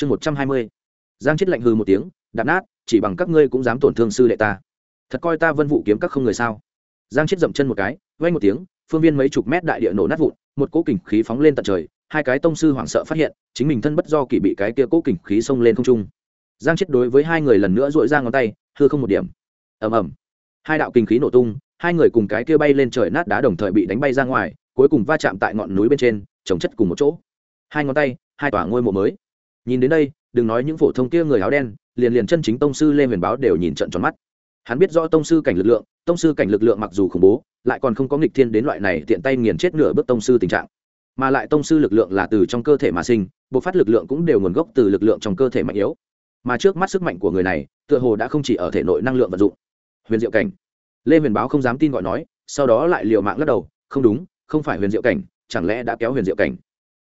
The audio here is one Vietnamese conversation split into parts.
chương một trăm hai mươi. Giang chết lạnh hư một tiếng, đạp nát, chỉ bằng các ngươi cũng dám tổn thương sư đệ ta. Thật coi ta vân vụ kiếm các không người sao? Giang chết dậm chân một cái vay một tiếng, phương viên mấy chục mét đại địa nổ nát vụn, một cỗ kình khí phóng lên tận trời, hai cái tông sư hoảng sợ phát hiện, chính mình thân bất do kỳ bị cái kia cỗ kình khí xông lên không trung. Giang chết đối với hai người lần nữa dội ra ngón tay, hư không một điểm. Ầm ầm. Hai đạo kinh khí nổ tung, hai người cùng cái kia bay lên trời nát đá đồng thời bị đánh bay ra ngoài, cuối cùng va chạm tại ngọn núi bên trên, chồng chất cùng một chỗ. Hai ngón tay, hai tòa ngôi mộ mới nhìn đến đây, đừng nói những phổ thông kia người áo đen, liền liền chân chính tông sư lê huyền báo đều nhìn trận tròn mắt. Hắn biết rõ tông sư cảnh lực lượng, tông sư cảnh lực lượng mặc dù khủng bố, lại còn không có nghịch thiên đến loại này tiện tay nghiền chết nửa bước tông sư tình trạng. Mà lại tông sư lực lượng là từ trong cơ thể mà sinh, bộ phát lực lượng cũng đều nguồn gốc từ lực lượng trong cơ thể mạnh yếu. Mà trước mắt sức mạnh của người này, tựa hồ đã không chỉ ở thể nội năng lượng vận dụng. Huyền diệu cảnh. Lê huyền báo không dám tin gọi nói, sau đó lại liều mạng lắc đầu, không đúng, không phải huyền diệu cảnh, chẳng lẽ đã kéo huyền diệu cảnh?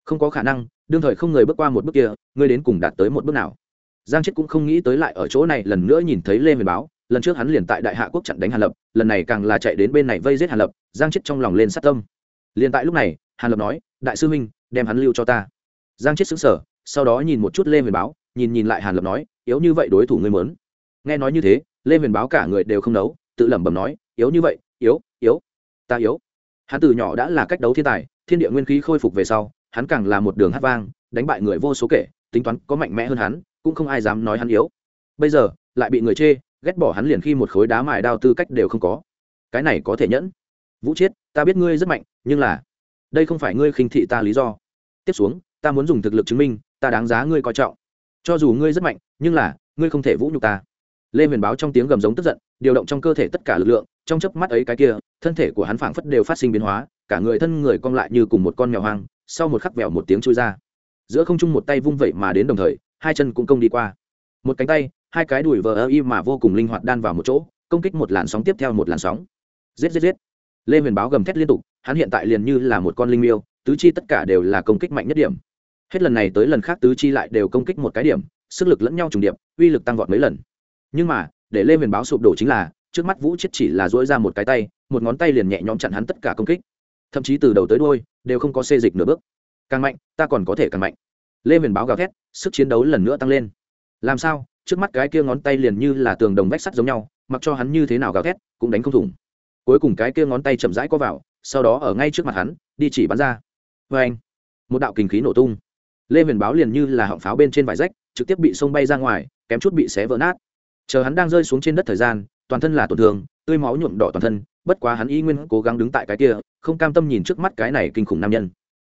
Không có khả năng đương thời không người bước qua một bước kia ngươi đến cùng đạt tới một bước nào? Giang chết cũng không nghĩ tới lại ở chỗ này lần nữa nhìn thấy lê huyền báo lần trước hắn liền tại đại hạ quốc chặn đánh hàn lập lần này càng là chạy đến bên này vây giết hàn lập giang chết trong lòng lên sát tâm. Liền tại lúc này hàn lập nói đại sư huynh đem hắn lưu cho ta. Giang chết xứng sở sau đó nhìn một chút lê huyền báo nhìn nhìn lại hàn lập nói yếu như vậy đối thủ ngươi mớn nghe nói như thế lê huyền báo cả người đều không đấu, tự lẩm bẩm nói yếu như vậy yếu yếu ta yếu. Hắn từ nhỏ đã là cách đấu thiên tài thiên địa nguyên khí khôi phục về sau hắn càng là một đường hát vang, đánh bại người vô số kể, tính toán có mạnh mẽ hơn hắn, cũng không ai dám nói hắn yếu. Bây giờ, lại bị người chê, ghét bỏ hắn liền khi một khối đá mài đao tư cách đều không có. Cái này có thể nhẫn. Vũ chiết, ta biết ngươi rất mạnh, nhưng là, đây không phải ngươi khinh thị ta lý do. Tiếp xuống, ta muốn dùng thực lực chứng minh, ta đáng giá ngươi coi trọng. Cho dù ngươi rất mạnh, nhưng là, ngươi không thể vũ nhục ta. Lê huyền báo trong tiếng gầm giống tức giận, điều động trong cơ thể tất cả lực lượng, trong chớp mắt ấy cái kia, thân thể của hắn phảng phất đều phát sinh biến hóa, cả người thân người cong lại như cùng một con mèo hoang sau một khắc vẹo một tiếng chui ra. Giữa không trung một tay vung vẩy mà đến đồng thời, hai chân cũng công đi qua. Một cánh tay, hai cái đùi vờ ơ y mà vô cùng linh hoạt đan vào một chỗ, công kích một làn sóng tiếp theo một làn sóng. Giết giết giết. Lê huyền báo gầm thét liên tục, hắn hiện tại liền như là một con linh miêu, tứ chi tất cả đều là công kích mạnh nhất điểm. Hết lần này tới lần khác tứ chi lại đều công kích một cái điểm, sức lực lẫn nhau trùng điệp, uy lực tăng vọt mấy lần. Nhưng mà, để lê huyền báo sụp đổ chính là, trước mắt vũ chết chỉ là dỗi ra một cái tay, một ngón tay liền nhẹ nhõm chặn hắn tất cả công kích thậm chí từ đầu tới đôi đều không có xê dịch nửa bước. Càng mạnh, ta còn có thể càng mạnh. Lê huyền báo gào thét, sức chiến đấu lần nữa tăng lên. Làm sao? Trước mắt cái kia ngón tay liền như là tường đồng vách sắt giống nhau, mặc cho hắn như thế nào gào thét cũng đánh không thủng. Cuối cùng cái kia ngón tay chậm rãi có vào, sau đó ở ngay trước mặt hắn, đi chỉ bắn ra. Vê anh một đạo kinh khí nổ tung. Lê huyền báo liền như là họng pháo bên trên vải rách, trực tiếp bị sông bay ra ngoài, kém chút bị xé vỡ nát. Chờ hắn đang rơi xuống trên đất thời gian, toàn thân là tổn thương, tươi máu nhuộm đỏ toàn thân bất quá hắn y nguyên cố gắng đứng tại cái kia, không cam tâm nhìn trước mắt cái này kinh khủng nam nhân.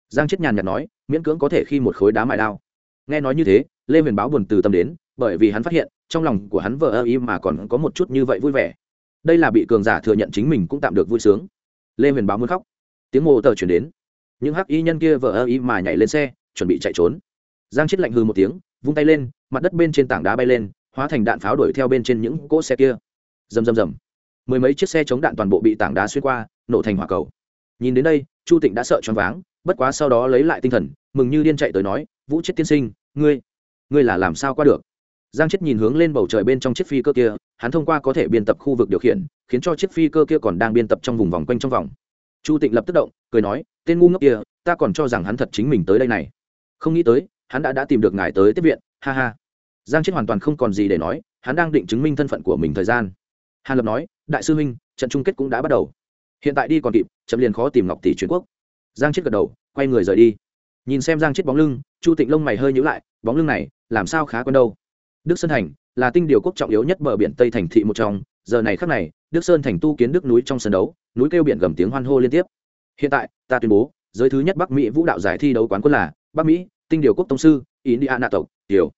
Giang chết nhàn nhạt nói, miễn cưỡng có thể khi một khối đá mại đao. Nghe nói như thế, lê huyền báo buồn từ tâm đến, bởi vì hắn phát hiện, trong lòng của hắn vợ ơ y mà còn có một chút như vậy vui vẻ. Đây là bị cường giả thừa nhận chính mình cũng tạm được vui sướng. Lê huyền báo muốn khóc. Tiếng mô tờ chuyển đến. Những hắc y nhân kia vợ ơ y mà nhảy lên xe, chuẩn bị chạy trốn. Giang chết lạnh hư một tiếng, vung tay lên, mặt đất bên trên tảng đá bay lên, hóa thành đạn pháo đuổi theo bên trên những cỗ xe kia. Rầm rầm rầm mười mấy chiếc xe chống đạn toàn bộ bị tảng đá xuyên qua, nổ thành hỏa cầu. Nhìn đến đây, chu tịnh đã sợ choáng váng, bất quá sau đó lấy lại tinh thần, mừng như điên chạy tới nói, vũ chết tiên sinh, ngươi ngươi là làm sao qua được? Giang chết nhìn hướng lên bầu trời bên trong chiếc phi cơ kia, hắn thông qua có thể biên tập khu vực điều khiển, khiến cho chiếc phi cơ kia còn đang biên tập trong vùng vòng quanh trong vòng. Chu tịnh lập tức động, cười nói, tên ngu ngốc kia, ta còn cho rằng hắn thật chính mình tới đây này. Không nghĩ tới, hắn đã đã tìm được ngài tới tiếp viện, ha ha. Giang chết hoàn toàn không còn gì để nói, hắn đang định chứng minh thân phận của mình thời gian hàn lập nói đại sư huynh trận chung kết cũng đã bắt đầu hiện tại đi còn kịp chậm liền khó tìm ngọc tỷ truyền quốc giang chết gật đầu quay người rời đi nhìn xem giang chết bóng lưng chu tịnh lông mày hơi nhữ lại bóng lưng này làm sao khá quen đâu đức sơn thành là tinh điều quốc trọng yếu nhất bờ biển tây thành thị một trong giờ này khắc này đức sơn thành tu kiến đức núi trong sân đấu núi kêu biển gầm tiếng hoan hô liên tiếp hiện tại ta tuyên bố giới thứ nhất bắc mỹ vũ đạo giải thi đấu quán quân là bắc mỹ tinh điều quốc tông sư indiana tộc tiểu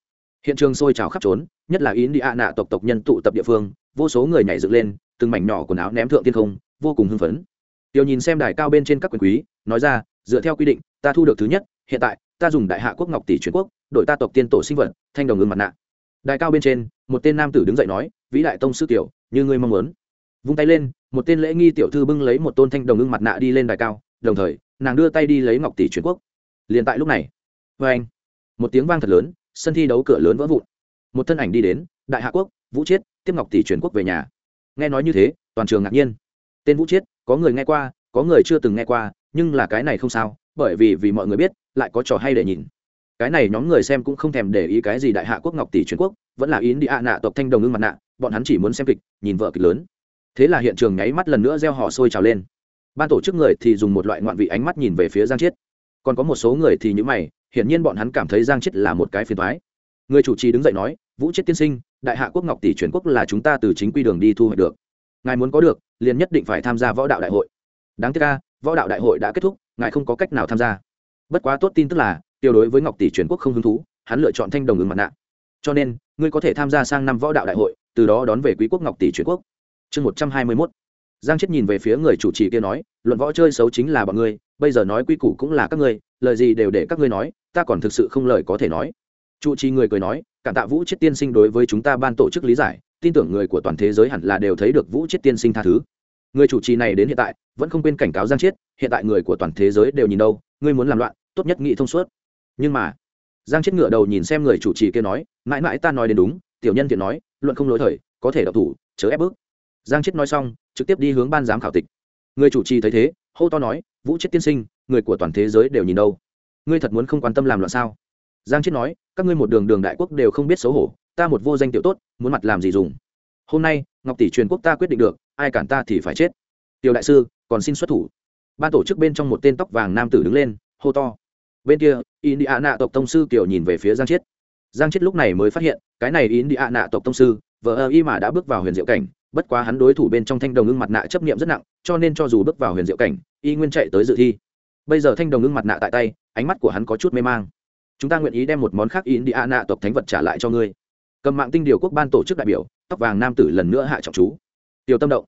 hiện trường sôi trào khắp trốn nhất là indiana tộc tộc nhân tụ tập địa phương vô số người nhảy dựng lên, từng mảnh nhỏ quần áo ném thượng tiên không, vô cùng hưng phấn. Tiểu nhìn xem đài cao bên trên các quyền quý, nói ra, dựa theo quy định, ta thu được thứ nhất, hiện tại, ta dùng đại hạ quốc ngọc tỷ truyền quốc, đội ta tộc tiên tổ sinh vật, thanh đồng ngưng mặt nạ. Đài cao bên trên, một tên nam tử đứng dậy nói, vĩ đại tông sư tiểu, như ngươi mong muốn. Vung tay lên, một tên lễ nghi tiểu thư bưng lấy một tôn thanh đồng ngưng mặt nạ đi lên đài cao, đồng thời, nàng đưa tay đi lấy ngọc tỷ truyền quốc. Liền tại lúc này vê anh, một tiếng vang thật lớn, sân thi đấu cửa lớn vỡ vụn. Một thân ảnh đi đến, đại hạ quốc vũ chiết, tiếp ngọc tỷ truyền quốc về nhà. Nghe nói như thế, toàn trường ngạc nhiên. Tên vũ chiết, có người nghe qua, có người chưa từng nghe qua, nhưng là cái này không sao, bởi vì vì mọi người biết, lại có trò hay để nhìn. Cái này nhóm người xem cũng không thèm để ý cái gì đại hạ quốc ngọc tỷ truyền quốc, vẫn là yến đi ạ nạ tộc thanh đồng ưng mặt nạ, bọn hắn chỉ muốn xem kịch, nhìn vợ kịch lớn. Thế là hiện trường nháy mắt lần nữa gieo họ sôi trào lên. Ban tổ chức người thì dùng một loại ngoạn vị ánh mắt nhìn về phía giang chiết. Còn có một số người thì nhữ mày, hiển nhiên bọn hắn cảm thấy giang chiết là một cái phiền thoái người chủ trì đứng dậy nói vũ chết tiên sinh, đại hạ quốc ngọc tỷ truyền quốc là chúng ta từ chính quy đường đi thu hoạch được. Ngài muốn có được, liền nhất định phải tham gia võ đạo đại hội. Đáng tiếc ca võ đạo đại hội đã kết thúc, ngài không có cách nào tham gia. Bất quá tốt tin tức là, tiêu đối với ngọc tỷ truyền quốc không hứng thú, hắn lựa chọn thanh đồng ứng mặt nạ. Cho nên, ngươi có thể tham gia sang năm võ đạo đại hội, từ đó đón về quý quốc ngọc tỷ truyền quốc. Chương một trăm hai mươi mốt. Giang chết nhìn về phía người chủ trì kia nói, luận võ chơi xấu chính là bọn ngươi, bây giờ nói quy củ cũng là các ngươi, lời gì đều để các ngươi nói, ta còn thực sự không lời có thể nói. Chủ trì người cười nói cảm tạ vũ chết tiên sinh đối với chúng ta ban tổ chức lý giải, tin tưởng người của toàn thế giới hẳn là đều thấy được vũ chết tiên sinh tha thứ. Người chủ trì này đến hiện tại, vẫn không quên cảnh cáo giang chiết, hiện tại người của toàn thế giới đều nhìn đâu, ngươi muốn làm loạn, tốt nhất nghĩ thông suốt. Nhưng mà, giang chết ngựa đầu nhìn xem người chủ trì kia nói, mãi mãi ta nói đến đúng, tiểu nhân thiện nói, luận không lỗi thời, có thể đọc thủ, chớ ép bức. Giang chết nói xong, trực tiếp đi hướng ban giám khảo tịch. Người chủ trì thấy thế, hô to nói, vũ chết tiên sinh, người của toàn thế giới đều nhìn đâu? Ngươi thật muốn không quan tâm làm loạn sao? Giang chết nói, các ngươi một đường đường đại quốc đều không biết xấu hổ, ta một vô danh tiểu tốt, muốn mặt làm gì dùng? Hôm nay, ngọc tỷ truyền quốc ta quyết định được, ai cản ta thì phải chết. Tiểu đại sư, còn xin xuất thủ. Ban tổ chức bên trong một tên tóc vàng nam tử đứng lên, hô to. Bên kia, indiana tộc tông sư kiểu nhìn về phía giang chiết giang chiết lúc này mới phát hiện, cái này indiana tộc tông sư vợ ơ y mà đã bước vào huyền diệu cảnh, bất quá hắn đối thủ bên trong thanh đồng ưng mặt nạ chấp nghiệm rất nặng, cho nên cho dù bước vào huyền diệu cảnh, y nguyên chạy tới dự thi. Bây giờ thanh đồng ưng mặt nạ tại tay, ánh mắt của hắn có chút mê mang chúng ta nguyện ý đem một món khác indiana tộc thánh vật trả lại cho ngươi. Cầm mạng tinh điều quốc ban tổ chức đại biểu, tóc vàng nam tử lần nữa hạ trọng chú. Tiểu tâm động.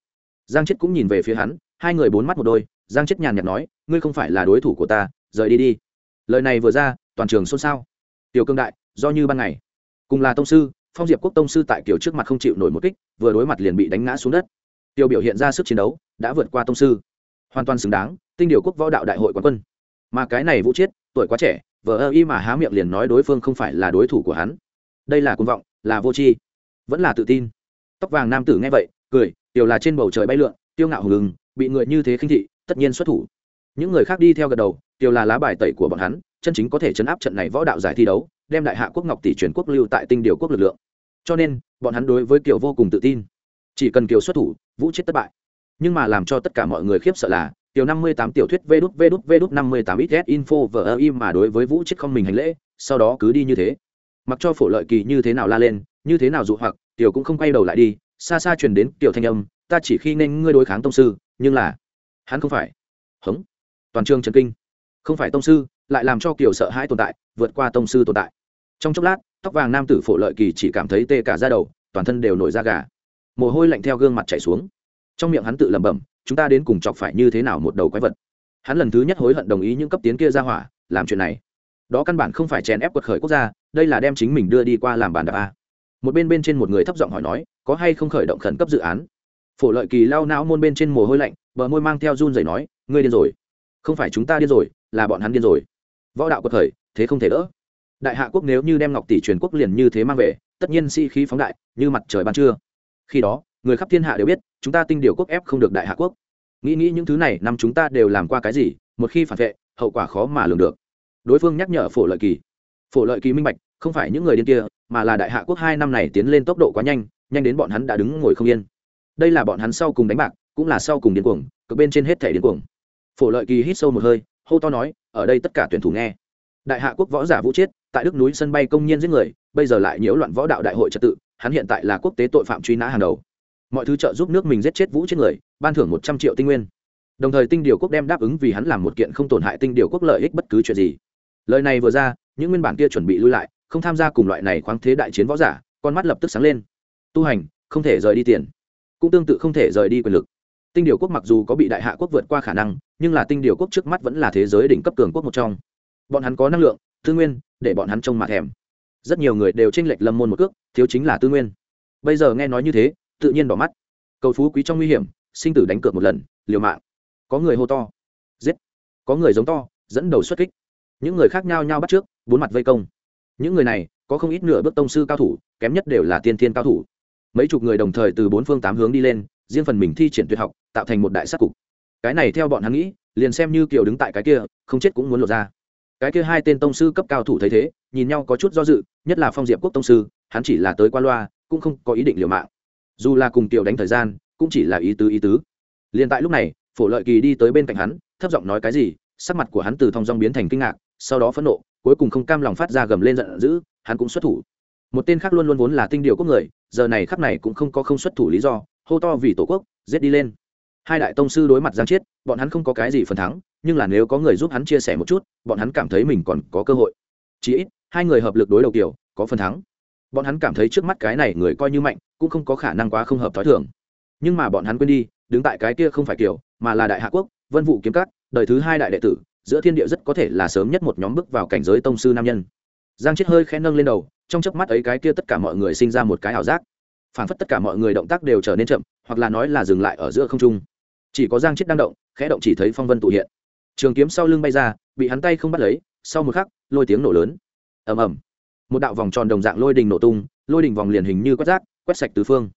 Giang chết cũng nhìn về phía hắn, hai người bốn mắt một đôi, giang chết nhàn nhạt nói, ngươi không phải là đối thủ của ta, rời đi đi. Lời này vừa ra, toàn trường xôn xao. Tiểu cương đại, do như ban ngày. Cùng là tông sư, phong diệp quốc tông sư tại kiểu trước mặt không chịu nổi một kích, vừa đối mặt liền bị đánh ngã xuống đất. Tiểu biểu hiện ra sức chiến đấu, đã vượt qua tông sư. Hoàn toàn xứng đáng, tinh điều quốc võ đạo đại hội quán quân. Mà cái này vũ chiết, tuổi quá trẻ vờ ơ y mà há miệng liền nói đối phương không phải là đối thủ của hắn. Đây là cuồng vọng, là vô tri, vẫn là tự tin. Tóc vàng nam tử nghe vậy, cười, tiểu là trên bầu trời bay lượn tiêu ngạo hùng lừng bị người như thế khinh thị, tất nhiên xuất thủ. Những người khác đi theo gật đầu, tiểu là lá bài tẩy của bọn hắn, chân chính có thể chấn áp trận này võ đạo giải thi đấu, đem đại hạ quốc ngọc tỷ truyền quốc lưu tại tinh điều quốc lực lượng. Cho nên, bọn hắn đối với kiều vô cùng tự tin. Chỉ cần kiều xuất thủ, vũ chết thất bại. Nhưng mà làm cho tất cả mọi người khiếp sợ là tiểu năm mươi tám tiểu thuyết vê đút vê đút vê đút năm mươi tám ít info vờ im mà đối với vũ chết không mình hành lễ, sau đó cứ đi như thế. Mặc cho phổ lợi kỳ như thế nào la lên, như thế nào dụ hoặc, tiểu cũng không quay đầu lại đi, xa xa truyền đến tiểu thanh âm, ta chỉ khi nên ngươi đối kháng tông sư, nhưng là hắn không phải. Hững. toàn trường chấn kinh. Không phải tông sư, lại làm cho kiểu sợ hãi tồn tại, vượt qua tông sư tồn tại. Trong chốc lát, tóc vàng nam tử phổ lợi kỳ chỉ cảm thấy tê cả da đầu, toàn thân đều nổi da gà. Mồ hôi lạnh theo gương mặt chảy xuống. Trong miệng hắn tự lẩm bẩm chúng ta đến cùng chọc phải như thế nào một đầu quái vật? Hắn lần thứ nhất hối hận đồng ý những cấp tiến kia ra hỏa, làm chuyện này. Đó căn bản không phải chèn ép quật khởi quốc gia, đây là đem chính mình đưa đi qua làm bàn đạp a. Một bên bên trên một người thấp giọng hỏi nói, có hay không khởi động khẩn cấp dự án? Phổ lợi kỳ lao não môn bên trên mồ hôi lạnh, bờ môi mang theo run rẩy nói, ngươi điên rồi. Không phải chúng ta điên rồi, là bọn hắn điên rồi. Võ đạo quật khởi, thế không thể đỡ. Đại hạ quốc nếu như đem ngọc tỷ truyền quốc liền như thế mang về, tất nhiên sĩ、si、khí phóng đại, như mặt trời ban trưa. Khi đó người khắp thiên hạ đều biết, chúng ta tinh điều quốc ép không được đại hạ quốc. Nghĩ nghĩ những thứ này, năm chúng ta đều làm qua cái gì, một khi phản vệ, hậu quả khó mà lường được. Đối phương nhắc nhở phổ lợi kỳ. Phổ lợi kỳ minh bạch, không phải những người điên kia, mà là đại hạ quốc hai năm này tiến lên tốc độ quá nhanh nhanh đến bọn hắn đã đứng ngồi không yên. Đây là bọn hắn sau cùng đánh bạc, cũng là sau cùng điên cuồng, cực bên trên hết thẻ điên cuồng. Phổ lợi kỳ hít sâu một hơi, hô to nói, ở đây tất cả tuyển thủ nghe. Đại hạ quốc võ giả vũ chiết tại đức núi sân bay công nhiên giết người, bây giờ lại nhiễu loạn võ đạo đại hội trật tự, hắn hiện tại là quốc tế tội phạm truy nã hàng đầu mọi thứ trợ giúp nước mình giết chết vũ chết người, ban thưởng một trăm triệu tinh nguyên. Đồng thời tinh điều quốc đem đáp ứng vì hắn làm một kiện không tổn hại tinh điều quốc lợi ích bất cứ chuyện gì. Lời này vừa ra, những nguyên bản kia chuẩn bị lui lại, không tham gia cùng loại này khoáng thế đại chiến võ giả, con mắt lập tức sáng lên. Tu hành, không thể rời đi tiền. Cũng tương tự không thể rời đi quyền lực. Tinh điều quốc mặc dù có bị đại hạ quốc vượt qua khả năng, nhưng là tinh điều quốc trước mắt vẫn là thế giới đỉnh cấp cường quốc một trong. Bọn hắn có năng lượng, tư nguyên, để bọn hắn trông mặt thèm. Rất nhiều người đều tranh lệch lâm môn một cước, thiếu chính là tư nguyên. Bây giờ nghe nói như thế tự nhiên bỏ mắt. Cầu phú quý trong nguy hiểm, sinh tử đánh cược một lần, liều mạng. Có người hô to, giết. Có người giống to, dẫn đầu xuất kích. Những người khác nhau nhau bắt trước, bốn mặt vây công. Những người này, có không ít nửa bước tông sư cao thủ, kém nhất đều là tiên thiên cao thủ. Mấy chục người đồng thời từ bốn phương tám hướng đi lên, riêng phần mình thi triển tuyệt học, tạo thành một đại sắc cục. Cái này theo bọn hắn nghĩ, liền xem như kiều đứng tại cái kia, không chết cũng muốn lột ra. Cái kia hai tên tông sư cấp cao thủ thấy thế, nhìn nhau có chút do dự, nhất là phong diệp quốc tông sư, hắn chỉ là tới qua loa, cũng không có ý định liều mạng dù là cùng tiểu đánh thời gian, cũng chỉ là ý tứ ý tứ. Liền tại lúc này, phổ lợi kỳ đi tới bên cạnh hắn, thấp giọng nói cái gì, sắc mặt của hắn từ thong dong biến thành kinh ngạc, sau đó phẫn nộ, cuối cùng không cam lòng phát ra gầm lên giận dữ, hắn cũng xuất thủ. Một tên khác luôn luôn vốn là tinh điều quốc người, giờ này khắc này cũng không có không xuất thủ lý do, hô to vì tổ quốc, giết đi lên. Hai đại tông sư đối mặt giang chiết bọn hắn không có cái gì phần thắng, nhưng là nếu có người giúp hắn chia sẻ một chút, bọn hắn cảm thấy mình còn có cơ hội. Chí ít, hai người hợp lực đối đầu kiểu, có phần thắng bọn hắn cảm thấy trước mắt cái này người coi như mạnh, cũng không có khả năng quá không hợp t h ó i thường. Nhưng mà bọn hắn quên đi, đứng tại cái kia không phải kiểu, mà là đại hạ quốc, vân vụ kiếm cắt đời thứ hai đại đệ tử, giữa thiên địa rất có thể là sớm nhất một nhóm bước vào cảnh giới tông sư nam nhân. Giang chết hơi khẽ nâng lên đầu, trong chớp mắt ấy cái kia tất cả mọi người sinh ra một cái ảo giác. Phản phất tất cả mọi người động tác đều trở nên chậm, hoặc là nói là dừng lại ở giữa không trung. Chỉ có giang chết đang động, khẽ động chỉ thấy phong vân tụ hiện. Trường kiếm sau lưng bay ra, bị hắn tay không bắt lấy, sau một khắc, lôi tiếng nổ lớn. Ầm ầm một đạo vòng tròn đồng dạng lôi đình nổ tung, lôi đình vòng liền hình như quét rác, quét sạch tứ phương.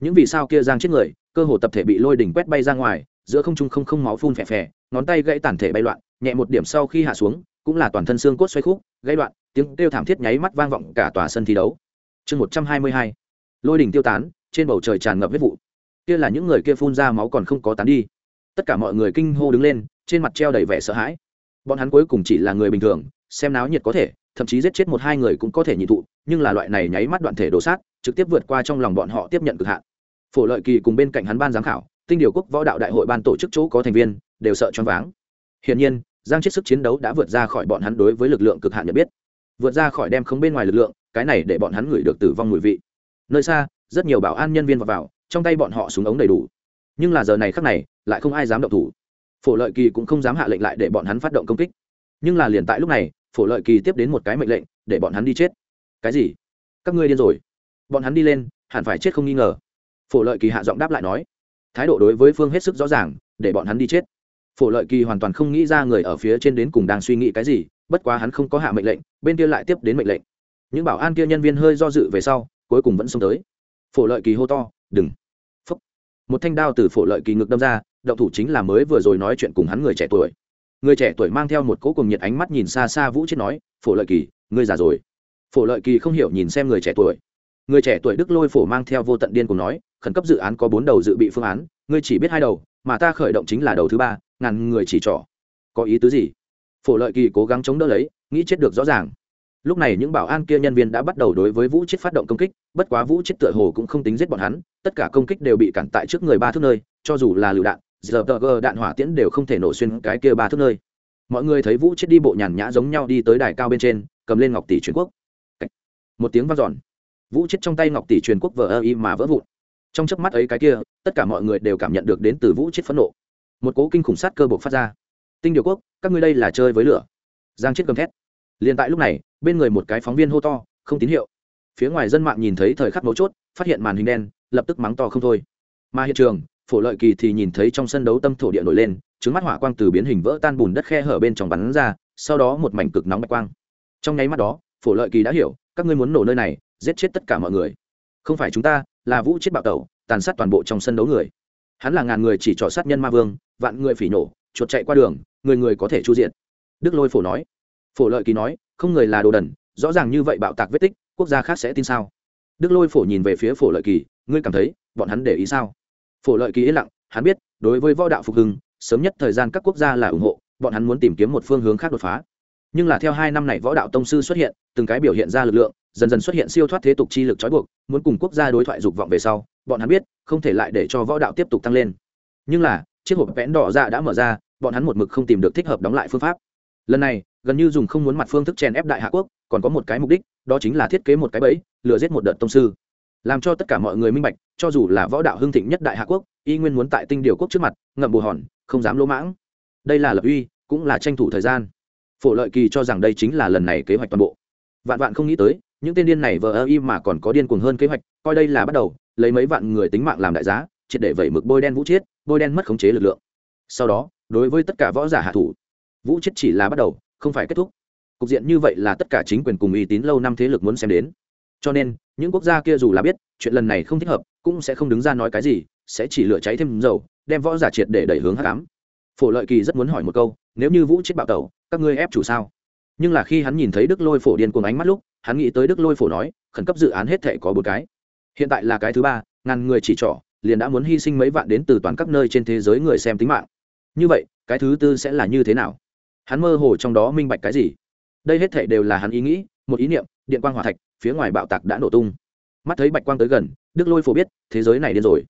Những vì sao kia giang chết người, cơ hồ tập thể bị lôi đỉnh quét bay ra ngoài, giữa không trung không không máu phun phè phè, ngón tay gãy tản thể bay loạn, nhẹ một điểm sau khi hạ xuống, cũng là toàn thân xương cốt xoay khúc, gãy đoạn tiếng kêu thảm thiết nháy mắt vang vọng cả tòa sân thi đấu. Chương một trăm hai mươi hai, lôi đỉnh tiêu tán, trên bầu trời tràn ngập huyết vụ. Kia là những người kia phun ra máu còn không có tán đi. Tất cả mọi người kinh hô đứng lên, trên mặt treo đầy vẻ sợ hãi. Bọn hắn cuối cùng chỉ là người bình thường, xem náo nhiệt có thể thậm chí giết chết một hai người cũng có thể nhị thụ nhưng là loại này nháy mắt đoạn thể đổ sát trực tiếp vượt qua trong lòng bọn họ tiếp nhận cực hạn. Phổ lợi kỳ cùng bên cạnh hắn ban giám khảo tinh điều quốc võ đạo đại hội ban tổ chức chỗ có thành viên đều sợ choáng váng. Hiển nhiên giang chết sức chiến đấu đã vượt ra khỏi bọn hắn đối với lực lượng cực hạn nhận biết. Vượt ra khỏi đem không bên ngoài lực lượng cái này để bọn hắn ngửi được tử vong mùi vị. Nơi xa rất nhiều bảo an nhân viên vào, vào trong tay bọn họ súng ống đầy đủ. Nhưng là giờ này khác này lại không ai dám động thủ. Phổ lợi kỳ cũng không dám hạ lệnh lại để bọn hắn phát động công kích. Nhưng là liền tại lúc này phổ lợi kỳ tiếp đến một cái mệnh lệnh, để bọn hắn đi chết. Cái gì? Các ngươi điên rồi. Bọn hắn đi lên, hẳn phải chết không nghi ngờ. Phổ lợi kỳ hạ giọng đáp lại nói. Thái độ đối với phương hết sức rõ ràng, để bọn hắn đi chết. Phổ lợi kỳ hoàn toàn không nghĩ ra người ở phía trên đến cùng đang suy nghĩ cái gì, bất quá hắn không có hạ mệnh lệnh, bên kia lại tiếp đến mệnh lệnh. Những bảo an kia nhân viên hơi do dự về sau, cuối cùng vẫn xông tới. Phổ lợi kỳ hô to, đừng! Phúc. Một thanh đao từ phổ lợi kỳ ngực đâm ra, động thủ chính là mới vừa rồi nói chuyện cùng hắn người trẻ tuổi người trẻ tuổi mang theo một cỗ cùng nhiệt ánh mắt nhìn xa xa vũ chết nói phổ lợi kỳ ngươi già rồi phổ lợi kỳ không hiểu nhìn xem người trẻ tuổi người trẻ tuổi đức lôi phổ mang theo vô tận điên cùng nói khẩn cấp dự án có bốn đầu dự bị phương án ngươi chỉ biết hai đầu mà ta khởi động chính là đầu thứ ba ngàn người chỉ trỏ có ý tứ gì phổ lợi kỳ cố gắng chống đỡ lấy nghĩ chết được rõ ràng lúc này những bảo an kia nhân viên đã bắt đầu đối với vũ chết phát động công kích bất quá vũ chết tựa hồ cũng không tính giết bọn hắn tất cả công kích đều bị cản tại trước người ba thước nơi cho dù là lựu đạn giờ tờ đạn hỏa tiễn đều không thể nổ xuyên cái kia ba thước nơi. Mọi người thấy vũ chết đi bộ nhàn nhã giống nhau đi tới đài cao bên trên, cầm lên ngọc tỷ truyền quốc. Một tiếng vang dọn. Vũ chết trong tay ngọc tỷ truyền quốc vờ ơ y mà vỡ vụn. Trong chớp mắt ấy cái kia, tất cả mọi người đều cảm nhận được đến từ vũ chết phẫn nộ. Một cố kinh khủng sát cơ bộc phát ra. Tinh điều quốc, các ngươi đây là chơi với lửa. Giang chết gầm thét. Liền tại lúc này, bên người một cái phóng viên hô to, không tín hiệu. Phía ngoài dân mạng nhìn thấy thời khắc mấu chốt, phát hiện màn hình đen, lập tức mắng to không thôi. Mà hiện trường phổ lợi kỳ thì nhìn thấy trong sân đấu tâm thổ địa nổi lên trứng mắt hỏa quang từ biến hình vỡ tan bùn đất khe hở bên trong bắn ra, sau đó một mảnh cực nóng bạch quang. Trong nháy mắt đó, phổ lợi kỳ đã hiểu, các ngươi muốn nổ nơi này, giết chết tất cả mọi người. Không phải chúng ta, là vũ chết bạo tẩu, tàn sát toàn bộ trong sân đấu người. Hắn là ngàn người chỉ trỏ sát nhân ma vương, vạn người phỉ nổ, chuột chạy qua đường, người người có thể chu diện. Đức lôi phổ nói. Phổ lợi kỳ nói, không người là đồ đần, rõ ràng như vậy bạo tạc vết tích, quốc gia khác sẽ tin sao? Đức lôi phổ nhìn về phía phổ lợi kỳ, ngươi cảm thấy, bọn hắn để ý sao? Phổ lợi kỳ yên lặng, hắn biết, đối với võ đạo phục hưng, sớm nhất thời gian các quốc gia là ủng hộ, bọn hắn muốn tìm kiếm một phương hướng khác đột phá. Nhưng là theo hai năm này võ đạo tông sư xuất hiện, từng cái biểu hiện ra lực lượng, dần dần xuất hiện siêu thoát thế tục chi lực trói buộc, muốn cùng quốc gia đối thoại dục vọng về sau, bọn hắn biết, không thể lại để cho võ đạo tiếp tục tăng lên. Nhưng là, chiếc hộp vẽn đỏ ra đã mở ra, bọn hắn một mực không tìm được thích hợp đóng lại phương pháp. Lần này, gần như dùng không muốn mặt phương thức chèn ép đại hạ quốc, còn có một cái mục đích, đó chính là thiết kế một cái bẫy, lừa giết một đợt tông sư làm cho tất cả mọi người minh bạch, cho dù là võ đạo hưng thịnh nhất đại hạ quốc, y nguyên muốn tại tinh điều quốc trước mặt, ngậm bù hòn, không dám lỗ mãng. Đây là lập uy, cũng là tranh thủ thời gian. Phổ lợi kỳ cho rằng đây chính là lần này kế hoạch toàn bộ. Vạn vạn không nghĩ tới, những tên điên này vờ ơ y mà còn có điên cuồng hơn kế hoạch, coi đây là bắt đầu, lấy mấy vạn người tính mạng làm đại giá, triệt để vẩy mực bôi đen vũ chiết, bôi đen mất khống chế lực lượng. Sau đó, đối với tất cả võ giả hạ thủ, vũ chiết chỉ là bắt đầu, không phải kết thúc. Cục diện như vậy là tất cả chính quyền cùng uy tín lâu năm thế lực muốn xem đến cho nên, những quốc gia kia dù là biết, chuyện lần này không thích hợp, cũng sẽ không đứng ra nói cái gì, sẽ chỉ lửa cháy thêm dầu, đem võ giả triệt để đẩy hướng hắc ám. Phổ lợi kỳ rất muốn hỏi một câu, nếu như vũ chết bạo tẩu, các ngươi ép chủ sao? Nhưng là khi hắn nhìn thấy đức lôi phổ điên cuồng ánh mắt lúc, hắn nghĩ tới đức lôi phổ nói, khẩn cấp dự án hết thể có bốn cái. Hiện tại là cái thứ ba, ngàn người chỉ trỏ, liền đã muốn hy sinh mấy vạn đến từ toàn các nơi trên thế giới người xem tính mạng. Như vậy, cái thứ tư sẽ là như thế nào? Hắn mơ hồ trong đó minh bạch cái gì? Đây hết thể đều là hắn ý nghĩ, một ý niệm, điện quang hòa thạch phía ngoài bạo tạc đã nổ tung. Mắt thấy bạch quang tới gần, đức lôi phổ biết, thế giới này điên rồi.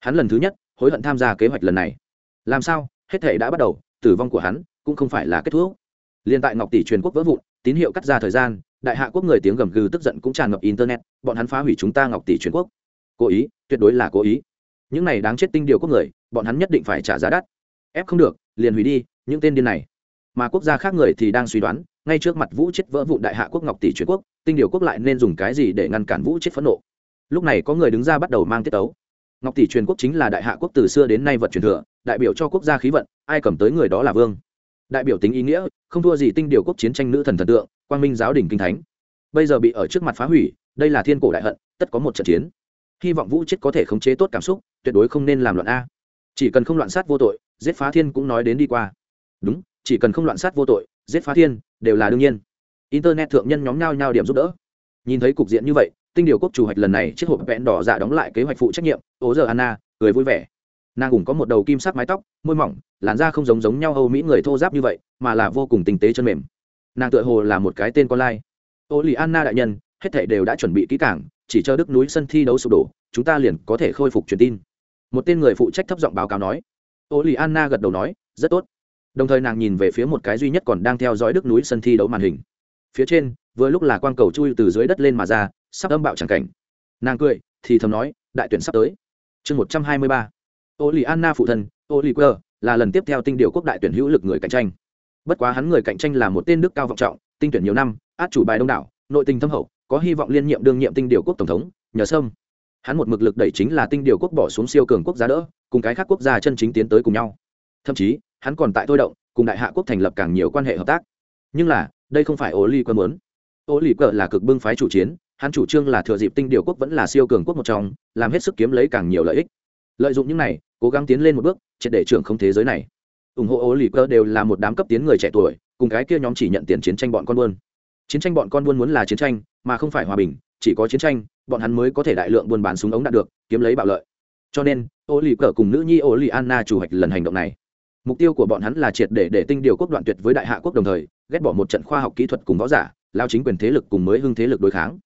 Hắn lần thứ nhất hối hận tham gia kế hoạch lần này. Làm sao? Hết thể đã bắt đầu, tử vong của hắn cũng không phải là kết thúc. Liên tại ngọc tỷ truyền quốc vỡ vụn, tín hiệu cắt ra thời gian, đại hạ quốc người tiếng gầm gừ tức giận cũng tràn ngập internet, bọn hắn phá hủy chúng ta ngọc tỷ truyền quốc. Cố ý, tuyệt đối là cố ý. Những này đáng chết tinh điều quốc người, bọn hắn nhất định phải trả giá đắt. Ép không được, liền hủy đi, những tên điên này. Mà quốc gia khác người thì đang suy đoán, ngay trước mặt vũ chết vỡ vụn đại hạ quốc ngọc tỷ truyền quốc tinh điều quốc lại nên dùng cái gì để ngăn cản vũ chết phẫn nộ? Lúc này có người đứng ra bắt đầu mang tiết tấu. Ngọc tỷ truyền quốc chính là đại hạ quốc từ xưa đến nay vật truyền thừa, đại biểu cho quốc gia khí vận, ai cầm tới người đó là vương. Đại biểu tính ý nghĩa, không thua gì tinh điều quốc chiến tranh nữ thần thần tượng, quang minh giáo đình kinh thánh. Bây giờ bị ở trước mặt phá hủy, đây là thiên cổ đại hận, tất có một trận chiến. Hy vọng vũ chết có thể khống chế tốt cảm xúc, tuyệt đối không nên làm loạn a. Chỉ cần không loạn sát vô tội, giết phá thiên cũng nói đến đi qua. Đúng, chỉ cần không loạn sát vô tội, giết phá thiên, đều là đương nhiên internet thượng nhân nhóm nhau nhau điểm giúp đỡ. Nhìn thấy cục diện như vậy, tinh điều quốc chủ hoạch lần này chiếc hộp vẽn đỏ dạ đóng lại kế hoạch phụ trách nhiệm ố giờ anna, cười vui vẻ. Nàng cũng có một đầu kim sắc mái tóc, môi mỏng, làn da không giống giống nhau âu mỹ người thô giáp như vậy, mà là vô cùng tinh tế chân mềm. Nàng tựa hồ là một cái tên con lai. Ô lì anna đại nhân, hết thảy đều đã chuẩn bị kỹ cảng chỉ chờ đức núi sân thi đấu sụp đổ, chúng ta liền có thể khôi phục truyền tin. Một tên người phụ trách thấp giọng báo cáo nói. Ô lì anna gật đầu nói, rất tốt. Đồng thời nàng nhìn về phía một cái duy nhất còn đang theo dõi đức núi sân thi đấu màn hình phía trên, vừa lúc là quang cầu chui từ dưới đất lên mà ra, sắp âm bạo chẳng cảnh. Nàng cười, thì thầm nói, đại tuyển sắp tới. Chương một trăm hai mươi ba. Ô lì anna phụ thân ô lì quơ là lần tiếp theo tinh điều quốc đại tuyển hữu lực người cạnh tranh. Bất quá hắn người cạnh tranh là một tên đức cao vọng trọng, tinh tuyển nhiều năm, át chủ bài đông đảo, nội tình thâm hậu, có hy vọng liên nhiệm đương nhiệm tinh điều quốc tổng thống, nhờ sâm. Hắn một mực lực đẩy chính là tinh điều quốc bỏ xuống siêu cường quốc gia đỡ, cùng cái khác quốc gia chân chính tiến tới cùng nhau. Thậm chí, hắn còn tại thôi động, cùng đại hạ quốc thành lập càng nhiều quan hệ hợp tác. Nhưng là đây không phải ô ly quân muốn. Ô ly cờ là cực bưng phái chủ chiến, hắn chủ trương là thừa dịp tinh điều quốc vẫn là siêu cường quốc một trong, làm hết sức kiếm lấy càng nhiều lợi ích. Lợi dụng những này, cố gắng tiến lên một bước, triệt để trưởng không thế giới này. Ủng hộ ô lì cơ đều là một đám cấp tiến người trẻ tuổi, cùng cái kia nhóm chỉ nhận tiền chiến tranh bọn con buôn. Chiến tranh bọn con buôn muốn là chiến tranh, mà không phải hòa bình, chỉ có chiến tranh, bọn hắn mới có thể đại lượng buôn bán súng ống đạt được, kiếm lấy bạo lợi. Cho nên, ô lì cờ cùng nữ nhi ô lì anna chủ hoạch lần hành động này. Mục tiêu của bọn hắn là triệt để để tinh điều quốc đoạn tuyệt với đại hạ quốc đồng thời ghét bỏ một trận khoa học kỹ thuật cùng võ giả, lao chính quyền thế lực cùng mới hưng thế lực đối kháng.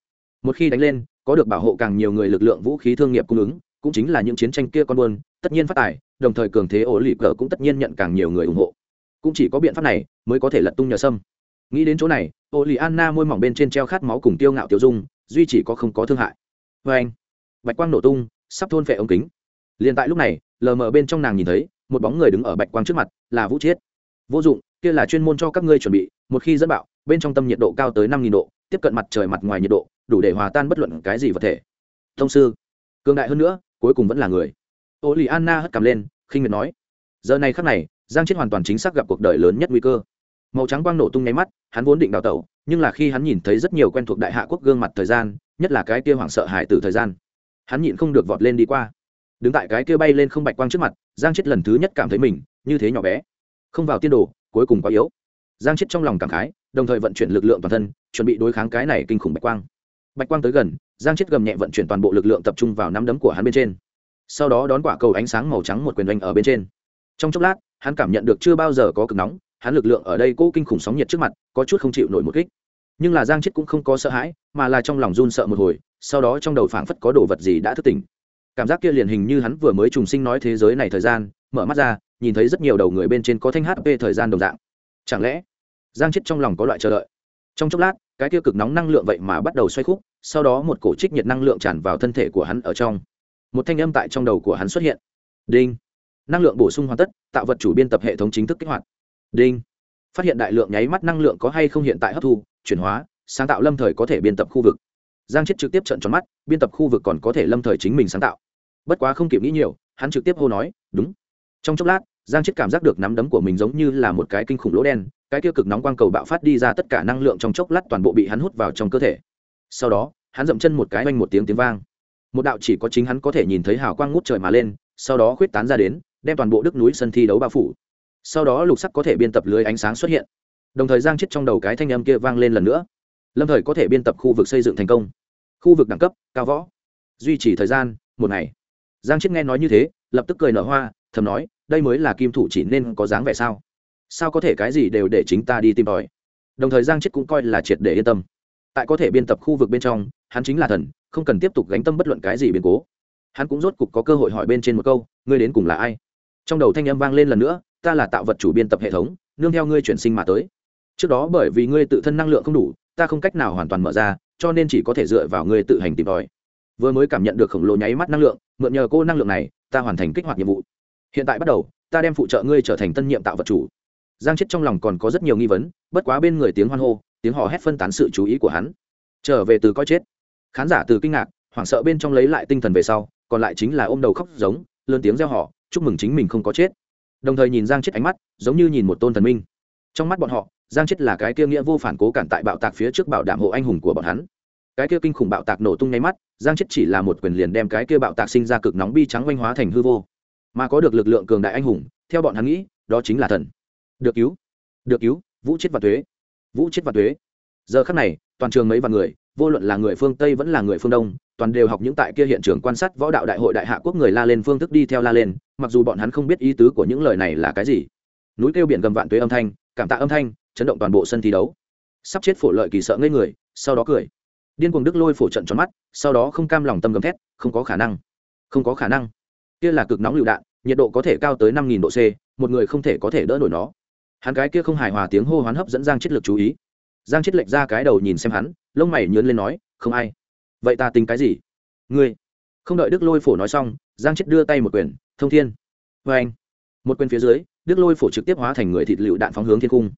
Một khi đánh lên, có được bảo hộ càng nhiều người lực lượng vũ khí thương nghiệp cung ứng, cũng chính là những chiến tranh kia con buôn, tất nhiên phát tài, đồng thời cường thế ổ lì cờ cũng tất nhiên nhận càng nhiều người ủng hộ. Cũng chỉ có biện pháp này mới có thể lật tung nhờ sâm. Nghĩ đến chỗ này, ổ lì anna môi mỏng bên trên treo khát máu cùng tiêu ngạo tiêu dung, duy chỉ có không có thương hại. Vê anh, bạch quang nổ tung, sắp thôn phệ ống kính. Liền tại lúc này, lờ mờ bên trong nàng nhìn thấy, một bóng người đứng ở bạch quang trước mặt, là vũ chiết. Vô dụng kia là chuyên môn cho các ngươi chuẩn bị, một khi dẫn bạo, bên trong tâm nhiệt độ cao tới năm nghìn độ, tiếp cận mặt trời mặt ngoài nhiệt độ, đủ để hòa tan bất luận cái gì vật thể. Thông sư, cường đại hơn nữa, cuối cùng vẫn là người. Ô lì anna hất cảm lên, khinh miệt nói. Giờ này khắc này, giang chết hoàn toàn chính xác gặp cuộc đời lớn nhất nguy cơ. Màu trắng quang nổ tung nháy mắt, hắn vốn định đào tẩu, nhưng là khi hắn nhìn thấy rất nhiều quen thuộc đại hạ quốc gương mặt thời gian, nhất là cái kia hoảng sợ hải tử thời gian, hắn nhịn không được vọt lên đi qua. Đứng tại cái kia bay lên không bạch quang trước mặt, giang chết lần thứ nhất cảm thấy mình như thế nhỏ bé. Không vào tiên đồ cuối cùng quá yếu. Giang chết trong lòng cảm khái, đồng thời vận chuyển lực lượng toàn thân, chuẩn bị đối kháng cái này kinh khủng bạch quang. Bạch quang tới gần, giang chết gầm nhẹ vận chuyển toàn bộ lực lượng tập trung vào nắm đấm của hắn bên trên. Sau đó đón quả cầu ánh sáng màu trắng một quyền đánh ở bên trên. Trong chốc lát, hắn cảm nhận được chưa bao giờ có cực nóng, hắn lực lượng ở đây cố kinh khủng sóng nhiệt trước mặt, có chút không chịu nổi một kích. Nhưng là giang chết cũng không có sợ hãi, mà là trong lòng run sợ một hồi, sau đó trong đầu phảng phất có đồ vật gì đã thức tỉnh. Cảm giác kia liền hình như hắn vừa mới trùng sinh nói thế giới này thời gian mở mắt ra, nhìn thấy rất nhiều đầu người bên trên có thanh hp thời gian đồng dạng. Chẳng lẽ, giang chết trong lòng có loại chờ đợi? Trong chốc lát, cái tiêu cực nóng năng lượng vậy mà bắt đầu xoay khúc, sau đó một cổ trích nhiệt năng lượng tràn vào thân thể của hắn ở trong. Một thanh âm tại trong đầu của hắn xuất hiện. Đinh. Năng lượng bổ sung hoàn tất, tạo vật chủ biên tập hệ thống chính thức kích hoạt. Đinh. Phát hiện đại lượng nháy mắt năng lượng có hay không hiện tại hấp thu, chuyển hóa, sáng tạo lâm thời có thể biên tập khu vực. Giang chết trực tiếp trận tròn mắt, biên tập khu vực còn có thể lâm thời chính mình sáng tạo. Bất quá không kịp nghĩ nhiều, hắn trực tiếp hô nói, đúng trong chốc lát, giang chết cảm giác được nắm đấm của mình giống như là một cái kinh khủng lỗ đen, cái tiêu cực nóng quang cầu bạo phát đi ra tất cả năng lượng trong chốc lát toàn bộ bị hắn hút vào trong cơ thể. Sau đó, hắn dậm chân một cái oanh một tiếng tiếng vang. Một đạo chỉ có chính hắn có thể nhìn thấy hào quang ngút trời mà lên, sau đó khuyết tán ra đến, đem toàn bộ đức núi sân thi đấu bao phủ. Sau đó lục sắc có thể biên tập lưới ánh sáng xuất hiện. Đồng thời giang chết trong đầu cái thanh âm kia vang lên lần nữa. Lâm thời có thể biên tập khu vực xây dựng thành công. Khu vực đẳng cấp, cao võ. Duy trì thời gian, một ngày. Giang chết nghe nói như thế, lập tức cười nở hoa thầm nói, đây mới là kim thủ chỉ nên có dáng vẻ sao? Sao có thể cái gì đều để chính ta đi tìm tòi? Đồng thời giang chết cũng coi là triệt để yên tâm. Tại có thể biên tập khu vực bên trong, hắn chính là thần, không cần tiếp tục gánh tâm bất luận cái gì biến cố. Hắn cũng rốt cục có cơ hội hỏi bên trên một câu, ngươi đến cùng là ai? Trong đầu thanh âm vang lên lần nữa, ta là tạo vật chủ biên tập hệ thống, nương theo ngươi chuyển sinh mà tới. Trước đó bởi vì ngươi tự thân năng lượng không đủ, ta không cách nào hoàn toàn mở ra, cho nên chỉ có thể dựa vào ngươi tự hành tìm tòi. Vừa mới cảm nhận được khổng lồ nháy mắt năng lượng, mượn nhờ cô năng lượng này, ta hoàn thành kích hoạt nhiệm vụ hiện tại bắt đầu, ta đem phụ trợ ngươi trở thành tân nhiệm tạo vật chủ. Giang chết trong lòng còn có rất nhiều nghi vấn, bất quá bên người tiếng hoan hô, tiếng hò hét phân tán sự chú ý của hắn. Trở về từ coi chết. Khán giả từ kinh ngạc, hoảng sợ bên trong lấy lại tinh thần về sau, còn lại chính là ôm đầu khóc giống, lớn tiếng reo họ chúc mừng chính mình không có chết. Đồng thời nhìn giang chết ánh mắt, giống như nhìn một tôn thần minh. Trong mắt bọn họ, giang chết là cái kia nghĩa vô phản cố cản tại bạo tạc phía trước bảo đảm hộ anh hùng của bọn hắn. Cái kia kinh khủng bạo tạc nổ tung nháy mắt, giang chết chỉ là một quyền liền đem cái kia bạo tạc sinh ra cực nóng bi trắng oanh hóa thành hư vô mà có được lực lượng cường đại anh hùng, theo bọn hắn nghĩ, đó chính là thần. Được cứu. Được cứu, vũ chết và thuế vũ chết và thuế giờ khắc này, toàn trường mấy vạn người, vô luận là người phương tây vẫn là người phương đông, toàn đều học những tại kia hiện trường quan sát võ đạo đại hội đại hạ quốc người la lên phương thức đi theo la lên, mặc dù bọn hắn không biết ý tứ của những lời này là cái gì. Núi kêu biển gầm vạn tuế âm thanh, cảm tạ âm thanh, chấn động toàn bộ sân thi đấu. Sắp chết phổ lợi kỳ sợ ngây người, sau đó cười. Điên cuồng đức lôi phổ trận tròn mắt, sau đó không cam lòng tâm gầm thét, không có khả năng. Không có khả năng kia là cực nóng lựu đạn, nhiệt độ có thể cao tới năm nghìn độ c, một người không thể có thể đỡ nổi nó. Hắn cái kia không hài hòa tiếng hô hoán hấp dẫn giang chết lực chú ý. Giang chết lệch ra cái đầu nhìn xem hắn, lông mày nhớn lên nói, không ai. Vậy ta tính cái gì? Ngươi. Không đợi đức lôi phổ nói xong, giang chết đưa tay một quyền, thông thiên. Vê anh. Một quyền phía dưới, đức lôi phổ trực tiếp hóa thành người thịt lựu đạn phóng hướng thiên cung.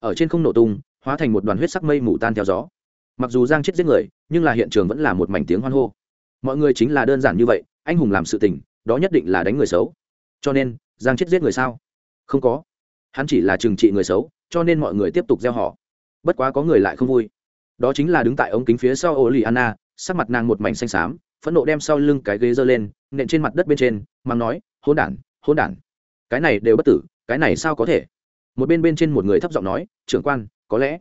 Ở trên không nổ tung, hóa thành một đoàn huyết sắc mây mù tan theo gió. Mặc dù giang chết giết người, nhưng là hiện trường vẫn là một mảnh tiếng hoan hô. Mọi người chính là đơn giản như vậy, anh hùng làm sự tình đó nhất định là đánh người xấu. Cho nên, giang chết giết người sao? Không có. Hắn chỉ là trừng trị người xấu, cho nên mọi người tiếp tục gieo họ. Bất quá có người lại không vui. Đó chính là đứng tại ống kính phía sau ô lì anna sắc mặt nàng một mảnh xanh xám, phẫn nộ đem sau lưng cái ghế giơ lên, nện trên mặt đất bên trên mang nói hôn đản hôn đản. Cái này đều bất tử, cái này sao có thể? Một bên bên trên một người thấp giọng nói, trưởng quan, có lẽ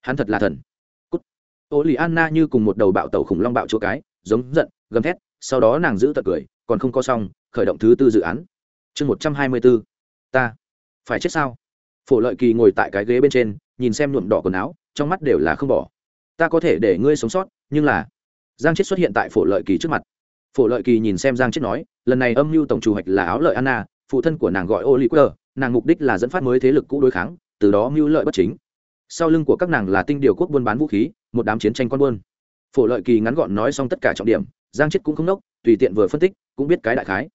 hắn thật là thần. Cút. Ô lì anna như cùng một đầu bạo tàu khủng long bạo chỗ cái, giống giận, gầm thét, sau đó nàng giữ tật cười còn không có xong, khởi động thứ tư dự án. Chương một trăm hai mươi bốn ta. Phải chết sao? Phổ lợi kỳ ngồi tại cái ghế bên trên, nhìn xem nhuộm đỏ quần áo, trong mắt đều là không bỏ. Ta có thể để ngươi sống sót, nhưng là giang chết xuất hiện tại phổ lợi kỳ trước mặt. Phổ lợi kỳ nhìn xem giang chết nói, lần này âm mưu tổng chủ hoạch là áo lợi anna, phụ thân của nàng gọi ô lý quơ nàng mục đích là dẫn phát mới thế lực cũ đối kháng, từ đó mưu lợi bất chính. Sau lưng của các nàng là tinh điều quốc buôn bán vũ khí, một đám chiến tranh con buôn. Phổ lợi kỳ ngắn gọn nói xong tất cả trọng điểm, giang chết cũng không nốc tùy tiện vừa phân tích, cũng biết cái đại khái.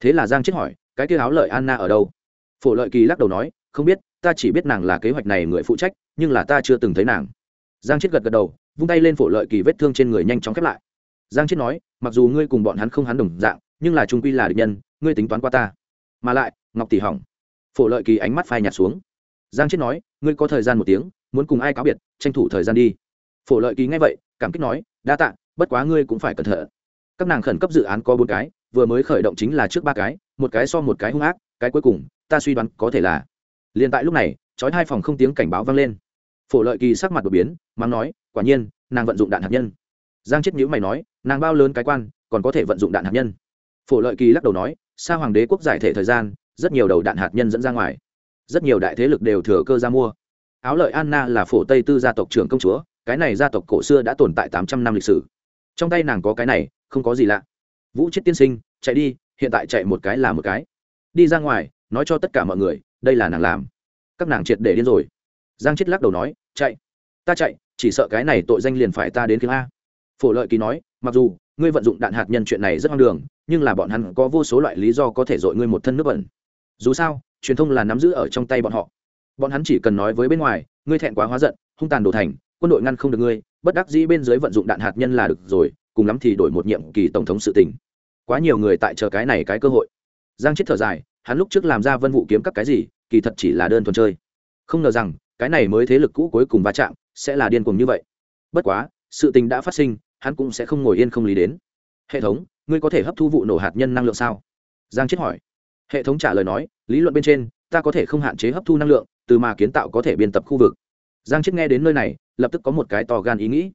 Thế là giang chết hỏi, cái kia áo lợi anna ở đâu? Phổ lợi kỳ lắc đầu nói, không biết, ta chỉ biết nàng là kế hoạch này người phụ trách, nhưng là ta chưa từng thấy nàng. Giang chết gật gật đầu, vung tay lên phổ lợi kỳ vết thương trên người nhanh chóng khép lại. Giang chết nói, mặc dù ngươi cùng bọn hắn không hắn đồng dạng, nhưng là trung quy là địch nhân, ngươi tính toán qua ta. Mà lại, ngọc tỷ hỏng. Phổ lợi kỳ ánh mắt phai nhạt xuống. Giang chết nói, ngươi có thời gian một tiếng, muốn cùng ai cáo biệt, tranh thủ thời gian đi. Phổ lợi kỳ nghe vậy, cảm kích nói, đa tạ, bất quá ngươi cũng phải cẩn thận các nàng khẩn cấp dự án có bốn cái, vừa mới khởi động chính là trước ba cái, một cái so một cái hung ác, cái cuối cùng, ta suy đoán có thể là. Liền tại lúc này trói hai phòng không tiếng cảnh báo vang lên. Phổ lợi kỳ sắc mặt đột biến, mắng nói, quả nhiên, nàng vận dụng đạn hạt nhân. Giang chết nhữ mày nói, nàng bao lớn cái quan, còn có thể vận dụng đạn hạt nhân? Phổ lợi kỳ lắc đầu nói, sa hoàng đế quốc giải thể thời gian, rất nhiều đầu đạn hạt nhân dẫn ra ngoài. Rất nhiều đại thế lực đều thừa cơ ra mua. Áo lợi anna là phổ tây tư gia tộc trưởng công chúa, cái này gia tộc cổ xưa đã tồn tại tám trăm năm lịch sử. Trong tay nàng có cái này không có gì lạ. Vũ chết tiên sinh, chạy đi, hiện tại chạy một cái là một cái. Đi ra ngoài, nói cho tất cả mọi người, đây là nàng làm. Các nàng triệt để điên rồi. Giang chết lắc đầu nói, chạy, ta chạy, chỉ sợ cái này tội danh liền phải ta đến tiếng a. Phổ lợi ký nói, mặc dù, ngươi vận dụng đạn hạt nhân chuyện này rất ngang đường, nhưng là bọn hắn có vô số loại lý do có thể dội ngươi một thân nước bẩn. Dù sao, truyền thông là nắm giữ ở trong tay bọn họ. Bọn hắn chỉ cần nói với bên ngoài, ngươi thẹn quá hóa giận, hung tàn đồ thành, quân đội ngăn không được ngươi, bất đắc dĩ bên dưới vận dụng đạn hạt nhân là được rồi cùng lắm thì đổi một nhiệm kỳ tổng thống sự tình. Quá nhiều người tại chờ cái này cái cơ hội. Giang chết thở dài, hắn lúc trước làm ra vân vụ kiếm các cái gì, kỳ thật chỉ là đơn thuần chơi. Không ngờ rằng, cái này mới thế lực cũ cuối cùng va chạm, sẽ là điên cuồng như vậy. Bất quá, sự tình đã phát sinh, hắn cũng sẽ không ngồi yên không lý đến. Hệ thống, ngươi có thể hấp thu vụ nổ hạt nhân năng lượng sao? Giang chết hỏi. Hệ thống trả lời nói, lý luận bên trên, ta có thể không hạn chế hấp thu năng lượng, từ mà kiến tạo có thể biên tập khu vực. Giang chết nghe đến nơi này, lập tức có một cái to gan ý nghĩ.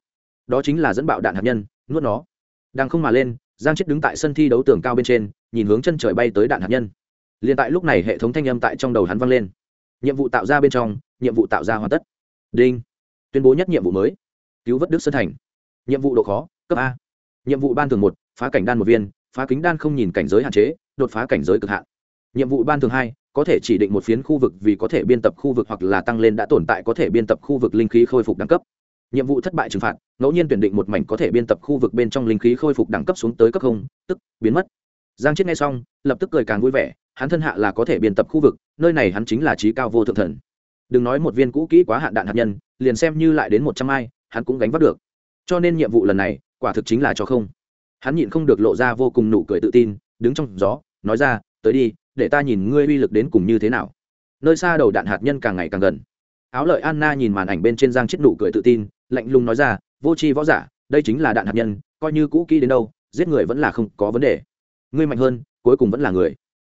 Đó chính là dẫn bạo đạn hạt nhân nuốt nó. Đang không mà lên, giang chết đứng tại sân thi đấu tường cao bên trên, nhìn hướng chân trời bay tới đạn hạt nhân. Liền tại lúc này hệ thống thanh âm tại trong đầu hắn vang lên. Nhiệm vụ tạo ra bên trong, nhiệm vụ tạo ra hoàn tất. Đinh. Tuyên bố nhất nhiệm vụ mới. Cứu vớt đức sơn thành. Nhiệm vụ độ khó, cấp a. Nhiệm vụ ban thường một, phá cảnh đan một viên, phá kính đan không nhìn cảnh giới hạn chế, đột phá cảnh giới cực hạn. Nhiệm vụ ban thường hai, có thể chỉ định một phiến khu vực vì có thể biên tập khu vực hoặc là tăng lên đã tồn tại có thể biên tập khu vực linh khí khôi phục đẳng cấp nhiệm vụ thất bại trừng phạt, ngẫu nhiên tuyển định một mảnh có thể biên tập khu vực bên trong linh khí khôi phục đẳng cấp xuống tới cấp không, tức, biến mất. Giang chết nghe xong, lập tức cười càng vui vẻ, hắn thân hạ là có thể biên tập khu vực, nơi này hắn chính là trí cao vô thượng thần. Đừng nói một viên cũ kỹ quá hạn đạn hạt nhân, liền xem như lại đến một trăm ai, hắn cũng gánh vác được. Cho nên nhiệm vụ lần này, quả thực chính là cho không. Hắn nhịn không được lộ ra vô cùng nụ cười tự tin, đứng trong gió, nói ra, tới đi, để ta nhìn ngươi uy lực đến cùng như thế nào. Nơi xa đầu đạn hạt nhân càng ngày càng gần. Áo lợi anna nhìn màn ảnh bên trên giang chết nụ cười tự tin lạnh lùng nói ra, vô tri võ giả, đây chính là đạn hạt nhân, coi như cũ kỹ đến đâu, giết người vẫn là không có vấn đề. Ngươi mạnh hơn, cuối cùng vẫn là người.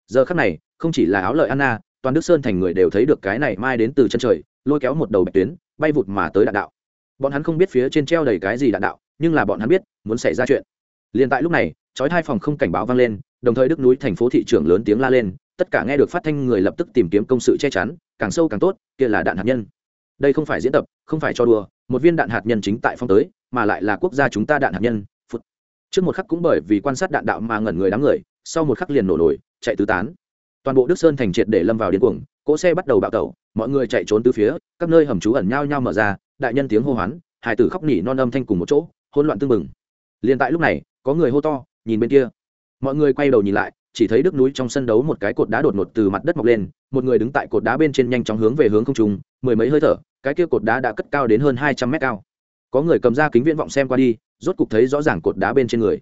Giờ khắc này, không chỉ là áo lợi anna, toàn đức sơn thành người đều thấy được cái này mai đến từ chân trời, lôi kéo một đầu bạch tuyến, bay vụt mà tới đạn đạo. Bọn hắn không biết phía trên treo đầy cái gì đạn đạo, nhưng là bọn hắn biết, muốn xảy ra chuyện. Liền tại lúc này, chói hai phòng không cảnh báo vang lên, đồng thời đức núi thành phố thị trưởng lớn tiếng la lên, tất cả nghe được phát thanh người lập tức tìm kiếm công sự che chắn, càng sâu càng tốt, kia là đạn hạt nhân. Đây không phải diễn tập, không phải cho đùa một viên đạn hạt nhân chính tại phong tới, mà lại là quốc gia chúng ta đạn hạt nhân phút trước một khắc cũng bởi vì quan sát đạn đạo mà ngẩn người đám người, sau một khắc liền nổ nổi, chạy tứ tán. Toàn bộ đức sơn thành triệt để lâm vào điên cuồng, cỗ xe bắt đầu bạo tẩu, mọi người chạy trốn từ phía, các nơi hầm trú ẩn nhau nhau mở ra, đại nhân tiếng hô hoán hải tử khóc nỉ non âm thanh cùng một chỗ, hỗn loạn tương mừng liền tại lúc này, có người hô to, nhìn bên kia. Mọi người quay đầu nhìn lại, chỉ thấy đức núi trong sân đấu một cái cột đá đột ngột từ mặt đất mọc lên, một người đứng tại cột đá bên trên nhanh chóng hướng về hướng không trung, mười mấy hơi thở cái kia cột đá đã cất cao đến hơn hai trăm mét cao. Có người cầm ra kính viễn vọng xem qua đi, rốt cục thấy rõ ràng cột đá bên trên người.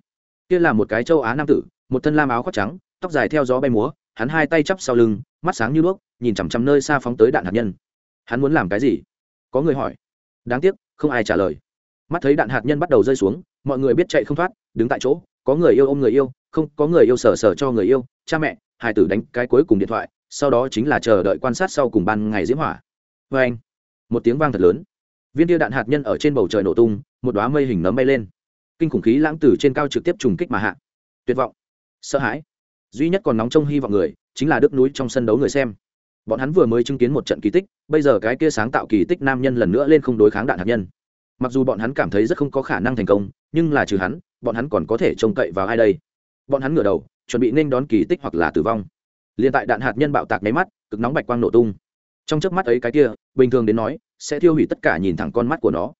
Kia là một cái châu á nam tử, một thân lam áo khoác trắng, tóc dài theo gió bay múa, hắn hai tay chắp sau lưng, mắt sáng như đuốc, nhìn chằm chằm nơi xa phóng tới đạn hạt nhân. Hắn muốn làm cái gì? Có người hỏi. Đáng tiếc, không ai trả lời. Mắt thấy đạn hạt nhân bắt đầu rơi xuống, mọi người biết chạy không thoát, đứng tại chỗ, có người yêu ôm người yêu, không, có người yêu sở sở cho người yêu, cha mẹ hải tử đánh cái cuối cùng điện thoại, sau đó chính là chờ đợi quan sát sau cùng ban ngày diễm hỏa. Vê anh một tiếng vang thật lớn. Viên tia đạn hạt nhân ở trên bầu trời nổ tung, một đoá mây hình nấm bay lên. Kinh khủng khí lãng từ trên cao trực tiếp trùng kích mà hạ. Tuyệt vọng, sợ hãi. Duy nhất còn nóng trong hy vọng người, chính là đức núi trong sân đấu người xem. Bọn hắn vừa mới chứng kiến một trận kỳ tích, bây giờ cái kia sáng tạo kỳ tích nam nhân lần nữa lên không đối kháng đạn hạt nhân. Mặc dù bọn hắn cảm thấy rất không có khả năng thành công, nhưng là trừ hắn, bọn hắn còn có thể trông cậy vào ai đây? Bọn hắn ngửa đầu, chuẩn bị nên đón kỳ tích hoặc là tử vong. Liền tại đạn hạt nhân bạo tạc máy mắt, cực nóng bạch quang nổ tung trong chớp mắt ấy cái kia, bình thường đến nói, sẽ thiêu hủy tất cả nhìn thẳng con mắt của nó.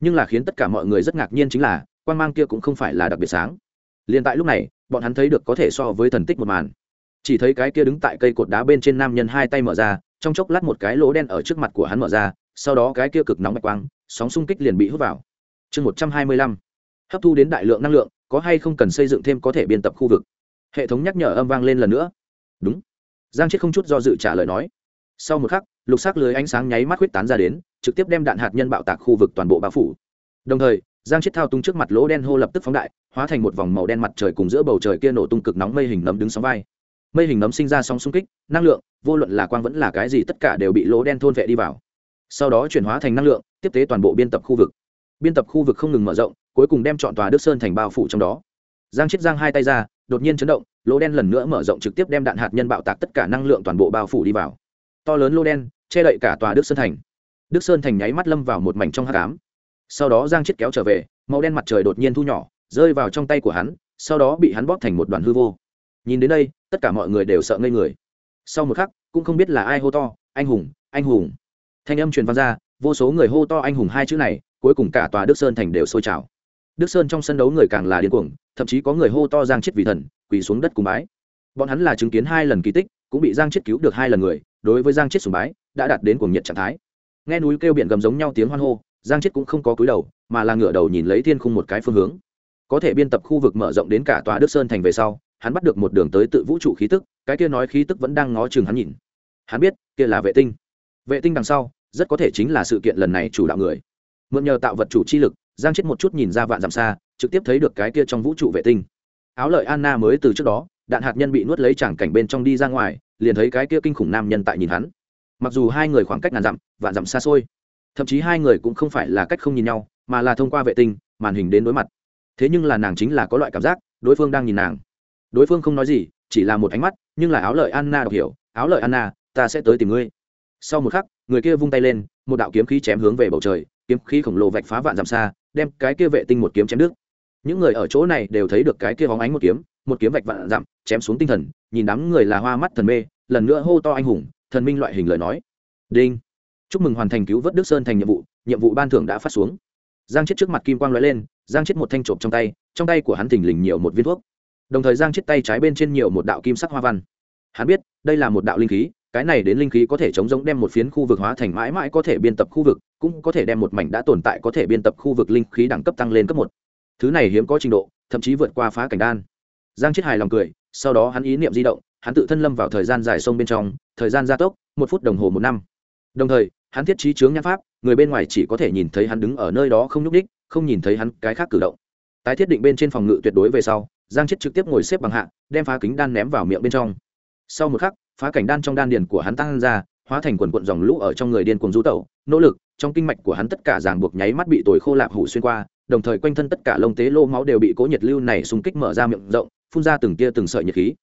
Nhưng là khiến tất cả mọi người rất ngạc nhiên chính là, quang mang kia cũng không phải là đặc biệt sáng. Liền tại lúc này, bọn hắn thấy được có thể so với thần tích một màn. Chỉ thấy cái kia đứng tại cây cột đá bên trên nam nhân hai tay mở ra, trong chốc lát một cái lỗ đen ở trước mặt của hắn mở ra, sau đó cái kia cực nóng bạch quang, sóng xung kích liền bị hút vào. Chương một trăm hai mươi lăm, hấp thu đến đại lượng năng lượng, có hay không cần xây dựng thêm có thể biên tập khu vực? Hệ thống nhắc nhở âm vang lên lần nữa. Đúng. Giang chết không chút do dự trả lời nói. Sau một khắc lục sắc lưới ánh sáng nháy mắt huyết tán ra đến, trực tiếp đem đạn hạt nhân bạo tạc khu vực toàn bộ bao phủ. Đồng thời, giang chết thao tung trước mặt lỗ đen hô lập tức phóng đại, hóa thành một vòng màu đen mặt trời cùng giữa bầu trời kia nổ tung cực nóng mây hình nấm đứng sóng vai. Mây hình nấm sinh ra sóng xung kích, năng lượng, vô luận là quang vẫn là cái gì tất cả đều bị lỗ đen thôn vệ đi vào. Sau đó chuyển hóa thành năng lượng, tiếp tế toàn bộ biên tập khu vực. Biên tập khu vực không ngừng mở rộng, cuối cùng đem chọn tòa đức sơn thành bao phủ trong đó. Giang chết giang hai tay ra, đột nhiên chấn động, lỗ đen lần nữa mở rộng trực tiếp đem đạn hạt nhân bạo tạc tất cả năng lượng toàn bộ bao phủ đi vào. To lớn lỗ đen che đậy cả tòa đức sơn thành. Đức sơn thành nháy mắt lâm vào một mảnh trong hát cám sau đó giang chết kéo trở về, màu đen mặt trời đột nhiên thu nhỏ, rơi vào trong tay của hắn, sau đó bị hắn bóp thành một đoàn hư vô. Nhìn đến đây, tất cả mọi người đều sợ ngây người. Sau một khắc, cũng không biết là ai hô to, anh hùng anh hùng! Thanh âm truyền vang ra, vô số người hô to anh hùng! Hai chữ này, cuối cùng cả tòa đức sơn thành đều sôi trào. Đức sơn trong sân đấu người càng là điên cuồng, thậm chí có người hô to giang chết vì thần, quỳ xuống đất cùng bái. Bọn hắn là chứng kiến hai lần kỳ tích cũng bị giang chết cứu được hai lần người, đối với giang chết sùng bái, đã đạt đến cuồng nhiệt trạng thái. Nghe núi kêu biển gầm giống nhau tiếng hoan hô, giang chết cũng không có cúi đầu, mà là ngửa đầu nhìn lấy thiên khung một cái phương hướng. Có thể biên tập khu vực mở rộng đến cả tòa đức sơn thành về sau, hắn bắt được một đường tới tự vũ trụ khí tức, cái kia nói khí tức vẫn đang ngó chừng hắn nhìn. Hắn biết, kia là vệ tinh. Vệ tinh đằng sau, rất có thể chính là sự kiện lần này chủ đạo người. Mượn nhờ tạo vật chủ chi lực, giang chết một chút nhìn ra vạn dặm xa, trực tiếp thấy được cái kia trong vũ trụ vệ tinh. Áo lợi anna mới từ trước đó đạn hạt nhân bị nuốt lấy chẳng cảnh bên trong đi ra ngoài, liền thấy cái kia kinh khủng nam nhân tại nhìn hắn. Mặc dù hai người khoảng cách ngàn dặm, vạn dặm xa xôi, thậm chí hai người cũng không phải là cách không nhìn nhau, mà là thông qua vệ tinh, màn hình đến đối mặt. Thế nhưng là nàng chính là có loại cảm giác, đối phương đang nhìn nàng. Đối phương không nói gì, chỉ là một ánh mắt, nhưng là áo lợi anna đọc hiểu, áo lợi anna, ta sẽ tới tìm ngươi. Sau một khắc, người kia vung tay lên, một đạo kiếm khí chém hướng về bầu trời, kiếm khí khổng lồ vạch phá vạn dặm xa, đem cái kia vệ tinh một kiếm chém đứt. Những người ở chỗ này đều thấy được cái kia bóng ánh một kiếm một kiếm vạch vạn dặm, chém xuống tinh thần, nhìn đám người là hoa mắt thần mê, lần nữa hô to anh hùng, thần minh loại hình lời nói. Đinh. Chúc mừng hoàn thành cứu vớt đức sơn thành nhiệm vụ nhiệm vụ ban thưởng đã phát xuống. Giang chết trước mặt kim quang loại lên, giang chết một thanh trộm trong tay trong tay của hắn thình lình nhiều một viên thuốc. Đồng thời giang chết tay trái bên trên nhiều một đạo kim sắc hoa văn. Hắn biết, đây là một đạo linh khí, cái này đến linh khí có thể chống giống đem một phiến khu vực hóa thành mãi mãi có thể biên tập khu vực, cũng có thể đem một mảnh đã tồn tại có thể biên tập khu vực linh khí đẳng cấp tăng lên cấp một. Thứ này hiếm có trình độ, thậm chí vượt qua phá cảnh đan giang chết hài lòng cười, sau đó hắn ý niệm di động, hắn tự thân lâm vào thời gian dài sông bên trong, thời gian gia tốc, một phút đồng hồ một năm. Đồng thời, hắn thiết trí chướng nhãn pháp, người bên ngoài chỉ có thể nhìn thấy hắn đứng ở nơi đó không nhúc đích không nhìn thấy hắn cái khác cử động. Tái thiết định bên trên phòng ngự tuyệt đối về sau, giang chết trực tiếp ngồi xếp bằng hạ, đem phá kính đan ném vào miệng bên trong. Sau một khắc, phá cảnh đan trong đan điền của hắn tăng ra, hóa thành quần quận dòng lũ ở trong người điên cuồng du tẩu, nỗ lực, trong kinh mạch của hắn tất cả ràng buộc nháy mắt bị tồi khô lạp hủ xuyên qua, đồng thời quanh thân tất cả lông tế lô máu đều bị cố nhiệt lưu này xung kích mở ra miệng rộng phun ra từng tia từng sợi nhiệt khí.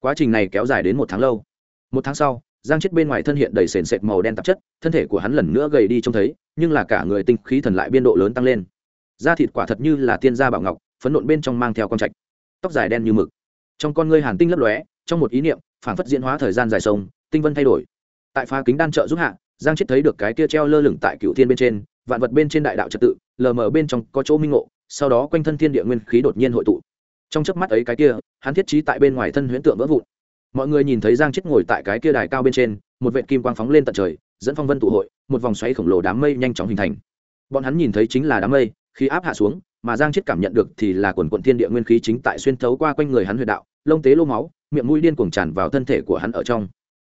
Quá trình này kéo dài đến một tháng lâu. Một tháng sau, giang chết bên ngoài thân hiện đầy sền sệt màu đen tạp chất, thân thể của hắn lần nữa gầy đi trông thấy, nhưng là cả người tinh khí thần lại biên độ lớn tăng lên. Da thịt quả thật như là tiên gia bảo ngọc, phấn nộn bên trong mang theo con trạch. Tóc dài đen như mực. Trong con ngươi hàn tinh lấp lóe, trong một ý niệm phản phất diễn hóa thời gian dài sông, tinh vân thay đổi. Tại phá kính đan trợ giúp hạ, giang chết thấy được cái kia treo lơ lửng tại cựu thiên bên trên, vạn vật bên trên đại đạo trật tự, lờ mờ bên trong có chỗ minh ngộ, sau đó quanh thân thiên địa nguyên khí đột nhiên hội tụ trong chớp mắt ấy cái kia, hắn thiết trí tại bên ngoài thân huyễn tượng vỡ vụn. Mọi người nhìn thấy giang chết ngồi tại cái kia đài cao bên trên, một vệ kim quang phóng lên tận trời, dẫn phong vân tụ hội, một vòng xoáy khổng lồ đám mây nhanh chóng hình thành. Bọn hắn nhìn thấy chính là đám mây khi áp hạ xuống, mà giang chết cảm nhận được thì là quần quận thiên địa nguyên khí chính tại xuyên thấu qua quanh người hắn huyệt đạo, lông tế lô máu, miệng mũi điên cuồng tràn vào thân thể của hắn ở trong.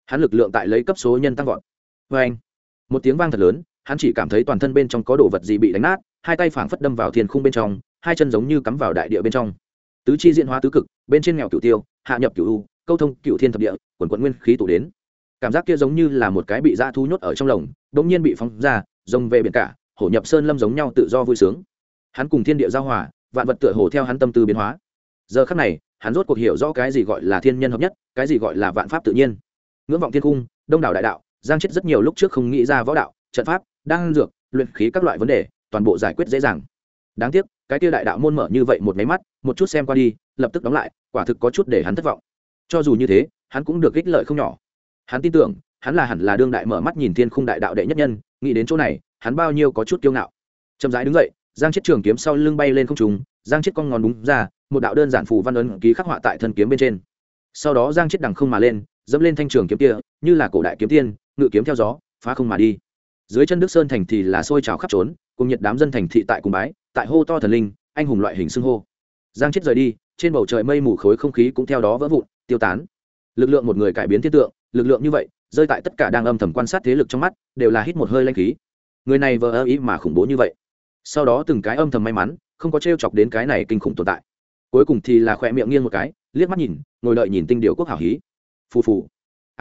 Hắn lực lượng tại lấy cấp số nhân tăng vọt. Vê anh, một tiếng vang thật lớn, hắn chỉ cảm thấy toàn thân bên trong có đồ vật gì bị đánh nát, hai tay phảng phất đâm vào thiên khung bên trong, hai chân giống như cắm vào đại địa bên trong tứ chi diễn hóa tứ cực, bên trên nghèo cửu tiêu, hạ nhập cửu u, câu thông cửu thiên thập địa, quần quận nguyên khí tụ đến. Cảm giác kia giống như là một cái bị dã thu nhốt ở trong lồng bỗng nhiên bị phóng ra rông về biển cả, hổ nhập sơn lâm giống nhau tự do vui sướng. Hắn cùng thiên địa giao hòa, vạn vật tựa hồ theo hắn tâm tư biến hóa. Giờ khắc này, hắn rốt cuộc hiểu rõ cái gì gọi là thiên nhân hợp nhất, cái gì gọi là vạn pháp tự nhiên. Ngưỡng vọng thiên cung, đông đảo đại đạo, giang chết rất nhiều lúc trước không nghĩ ra võ đạo, trận pháp đang dược, luyện khí các loại vấn đề, toàn bộ giải quyết dễ dàng đáng tiếc, cái kia đại đạo môn mở như vậy một máy mắt, một chút xem qua đi, lập tức đóng lại, quả thực có chút để hắn thất vọng. Cho dù như thế, hắn cũng được ích lợi không nhỏ. Hắn tin tưởng, hắn là hẳn là đương đại mở mắt nhìn thiên khung đại đạo đệ nhất nhân, nghĩ đến chỗ này, hắn bao nhiêu có chút kiêu ngạo. Chậm rãi đứng dậy, giang chết trường kiếm sau lưng bay lên không trùng giang chết con ngón đúng ra, một đạo đơn giản phù văn ấn ký khắc họa tại thân kiếm bên trên. Sau đó giang chết đằng không mà lên, dẫm lên thanh trường kiếm kia, như là cổ đại kiếm tiên, ngự kiếm theo gió, phá không mà đi. Dưới chân đức sơn thành thì là sôi trào khắp trốn, cùng nhiệt đám dân thành thị tại cùng bái tại hô to thần linh, anh hùng loại hình xưng hô. Giang chết rời đi, trên bầu trời mây mù khối không khí cũng theo đó vỡ vụn, tiêu tán. Lực lượng một người cải biến thiên tượng, lực lượng như vậy, rơi tại tất cả đang âm thầm quan sát thế lực trong mắt, đều là hít một hơi lanh khí. Người này vờ ơ ý mà khủng bố như vậy. Sau đó từng cái âm thầm may mắn, không có t r e o chọc đến cái này kinh khủng tồn tại. Cuối cùng thì là khỏe miệng nghiêng một cái, liếc mắt nhìn, ngồi đợi nhìn tinh điều quốc hảo hí. Phù phù.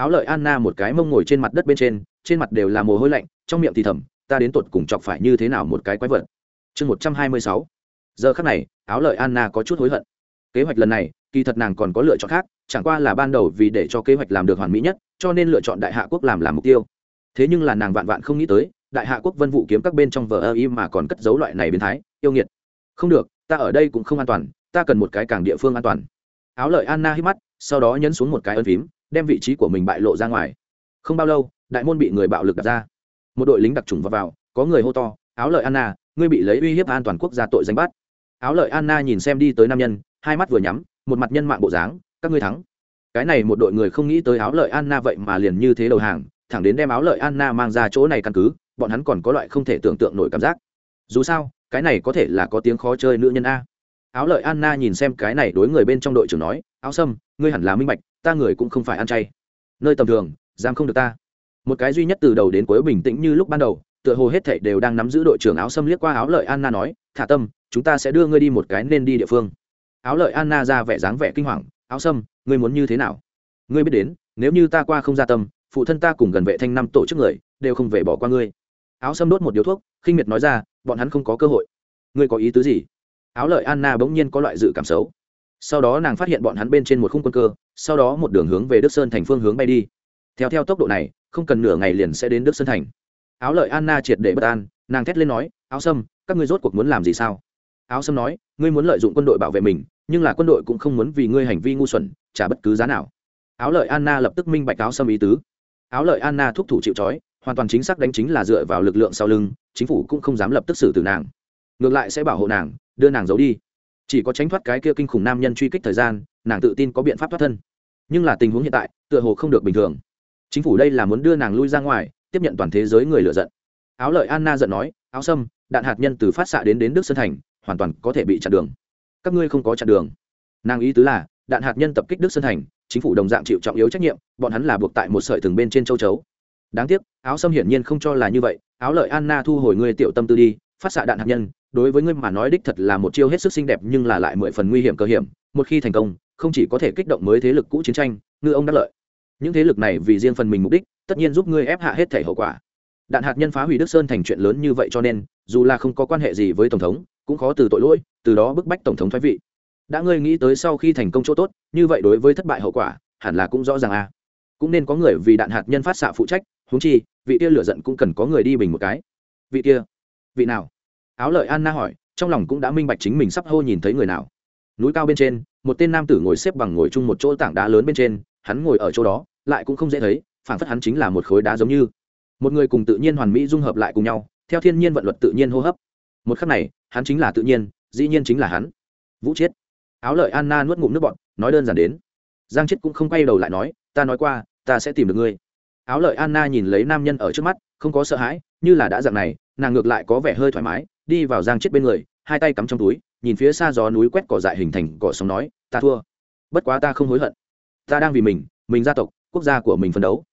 Áo lợi anna một cái mông ngồi trên mặt đất bên trên trên mặt đều là mồ hôi lạnh, trong miệng thì thầm, ta đến tột cùng chọc phải như thế nào một cái quái vật? Chương một trăm hai mươi sáu. Giờ khắc này áo lợi anna có chút hối hận. Kế hoạch lần này kỳ thật nàng còn có lựa chọn khác chẳng qua là ban đầu vì để cho kế hoạch làm được hoàn mỹ nhất cho nên lựa chọn đại hạ quốc làm làm mục tiêu. Thế nhưng là nàng vạn vạn không nghĩ tới đại hạ quốc vân vụ kiếm các bên trong vờ ơ y mà còn cất giấu loại này biến thái yêu nghiệt. Không được ta ở đây cũng không an toàn ta cần một cái cảng địa phương an toàn. Áo lợi anna hít mắt sau đó nhấn xuống một cái ân phím đem vị trí của mình bại lộ ra ngoài. Không bao lâu đại môn bị người bạo lực đặt ra. Một đội lính đặc trùng vào, vào có người hô to áo lợi anna ngươi bị lấy uy hiếp an toàn quốc gia tội danh bắt. Áo lợi anna nhìn xem đi tới nam nhân, hai mắt vừa nhắm, một mặt nhân mạng bộ dáng, các ngươi thắng. Cái này một đội người không nghĩ tới áo lợi anna vậy mà liền như thế đầu hàng, thẳng đến đem áo lợi anna mang ra chỗ này căn cứ, bọn hắn còn có loại không thể tưởng tượng nổi cảm giác. Dù sao, cái này có thể là có tiếng khó chơi nữ nhân a. Áo lợi anna nhìn xem cái này đối người bên trong đội trưởng nói, áo sâm, ngươi hẳn là minh bạch, ta người cũng không phải ăn chay. Nơi tầm thường, giam không được ta. Một cái duy nhất từ đầu đến cuối bình tĩnh như lúc ban đầu tựa hồ hết thảy đều đang nắm giữ đội trưởng áo xâm liếc qua áo lợi anna nói thả tâm chúng ta sẽ đưa ngươi đi một cái nên đi địa phương. Áo lợi anna ra vẻ dáng vẻ kinh hoàng áo xâm, ngươi muốn như thế nào? Ngươi biết đến nếu như ta qua không ra tâm phụ thân ta cùng gần vệ thanh năm tổ chức người đều không về bỏ qua ngươi. Áo xâm đốt một điếu thuốc khinh miệt nói ra bọn hắn không có cơ hội. Ngươi có ý tứ gì? Áo lợi anna bỗng nhiên có loại dự cảm xấu. Sau đó nàng phát hiện bọn hắn bên trên một khung quân cơ sau đó một đường hướng về đức sơn thành phương hướng bay đi. Theo theo tốc độ này không cần nửa ngày liền sẽ đến đức sơn thành áo lợi anna triệt để bất an, nàng thét lên nói, áo sâm, các ngươi rốt cuộc muốn làm gì sao? Áo sâm nói, ngươi muốn lợi dụng quân đội bảo vệ mình, nhưng là quân đội cũng không muốn vì ngươi hành vi ngu xuẩn, trả bất cứ giá nào. Áo lợi anna lập tức minh bạch áo sâm ý tứ. Áo lợi anna thúc thủ chịu trói, hoàn toàn chính xác đánh chính là dựa vào lực lượng sau lưng, chính phủ cũng không dám lập tức xử tử nàng. Ngược lại sẽ bảo hộ nàng, đưa nàng giấu đi. Chỉ có tránh thoát cái kia kinh khủng nam nhân truy kích thời gian, nàng tự tin có biện pháp thoát thân. Nhưng là tình huống hiện tại, tựa hồ không được bình thường. Chính phủ đây là muốn đưa nàng lui ra ngoài tiếp nhận toàn thế giới người lựa giận. Áo lợi anna giận nói, áo sâm, đạn hạt nhân từ phát xạ đến đến đức sơn thành, hoàn toàn có thể bị chặn đường. Các ngươi không có chặn đường. Nàng ý tứ là, đạn hạt nhân tập kích đức sơn thành, chính phủ đồng dạng chịu trọng yếu trách nhiệm, bọn hắn là buộc tại một sợi thừng bên trên châu chấu. Đáng tiếc, áo sâm hiển nhiên không cho là như vậy, áo lợi anna thu hồi ngươi tiểu tâm tư đi, phát xạ đạn hạt nhân, đối với ngươi mà nói đích thật là một chiêu hết sức xinh đẹp nhưng là lại mười phần nguy hiểm cơ hiểm, một khi thành công, không chỉ có thể kích động mới thế lực cũ chiến tranh, ngư ông đắc lợi những thế lực này vì riêng phần mình mục đích, tất nhiên giúp ngươi ép hạ hết thể hậu quả. Đạn hạt nhân phá hủy đức sơn thành chuyện lớn như vậy cho nên, dù là không có quan hệ gì với tổng thống, cũng khó từ tội lỗi, từ đó bức bách tổng thống thoái vị. Đã ngươi nghĩ tới sau khi thành công chỗ tốt, như vậy đối với thất bại hậu quả, hẳn là cũng rõ ràng a cũng nên có người vì đạn hạt nhân phát xạ phụ trách húng chi, vị kia lửa giận cũng cần có người đi bình một cái. Vị kia, vị nào? Áo lợi anna hỏi, trong lòng cũng đã minh bạch chính mình sắp hô nhìn thấy người nào. Núi cao bên trên, một tên nam tử ngồi xếp bằng ngồi chung một chỗ tảng đá lớn bên trên hắn ngồi ở chỗ đó, lại cũng không dễ thấy phản phất hắn chính là một khối đá giống như. Một người cùng tự nhiên hoàn mỹ dung hợp lại cùng nhau, theo thiên nhiên vận luật tự nhiên hô hấp. Một khắc này, hắn chính là tự nhiên, dĩ nhiên chính là hắn. Vũ chết. áo lợi anna nuốt ngụm nước bọn nói đơn giản đến. Giang chết cũng không quay đầu lại nói, ta nói qua, ta sẽ tìm được ngươi. Áo lợi anna nhìn lấy nam nhân ở trước mắt, không có sợ hãi, như là đã dạng này, nàng ngược lại có vẻ hơi thoải mái, đi vào giang chết bên người, hai tay cắm trong túi, nhìn phía xa gió núi quét cỏ dại hình thành cỏ sóng nói, ta thua. Bất quá ta không hối hận ta đang vì mình mình gia tộc, quốc gia của mình phấn đấu.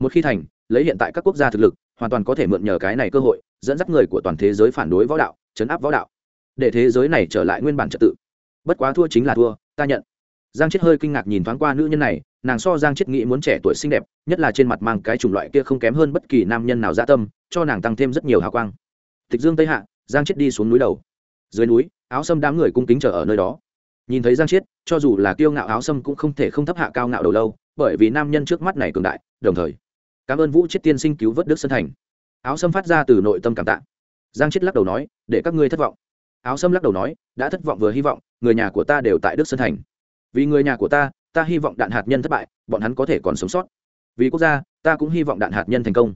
Một khi thành, lấy hiện tại các quốc gia thực lực, hoàn toàn có thể mượn nhờ cái này cơ hội, dẫn dắt người của toàn thế giới phản đối võ đạo, chấn áp võ đạo. Để thế giới này trở lại nguyên bản trật tự. Bất quá thua chính là thua, ta nhận. Giang chết hơi kinh ngạc nhìn thoáng qua nữ nhân này, nàng so giang chết nghĩ muốn trẻ tuổi xinh đẹp, nhất là trên mặt mang cái chủng loại kia không kém hơn bất kỳ nam nhân nào dã tâm, cho nàng tăng thêm rất nhiều hào quang. Tịch dương tây hạ, giang chết đi xuống núi đầu. Dưới núi, áo sâm đám người cung kính chờ ở nơi đó nhìn thấy giang chiết, cho dù là kiêu ngạo áo sâm cũng không thể không thấp hạ cao ngạo đầu lâu, bởi vì nam nhân trước mắt này cường đại, đồng thời, cảm ơn vũ chiết tiên sinh cứu vớt đức sơn thành. Áo sâm phát ra từ nội tâm cảm tạ. Giang chiết lắc đầu nói, để các ngươi thất vọng. Áo sâm lắc đầu nói, đã thất vọng vừa hy vọng, người nhà của ta đều tại đức sơn thành. Vì người nhà của ta ta hy vọng đạn hạt nhân thất bại, bọn hắn có thể còn sống sót. Vì quốc gia, ta cũng hy vọng đạn hạt nhân thành công.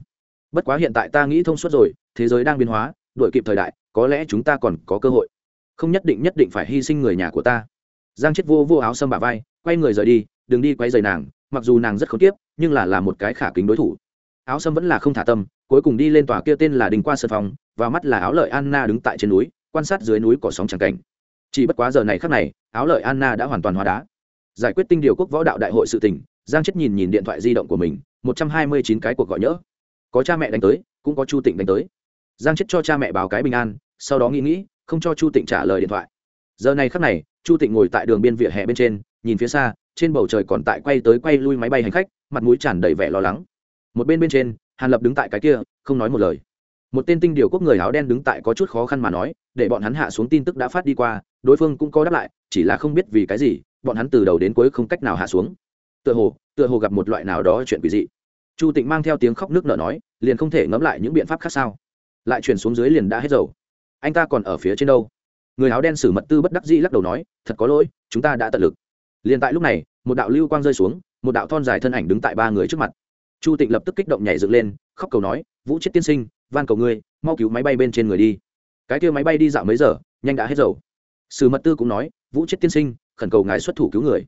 Bất quá hiện tại ta nghĩ thông suốt rồi, thế giới đang biến hóa, đuổi kịp thời đại, có lẽ chúng ta còn có cơ hội. Không nhất định nhất định phải hy sinh người nhà của ta giang chết vô vô áo sâm bà vai, quay người rời đi, đừng đi quay rời nàng, mặc dù nàng rất khốn kiếp, nhưng là là một cái khả kính đối thủ. Áo sâm vẫn là không thả tâm, cuối cùng đi lên tòa kia tên là đình qua sân phòng và mắt là áo lợi anna đứng tại trên núi, quan sát dưới núi cỏ sóng tràng cảnh. Chỉ bất quá giờ này khắc này, áo lợi anna đã hoàn toàn hóa đá. Giải quyết tinh điều quốc võ đạo đại hội sự tỉnh giang chết nhìn nhìn điện thoại di động của mình, một trăm hai mươi chín cái cuộc gọi nhỡ. Có cha mẹ đánh tới, cũng có chu tịnh đánh tới. Giang chết cho cha mẹ báo cái bình an, sau đó nghĩ nghĩ, không cho chu tịnh trả lời điện thoại. Giờ này khắc này chu tịnh ngồi tại đường biên vỉa hè bên trên, nhìn phía xa, trên bầu trời còn tại quay tới quay lui máy bay hành khách, mặt mũi tràn đầy vẻ lo lắng. Một bên bên trên, hàn lập đứng tại cái kia, không nói một lời. Một tên tinh điều quốc người áo đen đứng tại có chút khó khăn mà nói, để bọn hắn hạ xuống tin tức đã phát đi qua, đối phương cũng có đáp lại, chỉ là không biết vì cái gì, bọn hắn từ đầu đến cuối không cách nào hạ xuống. Tựa hồ tựa hồ gặp một loại nào đó chuyện quỷ dị. Chu tịnh mang theo tiếng khóc nước nở nói, liền không thể ngẫm lại những biện pháp khác sao. Lại chuyển xuống dưới liền đã hết dầu. Anh ta còn ở phía trên đâu? Người áo đen sử mật tư bất đắc dĩ lắc đầu nói, thật có lỗi, chúng ta đã tận lực. Liền tại lúc này, một đạo lưu quang rơi xuống, một đạo thon dài thân ảnh đứng tại ba người trước mặt. Chu tịnh lập tức kích động nhảy dựng lên, khóc cầu nói, vũ chết tiên sinh, van cầu ngươi, mau cứu máy bay bên trên người đi. Cái kia máy bay đi dạo mấy giờ, nhanh đã hết dầu. Sử mật tư cũng nói, vũ chết tiên sinh, khẩn cầu ngài xuất thủ cứu người.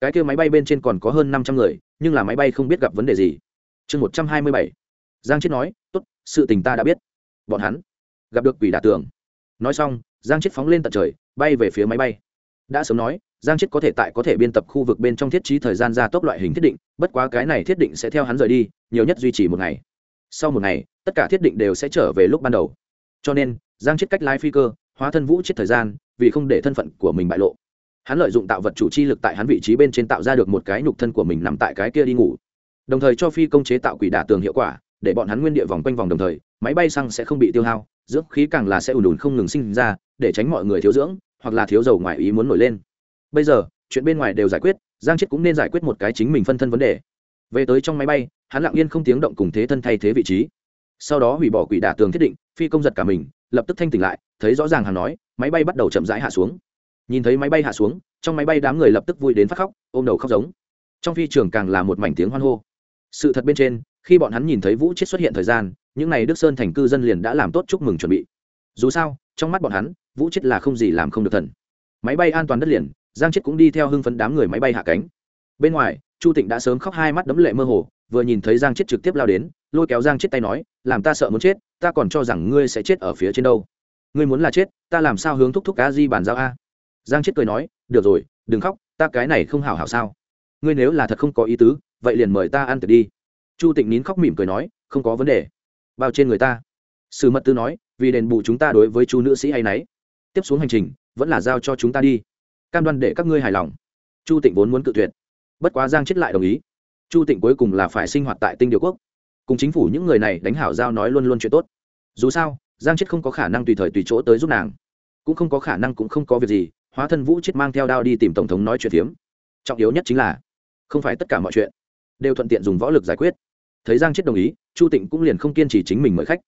Cái kia máy bay bên trên còn có hơn năm trăm người, nhưng là máy bay không biết gặp vấn đề gì. Chương một trăm hai mươi bảy. Giang chết nói, tốt, sự tình ta đã biết. Bọn hắn gặp được quỷ đả tường. Nói xong giang chết phóng lên tận trời, bay về phía máy bay. Đã sớm nói, giang chết có thể tại có thể biên tập khu vực bên trong thiết trí thời gian gia tốc loại hình thiết định, bất quá cái này thiết định sẽ theo hắn rời đi, nhiều nhất duy trì một ngày. Sau một ngày, tất cả thiết định đều sẽ trở về lúc ban đầu. Cho nên, giang chết cách lái phi cơ, hóa thân vũ chết thời gian, vì không để thân phận của mình bại lộ. Hắn lợi dụng tạo vật chủ chi lực tại hắn vị trí bên trên tạo ra được một cái nhục thân của mình nằm tại cái kia đi ngủ. Đồng thời cho phi công chế tạo quỷ đả tường hiệu quả, để bọn hắn nguyên địa vòng quanh vòng đồng thời, máy bay xăng sẽ không bị tiêu hao dưỡng khí càng là sẽ ùn ùn không ngừng sinh ra, để tránh mọi người thiếu dưỡng, hoặc là thiếu dầu ngoài ý muốn nổi lên. Bây giờ, chuyện bên ngoài đều giải quyết, giang chết cũng nên giải quyết một cái chính mình phân thân vấn đề. Về tới trong máy bay, hắn lặng yên không tiếng động cùng thế thân thay thế vị trí. Sau đó hủy bỏ quỷ đả tường thiết định, phi công giật cả mình, lập tức thanh tỉnh lại, thấy rõ ràng hắn nói, máy bay bắt đầu chậm rãi hạ xuống. Nhìn thấy máy bay hạ xuống, trong máy bay đám người lập tức vui đến phát khóc, ôm đầu khóc giống. Trong phi trường càng là một mảnh tiếng hoan hô. Sự thật bên trên, khi bọn hắn nhìn thấy vũ chết xuất hiện thời gian những n à y đức sơn thành cư dân liền đã làm tốt chúc mừng chuẩn bị. Dù sao, trong mắt bọn hắn, vũ chết là không gì làm không được thần. Máy bay an toàn đất liền, giang chết cũng đi theo hưng phấn đám người máy bay hạ cánh. Bên ngoài, chu tịnh đã sớm khóc hai mắt đấm lệ mơ hồ, vừa nhìn thấy giang chết trực tiếp lao đến, lôi kéo giang chết tay nói, làm ta sợ muốn chết, ta còn cho rằng ngươi sẽ chết ở phía trên đâu. Ngươi muốn là chết, ta làm sao hướng thúc thúc cá di bàn giao a? Giang chết cười nói, được rồi, đừng khóc, ta cái này không hảo hảo sao? Ngươi nếu là thật không có ý tứ, vậy liền mời ta ăn tiệc đi. Chu tịnh nín khóc mỉm cười nói, không có vấn đề bao trên người ta. Sử mật tư nói, vì đền bù chúng ta đối với chu nữ sĩ hay nấy. Tiếp xuống hành trình, vẫn là giao cho chúng ta đi. Cam đoan để các ngươi hài lòng. Chu tịnh vốn muốn cự tuyệt. Bất quá giang chết lại đồng ý. Chu tịnh cuối cùng là phải sinh hoạt tại tinh điều quốc. Cùng chính phủ những người này đánh hảo giao nói luôn luôn chuyện tốt. Dù sao, giang chết không có khả năng tùy thời tùy chỗ tới giúp nàng. Cũng không có khả năng cũng không có việc gì, hóa thân vũ chết mang theo đao đi tìm tổng thống nói chuyện phiếm. Trọng yếu nhất chính là, không phải tất cả mọi chuyện đều thuận tiện dùng võ lực giải quyết thấy giang chết đồng ý chu tịnh cũng liền không kiên trì chính mình mời khách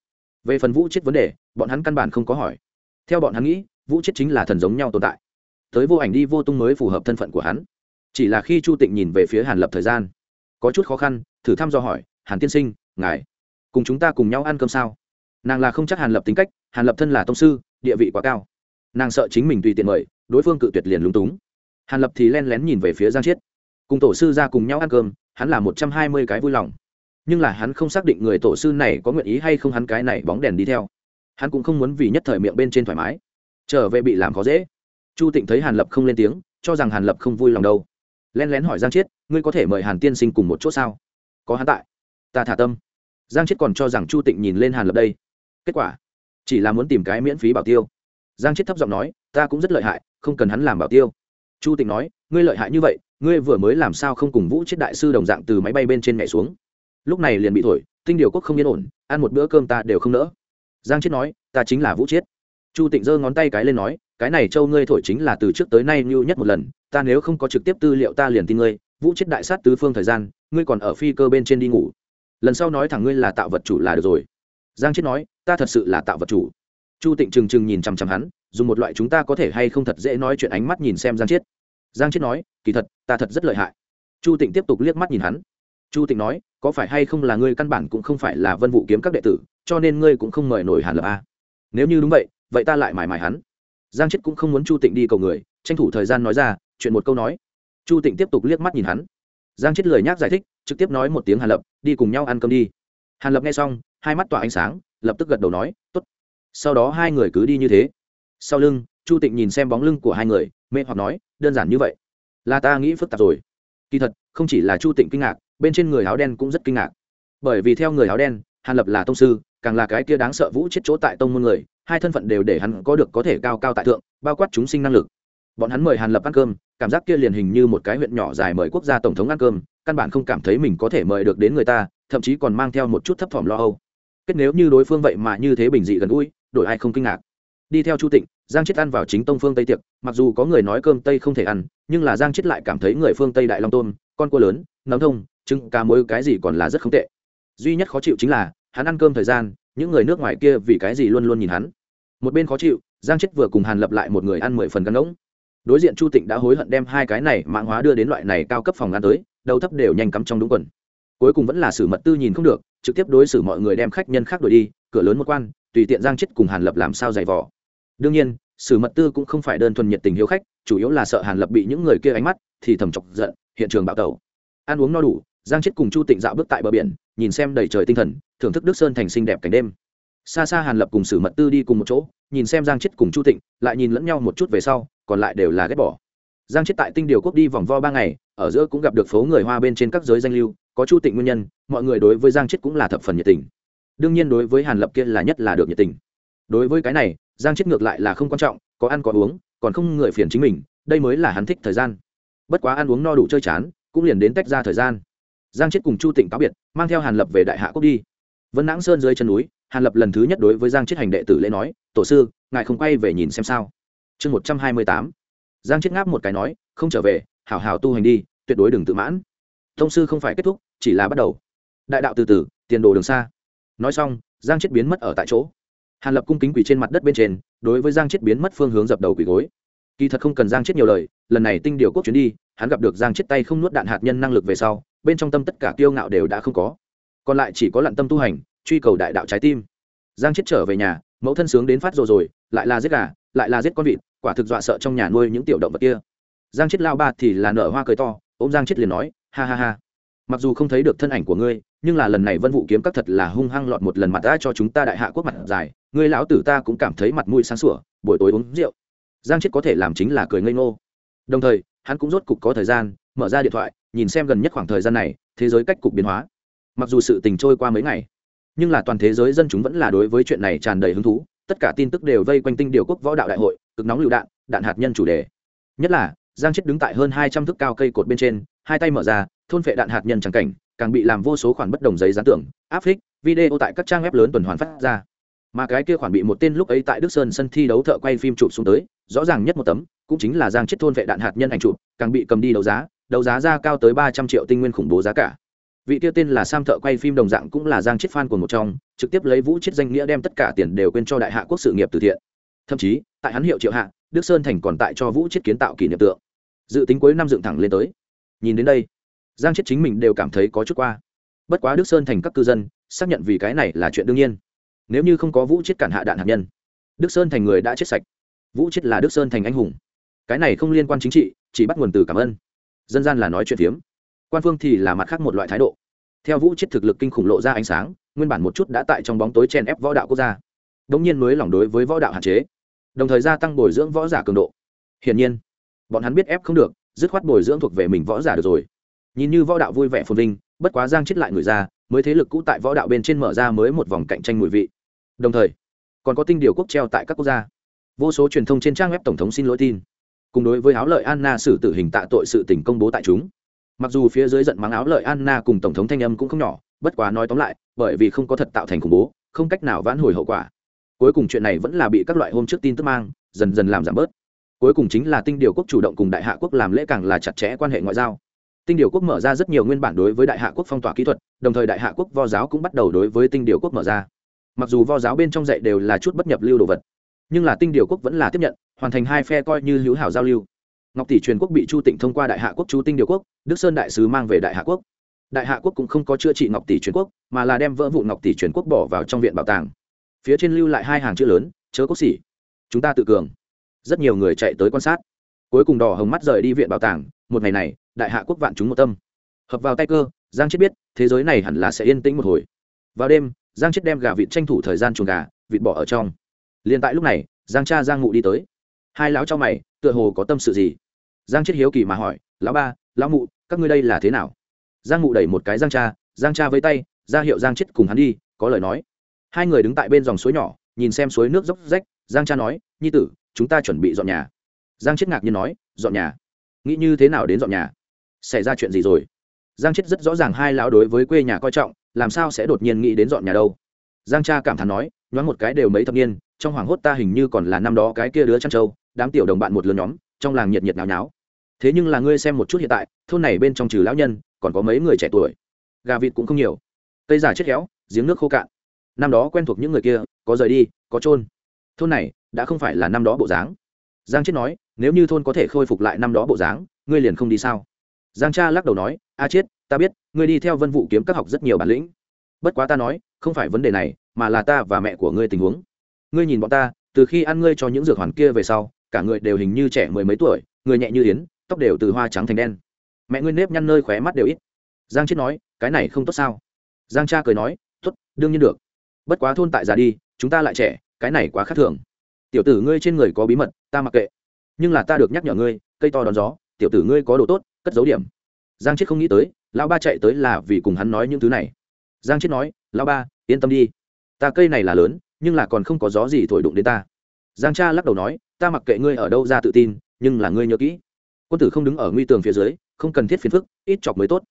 về phần vũ chết vấn đề bọn hắn căn bản không có hỏi theo bọn hắn nghĩ vũ chết chính là thần giống nhau tồn tại tới vô ảnh đi vô tung mới phù hợp thân phận của hắn chỉ là khi chu tịnh nhìn về phía hàn lập thời gian có chút khó khăn thử thăm dò hỏi hàn tiên sinh ngài cùng chúng ta cùng nhau ăn cơm sao nàng là không chắc hàn lập tính cách hàn lập thân là tông sư địa vị quá cao nàng sợ chính mình tùy tiện mời đối phương cự tuyệt liền lúng túng hàn lập thì len lén nhìn về phía giang chiết cùng tổ sư ra cùng nhau ăn cơm hắn là một trăm hai mươi cái vui lòng nhưng là hắn không xác định người tổ sư này có nguyện ý hay không hắn cái này bóng đèn đi theo. Hắn cũng không muốn vì nhất thời miệng bên trên thoải mái. Trở về bị làm khó dễ. Chu tịnh thấy hàn lập không lên tiếng, cho rằng hàn lập không vui lòng đâu. Len lén hỏi giang chiết, ngươi có thể mời hàn tiên sinh cùng một chỗ sao? Có hắn tại. Ta thả tâm. Giang chiết còn cho rằng chu tịnh nhìn lên hàn lập đây. Kết quả, chỉ là muốn tìm cái miễn phí bảo tiêu. Giang chiết thấp giọng nói, ta cũng rất lợi hại, không cần hắn làm bảo tiêu. Chu tịnh nói, ngươi lợi hại như vậy, ngươi vừa mới làm sao không cùng vũ chết đại sư đồng dạng từ máy bay bên trên mẹ xuống? Lúc này liền bị thổi, tinh điều quốc không yên ổn, ăn một bữa cơm ta đều không nỡ. Giang chết nói, ta chính là vũ chết chu tịnh giơ ngón tay cái lên nói, cái này châu ngươi thổi chính là từ trước tới nay như nhất một lần, ta nếu không có trực tiếp tư liệu ta liền tin ngươi, vũ chết đại sát tứ phương thời gian, ngươi còn ở phi cơ bên trên đi ngủ. Lần sau nói thẳng ngươi là tạo vật chủ là được rồi. Giang chết nói, ta thật sự là tạo vật chủ. Chu tịnh trừng trừng nhìn chằm chằm hắn, dùng một loại chúng ta có thể hay không thật dễ nói chuyện ánh mắt nhìn xem giang chết giang chết nói, kỳ thật, ta thật rất lợi hại. Chu tịnh tiếp tục liếc mắt nhìn hắn chu tịnh nói, có phải hay không là ngươi căn bản cũng không phải là vân vụ kiếm các đệ tử, cho nên ngươi cũng không mời nổi hàn lập a? Nếu như đúng vậy vậy ta lại mải mải hắn. Giang chết cũng không muốn chu tịnh đi cầu người, tranh thủ thời gian nói ra, chuyện một câu nói. Chu tịnh tiếp tục liếc mắt nhìn hắn. Giang chết lời nhác giải thích, trực tiếp nói một tiếng hàn lập, đi cùng nhau ăn cơm đi. Hàn lập nghe xong, hai mắt tỏa ánh sáng, lập tức gật đầu nói t ố t sau đó hai người cứ đi như thế. Sau lưng, chu tịnh nhìn xem bóng lưng của hai người, mê hoặc nói, đơn giản như vậy. Là ta nghĩ phức tạp rồi. Kỳ thật, không chỉ là chu tịnh kinh ngạc bên trên người áo đen cũng rất kinh ngạc. Bởi vì theo người áo đen, hàn lập là tông sư, càng là cái kia đáng sợ vũ chết chỗ tại tông môn người, hai thân phận đều để hắn có được có thể cao cao tại thượng, bao quát chúng sinh năng lực. Bọn hắn mời hàn lập ăn cơm, cảm giác kia liền hình như một cái huyện nhỏ dài mời quốc gia tổng thống ăn cơm, căn bản không cảm thấy mình có thể mời được đến người ta, thậm chí còn mang theo một chút thấp thỏm lo âu. Kết nếu như đối phương vậy mà như thế bình dị gần gũi, đổi ai không kinh ngạc. Đi theo chu tịnh, giang chết ăn vào chính tông phương tây tiệc, mặc dù có người nói cơm tây không thể ăn, nhưng là giang chết lại cảm thấy người phương tây đại long tôm con cua lớn, nấm thông trứng, cá mối cái gì còn là rất không tệ. Duy nhất khó chịu chính là, hắn ăn cơm thời gian, những người nước ngoài kia vì cái gì luôn luôn nhìn hắn. Một bên khó chịu, giang chết vừa cùng hàn lập lại một người ăn mười phần gắn ngỗng đối diện chu tịnh đã hối hận đem hai cái này mạng hóa đưa đến loại này cao cấp phòng ăn tới, đầu thấp đều nhanh cắm trong đúng quần. Cuối cùng vẫn là xử mật tư nhìn không được, trực tiếp đối xử mọi người đem khách nhân khác đổi đi, cửa lớn một quan, tùy tiện giang chết cùng hàn lập làm sao giày vò. Đương nhiên, sử mật tư cũng không phải đơn thuần nhiệt tình hiếu khách, chủ yếu là sợ hàn lập bị những người kia ánh mắt thì thầm chọc giận, hiện trường bạo tẩu. Ăn uống no đủ giang chết cùng chu tịnh dạo bước tại bờ biển, nhìn xem đầy trời tinh thần, thưởng thức đức sơn thành xinh đẹp cảnh đêm. Xa xa hàn lập cùng sử mật tư đi cùng một chỗ, nhìn xem giang chết cùng chu tịnh, lại nhìn lẫn nhau một chút về sau, còn lại đều là ghét bỏ. Giang chết tại tinh điều quốc đi vòng vo ba ngày, ở giữa cũng gặp được phố người hoa bên trên các giới danh lưu, có chu tịnh nguyên nhân, mọi người đối với giang chết cũng là thập phần nhiệt tình. Đương nhiên đối với hàn lập kia là nhất là được nhiệt tình. Đối với cái này, giang chết ngược lại là không quan trọng, có ăn có uống, còn không người phiền chính mình, đây mới là hắn thích thời gian. Bất quá ăn uống no đủ chơi chán, cũng liền đến tách ra thời gian giang chết cùng chu tịnh cáo biệt, mang theo hàn lập về đại hạ quốc đi. Vân nãng sơn dưới chân núi, hàn lập lần thứ nhất đối với giang chết hành đệ tử lễ nói, tổ sư, ngài không quay về nhìn xem sao? Chương một trăm hai mươi tám. Giang chết ngáp một cái nói, không trở về, hảo hảo tu hành đi, tuyệt đối đừng tự mãn. Thông sư không phải kết thúc, chỉ là bắt đầu. Đại đạo từ từ, tiền đồ đường xa. Nói xong, giang chết biến mất ở tại chỗ. Hàn lập cung kính quỳ trên mặt đất bên trên, đối với giang chết biến mất phương hướng dập đầu quỳ gối. Kỳ thật không cần giang chết nhiều lời, lần này tinh điều quốc chuyến đi, hắn gặp được giang chết tay không nuốt đạn hạt nhân năng lực về sau bên trong tâm tất cả kiêu ngạo đều đã không có. Còn lại chỉ có lặn tâm tu hành, truy cầu đại đạo trái tim. Giang chết trở về nhà, mẫu thân sướng đến phát rồi rồi, lại là giết gà, lại là giết con vịt, quả thực dọa sợ trong nhà nuôi những tiểu động vật kia. Giang chết lao ba thì là nở hoa cười to ô m giang chết liền nói, ha ha ha. Mặc dù không thấy được thân ảnh của ngươi, nhưng là lần này vân vụ kiếm các thật là hung hăng lọt một lần mặt đã cho chúng ta đại hạ quốc mặt dài, ngươi lão tử ta cũng cảm thấy mặt mũi sáng sủa, buổi tối uống rượu. Giang chết có thể làm chính là cười ngây ngô. Đồng thời, hắn cũng rốt cục có thời gian mở ra điện thoại, nhìn xem gần nhất khoảng thời gian này, thế giới cách cục biến hóa. Mặc dù sự tình trôi qua mấy ngày, nhưng là toàn thế giới dân chúng vẫn là đối với chuyện này tràn đầy hứng thú. Tất cả tin tức đều vây quanh tinh điều quốc võ đạo đại hội, cực nóng lựu đạn đạn hạt nhân chủ đề. Nhất là, giang chết đứng tại hơn hai trăm thước cao cây cột bên trên, hai tay mở ra, thôn phệ đạn hạt nhân trắng cảnh, càng bị làm vô số khoản bất đồng giấy gián tưởng áp phích, video tại các trang web lớn tuần hoàn phát ra. Mà cái kia khoản bị một tên lúc ấy tại đức sơn sân thi đấu thợ quay phim chụp xuống tới, rõ ràng nhất một tấm, cũng chính là giang chết thôn vệ đạn hạt nhân ảnh chụp, càng bị cầm đi đấu giá đấu giá ra cao tới ba trăm triệu tinh nguyên khủng bố giá cả. Vị tiêu tên là sam thợ quay phim đồng dạng cũng là giang chết fan của một trong, trực tiếp lấy vũ chết danh nghĩa đem tất cả tiền đều quên cho đại hạ quốc sự nghiệp từ thiện. Thậm chí, tại hắn hiệu triệu hạ, đức sơn thành còn tại cho vũ chết kiến tạo kỷ niệm tượng. Dự tính cuối năm dựng thẳng lên tới. Nhìn đến đây, giang chết chính mình đều cảm thấy có chút qua. Bất quá đức sơn thành các cư dân xác nhận vì cái này là chuyện đương nhiên. Nếu như không có vũ chết cản hạ đạn hạt nhân, đức sơn thành người đã chết sạch. Vũ chết là đức sơn thành anh hùng. Cái này không liên quan chính trị, chỉ bắt nguồn từ cảm ơn dân gian là nói chuyện phiếm. Quan phương thì là mặt khác một loại thái độ. Theo vũ chết thực lực kinh khủng lộ ra ánh sáng, nguyên bản một chút đã tại trong bóng tối chen ép võ đạo quốc gia. Đống nhiên mới lỏng đối với võ đạo hạn chế. Đồng thời gia tăng bồi dưỡng võ giả cường độ. Hiển nhiên, bọn hắn biết ép không được, dứt khoát bồi dưỡng thuộc về mình võ giả được rồi. Nhìn như võ đạo vui vẻ phồn vinh, bất quá giang chết lại người ra, mới thế lực cũ tại võ đạo bên trên mở ra mới một vòng cạnh tranh mùi vị. Đồng thời, còn có tinh điều quốc treo tại các quốc gia. Vô số truyền thông trên trang web tổng thống xin lỗi tin cùng đối với áo lợi anna xử tử hình tạ tội sự tình công bố tại chúng. Mặc dù phía dưới giận mắng áo lợi anna cùng tổng thống thanh âm cũng không nhỏ, bất quá nói tóm lại, bởi vì không có thật tạo thành khủng bố, không cách nào vãn hồi hậu quả. Cuối cùng chuyện này vẫn là bị các loại hôm trước tin tức mang, dần dần làm giảm bớt. Cuối cùng chính là tinh điều quốc chủ động cùng đại hạ quốc làm lễ càng là chặt chẽ quan hệ ngoại giao. Tinh điều quốc mở ra rất nhiều nguyên bản đối với đại hạ quốc phong tỏa kỹ thuật, đồng thời đại hạ quốc vo giáo cũng bắt đầu đối với tinh điều quốc mở ra. Mặc dù vo giáo bên trong dạy đều là chút bất nhập lưu đồ vật nhưng là tinh điều quốc vẫn là tiếp nhận, hoàn thành hai phe coi như hữu hảo giao lưu. Ngọc tỷ truyền quốc bị chu tịnh thông qua đại hạ quốc chú tinh điều quốc, đức sơn đại sứ mang về đại hạ quốc. Đại hạ quốc cũng không có chữa trị ngọc tỷ truyền quốc, mà là đem vỡ vụ ngọc tỷ truyền quốc bỏ vào trong viện bảo tàng. Phía trên lưu lại hai hàng chữ lớn, chớ quốc xỉ. Chúng ta tự cường. Rất nhiều người chạy tới quan sát. Cuối cùng đỏ hồng mắt rời đi viện bảo tàng, một ngày này, đại hạ quốc vạn chúng một tâm. Hợp vào tay cơ, giang chết biết, thế giới này hẳn là sẽ yên tĩnh một hồi. Vào đêm, giang chết đem gà vịt tranh thủ thời gian chuồng gà, vịt bỏ ở trong liền tại lúc này, giang cha giang ngụ đi tới. Hai lão cho mày, tựa hồ có tâm sự gì? Giang chết hiếu kỳ mà hỏi, lão ba, lão mụ, các ngươi đây là thế nào? Giang ngụ đẩy một cái giang cha giang cha với tay, ra hiệu giang chết cùng hắn đi, có lời nói. Hai người đứng tại bên dòng suối nhỏ, nhìn xem suối nước dốc rách, giang cha nói, nhi tử, chúng ta chuẩn bị dọn nhà. Giang chết ngạc nhiên nói, dọn nhà? Nghĩ như thế nào đến dọn nhà? Xảy ra chuyện gì rồi? Giang chết rất rõ ràng hai lão đối với quê nhà coi trọng, làm sao sẽ đột nhiên nghĩ đến dọn nhà đâu. Giang cha cảm thán nói, nhoáng một cái đều mấy thập niên trong hoàng hốt ta hình như còn là năm đó cái kia đứa chăn trâu, đám tiểu đồng bạn một lớn nhóm, trong làng nhiệt nhiệt náo náo thế nhưng là ngươi xem một chút hiện tại, thôn này bên trong trừ lão nhân, còn có mấy người trẻ tuổi. Gà vịt cũng không nhiều. Cây giả chết héo, giếng nước khô cạn. Năm đó quen thuộc những người kia, có rời đi, có trôn thôn này đã không phải là năm đó bộ dáng. Giang chết nói, nếu như thôn có thể khôi phục lại năm đó bộ dáng, ngươi liền không đi sao? Giang cha lắc đầu nói, a chết ta biết, ngươi đi theo vân vụ kiếm các học rất nhiều bản lĩnh. Bất quá ta nói, không phải vấn đề này, mà là ta và mẹ của ngươi tình huống ngươi nhìn bọn ta, từ khi ăn ngươi cho những dược hoàn kia về sau, cả người đều hình như trẻ mười mấy tuổi, người nhẹ như yến, tóc đều từ hoa trắng thành đen. Mẹ ngươi nếp nhăn nơi khóe mắt đều ít. Giang chết nói, cái này không tốt sao? Giang cha cười nói, tốt, đương nhiên được. Bất quá thôn tại già đi, chúng ta lại trẻ, cái này quá khác thường. Tiểu tử ngươi trên người có bí mật, ta mặc kệ. Nhưng là ta được nhắc nhở ngươi, cây to đón gió, tiểu tử ngươi có đồ tốt, cất dấu điểm. Giang chết không nghĩ tới, lão ba chạy tới là vì cùng hắn nói những thứ này. Giang chết nói, lão ba, yên tâm đi. Ta cây này là lớn nhưng là còn không có gió gì thổi đụng đến ta. Giang cha lắc đầu nói, ta mặc kệ ngươi ở đâu ra tự tin, nhưng là ngươi nhớ kỹ, quân tử không đứng ở nguy tường phía dưới, không cần thiết phiền phức, ít chọc mới tốt.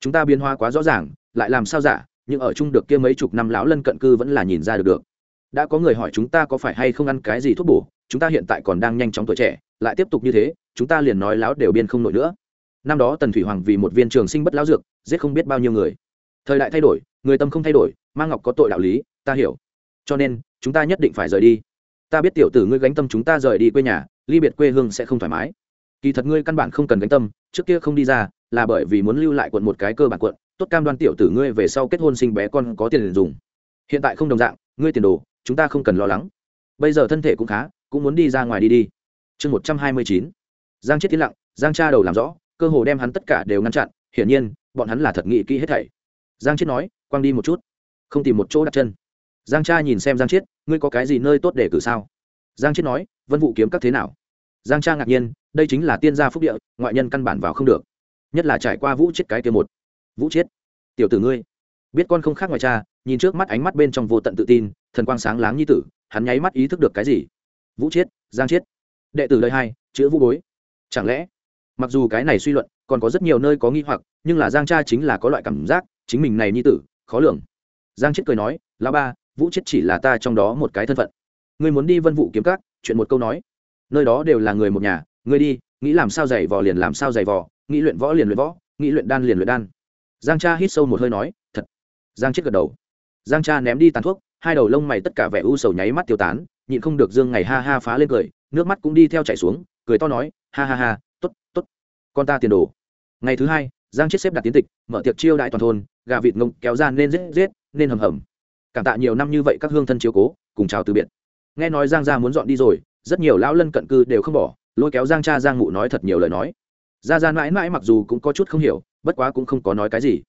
Chúng ta biến hóa quá rõ ràng, lại làm sao giả, nhưng ở chung được kia mấy chục năm lão lân cận cư vẫn là nhìn ra được được. Đã có người hỏi chúng ta có phải hay không ăn cái gì thuốc bổ, chúng ta hiện tại còn đang nhanh chóng tuổi trẻ, lại tiếp tục như thế, chúng ta liền nói láo đều biên không nổi nữa. Năm đó tần thủy hoàng vì một viên trường sinh bất lão dược, giết không biết bao nhiêu người. Thời đại thay đổi, người tâm không thay đổi mang ngọc có tội đạo lý, ta hiểu cho nên, chúng ta nhất định phải rời đi. Ta biết tiểu tử ngươi gánh tâm chúng ta rời đi quê nhà, ly biệt quê hương sẽ không thoải mái. Kỳ thật ngươi căn bản không cần gánh tâm, trước kia không đi ra, là bởi vì muốn lưu lại quận một cái cơ bản quận, tốt cam đoan tiểu tử ngươi về sau kết hôn sinh bé con có tiền dùng. Hiện tại không đồng dạng, ngươi tiền đồ, chúng ta không cần lo lắng. Bây giờ thân thể cũng khá, cũng muốn đi ra ngoài đi đi. Chương một trăm hai mươi chín. Giang chết tiến lặng, giang cha đầu làm rõ, cơ hồ đem hắn tất cả đều ngăn chặn, hiển nhiên, bọn hắn là thật nghị kỹ hết thảy. Giang chết nói quăng đi một chút. Không tìm một chỗ đặt chân giang cha nhìn xem giang chiết, ngươi có cái gì nơi tốt để cử sao? Giang chiết nói, vân vụ kiếm các thế nào? Giang cha ngạc nhiên, đây chính là tiên gia phúc địa, ngoại nhân căn bản vào không được. Nhất là trải qua vũ chết cái kia một. Vũ chết tiểu tử ngươi. Biết con không khác ngoài cha, nhìn trước mắt ánh mắt bên trong vô tận tự tin, thần quang sáng láng như tử, hắn nháy mắt ý thức được cái gì? Vũ chiết, giang chiết. Đệ tử đời hai, chữ vũ bối. Chẳng lẽ, mặc dù cái này suy luận, còn có rất nhiều nơi có nghi hoặc, nhưng là giang cha chính là có loại cảm giác, chính mình này như tử, khó lường. Giang chiết cười nói, lão ba vũ chết chỉ là ta trong đó một cái thân phận. Ngươi muốn đi vân vụ kiếm các, chuyện một câu nói. Nơi đó đều là người một nhà, ngươi đi, nghĩ làm sao giày vò liền làm sao giày vò, nghĩ luyện võ liền luyện võ, nghĩ luyện đan liền luyện đan. Giang cha hít sâu một hơi nói, thật. Giang chết gật đầu. Giang cha ném đi tàn thuốc, hai đầu lông mày tất cả vẻ u sầu nháy mắt tiêu tán, nhịn không được dương ngày ha ha phá lên cười, nước mắt cũng đi theo chảy xuống, cười to nói, ha ha ha t ố t t ố t con ta tiền đồ. Ngày thứ hai, giang chết xếp đặt tiến tịch, mở tiệc chiêu đại toàn thôn, gà vịt ngông kéo ra nên giết giết, nên hầm hầm cảm tạ nhiều năm như vậy các hương thân chiếu cố, cùng chào từ biệt. Nghe nói giang gia muốn dọn đi rồi, rất nhiều lão lân cận cư đều không bỏ, lôi kéo giang cha giang mụ nói thật nhiều lời nói. Gia gia mãi mãi mặc dù cũng có chút không hiểu, bất quá cũng không có nói cái gì.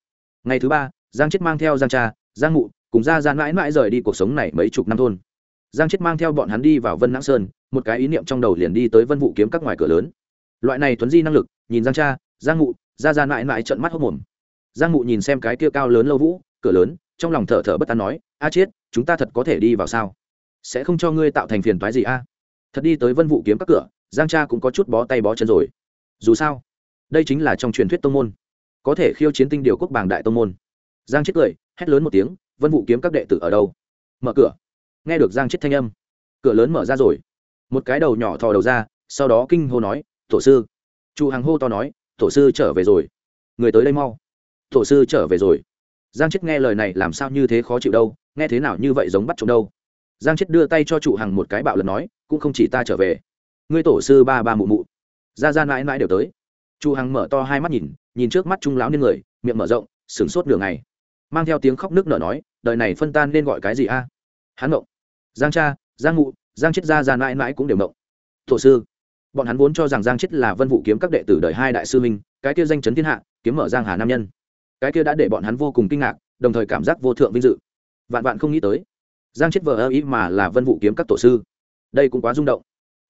Ngày thứ ba, giang chết mang theo giang cha, giang mụ cùng gia gia mãi mãi rời đi cuộc sống này mấy chục năm thôn. Giang chết mang theo bọn hắn đi vào vân nãng sơn, một cái ý niệm trong đầu liền đi tới vân vụ kiếm các ngoài cửa lớn. Loại này tuấn di năng lực, nhìn giang cha, giang mụ, gia gia mãi mãi trận mắt hốc mồm. Giang mụ nhìn xem cái kia cao lớn lâu vũ, cửa lớn trong lòng thở thở bất an nói, a chiết chúng ta thật có thể đi vào sao? Sẽ không cho ngươi tạo thành phiền toái gì a? Thật đi tới vân vụ kiếm các cửa, giang cha cũng có chút bó tay bó chân rồi. Dù sao, đây chính là trong truyền thuyết tông môn. Có thể khiêu chiến tinh điều quốc bảng đại tông môn. Giang chết cười, hét lớn một tiếng, vân vụ kiếm các đệ tử ở đâu? Mở cửa. Nghe được giang chết thanh âm, cửa lớn mở ra rồi. Một cái đầu nhỏ thò đầu ra, sau đó kinh hô nói, tổ sư. Chu hằng hô to nói, tổ sư trở về rồi. Người tới đây mau. Tổ sư trở về rồi giang chết nghe lời này làm sao như thế khó chịu đâu, nghe thế nào như vậy giống bắt trộm đâu. Giang chết đưa tay cho trụ hằng một cái bạo lần nói, cũng không chỉ ta trở về. Ngươi tổ sư ba ba mụ mụ. Ra ra mãi mãi đều tới. Trụ hằng mở to hai mắt nhìn nhìn trước mắt trung lão niên người, miệng mở rộng, sửng sốt nửa ngày. Mang theo tiếng khóc nước nở nói, đời này phân tan nên gọi cái gì a? À? hắn mộng giang cha, giang mụ, giang chết ra ra mãi mãi cũng đều mộng tổ sư, bọn hắn vốn cho rằng giang chết là vân vụ kiếm các đệ tử đời hai đại sư minh cái kia danh chấn thiên hạ, kiếm mở giang hà nam nhân cái kia đã để bọn hắn vô cùng kinh ngạc, đồng thời cảm giác vô thượng vinh dự. Vạn vạn không nghĩ tới, giang chết vờ ơ ý mà là vân vụ kiếm các tổ sư. Đây cũng quá rung động.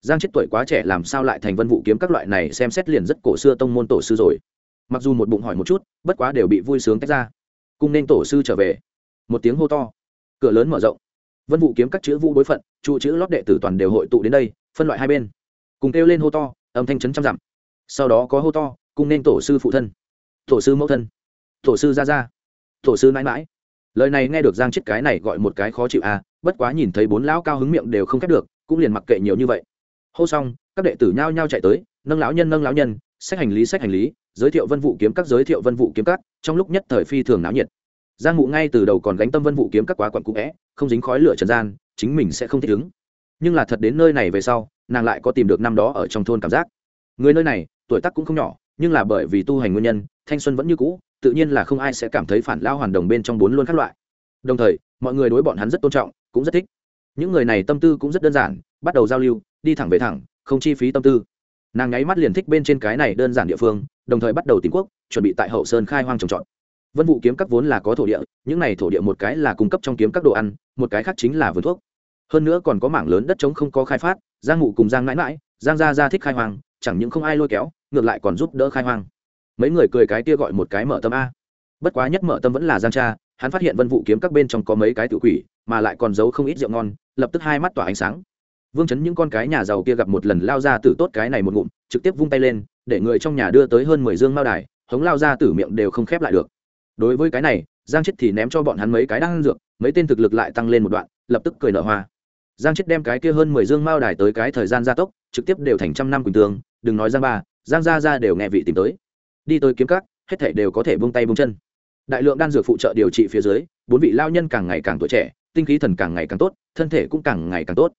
Giang chết tuổi quá trẻ làm sao lại thành vân vụ kiếm các loại này xem xét liền rất cổ xưa tông môn tổ sư rồi. Mặc dù một bụng hỏi một chút, bất quá đều bị vui sướng tách ra. Cùng nên tổ sư trở về. Một tiếng hô to. Cửa lớn mở rộng. Vân vụ kiếm các chữ vũ đối phận trụ chữ lót đệ tử toàn đều hội tụ đến đây, phân loại hai bên. Cùng kêu lên hô to, âm thanh chấn trăm dặm. Sau đó có hô to cùng nên tổ sư phụ thân. Tổ sư mẫu thân tổ sư ra ra. Tổ sư mãi mãi. Lời này nghe được giang chết cái này gọi một cái khó chịu à bất quá nhìn thấy bốn lão cao hứng miệng đều không khép được, cũng liền mặc kệ nhiều như vậy. Hô xong, các đệ tử nhao nhao chạy tới, nâng lão nhân, nâng lão nhân, sách hành lý, sách hành lý, giới thiệu vân vụ kiếm các, giới thiệu vân vụ kiếm các, trong lúc nhất thời phi thường náo nhiệt. Giang mụ ngay từ đầu còn gánh tâm vân vụ kiếm các quá quặn cũ vẽ không dính khói lửa trần gian, chính mình sẽ không thích ứng. Nhưng là thật đến nơi này về sau, nàng lại có tìm được năm đó ở trong thôn cảm giác. Người nơi này, tuổi tác cũng không nhỏ, nhưng là bởi vì tu hành nguyên nhân thanh xuân vẫn như cũ, tự nhiên là không ai sẽ cảm thấy phản lao hoàn đồng bên trong bốn luôn các loại. Đồng thời, mọi người đối bọn hắn rất tôn trọng, cũng rất thích. Những người này tâm tư cũng rất đơn giản, bắt đầu giao lưu, đi thẳng về thẳng, không chi phí tâm tư. Nàng nháy mắt liền thích bên trên cái này đơn giản địa phương, đồng thời bắt đầu tìm quốc, chuẩn bị tại hậu sơn khai hoang trồng trọt. Vân vụ kiếm các vốn là có thổ địa, những này thổ địa một cái là cung cấp trong kiếm các đồ ăn, một cái khác chính là vườn thuốc. Hơn nữa còn có mảng lớn đất trống không có khai phát, giang ngụ cùng giang mãi mãi giang gia gia thích khai hoang, chẳng những không ai lôi kéo, ngược lại còn giúp đỡ khai hoang mấy người cười cái kia gọi một cái mở tâm a. Bất quá nhất mở tâm vẫn là giang cha, hắn phát hiện vân vụ kiếm các bên trong có mấy cái tự quỷ, mà lại còn giấu không ít rượu ngon, lập tức hai mắt tỏa ánh sáng. Vương chấn những con cái nhà giàu kia gặp một lần lao ra tử tốt cái này một ngụm, trực tiếp vung tay lên, để người trong nhà đưa tới hơn mười dương mao đài, hống lao ra tử miệng đều không khép lại được. Đối với cái này, giang chết thì ném cho bọn hắn mấy cái đang dược, mấy tên thực lực lại tăng lên một đoạn, lập tức cười nở hoa. Giang chết đem cái kia hơn mười dương mao đài tới cái thời gian gia tốc, trực tiếp đều thành trăm năm quỳnh tương, đừng nói giang ba, giang gia ra đều nghe vị tìm tới đi tới kiếm các, hết thể đều có thể buông tay buông chân. Đại lượng đan dược phụ trợ điều trị phía dưới, bốn vị lao nhân càng ngày càng tuổi trẻ, tinh khí thần càng ngày càng tốt, thân thể cũng càng ngày càng tốt.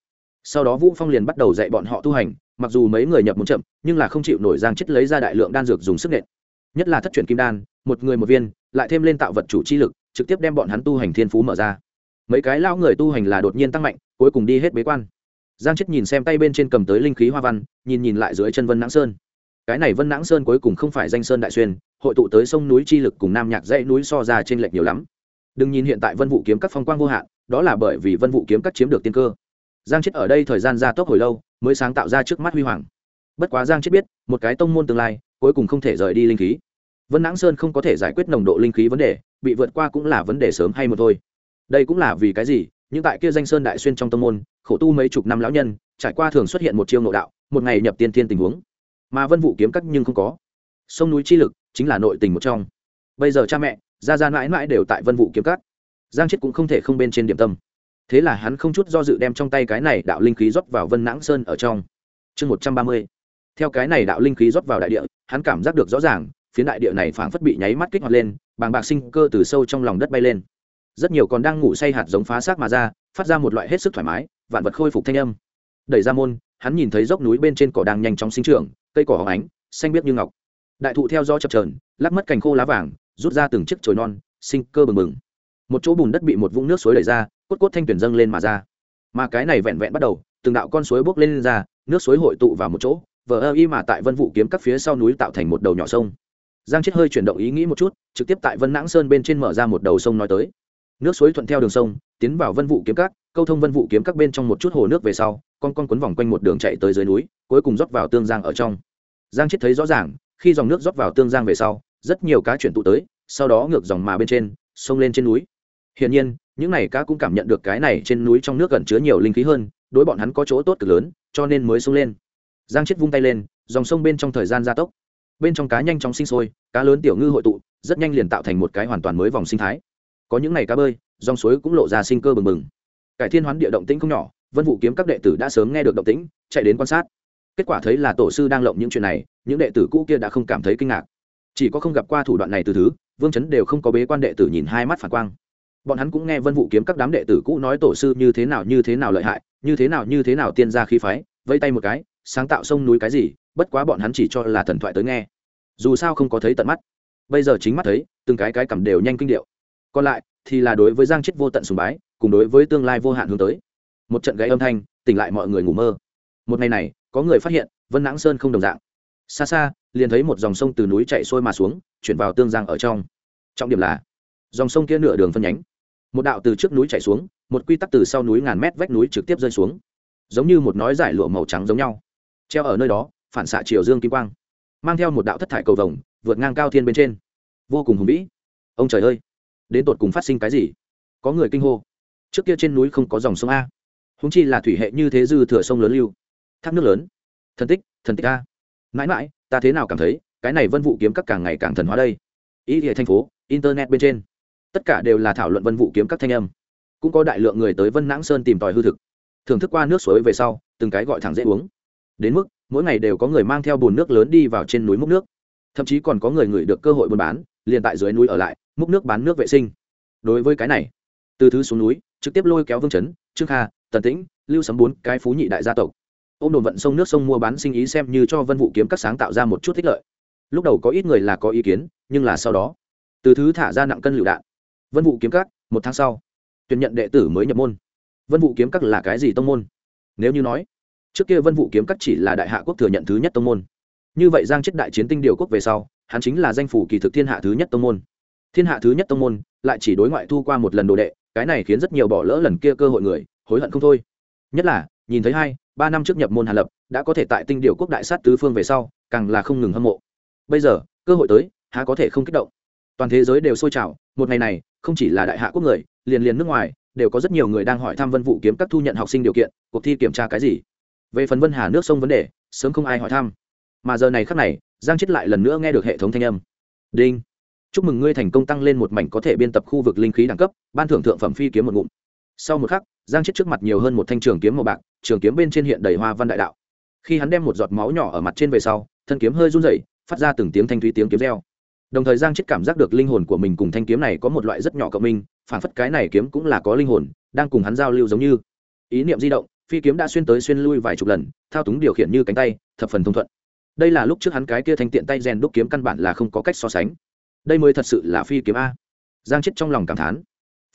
Sau đó vũ phong liền bắt đầu dạy bọn họ tu hành, mặc dù mấy người nhập muốn chậm, nhưng là không chịu nổi giang chết lấy ra đại lượng đan dược dùng sức nện. Nhất là thất truyền kim đan, một người một viên, lại thêm lên tạo vật chủ chi lực, trực tiếp đem bọn hắn tu hành thiên phú mở ra. Mấy cái lao người tu hành là đột nhiên tăng mạnh, cuối cùng đi hết bế quan. Giang chết nhìn xem tay bên trên cầm tới linh khí hoa văn, nhìn nhìn lại dưới chân vân nãng sơn cái này vân nãng sơn cuối cùng không phải danh sơn đại xuyên, hội tụ tới sông núi chi lực cùng nam nhạc dãy núi so ra trên lệch nhiều lắm. Đừng nhìn hiện tại vân vụ kiếm các phong quang vô hạn, đó là bởi vì vân vụ kiếm các chiếm được tiên cơ. Giang chết ở đây thời gian gia tốc hồi lâu, mới sáng tạo ra trước mắt huy hoàng. Bất quá giang chết biết, một cái tông môn tương lai, cuối cùng không thể rời đi linh khí. Vân nãng sơn không có thể giải quyết nồng độ linh khí vấn đề, bị vượt qua cũng là vấn đề sớm hay một thôi. Đây cũng là vì cái gì nhưng tại kia danh sơn đại xuyên trong tông môn, khổ tu mấy chục năm lão nhân, trải qua thường xuất hiện một chiêu nội đạo, một ngày nhập tiên thiên tình huống mà vân vụ kiếm cắt nhưng không có. Sông núi chi lực chính là nội tình một trong. Bây giờ cha mẹ, gia gia mãi mãi đều tại vân vụ kiếm cắt giang chết cũng không thể không bên trên điểm tâm. Thế là hắn không chút do dự đem trong tay cái này đạo linh khí rót vào vân nãng sơn ở trong. Chương một trăm ba mươi. Theo cái này đạo linh khí rót vào đại địa, hắn cảm giác được rõ ràng, phía đại địa này phảng phất bị nháy mắt kích hoạt lên, bàng bạc sinh cơ từ sâu trong lòng đất bay lên. Rất nhiều còn đang ngủ say hạt giống phá xác mà ra, phát ra một loại hết sức thoải mái, vạn vật khôi phục thanh âm. Đẩy ra môn, hắn nhìn thấy dốc núi bên trên cỏ đang nhanh chóng sinh trưởng cây cỏ hóng ánh xanh biếc như ngọc. Đại thụ theo do chập trờn lắc mất cành khô lá vàng rút ra từng chiếc chồi non sinh cơ bừng bừng. Một chỗ bùn đất bị một vũng nước suối đẩy ra cốt cốt thanh tuyển dâng lên mà ra. Mà cái này vẹn vẹn bắt đầu từng đạo con suối bốc lên, lên ra nước suối hội tụ vào một chỗ vờ ơ y mà tại vân vụ kiếm các phía sau núi tạo thành một đầu nhỏ sông. Giang chết hơi chuyển động ý nghĩ một chút trực tiếp tại vân nãng sơn bên trên mở ra một đầu sông nói tới. Nước suối thuận theo đường sông tiến vào vân vụ kiếm các câu thông vân vụ kiếm các bên trong một chút hồ nước về sau con con quấn vòng quanh một đường chạy tới dưới núi cuối cùng rót vào tương giang ở trong giang chết thấy rõ ràng, khi dòng nước rót vào tương giang về sau, rất nhiều cá chuyển tụ tới, sau đó ngược dòng mà bên trên, sông lên trên núi. Hiển nhiên, những này cá cũng cảm nhận được cái này trên núi trong nước gần chứa nhiều linh khí hơn, đối bọn hắn có chỗ tốt cực lớn, cho nên mới sông lên. Giang chết vung tay lên, dòng sông bên trong thời gian gia tốc. Bên trong cá nhanh chóng sinh sôi, cá lớn tiểu ngư hội tụ, rất nhanh liền tạo thành một cái hoàn toàn mới vòng sinh thái. Có những ngày cá bơi, dòng suối cũng lộ ra sinh cơ bừng bừng. Cải thiên hoán địa động tĩnh không nhỏ, vân Vũ kiếm các đệ tử đã sớm nghe được động tĩnh, chạy đến quan sát kết quả thấy là tổ sư đang lộng những chuyện này, những đệ tử cũ kia đã không cảm thấy kinh ngạc. Chỉ có không gặp qua thủ đoạn này từ thứ, vương chấn đều không có bế quan đệ tử nhìn hai mắt phản quang. Bọn hắn cũng nghe vân vụ kiếm các đám đệ tử cũ nói tổ sư như thế nào, như thế nào lợi hại, như thế nào, như thế nào tiên ra khí phái vây tay một cái, sáng tạo sông núi cái gì, bất quá bọn hắn chỉ cho là thần thoại tới nghe. Dù sao không có thấy tận mắt. Bây giờ chính mắt thấy, từng cái cái cầm đều nhanh kinh điệu. Còn lại, thì là đối với giang chết vô tận sùng bái, cùng đối với tương lai vô hạn hướng tới. Một trận gãy âm thanh, tỉnh lại mọi người ngủ mơ. Một ngày này có người phát hiện, vân nãng sơn không đồng dạng. Xa xa, liền thấy một dòng sông từ núi chạy sôi mà xuống, chuyển vào tương giang ở trong. Trọng điểm là, dòng sông kia nửa đường phân nhánh. Một đạo từ trước núi chạy xuống, một quy tắc từ sau núi ngàn mét vách núi trực tiếp rơi xuống. Giống như một nói giải lụa màu trắng giống nhau. Treo ở nơi đó, phản xạ chiều dương kim quang. Mang theo một đạo thất thải cầu vồng, vượt ngang cao thiên bên trên. Vô cùng hùng vĩ. Ông trời ơi! Đến tột cùng phát sinh cái gì? Có người kinh hô. Trước kia trên núi không có dòng sông a. Húng chi là thủy hệ như thế dư thừa sông lớn lưu thác nước lớn. Thần tích thần tích a. Mãi mãi, ta thế nào cảm thấy, cái này vân vụ kiếm các càng ngày càng thần hóa đây. Ý địa thành phố, internet bên trên. Tất cả đều là thảo luận vân vụ kiếm các thanh âm. Cũng có đại lượng người tới vân nãng sơn tìm tòi hư thực. Thưởng thức qua nước suối về sau, từng cái gọi thẳng dễ uống. Đến mức, mỗi ngày đều có người mang theo bồn nước lớn đi vào trên núi múc nước. Thậm chí còn có người ngửi được cơ hội buôn bán, liền tại dưới núi ở lại, múc nước bán nước vệ sinh. Đối với cái này, từ thứ xuống núi, trực tiếp lôi kéo vương chấn, trương kha, tần tĩnh, lưu sấm bốn cái phú nhị đại gia tộc ô m đồn vận sông nước sông mua bán sinh ý xem như cho vân vụ kiếm các sáng tạo ra một chút thích lợi. Lúc đầu có ít người là có ý kiến, nhưng là sau đó, từ thứ thả ra nặng cân lựu đạn. Vân vụ kiếm các, một tháng sau, tuyển nhận đệ tử mới nhập môn. Vân vụ kiếm các là cái gì tông môn? Nếu như nói, trước kia vân vụ kiếm các chỉ là đại hạ quốc thừa nhận thứ nhất tông môn. Như vậy giang chết đại chiến tinh điều quốc về sau, hắn chính là danh phủ kỳ thực thiên hạ thứ nhất tông môn. Thiên hạ thứ nhất tông môn, lại chỉ đối ngoại thu qua một lần đồ đệ, cái này khiến rất nhiều bỏ lỡ lần kia cơ hội người, hối hận không thôi. Nhất là, nhìn thấy hai ba năm trước nhập môn hàn lập, đã có thể tại tinh điều quốc đại sát tứ phương về sau, càng là không ngừng hâm mộ. Bây giờ, cơ hội tới, há có thể không kích động. Toàn thế giới đều sôi trào, một ngày này, không chỉ là đại hạ quốc người, liền liền nước ngoài, đều có rất nhiều người đang hỏi thăm vân vụ kiếm các thu nhận học sinh điều kiện, cuộc thi kiểm tra cái gì. Về phần vân hà nước sông vấn đề, sớm không ai hỏi thăm. Mà giờ này khắc này, giang chết lại lần nữa nghe được hệ thống thanh âm. Đinh! Chúc mừng ngươi thành công tăng lên một mảnh có thể biên tập khu vực linh khí đẳng cấp, ban thưởng thượng phẩm phi kiếm một ngụm sau một khắc, giang chết trước mặt nhiều hơn một thanh trường kiếm màu bạc, trường kiếm bên trên hiện đầy hoa văn đại đạo. Khi hắn đem một giọt máu nhỏ ở mặt trên về sau, thân kiếm hơi run rẩy, phát ra từng tiếng thanh thúy tiếng kiếm reo. Đồng thời giang chết cảm giác được linh hồn của mình cùng thanh kiếm này có một loại rất nhỏ cộng minh, phản phất cái này kiếm cũng là có linh hồn, đang cùng hắn giao lưu giống như. Ý niệm di động, phi kiếm đã xuyên tới xuyên lui vài chục lần, thao túng điều khiển như cánh tay, thập phần thông thuận. Đây là lúc trước hắn cái kia thanh tiện tay rèn đúc kiếm căn bản là không có cách so sánh. Đây mới thật sự là phi kiếm a. Giang chết trong lòng cảm thán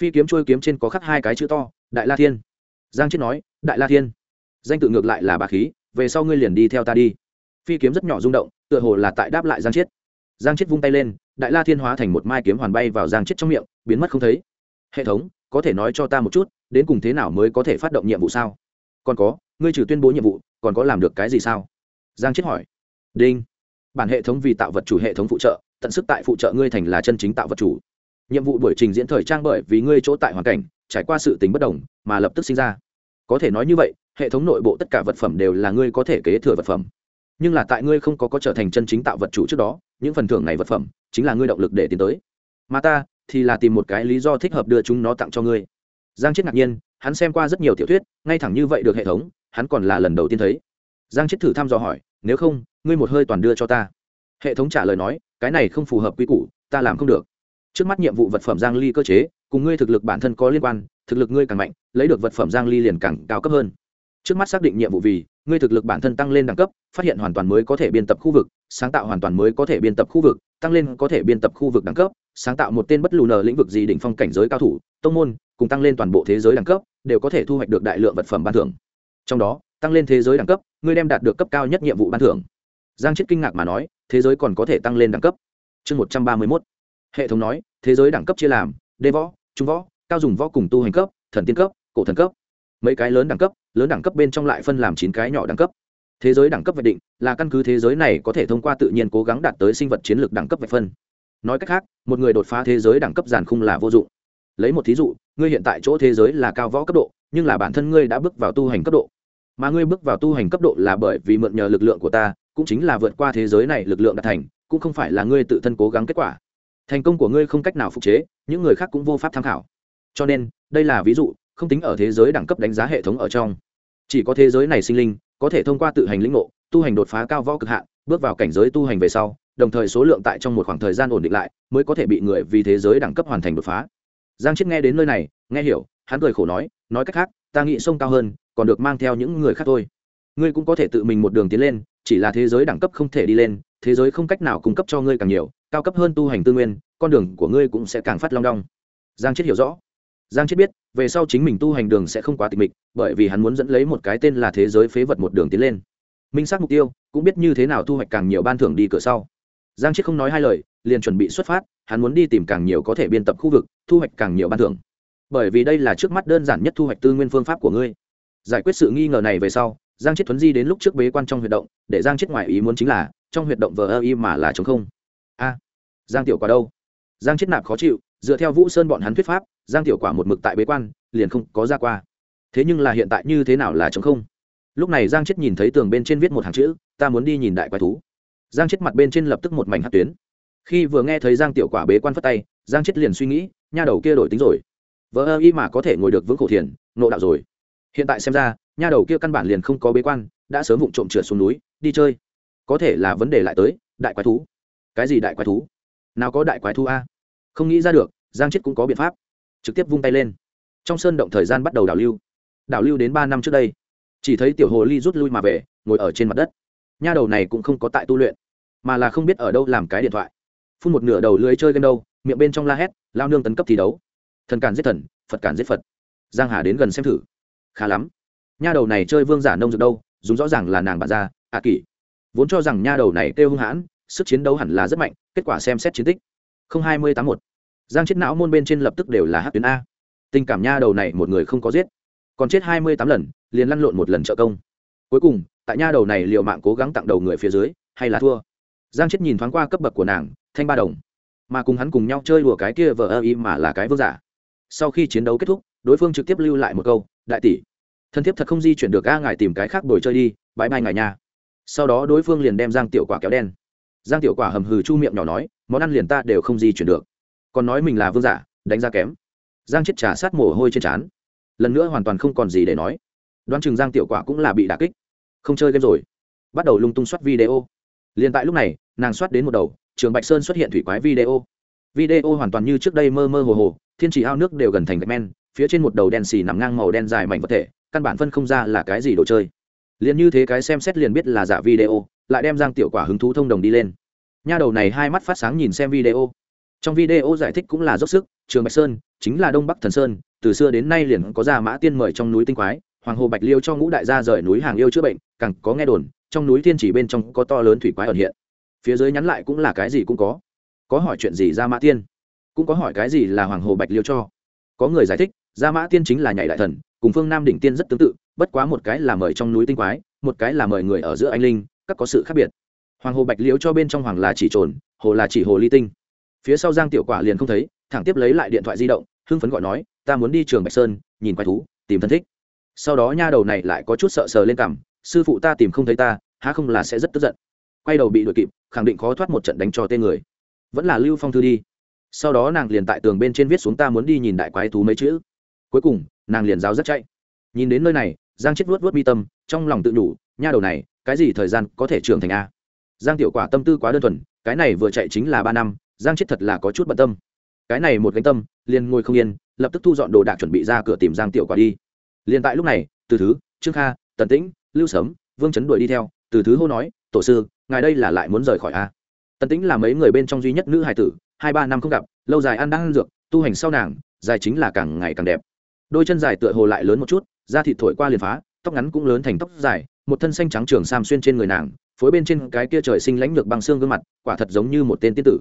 phi kiếm trôi kiếm trên có khắc hai cái chữ to, đại la thiên. Giang chết nói, đại la thiên. Danh tự ngược lại là bà khí, về sau ngươi liền đi theo ta đi. Phi kiếm rất nhỏ rung động, tựa hồ là tại đáp lại giang chết giang chết vung tay lên, đại la thiên hóa thành một mai kiếm hoàn bay vào giang chết trong miệng, biến mất không thấy. Hệ thống, có thể nói cho ta một chút, đến cùng thế nào mới có thể phát động nhiệm vụ sao? Còn có, ngươi trừ tuyên bố nhiệm vụ, còn có làm được cái gì sao? Giang chết hỏi. Đinh. Bản hệ thống vì tạo vật chủ hệ thống phụ trợ, tận sức tại phụ trợ ngươi thành là chân chính tạo vật chủ nhiệm vụ buổi trình diễn thời trang bởi vì ngươi chỗ tại hoàn cảnh, trải qua sự tính bất đồng mà lập tức sinh ra. Có thể nói như vậy, hệ thống nội bộ tất cả vật phẩm đều là ngươi có thể kế thừa vật phẩm. Nhưng là tại ngươi không có có trở thành chân chính tạo vật chủ trước đó, những phần thưởng này vật phẩm chính là ngươi động lực để tiến tới. Mà ta thì là tìm một cái lý do thích hợp đưa chúng nó tặng cho ngươi. Giang chết ngạc nhiên, hắn xem qua rất nhiều tiểu thuyết, ngay thẳng như vậy được hệ thống, hắn còn là lần đầu tiên thấy. Giang chết thử thăm dò hỏi, nếu không, ngươi một hơi toàn đưa cho ta. Hệ thống trả lời nói, cái này không phù hợp quy củ, ta làm không được trước mắt nhiệm vụ vật phẩm giang ly cơ chế, cùng ngươi thực lực bản thân có liên quan, thực lực ngươi càng mạnh, lấy được vật phẩm giang ly liền càng cao cấp hơn. Trước mắt xác định nhiệm vụ vì, ngươi thực lực bản thân tăng lên đẳng cấp, phát hiện hoàn toàn mới có thể biên tập khu vực, sáng tạo hoàn toàn mới có thể biên tập khu vực, tăng lên có thể biên tập khu vực đẳng cấp, sáng tạo một tên bất lù nờ lĩnh vực gì đỉnh phong cảnh giới cao thủ, tông môn, cùng tăng lên toàn bộ thế giới đẳng cấp, đều có thể thu hoạch được đại lượng vật phẩm ban thưởng. Trong đó, tăng lên thế giới đẳng cấp, ngươi đem đạt được cấp cao nhất nhiệm vụ ban thưởng. Giang chết kinh ngạc mà nói, thế giới còn có thể tăng lên đẳng cấp. Chương một trăm ba mươi mốt hệ thống nói, thế giới đẳng cấp chia làm, đê võ, trung võ, cao dùng võ cùng tu hành cấp, thần tiên cấp, cổ thần cấp. Mấy cái lớn đẳng cấp, lớn đẳng cấp bên trong lại phân làm chín cái nhỏ đẳng cấp. Thế giới đẳng cấp vạch định, là căn cứ thế giới này có thể thông qua tự nhiên cố gắng đạt tới sinh vật chiến lược đẳng cấp vạch phân. Nói cách khác, một người đột phá thế giới đẳng cấp giàn khung là vô dụng. Lấy một thí dụ, ngươi hiện tại chỗ thế giới là cao võ cấp độ, nhưng là bản thân ngươi đã bước vào tu hành cấp độ. Mà ngươi bước vào tu hành cấp độ là bởi vì mượn nhờ lực lượng của ta, cũng chính là vượt qua thế giới này lực lượng đạt thành, cũng không phải là ngươi tự thân cố gắng kết quả thành công của ngươi không cách nào phục chế, những người khác cũng vô pháp tham khảo. Cho nên, đây là ví dụ, không tính ở thế giới đẳng cấp đánh giá hệ thống ở trong. Chỉ có thế giới này sinh linh, có thể thông qua tự hành lĩnh ngộ, tu hành đột phá cao võ cực hạn, bước vào cảnh giới tu hành về sau, đồng thời số lượng tại trong một khoảng thời gian ổn định lại, mới có thể bị người vì thế giới đẳng cấp hoàn thành đột phá. Giang chết nghe đến nơi này, nghe hiểu, hắn cười khổ nói nói cách khác, ta nghĩ sông cao hơn, còn được mang theo những người khác thôi. Ngươi cũng có thể tự mình một đường tiến lên, chỉ là thế giới đẳng cấp không thể đi lên, thế giới không cách nào cung cấp cho ngươi càng nhiều cao cấp hơn tu hành tư nguyên, con đường của ngươi cũng sẽ càng phát long đong. Giang chết hiểu rõ. Giang chết biết, về sau chính mình tu hành đường sẽ không quá tịch mịch, bởi vì hắn muốn dẫn lấy một cái tên là thế giới phế vật một đường tiến lên. Minh xác mục tiêu cũng biết như thế nào thu hoạch càng nhiều ban thưởng đi cửa sau. Giang chết không nói hai lời, liền chuẩn bị xuất phát, hắn muốn đi tìm càng nhiều có thể biên tập khu vực, thu hoạch càng nhiều ban thưởng. Bởi vì đây là trước mắt đơn giản nhất thu hoạch tư nguyên phương pháp của ngươi. Giải quyết sự nghi ngờ này về sau, giang chết thuấn di đến lúc trước bế quan trong huyệt động, để giang chết ngoài ý muốn chính là, trong huyệt động vờ ơ y mà là chống không a giang tiểu quả đâu? Giang chết nạp khó chịu, dựa theo vũ sơn bọn hắn thuyết pháp, giang tiểu quả một mực tại bế quan, liền không có ra qua. Thế nhưng là hiện tại như thế nào là chống không? Lúc này giang chết nhìn thấy tường bên trên viết một hàng chữ, ta muốn đi nhìn đại quái thú. Giang chết mặt bên trên lập tức một mảnh hát tuyến. Khi vừa nghe thấy giang tiểu quả bế quan phất tay, giang chết liền suy nghĩ, nha đầu kia đổi tính rồi. Vợ ơ y mà có thể ngồi được vững khổ thiền, nộ đạo rồi. Hiện tại xem ra, nha đầu kia căn bản liền không có bế quan, đã sớm vụng trộm trượt xuống núi, đi chơi. Có thể là vấn đề lại tới, đại quái thú cái gì đại quái thú? Nào có đại quái thú a? Không nghĩ ra được, giang chết cũng có biện pháp. Trực tiếp vung tay lên. Trong sơn động thời gian bắt đầu đảo lưu. Đảo lưu đến ba năm trước đây. Chỉ thấy tiểu hồ ly rút lui mà về, ngồi ở trên mặt đất. Nha đầu này cũng không có tại tu luyện, mà là không biết ở đâu làm cái điện thoại. Phun một nửa đầu lưới chơi game đâu, miệng bên trong la hét, lao nương tấn cấp thi đấu. Thần cản giết thần, phật cản giết phật. Giang hà đến gần xem thử. Khá lắm. Nha đầu này chơi vương giả nông dược đâu, dùng rõ ràng là nàng bạn ra ạ à kỷ. Vốn cho rằng nha đầu này kêu hung hãn sức chiến đấu hẳn là rất mạnh, kết quả xem xét chiến tích. Không hai mươi tám một. Giang chết não môn bên trên lập tức đều là hát tuyến a. Tình cảm nha đầu này một người không có giết. Còn chết hai mươi tám lần, liền lăn lộn một lần trợ công. Cuối cùng, tại nha đầu này liệu mạng cố gắng tặng đầu người phía dưới, hay là thua. Giang chết nhìn thoáng qua cấp bậc của nàng, thanh ba đồng. Mà cùng hắn cùng nhau chơi đùa cái kia vờ ơ y mà là cái vương giả. Sau khi chiến đấu kết thúc, đối phương trực tiếp lưu lại một câu, đại tỷ, thân thiết thật không di chuyển được a, ngài tìm cái khác đổi chơi đi, bãi bay ngài nha. Sau đó đối phương liền đem giang tiểu quả kéo đen giang tiểu quả hầm hừ chu miệng nhỏ nói, món ăn liền ta đều không di chuyển được. Còn nói mình là vương giả, đánh giá kém. Giang chết trà sát mồ hôi trên trán. Lần nữa hoàn toàn không còn gì để nói. Đoán chừng giang tiểu quả cũng là bị đà kích. Không chơi game rồi. Bắt đầu lung tung soát video. Liền tại lúc này, nàng soát đến một đầu, trường bạch sơn xuất hiện thủy quái video. Video hoàn toàn như trước đây mơ mơ hồ hồ, thiên chỉ ao nước đều gần thành gạch men, phía trên một đầu đen xì nằm ngang màu đen dài mảnh vật thể, căn bản phân không ra là cái gì đồ chơi. Liền như thế cái xem xét liền biết là giả video lại đem giang tiểu quả hứng thú thông đồng đi lên. Nha đầu này hai mắt phát sáng nhìn xem video. Trong video giải thích cũng là dốc sức, trường bạch sơn chính là đông bắc thần sơn, từ xưa đến nay liền có già mã tiên mời trong núi tinh quái, hoàng hồ bạch liêu cho ngũ đại gia rời núi hàng yêu chữa bệnh, càng có nghe đồn, trong núi thiên chỉ bên trong có to lớn thủy quái ẩn hiện. Phía dưới nhắn lại cũng là cái gì cũng có. Có hỏi chuyện gì ra mã tiên? Cũng có hỏi cái gì là hoàng hồ bạch liêu cho. Có người giải thích, gia mã tiên chính là nhảy đại thần, cùng phương nam đỉnh tiên rất tương tự, bất quá một cái là mời trong núi tinh quái, một cái là mời người ở giữa anh linh các có sự khác biệt. Hoàng hồ bạch liễu cho bên trong hoàng là chỉ trồn, hồ là chỉ hồ ly tinh. Phía sau giang tiểu quả liền không thấy, thẳng tiếp lấy lại điện thoại di động, hưng phấn gọi nói, ta muốn đi trường bạch sơn, nhìn quái thú, tìm thân thích. Sau đó nha đầu này lại có chút sợ sờ lên cằm, sư phụ ta tìm không thấy ta, há không là sẽ rất tức giận. Quay đầu bị đuổi kịp, khẳng định khó thoát một trận đánh cho tên người. Vẫn là lưu phong thư đi. Sau đó nàng liền tại tường bên trên viết xuống, ta muốn đi nhìn đại quái thú mấy chữ. Cuối cùng, nàng liền giáo rất chạy. Nhìn đến nơi này, giang chết vuốt vuốt mi tâm, trong lòng tự nhủ, nha đầu này cái gì thời gian có thể trưởng thành a? Giang tiểu quả tâm tư quá đơn thuần, cái này vừa chạy chính là ba năm, giang chết thật là có chút bận tâm. Cái này một gánh tâm, liền ngồi không yên, lập tức thu dọn đồ đạc chuẩn bị ra cửa tìm giang tiểu quả đi. Liền tại lúc này, từ thứ, trương kha, tần tĩnh, lưu sớm vương chấn đuổi đi theo, từ thứ hô nói, tổ sư, ngài đây là lại muốn rời khỏi a? Tần tĩnh là mấy người bên trong duy nhất nữ hài tử, hai ba năm không gặp, lâu dài ăn đang ăn dược, tu hành sau nàng, dài chính là càng ngày càng đẹp. Đôi chân dài tựa hồ lại lớn một chút, da thịt thổi qua liền phá, tóc ngắn cũng lớn thành tóc dài một thân xanh trắng trường sam xuyên trên người nàng, phối bên trên cái kia trời sinh lãnh lược bằng xương gương mặt, quả thật giống như một tên tiên tử.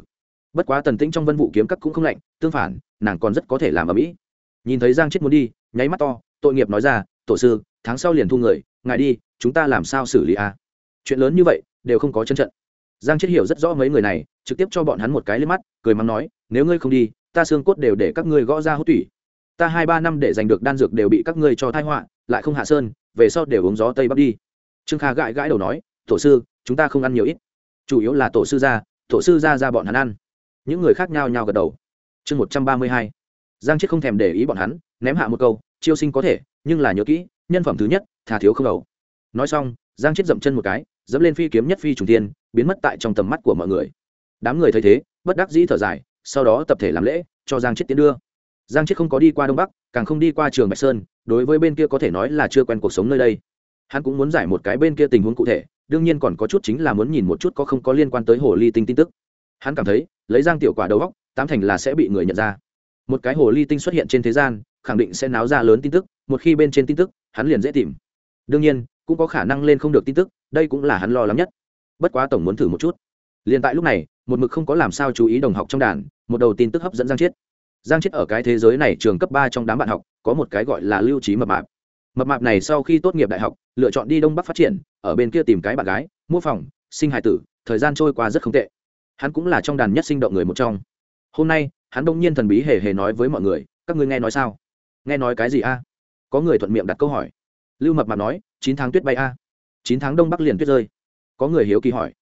Bất quá tần tĩnh trong vân vụ kiếm các cũng không lạnh, tương phản, nàng còn rất có thể làm ở mỹ nhìn thấy giang chết muốn đi, nháy mắt to, tội nghiệp nói ra, tổ sư, tháng sau liền thu người, ngài đi, chúng ta làm sao xử lý a? Chuyện lớn như vậy, đều không có chân trận. Giang chết hiểu rất rõ mấy người này, trực tiếp cho bọn hắn một cái lên mắt, cười mắng nói, nếu ngươi không đi, ta xương cốt đều để các ngươi gõ ra hốt tủy ta hai ba năm để giành được đan dược đều bị các ngươi cho thai họa, lại không hạ sơn, về sau đều uống gió tây bắc đi trương kha gãi gãi đầu nói, tổ sư, chúng ta không ăn nhiều ít. Chủ yếu là tổ sư ra, tổ sư ra ra bọn hắn ăn. Những người khác nhau nhau gật đầu. Chương một trăm ba mươi hai. Giang chết không thèm để ý bọn hắn, ném hạ một câu, chiêu sinh có thể, nhưng là nhớ kỹ, nhân phẩm thứ nhất thà thiếu không đầu. Nói xong, giang chết dậm chân một cái, dẫm lên phi kiếm nhất phi trùng tiên biến mất tại trong tầm mắt của mọi người. Đám người thấy thế, bất đắc dĩ thở dài, sau đó tập thể làm lễ, cho giang chết tiến đưa. Giang chết không có đi qua đông bắc, càng không đi qua trường bạch sơn, đối với bên kia có thể nói là chưa quen cuộc sống nơi đây hắn cũng muốn giải một cái bên kia tình huống cụ thể, đương nhiên còn có chút chính là muốn nhìn một chút có không có liên quan tới hồ ly tinh tin tức. Hắn cảm thấy, lấy giang tiểu quả đầu góc tám thành là sẽ bị người nhận ra. Một cái hồ ly tinh xuất hiện trên thế gian, khẳng định sẽ náo ra lớn tin tức, một khi bên trên tin tức, hắn liền dễ tìm. Đương nhiên, cũng có khả năng lên không được tin tức, đây cũng là hắn lo lắng nhất. Bất quá tổng muốn thử một chút. Liền tại lúc này, một mực không có làm sao chú ý đồng học trong đàn, một đầu tin tức hấp dẫn giang chiết. Giang chiết ở cái thế giới này trường cấp ba trong đám bạn học, có một cái gọi là lưu trí mập mạp mập mạp này sau khi tốt nghiệp đại học, lựa chọn đi đông bắc phát triển, ở bên kia tìm cái bạn gái, mua phòng, sinh hài tử, thời gian trôi qua rất không tệ. Hắn cũng là trong đàn nhất sinh động người một trong. Hôm nay, hắn đông nhiên thần bí hề hề nói với mọi người, các ngươi nghe nói sao? Nghe nói cái gì a? Có người thuận miệng đặt câu hỏi. Lưu mập mạp nói, chín tháng tuyết bay a. Chín tháng đông bắc liền tuyết rơi. Có người hiếu kỳ hỏi.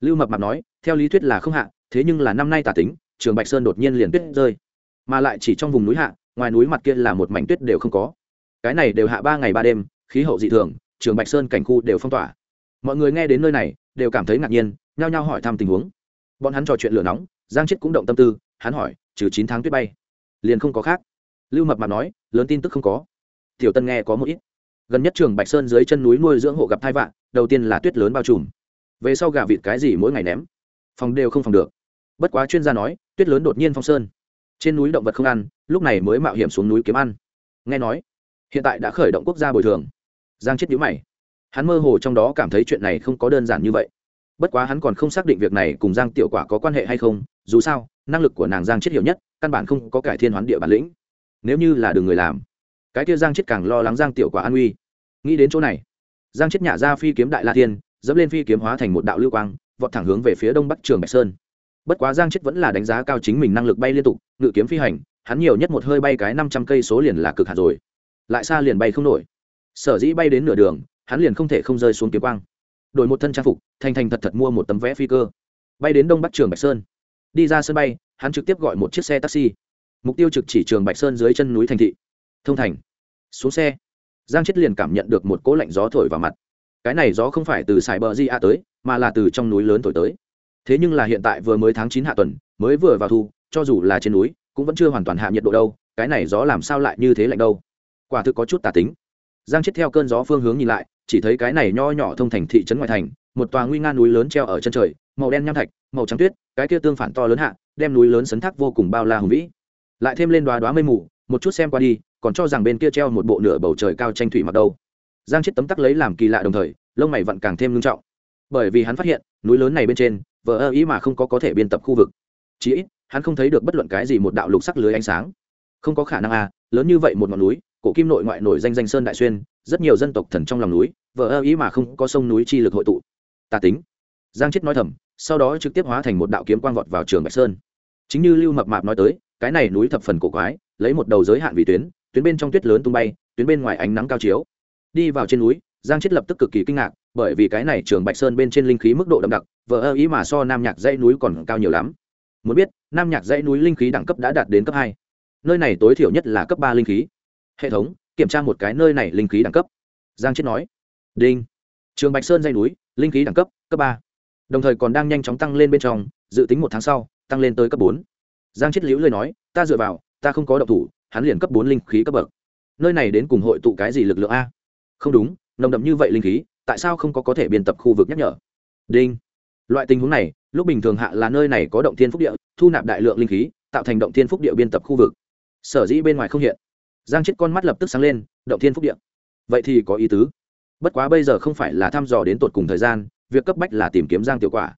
Lưu mập mạp nói, theo lý thuyết là không hạ, thế nhưng là năm nay tả tính, trường bạch sơn đột nhiên liền tuyết rơi. Mà lại chỉ trong vùng núi hạ, ngoài núi mặt kia là một mảnh tuyết đều không có cái này đều hạ ba ngày ba đêm, khí hậu dị thường, trường bạch sơn cảnh khu đều phong tỏa. Mọi người nghe đến nơi này, đều cảm thấy ngạc nhiên, nhao nhao hỏi thăm tình huống. Bọn hắn trò chuyện lửa nóng, giang chết cũng động tâm tư, hắn hỏi, trừ chín tháng tuyết bay, liền không có khác? Lưu mập mạp nói, lớn tin tức không có. Tiểu tân nghe có một ít. Gần nhất trường bạch sơn dưới chân núi nuôi dưỡng hộ gặp thai vạn, đầu tiên là tuyết lớn bao trùm. Về sau gà vịt cái gì mỗi ngày ném, phòng đều không phòng được. Bất quá chuyên gia nói, tuyết lớn đột nhiên phong sơn. Trên núi động vật không ăn, lúc này mới mạo hiểm xuống núi kiếm ăn. Nghe nói hiện tại đã khởi động quốc gia bồi thường. Giang chết nhữ mày. Hắn mơ hồ trong đó cảm thấy chuyện này không có đơn giản như vậy. Bất quá hắn còn không xác định việc này cùng giang tiểu quả có quan hệ hay không, dù sao, năng lực của nàng giang chết hiểu nhất, căn bản không có cải thiên hoán địa bản lĩnh. Nếu như là đường người làm, cái kia giang chết càng lo lắng giang tiểu quả an uy. Nghĩ đến chỗ này, giang chết nhả ra phi kiếm đại la thiên, dẫm lên phi kiếm hóa thành một đạo lưu quang, vọt thẳng hướng về phía đông bắc trường bạch sơn. Bất quá giang chết vẫn là đánh giá cao chính mình năng lực bay liên tục, ngự kiếm phi hành, hắn nhiều nhất một hơi bay cái năm trăm cây số liền là cực hạt rồi lại xa liền bay không nổi. Sở dĩ bay đến nửa đường, hắn liền không thể không rơi xuống kiếm quang. Đổi một thân trang phục, thành thành thật thật mua một tấm vé phi cơ. Bay đến đông bắc trường bạch sơn. Đi ra sân bay, hắn trực tiếp gọi một chiếc xe taxi. Mục tiêu trực chỉ trường bạch sơn dưới chân núi thành thị. Thông thành. Xuống xe. Giang chết liền cảm nhận được một cỗ lạnh gió thổi vào mặt. Cái này gió không phải từ sài bờ di a tới, mà là từ trong núi lớn thổi tới. Thế nhưng là hiện tại vừa mới tháng chín hạ tuần, mới vừa vào thu, cho dù là trên núi, cũng vẫn chưa hoàn toàn hạ nhiệt độ đâu. Cái này gió làm sao lại như thế lạnh đâu? Quả thực có chút tà tính. Giang chết theo cơn gió phương hướng nhìn lại, chỉ thấy cái này nho nhỏ thông thành thị trấn ngoại thành, một tòa nguy nga núi lớn treo ở chân trời, màu đen nham thạch, màu trắng tuyết, cái kia tương phản to lớn hạ, đem núi lớn sấn thác vô cùng bao la hùng vĩ. Lại thêm lên đoá đoá mây mù, một chút xem qua đi, còn cho rằng bên kia treo một bộ nửa bầu trời cao tranh thủy mặc đâu. Giang chết tấm tắc lấy làm kỳ lạ đồng thời, lông mày vặn càng thêm ngưng trọng. Bởi vì hắn phát hiện, núi lớn này bên trên, vờ ơ ý mà không có có thể biên tập khu vực. Chí ít, hắn không thấy được bất luận cái gì một đạo lục sắc lưới ánh sáng. Không có khả năng à lớn như vậy một ngọn núi cổ kim nội ngoại nổi danh danh sơn đại xuyên, rất nhiều dân tộc thần trong lòng núi vỡ ơ ý mà không có sông núi chi lực hội tụ. Tà tính. Giang chết nói thầm, sau đó trực tiếp hóa thành một đạo kiếm quang vọt vào trường bạch sơn. Chính như lưu mập mạp nói tới, cái này núi thập phần cổ quái, lấy một đầu giới hạn vị tuyến tuyến bên trong tuyết lớn tung bay, tuyến bên ngoài ánh nắng cao chiếu. Đi vào trên núi, giang chết lập tức cực kỳ kinh ngạc, bởi vì cái này trường bạch sơn bên trên linh khí mức độ đậm đặc vỡ ơ ý mà so nam nhạc dãy núi còn cao nhiều lắm. Muốn biết, nam nhạc dãy núi linh khí đẳng cấp đã đạt đến cấp hai. Nơi này tối thiểu nhất là cấp ba linh khí hệ thống, kiểm tra một cái nơi này linh khí đẳng cấp. Giang chết nói. Đinh. Trường bạch sơn dây núi, linh khí đẳng cấp cấp ba. Đồng thời còn đang nhanh chóng tăng lên bên trong, dự tính một tháng sau, tăng lên tới cấp bốn. Giang chết liễu lời nói, ta dựa vào, ta không có động thủ, hắn liền cấp bốn linh khí cấp bậc. Nơi này đến cùng hội tụ cái gì lực lượng a? Không đúng, nồng đậm như vậy linh khí, tại sao không có có thể biên tập khu vực nhắc nhở? Đinh. Loại tình huống này, lúc bình thường hạ là nơi này có động thiên phúc địa, thu nạp đại lượng linh khí, tạo thành động thiên phúc địa biên tập khu vực. Sở dĩ bên ngoài không hiện giang chết con mắt lập tức sáng lên, động thiên phúc địa. Vậy thì có ý tứ. Bất quá bây giờ không phải là thăm dò đến tột cùng thời gian, việc cấp bách là tìm kiếm giang tiểu quả.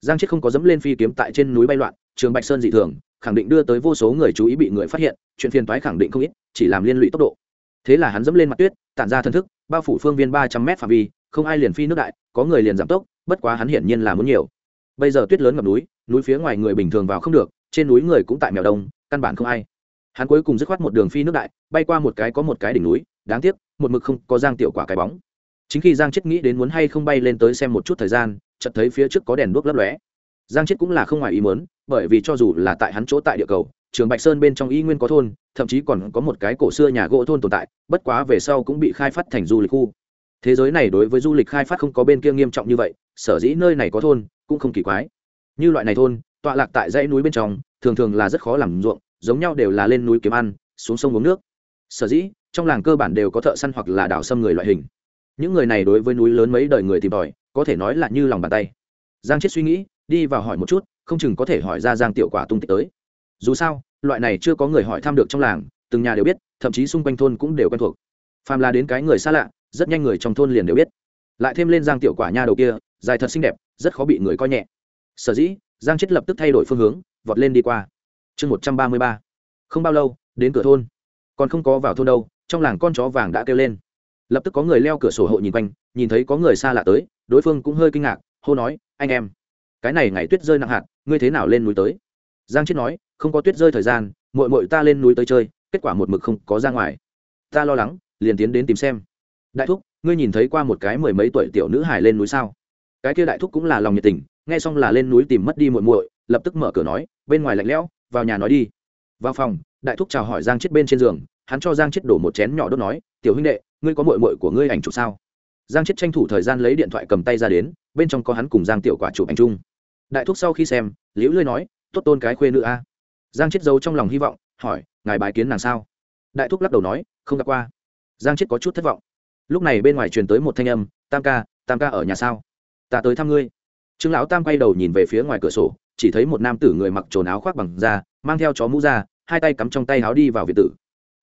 Giang chết không có dẫm lên phi kiếm tại trên núi bay loạn, trường bạch sơn dị thường, khẳng định đưa tới vô số người chú ý bị người phát hiện, chuyện phiền toái khẳng định không ít, chỉ làm liên lụy tốc độ. Thế là hắn dẫm lên mặt tuyết, tản ra thân thức, bao phủ phương viên ba trăm m phạm vi, không ai liền phi nước đại, có người liền giảm tốc, bất quá hắn hiển nhiên là muốn nhiều. Bây giờ tuyết lớn ngập núi núi phía ngoài người bình thường vào không được, trên núi người cũng tại mèo đông, căn bản không ai hắn cuối cùng dứt khoát một đường phi nước đại, bay qua một cái có một cái đỉnh núi, đáng tiếc, một mực không có giang tiểu quả cái bóng. Chính khi giang chết nghĩ đến muốn hay không bay lên tới xem một chút thời gian, chợt thấy phía trước có đèn đuốc lấp lóe. Giang chết cũng là không ngoài ý muốn, bởi vì cho dù là tại hắn chỗ tại địa cầu, trường bạch sơn bên trong y nguyên có thôn, thậm chí còn có một cái cổ xưa nhà gỗ thôn tồn tại, bất quá về sau cũng bị khai phát thành du lịch khu. Thế giới này đối với du lịch khai phát không có bên kia nghiêm trọng như vậy, sở dĩ nơi này có thôn cũng không kỳ quái. Như loại này thôn, tọa lạc tại dãy núi bên trong, thường thường là rất khó làm ruộng giống nhau đều là lên núi kiếm ăn, xuống sông uống nước. Sở dĩ, trong làng cơ bản đều có thợ săn hoặc là đào xâm người loại hình. Những người này đối với núi lớn mấy đời người tìm tòi, có thể nói là như lòng bàn tay. Giang chết suy nghĩ, đi vào hỏi một chút, không chừng có thể hỏi ra giang tiểu quả tung tích tới. Dù sao, loại này chưa có người hỏi thăm được trong làng, từng nhà đều biết, thậm chí xung quanh thôn cũng đều quen thuộc. Phàm là đến cái người xa lạ, rất nhanh người trong thôn liền đều biết. Lại thêm lên giang tiểu quả nha đầu kia, dài thật xinh đẹp, rất khó bị người coi nhẹ. Sở dĩ, giang chết lập tức thay đổi phương hướng, vọt lên đi qua chương một trăm ba mươi ba. Không bao lâu, đến cửa thôn. Còn không có vào thôn đâu, trong làng con chó vàng đã kêu lên. Lập tức có người leo cửa sổ hộ nhìn quanh, nhìn thấy có người xa lạ tới, đối phương cũng hơi kinh ngạc, hô nói, anh em, cái này ngày tuyết rơi nặng hạt, ngươi thế nào lên núi tới? Giang chết nói, không có tuyết rơi thời gian mội mội ta lên núi tới chơi, kết quả một mực không có ra ngoài. Ta lo lắng, liền tiến đến tìm xem. Đại thúc, ngươi nhìn thấy qua một cái mười mấy tuổi tiểu nữ hải lên núi sao? Cái kia đại thúc cũng là lòng nhiệt tình, nghe xong là lên núi tìm mất đi muội muội, lập tức mở cửa nói, bên ngoài lạnh lẽo vào nhà nói đi. Vào phòng, đại thúc chào hỏi giang chết bên trên giường, hắn cho giang chết đổ một chén nhỏ đốt nói, tiểu huynh đệ, ngươi có muội muội của ngươi ảnh chụp sao? Giang chết tranh thủ thời gian lấy điện thoại cầm tay ra đến, bên trong có hắn cùng giang tiểu quả chụp ảnh chung. Đại thúc sau khi xem, liễu lưới nói, tốt tôn cái khuê nữ a. Giang chết giấu trong lòng hy vọng, hỏi, ngài bài kiến nàng sao? Đại thúc lắc đầu nói, không gặp qua. Giang chết có chút thất vọng. Lúc này bên ngoài truyền tới một thanh âm, tam ca tam ca ở nhà sao? Ta tới thăm ngươi. Trương lão tam quay đầu nhìn về phía ngoài cửa sổ chỉ thấy một nam tử người mặc trồn áo khoác bằng da, mang theo chó mũ ra hai tay cắm trong tay áo đi vào việt tử.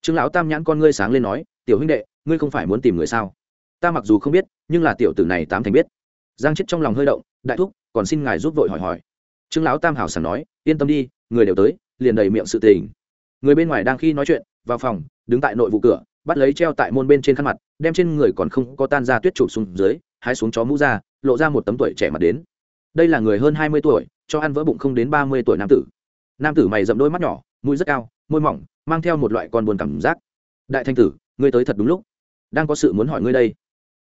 Trương lão tam nhãn con ngươi sáng lên nói, tiểu huynh đệ, ngươi không phải muốn tìm người sao? Ta mặc dù không biết, nhưng là tiểu tử này tám thành biết. Giang chết trong lòng hơi động, đại thúc, còn xin ngài giúp vội hỏi hỏi. Trương lão tam hảo sảng nói, yên tâm đi, người đều tới, liền đầy miệng sự tình. Người bên ngoài đang khi nói chuyện, vào phòng, đứng tại nội vụ cửa, bắt lấy treo tại môn bên trên khăn mặt, đem trên người còn không có tan ra tuyết chụp xuống dưới, hái xuống chó mũ ra lộ ra một tấm tuổi trẻ mặt đến. Đây là người hơn hai mươi tuổi cho ăn vỡ bụng không đến ba mươi tuổi nam tử. Nam tử mày rậm đôi mắt nhỏ, mũi rất cao, môi mỏng, mang theo một loại con buồn cảm giác. Đại thanh tử, ngươi tới thật đúng lúc. Đang có sự muốn hỏi ngươi đây.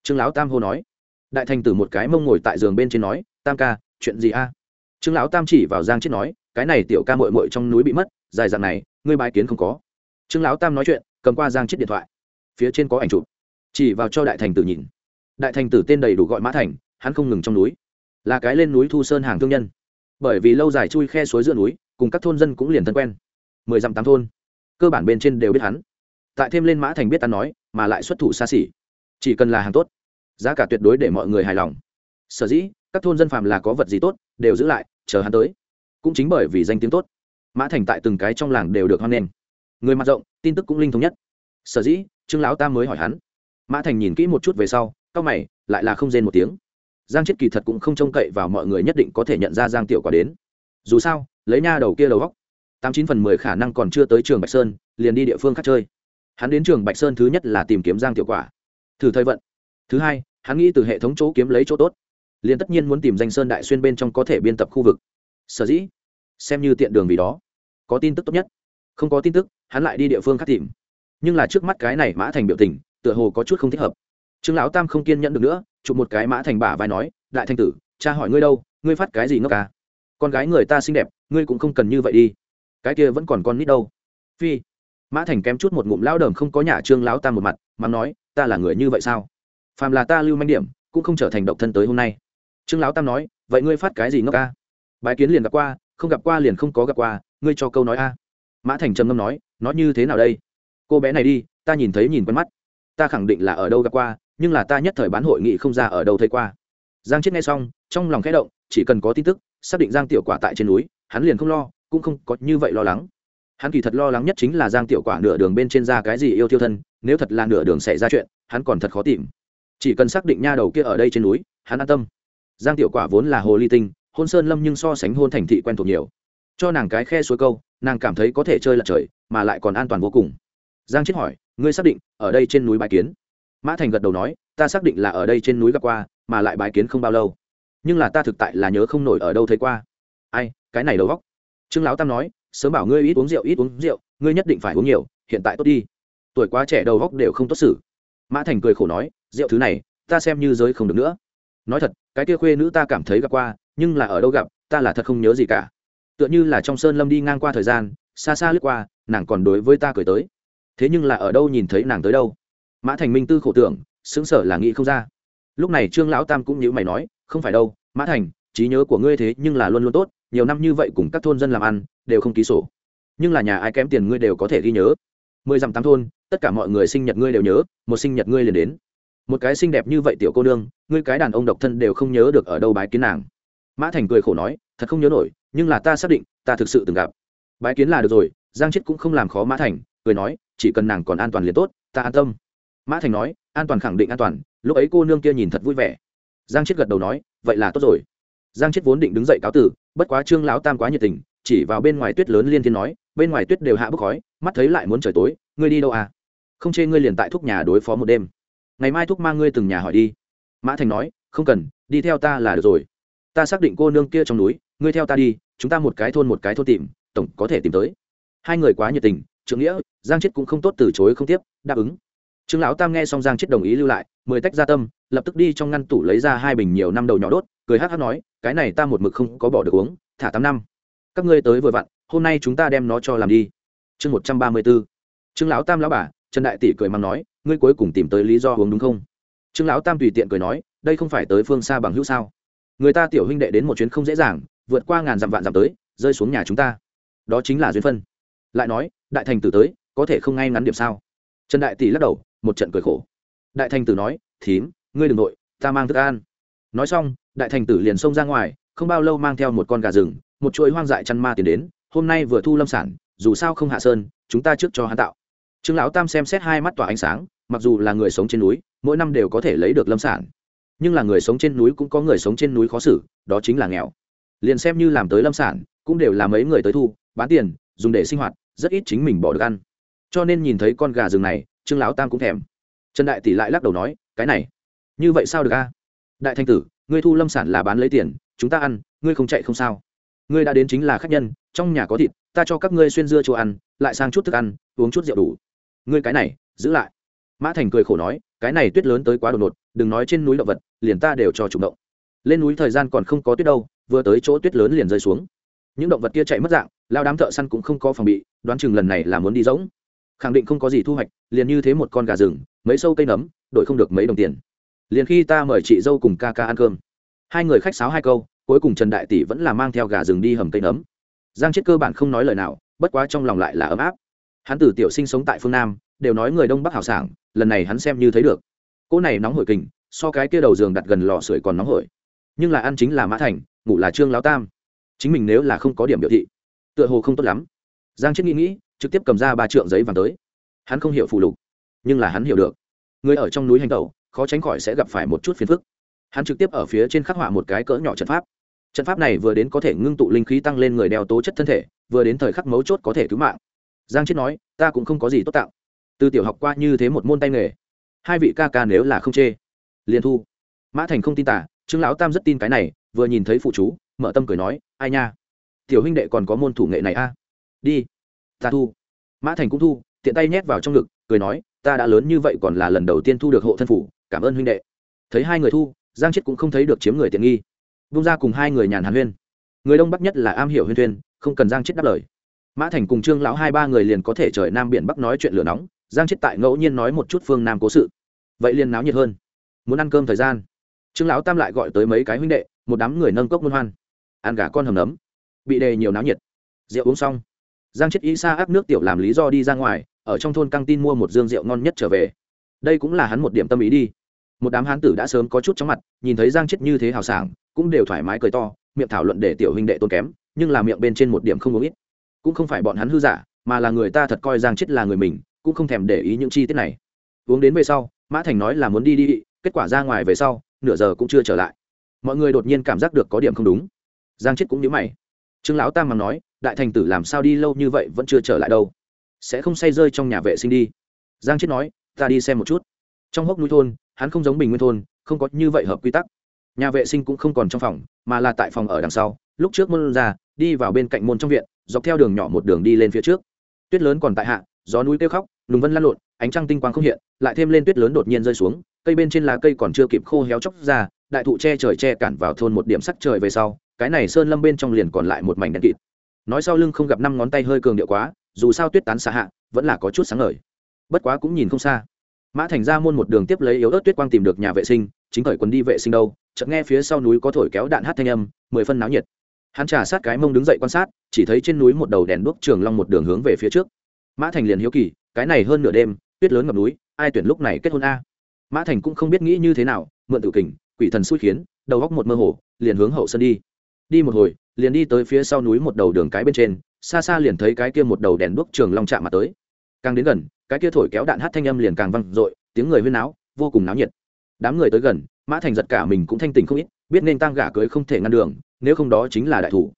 Trương lão tam hô nói. Đại thanh tử một cái mông ngồi tại giường bên trên nói, tam ca, chuyện gì a? Trương lão tam chỉ vào giang chết nói, cái này tiểu ca mội mội trong núi bị mất, dài dạng này, ngươi bài kiến không có. Trương lão tam nói chuyện, cầm qua giang chết điện thoại. Phía trên có ảnh chụp. Chỉ vào cho đại thành tử nhìn. Đại thành tử tên đầy đủ gọi mã thành, hắn không ngừng trong núi. Là cái lên núi thu sơn hàng thương nhân bởi vì lâu dài chui khe suối giữa núi, cùng các thôn dân cũng liền thân quen. Mười dặm tám thôn, cơ bản bên trên đều biết hắn. Tại thêm lên mã thành biết ta nói, mà lại xuất thủ xa xỉ. Chỉ cần là hàng tốt, giá cả tuyệt đối để mọi người hài lòng. Sở dĩ, các thôn dân phàm là có vật gì tốt, đều giữ lại, chờ hắn tới. Cũng chính bởi vì danh tiếng tốt, mã thành tại từng cái trong làng đều được hoan nghênh. Người mặt rộng, tin tức cũng linh thống nhất. Sở dĩ, trương lão ta mới hỏi hắn. Mã thành nhìn kỹ một chút về sau c mày, lại là không rên một tiếng giang chết kỳ thật cũng không trông cậy vào mọi người nhất định có thể nhận ra giang tiểu quả đến. Dù sao, lấy nha đầu kia đầu góc tám chín phần mười khả năng còn chưa tới trường bạch sơn, liền đi địa phương khác chơi. Hắn đến trường bạch sơn thứ nhất là tìm kiếm giang tiểu quả. Thử thời vận. Thứ hai, hắn nghĩ từ hệ thống chỗ kiếm lấy chỗ tốt. Liền tất nhiên muốn tìm danh sơn đại xuyên bên trong có thể biên tập khu vực. Sở dĩ, xem như tiện đường vì đó. Có tin tức tốt nhất. Không có tin tức, hắn lại đi địa phương khác tìm. Nhưng là trước mắt cái này mã thành biểu tình, tựa hồ có chút không thích hợp trương lão tam không kiên nhẫn được nữa, chụp một cái mã thành bả vai nói, đại thanh tử, cha hỏi ngươi đâu, ngươi phát cái gì ngốc à? con gái người ta xinh đẹp, ngươi cũng không cần như vậy đi. Cái kia vẫn còn con nít đâu. Phi. Mã thành kém chút một ngụm lão đờm không có nhà trương lão tam một mặt, mà nói, ta là người như vậy sao? Phàm là ta lưu manh điểm, cũng không trở thành độc thân tới hôm nay. Trương lão tam nói, vậy ngươi phát cái gì ngốc à? ca bài kiến liền gặp qua, không gặp qua liền không có gặp qua, ngươi cho câu nói a. Mã thành trầm ngâm nói, nó như thế nào đây? Cô bé này đi, ta nhìn thấy nhìn quen mắt. Ta khẳng định là ở đâu gặp qua nhưng là ta nhất thời bán hội nghị không ra ở đâu thấy qua. Giang chết nghe xong, trong lòng khẽ động, chỉ cần có tin tức, xác định giang tiểu quả tại trên núi, hắn liền không lo, cũng không có như vậy lo lắng. Hắn kỳ thật lo lắng nhất chính là giang tiểu quả nửa đường bên trên ra cái gì yêu tiêu thân, nếu thật là nửa đường xảy ra chuyện, hắn còn thật khó tìm. Chỉ cần xác định nha đầu kia ở đây trên núi, hắn an tâm. Giang tiểu quả vốn là hồ ly tinh, hôn sơn lâm nhưng so sánh hôn thành thị quen thuộc nhiều. Cho nàng cái khe suối câu, nàng cảm thấy có thể chơi lật trời, mà lại còn an toàn vô cùng. Giang chết hỏi, ngươi xác định ở đây trên núi bài kiến? Mã thành gật đầu nói, ta xác định là ở đây trên núi gặp qua, mà lại bài kiến không bao lâu. Nhưng là ta thực tại là nhớ không nổi ở đâu thấy qua. Ai, cái này đầu góc trương lão tam nói, sớm bảo ngươi ít uống rượu, ít uống rượu, ngươi nhất định phải uống nhiều, hiện tại tốt đi. Tuổi quá trẻ đầu góc đều không tốt xử. Mã thành cười khổ nói, rượu thứ này, ta xem như giới không được nữa. Nói thật, cái kia khuê nữ ta cảm thấy gặp qua, nhưng là ở đâu gặp, ta là thật không nhớ gì cả. Tựa như là trong sơn lâm đi ngang qua thời gian, xa xa lướt qua, nàng còn đối với ta cười tới. Thế nhưng là ở đâu nhìn thấy nàng tới đâu? Mã thành minh tư khổ tưởng xứng sở là nghĩ không ra. Lúc này trương lão tam cũng như mày nói, không phải đâu, mã thành, trí nhớ của ngươi thế nhưng là luôn luôn tốt, nhiều năm như vậy cùng các thôn dân làm ăn, đều không ký sổ. Nhưng là nhà ai kém tiền ngươi đều có thể ghi nhớ. Mười dặm tám thôn, tất cả mọi người sinh nhật ngươi đều nhớ, một sinh nhật ngươi liền đến. Một cái xinh đẹp như vậy tiểu cô nương, ngươi cái đàn ông độc thân đều không nhớ được ở đâu bái kiến nàng. Mã thành cười khổ nói, thật không nhớ nổi, nhưng là ta xác định, ta thực sự từng gặp. Bái kiến là được rồi, giang chết cũng không làm khó mã thành, cười nói, chỉ cần nàng còn an toàn liền tốt, ta an tâm mã thành nói, an toàn khẳng định an toàn. Lúc ấy cô nương kia nhìn thật vui vẻ. Giang chết gật đầu nói, vậy là tốt rồi. Giang chết vốn định đứng dậy cáo tử, bất quá trương lão tam quá nhiệt tình, chỉ vào bên ngoài tuyết lớn liên thiên nói, bên ngoài tuyết đều hạ bốc khói, mắt thấy lại muốn trời tối, ngươi đi đâu à? Không chê ngươi liền tại thúc nhà đối phó một đêm. Ngày mai thúc mang ngươi từng nhà hỏi đi. Mã thành nói, không cần, đi theo ta là được rồi. Ta xác định cô nương kia trong núi, ngươi theo ta đi, chúng ta một cái thôn một cái thôn tìm, tổng có thể tìm tới. Hai người quá nhiệt tình, trưởng nghĩa, giang chết cũng không tốt từ chối không tiếp, đáp ứng trương lão tam nghe xong giang chết đồng ý lưu lại, mười tách ra tâm, lập tức đi trong ngăn tủ lấy ra hai bình nhiều năm đầu nhỏ đốt, cười hát hát nói, cái này ta một mực không có bỏ được uống, thả tám năm. Các ngươi tới vừa vặn, hôm nay chúng ta đem nó cho làm đi. Chương một trăm ba mươi b ố trương lão tam lão bà, trần đại tỷ cười mắng nói, ngươi cuối cùng tìm tới lý do uống đúng không? Trương lão tam tùy tiện cười nói, đây không phải tới phương xa bằng hữu sao? Người ta tiểu huynh đệ đến một chuyến không dễ dàng, vượt qua ngàn dặm vạn dặm tới, rơi xuống nhà chúng ta. Đó chính là duyên phân. Lại nói, đại thành tử tới, có thể không ngay ngắn điểm sao? Trần đại tỷ lắc đầu một trận cười khổ. Đại thành tử nói, thím, ngươi đ ừ n g nội, ta mang thức ăn. Nói xong, đại thành tử liền xông ra ngoài, không bao lâu mang theo một con gà rừng, một chuỗi hoang dại chăn ma tiền đến, hôm nay vừa thu lâm sản, dù sao không hạ sơn, chúng ta trước cho hắn tạo. Trương lão tam xem xét hai mắt tỏa ánh sáng, mặc dù là người sống trên núi, mỗi năm đều có thể lấy được lâm sản. Nhưng là người sống trên núi cũng có người sống trên núi khó xử, đó chính là nghèo. Liền xem như làm tới lâm sản, cũng đều là mấy người tới thu, bán tiền, dùng để sinh hoạt, rất ít chính mình bỏ được ăn. Cho nên nhìn thấy con gà rừng này trương lão tam cũng thèm. Trần đại tỷ lại lắc đầu nói, cái này, như vậy sao được a? Đại thanh tử, ngươi thu lâm sản là bán lấy tiền, chúng ta ăn, ngươi không chạy không sao. Ngươi đã đến chính là khách nhân, trong nhà có thịt, ta cho các ngươi xuyên dưa chỗ ăn, lại sang chút thức ăn, uống chút rượu đủ. Ngươi cái này, giữ lại. Mã thành cười khổ nói, cái này tuyết lớn tới quá đột ngột, đừng nói trên núi động vật, liền ta đều cho trùng động. Lên núi thời gian còn không có tuyết đâu, vừa tới chỗ tuyết lớn liền rơi xuống. Những động vật kia chạy mất dạng, lao đám thợ săn cũng không có phòng bị, đoán chừng lần này là muốn đi rỗng khẳng định không có gì thu hoạch, liền như thế một con gà rừng, mấy sâu cây nấm, đổi không được mấy đồng tiền. Liền khi ta mời chị dâu cùng ca ca ăn cơm, hai người khách sáo hai câu, cuối cùng trần đại tỷ vẫn là mang theo gà rừng đi hầm cây nấm. Giang chết cơ bản không nói lời nào, bất quá trong lòng lại là ấm áp. Hắn từ tiểu sinh sống tại phương nam, đều nói người đông bắc hào sảng, lần này hắn xem như thấy được. Cỗ này nóng hổi kình, so cái kia đầu giường đặt gần lò sưởi còn nóng hổi. Nhưng là ăn chính là mã thành, ngủ là trương lão tam. Chính mình nếu là không có điểm biểu thị, tựa hồ không tốt lắm. Giang chết nghĩ nghĩ trực tiếp cầm ra ba trượng giấy vàng tới. Hắn không hiểu phụ lục, nhưng là hắn hiểu được. Người ở trong núi hành tẩu, khó tránh khỏi sẽ gặp phải một chút phiền phức. Hắn trực tiếp ở phía trên khắc họa một cái cỡ nhỏ trận pháp. Trận pháp này vừa đến có thể ngưng tụ linh khí tăng lên người đeo tố chất thân thể, vừa đến thời khắc mấu chốt có thể cứu mạng. Giang chết nói, ta cũng không có gì tốt tạo. Từ tiểu học qua như thế một môn tay nghề, hai vị ca ca nếu là không chê, liền thu. Mã thành không tin tả, trương lão tam rất tin cái này, vừa nhìn thấy phụ chú, mở tâm cười nói, ai nha, tiểu huynh đệ còn có môn thủ nghệ này a. À? đi ta thu. Mã thành cũng thu, tiện tay nhét vào trong ngực, cười nói, ta đã lớn như vậy còn là lần đầu tiên thu được hộ thân phủ, cảm ơn huynh đệ. Thấy hai người thu, giang chết cũng không thấy được chiếm người tiện nghi. Vung ra cùng hai người nhàn hàn huyên. Người đông bắc nhất là am hiểu huyên thuyên không cần giang chết đáp lời. Mã thành cùng trương lão hai ba người liền có thể trời nam biển bắc nói chuyện lửa nóng, giang chết tại ngẫu nhiên nói một chút phương nam cố sự. Vậy liền náo nhiệt hơn. Muốn ăn cơm thời gian. Trương lão tam lại gọi tới mấy cái huynh đệ, một đám người nâng cốc muôn hoan. Ăn gà con hầm nấm. Bị đề nhiều náo nhiệt. Rượu uống xong giang chết ý xa áp nước tiểu làm lý do đi ra ngoài, ở trong thôn căng tin mua một dương rượu ngon nhất trở về. Đây cũng là hắn một điểm tâm ý đi. Một đám hán tử đã sớm có chút chóng mặt, nhìn thấy giang chết như thế hào sảng, cũng đều thoải mái cười to, miệng thảo luận để tiểu huynh đệ tôn kém, nhưng là miệng bên trên một điểm không uống ít. Cũng không phải bọn hắn hư giả, mà là người ta thật coi giang chết là người mình, cũng không thèm để ý những chi tiết này. Uống đến về sau, mã thành nói là muốn đi đi, kết quả ra ngoài về sau, nửa giờ cũng chưa trở lại. Mọi người đột nhiên cảm giác được có điểm không đúng. Giang chết cũng nhớ mày. Trương lão tam mà nói đại thành tử làm sao đi lâu như vậy vẫn chưa trở lại đâu. Sẽ không say rơi trong nhà vệ sinh đi. Giang chết nói, ta đi xem một chút. Trong hốc núi thôn, hắn không giống bình nguyên thôn, không có như vậy hợp quy tắc. Nhà vệ sinh cũng không còn trong phòng, mà là tại phòng ở đằng sau. Lúc trước môn ra đi vào bên cạnh môn trong viện, dọc theo đường nhỏ một đường đi lên phía trước. Tuyết lớn còn tại hạ, gió núi kêu khóc, Lùng vân lăn lộn, ánh trăng tinh quang không hiện, lại thêm lên tuyết lớn đột nhiên rơi xuống, cây bên trên lá cây còn chưa kịp khô héo chóc ra, đại thụ che trời che cản vào thôn một điểm sắc trời về sau, cái này sơn lâm bên trong liền còn lại một mảnh đen kịt nói sau lưng không gặp năm ngón tay hơi cường điệu quá, dù sao tuyết tán xa hạ, vẫn là có chút sáng ngời. Bất quá cũng nhìn không xa. Mã thành ra môn một đường tiếp lấy yếu ớt tuyết quang tìm được nhà vệ sinh, chính khởi quân đi vệ sinh đâu, chợt nghe phía sau núi có thổi kéo đạn hát thanh âm, mười phân náo nhiệt. Hắn trả sát cái mông đứng dậy quan sát, chỉ thấy trên núi một đầu đèn đuốc trường long một đường hướng về phía trước. Mã thành liền hiếu kỳ, cái này hơn nửa đêm, tuyết lớn ngập núi, ai tuyển lúc này kết hôn a? Mã thành cũng không biết nghĩ như thế nào, mượn tự kình, quỷ thần xui khiến, đầu góc một mơ hồ, liền hướng hậu sân đi. Đi một hồi liền đi tới phía sau núi một đầu đường cái bên trên, xa xa liền thấy cái kia một đầu đèn đuốc trường long chạm mặt tới. Càng đến gần, cái kia thổi kéo đạn hát thanh âm liền càng văng dội, tiếng người huyên náo, vô cùng náo nhiệt. Đám người tới gần, mã thành giật cả mình cũng thanh tình không ít, biết nên tăng gả cưới không thể ngăn đường, nếu không đó chính là đại thủ.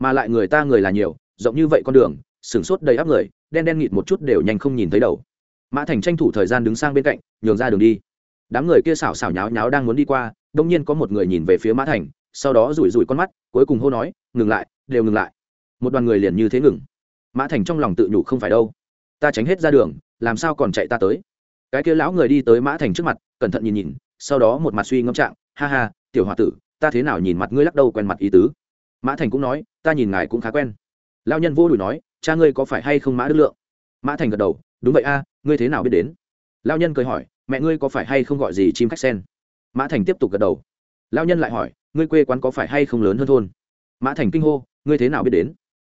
Mà lại người ta người là nhiều, rộng như vậy con đường, sửng sốt đầy áp người, đen đen nghịt một chút đều nhanh không nhìn thấy đầu. Mã thành tranh thủ thời gian đứng sang bên cạnh, nhường ra đường đi. Đám người kia xảo xảo nháo nháo đang muốn đi qua, đông nhiên có một người nhìn về phía mã thành sau đó rủi rủi con mắt, cuối cùng hô nói, ngừng lại, đều ngừng lại. Một đoàn người liền như thế ngừng. Mã thành trong lòng tự nhủ không phải đâu. Ta tránh hết ra đường, làm sao còn chạy ta tới? Cái kia lão người đi tới mã thành trước mặt, cẩn thận nhìn nhìn, sau đó một mặt suy ngẫm trạng, ha ha, tiểu h o a tử, ta thế nào nhìn mặt ngươi lắc đầu quen mặt ý tứ? Mã thành cũng nói, ta nhìn ngài cũng khá quen. Lao nhân vô đùi nói, cha ngươi có phải hay không mã đức lượng? Mã thành gật đầu, đúng vậy a, ngươi thế nào biết đến? Lao nhân cười hỏi, mẹ ngươi có phải hay không gọi gì chim khách sen? Mã thành tiếp tục gật đầu. Lao nhân lại hỏi ngươi quê quán có phải hay không lớn hơn thôn? Mã thành kinh hô, ngươi thế nào biết đến?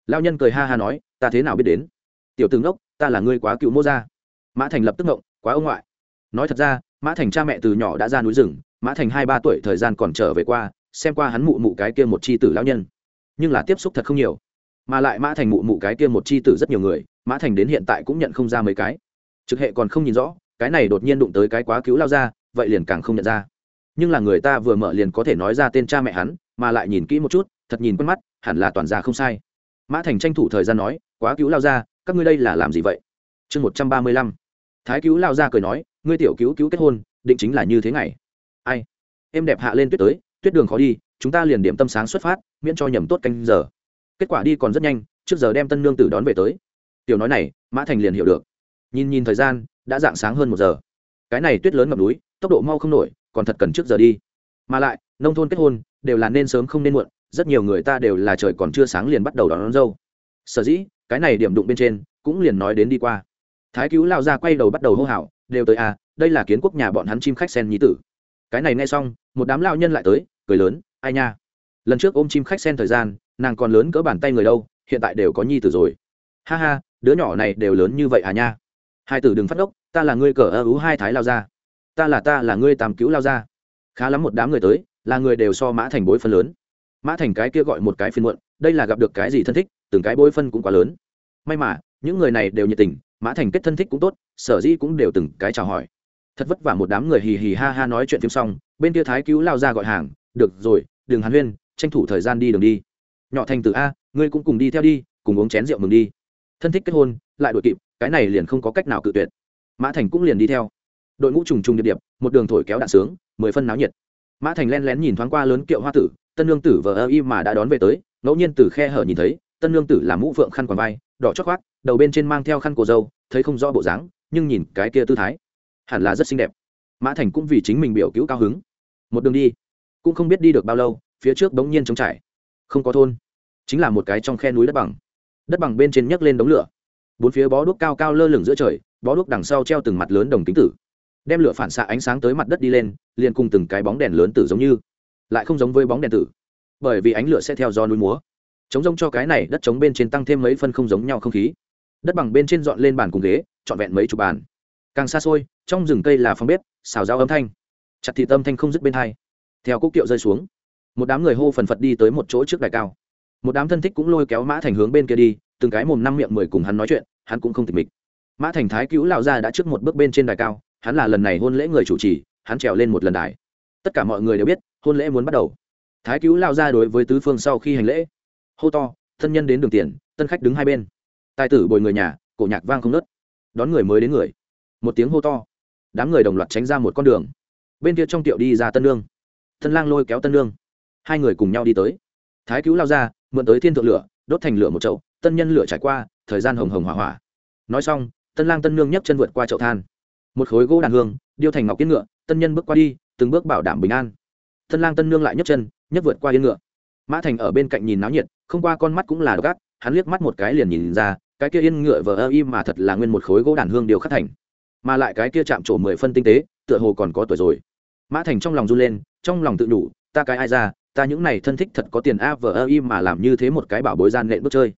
Lao nhân cười ha ha nói, ta thế nào biết đến? Tiểu tướng đốc ta là ngươi quá cựu mô gia. Mã thành lập tức ngộng, quá ông ngoại. Nói thật ra, mã thành cha mẹ từ nhỏ đã ra núi rừng, mã thành hai ba tuổi thời gian còn trở về qua, xem qua hắn mụ mụ cái kia một c h i tử lão nhân. Nhưng là tiếp xúc thật không nhiều. Mà lại mã thành mụ mụ cái kia một c h i tử rất nhiều người, mã thành đến hiện tại cũng nhận không ra mấy cái. Trực hệ còn không nhìn rõ, cái này đột nhiên đụng tới cái quá cứu lao ra vậy liền càng không nhận ra nhưng là người ta vừa mở liền có thể nói ra tên cha mẹ hắn, mà lại nhìn kỹ một chút, thật nhìn quen mắt, hẳn là toàn gia không sai. Mã thành tranh thủ thời gian nói, quá cứu lao ra các ngươi đây là làm gì vậy? Chương một trăm ba mươi lăm. Thái cứu lao ra cười nói, ngươi tiểu cứu cứu kết hôn, định chính là như thế này. Ai? Em đẹp hạ lên tuyết tới, tuyết đường khó đi, chúng ta liền điểm tâm sáng xuất phát, miễn cho nhầm tốt canh giờ. Kết quả đi còn rất nhanh, trước giờ đem tân nương tử đón về tới. Tiểu nói này, mã thành liền hiểu được. Nhìn nhìn thời gian, đã dạng sáng hơn một giờ. Cái này tuyết lớn ngập núi, tốc độ mau không nổi còn thật cần trước giờ đi. Mà lại nông thôn kết hôn đều là nên sớm không nên muộn rất nhiều người ta đều là trời còn chưa sáng liền bắt đầu đón, đón dâu. Sở dĩ cái này điểm đụng bên trên cũng liền nói đến đi qua. Thái cứu lao ra quay đầu bắt đầu hô hào đều tới à đây là kiến quốc nhà bọn hắn chim khách sen nhí tử. Cái này nghe xong một đám lao nhân lại tới cười lớn ai nha. Lần trước ôm chim khách sen thời gian nàng còn lớn cỡ bàn tay người đâu hiện tại đều có nhi tử rồi. Ha ha đứa nhỏ này đều lớn như vậy à nha. Hai tử đừng phát ốc ta là ngươi cờ ơ ú hai thái lao ra ta là ta là ngươi tam cứu lao ra. Khá lắm một đám người tới, là người đều so mã thành bối phân lớn. Mã thành cái kia gọi một cái phiên muộn, đây là gặp được cái gì thân thích, từng cái bối phân cũng quá lớn. May mà, những người này đều nhiệt tình, mã thành kết thân thích cũng tốt, sở dĩ cũng đều từng cái chào hỏi. Thật vất vả một đám người hì hì ha ha nói chuyện phim xong, bên kia thái cứu lao ra gọi hàng, được rồi đường hàn huyên, tranh thủ thời gian đi đường đi. Nhỏ thành từ a, ngươi cũng cùng đi theo đi, cùng uống chén rượu mừng đi. Thân thích kết hôn, lại đội kịp, cái này liền không có cách nào cự tuyệt. Mã thành cũng liền đi theo đội ngũ trùng trùng điệp điệp, một đường thổi kéo đạn sướng, mười phân náo nhiệt. Mã thành len lén nhìn thoáng qua lớn kiệu hoa tử, tân lương tử vờ ơ y mà đã đón về tới, ngẫu nhiên từ khe hở nhìn thấy, tân lương tử là mũ phượng khăn quàng vai, đỏ chót khoác, đầu bên trên mang theo khăn cổ dâu thấy không rõ bộ dáng, nhưng nhìn cái kia tư thái, hẳn là rất xinh đẹp. Mã thành cũng vì chính mình biểu cứu cao hứng. Một đường đi, cũng không biết đi được bao lâu, phía trước bỗng nhiên trống trải. Không có thôn, chính là một cái trong khe núi đất bằng. Đất bằng bên trên nhấc lên đống lửa. Bốn phía bó đuốc cao cao lơ lửng giữa trời, bó đuốc đằng sau treo từng mặt lớn đồng kính tử đem lửa phản xạ ánh sáng tới mặt đất đi lên, liền cùng từng cái bóng đèn lớn tử giống như. Lại không giống với bóng đèn tử, bởi vì ánh lửa sẽ theo do núi múa. Chống rông cho cái này đất chống bên trên tăng thêm mấy phân không giống nhau không khí. Đất bằng bên trên dọn lên bàn cùng ghế, trọn vẹn mấy chục bàn. Càng xa xôi, trong rừng cây là phòng bếp, xào rau âm thanh. Chặt thị tâm thanh không dứt bên hai. Theo cúc kiệu rơi xuống, một đám người hô phần phật đi tới một chỗ trước đài cao. Một đám thân thích cũng lôi kéo mã thành hướng bên kia đi, từng cái mồm năm miệng mười cùng hắn nói chuyện, hắn cũng không tịch mịch. Mã thành thái cứu lão gia đã trước một bước bên trên đài cao hắn là lần này hôn lễ người chủ trì, hắn trèo lên một lần đài. Tất cả mọi người đều biết, hôn lễ muốn bắt đầu. Thái cứu lao ra đối với tứ phương sau khi hành lễ. Hô to, thân nhân đến đường tiền, tân khách đứng hai bên. Tài tử bồi người nhà, cổ nhạc vang không nớt đón người mới đến người. Một tiếng hô to. Đám người đồng loạt tránh ra một con đường. Bên kia trong tiệu đi ra tân lương thân lang lôi kéo tân lương hai người cùng nhau đi tới. Thái cứu lao ra, mượn tới thiên thượng lửa, đốt thành lửa một chậu, tân nhân lửa trải qua, thời gian hồng hồng hỏa hỏa. Nói xong, tân lang tân nương nhấc chân vượt qua chậu than một khối gỗ đàn hương, điêu thành ngọc yên ngựa, tân nhân bước qua đi, từng bước bảo đảm bình an. Tân lang tân nương lại nhấc chân, nhấc vượt qua yên ngựa. Mã thành ở bên cạnh nhìn náo nhiệt, không qua con mắt cũng là gác hắn liếc mắt một cái liền nhìn ra, cái kia yên ngựa vờ ơ y mà thật là nguyên một khối gỗ đàn hương điều khắc thành. Mà lại cái kia chạm trổ mười phân tinh tế, tựa hồ còn có tuổi rồi. Mã thành trong lòng run lên, trong lòng tự đủ, ta cái ai ra, ta những này thân thích thật có tiền a vờ ơ y mà làm như thế một cái bảo bối gian nện bước chơi.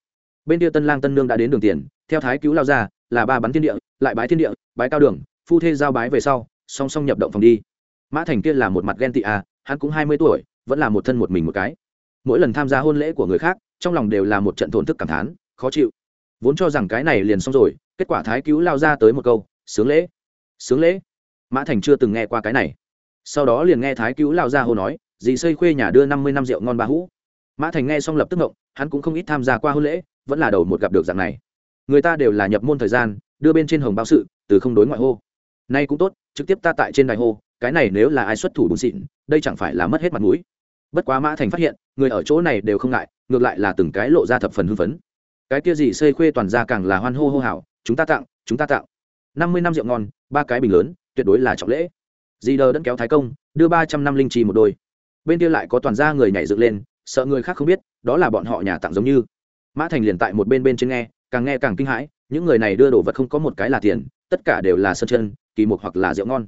Bên kia tân lang tân nương đã đến đường tiền, theo thái cứu lao ra, là ba bắn thiên địa, lại bái thiên địa, bái cao đường phu thê giao bái về sau, song song nhập động phòng đi. Mã thành kia là một mặt ghen tị à hắn cũng hai mươi tuổi, vẫn là một thân một mình một cái. Mỗi lần tham gia hôn lễ của người khác, trong lòng đều là một trận thổn thức cảm thán, khó chịu. Vốn cho rằng cái này liền xong rồi, kết quả thái cứu lao ra tới một câu, sướng lễ sướng lễ. Mã thành chưa từng nghe qua cái này. Sau đó liền nghe thái cứu lao ra hô nói, dì xây khuê nhà đưa năm mươi năm rượu ngon ba hũ. Mã thành nghe xong lập tức ngộng, hắn cũng không ít tham gia qua hôn lễ, vẫn là đầu một gặp được dạng này. Người ta đều là nhập môn thời gian, đưa bên trên hồng báo sự, từ không đối ngoại hô nay cũng tốt, trực tiếp ta tại trên đài hô, cái này nếu là ai xuất thủ bùn xịn, đây chẳng phải là mất hết mặt mũi. Bất quá mã thành phát hiện, người ở chỗ này đều không ngại, ngược lại là từng cái lộ ra thập phần hưng phấn. Cái kia gì xây khuê toàn ra càng là hoan hô hô hào, chúng ta tặng, chúng ta tặng. Năm mươi năm rượu ngon, ba cái bình lớn, tuyệt đối là trọng lễ. Dì đờ đẫn kéo thái công, đưa ba trăm năm linh trì một đôi. Bên kia lại có toàn ra người nhảy dựng lên, sợ người khác không biết, đó là bọn họ nhà tặng giống như. Mã thành liền tại một bên bên trên nghe, càng nghe càng kinh hãi, những người này đưa đồ vật không có một cái là tiền, tất cả đều là sơn chân kỳ mục hoặc là rượu ngon.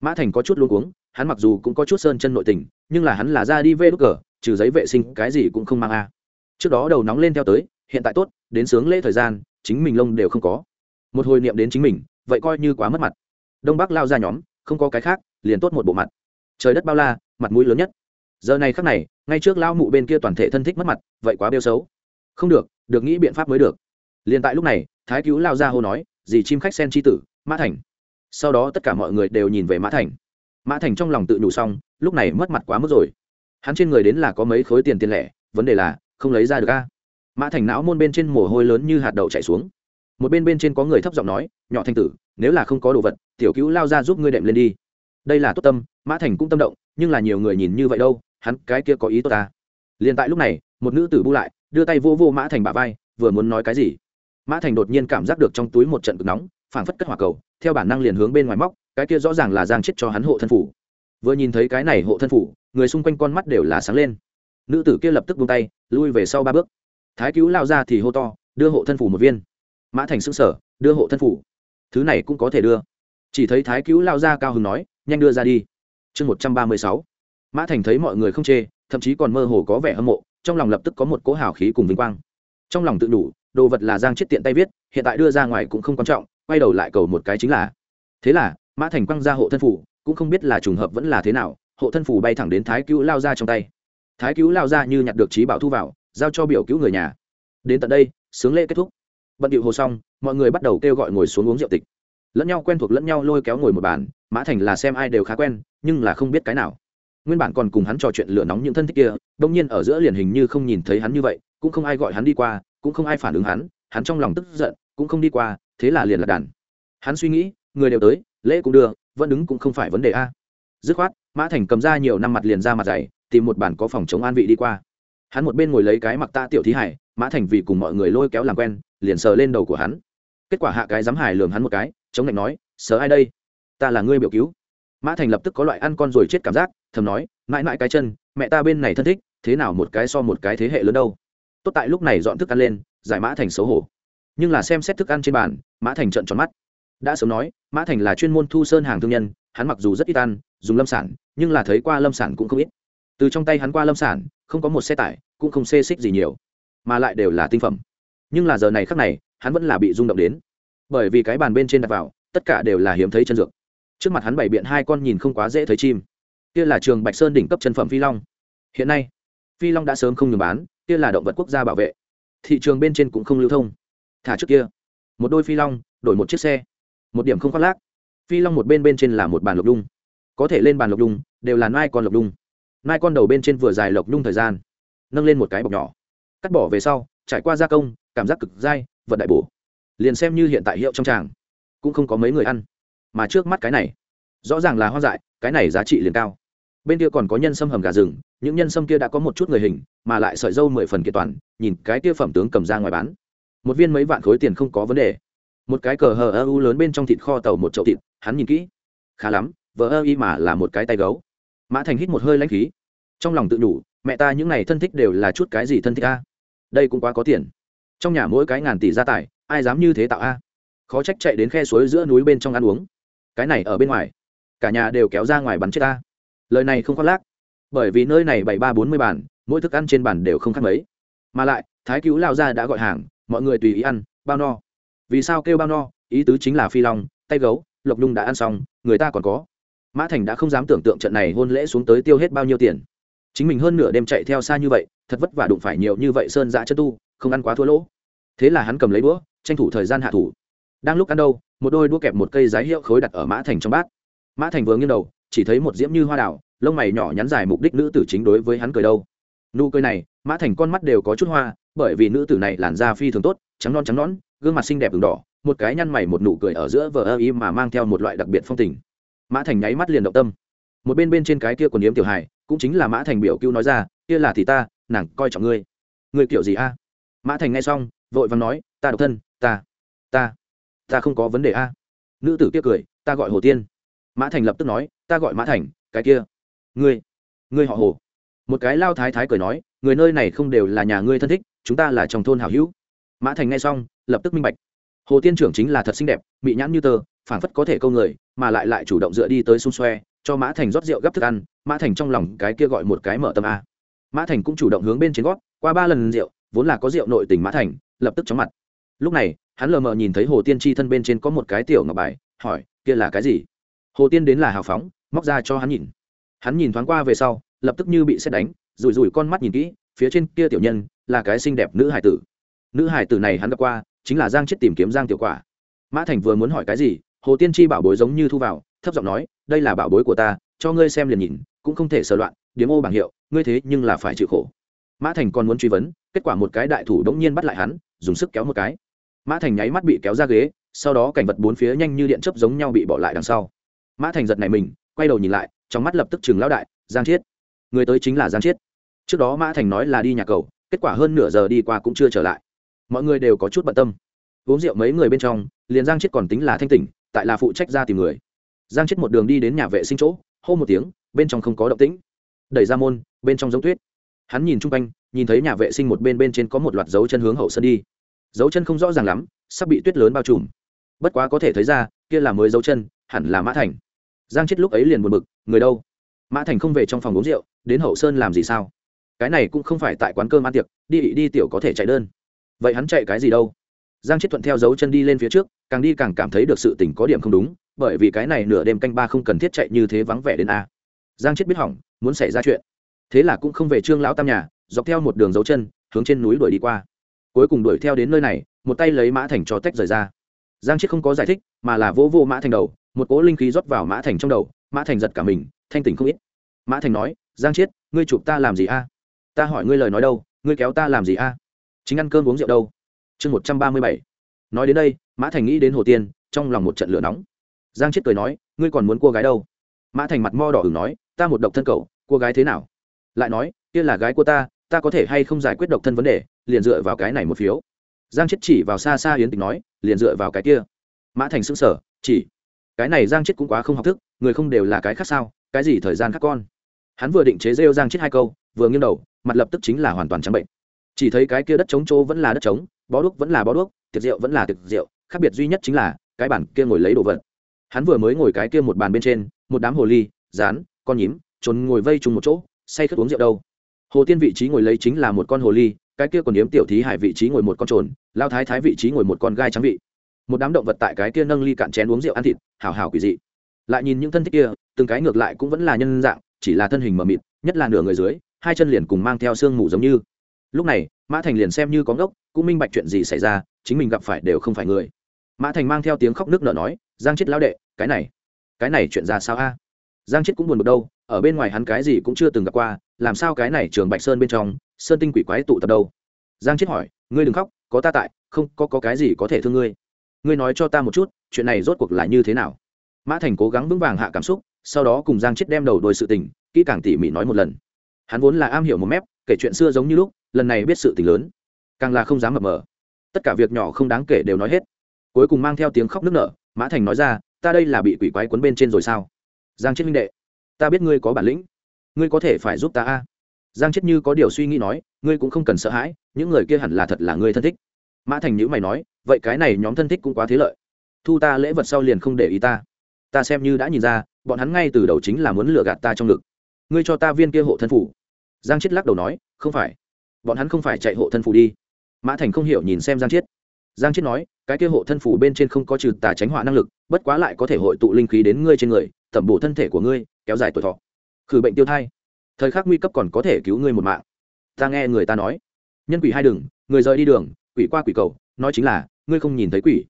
Mã thành có chút luôn uống hắn mặc dù cũng có chút sơn chân nội tình, nhưng là hắn là ra đi vê đốt cờ, trừ giấy vệ sinh, cái gì cũng không mang a. Trước đó đầu nóng lên theo tới, hiện tại tốt, đến sướng lễ thời gian, chính mình lông đều không có. Một hồi niệm đến chính mình, vậy coi như quá mất mặt. Đông bắc lao ra nhóm, không có cái khác, liền tốt một bộ mặt. Trời đất bao la, mặt mũi lớn nhất. Giờ này khắc này, ngay trước lao mụ bên kia toàn thể thân thích mất mặt, vậy quá bêu xấu. Không được được nghĩ biện pháp mới được. Liền tại lúc này, thái cứu lao ra hô nói gì chim khách sen c h i tử, mã thành sau đó tất cả mọi người đều nhìn về mã thành. Mã thành trong lòng tự nhủ xong, lúc này mất mặt quá mức rồi. Hắn trên người đến là có mấy khối tiền tiền lẻ, vấn đề là, không lấy ra được a. Mã thành não môn bên trên mồ hôi lớn như hạt đậu chạy xuống. Một bên bên trên có người thấp giọng nói, nhỏ thanh tử, nếu là không có đồ vật, tiểu cứu lao ra giúp ngươi đệm lên đi. Đây là tốt tâm, mã thành cũng tâm động, nhưng là nhiều người nhìn như vậy đâu, hắn cái kia có ý tốt ta. Liền tại lúc này, một nữ tử bu lại, đưa tay vô vô mã thành bả vai, vừa muốn nói cái gì. Mã thành đột nhiên cảm giác được trong túi một trận cực nóng, phảng phất cất hỏa cầu theo bản năng liền hướng bên ngoài móc, cái kia rõ ràng là giang chết cho hắn hộ thân phủ. Vừa nhìn thấy cái này hộ thân phủ, người xung quanh con mắt đều là sáng lên. Nữ tử kia lập tức buông tay, lui về sau ba bước. Thái cứu lao ra thì hô to, đưa hộ thân phủ một viên. Mã thành xưng sở đưa hộ thân phủ. Thứ này cũng có thể đưa. Chỉ thấy thái cứu lao ra cao hứng nói, nhanh đưa ra đi. Chương một trăm ba mươi sáu. Mã thành thấy mọi người không chê, thậm chí còn mơ hồ có vẻ hâm mộ, trong lòng lập tức có một cỗ hào khí cùng vinh quang. Trong lòng tự đủ, đồ vật là giang chết tiện tay viết, hiện tại đưa ra ngoài cũng không quan trọng quay đầu lại cầu một cái chính là, thế là, mã thành quăng ra hộ thân phủ, cũng không biết là trùng hợp vẫn là thế nào, hộ thân phủ bay thẳng đến thái cứu lao ra trong tay. Thái cứu lao ra như nhặt được trí bảo thu vào, giao cho biểu cứu người nhà. Đến tận đây, sướng lễ kết thúc. Bận điệu hồ xong, mọi người bắt đầu kêu gọi ngồi xuống uống rượu tịch. Lẫn nhau quen thuộc lẫn nhau lôi kéo ngồi một bàn, mã thành là xem ai đều khá quen, nhưng là không biết cái nào. Nguyên bản còn cùng hắn trò chuyện lửa nóng những thân thích kia, đông nhiên ở giữa liền hình như không nhìn thấy hắn như vậy, cũng không ai gọi hắn đi qua, cũng không ai phản ứng hắn hắn trong lòng tức giận, cũng không đi qua thế là liền là đàn. Hắn suy nghĩ, người đều tới, lễ cũng đưa, vẫn đứng cũng không phải vấn đề a. Dứt khoát, mã thành cầm ra nhiều năm mặt liền ra mặt dày, tìm một bản có phòng chống an vị đi qua. Hắn một bên ngồi lấy cái mặc ta tiểu thí hải, mã thành vì cùng mọi người lôi kéo làm quen, liền sờ lên đầu của hắn. Kết quả hạ cái dám hải lường hắn một cái, chống lạnh nói sờ ai đây? Ta là ngươi biểu cứu. Mã thành lập tức có loại ăn con rồi chết cảm giác, thầm nói, mãi mãi cái chân, mẹ ta bên này thân thích, thế nào một cái so một cái thế hệ lớn đâu? Tốt tại lúc này dọn thức ăn lên, giải mã thành xấu hổ nhưng là xem xét thức ăn trên bàn, mã thành trận tròn mắt. Đã sớm nói, mã thành là chuyên môn thu sơn hàng thương nhân, hắn mặc dù rất ít ăn, dùng lâm sản, nhưng là thấy qua lâm sản cũng không ít. Từ trong tay hắn qua lâm sản, không có một xe tải, cũng không xê xích gì nhiều, mà lại đều là tinh phẩm. Nhưng là giờ này khác này, hắn vẫn là bị rung động đến. Bởi vì cái bàn bên trên đặt vào, tất cả đều là hiếm thấy chân dược. Trước mặt hắn bày biện hai con nhìn không quá dễ thấy chim. Kia là trường bạch sơn đỉnh cấp chân phẩm phi long. Hiện nay, phi long đã sớm không ngừng bán, kia là động vật quốc gia bảo vệ. Thị trường bên trên cũng không lưu thông thả trước kia. Một đôi phi long, đổi một chiếc xe. Một điểm không khoác lác. Phi long một bên bên trên là một bàn lộc đung. Có thể lên bàn lộc đung, đều là nai con lộc đung. Nai con đầu bên trên vừa dài lộc đung thời gian. Nâng lên một cái bọc nhỏ. Cắt bỏ về sau, trải qua gia công, cảm giác cực dai, vật đại bổ. Liền xem như hiện tại hiệu trong tràng, cũng không có mấy người ăn. Mà trước mắt cái này, rõ ràng là hoang dại, cái này giá trị liền cao. Bên kia còn có nhân sâm hầm gà rừng, những nhân sâm kia đã có một chút người hình, mà lại sợi dâu mười phần kiện toàn, nhìn cái kia phẩm tướng cầm ra ngoài bán một viên mấy vạn khối tiền không có vấn đề. Một cái cờ hờ ơ u lớn bên trong thịt kho tàu một chậu thịt, hắn nhìn kỹ. Khá lắm vợ ơ y mà là một cái tay gấu. Mã thành hít một hơi lãnh khí. Trong lòng tự đủ mẹ ta những n à y thân thích đều là chút cái gì thân thích a? Đây cũng quá có tiền. Trong nhà mỗi cái ngàn tỷ gia tài, ai dám như thế tạo a? Khó trách chạy đến khe suối giữa núi bên trong ăn uống. Cái này ở bên ngoài, cả nhà đều kéo ra ngoài bắn chết ta. Lời này không khoác lác. Bởi vì nơi này bảy ba bốn mươi bàn, mỗi thức ăn trên bàn đều không khác mấy. Mà lại, thái cứu lao ra đã gọi hàng mọi người tùy ý ăn, bao no. Vì sao kêu bao no? Ý tứ chính là phi long, tay gấu, lộc nhung đã ăn xong, người ta còn có. Mã thành đã không dám tưởng tượng trận này hôn lễ xuống tới tiêu hết bao nhiêu tiền. Chính mình hơn nửa đêm chạy theo xa như vậy, thật vất vả đụng phải nhiều như vậy sơn dã chân tu, không ăn quá thua lỗ. Thế là hắn cầm lấy đũa, tranh thủ thời gian hạ thủ. Đang lúc ăn đâu, một đôi đũa kẹp một cây giái hiệu khối đặt ở mã thành trong bát. Mã thành vừa nghiêng đầu, chỉ thấy một diễm như hoa đào, lông mày nhỏ nhắn dài mục đích nữ tử chính đối với hắn cười đâu. Nụ cười này, mã thành con mắt đều có chút hoa bởi vì nữ tử này làn da phi thường tốt, trắng non trắng nón gương mặt xinh đẹp v đỏ, một cái nhăn mày một nụ cười ở giữa vờ ơ y mà mang theo một loại đặc biệt phong tình. Mã thành nháy mắt liền động tâm. Một bên bên trên cái kia còn yếm tiểu hài, cũng chính là mã thành biểu cứu nói ra, kia là thì ta, nàng coi trọng ngươi. Ngươi kiểu gì a? Mã thành nghe xong, vội vàng nói, ta độc thân, ta ta ta không có vấn đề a. Nữ tử kia cười, ta gọi hồ tiên. Mã thành lập tức nói, ta gọi mã thành, cái kia, ngươi ngươi họ hồ. Một cái lao thái thái cười nói, người nơi này không đều là nhà ngươi thân thích chúng ta là trong thôn hảo hữu. Mã thành nghe xong lập tức minh bạch. Hồ tiên trưởng chính là thật xinh đẹp bị nhãn như tờ, phảng phất có thể câu người mà lại lại chủ động dựa đi tới xung xoe cho mã thành rót rượu gấp thức ăn. Mã thành trong lòng cái kia gọi một cái mở tâm a. Mã thành cũng chủ động hướng bên trên gót qua ba lần rượu vốn là có rượu nội tình mã thành lập tức chóng mặt. Lúc này hắn lờ mờ nhìn thấy hồ tiên tri thân bên trên có một cái tiểu ngọc bài hỏi kia là cái gì? Hồ tiên đến là hào phóng móc ra cho hắn nhìn. Hắn nhìn thoáng qua về sau lập tức như bị xét đánh rủi rủi con mắt nhìn kỹ phía trên kia tiểu nhân là cái xinh đẹp nữ hải tử. Nữ hải tử này hắn gặp qua, chính là giang chết tìm kiếm giang tiểu quả. Mã thành vừa muốn hỏi cái gì, hồ tiên tri bảo bối giống như thu vào, thấp giọng nói, đây là bảo bối của ta, cho ngươi xem liền nhìn, cũng không thể sờ loạn điếm ô bảng hiệu, ngươi thế nhưng là phải chịu khổ. Mã thành còn muốn truy vấn, kết quả một cái đại thủ đống nhiên bắt lại hắn, dùng sức kéo một cái. Mã thành nháy mắt bị kéo ra ghế, sau đó cảnh vật bốn phía nhanh như điện chấp giống nhau bị bỏ lại đằng sau. Mã thành giật này mình, quay đầu nhìn lại, trong mắt lập tức chừng lão đại, giang chiết. Người tới chính là giang chiết trước đó mã thành nói là đi nhà cầu, kết quả hơn nửa giờ đi qua cũng chưa trở lại. Mọi người đều có chút bận tâm. Uống rượu mấy người bên trong, liền giang chết còn tính là thanh tỉnh, tại là phụ trách ra tìm người. Giang chết một đường đi đến nhà vệ sinh chỗ, hô một tiếng, bên trong không có động tĩnh. Đẩy ra môn, bên trong giống tuyết. Hắn nhìn chung quanh, nhìn thấy nhà vệ sinh một bên bên trên có một loạt dấu chân hướng hậu sân đi. Dấu chân không rõ ràng lắm, sắp bị tuyết lớn bao trùm. Bất quá có thể thấy ra, kia là mới dấu chân, hẳn là mã thành. Giang chết lúc ấy liền buồn bực, người đâu? Mã thành không về trong phòng uống rượu, đến hậu sơn làm gì sao? Cái này cũng không phải tại quán cơm ăn tiệc, đi đi tiểu có thể chạy đơn. Vậy hắn chạy cái gì đâu? Giang chết thuận theo dấu chân đi lên phía trước, càng đi càng cảm thấy được sự tình có điểm không đúng, bởi vì cái này nửa đêm canh ba không cần thiết chạy như thế vắng vẻ đến a. Giang chết biết hỏng, muốn xảy ra chuyện. Thế là cũng không về trương lão tam nhà, dọc theo một đường dấu chân, hướng trên núi đuổi đi qua. Cuối cùng đuổi theo đến nơi này, một tay lấy mã thành cho tách rời ra. Giang chết không có giải thích, mà là vô vô mã thành đầu, một cỗ linh khí rót vào mã thành trong đầu, mã thành giật cả mình, thanh tỉnh không ít. Mã thành nói, giang chết ngươi chụp ta làm gì a? Ta hỏi ngươi lời nói đâu, ngươi kéo ta làm gì a? Chính ăn cơm uống rượu đâu? Chương một trăm ba mươi bảy. Nói đến đây, mã thành nghĩ đến hồ tiên, trong lòng một trận lửa nóng. Giang chiết cười nói, ngươi còn muốn cua gái đâu? Mã thành mặt mo đỏ ửng nói, ta một độc thân cậu cua gái thế nào? Lại nói, kia là gái của ta ta có thể hay không giải quyết độc thân vấn đề, liền dựa vào cái này một phiếu. Giang chết chỉ vào xa xa hiến tình nói, liền dựa vào cái kia. Mã thành xứng sở chỉ, cái này giang chết cũng quá không học thức, người không đều là cái khác sao, cái gì thời gian khác con? Hắn vừa định chế rêu giang chết hai câu, vừa nghiêng đầu mặt lập tức chính là hoàn toàn trắng bệnh. Chỉ thấy cái kia đất trống chỗ vẫn là đất trống, bó đuốc vẫn là bó đuốc, tiệc rượu vẫn là tiệc rượu, khác biệt duy nhất chính là, cái bàn kia ngồi lấy đồ vật. Hắn vừa mới ngồi cái kia một bàn bên trên, một đám hồ ly, rán, con nhím trốn ngồi vây chung một chỗ, say khất uống rượu đâu. Hồ tiên vị trí ngồi lấy chính là một con hồ ly, cái kia còn yếm tiểu thí hải vị trí ngồi một con trồn, lao thái thái vị trí ngồi một con gai trắng vị. Một đám động vật tại cái kia nâng ly cạn chén uống rượu ăn thịt, hào hào quỷ dị. Lại nhìn những thân thích kia, từng cái ngược lại cũng vẫn là nhân dạng, chỉ là thân hình mờ mịt, nhất là nửa người dưới hai chân liền cùng mang theo xương mù giống như. Lúc này mã thành liền xem như có ngốc cũng minh bạch chuyện gì xảy ra chính mình gặp phải đều không phải người. Mã thành mang theo tiếng khóc nước nở nói giang chết lao đệ cái này cái này chuyện ra sao a? Giang chết cũng buồn bực đâu ở bên ngoài hắn cái gì cũng chưa từng gặp qua làm sao cái này trường bạch sơn bên trong sơn tinh quỷ quái tụ tập đâu? Giang chết hỏi ngươi đừng khóc có ta tại không có, có cái gì có thể thương ngươi? Ngươi nói cho ta một chút chuyện này rốt cuộc là như thế nào? Mã thành cố gắng vững vàng hạ cảm xúc sau đó cùng giang chết đem đầu đôi sự tình kỹ càng tỉ mỉ nói một lần hắn vốn là am hiểu một mép, kể chuyện xưa giống như lúc, lần này biết sự tình lớn. Càng là không dám mập mờ. Tất cả việc nhỏ không đáng kể đều nói hết. Cuối cùng mang theo tiếng khóc nức nở, mã thành nói ra, ta đây là bị quỷ quái quấn bên trên rồi sao? Giang chết minh đệ, ta biết ngươi có bản lĩnh. Ngươi có thể phải giúp ta a. Giang chết như có điều suy nghĩ nói, ngươi cũng không cần sợ hãi, những người kia hẳn là thật là ngươi thân thích. Mã thành nhữ mày nói, vậy cái này nhóm thân thích cũng quá thế lợi. Thu ta lễ vật sau liền không để ý ta. Ta xem như đã nhìn ra, bọn hắn ngay từ đầu chính là muốn lừa gạt ta trong ngực ngươi cho ta viên kia hộ thân phủ. Giang chết lắc đầu nói, không phải. Bọn hắn không phải chạy hộ thân phủ đi. Mã thành không hiểu nhìn xem giang chết giang chết nói, cái kia hộ thân phủ bên trên không có trừ tà tránh họa năng lực, bất quá lại có thể hội tụ linh khí đến ngươi trên người, tẩm bổ thân thể của ngươi, kéo dài tuổi thọ. Khử bệnh tiêu thai. Thời khắc nguy cấp còn có thể cứu ngươi một mạng. Ta nghe người ta nói. Nhân quỷ hai đường, người rời đi đường, quỷ qua quỷ cầu, nói chính là, ngươi không nhìn thấy quỷ.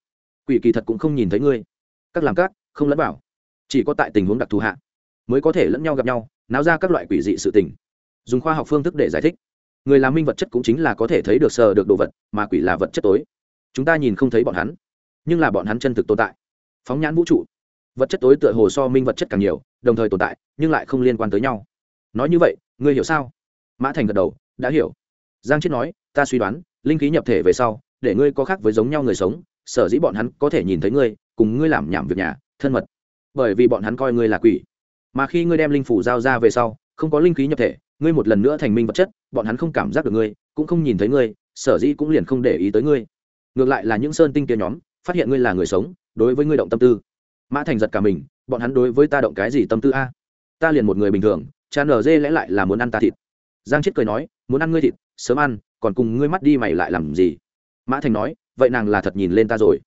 Quỷ kỳ thật cũng không nhìn thấy ngươi. Các làm các, không lẫn bảo chỉ có tại tình huống đặc thù hạ, mới có thể lẫn nhau gặp nhau náo ra các loại quỷ dị sự tình. Dùng khoa học phương thức để giải thích. Người làm minh vật chất cũng chính là có thể thấy được sờ được đồ vật, mà quỷ là vật chất tối. Chúng ta nhìn không thấy bọn hắn, nhưng là bọn hắn chân thực tồn tại. Phóng nhãn vũ trụ. Vật chất tối tựa hồ so minh vật chất càng nhiều, đồng thời tồn tại, nhưng lại không liên quan tới nhau. Nói như vậy, ngươi hiểu sao? Mã thành gật đầu, đã hiểu. Giang chết nói, ta suy đoán, linh khí nhập thể về sau, để ngươi có khác với giống nhau người sống, sở dĩ bọn hắn có thể nhìn thấy ngươi, cùng ngươi làm nhảm việc nhà, thân mật. Bởi vì bọn hắn coi ngươi là quỷ mà khi ngươi đem linh phủ giao ra về sau, không có linh khí nhập thể, ngươi một lần nữa thành minh vật chất, bọn hắn không cảm giác được ngươi, cũng không nhìn thấy ngươi, sở dĩ cũng liền không để ý tới ngươi. Ngược lại là những sơn tinh kia nhóm, phát hiện ngươi là người sống, đối với ngươi động tâm tư. Mã thành giật cả mình, bọn hắn đối với ta động cái gì tâm tư a? Ta liền một người bình thường, cha nở dê lẽ lại là muốn ăn ta thịt. Giang chết cười nói, muốn ăn ngươi thịt, sớm ăn, còn cùng ngươi mắt đi mày lại làm gì? Mã thành nói, vậy nàng là thật nhìn lên ta rồi.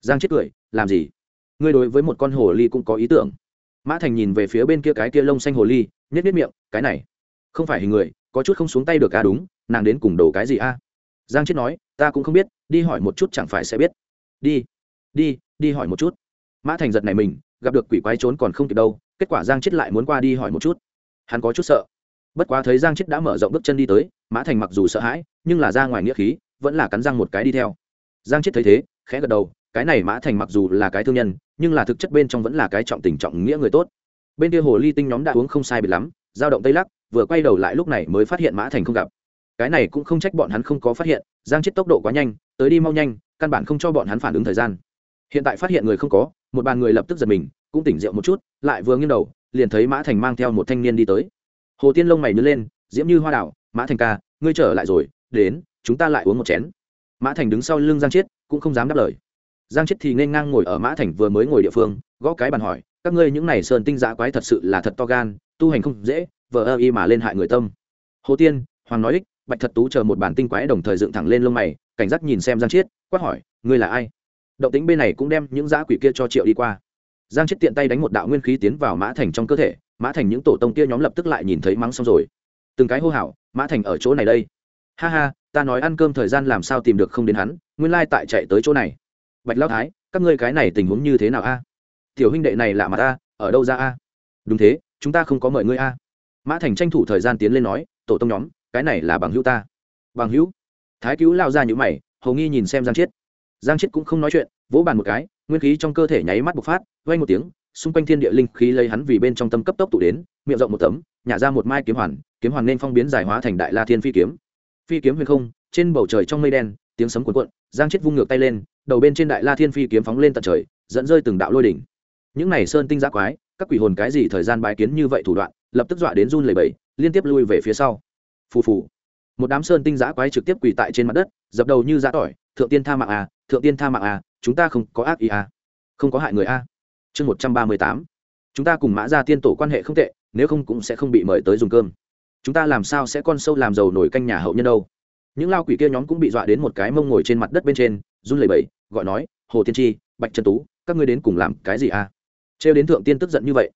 Giang chết cười, làm gì? Ngươi đối với một con hồ ly cũng có ý tưởng mã thành nhìn về phía bên kia cái kia lông xanh hồ ly nhét nhét miệng, cái này, không phải hình người, có chút không xuống tay được à đúng, nàng đến cùng đồ cái gì a giang chết nói, ta cũng không biết, đi hỏi một chút chẳng phải sẽ biết. Đi đi đi hỏi một chút. Mã thành giật này mình, gặp được quỷ quái trốn còn không kịp đâu, kết quả giang chết lại muốn qua đi hỏi một chút. Hắn có chút sợ. Bất quá thấy giang chết đã mở rộng bước chân đi tới, mã thành mặc dù sợ hãi, nhưng là ra ngoài nghĩa khí, vẫn là cắn răng một cái đi theo. Giang chết thấy thế, khẽ gật đầu cái này mã thành mặc dù là cái thương nhân, nhưng là thực chất bên trong vẫn là cái trọng tình trọng nghĩa người tốt. Bên kia hồ ly tinh nhóm đã uống không sai biệt lắm, dao động tây lắc, vừa quay đầu lại lúc này mới phát hiện mã thành không gặp. Cái này cũng không trách bọn hắn không có phát hiện, giang chết tốc độ quá nhanh, tới đi mau nhanh, căn bản không cho bọn hắn phản ứng thời gian. Hiện tại phát hiện người không có, một bàn người lập tức giật mình, cũng tỉnh rượu một chút, lại vừa nghiêng đầu, liền thấy mã thành mang theo một thanh niên đi tới. Hồ tiên lông mày nhớ lên, diễm như hoa đảo, mã thành ca, ngươi trở lại rồi, đến, chúng ta lại uống một chén. Mã thành đứng sau lưng giang chiết cũng không dám đáp lời giang chết thì nên ngang ngồi ở mã thành vừa mới ngồi địa phương, gõ cái bàn hỏi, các ngươi những này sơn tinh giã quái thật sự là thật to gan, tu hành không dễ, vờ ơ y mà lên hại người tâm. Hồ tiên, hoàng nói ích bạch thật tú chờ một bản tinh quái đồng thời dựng thẳng lên lông mày, cảnh giác nhìn xem giang chiết quát hỏi, ngươi là ai? Động tính bên này cũng đem những giã quỷ kia cho triệu đi qua. Giang chiết tiện tay đánh một đạo nguyên khí tiến vào mã thành trong cơ thể, mã thành những tổ tông kia nhóm lập tức lại nhìn thấy mắng xong rồi. Từng cái hô hào, mã thành ở chỗ này đây. Ha ha, ta nói ăn cơm thời gian làm sao tìm được không đến hắn, nguyên lai tại chạy tới chỗ này bạch lao thái, các ngươi cái này tình huống như thế nào a? Tiểu huynh đệ này lạ mặt ta ở đâu ra a? Đúng thế, chúng ta không có mời ngươi a. Mã thành tranh thủ thời gian tiến lên nói, tổ tông nhóm, cái này là bằng hữu ta. Bằng hữu? Thái cứu lao ra những mày, hầu nghi nhìn xem giang chiết. Giang chiết cũng không nói chuyện, vỗ bàn một cái, nguyên khí trong cơ thể nháy mắt bộc phát vay một tiếng, xung quanh thiên địa linh khí lấy hắn vì bên trong tâm cấp tốc tụ đến, miệng rộng một tấm, nhả ra một mai kiếm hoàn kiếm hoàn nên phong biến giải hóa thành đại la thiên phi kiếm. Phi kiếm huyền không, trên bầu trời trong mây đen, tiếng sấm cuộn cuộn, giang chết vung ngược tay lên đầu bên trên đại la thiên phi kiếm phóng lên tận trời, dẫn rơi từng đạo lôi đỉnh. Những này sơn tinh giã quái, các quỷ hồn cái gì thời gian bái kiến như vậy thủ đoạn, lập tức dọa đến run lẩy bẩy, liên tiếp lui về phía sau. Phù phù. Một đám sơn tinh giã quái trực tiếp quỳ tại trên mặt đất, dập đầu như giã tỏi, thượng tiên tha mạng à thượng tiên tha mạng à chúng ta không có ác ý à không có hại người a chương một trăm ba mươi tám. Chúng ta cùng mã gia tiên tổ quan hệ không tệ, nếu không cũng sẽ không bị mời tới dùng cơm. Chúng ta làm sao sẽ con sâu làm giàu nổi canh nhà hậu nhân đâu? Những lao quỷ kia nhóm cũng bị dọa đến một cái mông ngồi trên mặt đất bên trên run lẩy bẩy, gọi nói, hồ tiên tri bạch trân tú, các ngươi đến cùng làm cái gì à? Trêu đến thượng tiên tức giận như vậy.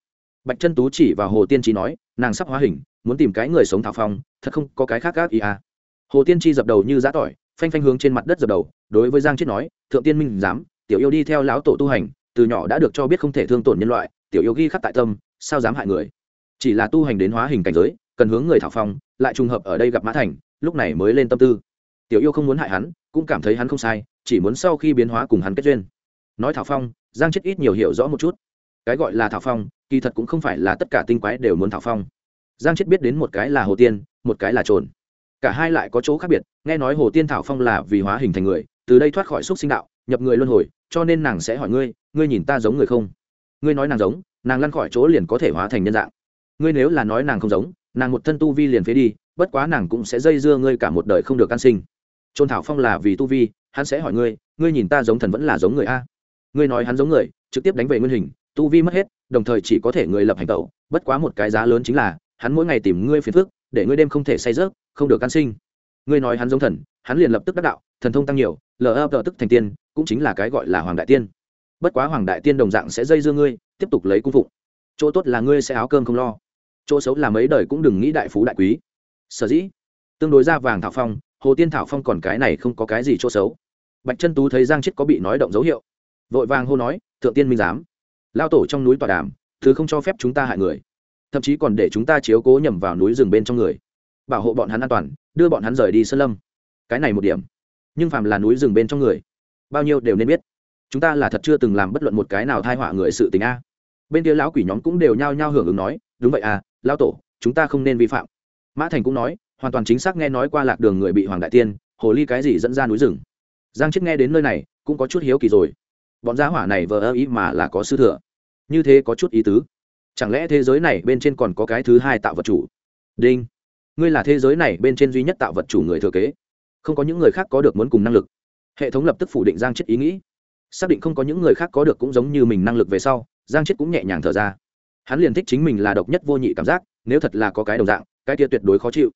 Bạch trân tú chỉ vào hồ tiên tri nói, nàng sắp hóa hình, muốn tìm cái người sống thảo phong, thật không có cái khác gác ý à? Hồ tiên tri dập đầu như giã tỏi, phanh phanh hướng trên mặt đất dập đầu, đối với giang chết nói, thượng tiên minh dám tiểu yêu đi theo lão tổ tu hành, từ nhỏ đã được cho biết không thể thương tổn nhân loại, tiểu yêu ghi khắc tại tâm, sao dám hại người? Chỉ là tu hành đến hóa hình cảnh giới, cần hướng người thảo phong, lại trùng hợp ở đây gặp mã thành, lúc này mới lên tâm tư. Tiểu yêu không muốn hại hắn cũng cảm thấy hắn không sai, chỉ muốn sau khi biến hóa cùng hắn kết duyên. Nói thảo phong, giang chết ít nhiều hiểu rõ một chút. Cái gọi là thảo phong, kỳ thật cũng không phải là tất cả tinh quái đều muốn thảo phong. Giang chết biết đến một cái là hồ tiên, một cái là trồn. Cả hai lại có chỗ khác biệt, nghe nói hồ tiên thảo phong là vì hóa hình thành người, từ đây thoát khỏi xúc sinh đạo, nhập người luân hồi, cho nên nàng sẽ hỏi ngươi ngươi nhìn ta giống người không? Ngươi nói nàng giống, nàng lăn khỏi chỗ liền có thể hóa thành nhân dạng. Ngươi nếu là nói nàng không giống, nàng một thân tu vi liền phế đi, bất quá nàng cũng sẽ dây dưa ngươi cả một đời không được an sinh trôn thảo phong là vì tu vi, hắn sẽ hỏi ngươi ngươi nhìn ta giống thần vẫn là giống người a. Ngươi nói hắn giống người, trực tiếp đánh về nguyên hình, tu vi mất hết, đồng thời chỉ có thể người lập hành tẩu, bất quá một cái giá lớn chính là, hắn mỗi ngày tìm ngươi phiền phức, để ngươi đêm không thể say rớt không được can sinh. Ngươi nói hắn giống thần, hắn liền lập tức đắc đạo, thần thông tăng nhiều, lờ ập tức thành tiên, cũng chính là cái gọi là hoàng đại tiên. Bất quá hoàng đại tiên đồng dạng sẽ dây dưa ngươi, tiếp tục lấy cung phụng. Chỗ tốt là ngươi sẽ áo cơm không lo. Chỗ xấu là mấy đời cũng đừng nghĩ đại phú đại quý. Sở dĩ, tương đối ra vàng thảo phong hồ tiên thảo phong còn cái này không có cái gì chỗ xấu. Bạch chân tú thấy giang chết có bị nói động dấu hiệu, vội vàng hô nói, thượng tiên minh giám lao tổ trong núi tòa đàm, thứ không cho phép chúng ta hại người. Thậm chí còn để chúng ta chiếu cố nhầm vào núi rừng bên trong người. Bảo hộ bọn hắn an toàn, đưa bọn hắn rời đi sơn lâm. Cái này một điểm. Nhưng phàm là núi rừng bên trong người, bao nhiêu đều nên biết. Chúng ta là thật chưa từng làm bất luận một cái nào thai họa người sự tình a. Bên kia lão quỷ nhóm cũng đều nhao nhao hưởng ứng nói, đúng vậy à lão tổ, chúng ta không nên vi phạm. Mã thành cũng nói hoàn toàn chính xác nghe nói qua lạc đường người bị hoàng đại tiên, hồ ly cái gì dẫn ra núi rừng. Giang chết nghe đến nơi này, cũng có chút hiếu kỳ rồi. Bọn gia hỏa này vờ ơ ý mà là có sư thừa. Như thế có chút ý tứ. Chẳng lẽ thế giới này bên trên còn có cái thứ hai tạo vật chủ? Đinh. Ngươi là thế giới này bên trên duy nhất tạo vật chủ người thừa kế. Không có những người khác có được muốn cùng năng lực. Hệ thống lập tức phủ định giang chết ý nghĩ. Xác định không có những người khác có được cũng giống như mình năng lực về sau, giang chết cũng nhẹ nhàng thở ra. Hắn liền thích chính mình là độc nhất vô nhị cảm giác, nếu thật là có cái đồng dạng, cái kia tuyệt đối khó chịu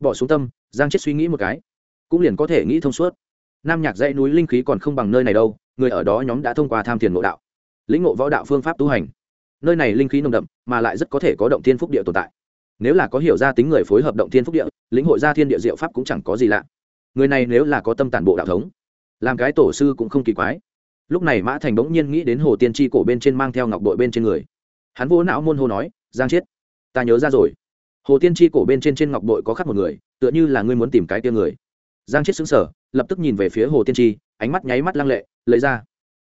bỏ xuống tâm, giang chết suy nghĩ một cái, cũng liền có thể nghĩ thông suốt. Nam nhạc dãy núi linh khí còn không bằng nơi này đâu, người ở đó nhóm đã thông qua tham thiền ngộ đạo, lĩnh ngộ võ đạo phương pháp tu hành. Nơi này linh khí nồng đậm, mà lại rất có thể có động thiên phúc địa tồn tại. Nếu là có hiểu ra tính người phối hợp động thiên phúc địa, lĩnh hội gia thiên địa diệu pháp cũng chẳng có gì lạ. Người này nếu là có tâm tản bộ đạo thống, làm cái tổ sư cũng không kỳ quái. Lúc này mã thành bỗng nhiên nghĩ đến hồ tiên tri cổ bên trên mang theo ngọc đội bên trên người. Hắn vô não môn hô nói, giang chiết ta nhớ ra rồi hồ tiên tri cổ bên trên trên ngọc bội có khắc một người, tựa như là ngươi muốn tìm cái tia người. Giang chết xứng sở lập tức nhìn về phía hồ tiên tri, ánh mắt nháy mắt lăng lệ, lấy ra.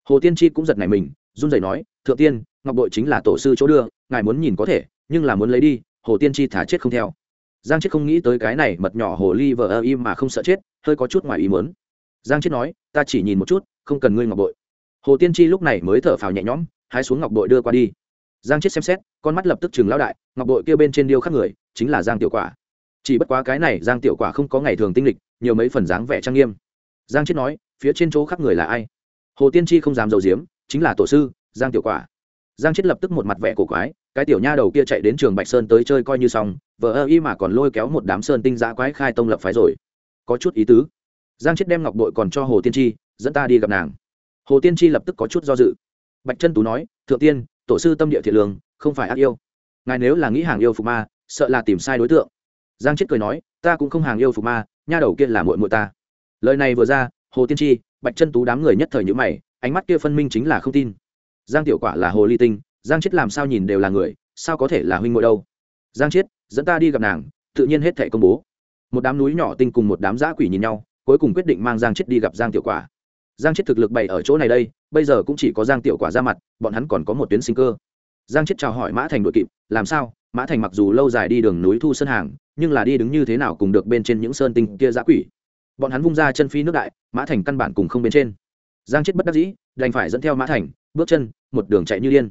Hồ tiên tri cũng giật nảy mình, run rẩy nói, thượng tiên, ngọc bội chính là tổ sư chỗ đưa, ngài muốn nhìn có thể, nhưng là muốn lấy đi, hồ tiên tri thả chết không theo. Giang chết không nghĩ tới cái này mật nhỏ hồ ly vờ ơ im mà không sợ chết, hơi có chút ngoài ý muốn. Giang chết nói, ta chỉ nhìn một chút, không cần ngươi ngọc bội. Hồ tiên tri lúc này mới thở phào nhẹ nhõm, hái xuống ngọc bội đưa qua đi giang chết xem xét, con mắt lập tức chừng lão đại, ngọc bội kia bên trên điêu khắc người, chính là giang tiểu quả. Chỉ bất quá cái này giang tiểu quả không có ngày thường tinh lịch, nhiều mấy phần dáng vẻ trang nghiêm. Giang chết nói, phía trên chỗ khắc người là ai? Hồ tiên tri không dám dầu diếm chính là tổ sư, giang tiểu quả. Giang chết lập tức một mặt vẻ cổ quái, cái tiểu nha đầu kia chạy đến trường bạch sơn tới chơi coi như xong vợ ơ y mà còn lôi kéo một đám sơn tinh giã quái khai tông lập phái rồi. Có chút ý tứ. Giang chết đem ngọc bội còn cho hồ tiên tri, dẫn ta đi gặp nàng. Hồ tiên tri lập tức có chút do dự. Bạch chân tú nói, thượng tiên tổ sư tâm địa thiện lương, không phải ác yêu. Ngài nếu là nghĩ hàng yêu phục ma, sợ là tìm sai đối tượng. Giang chết cười nói, ta cũng không hàng yêu phục ma, nha đầu kia là muội muội ta. Lời này vừa ra, hồ tiên tri, bạch chân tú đám người nhất thời nhữ mày, ánh mắt kia phân minh chính là không tin. Giang tiểu quả là hồ ly tinh, giang chết làm sao nhìn đều là người, sao có thể là huynh muội đâu? Giang chết dẫn ta đi gặp nàng, tự nhiên hết thể công bố. Một đám núi nhỏ tinh cùng một đám giã quỷ nhìn nhau, cuối cùng quyết định mang giang chết đi gặp giang tiểu quả giang chết thực lực bày ở chỗ này đây, bây giờ cũng chỉ có giang tiểu quả ra mặt, bọn hắn còn có một tuyến sinh cơ. Giang chết chào hỏi mã thành đội kịp, làm sao? Mã thành mặc dù lâu dài đi đường núi thu sơn hàng, nhưng là đi đứng như thế nào cùng được bên trên những sơn tinh kia giã quỷ. Bọn hắn vung ra chân phi nước đại, mã thành căn bản cùng không bên trên. Giang chết bất đắc dĩ, đành phải dẫn theo mã thành, bước chân, một đường chạy như điên.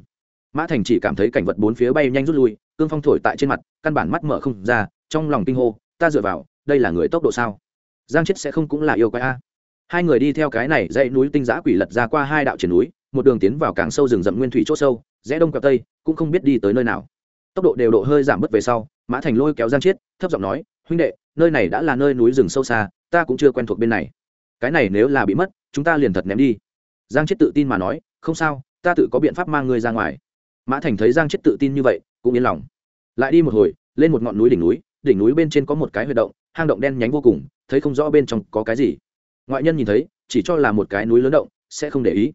Mã thành chỉ cảm thấy cảnh vật bốn phía bay nhanh rút lui, cương phong thổi tại trên mặt, căn bản mắt mở không ra, trong lòng kinh hô, ta dựa vào, đây là người tốc độ sao? Giang chết sẽ không cũng là yêu quái a hai người đi theo cái này dãy núi tinh giã quỷ lật ra qua hai đạo triển núi, một đường tiến vào càng sâu rừng rậm nguyên thủy c h ỗ sâu, rẽ đông cặp tây, cũng không biết đi tới nơi nào. Tốc độ đều độ hơi giảm bớt về sau, mã thành lôi kéo giang chiết, thấp giọng nói, huynh đệ, nơi này đã là nơi núi rừng sâu xa, ta cũng chưa quen thuộc bên này. Cái này nếu là bị mất, chúng ta liền thật ném đi. Giang chiết tự tin mà nói, không sao, ta tự có biện pháp mang ngươi ra ngoài. Mã thành thấy giang chiết tự tin như vậy, cũng yên lòng. Lại đi một hồi, lên một ngọn núi đỉnh núi đỉnh núi bên trên có một cái huy động, hang động đen nhánh vô cùng, thấy không rõ bên trong có cái gì ngoại nhân nhìn thấy, chỉ cho là một cái núi lớn động, sẽ không để ý.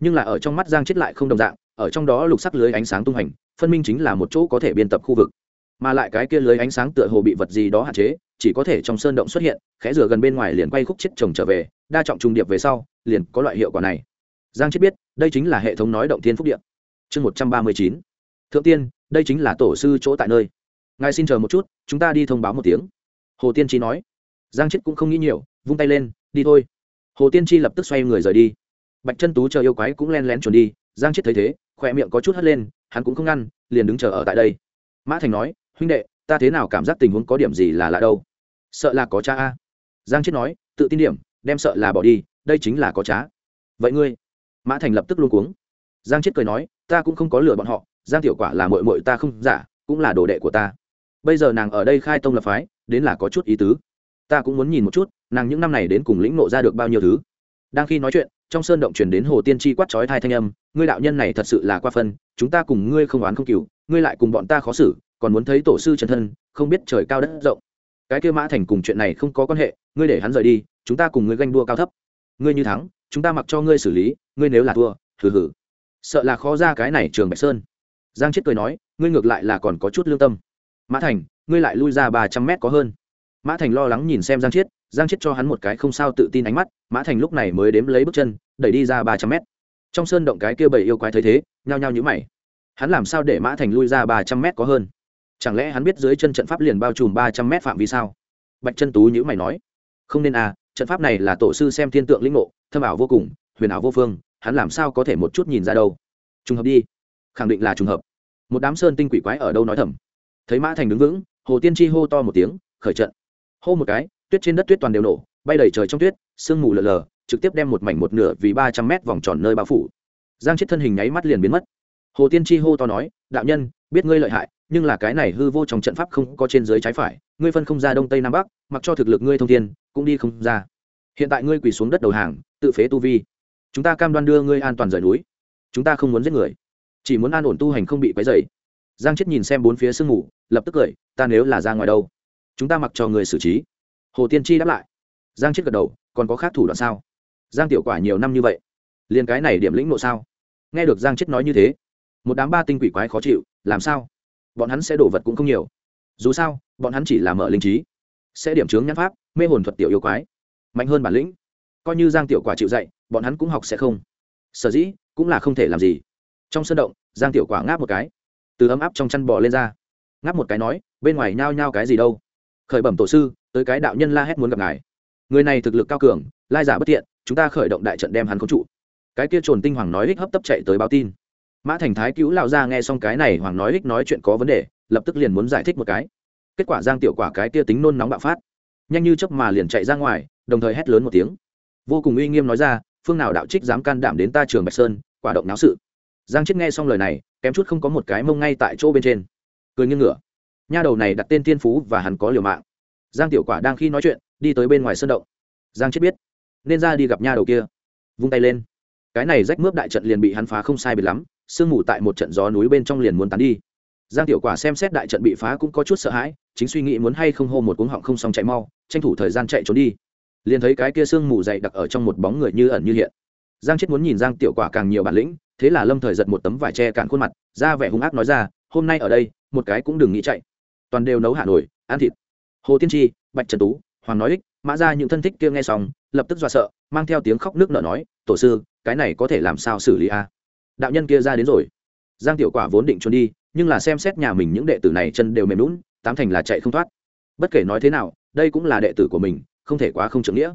Nhưng là ở trong mắt giang chết lại không đồng dạng, ở trong đó lục sắc lưới ánh sáng tung hành phân minh chính là một chỗ có thể biên tập khu vực. Mà lại cái kia lưới ánh sáng tựa hồ bị vật gì đó hạn chế, chỉ có thể trong sơn động xuất hiện, khẽ rửa gần bên ngoài liền quay khúc chết chồng trở về, đa trọng trùng điệp về sau, liền có loại hiệu quả này. Giang chết biết, đây chính là hệ thống nói động thiên phúc điện chương một trăm ba mươi chín. Thượng tiên, đây chính là tổ sư chỗ tại nơi. Ngài xin chờ một chút, chúng ta đi thông báo một tiếng. Hồ tiên trí nói. Giang chết cũng không nghĩ nhiều vung tay lên, đi thôi. Hồ tiên tri lập tức xoay người rời đi. Bạch chân tú chờ yêu quái cũng len lén chuẩn đi, giang chết thấy thế, khỏe miệng có chút hất lên, hắn cũng không ngăn, liền đứng chờ ở tại đây. Mã thành nói, huynh đệ, ta thế nào cảm giác tình huống có điểm gì là lạ đâu? Sợ là có cha a. Giang chết nói, tự tin điểm, đem sợ là bỏ đi, đây chính là có trá. Vậy ngươi? Mã thành lập tức luôn cuống. Giang chết cười nói, ta cũng không có lừa bọn họ, giang tiểu quả là mội mội ta không giả, cũng là đồ đệ của ta. Bây giờ nàng ở đây khai tông lập phái, đến là có chút ý tứ. Ta cũng muốn nhìn một chút nàng những năm này đến cùng lĩnh nộ ra được bao nhiêu thứ. Đang khi nói chuyện, trong sơn động chuyển đến hồ tiên tri quát trói thai thanh âm, ngươi đạo nhân này thật sự là qua phân, chúng ta cùng ngươi không oán không cừu, ngươi lại cùng bọn ta khó xử, còn muốn thấy tổ sư chân thân, không biết trời cao đất rộng. Cái kêu mã thành cùng chuyện này không có quan hệ, ngươi để hắn rời đi, chúng ta cùng ngươi ganh đua cao thấp. Ngươi như thắng, chúng ta mặc cho ngươi xử lý, ngươi nếu là thua, hừ hừ. Sợ là khó ra cái này trường bạch sơn. Giang chết cười nói, ngươi ngược lại là còn có chút lương tâm. Mã thành, ngươi lại lui ra ba trăm mét có hơn. Mã thành lo lắng nhìn xem giang chiết giang chết cho hắn một cái không sao tự tin ánh mắt, mã thành lúc này mới đếm lấy bước chân, đẩy đi ra ba trăm mét. Trong sơn động cái kia bảy yêu quái thấy thế, nhao nhao nhữ mày. Hắn làm sao để mã thành lui ra ba trăm mét có hơn? Chẳng lẽ hắn biết dưới chân trận pháp liền bao trùm ba trăm mét phạm vi sao? Bạch chân tú nhữ mày nói. Không nên à trận pháp này là tổ sư xem thiên tượng lĩnh ngộ, thâm ảo vô cùng, huyền ảo vô phương, hắn làm sao có thể một chút nhìn ra đâu? Trùng hợp đi. Khẳng định là trùng hợp. Một đám sơn tinh quỷ quái ở đâu nói thầm. Thấy mã thành đứng vững, hồ tiên tri hô to một tiếng, khởi trận. Hô một cái tuyết trên đất tuyết toàn đều nổ, bay đầy trời trong tuyết, sương mù lờ lờ trực tiếp đem một mảnh một nửa vì ba trăm mét vòng tròn nơi bao phủ. Giang chết thân hình nháy mắt liền biến mất. Hồ tiên tri hô to nói, đạo nhân, biết ngươi lợi hại, nhưng là cái này hư vô trong trận pháp không có trên dưới trái phải, ngươi phân không ra đông tây nam bắc, mặc cho thực lực ngươi thông thiên, cũng đi không ra. Hiện tại ngươi quỳ xuống đất đầu hàng, tự phế tu vi. Chúng ta cam đoan đưa ngươi an toàn rời núi. Chúng ta không muốn giết người. Chỉ muốn an ổn tu hành không bị quấy dày giang chết nhìn xem bốn phía sương mù, lập tức cười, ta nếu là ra ngoài đâu, chúng ta mặc cho người xử trí hồ tiên tri đáp lại. Giang chết gật đầu, còn có khác thủ đoạn sao? Giang tiểu quả nhiều năm như vậy, liền cái này điểm lĩnh nộ sao? Nghe được giang chết nói như thế, một đám ba tinh quỷ quái khó chịu, làm sao? Bọn hắn sẽ đổ vật cũng không nhiều. Dù sao, bọn hắn chỉ là mở linh trí, sẽ điểm chướng nhãn pháp, mê hồn thuật tiểu yêu quái. Mạnh hơn bản lĩnh. Coi như giang tiểu quả chịu dạy, bọn hắn cũng học sẽ không. Sở dĩ, cũng là không thể làm gì. Trong sân động, giang tiểu quả ngáp một cái. Từ ấm áp trong chăn bò lên ra. Ngáp một cái nói, bên ngoài nhao nhao cái gì đâu? Khởi bẩm tổ sư, tới cái đạo nhân la hét muốn gặp ngài. Người này thực lực cao cường, lai giả bất tiện, chúng ta khởi động đại trận đem hắn khống trụ. Cái kia trồn tinh hoàng nói hích hấp tấp chạy tới báo tin. Mã thành thái cứu lao ra nghe xong cái này, hoàng nói ích nói chuyện có vấn đề, lập tức liền muốn giải thích một cái. Kết quả giang tiểu quả cái kia tính nôn nóng bạo phát. Nhanh như chớp mà liền chạy ra ngoài, đồng thời hét lớn một tiếng. Vô cùng uy nghiêm nói ra, phương nào đạo trích dám can đảm đến ta trường bạch sơn, quả động náo sự. Giang chết nghe xong lời này, kém chút không có một cái mông ngay tại chỗ bên trên. Cười nghiêng ngửa nha đầu này đặt tên tiên phú và hắn có liều mạng. Giang tiểu quả đang khi nói chuyện, đi tới bên ngoài sân động. Giang chết biết, nên ra đi gặp nha đầu kia. Vung tay lên. Cái này rách mướp đại trận liền bị hắn phá không sai biệt lắm, sương mù tại một trận gió núi bên trong liền muốn tán đi. Giang tiểu quả xem xét đại trận bị phá cũng có chút sợ hãi, chính suy nghĩ muốn hay không hô một cuống họng không xong chạy mau, tranh thủ thời gian chạy trốn đi. Liền thấy cái kia sương mù dày đặc ở trong một bóng người như ẩn như hiện. Giang chết muốn nhìn giang tiểu quả càng nhiều bản lĩnh, thế là lâm thời giật một tấm vải tre cạn khuôn mặt, ra vẻ hung ác nói ra, hôm nay ở đây, một cái cũng đừng nghĩ chạy toàn đều nấu hạ nổi ăn thịt. Hồ tiên tri, bạch trần tú, hoàng nói ích, mã ra những thân thích kia nghe xong, lập tức dọa sợ, mang theo tiếng khóc nước nở nói, tổ sư, cái này có thể làm sao xử lý a? À? đạo nhân kia ra đến rồi. Giang tiểu quả vốn định trốn đi, nhưng là xem xét nhà mình những đệ tử này chân đều mềm lún tám thành là chạy không thoát. Bất kể nói thế nào, đây cũng là đệ tử của mình, không thể quá không trưởng nghĩa.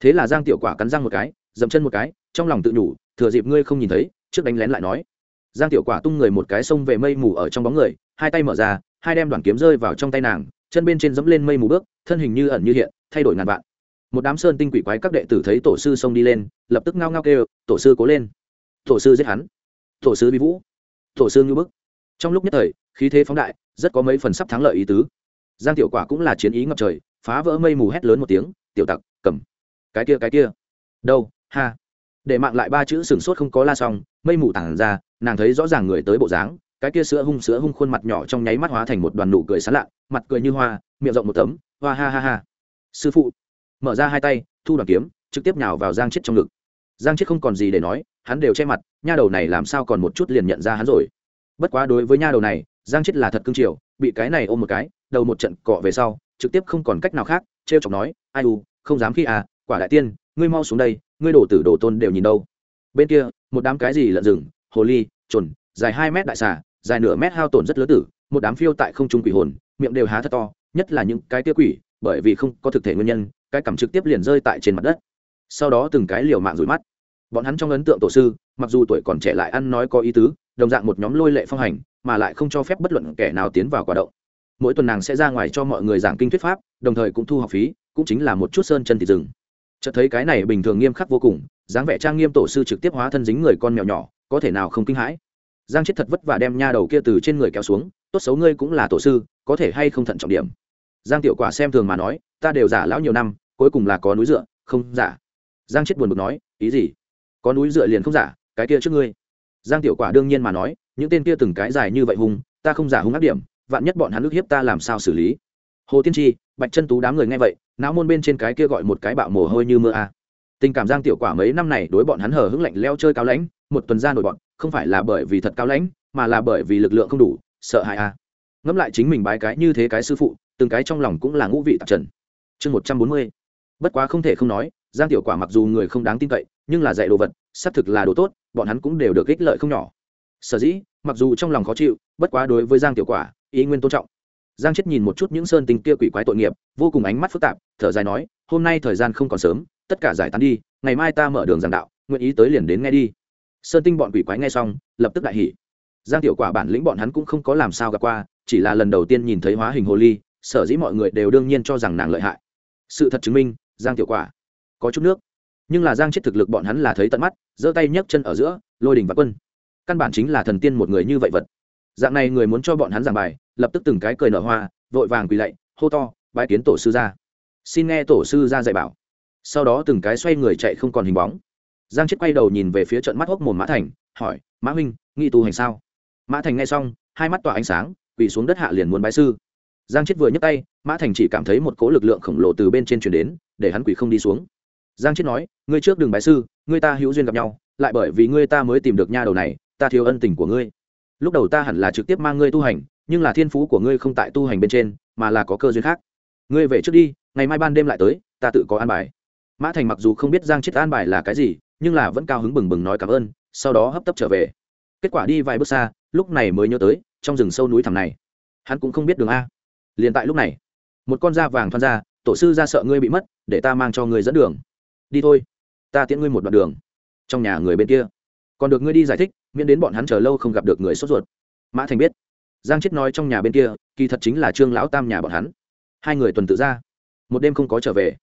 Thế là giang tiểu quả cắn răng một cái, dậm chân một cái, trong lòng tự nhủ, thừa dịp ngươi không nhìn thấy, trước đánh lén lại nói. Giang tiểu quả tung người một cái xông về mây mù ở trong bóng người, hai tay mở ra hai đem đoàn kiếm rơi vào trong tay nàng, chân bên trên dẫm lên mây mù bước, thân hình như ẩn như hiện, thay đổi ngàn vạn. Một đám sơn tinh quỷ quái các đệ tử thấy tổ sư xông đi lên, lập tức ngao ngao kêu, tổ sư cố lên! Tổ sư giết hắn! Tổ sư bị vũ! Tổ sư ngưu bức! Trong lúc nhất thời, khí thế phóng đại, rất có mấy phần sắp thắng lợi ý tứ. Giang tiểu quả cũng là chiến ý ngập trời, phá vỡ mây mù hét lớn một tiếng, tiểu tặc, cầm! Cái kia cái kia! Đâu, ha! Để mạng lại ba chữ sừng sốt không có la xong, mây mù tản ra, nàng thấy rõ ràng người tới bộ dáng cái kia sữa hung sữa hung khuôn mặt nhỏ trong nháy mắt hóa thành một đoàn nụ cười sán lạ, mặt cười như hoa, miệng rộng một tấm, hoa ha ha ha. Sư phụ, mở ra hai tay, thu đoàn kiếm, trực tiếp nhào vào giang chết trong ngực. Giang chết không còn gì để nói, hắn đều che mặt, nha đầu này làm sao còn một chút liền nhận ra hắn rồi. Bất quá đối với nha đầu này, giang chết là thật cương triều bị cái này ôm một cái, đầu một trận cọ về sau, trực tiếp không còn cách nào khác t r e o chọc nói, ai u, không dám khi à quả đại tiên, ngươi mau xuống đây, ngươi đổ tử đổ tôn đều nhìn đâu. Bên kia, một đám cái gì lợn rừng, hồ ly trồn dài hai mét đại xà dài nửa mét hao tổn rất lớn tử, một đám phiêu tại không trung quỷ hồn, miệng đều há thật to, nhất là những cái tia quỷ, bởi vì không có thực thể nguyên nhân, cái cảm trực tiếp liền rơi tại trên mặt đất. Sau đó từng cái liều mạng rủi mắt. Bọn hắn trong ấn tượng tổ sư, mặc dù tuổi còn trẻ lại ăn nói có ý tứ, đồng dạng một nhóm lôi lệ phong hành, mà lại không cho phép bất luận kẻ nào tiến vào quả động. Mỗi tuần nàng sẽ ra ngoài cho mọi người giảng kinh thuyết pháp, đồng thời cũng thu học phí, cũng chính là một chút sơn chân thịt rừng chợt thấy cái này bình thường nghiêm khắc vô cùng, dáng vẻ trang nghiêm tổ sư trực tiếp hóa thân dính người con mèo nhỏ, có thể nào không kinh hãi? Giang chết thật vất vả đem nha đầu kia từ trên người kéo xuống, tốt xấu ngươi cũng là tổ sư, có thể hay không thận trọng điểm. Giang tiểu quả xem thường mà nói, ta đều giả lão nhiều năm, cuối cùng là có núi dựa, không giả. Giang chết buồn bực nói, ý gì? Có núi dựa liền không giả, cái kia trước ngươi. Giang tiểu quả đương nhiên mà nói, những tên kia từng cái dài như vậy hùng ta không giả hung ác điểm, vạn nhất bọn hắn ức hiếp ta làm sao xử lý? Hồ tiên tri, bạch chân tú đám người nghe vậy, não môn bên trên cái kia gọi một cái bạo mồ hôi như mưa a. Tình cảm giang tiểu quả mấy năm này đối bọn hắn hờ hững lạnh leo chơi cao lãnh một tuần ra nổi bọn không phải là bởi vì thật cao lãnh, mà là bởi vì lực lượng không đủ, sợ hãi a ngẫm lại chính mình bái cái như thế cái sư phụ, từng cái trong lòng cũng là ngũ vị tạp trần. Chương một trăm bốn mươi. Bất quá không thể không nói, giang tiểu quả mặc dù người không đáng tin cậy, nhưng là dạy đồ vật, xác thực là đồ tốt, bọn hắn cũng đều được ích lợi không nhỏ. Sở dĩ, mặc dù trong lòng khó chịu, bất quá đối với giang tiểu quả, ý nguyên tôn trọng. Giang chết nhìn một chút những sơn tinh kia quỷ quái tội nghiệp, vô cùng ánh mắt phức tạp, thở dài nói, hôm nay thời gian không còn sớm, tất cả giải tán đi, ngày mai ta mở đường giảng đạo, nguyện ý tới liền đến nghe đi sơn tinh bọn quỷ quái nghe xong, lập tức đại hỉ. Giang tiểu quả bản lĩnh bọn hắn cũng không có làm sao gặp qua, chỉ là lần đầu tiên nhìn thấy hóa hình hồ ly, sở dĩ mọi người đều đương nhiên cho rằng nàng lợi hại. Sự thật chứng minh, giang tiểu quả có chút nước. Nhưng là giang chết thực lực bọn hắn là thấy tận mắt, giơ tay nhấc chân ở giữa, lôi đình và quân. Căn bản chính là thần tiên một người như vậy vật. Dạng này người muốn cho bọn hắn giảng bài, lập tức từng cái cười nở hoa, vội vàng quỳ lạy, hô to bãi kiến tổ sư ra xin nghe tổ sư ra dạy bảo. Sau đó từng cái xoay người chạy không còn hình bóng giang chết quay đầu nhìn về phía trận mắt hốc mồm mã thành, hỏi, mã huynh nghị tu hành sao? Mã thành nghe xong, hai mắt tỏa ánh sáng, quỳ xuống đất hạ liền muốn bái sư. Giang chết vừa nhấc tay, mã thành chỉ cảm thấy một cỗ lực lượng khổng lồ từ bên trên chuyển đến, để hắn quỳ không đi xuống. Giang chết nói, ngươi trước đừng bái sư, ngươi ta hữu duyên gặp nhau, lại bởi vì ngươi ta mới tìm được nha đầu này, ta thiếu ân tình của ngươi. Lúc đầu ta hẳn là trực tiếp mang ngươi tu hành, nhưng là thiên phú của ngươi không tại tu hành bên trên, mà là có cơ duyên khác. Ngươi về trước đi, ngày mai ban đêm lại tới, ta tự có an bài. Mã thành mặc dù không biết giang chết an bài là cái gì nhưng là vẫn cao hứng bừng bừng nói cảm ơn, sau đó hấp tấp trở về. Kết quả đi vài bước xa, lúc này mới nhớ tới, trong rừng sâu núi thẳm này. Hắn cũng không biết đường a. Liền tại lúc này, một con da vàng thoăn ra, tổ sư ra sợ ngươi bị mất, để ta mang cho ngươi dẫn đường. Đi thôi, ta tiễn ngươi một đoạn đường. Trong nhà người bên kia. Còn được ngươi đi giải thích, miễn đến bọn hắn chờ lâu không gặp được người sốt ruột. Mã thành biết. Giang chết nói trong nhà bên kia, kỳ thật chính là trương lão tam nhà bọn hắn. Hai người tuần tự ra. Một đêm không có trở về.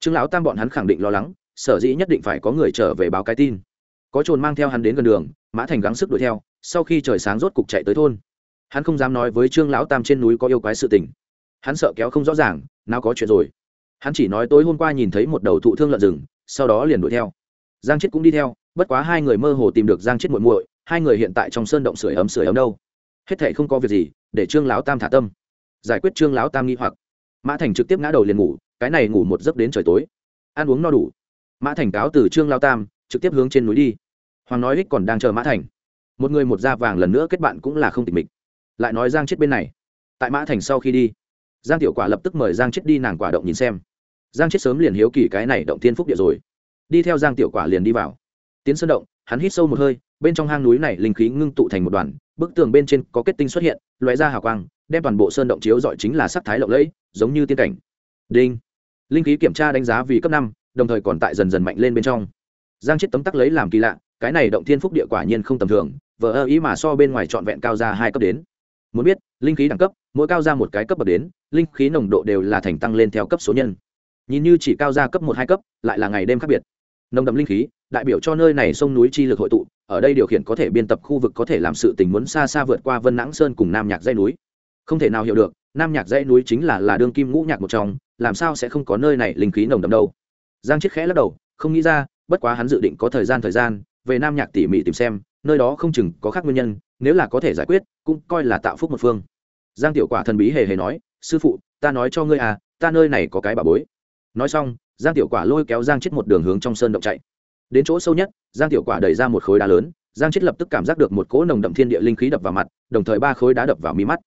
Trương lão tam bọn hắn khẳng định lo lắng sở dĩ nhất định phải có người trở về báo cái tin. Có trồn mang theo hắn đến gần đường, mã thành gắng sức đuổi theo, sau khi trời sáng rốt cục chạy tới thôn. Hắn không dám nói với trương lão tam trên núi có yêu quái sự tình. Hắn sợ kéo không rõ ràng, nào có chuyện rồi. Hắn chỉ nói tối hôm qua nhìn thấy một đầu thụ thương lợn rừng, sau đó liền đuổi theo. Giang chết cũng đi theo, bất quá hai người mơ hồ tìm được giang chết muội muội, hai người hiện tại trong sơn động sưởi ấm sưởi ấm đâu. Hết thể không có việc gì, để trương lão tam thả tâm. Giải quyết trương lão tam nghi hoặc. Mã thành trực tiếp ngã đầu liền ngủ, cái này ngủ một giấc đến trời tối. Ăn uống no đủ mã thành cáo từ trương lão tam, trực tiếp hướng trên núi đi. Hoàng nói ích còn đang chờ mã thành. Một người một da vàng lần nữa kết bạn cũng là không tịch mịch. Lại nói giang chết bên này. Tại mã thành sau khi đi, giang tiểu quả lập tức mời giang chết đi nàng quả động nhìn xem. Giang chết sớm liền hiếu kỳ cái này động tiên phúc địa rồi. Đi theo giang tiểu quả liền đi vào. Tiến sơn động, hắn hít sâu một hơi, bên trong hang núi này linh khí ngưng tụ thành một đoàn, bức tường bên trên có kết tinh xuất hiện loại ra hào quang, đem toàn bộ sơn động chiếu dọi chính là sắc thái lộng lẫy, giống như tiên cảnh. Đinh. Linh khí kiểm tra đánh giá vì cấp năm đồng thời còn tại dần dần mạnh lên bên trong. Giang chết tấm tắc lấy làm kỳ lạ, cái này động thiên phúc địa quả nhiên không tầm thường, vờ ơ ý mà so bên ngoài trọn vẹn cao ra hai cấp đến. Muốn biết, linh khí đẳng cấp, mỗi cao ra một cái cấp bậc đến, linh khí nồng độ đều là thành tăng lên theo cấp số nhân. Nhìn như chỉ cao ra cấp một hai cấp, lại là ngày đêm khác biệt. Nồng đậm linh khí, đại biểu cho nơi này sông núi chi lực hội tụ, ở đây điều khiển có thể biên tập khu vực có thể làm sự tình muốn xa xa vượt qua vân nãng sơn cùng nam nhạc dây núi. Không thể nào hiểu được, nam nhạc dãy núi chính là là đương kim ngũ nhạc một trong, làm sao sẽ không có nơi này linh khí nồng đậm đâu? Giang chiết khẽ lắc đầu, không nghĩ ra, bất quá hắn dự định có thời gian thời gian, về nam nhạc tỉ mỉ tìm xem, nơi đó không chừng có khác nguyên nhân, nếu là có thể giải quyết, cũng coi là tạo phúc một phương. Giang tiểu quả thần bí hề hề nói, sư phụ, ta nói cho ngươi à ta nơi này có cái bà bối. Nói xong, giang tiểu quả lôi kéo giang chết một đường hướng trong sơn động chạy. Đến chỗ sâu nhất, giang tiểu quả đẩy ra một khối đá lớn, giang chết lập tức cảm giác được một cỗ nồng đậm thiên địa linh khí đập vào mặt, đồng thời ba khối đá đập vào mí mắt.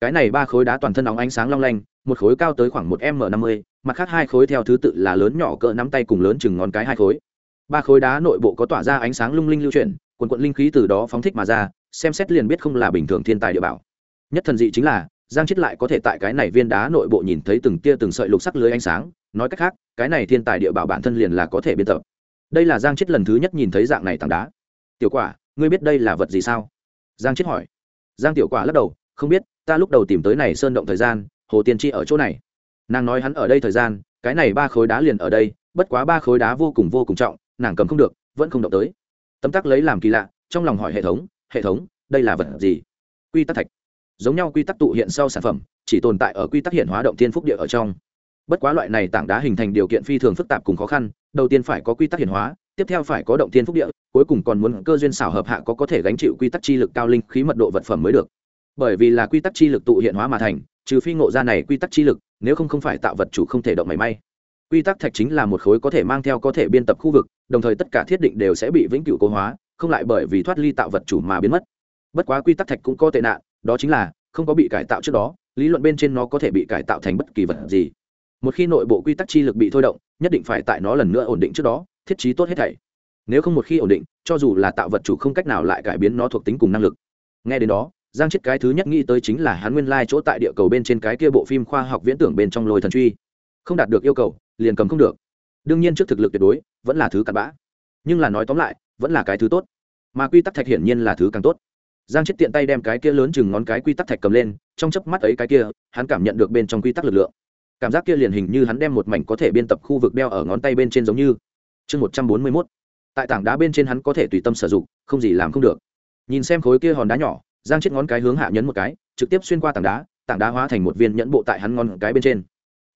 Cái này ba khối đá toàn thân óng ánh sáng long lanh một khối cao tới khoảng một m năm mươi, mặt khác hai khối theo thứ tự là lớn nhỏ cỡ nắm tay cùng lớn chừng ngón cái hai khối. Ba khối đá nội bộ có tỏa ra ánh sáng lung linh lưu chuyển, quần quận linh khí từ đó phóng thích mà ra, xem xét liền biết không là bình thường thiên tài địa bảo. Nhất thần dị chính là, giang chết lại có thể tại cái này viên đá nội bộ nhìn thấy từng tia từng sợi lục sắc lưới ánh sáng, nói cách khác, cái này thiên tài địa bảo bản thân liền là có thể biên tập. Đây là giang chết lần thứ nhất nhìn thấy dạng này tảng đá. Tiểu quả, ngươi biết đây là vật gì sao? Giang chết hỏi. Giang tiểu quả lắc đầu, không biết, ta lúc đầu tìm tới này sơn động thời gian hồ tiên tri ở chỗ này. Nàng nói hắn ở đây thời gian, cái này ba khối đá liền ở đây, bất quá ba khối đá vô cùng vô cùng trọng, nàng cầm không được, vẫn không động tới. Tấm tắc lấy làm kỳ lạ, trong lòng hỏi hệ thống hệ thống, đây là vật gì? Quy tắc thạch. Giống nhau quy tắc tụ hiện sau sản phẩm, chỉ tồn tại ở quy tắc hiện hóa động thiên phúc địa ở trong. Bất quá loại này tảng đá hình thành điều kiện phi thường phức tạp cùng khó khăn, đầu tiên phải có quy tắc hiện hóa, tiếp theo phải có động thiên phúc địa, cuối cùng còn muốn cơ duyên xảo hợp hạ có có thể gánh chịu quy tắc chi lực cao linh khí mật độ vật phẩm mới được bởi vì là quy tắc chi lực tụ hiện hóa mà thành, trừ phi ngộ ra này quy tắc chi lực, nếu không không phải tạo vật chủ không thể động mảy may. Quy tắc thạch chính là một khối có thể mang theo có thể biên tập khu vực, đồng thời tất cả thiết định đều sẽ bị vĩnh cửu cố hóa, không lại bởi vì thoát ly tạo vật chủ mà biến mất. Bất quá quy tắc thạch cũng có tệ nạn, đó chính là không có bị cải tạo trước đó, lý luận bên trên nó có thể bị cải tạo thành bất kỳ vật gì. Một khi nội bộ quy tắc chi lực bị thôi động, nhất định phải tại nó lần nữa ổn định trước đó, thiết trí tốt hết thảy. Nếu không một khi ổn định, cho dù là tạo vật chủ không cách nào lại cải biến nó thuộc tính cùng năng lực. Nghe đến đó giang chết cái thứ nhất nghĩ tới chính là hắn nguyên lai chỗ tại địa cầu bên trên cái kia bộ phim khoa học viễn tưởng bên trong lôi thần truy. Không đạt được yêu cầu, liền cầm không được. Đương nhiên trước thực lực tuyệt đối, vẫn là thứ cặn bã. Nhưng là nói tóm lại, vẫn là cái thứ tốt. Mà quy tắc thạch hiển nhiên là thứ càng tốt. Giang chết tiện tay đem cái kia lớn chừng ngón cái quy tắc thạch cầm lên, trong chớp mắt ấy cái kia, hắn cảm nhận được bên trong quy tắc lực lượng. Cảm giác kia liền hình như hắn đem một mảnh có thể biên tập khu vực đeo ở ngón tay bên trên giống như. Chương một trăm bốn mươi mốt. Tại tảng đá bên trên hắn có thể tùy tâm sử dụng, không gì làm không được. Nhìn xem khối kia hòn đá nhỏ giang chết ngón cái hướng hạ nhấn một cái, trực tiếp xuyên qua tảng đá tảng đá hóa thành một viên nhẫn bộ tại hắn ngón cái bên trên.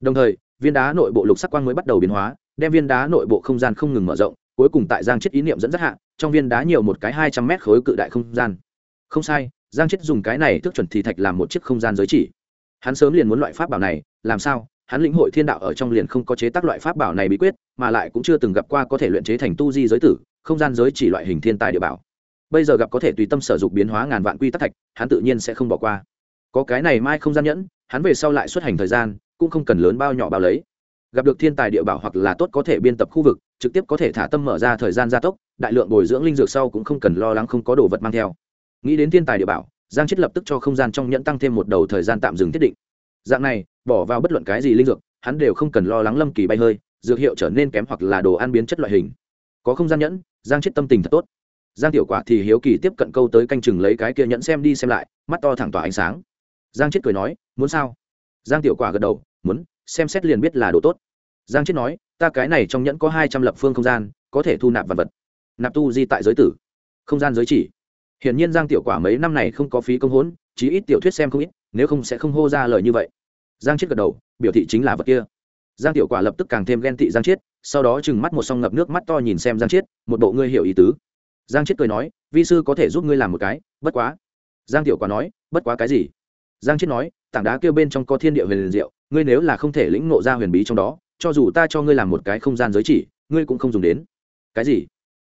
Đồng thời, viên đá nội bộ lục sắc quang mới bắt đầu biến hóa, đem viên đá nội bộ không gian không ngừng mở rộng, cuối cùng tại giang chết ý niệm dẫn dắt hạ, trong viên đá nhiều một cái hai trăm mét khối cự đại không gian. Không sai, giang chết dùng cái này thức chuẩn thì thạch làm một chiếc không gian giới chỉ. Hắn sớm liền muốn loại pháp bảo này, làm sao? Hắn lĩnh hội thiên đạo ở trong liền không có chế tác loại pháp bảo này bí quyết, mà lại cũng chưa từng gặp qua có thể luyện chế thành tu di giới tử, không gian giới chỉ loại hình thiên tài địa bảo bây giờ gặp có thể tùy tâm sở dục biến hóa ngàn vạn quy tắc thạch, hắn tự nhiên sẽ không bỏ qua. Có cái này mai không gian nhẫn, hắn về sau lại xuất hành thời gian, cũng không cần lớn bao nhỏ bao lấy. Gặp được thiên tài địa bảo hoặc là tốt có thể biên tập khu vực, trực tiếp có thể thả tâm mở ra thời gian gia tốc, đại lượng bồi dưỡng linh dược sau cũng không cần lo lắng không có đồ vật mang theo. Nghĩ đến thiên tài địa bảo, giang chết lập tức cho không gian trong nhẫn tăng thêm một đầu thời gian tạm dừng thiết định. Dạng này, bỏ vào bất luận cái gì linh dược, hắn đều không cần lo lắng lâm kỳ bay hơi, dược hiệu trở nên kém hoặc là đồ ăn biến chất loại hình. Có không gian nhẫn, giang chết tâm tình thật tốt giang tiểu quả thì hiếu kỳ tiếp cận câu tới canh chừng lấy cái kia nhẫn xem đi xem lại, mắt to thẳng tỏa ánh sáng. Giang chết cười nói, muốn sao? Giang tiểu quả gật đầu, muốn, xem xét liền biết là đồ tốt. Giang chết nói, ta cái này trong nhẫn có hai trăm lập phương không gian, có thể thu nạp vật vật. Nạp tu di tại giới tử, không gian giới chỉ. Hiển nhiên giang tiểu quả mấy năm này không có phí công hốn, chí ít tiểu thuyết xem không ít, nếu không sẽ không hô ra lời như vậy. Giang chết gật đầu, biểu thị chính là vật kia. Giang tiểu quả lập tức càng thêm ghen tị giang chiết, sau đó chừng mắt một song ngập nước mắt to nhìn xem giang chiết, một bộ ngươi hiểu ý tứ giang chết cười nói, vi sư có thể giúp ngươi làm một cái, bất quá. Giang tiểu quả nói, bất quá cái gì? Giang chết nói, tảng đá kêu bên trong có thiên địa huyền liền diệu, ngươi nếu là không thể lĩnh ngộ ra huyền bí trong đó, cho dù ta cho ngươi làm một cái không gian giới chỉ, ngươi cũng không dùng đến. Cái gì?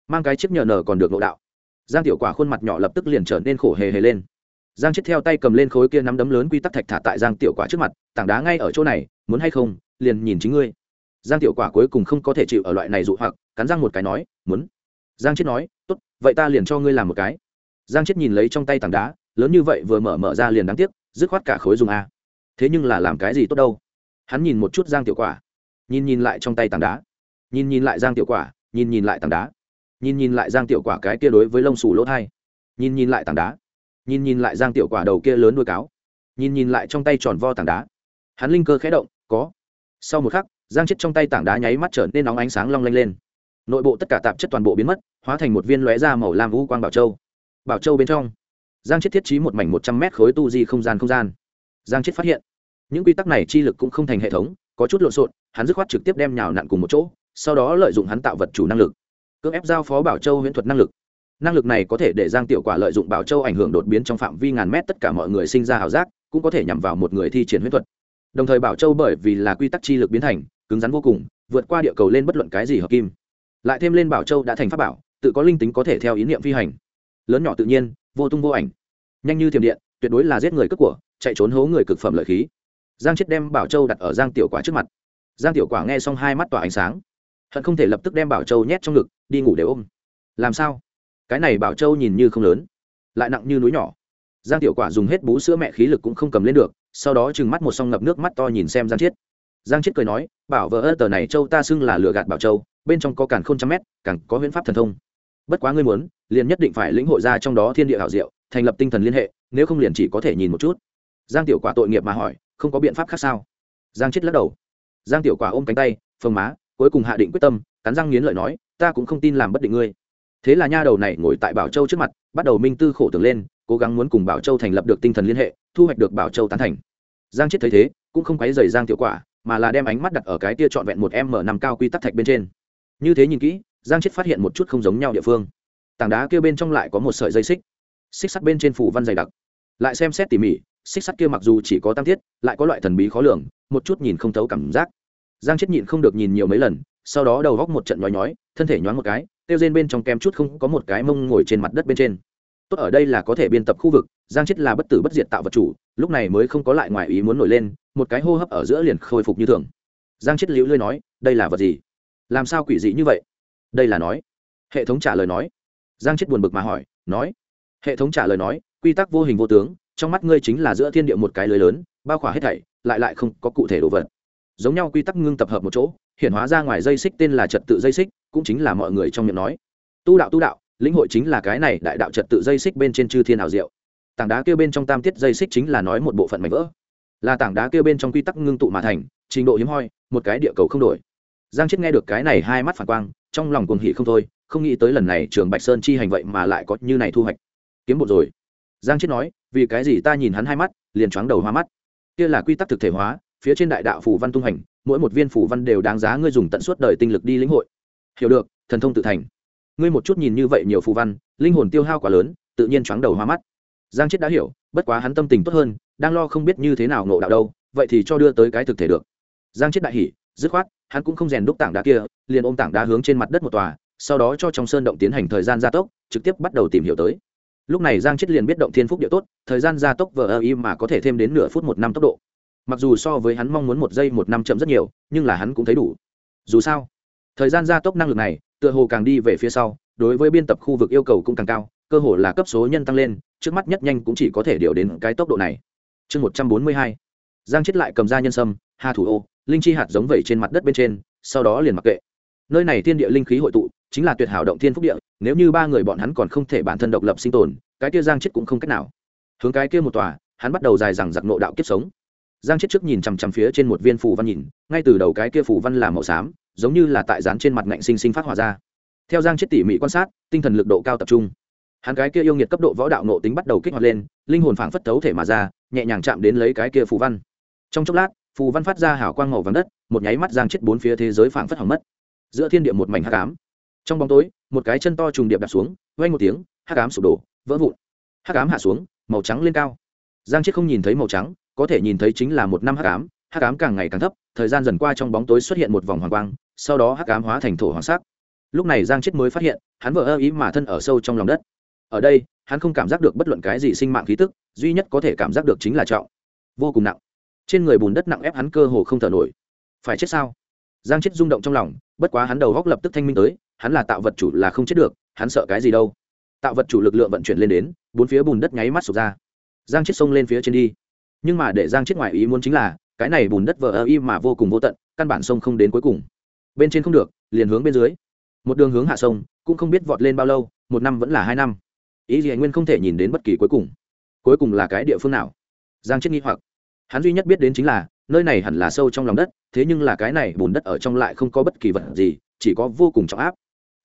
Mang cái chiếc nhờ nở còn được ngộ đạo. Giang tiểu quả khuôn mặt nhỏ lập tức liền trở nên khổ hề hề lên. Giang chết theo tay cầm lên khối kia nắm đấm lớn quy tắc thạch thả tại giang tiểu quả trước mặt, tảng đá ngay ở chỗ này, muốn hay không, liền nhìn chính ngươi. Giang tiểu quả cuối cùng không có thể chịu ở loại này dụ hoặc, cắn răng một cái nói, muốn. Giang chết nói vậy ta liền cho ngươi làm một cái. Giang chết nhìn lấy trong tay tảng đá, lớn như vậy vừa mở mở ra liền đáng tiếc, dứt khoát cả khối dùng a. Thế nhưng là làm cái gì tốt đâu? Hắn nhìn một chút giang tiểu quả, nhìn nhìn lại trong tay tảng đá, nhìn nhìn lại giang tiểu quả, nhìn nhìn lại tảng đá, nhìn nhìn lại giang tiểu quả cái kia đối với lông xù lỗ thai, nhìn nhìn lại tảng đá, nhìn nhìn lại giang tiểu quả đầu kia lớn đuôi cáo, nhìn nhìn lại trong tay tròn vo tảng đá. Hắn linh cơ khẽ động, có. Sau một khắc, giang chết trong tay tảng đá nháy mắt trở nên nóng ánh sáng long lanh lên nội bộ tất cả tạp chất toàn bộ biến mất, hóa thành một viên lóe da màu lam vũ quang bảo châu. Bảo châu bên trong, giang chết thiết trí một mảnh một trăm mét khối tu di không gian không gian. Giang chết phát hiện, những quy tắc này chi lực cũng không thành hệ thống, có chút lộn xộn, hắn dứt khoát trực tiếp đem nhào nặn cùng một chỗ, sau đó lợi dụng hắn tạo vật chủ năng lực, cưỡng ép giao phó bảo châu huyễn thuật năng lực. Năng lực này có thể để giang tiểu quả lợi dụng bảo châu ảnh hưởng đột biến trong phạm vi ngàn mét tất cả mọi người sinh ra ảo giác, cũng có thể nhằm vào một người thi triển huyễn thuật. Đồng thời bảo châu bởi vì là quy tắc chi lực biến thành, cứng rắn vô cùng, vượt qua địa cầu lên bất luận cái gì hợp kim lại thêm lên bảo châu đã thành pháp bảo, tự có linh tính có thể theo ý niệm phi hành. Lớn nhỏ tự nhiên, vô tung vô ảnh. Nhanh như thiểm điện, tuyệt đối là giết người cướp của, chạy trốn hố người cực phẩm lợi khí. Giang chết đem bảo châu đặt ở giang tiểu quả trước mặt. Giang tiểu quả nghe xong hai mắt tỏa ánh sáng. Hận không thể lập tức đem bảo châu nhét trong ngực, đi ngủ để ôm. Làm sao? Cái này bảo châu nhìn như không lớn, lại nặng như núi nhỏ. Giang tiểu quả dùng hết bú sữa mẹ khí lực cũng không cầm lên được, sau đó trừng mắt một song ngập nước mắt to nhìn xem giang chiết giang chết cười nói, bảo vợ ơ, tờ này châu ta xưng là lừa gạt bảo châu, bên trong có càn không trăm mét, càng có huyễn pháp thần thông. Bất quá ngươi muốn, liền nhất định phải lĩnh hội ra trong đó thiên địa hảo diệu, thành lập tinh thần liên hệ, nếu không liền chỉ có thể nhìn một chút. Giang tiểu quả tội nghiệp mà hỏi, không có biện pháp khác sao? Giang chết lắc đầu. Giang tiểu quả ôm cánh tay, phồng má, cuối cùng hạ định quyết tâm, cắn răng nghiến lợi nói, ta cũng không tin làm bất định ngươi. Thế là nha đầu này ngồi tại bảo châu trước mặt, bắt đầu minh tư khổ tưởng lên, cố gắng muốn cùng bảo châu thành lập được tinh thần liên hệ, thu hoạch được bảo châu tán thành. Giang chết thấy thế, cũng không quấy rầy giang tiểu quả mà là đem ánh mắt đặt ở cái tia trọn vẹn một m năm cao quy tắc thạch bên trên. Như thế nhìn kỹ, giang chết phát hiện một chút không giống nhau địa phương. Tảng đá kia bên trong lại có một sợi dây xích. Xích sắt bên trên phủ văn dày đặc. Lại xem xét tỉ mỉ, xích sắt kia mặc dù chỉ có tam thiết, lại có loại thần bí khó lường, một chút nhìn không thấu cảm giác. Giang chết nhịn không được nhìn nhiều mấy lần, sau đó đầu góc một trận nhói nhói, thân thể nhói một cái, tiêu rên bên trong kem chút không có một cái mông ngồi trên mặt đất bên trên tốt ở đây là có thể biên tập khu vực, giang chết là bất tử bất diệt tạo vật chủ, lúc này mới không có lại ngoài ý muốn nổi lên, một cái hô hấp ở giữa liền khôi phục như thường. Giang chết liễu lưới nói, đây là vật gì? Làm sao quỷ dị như vậy? Đây là nói. Hệ thống trả lời nói. Giang chết buồn bực mà hỏi, nói. Hệ thống trả lời nói, quy tắc vô hình vô tướng, trong mắt ngươi chính là giữa thiên địa một cái lưới lớn, bao khỏa hết thảy, lại lại không có cụ thể đồ vật. Giống nhau quy tắc ngưng tập hợp một chỗ, hiện hóa ra ngoài dây xích tên là trật tự dây xích, cũng chính là mọi người trong miệng nói. Tu đạo tu đạo lĩnh hội chính là cái này đại đạo trật tự dây xích bên trên chư thiên ảo diệu. Tảng đá kêu bên trong tam tiết dây xích chính là nói một bộ phận mảnh vỡ. Là tảng đá kêu bên trong quy tắc ngưng tụ mà thành, trình độ hiếm hoi, một cái địa cầu không đổi. Giang chết nghe được cái này hai mắt phản quang, trong lòng cuồng hỉ không thôi, không nghĩ tới lần này trường bạch sơn chi hành vậy mà lại có như này thu hoạch. Kiếm bột rồi. Giang chết nói, vì cái gì ta nhìn hắn hai mắt, liền choáng đầu hoa mắt. Kia là quy tắc thực thể hóa, phía trên đại đạo phủ văn tung hành, mỗi một viên phủ văn đều đáng giá ngươi dùng tận suốt đời tinh lực đi lĩnh hội. Hiểu được, thần thông tự thành ngươi một chút nhìn như vậy nhiều phù văn, linh hồn tiêu hao quá lớn, tự nhiên chóng đầu hoa mắt. Giang chết đã hiểu, bất quá hắn tâm tình tốt hơn, đang lo không biết như thế nào ngộ đạo đâu, vậy thì cho đưa tới cái thực thể được. Giang chết đại hỉ, dứt khoát, hắn cũng không rèn đúc tảng đá kia, liền ôm tảng đá hướng trên mặt đất một tòa, sau đó cho trong sơn động tiến hành thời gian gia tốc, trực tiếp bắt đầu tìm hiểu tới. Lúc này giang chết liền biết động thiên phúc địa tốt, thời gian gia tốc vờ ơ y mà có thể thêm đến nửa phút một năm tốc độ. Mặc dù so với hắn mong muốn một giây một năm chậm rất nhiều, nhưng là hắn cũng thấy đủ. Dù sao, thời gian gia tốc năng lực này tựa hồ càng đi về phía sau, đối với biên tập khu vực yêu cầu cũng càng cao, cơ hồ là cấp số nhân tăng lên, trước mắt nhất nhanh cũng chỉ có thể điều đến cái tốc độ này. Chương một trăm bốn mươi hai, giang chết lại cầm ra nhân sâm, hà thủ ô, linh chi hạt giống vẩy trên mặt đất bên trên, sau đó liền mặc kệ. Nơi này thiên địa linh khí hội tụ, chính là tuyệt hảo động thiên phúc địa, nếu như ba người bọn hắn còn không thể bản thân độc lập sinh tồn, cái kia giang chết cũng không cách nào. Hướng cái kia một tòa, hắn bắt đầu dài rằng giặc nộ đạo kiếp sống. Giang chết trước nhìn chằm chằm phía trên một viên phù văn nhìn, ngay từ đầu cái kia phù văn là màu xám giống như là tại dán trên mặt ngạnh sinh sinh phát hỏa ra. Theo giang chết tỉ mỉ quan sát, tinh thần lực độ cao tập trung. Hắn cái kia yêu nghiệt cấp độ võ đạo nộ tính bắt đầu kích hoạt lên, linh hồn phảng phất thấu thể mà ra, nhẹ nhàng chạm đến lấy cái kia phù văn. Trong chốc lát, phù văn phát ra hào quang màu vàng đất, một nháy mắt giang chết bốn phía thế giới phảng phất hỏng mất. Giữa thiên địa một mảnh hắc ám. Trong bóng tối, một cái chân to trùng điệp đặt xuống vay một tiếng, hắc ám sụp đổ, vỡ vụn. Hắc ám hạ xuống, màu trắng lên cao. Giang chết không nhìn thấy màu trắng, có thể nhìn thấy chính là một năm hắc ám hắc ám càng ngày càng thấp, thời gian dần qua trong bóng tối xuất hiện một vòng hoàng quang, sau đó hắc ám hóa thành thổ hoàng sắc. Lúc này giang chết mới phát hiện, hắn vỡ ơ ý mà thân ở sâu trong lòng đất. Ở đây, hắn không cảm giác được bất luận cái gì sinh mạng khí tức, duy nhất có thể cảm giác được chính là trọng. Vô cùng nặng. Trên người bùn đất nặng ép hắn cơ hồ không thở nổi. Phải chết sao? Giang chết rung động trong lòng, bất quá hắn đầu góc lập tức thanh minh tới, hắn là tạo vật chủ là không chết được, hắn sợ cái gì đâu. Tạo vật chủ lực lượng vận chuyển lên đến, bốn phía bùn đất nháy mắt sụp ra. Giang chết xông lên phía trên đi. Nhưng mà để giang chết ngoài ý muốn chính là cái này bùn đất vờ ơ y mà vô cùng vô tận, căn bản sông không đến cuối cùng. Bên trên không được, liền hướng bên dưới. Một đường hướng hạ sông, cũng không biết vọt lên bao lâu, một năm vẫn là hai năm. Ý gì anh nguyên không thể nhìn đến bất kỳ cuối cùng. Cuối cùng là cái địa phương nào? Giang chết nghi hoặc. Hắn duy nhất biết đến chính là, nơi này hẳn là sâu trong lòng đất, thế nhưng là cái này bùn đất ở trong lại không có bất kỳ vật gì, chỉ có vô cùng trọng áp.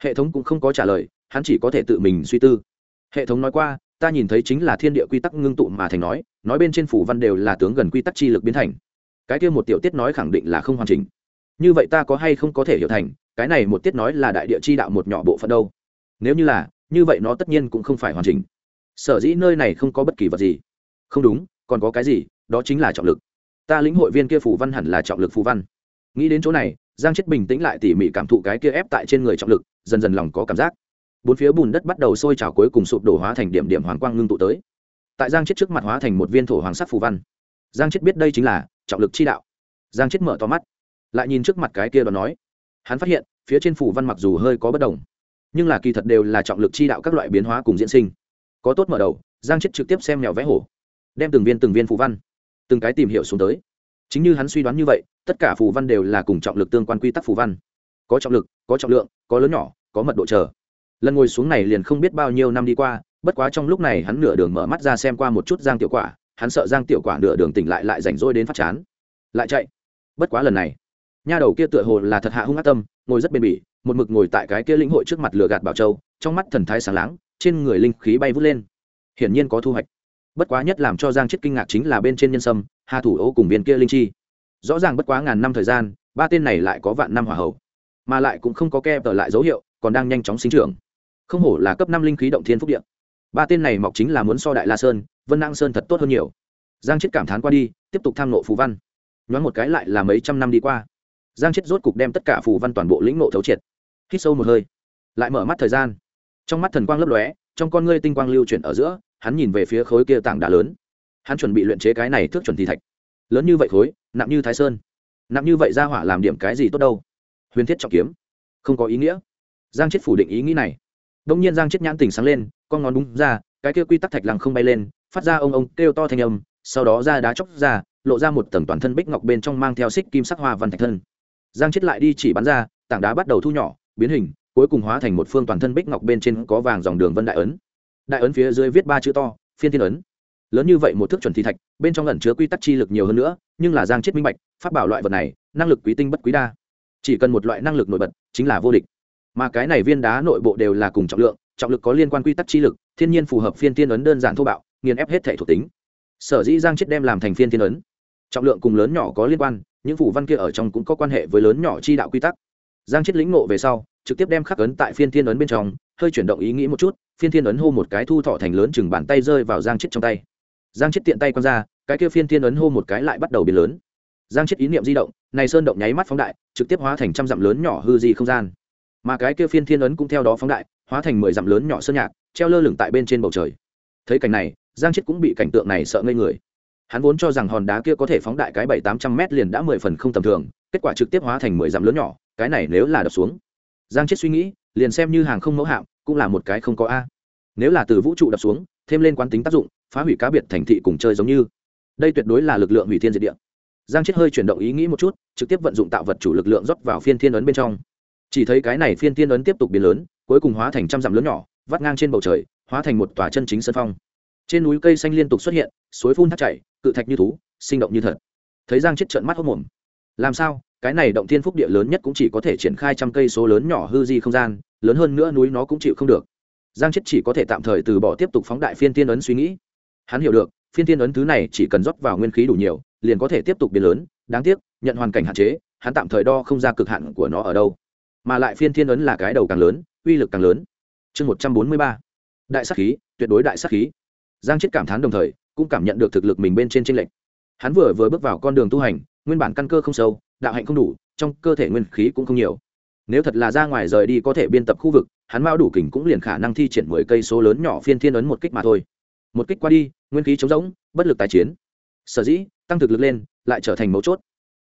Hệ thống cũng không có trả lời, hắn chỉ có thể tự mình suy tư. Hệ thống nói qua, ta nhìn thấy chính là thiên địa quy tắc ngưng tụ mà thành nói nói bên trên phủ văn đều là tướng gần quy tắc chi lực biến thành cái kia một tiểu tiết nói khẳng định là không hoàn chỉnh. Như vậy ta có hay không có thể hiểu thành, cái này một tiết nói là đại địa chi đạo một nhỏ bộ phận đâu? Nếu như là, như vậy nó tất nhiên cũng không phải hoàn chỉnh. Sở dĩ nơi này không có bất kỳ vật gì. Không đúng, còn có cái gì, đó chính là trọng lực. Ta lĩnh hội viên kia phù văn hẳn là trọng lực phù văn. Nghĩ đến chỗ này, giang chết bình tĩnh lại tỉ mỉ cảm thụ cái kia ép tại trên người trọng lực, dần dần lòng có cảm giác. Bốn phía bùn đất bắt đầu sôi trào cuối cùng sụp đổ hóa thành điểm điểm hoàng quang ngưng tụ tới. Tại giang chết trước mặt hóa thành một viên thổ hoàng sắc phù văn. Giang chết biết đây chính là trọng lực chi đạo. Giang chết mở to mắt, lại nhìn trước mặt cái kia đó nói, hắn phát hiện, phía trên phủ văn mặc dù hơi có bất đồng, nhưng là kỳ thật đều là trọng lực chi đạo các loại biến hóa cùng diễn sinh. Có tốt mở đầu, giang chết trực tiếp xem mèo vẽ hổ, đem từng viên từng viên phù văn, từng cái tìm hiểu xuống tới. Chính như hắn suy đoán như vậy, tất cả phù văn đều là cùng trọng lực tương quan quy tắc phù văn. Có trọng lực, có trọng lượng, có lớn nhỏ, có mật độ chờ. Lần ngồi xuống này liền không biết bao nhiêu năm đi qua, bất quá trong lúc này hắn nửa đường mở mắt ra xem qua một chút giang tiểu quả hắn sợ giang tiểu quả nửa đường tỉnh lại lại rảnh rỗi đến phát chán. Lại chạy. Bất quá lần này, nha đầu kia tựa hồ là thật hạ hung ác tâm, ngồi rất bền bỉ, một mực ngồi tại cái kia lĩnh hội trước mặt lửa gạt bảo châu, trong mắt thần thái sáng láng, trên người linh khí bay vút lên. Hiển nhiên có thu hoạch. Bất quá nhất làm cho giang chết kinh ngạc chính là bên trên nhân sâm, hà thủ ô cùng viên kia linh chi. Rõ ràng bất quá ngàn năm thời gian, ba tên này lại có vạn năm hỏa hậu, mà lại cũng không có ke tờ lại dấu hiệu, còn đang nhanh chóng sinh trưởng. Không hổ là cấp năm linh khí động thiên phúc điện ba tên này mọc chính là muốn so đại la sơn vân năng sơn thật tốt hơn nhiều giang chết cảm thán qua đi tiếp tục tham nộ phù văn nhoáng một cái lại là mấy trăm năm đi qua giang chết rốt cục đem tất cả phù văn toàn bộ lĩnh nộ thấu triệt hít sâu một hơi lại mở mắt thời gian trong mắt thần quang lấp lóe trong con ngươi tinh quang lưu chuyển ở giữa hắn nhìn về phía khối kia tảng đá lớn hắn chuẩn bị luyện chế cái này thước chuẩn thì thạch lớn như vậy khối nặng như thái sơn nặng như vậy ra hỏa làm điểm cái gì tốt đâu huyền thiết trọng kiếm không có ý nghĩa giang chết phủ định ý nghĩ này đông nhiên giang chết nhãn tỉnh sáng lên con ngón đúng ra cái kia quy tắc thạch lăng không bay lên phát ra ông ông kêu to thanh âm, sau đó ra đá chóc ra, lộ ra một tầng toàn thân bích ngọc bên trong mang theo xích kim sắc hoa văn thạch thân. Giang chết lại đi chỉ bắn ra, tảng đá bắt đầu thu nhỏ, biến hình, cuối cùng hóa thành một phương toàn thân bích ngọc bên trên có vàng dòng đường vân đại ấn. Đại ấn phía dưới viết ba chữ to, phiên thiên ấn. Lớn như vậy một thước chuẩn thi thạch, bên trong ẩn chứa quy tắc chi lực nhiều hơn nữa, nhưng là giang chết minh bạch phát bảo loại vật này, năng lực quý tinh bất quý đa. Chỉ cần một loại năng lực nổi bật, chính là vô địch. Mà cái này viên đá nội bộ đều là cùng trọng lượng, trọng lực có liên quan quy tắc chi lực, thiên nhiên phù hợp phiên thiên ấn đơn giản thô bạo nghiền ép hết thể thuộc tính. Sở dĩ giang chết đem làm thành phiên thiên ấn. Trọng lượng cùng lớn nhỏ có liên quan, những phủ văn kia ở trong cũng có quan hệ với lớn nhỏ chi đạo quy tắc. Giang chết lĩnh ngộ về sau, trực tiếp đem khắc ấn tại phiên thiên ấn bên trong, hơi chuyển động ý nghĩ một chút, phiên thiên ấn hô một cái thu thọ thành lớn chừng bàn tay rơi vào giang chết trong tay. Giang chết tiện tay quăng ra, cái kia phiên thiên ấn hô một cái lại bắt đầu biến lớn. Giang chết ý niệm di động, này sơn động nháy mắt phóng đại, trực tiếp hóa thành trăm dặm lớn nhỏ hư di không gian. Mà cái kia phiên thiên ấn cũng theo đó phóng đại, hóa thành mười dặm lớn nhỏ sơn nhạc, treo lơ lửng tại bên trên bầu trời. Thấy cảnh này giang chết cũng bị cảnh tượng này sợ ngây người. Hắn vốn cho rằng hòn đá kia có thể phóng đại cái bảy tám trăm mét liền đã mười phần không tầm thường, kết quả trực tiếp hóa thành mười dặm lớn nhỏ, cái này nếu là đập xuống. Giang chết suy nghĩ, liền xem như hàng không mẫu hạm, cũng là một cái không có a. Nếu là từ vũ trụ đập xuống, thêm lên quán tính tác dụng, phá hủy cá biệt thành thị cùng chơi giống như. Đây tuyệt đối là lực lượng hủy thiên diệt địa. Giang chết hơi chuyển động ý nghĩ một chút, trực tiếp vận dụng tạo vật chủ lực lượng rót vào phiên thiên ấn bên trong. Chỉ thấy cái này phiên thiên ấn tiếp tục biến lớn, cuối cùng hóa thành trăm dặm lớn nhỏ, vắt ngang trên bầu trời, hóa thành một tòa chân chính sân phong trên núi cây xanh liên tục xuất hiện, suối phun thác chảy, cự thạch như thú, sinh động như thật. Thấy giang chết trợn mắt hốc mồm làm sao? Cái này động thiên phúc địa lớn nhất cũng chỉ có thể triển khai trăm cây số lớn nhỏ hư di không gian, lớn hơn nữa núi nó cũng chịu không được. Giang chết chỉ có thể tạm thời từ bỏ tiếp tục phóng đại phiên tiên ấn suy nghĩ. Hắn hiểu được, phiên tiên ấn thứ này chỉ cần rót vào nguyên khí đủ nhiều, liền có thể tiếp tục biến lớn. Đáng tiếc, nhận hoàn cảnh hạn chế, hắn tạm thời đo không ra cực hạn của nó ở đâu. Mà lại phiên thiên ấn là cái đầu càng lớn, uy lực càng lớn. Chương một trăm bốn mươi ba. Đại sắc khí, tuyệt đối đại sắc khí giang chết cảm thán đồng thời, cũng cảm nhận được thực lực mình bên trên tranh lệch. Hắn vừa vừa bước vào con đường tu hành, nguyên bản căn cơ không sâu, đạo hạnh không đủ, trong cơ thể nguyên khí cũng không nhiều. Nếu thật là ra ngoài rời đi có thể biên tập khu vực, hắn mao đủ kình cũng liền khả năng thi triển mười cây số lớn nhỏ phiên thiên ấn một kích mà thôi. Một kích qua đi, nguyên khí chống rỗng, bất lực tái chiến. Sở dĩ, tăng thực lực lên, lại trở thành mấu chốt.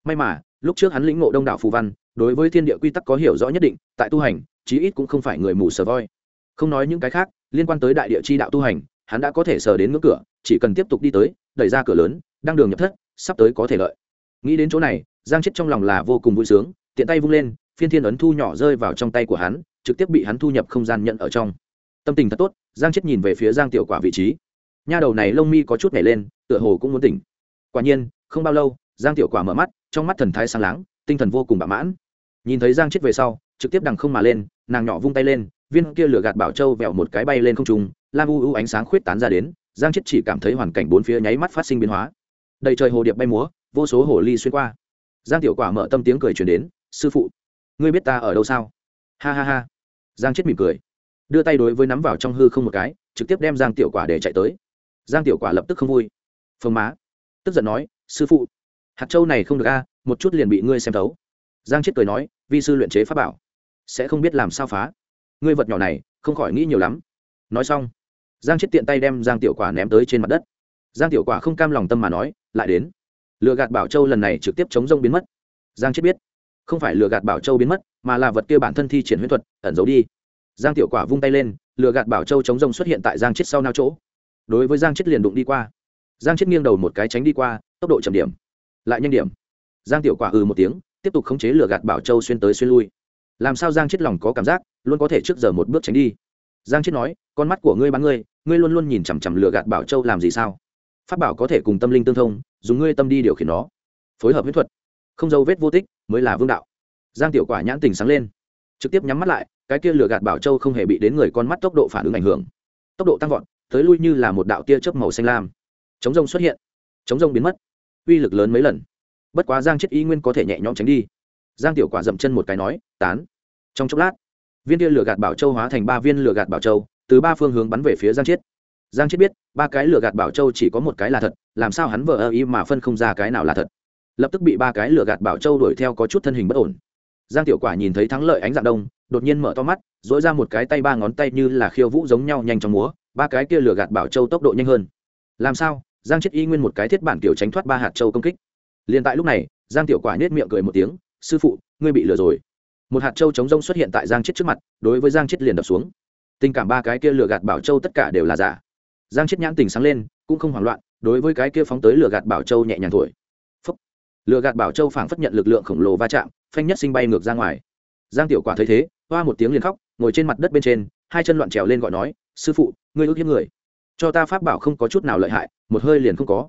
May mà, lúc trước hắn lĩnh ngộ đông đảo phù văn, đối với thiên địa quy tắc có hiểu rõ nhất định, tại tu hành, chí ít cũng không phải người mù sờ voi. Không nói những cái khác, liên quan tới đại địa chi đạo tu hành hắn đã có thể sờ đến ngưỡng cửa, chỉ cần tiếp tục đi tới, đẩy ra cửa lớn đang đường nhập thất, sắp tới có thể lợi. Nghĩ đến chỗ này, giang chết trong lòng là vô cùng vui sướng, tiện tay vung lên, phiên thiên ấn thu nhỏ rơi vào trong tay của hắn, trực tiếp bị hắn thu nhập không gian nhận ở trong. Tâm tình thật tốt, giang chết nhìn về phía giang tiểu quả vị trí. Nha đầu này lông mi có chút nhảy lên, tựa hồ cũng muốn tỉnh. Quả nhiên, không bao lâu, giang tiểu quả mở mắt, trong mắt thần thái sáng láng, tinh thần vô cùng bạo mãn. Nhìn thấy giang chết về sau, trực tiếp đằng không mà lên, nàng nhỏ vung tay lên, viên kia lửa gạt bảo châu vẹo một cái bay lên không trung lam u u ánh sáng khuyết tán ra đến, giang chết chỉ cảm thấy hoàn cảnh bốn phía nháy mắt phát sinh biến hóa. Đầy trời hồ điệp bay múa, vô số hồ ly xuyên qua. Giang tiểu quả mở tâm tiếng cười chuyển đến, sư phụ, ngươi biết ta ở đâu sao? Ha ha ha. Giang chết mỉm cười, đưa tay đối với nắm vào trong hư không một cái, trực tiếp đem giang tiểu quả để chạy tới. Giang tiểu quả lập tức không vui. Phồng má, tức giận nói, sư phụ, hạt châu này không được a, một chút liền bị ngươi xem thấu. Giang chết cười nói, vi sư luyện chế pháp bảo, sẽ không biết làm sao phá. Ngươi vật nhỏ này, không khỏi nghĩ nhiều lắm. Nói xong giang chết tiện tay đem giang tiểu quả ném tới trên mặt đất. Giang tiểu quả không cam lòng tâm mà nói, lại đến. Lừa gạt bảo châu lần này trực tiếp chống rông biến mất. Giang chết biết, không phải lừa gạt bảo châu biến mất, mà là vật kia bản thân thi triển huyễn thuật, ẩn giấu đi. Giang tiểu quả vung tay lên lừa gạt bảo châu chống rông xuất hiện tại giang chết sau nao chỗ. Đối với giang chết liền đụng đi qua. Giang chết nghiêng đầu một cái tránh đi qua, tốc độ chậm điểm. Lại nhanh điểm. Giang tiểu quả ừ một tiếng, tiếp tục khống chế lửa gạt bảo châu xuyên tới xuyên lui. Làm sao giang chết lòng có cảm giác, luôn có thể trước giờ một bước tránh đi? Giang chết nói, con mắt của ngươi bắn ngươi ngươi luôn luôn nhìn chằm chằm lửa gạt bảo châu làm gì sao? Phát bảo có thể cùng tâm linh tương thông, dùng ngươi tâm đi điều khiển nó. Phối hợp huyết thuật. Không dấu vết vô tích, mới là vương đạo. Giang tiểu quả nhãn tình sáng lên. Trực tiếp nhắm mắt lại, cái kia lửa gạt bảo châu không hề bị đến người con mắt tốc độ phản ứng ảnh hưởng. Tốc độ tăng vọt, tới lui như là một đạo tia chớp màu xanh lam. Chống rông xuất hiện. Chống rông biến mất. Uy lực lớn mấy lần. Bất quá giang chết y nguyên có thể nhẹ nhõm tránh đi. Giang tiểu quả dậm chân một cái nói, tán. Trong chốc lát, viên tia lửa gạt bảo châu hóa thành ba viên lửa gạt bảo châu từ ba phương hướng bắn về phía giang chiết. Giang chiết biết, ba cái lửa gạt bảo châu chỉ có một cái là thật, làm sao hắn vờ ơ ý mà phân không ra cái nào là thật. Lập tức bị ba cái lửa gạt bảo châu đuổi theo có chút thân hình bất ổn. Giang tiểu quả nhìn thấy thắng lợi ánh dạng đông, đột nhiên mở to mắt dỗi ra một cái tay ba ngón tay như là khiêu vũ giống nhau nhanh trong múa, ba cái kia lửa gạt bảo châu tốc độ nhanh hơn. Làm sao? Giang chết y nguyên một cái thiết bản kiểu tránh thoát ba hạt châu công kích. Liền tại lúc này, giang tiểu quả nết miệng cười một tiếng, sư phụ, ngươi bị lừa rồi. Một hạt châu chống rông xuất hiện tại giang chết trước mặt, đối với giang chết liền đập xuống tình cảm ba cái kia lừa gạt bảo châu tất cả đều là giả. Giang chết nhãn tình sáng lên, cũng không hoảng loạn, đối với cái kia phóng tới lừa gạt bảo châu nhẹ nhàng thổi. Phấp lừa gạt bảo châu phảng phất nhận lực lượng khổng lồ va chạm, phanh nhất sinh bay ngược ra ngoài. Giang tiểu quả thấy thế, hoa một tiếng liền khóc, ngồi trên mặt đất bên trên, hai chân loạn trèo lên gọi nói, sư phụ, ngươi ước hiếp người. Cho ta pháp bảo không có chút nào lợi hại, một hơi liền không có.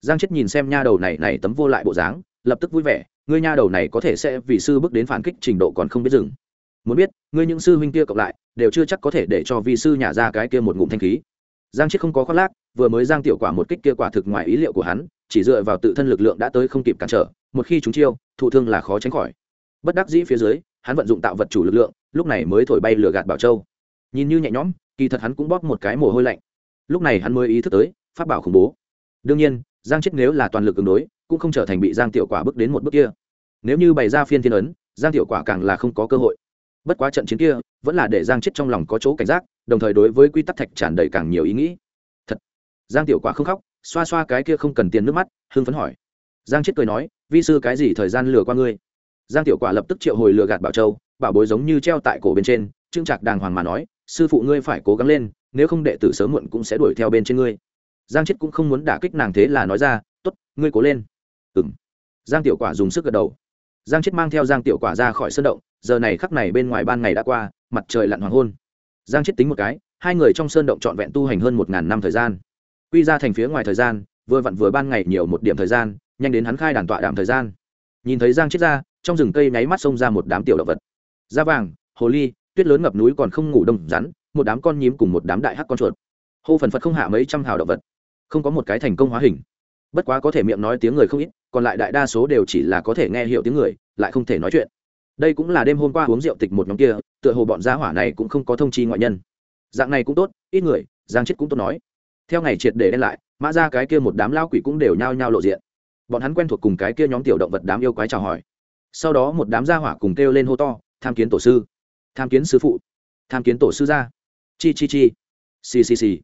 Giang chết nhìn xem nha đầu này này tấm vô lại bộ dáng, lập tức vui vẻ, ngươi nha đầu này có thể sẽ vì sư bước đến phản kích trình độ còn không biết dừng. Muốn biết ngươi những sư huynh kia cộng lại, đều chưa chắc có thể để cho vi sư nhà ra cái kia một ngụm thanh khí. Giang chết không có khoác lác, vừa mới giang tiểu quả một kích kia quả thực ngoài ý liệu của hắn, chỉ dựa vào tự thân lực lượng đã tới không kịp cản trở, một khi chúng chiêu, thụ thương là khó tránh khỏi. Bất đắc dĩ phía dưới, hắn vận dụng tạo vật chủ lực lượng, lúc này mới thổi bay lửa gạt bảo châu. Nhìn như nhẹ nhõm, kỳ thật hắn cũng bóp một cái mồ hôi lạnh. Lúc này hắn mới ý thức tới, pháp bảo khủng bố. Đương nhiên, giang chết nếu là toàn lực ứng đối, cũng không trở thành bị giang tiểu quả bước đến một bước kia. Nếu như bày ra phiên thiên ấn, giang tiểu quả càng là không có cơ hội bất quá trận chiến kia vẫn là để giang chết trong lòng có chỗ cảnh giác, đồng thời đối với quy tắc thạch tràn đầy càng nhiều ý nghĩ. Thật, giang tiểu quả không khóc, xoa xoa cái kia không cần tiền nước mắt, hưng phấn hỏi. Giang chết cười nói, vi sư, cái gì thời gian lừa qua ngươi? Giang tiểu quả lập tức triệu hồi lừa gạt bảo châu, bảo bối giống như treo tại cổ bên trên trưng trạc đàng hoàng mà nói, sư phụ ngươi phải cố gắng lên, nếu không đệ tử sớm muộn cũng sẽ đuổi theo bên trên ngươi. Giang chết cũng không muốn đả kích nàng thế là nói ra t ố t ngươi cố lên. Ừng giang tiểu quả dùng sức gật đầu. Giang chết mang theo giang tiểu quả ra khỏi sân động giờ này khắc này bên ngoài ban ngày đã qua, mặt trời lặn hoàng hôn. Giang chết tính một cái, hai người trong sơn động trọn vẹn tu hành hơn một ngàn năm thời gian. Quy ra thành phía ngoài thời gian, vừa vặn vừa ban ngày nhiều một điểm thời gian, nhanh đến hắn khai đàn tọa đàm thời gian. Nhìn thấy giang chết ra, trong rừng cây nháy mắt xông ra một đám tiểu động vật. Da vàng, hồ ly, tuyết lớn ngập núi còn không ngủ đông rắn, một đám con nhím cùng một đám đại hắc con chuột. Hô phần phật không hạ mấy trăm hào động vật. Không có một cái thành công hóa hình. Bất quá có thể miệng nói tiếng người không ít, còn lại đại đa số đều chỉ là có thể nghe hiểu tiếng người, lại không thể nói chuyện đây cũng là đêm hôm qua uống rượu tịch một nhóm kia, tựa hồ bọn gia hỏa này cũng không có thông chi ngoại nhân. Dạng này cũng tốt, ít người, giang chết cũng tốt nói. Theo ngày triệt để đen lại, mã ra cái kia một đám lao quỷ cũng đều nhao nhao lộ diện. Bọn hắn quen thuộc cùng cái kia nhóm tiểu động vật đám yêu quái chào hỏi. Sau đó một đám gia hỏa cùng kêu lên hô to, tham kiến tổ sư! Tham kiến sư phụ! Tham kiến tổ sư gia! Chi chi chi! Xì xì xì!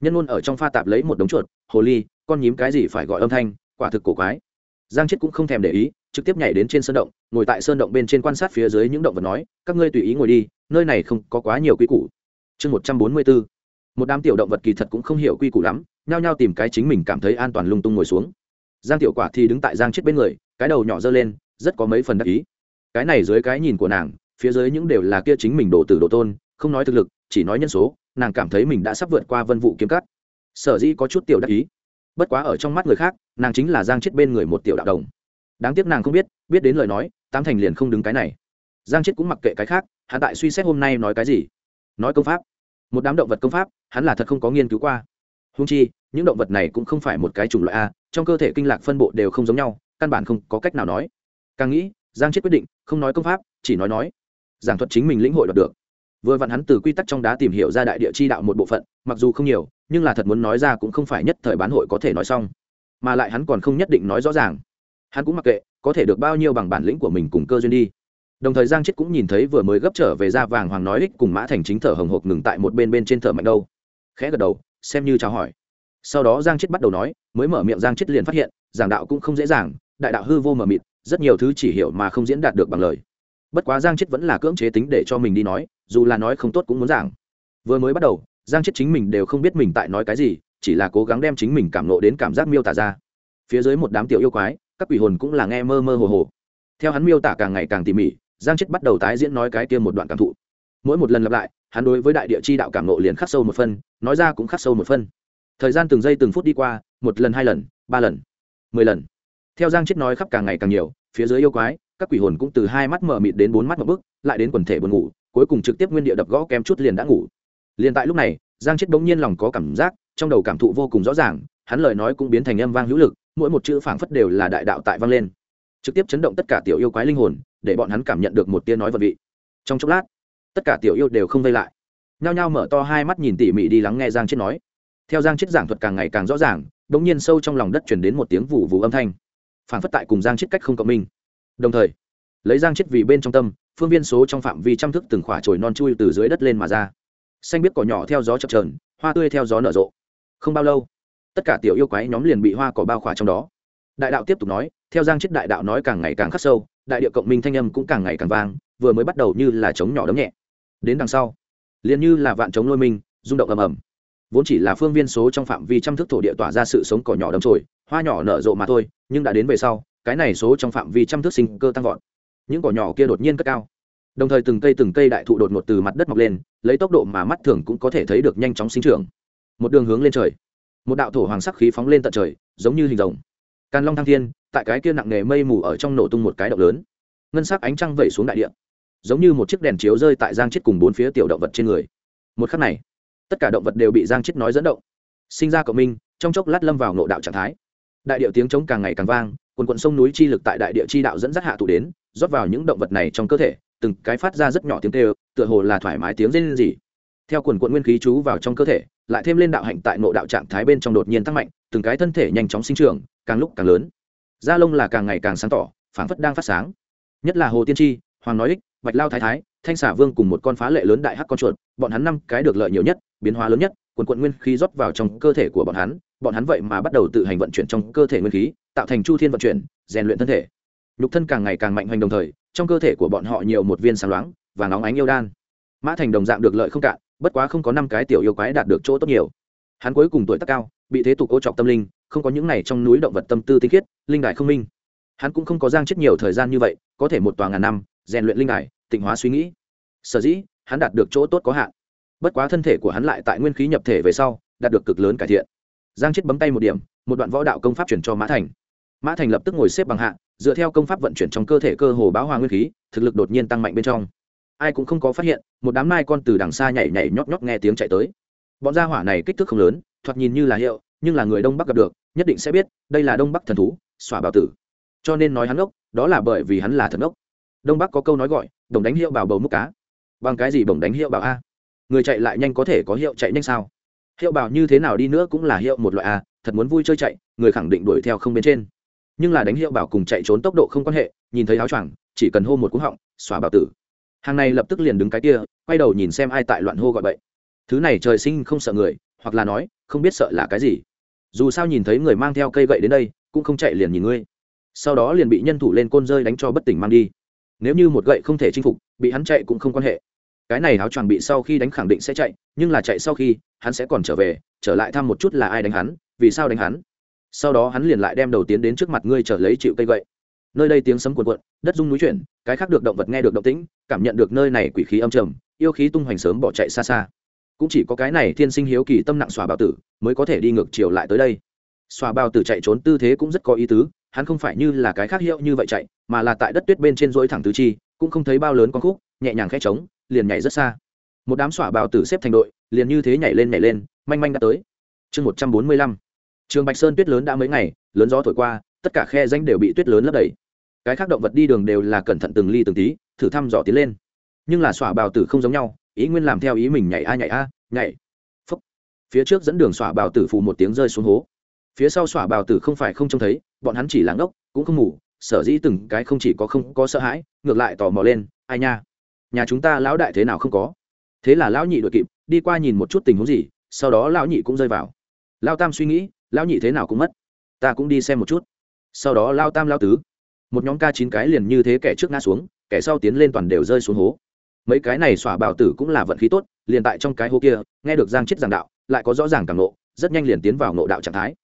Nhân luôn ở trong pha tạp lấy một đống chuột, hồ ly, con nhím cái gì phải gọi âm thanh, quả thực cổ quái. Giang chết cũng không thèm để ý trực tiếp nhảy đến trên sơn động, ngồi tại sơn động bên trên quan sát phía dưới những động vật nói, các ngươi tùy ý ngồi đi, nơi này không có quá nhiều quy củ. Chương một trăm bốn mươi bốn. Một đám tiểu động vật kỳ thật cũng không hiểu quy củ lắm, nhao nhao tìm cái chính mình cảm thấy an toàn lung tung ngồi xuống. Giang tiểu quả thì đứng tại giang chết bên người, cái đầu nhỏ dơ lên, rất có mấy phần đắc ý. Cái này dưới cái nhìn của nàng, phía dưới những đều là kia chính mình đổ tử đồ tôn, không nói thực lực, chỉ nói nhân số, nàng cảm thấy mình đã sắp vượt qua vân vụ kiếm cắt sở dĩ có chút tiểu đắc ý. Bất quá ở trong mắt người khác, nàng chính là giang chết bên người một tiểu đạo đồng đáng tiếc nàng không biết biết đến lời nói, tám thành liền không đứng cái này. Giang chết cũng mặc kệ cái khác, hắn tại suy xét hôm nay nói cái gì. Nói công pháp. Một đám động vật công pháp, hắn là thật không có nghiên cứu qua. Húng chi, những động vật này cũng không phải một cái chủng loại a, trong cơ thể kinh lạc phân bộ đều không giống nhau, căn bản không có cách nào nói. Càng nghĩ, giang chết quyết định, không nói công pháp, chỉ nói nói. Giảng thuật chính mình lĩnh hội đọc được. Vừa vặn hắn từ quy tắc trong đá tìm hiểu ra đại địa chi đạo một bộ phận, mặc dù không nhiều, nhưng là thật muốn nói ra cũng không phải nhất thời bán hội có thể nói xong. Mà lại hắn còn không nhất định nói rõ ràng hắn cũng mặc kệ, có thể được bao nhiêu bằng bản lĩnh của mình cùng cơ duyên đi. Đồng thời giang chết cũng nhìn thấy vừa mới gấp trở về ra vàng hoàng nói ích cùng mã thành chính thở hồng hộc ngừng tại một bên bên trên thở mạnh đâu. Khẽ gật đầu, xem như chào hỏi. Sau đó giang chết bắt đầu nói, mới mở miệng giang chết liền phát hiện, giảng đạo cũng không dễ dàng, đại đạo hư vô mờ mịt, rất nhiều thứ chỉ hiểu mà không diễn đạt được bằng lời. Bất quá giang chết vẫn là cưỡng chế tính để cho mình đi nói, dù là nói không tốt cũng muốn giảng. Vừa mới bắt đầu, giang chết chính mình đều không biết mình tại nói cái gì, chỉ là cố gắng đem chính mình cảm nộ đến cảm giác miêu tả ra. Phía dưới một đám tiểu yêu quái các quỷ hồn cũng là nghe mơ mơ hồ hồ. Theo hắn miêu tả càng ngày càng tỉ mỉ, giang chết bắt đầu tái diễn nói cái kia một đoạn cảm thụ. Mỗi một lần lặp lại, hắn đối với đại địa chi đạo cảm nộ liền khắc sâu một phân, nói ra cũng khắc sâu một phân. Thời gian từng giây từng phút đi qua, một lần, hai lần, ba lần, mười lần. Theo giang chết nói khắp càng ngày càng nhiều, phía dưới yêu quái, các quỷ hồn cũng từ hai mắt mở mịt đến bốn mắt một bức lại đến quần thể buồn ngủ, cuối cùng trực tiếp nguyên địa đập gõ kém chút liền đã ngủ. Liền tại lúc này, giang chết bỗng nhiên lòng có cảm giác, trong đầu cảm thụ vô cùng rõ ràng, hắn lời nói cũng biến thành âm vang hữu lực mỗi một chữ phảng phất đều là đại đạo tại vang lên. Trực tiếp chấn động tất cả tiểu yêu quái linh hồn, để bọn hắn cảm nhận được một tia nói vật vị. Trong chốc lát, tất cả tiểu yêu đều không vây lại. Nhao nhao mở to hai mắt nhìn tỉ mỉ đi lắng nghe giang chết nói. Theo giang chết giảng thuật càng ngày càng rõ ràng đ ỗ n g nhiên sâu trong lòng đất chuyển đến một tiếng vù vù âm thanh. Phảng phất tại cùng giang chết cách không cộng minh. Đồng thời, lấy giang chết vì bên trong tâm, phương viên số trong phạm vi trăm thức từng khỏa trồi non chui từ dưới đất lên mà ra. Xanh biết cỏ nhỏ theo gió chập trờn hoa tươi theo gió nở rộ. Không bao lâu tất cả tiểu yêu quái nhóm liền bị hoa cỏ bao khỏa trong đó. Đại đạo tiếp tục nói, theo giang chết đại đạo nói càng ngày càng khắc sâu, đại địa cộng minh thanh âm cũng càng ngày càng vang, vừa mới bắt đầu như là trống nhỏ đấm nhẹ. Đến đằng sau, liền như là vạn trống lôi minh rung động ầm ầm. Vốn chỉ là phương viên số trong phạm vi trăm thước thổ địa tỏa ra sự sống cỏ nhỏ đấm trồi hoa nhỏ nở rộ mà thôi, nhưng đã đến về sau, cái này số trong phạm vi trăm thước sinh cơ tăng vọt. Những cỏ nhỏ kia đột nhiên cất cao. Đồng thời từng cây từng cây đại thụ đột ngột từ mặt đất mọc lên, lấy tốc độ mà mắt thường cũng có thể thấy được nhanh chóng sinh trưởng. Một đường hướng lên trời một đạo thổ hoàng sắc khí phóng lên tận trời, giống như hình rồng. Càn long thăng thiên, tại cái kia nặng nề mây mù ở trong nổ tung một cái động lớn. Ngân sắc ánh trăng vẩy xuống đại địa, giống như một chiếc đèn chiếu rơi tại giang chết cùng bốn phía tiểu động vật trên người. Một khắc này, tất cả động vật đều bị giang chết nói dẫn động. Sinh ra cộng minh, trong chốc lát lâm vào nộ đạo trạng thái. Đại điệu tiếng trống càng ngày càng vang, quần quận sông núi chi lực tại đại địa chi đạo dẫn dắt hạ tụ đến, rót vào những động vật này trong cơ thể, từng cái phát ra rất nhỏ tiếng tê tựa hồ là thoải mái tiếng rên rỉ theo quần quận nguyên khí chú vào trong cơ thể, lại thêm lên đạo hạnh tại nội đạo trạng thái bên trong đột nhiên tăng mạnh, từng cái thân thể nhanh chóng sinh trưởng, càng lúc càng lớn. Da lông là càng ngày càng sáng tỏ, phảng phất đang phát sáng. Nhất là hồ tiên tri, hoàng nói ích, bạch lao thái thái, thanh xả vương cùng một con phá lệ lớn đại hắc con chuột, bọn hắn năm cái được lợi nhiều nhất, biến hóa lớn nhất, quần quận nguyên khí rót vào trong cơ thể của bọn hắn bọn hắn vậy mà bắt đầu tự hành vận chuyển trong cơ thể nguyên khí, tạo thành chu thiên vận chuyển, rèn luyện thân thể. Nhục thân càng ngày càng mạnh hoành đồng thời, trong cơ thể của bọn họ nhiều một viên sáng loáng và nóng ánh yêu đan. Mã thành đồng dạng được lợi không cạn bất quá không có năm cái tiểu yêu quái đạt được chỗ tốt nhiều. Hắn cuối cùng tuổi tác cao, bị thế tục cố trọc tâm linh, không có những này trong núi động vật tâm tư tinh khiết, linh đại không minh. Hắn cũng không có giang chết nhiều thời gian như vậy, có thể một tòa ngàn năm, rèn luyện linh đài, tịnh hóa suy nghĩ. Sở dĩ, hắn đạt được chỗ tốt có hạn. Bất quá thân thể của hắn lại tại nguyên khí nhập thể về sau, đạt được cực lớn cải thiện. Giang chết bấm tay một điểm, một đoạn võ đạo công pháp chuyển cho mã thành. Mã thành lập tức ngồi xếp bằng hạ, dựa theo công pháp vận chuyển trong cơ thể cơ hồ báo hòa nguyên khí, thực lực đột nhiên tăng mạnh bên trong ai cũng không có phát hiện, một đám nai con từ đằng xa nhảy nhảy nhót nhót nghe tiếng chạy tới. Bọn gia hỏa này kích thước không lớn, thoạt nhìn như là hiệu, nhưng là người đông bắc gặp được, nhất định sẽ biết, đây là đông bắc thần thú, xỏa bảo tử. Cho nên nói hắn ốc đó là bởi vì hắn là thần ốc đông bắc có câu nói gọi đồng đánh hiệu bảo bầu múc cá. Bằng cái gì bồng đánh hiệu bảo a? Người chạy lại nhanh có thể có hiệu chạy nhanh sao? Hiệu bảo như thế nào đi nữa cũng là hiệu một loại a, thật muốn vui chơi chạy, người khẳng định đuổi theo không bên trên. Nhưng là đánh hiệu bảo cùng chạy trốn tốc độ không quan hệ, nhìn thấy áo choàng, chỉ cần hô một cú họng xóa bảo tử hàng này lập tức liền đứng cái kia, quay đầu nhìn xem ai tại loạn hô gọi bậy. Thứ này trời sinh không sợ người, hoặc là nói, không biết sợ là cái gì. Dù sao nhìn thấy người mang theo cây gậy đến đây, cũng không chạy liền nhìn ngươi. Sau đó liền bị nhân thủ lên côn rơi đánh cho bất tỉnh mang đi. Nếu như một gậy không thể chinh phục, bị hắn chạy cũng không quan hệ. Cái này áo choàng bị sau khi đánh khẳng định sẽ chạy, nhưng là chạy sau khi, hắn sẽ còn trở về, trở lại thăm một chút là ai đánh hắn, vì sao đánh hắn. Sau đó hắn liền lại đem đầu tiến đến trước mặt ngươi trở lấy chịu cây gậy nơi đây tiếng sấm cuộn cuộn, đất rung núi chuyển, cái khác được động vật nghe được động tĩnh, cảm nhận được nơi này quỷ khí âm trầm, yêu khí tung hoành sớm bỏ chạy xa xa. Cũng chỉ có cái này thiên sinh hiếu kỳ tâm nặng xòa bào tử mới có thể đi ngược chiều lại tới đây. Xòa bào tử chạy trốn tư thế cũng rất có ý tứ, hắn không phải như là cái khác hiệu như vậy chạy, mà là tại đất tuyết bên trên dối thẳng tứ chi, cũng không thấy bao lớn con khúc, nhẹ nhàng khẽ trống, liền nhảy rất xa. Một đám xỏa bào tử xếp thành đội, liền như thế nhảy lên nhảy lên, manh manh đã tới. Chương một trăm bốn mươi lăm. Trường bạch sơn tuyết lớn đã mấy ngày, lớn gió thổi qua, tất cả khe danh đều bị tuyết lớn lấp đầy cái khác động vật đi đường đều là cẩn thận từng ly từng tí, thử thăm dò tiến lên. Nhưng là xỏa bào tử không giống nhau, ý nguyên làm theo ý mình nhảy a nhảy a, nhảy. Phấp phía trước dẫn đường xỏa bào tử phù một tiếng rơi xuống hố. Phía sau xỏa bào tử không phải không trông thấy, bọn hắn chỉ là ngốc, cũng không ngủ, sở dĩ từng cái không chỉ có không có sợ hãi, ngược lại tò mò lên, ai nha? Nhà chúng ta lão đại thế nào không có? Thế là lão nhị đội kịp, đi qua nhìn một chút tình huống gì, sau đó lão nhị cũng rơi vào. Lao tam suy nghĩ, lão nhị thế nào cũng mất, ta cũng đi xem một chút. Sau đó lao tam lao tứ một nhóm ca chín cái liền như thế kẻ trước ngã xuống, kẻ sau tiến lên toàn đều rơi xuống hố. Mấy cái này xỏa bảo tử cũng là vận khí tốt, liền tại trong cái hố kia, nghe được giang chết giảng đạo, lại có rõ ràng cảm nộ rất nhanh liền tiến vào nộ đạo trạng thái.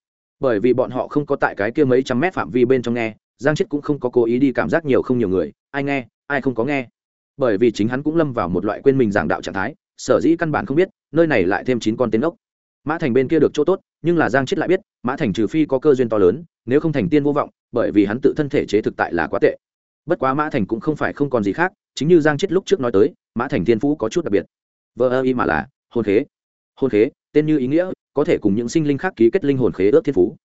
Bởi vì bọn họ không có tại cái kia mấy trăm mét phạm vi bên trong nghe, giang chết cũng không có cố ý đi cảm giác nhiều không nhiều người, ai nghe, ai không có nghe. Bởi vì chính hắn cũng lâm vào một loại quên mình giảng đạo trạng thái, sở dĩ căn bản không biết, nơi này lại thêm chín con tiến ốc. Mã thành bên kia được chỗ tốt, nhưng là giang chết lại biết, mã thành trừ phi có cơ duyên to lớn, nếu không thành tiên vô vọng bởi vì hắn tự thân thể chế thực tại là quá tệ. Bất quá mã thành cũng không phải không còn gì khác, chính như giang chết lúc trước nói tới, mã thành thiên phú có chút đặc biệt. Vợ ơ y mà là, hôn khế. Hôn khế, tên như ý nghĩa, có thể cùng những sinh linh khác ký kết linh hồn khế ước thiên phú.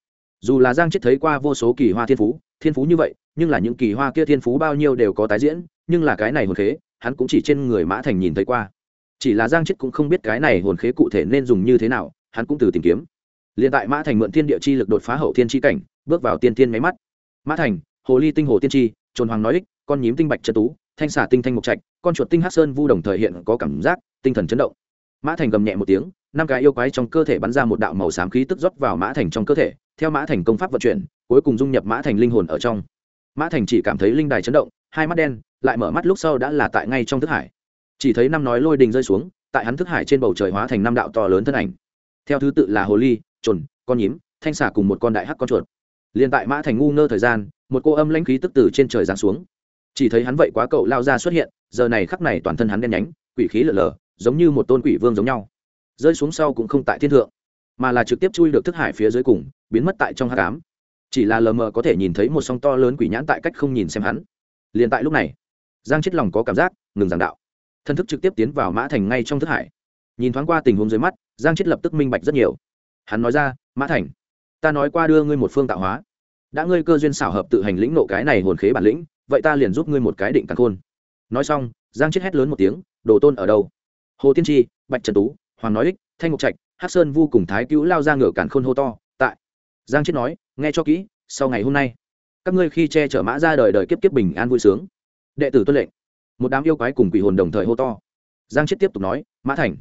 Dù là giang chết thấy qua vô số kỳ hoa thiên phú thiên phú như vậy, nhưng là những kỳ hoa kia thiên phú bao nhiêu đều có tái diễn, nhưng là cái này hồn khế, hắn cũng chỉ trên người mã thành nhìn thấy qua. Chỉ là giang chết cũng không biết cái này hồn khế cụ thể nên dùng như thế nào, hắn cũng từ tìm kiếm. Liền tại mã thành mượn thiên địa chi lực đột phá hậu thiên chi cảnh, bước vào tiên thiên máy mắt mã thành, hồ ly tinh hồ tiên tri, trồn hoàng nói ích, con nhím tinh bạch chân tú, thanh xả tinh thanh mục trạch, con chuột tinh hát sơn vu đồng thời hiện có cảm giác, tinh thần chấn động. Mã thành gầm nhẹ một tiếng, năm cái yêu quái trong cơ thể bắn ra một đạo màu xám khí tức rót vào mã thành trong cơ thể. Theo mã thành công pháp vận chuyển, cuối cùng dung nhập mã thành linh hồn ở trong. Mã thành chỉ cảm thấy linh đài chấn động, hai mắt đen, lại mở mắt lúc sau đã là tại ngay trong thức hải. Chỉ thấy năm nói lôi đình rơi xuống, tại hắn thức hải trên bầu trời hóa thành năm đạo to lớn thân ảnh. Theo thứ tự là hồ ly, trồn, con nhím, thanh xả cùng một con đại hắc con chuột liền tại mã thành ngu ngơ thời gian, một cô âm lãnh khí tức từ trên trời giáng xuống. Chỉ thấy hắn vậy quá cậu lao ra xuất hiện, giờ này khắc này toàn thân hắn đen nhánh, quỷ khí lở lở, giống như một tôn quỷ vương giống nhau. Rơi xuống sau cũng không tại thiên thượng, mà là trực tiếp chui được thức hải phía dưới cùng, biến mất tại trong hát cám chỉ là lờ mờ có thể nhìn thấy một song to lớn quỷ nhãn tại cách không nhìn xem hắn. Liền tại lúc này, giang chết lòng có cảm giác, ngừng giảng đạo. Thân thức trực tiếp tiến vào mã thành ngay trong thức hải. Nhìn thoáng qua tình huống dưới mắt, giang chết lập tức minh bạch rất nhiều. Hắn nói ra, mã thành ta nói qua đưa ngươi một phương tạo hóa. Đã ngươi cơ duyên xảo hợp tự hành lĩnh nộ cái này hồn khế bản lĩnh, vậy ta liền giúp ngươi một cái định càng khôn. Nói xong, giang chết hét lớn một tiếng, đồ tôn ở đâu? Hồ tiên tri, bạch trần tú, hoàng nói ích, thanh ngọc trạch hát sơn vu cùng thái cứu lao ra ngửa cản khôn hô to, tại. Giang chết nói, nghe cho kỹ, sau ngày hôm nay, các ngươi khi che chở mã ra đời đời kiếp kiếp bình an vui sướng. Đệ tử tuân lệnh. Một đám yêu quái cùng quỷ hồn đồng thời hô to. Giang chết tiếp tục nói, mã thành,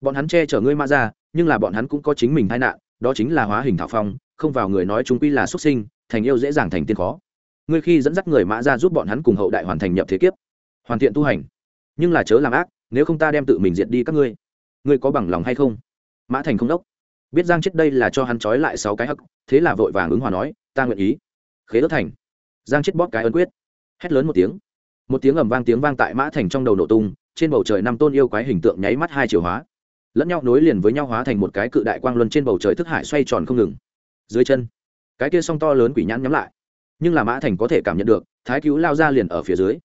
bọn hắn che chở ngươi mã ra, nhưng là bọn hắn cũng có chính mình tai nạn, đó chính là hóa hình thảo phong không vào người nói chúng quy là xuất sinh, thành yêu dễ dàng thành tiên khó. Ngươi khi dẫn dắt người mã ra giúp bọn hắn cùng hậu đại hoàn thành nhập thế kiếp, hoàn thiện tu hành. Nhưng là chớ làm ác, nếu không ta đem tự mình diệt đi các ngươi. Ngươi có bằng lòng hay không? Mã thành không đốc. Biết giang chết đây là cho hắn trói lại sáu cái hắc, thế là vội vàng ứng hòa nói, ta nguyện ý. Khế đất thành. Giang chết bóp cái ấn quyết. Hét lớn một tiếng. Một tiếng ầm vang tiếng vang tại mã thành trong đầu nổ tung, trên bầu trời năm tôn yêu quái hình tượng nháy mắt hai chiều hóa. Lẫn nhau nối liền với nhau hóa thành một cái cự đại quang luân trên bầu trời thức hải xoay tròn không ngừng dưới chân. Cái kia song to lớn quỷ nhãn nhắm lại. Nhưng là mã thành có thể cảm nhận được, thái cứu lao ra liền ở phía dưới.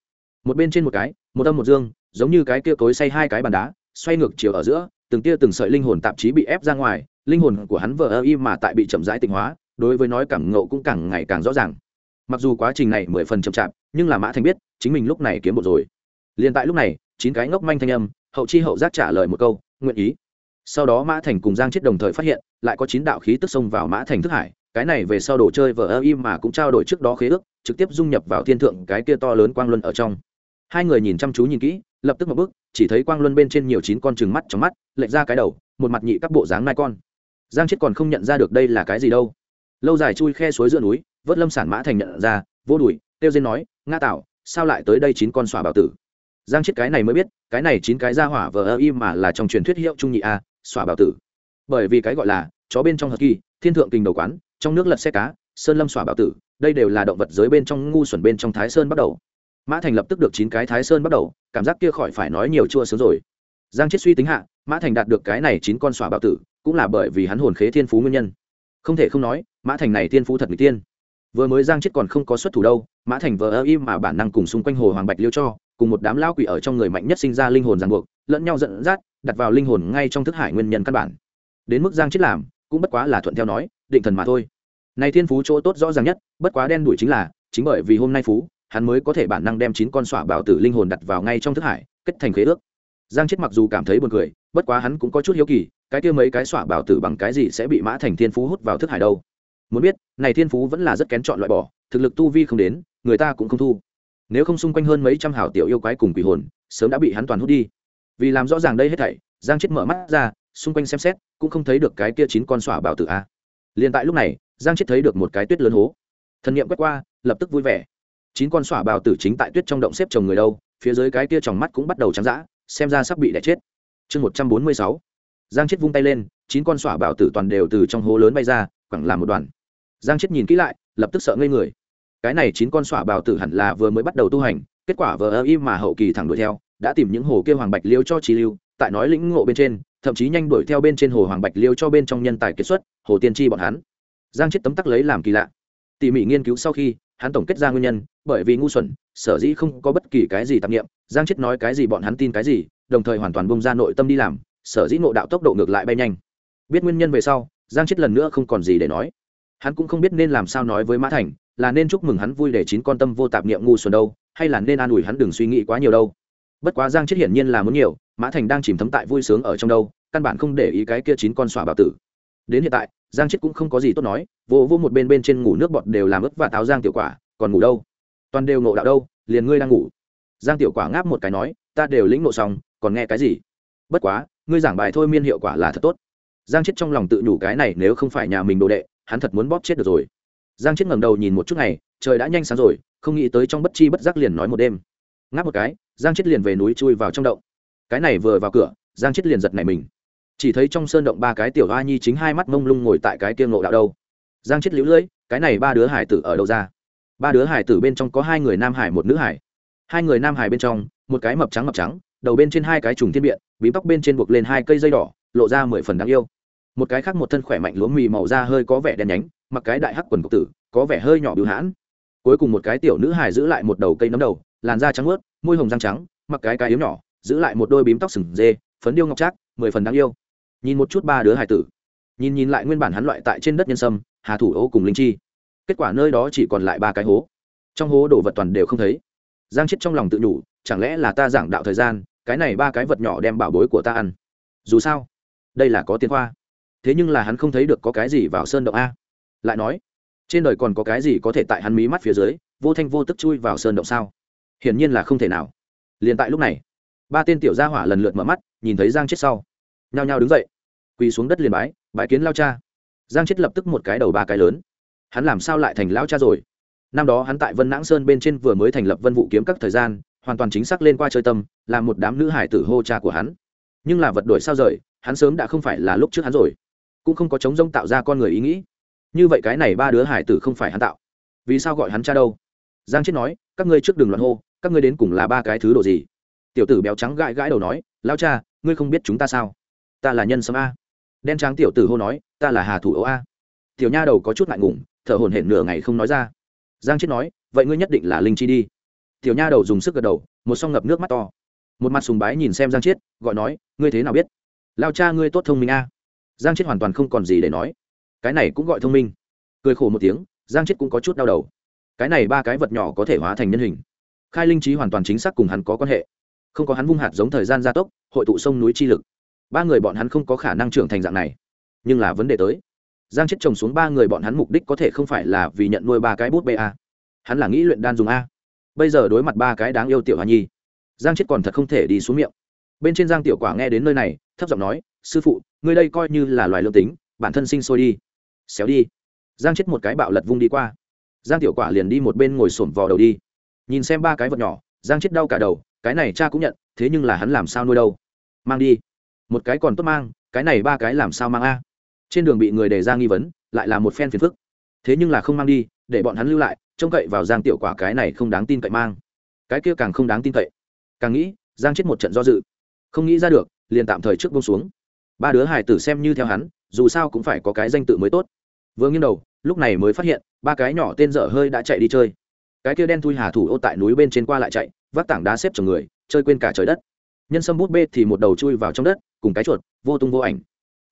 Một bên trên một cái, một âm một dương, giống như cái kia cối say hai cái bàn đá, xoay ngược chiều ở giữa, từng tia từng sợi linh hồn tạp chí bị ép ra ngoài, linh hồn của hắn vờ ơ y mà tại bị chậm rãi tịnh hóa, đối với nói cảm ngộ cũng càng ngày càng rõ ràng. Mặc dù quá trình này mười phần chậm chạp, nhưng là mã thành biết, chính mình lúc này kiếm một rồi. Liền tại lúc này, chín cái ngốc manh thanh âm, hậu chi hậu giác trả lời một câu, nguyện ý sau đó mã thành cùng giang chết đồng thời phát hiện, lại có chín đạo khí tức xông vào mã thành thức hải, cái này về sau đồ chơi vờ ơ im mà cũng trao đổi trước đó khế ước, trực tiếp dung nhập vào thiên thượng cái kia to lớn quang luân ở trong. Hai người nhìn chăm chú nhìn kỹ, lập tức một bước, chỉ thấy quang luân bên trên nhiều chín con trừng mắt trong mắt, lệch ra cái đầu, một mặt nhị các bộ dáng nai con. Giang chết còn không nhận ra được đây là cái gì đâu. Lâu dài chui khe suối giữa núi, vớt lâm sản mã thành nhận ra, vô đùi tiêu diên nói nga tạo sao lại tới đây chín con xòa bảo tử? Giang chết cái này mới biết, cái này chín cái ra hỏa vờ ơ im mà là trong truyền thuyết hiệu trung nhị a xòa bảo tử. Bởi vì cái gọi là, chó bên trong hờ kỳ thiên thượng kình đầu quán, trong nước lật xe cá, sơn lâm xòa bảo tử, đây đều là động vật giới bên trong ngu xuẩn bên trong thái sơn bắt đầu. Mã thành lập tức được chín cái thái sơn bắt đầu, cảm giác kia khỏi phải nói nhiều chua sướng rồi. Giang chết suy tính hạ, mã thành đạt được cái này chín con xòa bảo tử, cũng là bởi vì hắn hồn khế thiên phú nguyên nhân. Không thể không nói, mã thành này thiên phú thật n g tiên vừa mới giang chết còn không có xuất thủ đâu, mã thành vờ ơ im mà bản năng cùng xung quanh hồ hoàng bạch liêu cho, cùng một đám lao quỷ ở trong người mạnh nhất sinh ra linh hồn ràng buộc, lẫn nhau dẫn dắt đặt vào linh hồn ngay trong thức hải nguyên nhân căn bản. Đến mức giang chết làm, cũng bất quá là thuận theo nói, định thần mà thôi. Này thiên phú chỗ tốt rõ ràng nhất, bất quá đen đuổi chính là, chính bởi vì hôm nay phú, hắn mới có thể bản năng đem chín con xỏa bảo tử linh hồn đặt vào ngay trong thức hải, kết thành khế ước. Giang chết mặc dù cảm thấy buồn cười, bất quá hắn cũng có chút hiếu kỳ, cái kia mấy cái xỏa bảo tử bằng cái gì sẽ bị mã thành thiên phú hút vào thức hải đâu? Muốn biết, này thiên phú vẫn là rất kén chọn loại bỏ, thực lực tu vi không đến, người ta cũng không thu. Nếu không xung quanh hơn mấy trăm hảo tiểu yêu quái cùng quỷ hồn, sớm đã bị hắn toàn hút đi vì làm rõ ràng đây hết thảy, giang chết mở mắt ra, xung quanh xem xét, cũng không thấy được cái kia chín con xỏa bảo tử a. Liền tại lúc này, giang chết thấy được một cái tuyết lớn hố. Thần nghiệm quét qua, lập tức vui vẻ. Chín con xỏa bào tử chính tại tuyết trong động xếp chồng người đâu, phía dưới cái kia tròng mắt cũng bắt đầu trắng dã, xem ra sắp bị đẻ chết. Chương một trăm bốn mươi sáu. Giang chết vung tay lên, chín con xỏa bào tử toàn đều từ trong hố lớn bay ra, quẳng làm một đoàn. Giang chết nhìn kỹ lại, lập tức sợ ngây người. Cái này chín con xỏa bào tử hẳn là vừa mới bắt đầu tu hành, kết quả vờ ơ y mà hậu kỳ thẳng đuổi theo đã tìm những hồ kêu hoàng bạch liêu cho trí lưu, tại nói lĩnh ngộ bên trên, thậm chí nhanh đuổi theo bên trên hồ hoàng bạch liêu cho bên trong nhân tài kết xuất, hồ tiên tri bọn hắn. Giang chết tấm tắc lấy làm kỳ lạ. Tỉ mỉ nghiên cứu sau khi, hắn tổng kết ra nguyên nhân, bởi vì ngu xuẩn, sở dĩ không có bất kỳ cái gì tạp nghiệm giang chết nói cái gì bọn hắn tin cái gì, đồng thời hoàn toàn bông ra nội tâm đi làm, sở dĩ ngộ đạo tốc độ ngược lại bay nhanh. Biết nguyên nhân về sau, giang chết lần nữa không còn gì để nói. Hắn cũng không biết nên làm sao nói với mã thành, là nên chúc mừng hắn vui để chín con tâm vô tạp niệm ngu xuẩn đâu, hay là nên an ủi hắn đừng suy nghĩ quá nhiều đâu bất quá giang chết hiển nhiên là muốn nhiều, mã thành đang chìm thấm tại vui sướng ở trong đâu, căn bản không để ý cái kia chín con xòa bảo tử. Đến hiện tại, giang chết cũng không có gì tốt nói, vô vô một bên bên trên ngủ nước bọt đều làm ướt và táo giang tiểu quả, còn ngủ đâu? Toàn đều ngộ đạo đâu, liền ngươi đang ngủ. Giang tiểu quả ngáp một cái nói, ta đều lĩnh ngộ xong, còn nghe cái gì? Bất quá, ngươi giảng bài thôi miên hiệu quả là thật tốt. Giang chết trong lòng tự nhủ cái này nếu không phải nhà mình đồ đệ, hắn thật muốn bóp chết được rồi. Giang chết ngẩng đầu nhìn một chút ngày trời đã nhanh sáng rồi, không nghĩ tới trong bất chi bất giác liền nói một đêm ngáp một cái, giang chết liền về núi chui vào trong động. Cái này vừa vào cửa, giang chết liền giật này mình. Chỉ thấy trong sơn động ba cái tiểu hoa nhi chính hai mắt mông lung ngồi tại cái kia ngộ đạo đâu. Giang chết liễu lưỡi, cái này ba đứa hải tử ở đâu ra? Ba đứa hải tử bên trong có hai người nam hải một nữ hải. Hai người nam hải bên trong, một cái mập trắng mập trắng, đầu bên trên hai cái trùng thiên biện bí tóc bên trên buộc lên hai cây dây đỏ, lộ ra mười phần đáng yêu. Một cái khác một thân khỏe mạnh lúa mì màu da hơi có vẻ đen nhánh, mặc cái đại hắc quần cục tử, có vẻ hơi nhỏ bưu hãn cuối cùng một cái tiểu nữ hải giữ lại một đầu cây nấm đầu, làn da trắng ướt môi hồng răng trắng, mặc cái cái yếu nhỏ, giữ lại một đôi bím tóc sừng dê, phấn điêu ngọc trác, mười phần đáng yêu. Nhìn một chút ba đứa hải tử. Nhìn nhìn lại nguyên bản hắn loại tại trên đất nhân sâm, hà thủ ô cùng linh chi. Kết quả nơi đó chỉ còn lại ba cái hố. Trong hố đồ vật toàn đều không thấy. Giang chết trong lòng tự nhủ, chẳng lẽ là ta giảng đạo thời gian, cái này ba cái vật nhỏ đem bảo bối của ta ăn. Dù sao, đây là có tiền khoa. Thế nhưng là hắn không thấy được có cái gì vào sơn động a. Lại nói trên đời còn có cái gì có thể tại hắn mí mắt phía dưới, vô thanh vô tức chui vào sơn động sao? Hiển nhiên là không thể nào. Liền tại lúc này, ba tên tiểu gia hỏa lần lượt mở mắt, nhìn thấy giang chết sau. Nhao nhao đứng dậy, quỳ xuống đất liền bái bái kiến lao cha. Giang chết lập tức một cái đầu ba cái lớn. Hắn làm sao lại thành lao cha rồi? Năm đó hắn tại vân nãng sơn bên trên vừa mới thành lập vân vụ kiếm các thời gian, hoàn toàn chính xác lên qua chơi tâm, là một đám nữ hải tử hô cha của hắn. Nhưng là vật đổi sao rời, hắn sớm đã không phải là lúc trước hắn rồi. Cũng không có chống rông tạo ra con người ý nghĩ như vậy cái này ba đứa hải tử không phải hắn tạo. Vì sao gọi hắn cha đâu? Giang chết nói, các ngươi trước đường loạn hô, các ngươi đến cùng là ba cái thứ đồ gì? Tiểu tử béo trắng gãi gãi đầu nói lao cha, ngươi không biết chúng ta sao? Ta là nhân sâm a. Đen trắng tiểu tử hô nói, ta là hà thủ ấu a. Tiểu nha đầu có chút ngại ngùng, thở hổn hển nửa ngày không nói ra. Giang chết nói, vậy ngươi nhất định là linh chi đi. Tiểu nha đầu dùng sức gật đầu, một song ngập nước mắt to. Một mặt sùng bái nhìn xem giang chiết gọi nói, ngươi thế nào biết? Lao cha ngươi tốt thông minh a. Giang chiết hoàn toàn không còn gì để nói cái này cũng gọi thông minh. Cười khổ một tiếng, giang chiết cũng có chút đau đầu. Cái này ba cái vật nhỏ có thể hóa thành nhân hình. Khai linh trí hoàn toàn chính xác cùng hắn có quan hệ. Không có hắn vung hạt giống thời gian gia tốc, hội tụ sông núi chi lực. Ba người bọn hắn không có khả năng trưởng thành dạng này. Nhưng là vấn đề tới. Giang chết trồng xuống ba người bọn hắn mục đích có thể không phải là vì nhận nuôi ba cái bút ba a. Hắn là nghĩ luyện đan dùng a. Bây giờ đối mặt ba cái đáng yêu tiểu hoa nhi, giang chết còn thật không thể đi xuống miệng. Bên trên giang tiểu quả nghe đến nơi này, thấp giọng nói, sư phụ, ngươi đây coi như là loài lương tính, bản thân sinh sôi đi xéo đi. Giang chết một cái bạo lật vung đi qua. Giang tiểu quả liền đi một bên ngồi sổm vò đầu đi. Nhìn xem ba cái vật nhỏ, giang chết đau cả đầu, cái này cha cũng nhận, thế nhưng là hắn làm sao nuôi đâu? Mang đi. Một cái còn tốt mang, cái này ba cái làm sao mang a? Trên đường bị người đề ra nghi vấn, lại là một phen phiền phức. Thế nhưng là không mang đi, để bọn hắn lưu lại, trông cậy vào giang tiểu quả cái này không đáng tin cậy mang. Cái kia càng không đáng tin cậy. Càng nghĩ, giang chết một trận do dự. Không nghĩ ra được, liền tạm thời trước bông xuống. Ba đứa hải tử xem như theo hắn, dù sao cũng phải có cái danh tự mới tốt vừa nghiêng đầu, lúc này mới phát hiện, ba cái nhỏ tên dở hơi đã chạy đi chơi. Cái kia đen thui hà thủ ô tại núi bên trên qua lại chạy, vác tảng đá xếp chồng người, chơi quên cả trời đất. Nhân sâm bút bê thì một đầu chui vào trong đất, cùng cái chuột, vô tung vô ảnh.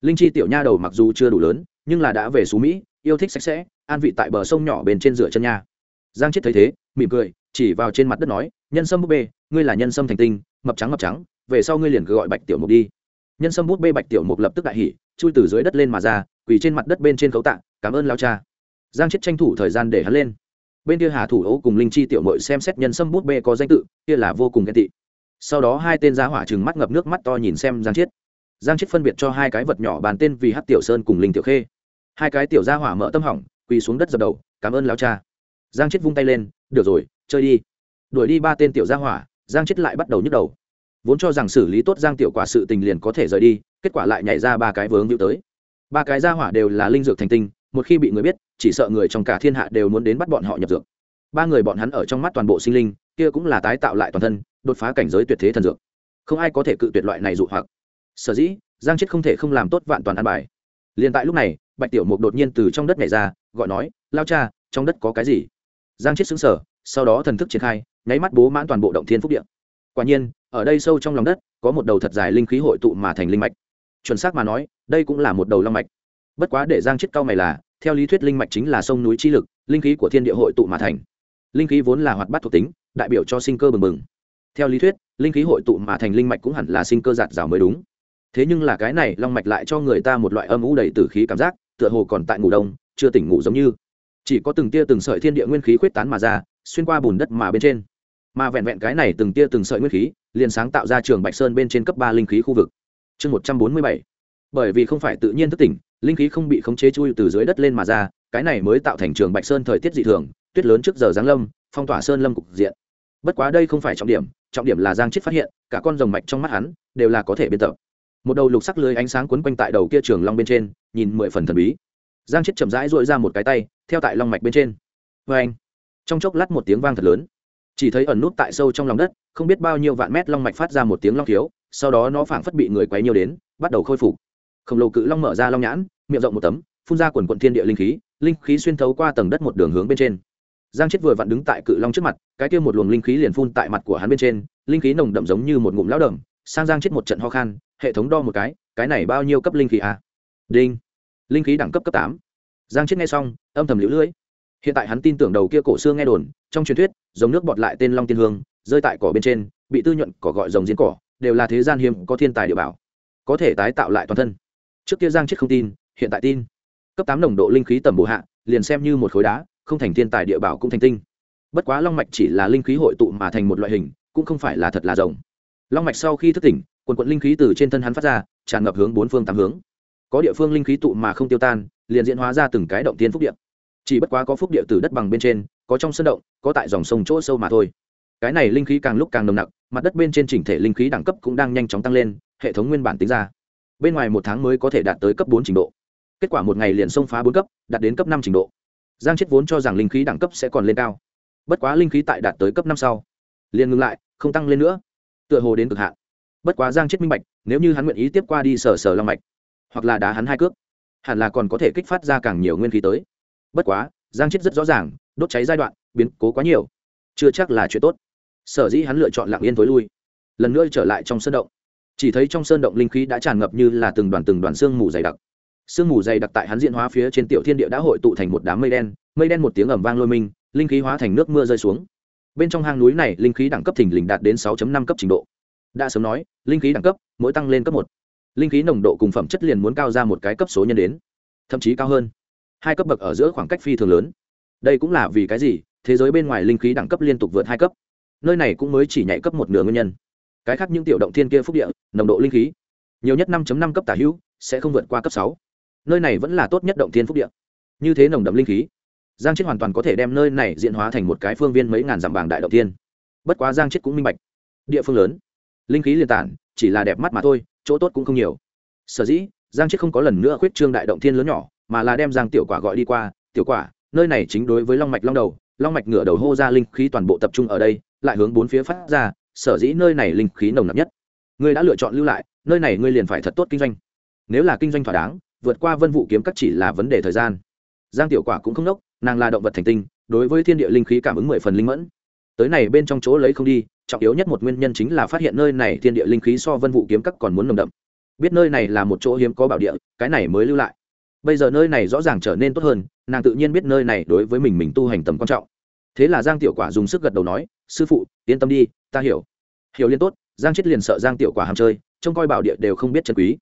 Linh chi tiểu nha đầu mặc dù chưa đủ lớn, nhưng là đã về xú mỹ, yêu thích sạch sẽ, an vị tại bờ sông nhỏ bên trên rửa chân nha. Giang chết thấy thế, mỉm cười, chỉ vào trên mặt đất nói, nhân sâm bút bê, ngươi là nhân sâm thành tinh, mập trắng mập trắng, về sau ngươi liền cứ gọi bạch tiểu mục đi. Nhân sâm bút bê bạch tiểu mục lập tức đại hỉ chui từ dưới đất lên mà ra, quỳ trên mặt đất bên trên cấu tạ, cảm ơn lao cha. Giang chết tranh thủ thời gian để hắn lên. Bên kia hà thủ ấu cùng linh chi tiểu mội xem xét nhân sâm bút bê có danh tự, kia là vô cùng ghen tị. Sau đó hai tên giá hỏa chừng mắt ngập nước mắt to nhìn xem giang chết giang chết phân biệt cho hai cái vật nhỏ bàn tên vì hát tiểu sơn cùng linh tiểu khê. Hai cái tiểu gia hỏa mở tâm hỏng, quỳ xuống đất dập đầu, cảm ơn lao cha. Giang chết vung tay lên, được rồi, chơi đi. Đuổi đi ba tên tiểu gia hỏa, giang chết lại bắt đầu nhức đầu vốn cho rằng xử lý tốt giang tiểu quả sự tình liền có thể rời đi, kết quả lại nhảy ra ba cái vướng hữu tới. Ba cái gia hỏa đều là linh dược thành tinh, một khi bị người biết, chỉ sợ người trong cả thiên hạ đều muốn đến bắt bọn họ nhập dược. Ba người bọn hắn ở trong mắt toàn bộ sinh linh, kia cũng là tái tạo lại toàn thân, đột phá cảnh giới tuyệt thế thần dược. Không ai có thể cự tuyệt loại này dụ hoặc. Sở dĩ, giang chết không thể không làm tốt vạn toàn an bài. Liền tại lúc này, bạch tiểu mục đột nhiên từ trong đất nhảy ra, gọi nói, lao cha, trong đất có cái gì? Giang chết xứng sở sau đó thần thức triển khai, nháy mắt bố mãn toàn bộ động thiên phúc điện quả nhiên ở đây sâu trong lòng đất, có một đầu thật dài linh khí hội tụ mà thành linh mạch. Chuẩn xác mà nói, đây cũng là một đầu long mạch. Bất quá để giang chết cao mày là, theo lý thuyết linh mạch chính là sông núi chi lực, linh khí của thiên địa hội tụ mà thành. Linh khí vốn là hoạt bát thuộc tính, đại biểu cho sinh cơ bừng bừng. Theo lý thuyết, linh khí hội tụ mà thành linh mạch cũng hẳn là sinh cơ giạt rào mới đúng. Thế nhưng là cái này long mạch lại cho người ta một loại âm u đầy t khí cảm giác, tựa hồ còn tại ngủ đông, chưa tỉnh ngủ giống như. Chỉ có từng tia từng sợi thiên địa nguyên khí khuyết tán mà ra, xuyên qua bùn đất mà bên trên mà vẹn vẹn cái này từng tia từng sợi nguyên khí, liền sáng tạo ra trường bạch sơn bên trên cấp ba linh khí khu vực. Chương một trăm bốn mươi bảy. Bởi vì không phải tự nhiên thức tỉnh, linh khí không bị khống chế chui từ dưới đất lên mà ra, cái này mới tạo thành trường bạch sơn thời tiết dị thường, tuyết lớn trước giờ giáng lâm, phong tỏa sơn lâm cục diện. Bất quá đây không phải trọng điểm trọng điểm là giang chết phát hiện, cả con rồng mạch trong mắt hắn đều là có thể biên tập. Một đầu lục sắc lưới ánh sáng quấn quanh tại đầu kia trường long bên trên, nhìn mười phần thần bí. Giang chết chậm rãi dội ra một cái tay, theo tại long mạch bên trên. Vê anh trong chốc lát một tiếng vang thật lớn chỉ thấy ẩn nút tại sâu trong lòng đất, không biết bao nhiêu vạn mét long mạch phát ra một tiếng long thiếu sau đó nó phảng phất bị người quấy nhiều đến, bắt đầu khôi phục khổng lồ cự long mở ra long nhãn, miệng rộng một tấm, phun ra quần quận thiên địa linh khí linh khí xuyên thấu qua tầng đất một đường hướng bên trên giang chết vừa vặn đứng tại cự long trước mặt, cái kia một luồng linh khí liền phun tại mặt của hắn bên trên, linh khí nồng đậm giống như một ngụm lão đậm. sang giang chết một trận ho khan, hệ thống đo một cái cái này bao nhiêu cấp linh khí à? đinh linh khí đẳng cấp cấp tám giang chết nghe xong, âm thầm liễu lưỡi hiện tại hắn tin tưởng đầu kia cổ xương nghe đồn trong truyền thuyết, giống nước bọt lại tên long tiên hương, rơi tại cỏ bên trên, bị tư nhuận cỏ gọi rồng diễn cỏ, đều là thế gian hiếm có thiên tài địa bảo. Có thể tái tạo lại toàn thân. Trước kia giang chết không tin, hiện tại tin. Cấp tám nồng độ linh khí tầm bổ hạ, liền xem như một khối đá, không thành thiên tài địa bảo cũng thành tinh. Bất quá long mạch chỉ là linh khí hội tụ mà thành một loại hình, cũng không phải là thật là rồng. Long mạch sau khi thức tỉnh, quần quận linh khí từ trên thân hắn phát ra, tràn ngập hướng bốn phương tám hướng. Có địa phương linh khí tụ mà không tiêu tan, liền diễn hóa ra từng cái động tiên phúc địa chỉ bất quá có phúc địa từ đất bằng bên trên, có trong sân động, có tại dòng sông chỗ sâu mà thôi. Cái này linh khí càng lúc càng nồng nặc, mặt đất bên trên chỉnh thể linh khí đẳng cấp cũng đang nhanh chóng tăng lên, hệ thống nguyên bản tính ra. Bên ngoài một tháng mới có thể đạt tới cấp bốn trình độ. Kết quả một ngày liền xông phá bốn cấp, đạt đến cấp năm trình độ. Giang chết vốn cho rằng linh khí đẳng cấp sẽ còn lên cao. Bất quá linh khí tại đạt tới cấp năm sau, liền ngừng lại, không tăng lên nữa. Tựa hồ đến cực hạn. Bất quá giang chết minh bạch, nếu như hắn nguyện ý tiếp qua đi sờ sờ long mạch, hoặc là đá hắn hai cước, hẳn là còn có thể kích phát ra càng nhiều nguyên khí tới bất quá, giang chết rất rõ ràng, đốt cháy giai đoạn, biến cố quá nhiều. Chưa chắc là chuyện tốt. Sở dĩ hắn lựa chọn lặng yên tối lui. Lần nữa trở lại trong sơn động. Chỉ thấy trong sơn động linh khí đã tràn ngập như là từng đoàn từng đoàn xương mù dày đặc. Sương mù dày đặc tại hắn diện hóa phía trên tiểu thiên địa đã hội tụ thành một đám mây đen mây đen một tiếng ẩm vang lôi minh, linh khí hóa thành nước mưa rơi xuống. Bên trong hang núi này linh khí đẳng cấp thỉnh lình đạt đến sáu năm cấp trình độ. Đã sớm nói, linh khí đẳng cấp mỗi tăng lên cấp một. Linh khí nồng độ cùng phẩm chất liền muốn cao ra một cái cấp số nhân đến, thậm chí cao hơn hai cấp bậc ở giữa khoảng cách phi thường lớn. Đây cũng là vì cái gì? Thế giới bên ngoài linh khí đẳng cấp liên tục vượt hai cấp. Nơi này cũng mới chỉ nhảy cấp một nửa nguyên nhân. Cái khác những tiểu động thiên kia phúc địa, nồng độ linh khí, nhiều nhất năm năm cấp tả hữu, sẽ không vượt qua cấp sáu. Nơi này vẫn là tốt nhất động thiên phúc địa. Như thế nồng đậm linh khí, giang chết hoàn toàn có thể đem nơi này diễn hóa thành một cái phương viên mấy ngàn dặm bảng đại động thiên. bất quá giang chết cũng minh bạch, địa phương lớn, linh khí liên tản, chỉ là đẹp mắt mà thôi, chỗ tốt cũng không nhiều. Sở dĩ, giang chết không có lần nữa khuyết trương đại động thiên lớn nhỏ mà là đem giang tiểu quả gọi đi qua tiểu quả nơi này chính đối với long mạch long đầu long mạch ngửa đầu hô ra linh khí toàn bộ tập trung ở đây lại hướng bốn phía phát ra sở dĩ nơi này linh khí nồng nặc nhất. Ngươi đã lựa chọn lưu lại nơi này ngươi liền phải thật tốt kinh doanh. Nếu là kinh doanh thỏa đáng vượt qua vân vụ kiếm các chỉ là vấn đề thời gian. Giang tiểu quả cũng không đốc, nàng là động vật thành tinh đối với thiên địa linh khí cảm ứng mười phần linh mẫn. Tới này bên trong chỗ lấy không đi trọng yếu nhất một nguyên nhân chính là phát hiện nơi này thiên địa linh khí so vân vụ kiếm các còn muốn nồng đậm. Biết nơi này là một chỗ hiếm có bảo địa cái này mới lưu lại bây giờ nơi này rõ ràng trở nên tốt hơn, nàng tự nhiên biết nơi này đối với mình mình tu hành tầm quan trọng. Thế là giang tiểu quả dùng sức gật đầu nói, sư phụ, yên tâm đi, ta hiểu. Hiểu liên tốt. Giang chết liền sợ giang tiểu quả ham chơi, trông coi bảo địa đều không biết chân quý.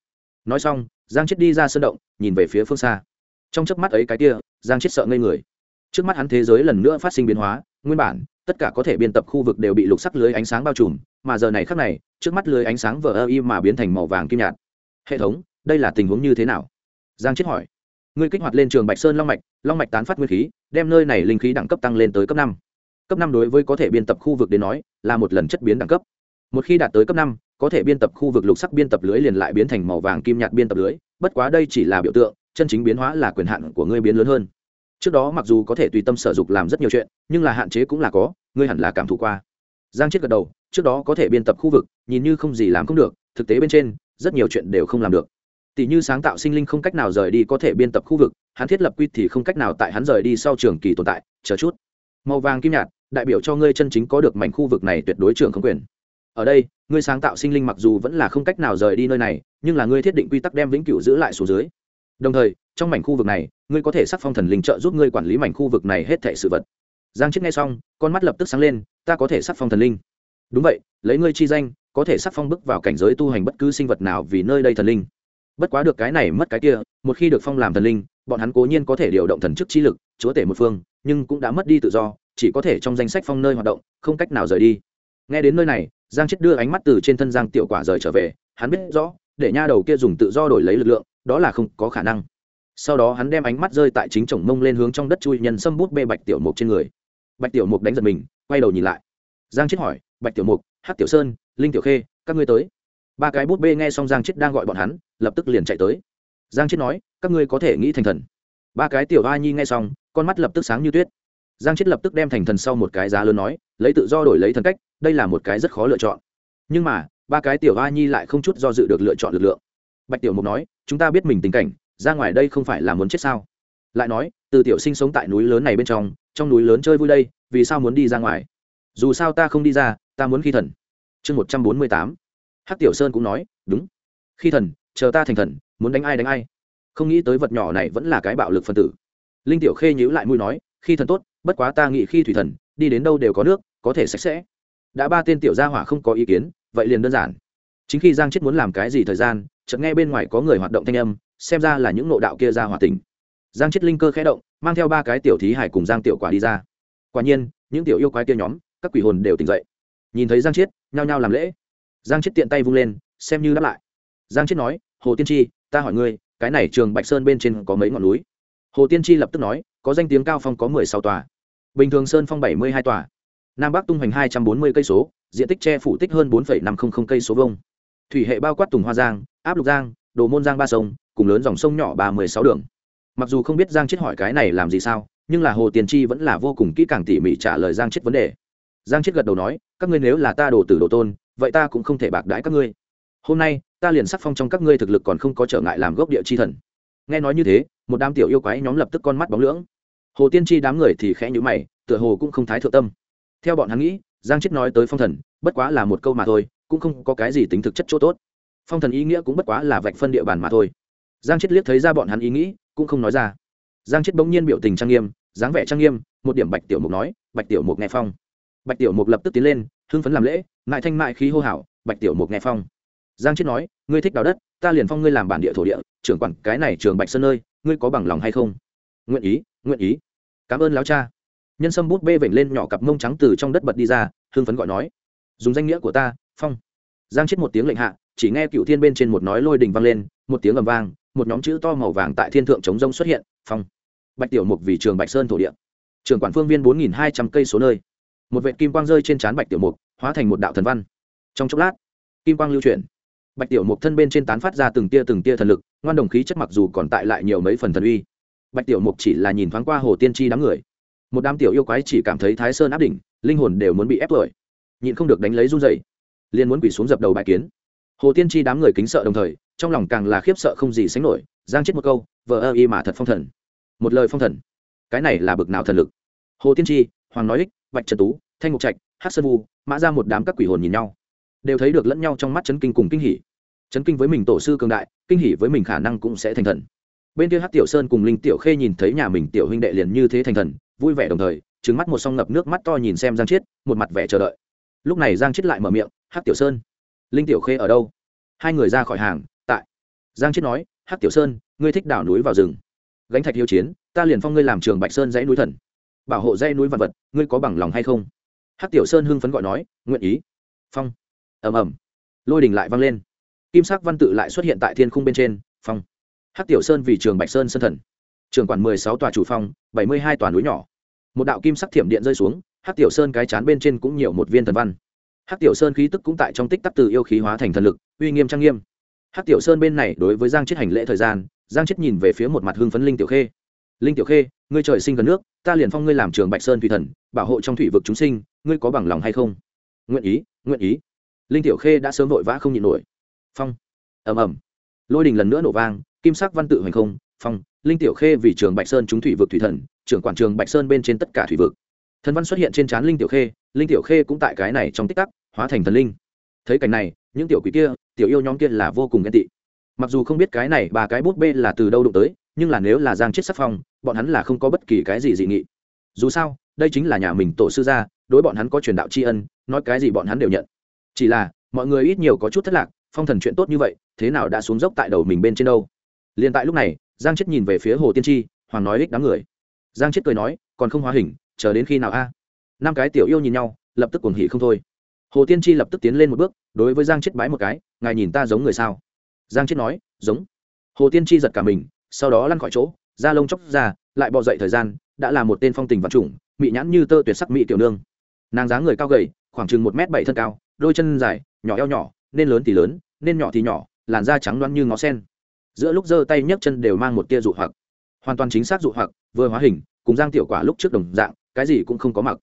Nói xong, giang chết đi ra sân động, nhìn về phía phương xa. Trong chớp mắt ấy cái kia, giang chết sợ ngây người. Trước mắt hắn thế giới lần nữa phát sinh biến hóa, nguyên bản, tất cả có thể biên tập khu vực đều bị lục sắc lưới ánh sáng bao trùm, mà giờ này khác này, trước mắt lưới ánh sáng vờ ơ y mà biến thành màu vàng kim nhạt. Hệ thống, đây là tình huống như thế nào? Giang chết hỏi. Ngươi kích hoạt lên trường bạch sơn long mạch long mạch tán phát nguyên khí, đem nơi này linh khí đẳng cấp tăng lên tới cấp năm. Cấp năm đối với có thể biên tập khu vực đến nói, là một lần chất biến đẳng cấp. Một khi đạt tới cấp năm, có thể biên tập khu vực lục sắc biên tập lưới liền lại biến thành màu vàng kim nhạt biên tập lưới, bất quá đây chỉ là biểu tượng, chân chính biến hóa là quyền hạn của ngươi biến lớn hơn. Trước đó mặc dù có thể tùy tâm sở dục làm rất nhiều chuyện, nhưng là hạn chế cũng là có, ngươi hẳn là cảm thụ qua. Giang chết gật đầu, trước đó có thể biên tập khu vực, nhìn như không gì làm không được, thực tế bên trên, rất nhiều chuyện đều không làm được tỷ như sáng tạo sinh linh không cách nào rời đi có thể biên tập khu vực, hắn thiết lập quy thì không cách nào tại hắn rời đi sau trường kỳ tồn tại, chờ chút. Màu vàng kim nhạt, đại biểu cho ngươi chân chính có được mảnh khu vực này tuyệt đối trường không quyền. Ở đây, ngươi sáng tạo sinh linh mặc dù vẫn là không cách nào rời đi nơi này, nhưng là ngươi thiết định quy tắc đem vĩnh cửu giữ lại xuống dưới. Đồng thời, trong mảnh khu vực này, ngươi có thể sắc phong thần linh trợ giúp ngươi quản lý mảnh khu vực này hết thệ sự vật. Giang chết nghe xong, con mắt lập tức sáng lên, ta có thể sắc phong thần linh. Đúng vậy, lấy ngươi chi danh, có thể sắc phong bước vào cảnh giới tu hành bất cứ sinh vật nào vì nơi đây thần linh bất quá được cái này mất cái kia, một khi được phong làm thần linh, bọn hắn cố nhiên có thể điều động thần chức chi lực, chúa tể một phương, nhưng cũng đã mất đi tự do, chỉ có thể trong danh sách phong nơi hoạt động, không cách nào rời đi. Nghe đến nơi này, giang chết đưa ánh mắt từ trên thân giang tiểu quả rời trở về, hắn biết rõ, để nha đầu kia dùng tự do đổi lấy lực lượng, đó là không có khả năng. Sau đó hắn đem ánh mắt rơi tại chính chồng mông lên hướng trong đất chui nhân xâm bút bê bạch tiểu mục trên người. Bạch tiểu mục đánh giật mình, quay đầu nhìn lại. Giang chết hỏi, bạch tiểu mục hát tiểu sơn, linh tiểu khê, các ngươi tới? Ba cái bút bê nghe xong giang chết đang gọi bọn hắn, lập tức liền chạy tới. Giang chết nói, các ngươi có thể nghĩ thành thần. Ba cái tiểu a nhi nghe xong, con mắt lập tức sáng như tuyết. Giang chết lập tức đem thành thần sau một cái giá lớn nói, lấy tự do đổi lấy thần cách, đây là một cái rất khó lựa chọn. Nhưng mà, ba cái tiểu a nhi lại không chút do dự được lựa chọn lực lượng. Bạch tiểu mục nói, chúng ta biết mình tình cảnh, ra ngoài đây không phải là muốn chết sao? Lại nói, từ tiểu sinh sống tại núi lớn này bên trong trong núi lớn chơi vui đây, vì sao muốn đi ra ngoài? Dù sao ta không đi ra, ta muốn khi thần. Chương một trăm bốn mươi tám hát tiểu sơn cũng nói, đúng. Khi thần, chờ ta thành thần, muốn đánh ai đánh ai. Không nghĩ tới vật nhỏ này vẫn là cái bạo lực phân tử. Linh tiểu khê nhíu lại mũi nói, khi thần tốt, bất quá ta nghĩ khi thủy thần, đi đến đâu đều có nước, có thể sạch sẽ. Đã ba tên tiểu gia hỏa không có ý kiến, vậy liền đơn giản. Chính khi giang chết muốn làm cái gì thời gian, chợt nghe bên ngoài có người hoạt động thanh âm, xem ra là những nộ đạo kia ra hỏa tình. Giang chết linh cơ khẽ động, mang theo ba cái tiểu thí hải cùng giang tiểu quả đi ra. Quả nhiên, những tiểu yêu quái kia nhóm, các quỷ hồn đều tỉnh dậy. Nhìn thấy giang chết, nhao nhao làm lễ giang chết tiện tay vung lên, xem như đáp lại. Giang chết nói, hồ tiên tri, ta hỏi ngươi, cái này trường bạch sơn bên trên có mấy ngọn núi? Hồ tiên tri lập tức nói, có danh tiếng cao phong có mười sáu tòa. Bình thường sơn phong bảy mươi hai tòa. Nam bắc tung hoành hai trăm bốn mươi cây số, diện tích che phủ tích hơn bốn năm trăm linh cây số vông thủy hệ bao quát tùng hoa giang, áp lục giang, đồ môn giang ba sông, cùng lớn dòng sông nhỏ ba mươi sáu đường. Mặc dù không biết giang chết hỏi cái này làm gì sao, nhưng là hồ tiền chi vẫn là vô cùng kỹ càng tỉ mỉ trả lời giang chết vấn đề. Giang chết gật đầu nói, các ngươi nếu là ta đồ tử đồ tôn vậy ta cũng không thể bạc đãi các ngươi. Hôm nay, ta liền sắc phong trong các ngươi thực lực còn không có trở ngại làm gốc địa chi thần. Nghe nói như thế, một đám tiểu yêu quái nhóm lập tức con mắt bóng lưỡng. Hồ tiên tri đám người thì khẽ nhữ mày, tựa hồ cũng không thái thượng tâm. Theo bọn hắn nghĩ, giang chết nói tới phong thần, bất quá là một câu mà thôi, cũng không có cái gì tính thực chất chỗ tốt. Phong thần ý nghĩa cũng bất quá là vạch phân địa bàn mà thôi. Giang chết liếc thấy ra bọn hắn ý nghĩ, cũng không nói ra. Giang chết bỗng nhiên biểu tình trang nghiêm, dáng vẻ trang nghiêm, một điểm bạch tiểu mục nói, bạch tiểu mục nghe phong. Bạch tiểu mục lập tức tiến lên, hưng phấn làm lễ mại thanh mại khí hô hào, bạch tiểu mục nghe phong. Giang chết nói, ngươi thích đào đất, ta liền phong ngươi làm bản địa thổ địa, trưởng quản cái này trường bạch sơn nơi, ngươi có bằng lòng hay không? Nguyện ý nguyện ý. Cảm ơn lão cha. Nhân sâm bút bê vểnh lên nhỏ cặp mông trắng từ trong đất bật đi ra, hưng phấn gọi nói, dùng danh nghĩa của ta, phong. Giang chết một tiếng lệnh hạ, chỉ nghe cựu thiên bên trên một nói lôi đình vang lên, một tiếng ầm vang, một nhóm chữ to màu vàng tại thiên thượng chống rông xuất hiện, phong. Bạch tiểu mục vì trường bạch sơn thổ địa, trường quản phương viên bốn nghìn hai trăm cây số nơi. Một vệ kim quang rơi trên trán bạch tiểu mục hóa thành một đạo thần văn. Trong chốc lát, kim quang lưu chuyển. Bạch tiểu mục thân bên trên tán phát ra từng tia từng tia thần lực, ngoan đồng khí chất mặc dù còn tại lại nhiều mấy phần thần uy. Bạch tiểu mục chỉ là nhìn thoáng qua hồ tiên tri đám người. Một đám tiểu yêu quái chỉ cảm thấy thái sơn áp đỉnh, linh hồn đều muốn bị ép tuổi nhịn không được đánh lấy run dày liền muốn quỳ xuống dập đầu bại kiến. Hồ tiên tri đám người kính sợ đồng thời, trong lòng càng là khiếp sợ không gì sánh nổi, giang chết một câu vợ ơ y mà thật phong thần. Một lời phong thần. Cái này là bực nào thần lực? Hồ tiên tri hoàng nói ích, bạch trần tú, thanh ngục trạch hát sơn vu, mã ra một đám các quỷ hồn nhìn nhau. Đều thấy được lẫn nhau trong mắt chấn kinh cùng kinh hỉ. Chấn kinh với mình tổ sư cường đại, kinh hỉ với mình khả năng cũng sẽ thành thần. Bên kia hát tiểu sơn cùng linh tiểu khê nhìn thấy nhà mình tiểu huynh đệ liền như thế thành thần, vui vẻ đồng thời trứng mắt một song ngập nước mắt to nhìn xem giang chiết, một mặt vẻ chờ đợi. Lúc này giang chiết lại mở miệng, hát tiểu sơn, linh tiểu khê ở đâu? Hai người ra khỏi hàng, tại. Giang chiết nói, hát tiểu sơn, ngươi thích đảo núi vào rừng. Gánh thạch hiếu chiến, ta liền phong ngươi làm trường bạch sơn dãy núi thần. Bảo hộ dãy núi vật vật, ngươi có bằng lòng hay không? Hát tiểu sơn hưng phấn gọi nói, nguyện ý. Phong. Ẩm ẩm lôi đình lại vang lên. Kim sắc văn tự lại xuất hiện tại thiên khung bên trên, phong. Hát tiểu sơn vì trường bạch sơn sân thần. Trường quản mười sáu tòa chủ phong, bảy mươi hai tòa núi nhỏ. Một đạo kim sắc thiểm điện rơi xuống hát tiểu sơn cái chán bên trên cũng nhiều một viên thần văn. Hát tiểu sơn khí tức cũng tại trong tích tắc từ yêu khí hóa thành thần lực, uy nghiêm trang nghiêm. Hát tiểu sơn bên này đối với giang chết hành lễ thời gian, giang chết nhìn về phía một mặt hưng phấn linh tiểu khê linh tiểu khê, ngươi trời sinh gần nước, ta liền phong ngươi làm trường bạch sơn thủy thần, bảo hộ trong thủy vực chúng sinh, ngươi có bằng lòng hay không? Nguyện ý nguyện ý. Linh tiểu khê đã sớm vội vã không nhịn nổi. Phong. Ầm ầm. Lôi đình lần nữa nổ vang, kim sắc văn tự hoành không, phong, linh tiểu khê vì trường bạch sơn chúng thủy vực thủy thần, trưởng quản trường bạch sơn bên trên tất cả thủy vực. Thần văn xuất hiện trên trán linh tiểu khê, linh tiểu khê cũng tại cái này trong tích tắc, hóa thành thần linh. Thấy cảnh này, những tiểu quỷ kia, tiểu yêu nhóm kia là vô cùng ghen tị. Mặc dù không biết cái này ba cái bút bê là từ đâu đụng tới nhưng là nếu là giang chết sắc phong, bọn hắn là không có bất kỳ cái gì dị nghị. Dù sao, đây chính là nhà mình tổ sư gia, đối bọn hắn có truyền đạo tri ân, nói cái gì bọn hắn đều nhận. Chỉ là, mọi người ít nhiều có chút thất lạc, phong thần chuyện tốt như vậy, thế nào đã xuống dốc tại đầu mình bên trên đâu? Liền tại lúc này, giang chết nhìn về phía hồ tiên tri, hoàng nói ích đám người. Giang chết cười nói, còn không hóa hình, chờ đến khi nào a? Năm cái tiểu yêu nhìn nhau, lập tức cuồng hỉ không thôi. Hồ tiên tri lập tức tiến lên một bước, đối với giang chết bái một cái, ngài nhìn ta giống người sao? Giang chết nói, giống. Hồ tiên tri giật cả mình sau đó lăn khỏi chỗ, da lông chóc ra, lại bò dậy thời gian, đã là một tên phong tình vật chủng mị nhãn như tơ tuyệt sắc mỹ tiểu nương. Nàng dáng người cao gầy, khoảng chừng một m bảy thân cao, đôi chân dài, nhỏ eo nhỏ, nên lớn thì lớn, nên nhỏ thì nhỏ, làn da trắng loăn như ngó sen. Giữa lúc giơ tay nhấc chân đều mang một tia dụ hoặc. Hoàn toàn chính xác dụ hoặc, vừa hóa hình, cùng giang tiểu quả lúc trước đồng dạng, cái gì cũng không có mặc.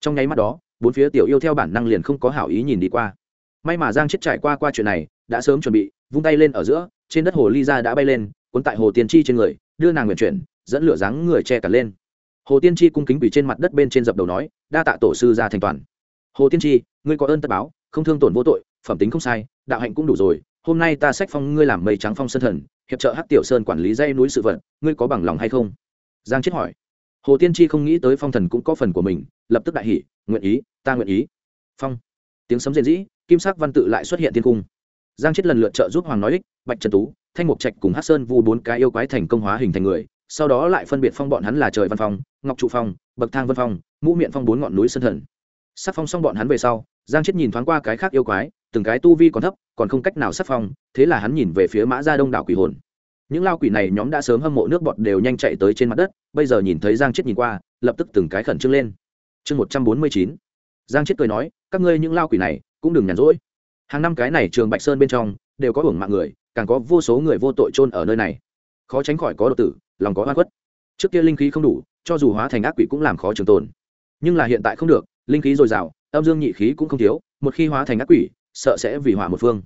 Trong nháy mắt đó, bốn phía tiểu yêu theo bản năng liền không có hảo ý nhìn đi qua. May mà giang chết trải qua qua chuyện này, đã sớm chuẩn bị, vung tay lên ở giữa, trên đất hồ ly ra đã bay lên cuốn tại hồ tiên tri trên người, đưa nàng nguyện chuyển, dẫn lửa dáng người che cả lên. Hồ tiên tri cung kính quỷ trên mặt đất bên trên dập đầu nói, đa tạ tổ sư ra thành toàn. Hồ tiên tri ngươi có ơn tất báo, không thương tổn vô tội, phẩm tính không sai, đạo hạnh cũng đủ rồi, hôm nay ta sách phong ngươi làm mây trắng phong sân thần, hiệp trợ hắc tiểu sơn quản lý dây núi sự vật, ngươi có bằng lòng hay không? Giang chết hỏi. Hồ tiên tri không nghĩ tới phong thần cũng có phần của mình, lập tức đại hỷ nguyện ý, ta nguyện ý. Phong. Tiếng sấm diện dĩ kim sắc văn tự lại xuất hiện thiên cung. Giang chết lần lượt trợ giúp hoàng nói ích, bạch trần tú thanh mục trạch cùng hát sơn vu bốn cái yêu quái thành công hóa hình thành người, sau đó lại phân biệt phong bọn hắn là trời văn phong, ngọc trụ phong, bậc thang vân phong mũ miệng phong bốn ngọn núi sân thần. Sắc phong xong bọn hắn về sau, giang chết nhìn thoáng qua cái khác yêu quái, từng cái tu vi còn thấp, còn không cách nào sắc phong, thế là hắn nhìn về phía mã gia đông đảo quỷ hồn. Những lao quỷ này nhóm đã sớm hâm mộ nước bọt đều nhanh chạy tới trên mặt đất, bây giờ nhìn thấy giang chết nhìn qua, lập tức từng cái khẩn trương lên. Chương một trăm bốn mươi chín, giang chết cười nói, các ngươi những lao quỷ này cũng đừng nhàn rỗi. Hàng năm cái này trường bạch sơn bên trong, đều có hưởng mạng người càng có vô số người vô tội chôn ở nơi này. Khó tránh khỏi có độc tử, lòng có oan khuất. Trước kia linh khí không đủ, cho dù hóa thành ác quỷ cũng làm khó trường tồn. Nhưng là hiện tại không được, linh khí dồi dào, âm dương nhị khí cũng không thiếu, một khi hóa thành ác quỷ, sợ sẽ vì hỏa một phương.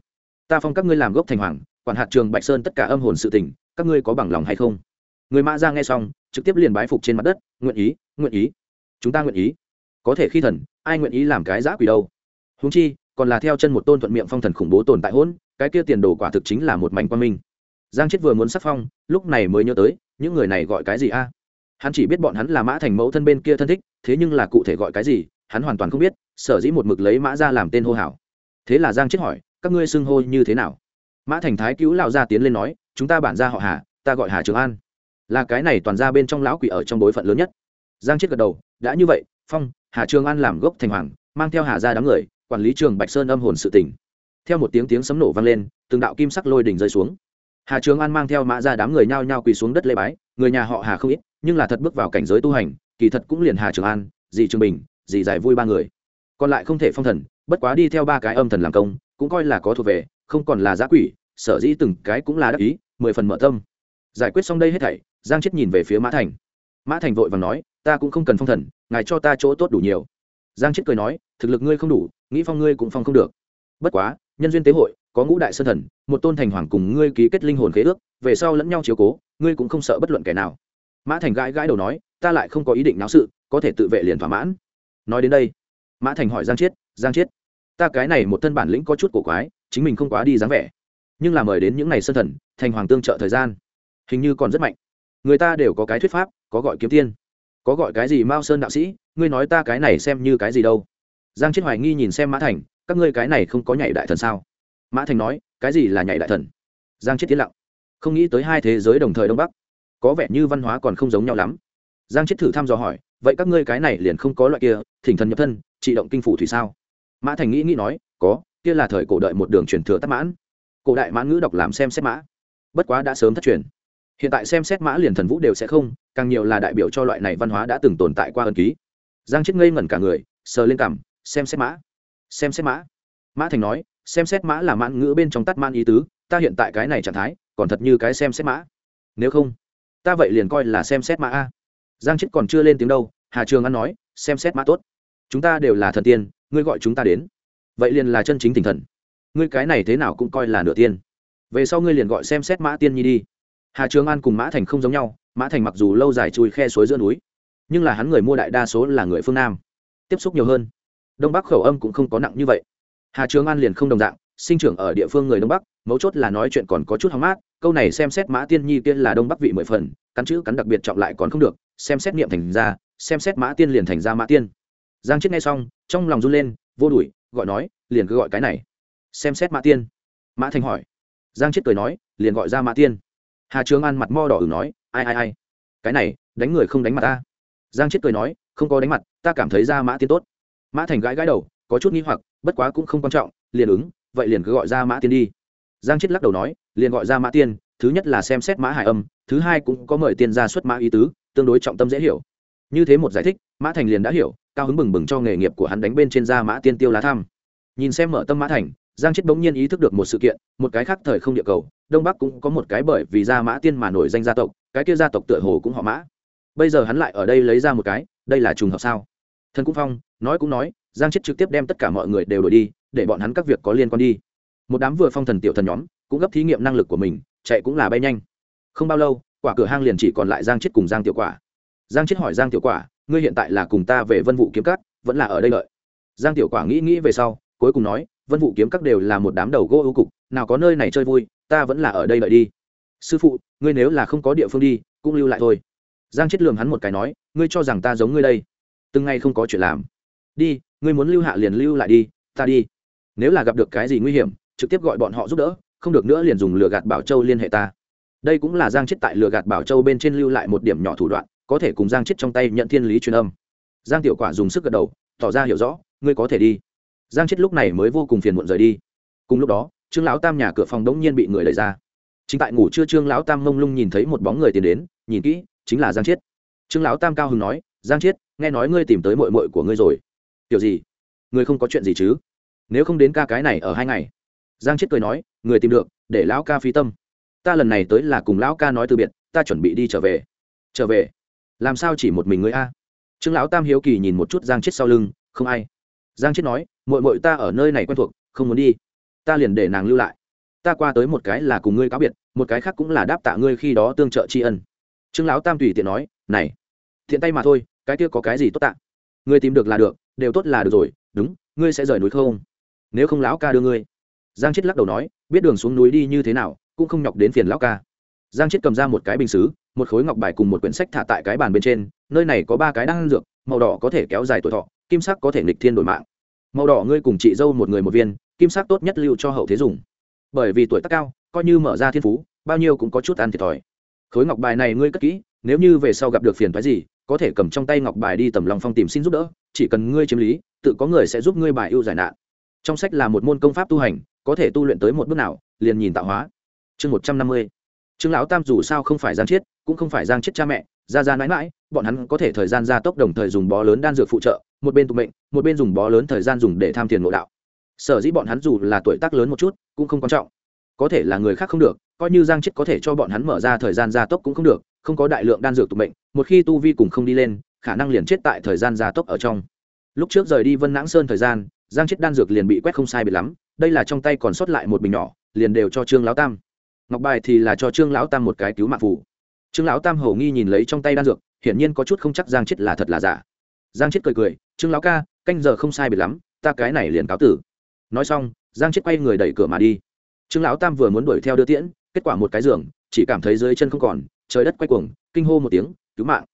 Ta phong các ngươi làm gốc thành hoàng, quản hạt trường bạch sơn tất cả âm hồn sự tình, các ngươi có bằng lòng hay không? Người mã ra nghe xong, trực tiếp liền bái phục trên mặt đất, nguyện ý nguyện ý. Chúng ta nguyện ý. Có thể khi thần, ai nguyện ý làm cái giã quỷ đâu? Húng chi còn là theo chân một tôn thuận miệng phong thần khủng bố tồn tại hỗn, cái kia tiền đồ quả thực chính là một mảnh quan minh. Giang chết vừa muốn sắc phong, lúc này mới nhớ tới, những người này gọi cái gì a? Hắn chỉ biết bọn hắn là mã thành mẫu thân bên kia thân thích, thế nhưng là cụ thể gọi cái gì, hắn hoàn toàn không biết, sở dĩ một mực lấy mã ra làm tên hô hào. Thế là giang chết hỏi, các ngươi xưng hô như thế nào? Mã thành thái cứu lão gia tiến lên nói, chúng ta bản ra họ hà, ta gọi hà trường an. Là cái này toàn ra bên trong lão quỷ ở trong đối phận lớn nhất. Giang chết gật đầu, đã như vậy, phong, hà trường an làm gốc thành hoàng, mang theo hà ra đám người quản lý trường bạch sơn âm hồn sự tỉnh theo một tiếng tiếng sấm nổ vang lên, từng đạo kim sắc lôi đỉnh rơi xuống. Hà trường an mang theo mã ra đám người nhao nhao quỳ xuống đất lê bái, người nhà họ hà không ít, nhưng là thật bước vào cảnh giới tu hành, kỳ thật cũng liền hà trường an, dì trường bình, dì giải vui ba người. Còn lại không thể phong thần, bất quá đi theo ba cái âm thần làm công, cũng coi là có thuộc về, không còn là giã quỷ, sở dĩ từng cái cũng là đắc ý, mười phần mở tâm. Giải quyết xong đây hết thảy, giang chết nhìn về phía mã thành. Mã thành vội và nói, ta cũng không cần phong thần, ngài cho ta chỗ tốt đủ nhiều. Giang chết cười nói, thực lực ngươi không đủ nghĩ phong ngươi cũng phong không được. Bất quá, nhân duyên tế hội, có ngũ đại sơn thần, một tôn thành hoàng cùng ngươi ký kết linh hồn khế ước, về sau lẫn nhau chiếu cố, ngươi cũng không sợ bất luận kẻ nào. Mã thành gãi gãi đầu nói, ta lại không có ý định náo sự, có thể tự vệ liền thỏa mãn. Nói đến đây, mã thành hỏi giang chiết giang chiết, ta cái này một thân bản lĩnh có chút cổ quái, chính mình không quá đi dáng vẻ. Nhưng là mời đến những ngày sơn thần, thành hoàng tương trợ thời gian, hình như còn rất mạnh. Người ta đều có cái thuyết pháp, có gọi kiếm tiên, có gọi cái gì mao sơn đạo sĩ, ngươi nói ta cái này xem như cái gì đâu giang chiết hoài nghi nhìn xem mã thành, các ngươi cái này không có nhảy đại thần sao? Mã thành nói, cái gì là nhảy đại thần? Giang chiết tiến lặng, không nghĩ tới hai thế giới đồng thời đông bắc, có vẻ như văn hóa còn không giống nhau lắm. Giang chiết thử thăm dò hỏi, vậy các ngươi cái này liền không có loại kia, thỉnh thần nhập thân, trị động kinh phủ thủy sao? Mã thành nghĩ nghĩ nói, có, kia là thời cổ đợi một đường truyền thừa tắc mãn. Cổ đại mãn ngữ đọc làm xem xét mã. Bất quá đã sớm thất truyền. Hiện tại xem xét mã liền thần vũ đều sẽ không, càng nhiều là đại biểu cho loại này văn hóa đã từng tồn tại qua ân ký. Giang chết ngây ngẩn cả người, sờ lên cằm xem xét mã. Xem xét mã. Mã thành nói, xem xét mã là mãn ngữ bên trong tắt man ý tứ, ta hiện tại cái này trạng thái, còn thật như cái xem xét mã. Nếu không, ta vậy liền coi là xem xét mã a. Giang chết còn chưa lên tiếng đâu, hà trường an nói, xem xét mã tốt. Chúng ta đều là thần tiên, ngươi gọi chúng ta đến. Vậy liền là chân chính tinh thần. Ngươi cái này thế nào cũng coi là nửa tiên. Về sau ngươi liền gọi xem xét mã tiên nhi đi. Hà trường an cùng mã thành không giống nhau, mã thành mặc dù lâu dài chui khe suối giữa núi, nhưng là hắn người mua đại đa số là người phương nam. Tiếp xúc nhiều hơn đông bắc khẩu âm cũng không có nặng như vậy. Hà trường an liền không đồng dạng, sinh trưởng ở địa phương người đông bắc, mấu chốt là nói chuyện còn có chút hóng mát, câu này xem xét mã tiên nhi kia là đông bắc vị mười phần, cắn chữ cắn đặc biệt trọng lại còn không được, xem xét niệm thành ra, xem xét mã tiên liền thành ra mã tiên. Giang chết nghe xong, trong lòng run lên, vô đuổi, gọi nói, liền cứ gọi cái này. Xem xét mã tiên. Mã thành hỏi. Giang chết cười nói, liền gọi ra mã tiên. Hà trường an mặt mo đỏ ử nói, ai ai ai? Cái này, đánh người không đánh mặt ta. Giang chết cười nói, không có đánh mặt, ta cảm thấy ra mã tiên tốt mã thành gãi gãi đầu, có chút nghi hoặc, bất quá cũng không quan trọng, liền ứng, vậy liền cứ gọi ra mã tiên đi. Giang chết lắc đầu nói, liền gọi ra mã tiên, thứ nhất là xem xét mã hải âm, thứ hai cũng có mời tiên ra xuất mã ý tứ, tương đối trọng tâm dễ hiểu. Như thế một giải thích, mã thành liền đã hiểu, cao hứng bừng bừng cho nghề nghiệp của hắn đánh bên trên da mã tiên tiêu lá tham. nhìn xem mở tâm mã thành, giang chết bỗng nhiên ý thức được một sự kiện, một cái khác thời không địa cầu, đông bắc cũng có một cái bởi vì da mã tiên mà nổi danh gia tộc, cái kia gia tộc tựa hồ cũng họ mã. Bây giờ hắn lại ở đây lấy ra một cái, đây là trùng hợp sao? Thần cũng phong nói cũng nói, giang chết trực tiếp đem tất cả mọi người đều đổi đi, để bọn hắn các việc có liên quan đi. Một đám vừa phong thần tiểu thần nhóm, cũng gấp thí nghiệm năng lực của mình, chạy cũng là bay nhanh. Không bao lâu, quả cửa hang liền chỉ còn lại giang chết cùng giang tiểu quả. Giang chết hỏi giang tiểu quả, ngươi hiện tại là cùng ta về vân vụ kiếm cắt vẫn là ở đây lợi giang tiểu quả nghĩ nghĩ về sau, cuối cùng nói, vân vụ kiếm các đều là một đám đầu gỗ ưu cục, nào có nơi này chơi vui, ta vẫn là ở đây lợi đi. Sư phụ, ngươi nếu là không có địa phương đi, cũng lưu lại thôi. Giang chết lường hắn một cái nói, ngươi cho rằng ta giống ngươi đây? Từng ngày không có chuyện làm đi, ngươi muốn lưu hạ liền lưu lại đi, ta đi. Nếu là gặp được cái gì nguy hiểm, trực tiếp gọi bọn họ giúp đỡ, không được nữa liền dùng lừa gạt bảo châu liên hệ ta. Đây cũng là giang chết tại lừa gạt bảo châu bên trên lưu lại một điểm nhỏ thủ đoạn, có thể cùng giang chết trong tay nhận thiên lý truyền âm. Giang tiểu quả dùng sức gật đầu, tỏ ra hiểu rõ, ngươi có thể đi. Giang chết lúc này mới vô cùng phiền muộn rời đi. Cùng lúc đó, trương lão tam nhà cửa phòng đống nhiên bị người lấy ra. Chính tại ngủ trưa trương lão tam mông lung nhìn thấy một bóng người tiến đến, nhìn kỹ, chính là giang chiết trương lão tam cao hưng nói, giang chiết nghe nói ngươi tìm tới mội mội của ngươi rồi kiểu gì? Người không có chuyện gì chứ? Nếu không đến ca cái này ở hai ngày. Giang chiết cười nói, người tìm được, để lão ca phi tâm. Ta lần này tới là cùng lão ca nói từ biệt, ta chuẩn bị đi trở về. Trở về? Làm sao chỉ một mình ngươi a? Trương lão tam hiếu kỳ nhìn một chút giang chết sau lưng, không ai. Giang chết nói mội mội ta ở nơi này quen thuộc, không muốn đi. Ta liền để nàng lưu lại. Ta qua tới một cái là cùng ngươi cáo biệt, một cái khác cũng là đáp tạ ngươi khi đó tương trợ tri ân. Trương lão tam tùy tiện nói, này, thiện tay mà thôi, cái kia có cái gì tốt tạ? Ngươi tìm được là được đều tốt là được rồi, đúng, ngươi sẽ rời núi không? Nếu không lão ca đưa ngươi. Giang chết lắc đầu nói, biết đường xuống núi đi như thế nào, cũng không nhọc đến phiền lão ca. Giang chết cầm ra một cái bình xứ, một khối ngọc bài cùng một quyển sách thả tại cái bàn bên trên, nơi này có ba cái đang dược, màu đỏ có thể kéo dài tuổi thọ, kim sắc có thể nghịch thiên đổi mạng. Màu đỏ ngươi cùng chị dâu một người một viên, kim sắc tốt nhất lưu cho hậu thế dùng. Bởi vì tuổi tác cao, coi như mở ra thiên phú, bao nhiêu cũng có chút ăn thiệt thòi. Khối ngọc bài này ngươi cất kỹ, nếu như về sau gặp được phiền phái gì, có thể cầm trong tay ngọc bài đi tầm lòng phong tìm xin giúp đỡ chỉ cần ngươi chiếm lý, tự có người sẽ giúp ngươi bài ưu giải nạn. Trong sách là một môn công pháp tu hành, có thể tu luyện tới một bước nào, liền nhìn tạo hóa. Chương một trăm năm mươi. Trương lão tam dù sao không phải giang chiết, cũng không phải giang chiết cha mẹ, ra ra mãi mãi, bọn hắn có thể thời gian gia tốc đồng thời dùng bó lớn đan dược phụ trợ, một bên tụ mệnh, một bên dùng bó lớn thời gian dùng để tham tiền ngộ đạo. Sở dĩ bọn hắn dù là tuổi tác lớn một chút, cũng không quan trọng. Có thể là người khác không được, coi như giang chết có thể cho bọn hắn mở ra thời gian gia tốc cũng không được, không có đại lượng đan dược tụ mệnh, một khi tu vi cùng không đi lên khả năng liền chết tại thời gian gia tốc ở trong. Lúc trước rời đi vân nãng sơn thời gian, giang chết đan dược liền bị quét không sai bị lắm, đây là trong tay còn sót lại một bình nhỏ, liền đều cho trương lão tam. Ngọc bài thì là cho trương lão tam một cái cứu mạng phủ trương lão tam hầu nghi nhìn lấy trong tay đan dược, hiển nhiên có chút không chắc giang chết là thật là giả. Giang chết cười cười, trương lão ca, canh giờ không sai biệt lắm, ta cái này liền cáo tử. Nói xong, giang chết quay người đẩy cửa mà đi. Trương lão tam vừa muốn đuổi theo đưa tiễn, kết quả một cái giường, chỉ cảm thấy dưới chân không còn, trời đất quay cuồng, kinh hô một tiếng, cứu mạng.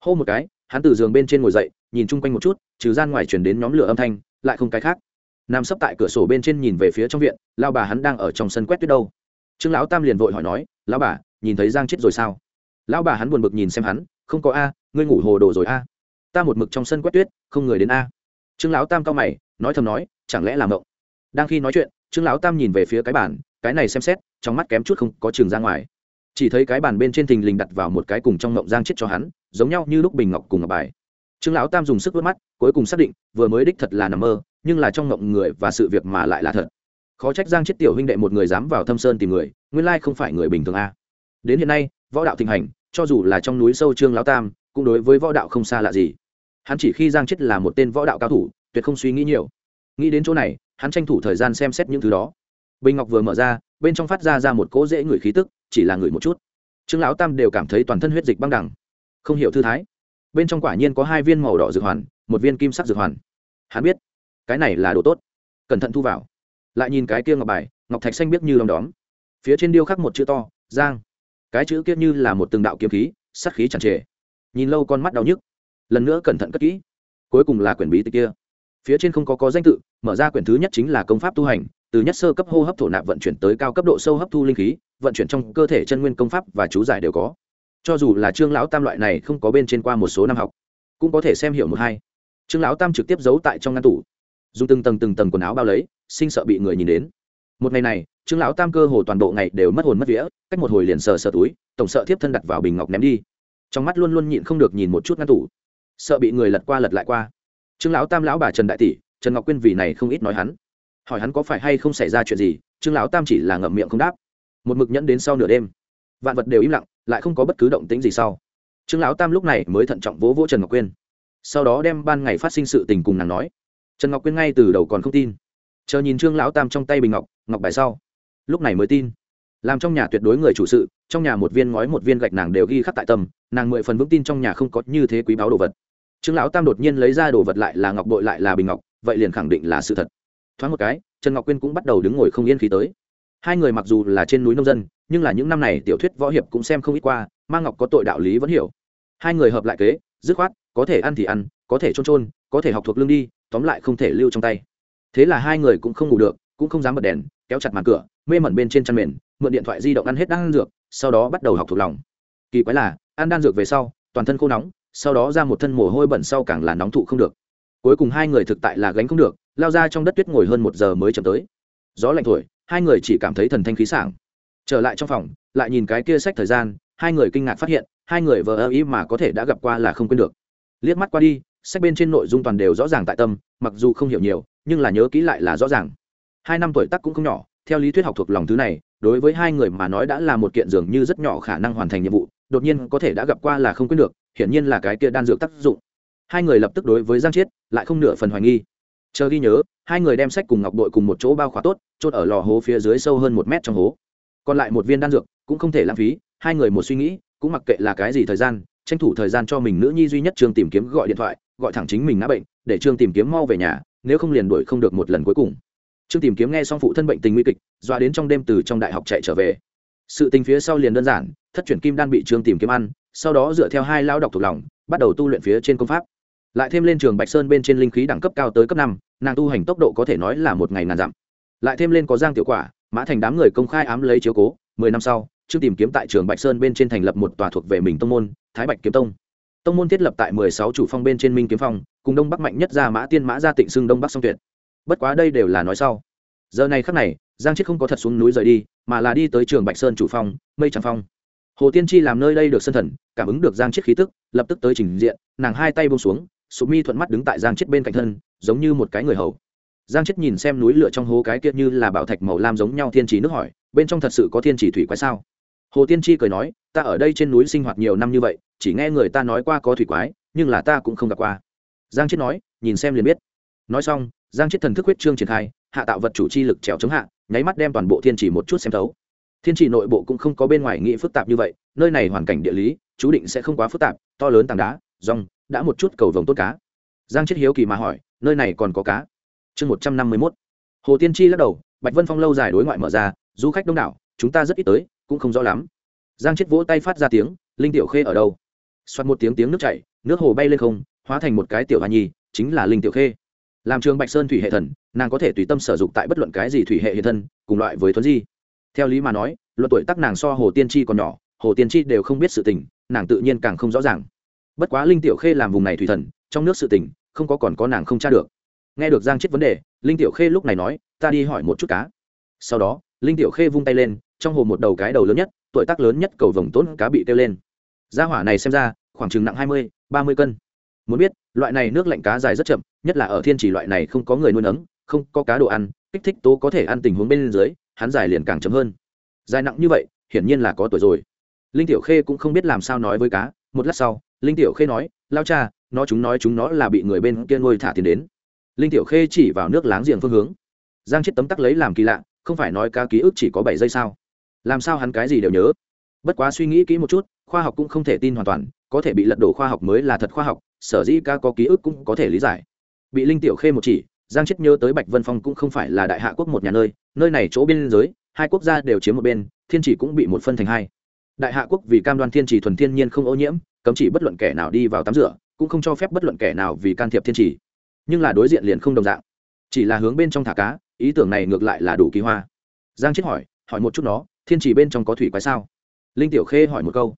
Hô một cái hắn từ giường bên trên ngồi dậy, nhìn chung quanh một chút, trừ gian ngoài chuyển đến nhóm lửa âm thanh, lại không cái khác. Nằm sấp tại cửa sổ bên trên nhìn về phía trong viện lao bà hắn đang ở trong sân quét tuyết đâu. Trương lão tam liền vội hỏi nói, lão bà, nhìn thấy giang chết rồi sao? Lão bà hắn buồn bực nhìn xem hắn, không có a, ngươi ngủ hồ đồ rồi a. Ta một mực trong sân quét tuyết, không người đến a. Trương lão tam cao mày, nói thầm nói, chẳng lẽ làm mộng? Đang khi nói chuyện, trương lão tam nhìn về phía cái bàn, cái này xem xét, trong mắt kém chút không có trường ra ngoài chỉ thấy cái bàn bên trên thình lình đặt vào một cái cùng trong ngộng giang chết cho hắn, giống nhau như lúc bình ngọc cùng ngọc bài. Trương lão tam dùng sức vớt mắt, cuối cùng xác định, vừa mới đích thật là nằm mơ, nhưng là trong ngộng người và sự việc mà lại là thật. Khó trách giang chết tiểu huynh đệ một người dám vào thâm sơn tìm người, nguyên lai không phải người bình thường a. Đến hiện nay, võ đạo thịnh hành, cho dù là trong núi sâu trương lão tam, cũng đối với võ đạo không xa lạ gì. Hắn chỉ khi giang chết là một tên võ đạo cao thủ, tuyệt không suy nghĩ nhiều. Nghĩ đến chỗ này, hắn tranh thủ thời gian xem xét những thứ đó. Bình ngọc vừa mở ra bên trong phát ra ra một cỗ dễ ngửi khí tức, chỉ là ngửi một chút. Trương lão tam đều cảm thấy toàn thân huyết dịch băng đẳng. Không hiểu thư thái. Bên trong quả nhiên có hai viên màu đỏ dược hoàn, một viên kim sắc dược hoàn. Hắn biết, cái này là đồ tốt. Cẩn thận thu vào. Lại nhìn cái kia ngọc bài, ngọc thạch xanh biết như lòng đóm. Phía trên điêu khắc một chữ to, giang. Cái chữ kia như là một từng đạo kiếm khí sắt khí chẳng trề. Nhìn lâu con mắt đau nhức. Lần nữa cẩn thận cất kỹ. Cuối cùng là quyển bí tịch kia. Phía trên không có có danh tự, mở ra quyển thứ nhất chính là công pháp tu hành từ nhất sơ cấp hô hấp thổ nạp vận chuyển tới cao cấp độ sâu hấp thu linh khí, vận chuyển trong cơ thể chân nguyên công pháp và chú giải đều có. Cho dù là trương lão tam loại này không có bên trên qua một số năm học, cũng có thể xem hiểu một hai. Trương lão tam trực tiếp giấu tại trong ngăn tủ, dùng từng tầng từng tầng quần áo bao lấy, sinh sợ bị người nhìn đến. Một ngày này, trương lão tam cơ hồ toàn bộ ngày đều mất hồn mất vía, cách một hồi liền sờ sờ túi, tổng sợ thiếp thân đặt vào bình ngọc ném đi. Trong mắt luôn luôn nhịn không được nhìn một chút ngăn tủ, sợ bị người lật qua lật lại qua. Trương lão tam lão bà trần đại tỷ, trần ngọc quyên vì này không ít nói hắn hỏi hắn có phải hay không xảy ra chuyện gì, trương lão tam chỉ là ngậm miệng không đáp. Một mực nhẫn đến sau nửa đêm, vạn vật đều im lặng, lại không có bất cứ động tĩnh gì sau. Trương lão tam lúc này mới thận trọng vỗ vỗ trần ngọc quyên. Sau đó đem ban ngày phát sinh sự tình cùng nàng nói. Trần ngọc quyên ngay từ đầu còn không tin. Chờ nhìn trương lão tam trong tay bình ngọc ngọc bài sau, lúc này mới tin. Làm trong nhà tuyệt đối người chủ sự, trong nhà một viên ngói một viên gạch nàng đều ghi khắc tại tâm, nàng mười phần vững tin trong nhà không có như thế quý báu đồ vật. Trương lão tam đột nhiên lấy ra đồ vật lại là ngọc bội lại là bình ngọc, vậy liền khẳng định là sự thật thoáng một cái, trần ngọc quyên cũng bắt đầu đứng ngồi không yên khí tới. Hai người mặc dù là trên núi nông dân, nhưng là những năm này tiểu thuyết võ hiệp cũng xem không ít qua, Ma ngọc có tội đạo lý vẫn hiểu. Hai người hợp lại kế, dứt khoát, có thể ăn thì ăn, có thể trôn trôn có thể học thuộc lương đi, tóm lại không thể lưu trong tay. Thế là hai người cũng không ngủ được, cũng không dám bật đèn, kéo chặt màn cửa, mê mẩn bên trên chăn mền, mượn điện thoại di động ăn hết đan dược, sau đó bắt đầu học thuộc lòng. Kỳ quái là, ăn đan dược về sau, toàn thân khô nóng, sau đó ra một thân mồ hôi bẩn sau càng là nóng thụ không được cuối cùng hai người thực tại là gánh không được, lao ra trong đất tuyết ngồi hơn một giờ mới chậm tới. Gió lạnh thổi, hai người chỉ cảm thấy thần thanh khí sảng. Trở lại trong phòng, lại nhìn cái kia sách thời gian, hai người kinh ngạc phát hiện, hai người vờ ơ ý mà có thể đã gặp qua là không quên được. Liếc mắt qua đi, sách bên trên nội dung toàn đều rõ ràng tại tâm, mặc dù không hiểu nhiều, nhưng là nhớ kỹ lại là rõ ràng. Hai năm tuổi tác cũng không nhỏ, theo lý thuyết học thuộc lòng thứ này, đối với hai người mà nói đã là một kiện dường như rất nhỏ khả năng hoàn thành nhiệm vụ, đột nhiên có thể đã gặp qua là không quên được, hiển nhiên là cái kia đan dược tác dụng hai người lập tức đối với giang chiết lại không nửa phần hoài nghi chờ ghi nhớ hai người đem sách cùng ngọc bội cùng một chỗ bao khóa tốt chốt ở lò hố phía dưới sâu hơn một mét trong hố còn lại một viên đan dược cũng không thể lãng phí hai người một suy nghĩ cũng mặc kệ là cái gì thời gian tranh thủ thời gian cho mình nữ nhi duy nhất trương tìm kiếm gọi điện thoại gọi thẳng chính mình ngã bệnh để trương tìm kiếm mau về nhà nếu không liền đuổi không được một lần cuối cùng trương tìm kiếm nghe xong phụ thân bệnh tình nguy kịch doa đến trong đêm từ trong đại học chạy trở về sự tình phía sau liền đơn giản thất chuyển kim đan bị trương tìm kiếm ăn sau đó dựa theo hai lao đọc thuộc lòng bắt đầu tu luyện phía trên công pháp lại thêm lên trường bạch sơn bên trên linh khí đẳng cấp cao tới cấp năm, nàng tu hành tốc độ có thể nói là một ngày ngàn dặm. Lại thêm lên có giang tiểu quả, mã thành đám người công khai ám lấy chiếu cố, mười năm sau, trương tìm kiếm tại trường bạch sơn bên trên thành lập một tòa thuộc về mình tông môn, thái bạch kiếm tông. Tông môn thiết lập tại mười sáu chủ phong bên trên minh kiếm phong, cùng đông bắc mạnh nhất ra mã tiên mã ra tịnh xưng đông bắc song tuyệt. Bất quá đây đều là nói sau. Giờ này khắc này, giang chết không có thật xuống núi rời đi, mà là đi tới trường bạch sơn chủ phong, mây tràng phong. Hồ tiên tri làm nơi đây được sân thần, cảm ứng được giang chết khí tức, lập tức tới trình diện, nàng hai tay bông xuống sụp mi thuận mắt đứng tại giang chiết bên cạnh thân, giống như một cái người hầu. Giang chiết nhìn xem núi lửa trong hố cái kia như là bảo thạch màu lam giống nhau thiên trì nước hỏi, bên trong thật sự có thiên trì thủy quái sao? Hồ tiên tri cười nói, ta ở đây trên núi sinh hoạt nhiều năm như vậy, chỉ nghe người ta nói qua có thủy quái, nhưng là ta cũng không gặp qua. Giang chiết nói, nhìn xem liền biết. Nói xong, giang chiết thần thức huyết trương triển khai, hạ tạo vật chủ chi lực trèo chống hạ, nháy mắt đem toàn bộ thiên chỉ một chút xem thấu. Thiên chỉ nội bộ cũng không có bên ngoài nghĩ phức tạp như vậy, nơi này hoàn cảnh địa lý, chú định sẽ không quá phức tạp, to lớn tảng đá, rong đã một chút cầu vồng tốt cá. Giang chiết hiếu kỳ mà hỏi, nơi này còn có cá? Chương một trăm năm mươi mốt. Hồ tiên tri lắc đầu, bạch vân phong lâu dài đối ngoại mở ra, du khách đông đảo, chúng ta rất ít tới, cũng không rõ lắm. Giang chết vỗ tay phát ra tiếng, linh tiểu khê ở đâu? Xoát một tiếng tiếng nước chảy, nước hồ bay lên không, hóa thành một cái tiểu hoa nhi, chính là linh tiểu khê. Làm trường bạch sơn thủy hệ thần, nàng có thể tùy tâm sử dụng tại bất luận cái gì thủy hệ hiện thân, cùng loại với thuấn di. Theo lý mà nói, luận tuổi tác nàng so hồ tiên tri còn nhỏ, hồ tiên tri đều không biết sự tình, nàng tự nhiên càng không rõ ràng bất quá linh tiểu khê làm vùng này thủy thần, trong nước sự tình, không có còn có nàng không tra được. Nghe được giang chết vấn đề, linh tiểu khê lúc này nói, ta đi hỏi một chút cá. Sau đó, linh tiểu khê vung tay lên, trong hồ một đầu cái đầu lớn nhất, tuổi tác lớn nhất cầu vồng tốn cá bị kêu lên. Gia hỏa này xem ra, khoảng chừng nặng hai mươi, ba mươi cân. Muốn biết, loại này nước lạnh cá dài rất chậm, nhất là ở thiên chỉ loại này không có người nuôi nấng, không có cá đồ ăn, kích thích tố có thể ăn tình huống bên dưới, hắn dài liền càng chấm hơn. Dài nặng như vậy, hiển nhiên là có tuổi rồi. Linh tiểu khê cũng không biết làm sao nói với cá, một lát sau linh tiểu khê nói, lao cha, nó chúng nói chúng nó là bị người bên kia nuôi thả tiền đến. Linh tiểu khê chỉ vào nước láng giềng phương hướng. Giang chết tấm tắc lấy làm kỳ lạ, không phải nói ca ký ức chỉ có bảy giây sao? Làm sao hắn cái gì đều nhớ? Bất quá suy nghĩ kỹ một chút, khoa học cũng không thể tin hoàn toàn, có thể bị lật đổ khoa học mới là thật khoa học, sở dĩ ca có ký ức cũng có thể lý giải. Bị linh tiểu khê một chỉ, giang chết nhớ tới bạch vân phong cũng không phải là đại hạ quốc một nhà nơi nơi này chỗ biên giới, hai quốc gia đều chiếm một bên, thiên chỉ cũng bị một phân thành hai. Đại hạ quốc vì cam đoan thiên chỉ thuần thiên nhiên không ô nhiễm cấm chỉ bất luận kẻ nào đi vào tắm rửa, cũng không cho phép bất luận kẻ nào vì can thiệp thiên chỉ nhưng là đối diện liền không đồng dạng. Chỉ là hướng bên trong thả cá, ý tưởng này ngược lại là đủ kỳ hoa. Giang chết hỏi hỏi một chút nó, thiên chỉ bên trong có thủy quái sao? Linh tiểu khê hỏi một câu.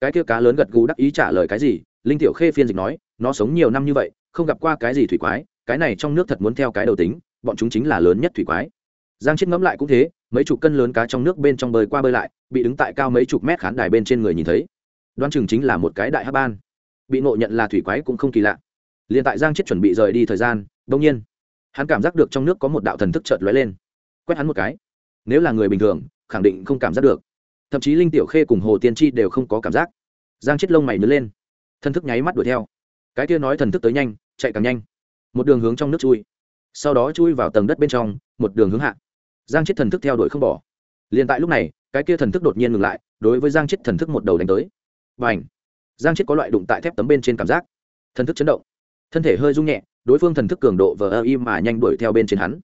Cái kia cá lớn gật gù đắc ý trả lời cái gì? Linh tiểu khê phiên dịch nói, nó sống nhiều năm như vậy, không gặp qua cái gì thủy quái, cái này trong nước thật muốn theo cái đầu tính, bọn chúng chính là lớn nhất thủy quái. Giang chết ngẫm lại cũng thế, mấy chục cân lớn cá trong nước bên trong bơi qua bơi lại, bị đứng tại cao mấy chục mét khán đài bên trên người nhìn thấy đoan chừng chính là một cái đại hát ban. Bị ngộ nhận là thủy quái cũng không kỳ lạ. Liên tại giang chết chuẩn bị rời đi thời gian đông nhiên, hắn cảm giác được trong nước có một đạo thần thức chợt lóe lên. Quét hắn một cái. Nếu là người bình thường, khẳng định không cảm giác được. Thậm chí linh tiểu khê cùng hồ tiên tri đều không có cảm giác. Giang chết lông mày nứt lên. Thần thức nháy mắt đuổi theo. Cái kia nói thần thức tới nhanh, chạy càng nhanh. Một đường hướng trong nước chui. Sau đó chui vào tầng đất bên trong, một đường hướng hạ. Giang chết thần thức theo đuổi không bỏ. Liền tại lúc này, cái kia thần thức đột nhiên ngừng lại, đối với giang chết thần thức một đầu đánh tới và ảnh. Giang chết có loại đụng tại thép tấm bên trên cảm giác. Thân thức chấn động. Thân thể hơi rung nhẹ, đối phương thần thức cường độ vờ ơ im mà nhanh đuổi theo bên trên hắn.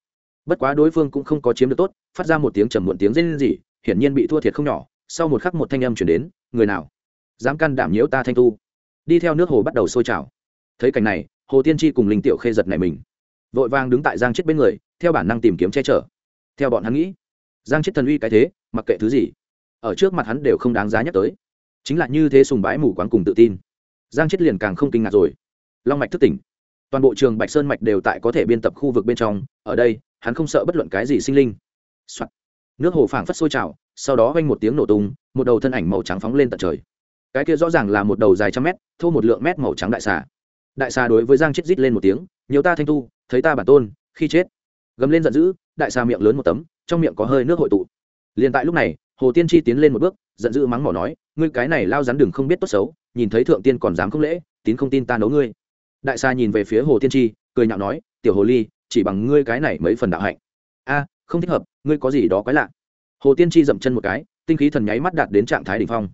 Bất quá đối phương cũng không có chiếm được tốt, phát ra một tiếng trầm muộn tiếng rên rỉ, hiển nhiên bị thua thiệt không nhỏ. Sau một khắc một thanh âm chuyển đến, người nào? Dám can đảm nhiễu ta thanh tu? Đi theo nước hồ bắt đầu sôi trào. Thấy cảnh này, hồ tiên tri cùng linh tiểu khê giật này mình. Vội vàng đứng tại giang chết bên người, theo bản năng tìm kiếm che chở. Theo bọn hắn nghĩ, giang chết thần uy cái thế, mặc kệ thứ gì, ở trước mặt hắn đều không đáng giá nhắc tới chính là như thế sùng bái mù quáng cùng tự tin. Giang chết liền càng không kinh ngạc rồi. Long mạch thức tỉnh. Toàn bộ trường bạch sơn mạch đều tại có thể biên tập khu vực bên trong, ở đây, hắn không sợ bất luận cái gì sinh linh、Soạn. nước hồ phảng phất sôi trào, sau đó vang một tiếng nổ tung, một đầu thân ảnh màu trắng phóng lên tận trời. Cái kia rõ ràng là một đầu dài trăm mét, thô một lượng mét màu trắng đại xà. Đại xà đối với giang chết rít lên một tiếng, nhiều ta thanh tu, thấy ta bản tôn, khi chết. Gầm lên giận dữ, đại xà miệng lớn một tấm, trong miệng có hơi nước hội tụ. Liền tại lúc này, hồ tiên tri tiến lên một bước giận dữ mắng mỏ nói, ngươi cái này lao rắn đừng không biết tốt xấu, nhìn thấy thượng tiên còn dám không lễ, tín không tin ta nấu ngươi. Đại xa nhìn về phía hồ tiên tri, cười nhạo nói, tiểu hồ ly, chỉ bằng ngươi cái này mấy phần đạo hạnh. A, không thích hợp, ngươi có gì đó quái lạ. Hồ tiên tri dậm chân một cái, tinh khí thần nháy mắt đạt đến trạng thái đ ỉ n h phong.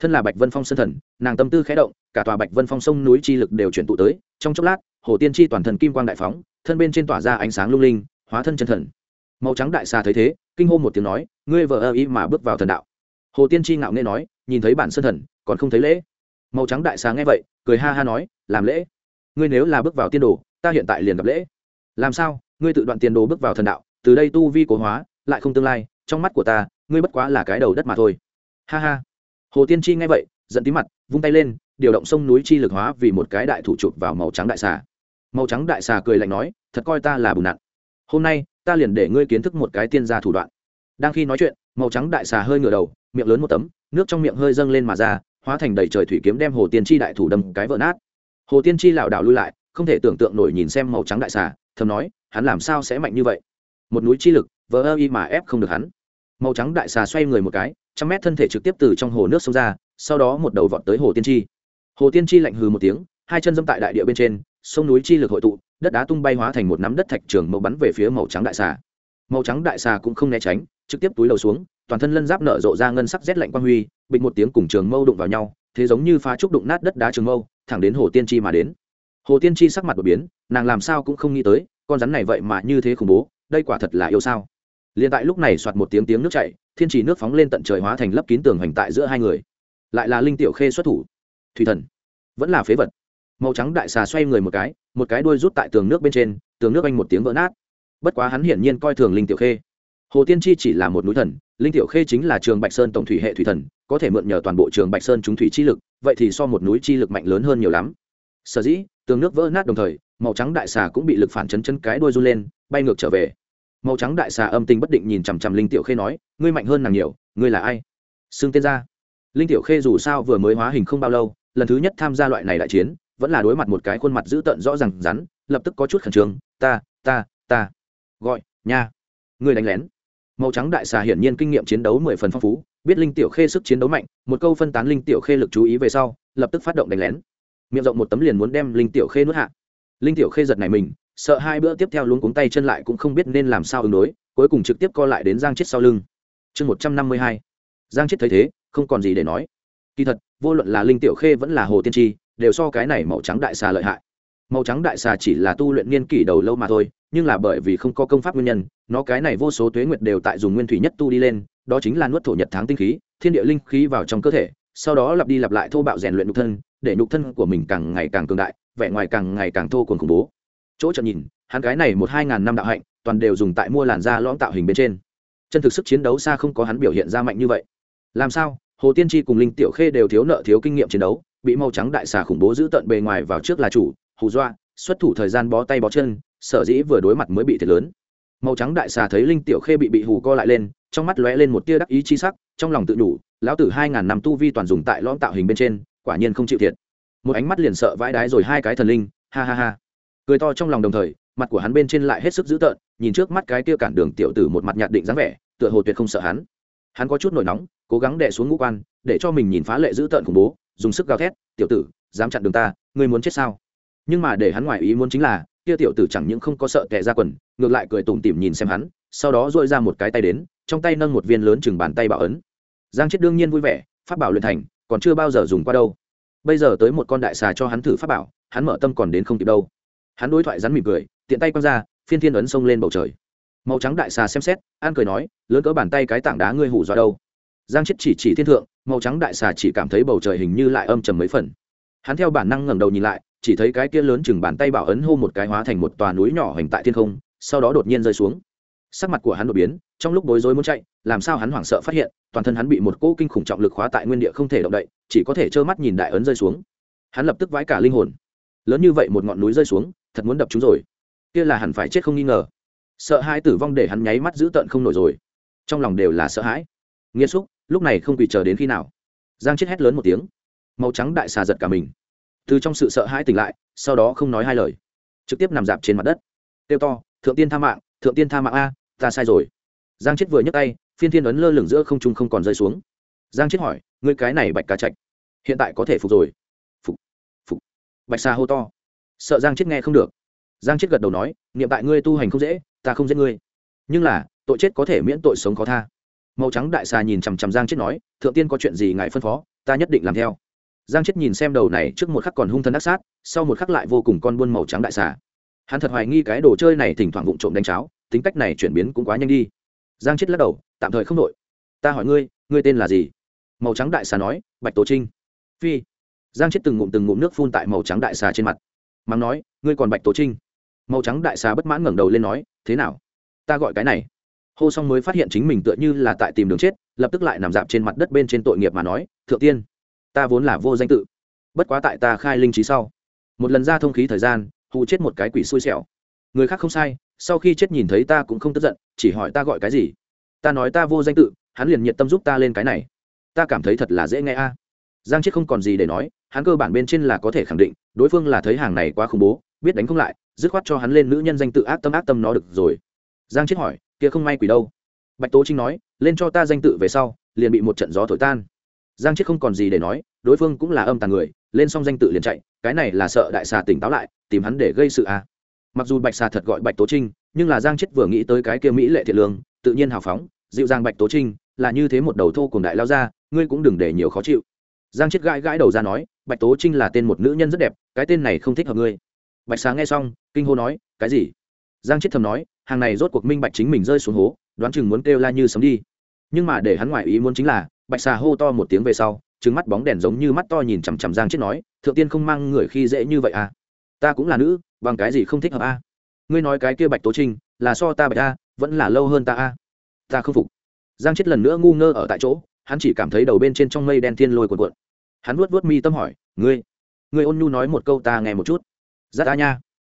Thân là bạch vân phong sân thần, nàng tâm tư khé động, cả tòa bạch vân phong sông núi chi lực đều chuyển tụ tới, trong chốc lát, hồ tiên tri toàn thần kim quang đại phóng, thân bên trên tỏa ra ánh sáng lung linh, hóa thân chân thần. Màu trắng đại xa thấy thế, kinh hô một tiếng nói, ngươi vợ ơ ý mà bước vào thần đạo hồ tiên tri ngạo nghe nói, nhìn thấy bản sân thần, còn không thấy lễ. Màu trắng đại xà nghe vậy, cười ha ha nói, làm lễ. Ngươi nếu là bước vào tiên đồ, ta hiện tại liền gặp lễ. Làm sao? Ngươi tự đoạn tiền đồ bước vào thần đạo, từ đây tu vi cố hóa, lại không tương lai, trong mắt của ta, ngươi bất quá là cái đầu đất mà thôi. Ha ha. Hồ tiên chi nghe vậy, giận tí mặt, vung tay lên, điều động sông núi chi lực hóa vì một cái đại thủ chụp vào màu trắng đại xà. Màu trắng đại xà cười lạnh nói, thật coi ta là bùn nặn. Hôm nay, ta liền để ngươi kiến thức một cái tiên gia thủ đoạn. Đang khi nói chuyện, màu trắng đại xà hơi ngửa đầu miệng lớn một tấm, nước trong miệng hơi dâng lên mà ra, hóa thành đầy trời thủy kiếm đem hồ tiên chi đại thủ đâm cái vỡ nát. Hồ tiên chi lảo đảo lui lại, không thể tưởng tượng nổi nhìn xem màu trắng đại xà, thầm nói, hắn làm sao sẽ mạnh như vậy? Một núi chi lực vỡ ơ y mà ép không được hắn. Màu trắng đại xà xoay người một cái, trăm mét thân thể trực tiếp từ trong hồ nước xông ra, sau đó một đầu vọt tới hồ tiên chi. Hồ tiên chi lạnh hừ một tiếng, hai chân dâm tại đại địa bên trên, sông núi chi lực hội tụ, đất đá tung bay hóa thành một nắm đất thạch trường màu bắn về phía màu trắng đại xà. Màu trắng đại xà cũng không né tránh, trực tiếp túi đầu xuống toàn thân lân giáp nở rộ ra ngân sắc rét lạnh quang huy, bịch một tiếng cùng trường mâu đụng vào nhau, thế giống như phá trúc đụng nát đất đá trường mâu, thẳng đến hồ tiên tri mà đến. Hồ tiên tri sắc mặt đột biến, nàng làm sao cũng không nghĩ tới, con rắn này vậy mà như thế khủng bố, đây quả thật là yêu sao. Liền tại lúc này soạt một tiếng tiếng nước chảy, thiên trì nước phóng lên tận trời hóa thành lấp kín tường hoành tại giữa hai người. Lại là linh tiểu khê xuất thủ. Thủy thần, vẫn là phế vật. Màu trắng đại xà xoay người một cái một cái đuôi rút tại tường nước bên trên, tường nước anh một tiếng vỡ nát. Bất quá hắn hiển nhiên coi thường linh tiểu khê hồ tiên chi chỉ là một núi thần, linh tiểu khê chính là trường bạch sơn tổng thủy hệ thủy thần, có thể mượn nhờ toàn bộ trường bạch sơn trúng thủy chi lực, vậy thì so một núi chi lực mạnh lớn hơn nhiều lắm. Sở dĩ, tường nước vỡ nát đồng thời, màu trắng đại xà cũng bị lực phản chấn chân cái đuôi run lên, bay ngược trở về. Màu trắng đại xà âm tình bất định nhìn chằm chằm linh tiểu khê nói, ngươi mạnh hơn nàng nhiều, ngươi là ai? Xưng tên ra linh tiểu khê dù sao vừa mới hóa hình không bao lâu, lần thứ nhất tham gia loại này đại chiến, vẫn là đối mặt một cái khuôn mặt dữ tợn rõ ràng rắn, lập tức có chút khẩn trương, ta ta ta. Gọi, nha. Ngươi đánh lén màu trắng đại xà hiển nhiên kinh nghiệm chiến đấu mười phần phong phú, biết linh tiểu khê sức chiến đấu mạnh, một câu phân tán linh tiểu khê lực chú ý về sau, lập tức phát động đánh lén. Miệng rộng một tấm liền muốn đem linh tiểu khê nuốt hạ. Linh tiểu khê giật này mình, sợ hai bữa tiếp theo luống cuống tay chân lại cũng không biết nên làm sao ứng đối, cuối cùng trực tiếp co lại đến giang chết sau lưng. Chương một trăm năm mươi hai. Giang chết thấy thế, không còn gì để nói. Kỳ thật, vô luận là linh tiểu khê vẫn là hồ tiên tri, đều so cái này màu trắng đại xà lợi hại. Màu trắng đại xà chỉ là tu luyện niên kỷ đầu lâu mà thôi nhưng là bởi vì không có công pháp nguyên nhân, nó cái này vô số tuế nguyệt đều tại dùng nguyên thủy nhất tu đi lên, đó chính là nuốt thổ nhật tháng tinh khí, thiên địa linh khí vào trong cơ thể, sau đó lặp đi lặp lại thô bạo rèn luyện nhục thân, để nhục thân của mình càng ngày càng cường đại, vẻ ngoài càng ngày càng thô cuồng khủng bố. Chỗ trận nhìn, hắn cái này một hai ngàn năm đạo hạnh, toàn đều dùng tại mua làn da lõm tạo hình bên trên. Chân thực sức chiến đấu xa không có hắn biểu hiện ra mạnh như vậy. Làm sao? Hồ tiên tri cùng linh tiểu khê đều thiếu nợ thiếu kinh nghiệm chiến đấu, bị màu trắng đại xà khủng bố giữ tận bề ngoài vào trước là chủ, hù dọa xuất thủ thời gian bó tay bó chân, sở dĩ vừa đối mặt mới bị thiệt lớn. Màu trắng đại xà thấy linh tiểu khê bị bị hù co lại lên, trong mắt lóe lên một tia đắc ý chi sắc, trong lòng tự đủ lão tử hai ngàn năm tu vi toàn dùng tại lõm tạo hình bên trên, quả nhiên không chịu thiệt. Một ánh mắt liền sợ vãi đái rồi hai cái thần linh, ha ha ha. Cười to trong lòng đồng thời, mặt của hắn bên trên lại hết sức dữ tợn, nhìn trước mắt cái tia cản đường tiểu tử một mặt nhạt định dáng vẻ, tựa hồ tuyệt không sợ hắn. Hắn có chút nổi nóng, cố gắng đè xuống ngũ quan, để cho mình nhìn phá lệ dữ tợn khủng bố, dùng sức gào thét, tiểu tử, dám chặn đường ta, ngươi muốn chết sao? Nhưng mà để hắn ngoài ý muốn chính là, kia tiểu tử chẳng những không có sợ tệ ra quần, ngược lại cười tủm tỉm nhìn xem hắn, sau đó dội ra một cái tay đến, trong tay nâng một viên lớn chừng bàn tay bảo ấn. Giang chết đương nhiên vui vẻ phát bảo luyện thành, còn chưa bao giờ dùng qua đâu. Bây giờ tới một con đại xà cho hắn thử phát bảo, hắn mở tâm còn đến không kịp đâu. Hắn đối thoại rắn mỉm cười, tiện tay quăng ra, phiên thiên ấn xông lên bầu trời. Màu trắng đại xà xem xét, an cười nói, lớn cỡ bàn tay cái tảng đá ngươi hủ do đâu. Giang chết chỉ chỉ thiên thượng, màu trắng đại xà chỉ cảm thấy bầu trời hình như lại âm trầm mấy phần. Hắn theo bản năng ngẩng đầu nhìn lại chỉ thấy cái kia lớn chừng bàn tay bảo ấn hô một cái hóa thành một tòa núi nhỏ hành tại thiên không, sau đó đột nhiên rơi xuống. Sắc mặt của hắn đột biến, trong lúc bối rối muốn chạy, làm sao hắn hoảng sợ phát hiện, toàn thân hắn bị một cỗ kinh khủng trọng lực khóa tại nguyên địa không thể động đậy, chỉ có thể trơ mắt nhìn đại ấn rơi xuống. Hắn lập tức vãi cả linh hồn. Lớn như vậy một ngọn núi rơi xuống, thật muốn đập chúng rồi. Kia là hẳn phải chết không nghi ngờ. Sợ hãi tử vong để hắn nháy mắt giữ tận không nổi rồi. Trong lòng đều là sợ hãi. Nghiêm xúc, lúc này không quỳ chờ đến khi nào. Giang chết hét lớn một tiếng. Màu trắng đại xà giật cả mình từ trong sự sợ hãi tỉnh lại, sau đó không nói hai lời. Trực tiếp nằm dạp trên mặt đất. Kêu to, thượng tiên tha mạng, thượng tiên tha mạng a, ta sai rồi. Giang chết vừa nhấc tay, phiên thiên ấn lơ lửng giữa không trung không còn rơi xuống. Giang chết hỏi, ngươi cái này bạch cá trạch, hiện tại có thể phục rồi? Phục phục. Bạch xa hô to. Sợ giang chết nghe không được. Giang chết gật đầu nói, niệm tại ngươi tu hành không dễ, ta không giết ngươi. Nhưng là, tội chết có thể miễn tội sống khó tha. Màu trắng đại xà nhìn chằm chằm giang chết nói, thượng tiên có chuyện gì ngài phân phó, ta nhất định làm theo giang chết nhìn xem đầu này, trước một khắc còn hung thân đắc sát, sau một khắc lại vô cùng con buôn màu trắng đại xà. Hắn thật hoài nghi cái đồ chơi này thỉnh thoảng vụng trộm đánh cháo, tính cách này chuyển biến cũng quá nhanh đi. Giang chết lắc đầu, tạm thời không đội ta hỏi ngươi ngươi tên là gì? Màu trắng đại xà nói, bạch tố trinh. Phi. Giang chết từng ngụm từng ngụm nước phun tại màu trắng đại xà trên mặt. Mắng nói, ngươi còn bạch tố trinh. Màu trắng đại xà bất mãn ngẩng đầu lên nói, thế nào? Ta gọi cái này. Hô xong mới phát hiện chính mình tựa như là tại tìm đường chết, lập tức lại nằm dạp trên mặt đất bên trên tội nghiệp mà nói, thượng tiên ta vốn là vô danh tự. Bất quá tại ta khai linh trí sau, một lần ra thông khí thời gian, hù chết một cái quỷ xui xẻo. Người khác không sai, sau khi chết nhìn thấy ta cũng không tức giận, chỉ hỏi ta gọi cái gì. Ta nói ta vô danh tự, hắn liền nhiệt tâm giúp ta lên cái này. Ta cảm thấy thật là dễ nghe a. Giang chết không còn gì để nói, hắn cơ bản bên trên là có thể khẳng định, đối phương là thấy hàng này quá khủng bố, biết đánh không lại, dứt khoát cho hắn lên nữ nhân danh tự ác tâm ác tâm nó được rồi. Giang chết hỏi, kia không may quỷ đâu? Bạch tố trinh nói, lên cho ta danh tự về sau, liền bị một trận gió thổi tan giang chết không còn gì để nói, đối phương cũng là âm tàn người, lên xong danh tự liền chạy, cái này là sợ đại xà tỉnh táo lại, tìm hắn để gây sự à. mặc dù bạch xà thật gọi bạch tố trinh, nhưng là giang chết vừa nghĩ tới cái kia mỹ lệ thiện lương, tự nhiên hào phóng, dịu dàng bạch tố trinh, là như thế một đầu thô cùng đại lao ra, ngươi cũng đừng để nhiều khó chịu. Giang chết gãi gãi đầu ra nói, bạch tố trinh là tên một nữ nhân rất đẹp, cái tên này không thích hợp ngươi. Bạch xà nghe xong, kinh hô nói, cái gì? Giang chết thầm nói, hàng này rốt cuộc minh bạch chính mình rơi xuống hố, đoán chừng muốn kêu la như sấm đi. Nhưng mà để hắn ngoại ý muốn chính là bạch xà hô to một tiếng về sau trứng mắt bóng đèn giống như mắt to nhìn chằm chằm giang chết nói, thượng tiên không mang người khi dễ như vậy à? Ta cũng là nữ, bằng cái gì không thích hợp à? Ngươi nói cái kia bạch tố trinh, là so ta bạch a, vẫn là lâu hơn ta a. Ta không phục. Giang chết lần nữa ngu ngơ ở tại chỗ, hắn chỉ cảm thấy đầu bên trên trong mây đen thiên lôi cuộn cuộn. Hắn vuốt vuốt mi tâm hỏi, ngươi ngươi ôn nhu nói một câu ta nghe một chút. Rất a nha.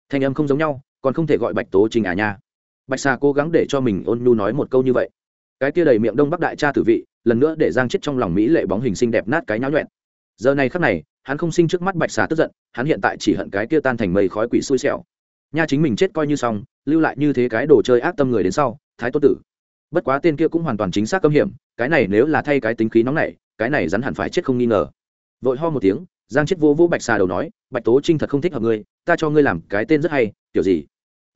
Thanh âm không giống nhau, còn không thể gọi bạch tố trình à nha. Bạch xà cố gắng để cho mình ôn nhu nói một câu như vậy. Cái kia đầy miệng đông bắc đại cha tử vị lần nữa để giang chết trong lòng mỹ lệ bóng hình xinh đẹp nát cái nháo nhuẹn. Giờ này khắc này, hắn không sinh trước mắt bạch xà tức giận, hắn hiện tại chỉ hận cái kia tan thành mây khói quỷ xui xẻo. Nha chính mình chết coi như xong, lưu lại như thế cái đồ chơi ác tâm người đến sau, thái tốt tử. Bất quá tên kia cũng hoàn toàn chính xác cấm hiểm, cái này nếu là thay cái tính khí nóng này, cái này rắn hẳn phải chết không nghi ngờ. Vội ho một tiếng, giang chết vô vô bạch xà đầu nói, bạch tố trinh thật không thích hợp ngươi, ta cho ngươi làm cái tên rất hay kiểu gì?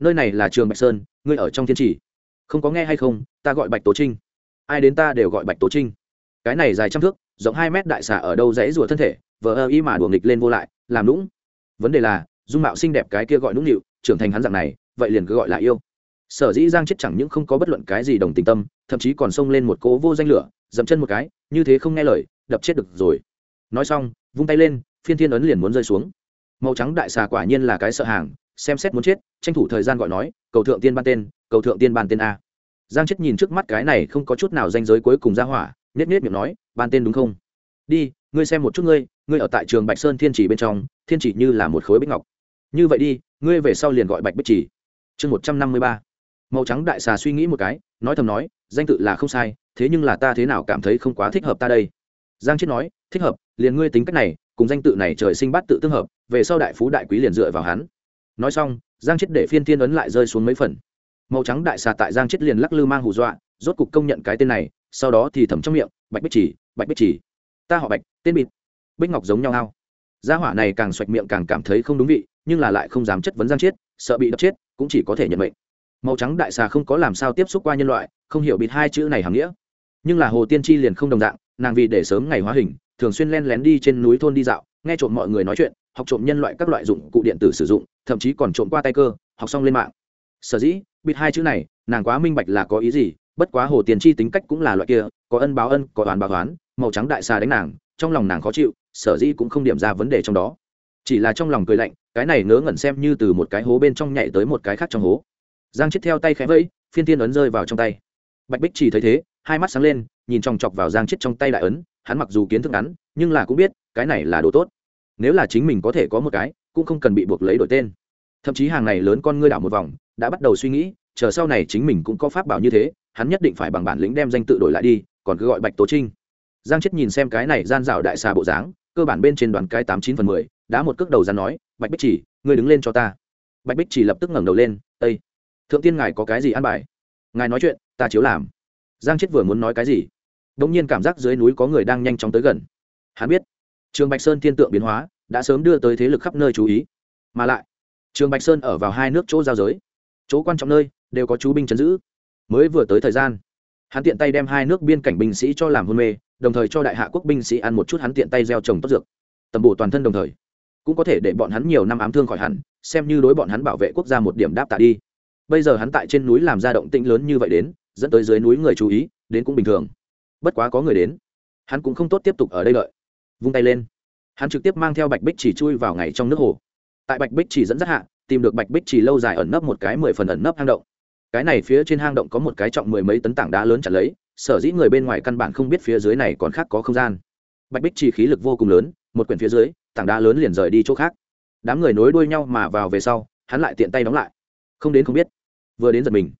Nơi này là trường bạch sơn, ngươi ở trong thiên trì. Không có nghe hay không, ta gọi bạch tố trinh ai đến ta đều gọi bạch tố trinh cái này dài trăm thước rộng hai mét đại xà ở đâu dãy rùa thân thể vờ ơ y mà đùa nghịch lên vô lại làm lũng vấn đề là dung mạo xinh đẹp cái kia gọi nũng nịu trưởng thành hắn dạng này vậy liền cứ gọi là yêu sở dĩ giang chết chẳng những không có bất luận cái gì đồng tình tâm thậm chí còn xông lên một cố vô danh lửa dậm chân một cái như thế không nghe lời đập chết được rồi nói xong vung tay lên phiên thiên ấn liền muốn rơi xuống màu trắng đại xà quả nhiên là cái sợ hàng xem xét muốn chết tranh thủ thời gian gọi nói cầu thượng tiên ban tên cầu thượng tiên ban tên a giang chết nhìn trước mắt cái này không có chút nào danh giới cuối cùng ra hỏa nết nết miệng nói, ban tên đúng không? Đi, ngươi xem một chút ngươi ngươi ở tại trường bạch sơn thiên chỉ bên trong, thiên chỉ như là một khối bích ngọc. Như vậy đi, ngươi về sau liền gọi bạch bích chỉ. Chương một trăm năm mươi ba. Màu trắng đại xà suy nghĩ một cái, nói thầm nói, danh tự là không sai, thế nhưng là ta thế nào cảm thấy không quá thích hợp ta đây? Giang chết nói, thích hợp, liền ngươi tính cách này, cùng danh tự này trời sinh bát tự tương hợp, về sau đại phú đại quý liền dựa vào hắn. Nói xong, giang chết để phiên thiên ấn lại rơi xuống mấy phần màu trắng đại xà tại giang chết liền lắc lư mang hù dọa, rốt cục công nhận cái tên này, sau đó thì thầm trong miệng, bạch bích chỉ, bạch bích chỉ, ta họ bạch, tên bịt. Bích ngọc giống nhau hao. Gia hỏa này càng xoạch miệng càng cảm thấy không đúng vị, nhưng là lại không dám chất vấn giang chết sợ bị đập chết, cũng chỉ có thể nhận mệnh. Màu trắng đại xà không có làm sao tiếp xúc qua nhân loại, không hiểu bịt hai chữ này hàm nghĩa. Nhưng là hồ tiên tri liền không đồng dạng, nàng vì để sớm ngày hóa hình, thường xuyên len lén đi trên núi thôn đi dạo, nghe trộm mọi người nói chuyện, học trộm nhân loại các loại dụng cụ điện tử sử dụng, thậm chí còn trộm qua tay cơ, học xong lên mạng sở dĩ, bịt hai chữ này, nàng quá minh bạch là có ý gì, bất quá hồ tiền chi tính cách cũng là loại kia, có ân báo ân, có oán báo oán, màu trắng đại xà đánh nàng, trong lòng nàng khó chịu, sở dĩ cũng không điểm ra vấn đề trong đó. Chỉ là trong lòng cười lạnh, cái này ngớ ngẩn xem như từ một cái hố bên trong nhảy tới một cái khác trong hố. Giang chết theo tay khẽ vẫy, phiên tiên ấn rơi vào trong tay. Bạch bích chỉ thấy thế, hai mắt sáng lên, nhìn chòng chọc vào giang chết trong tay đại ấn, hắn mặc dù kiến thức ngắn, nhưng là cũng biết, cái này là đồ tốt. Nếu là chính mình có thể có một cái, cũng không cần bị buộc lấy đổi tên. Thậm chí hàng này lớn con ngươi đảo một vòng đã bắt đầu suy nghĩ, chờ sau này chính mình cũng có pháp bảo như thế, hắn nhất định phải bằng bản lĩnh đem danh tự đổi lại đi, còn cứ gọi bạch tố trinh. Giang chết nhìn xem cái này gian rào đại xà bộ dáng, cơ bản bên trên đoàn cái tám chín phần mười, đã một cước đầu ra nói, bạch bích chỉ, ngươi đứng lên cho ta. Bạch bích chỉ lập tức ngẩng đầu lên ây thượng tiên ngài có cái gì ăn bài? Ngài nói chuyện, ta chiếu làm. Giang chết vừa muốn nói cái gì đ ỗ n g nhiên cảm giác dưới núi có người đang nhanh chóng tới gần. Hắn biết, trường bạch sơn thiên tượng biến hóa, đã sớm đưa tới thế lực khắp nơi chú ý. Mà lại, trường bạch sơn ở vào hai nước chỗ giao giới chỗ quan trọng nơi, đều có chú binh chấn giữ. Mới vừa tới thời gian, hắn tiện tay đem hai nước biên cảnh binh sĩ cho làm hôn mê, đồng thời cho đại hạ quốc binh sĩ ăn một chút hắn tiện tay gieo trồng tốt dược. Tầm bổ toàn thân đồng thời, cũng có thể để bọn hắn nhiều năm ám thương khỏi hẳn, xem như đối bọn hắn bảo vệ quốc gia một điểm đáp tạ đi. Bây giờ hắn tại trên núi làm ra động tĩnh lớn như vậy đến, dẫn tới dưới núi người chú ý, đến cũng bình thường. Bất quá có người đến, hắn cũng không tốt tiếp tục ở đây đợi. Vung tay lên, hắn trực tiếp mang theo bạch bích chỉ chui vào ngày trong nước hồ. Tại bạch bích chỉ dẫn dắt hạ tìm được bạch bích chỉ lâu dài ẩn nấp một cái mười phần ẩn nấp hang động. Cái này phía trên hang động có một cái trọng mười mấy tấn tảng đá lớn chặt lấy, sở dĩ người bên ngoài căn bản không biết phía dưới này còn khác có không gian. Bạch bích chỉ khí lực vô cùng lớn, một quyển phía dưới, tảng đá lớn liền rời đi chỗ khác. Đám người nối đuôi nhau mà vào về sau, hắn lại tiện tay đóng lại. Không đến không biết, vừa đến giật mình.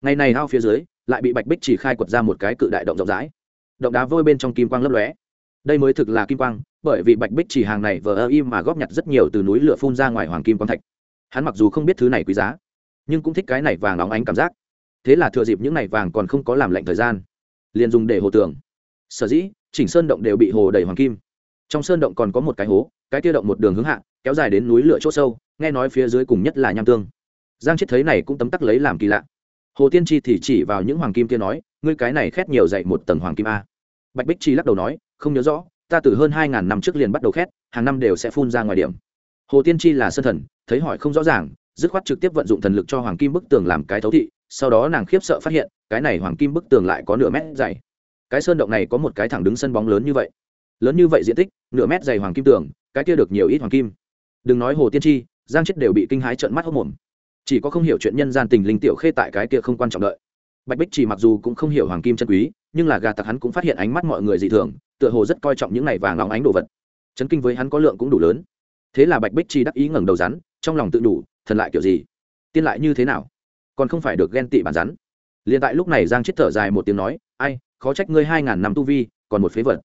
Ngày này hao phía dưới, lại bị bạch bích chỉ khai quật ra một cái cự đại động rộng rãi. Động đá vôi bên trong kim quang lấp lóe. Đây mới thực là kim quang, bởi vì bạch bích chỉ hàng này vờ ơ im mà góp nhặt rất nhiều từ núi lửa phun ra ngoài hoàng kim quang thạch hắn mặc dù không biết thứ này quý giá, nhưng cũng thích cái này vàng óng ánh cảm giác. Thế là thừa dịp những này vàng còn không có làm lạnh thời gian, liền dùng để hồ tường. Sở dĩ, chỉnh sơn động đều bị hồ đầy hoàng kim. Trong sơn động còn có một cái hố, cái tiêu động một đường hướng hạ, kéo dài đến núi lửa c h ỗ sâu, nghe nói phía dưới cùng nhất là nham tương. Giang chết thấy này cũng tấm tắc lấy làm kỳ lạ. Hồ tiên tri thì chỉ vào những hoàng kim kia nói, ngươi cái này khét nhiều dạy một tầng hoàng kim a. Bạch bích chi lắc đầu nói, không nhớ rõ, ta từ hơn hai ngàn năm trước liền bắt đầu khét, hàng năm đều sẽ phun ra ngoài điểm hồ tiên tri là sân thần, thấy hỏi không rõ ràng, dứt khoát trực tiếp vận dụng thần lực cho hoàng kim bức tường làm cái thấu thị, sau đó nàng khiếp sợ phát hiện, cái này hoàng kim bức tường lại có nửa mét dày. Cái sơn động này có một cái thẳng đứng sân bóng lớn như vậy. Lớn như vậy diện tích, nửa mét dày hoàng kim tường, cái kia được nhiều ít hoàng kim. Đừng nói hồ tiên tri, giang chết đều bị kinh hái trợn mắt hốc mồm. Chỉ có không hiểu chuyện nhân gian tình linh tiểu khê tại cái kia không quan trọng đợi. Bạch bích chỉ mặc dù cũng không hiểu hoàng kim chân quý, nhưng là gà tặc hắn cũng phát hiện ánh mắt mọi người dị thường, tựa hồ rất coi trọng những này vàng óng ánh đồ vật. Chấn kinh với hắn có lượng cũng đủ lớn thế là bạch bích chi đắc ý ngẩng đầu rắn, trong lòng tự đủ thần lại kiểu gì? Tiên lại như thế nào? Còn không phải được ghen tị bản rắn? Liền tại lúc này giang chết thở dài một tiếng nói, ai, khó trách ngươi hai ngàn năm tu vi, còn một phế vật.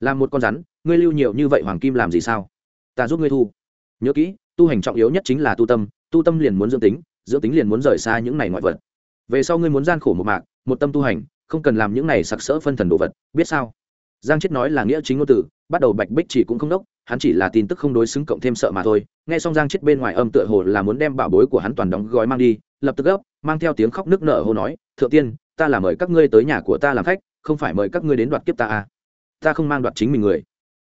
Làm một con rắn, ngươi lưu nhiều như vậy hoàng kim làm gì sao? Ta giúp ngươi thu. Nhớ kỹ, tu hành trọng yếu nhất chính là tu tâm tu tâm liền muốn dưỡng tính dưỡng tính liền muốn rời xa những này ngoại vật. Về sau ngươi muốn gian khổ một mạc, một tâm tu hành, không cần làm những này sặc sỡ phân thần đồ vật, biết sao? Giang chết nói là nghĩa chính ngôn từ, bắt đầu bạch bích chỉ cũng không đốc hắn chỉ là tin tức không đối xứng cộng thêm sợ mà thôi, nghe xong giang chết bên ngoài âm tựa hồ là muốn đem bảo bối của hắn toàn đóng gói mang đi, lập tức gấp, mang theo tiếng khóc nước nở hô nói, thượng tiên, ta là mời các ngươi tới nhà của ta làm khách, không phải mời các ngươi đến đoạt kiếp ta à. ta không mang đoạt chính mình người.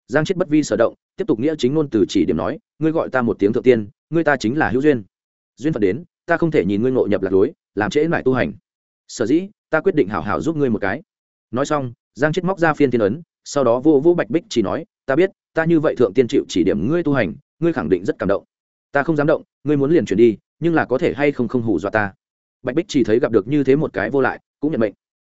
Giang chết bất vi sở động, tiếp tục nghĩa chính ngôn từ chỉ điểm nói, ngươi gọi ta một tiếng thượng tiên, ngươi ta chính là hữu duyên. Duyên phật đến, ta không thể nhìn ngươi ngộ nhập lạc lối, làm trễ lại tu hành. Sở dĩ, ta quyết định hảo hảo giúp ngươi một cái. Nói xong, giang chết móc ra phiên thiên ấn, sau đó vô vũ bạch bích chỉ nói, ta biết ta như vậy thượng tiên chịu chỉ điểm ngươi tu hành, ngươi khẳng định rất cảm động. Ta không dám động, ngươi muốn liền chuyển đi, nhưng là có thể hay không không hủ dọa ta. Bạch bích chỉ thấy gặp được như thế một cái vô lại, cũng nhận mệnh.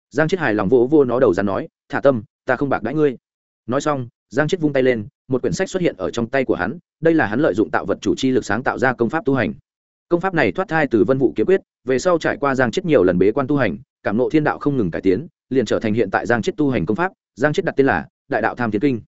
Giang chết hài lòng vỗ vô nó đầu ra nói, thả tâm, ta không bạc đãi ngươi. Nói xong, giang chết vung tay lên, một quyển sách xuất hiện ở trong tay của hắn, đây là hắn lợi dụng tạo vật chủ chi lực sáng tạo ra công pháp tu hành. Công pháp này thoát thai từ vân vụ kiếm quyết, về sau trải qua giang chết nhiều lần bế quan tu hành, cảm nộ thiên đạo không ngừng cải tiến, liền trở thành hiện tại giang chết tu hành công pháp. Giang chết đặt tên là đại đạo tham tiến kinh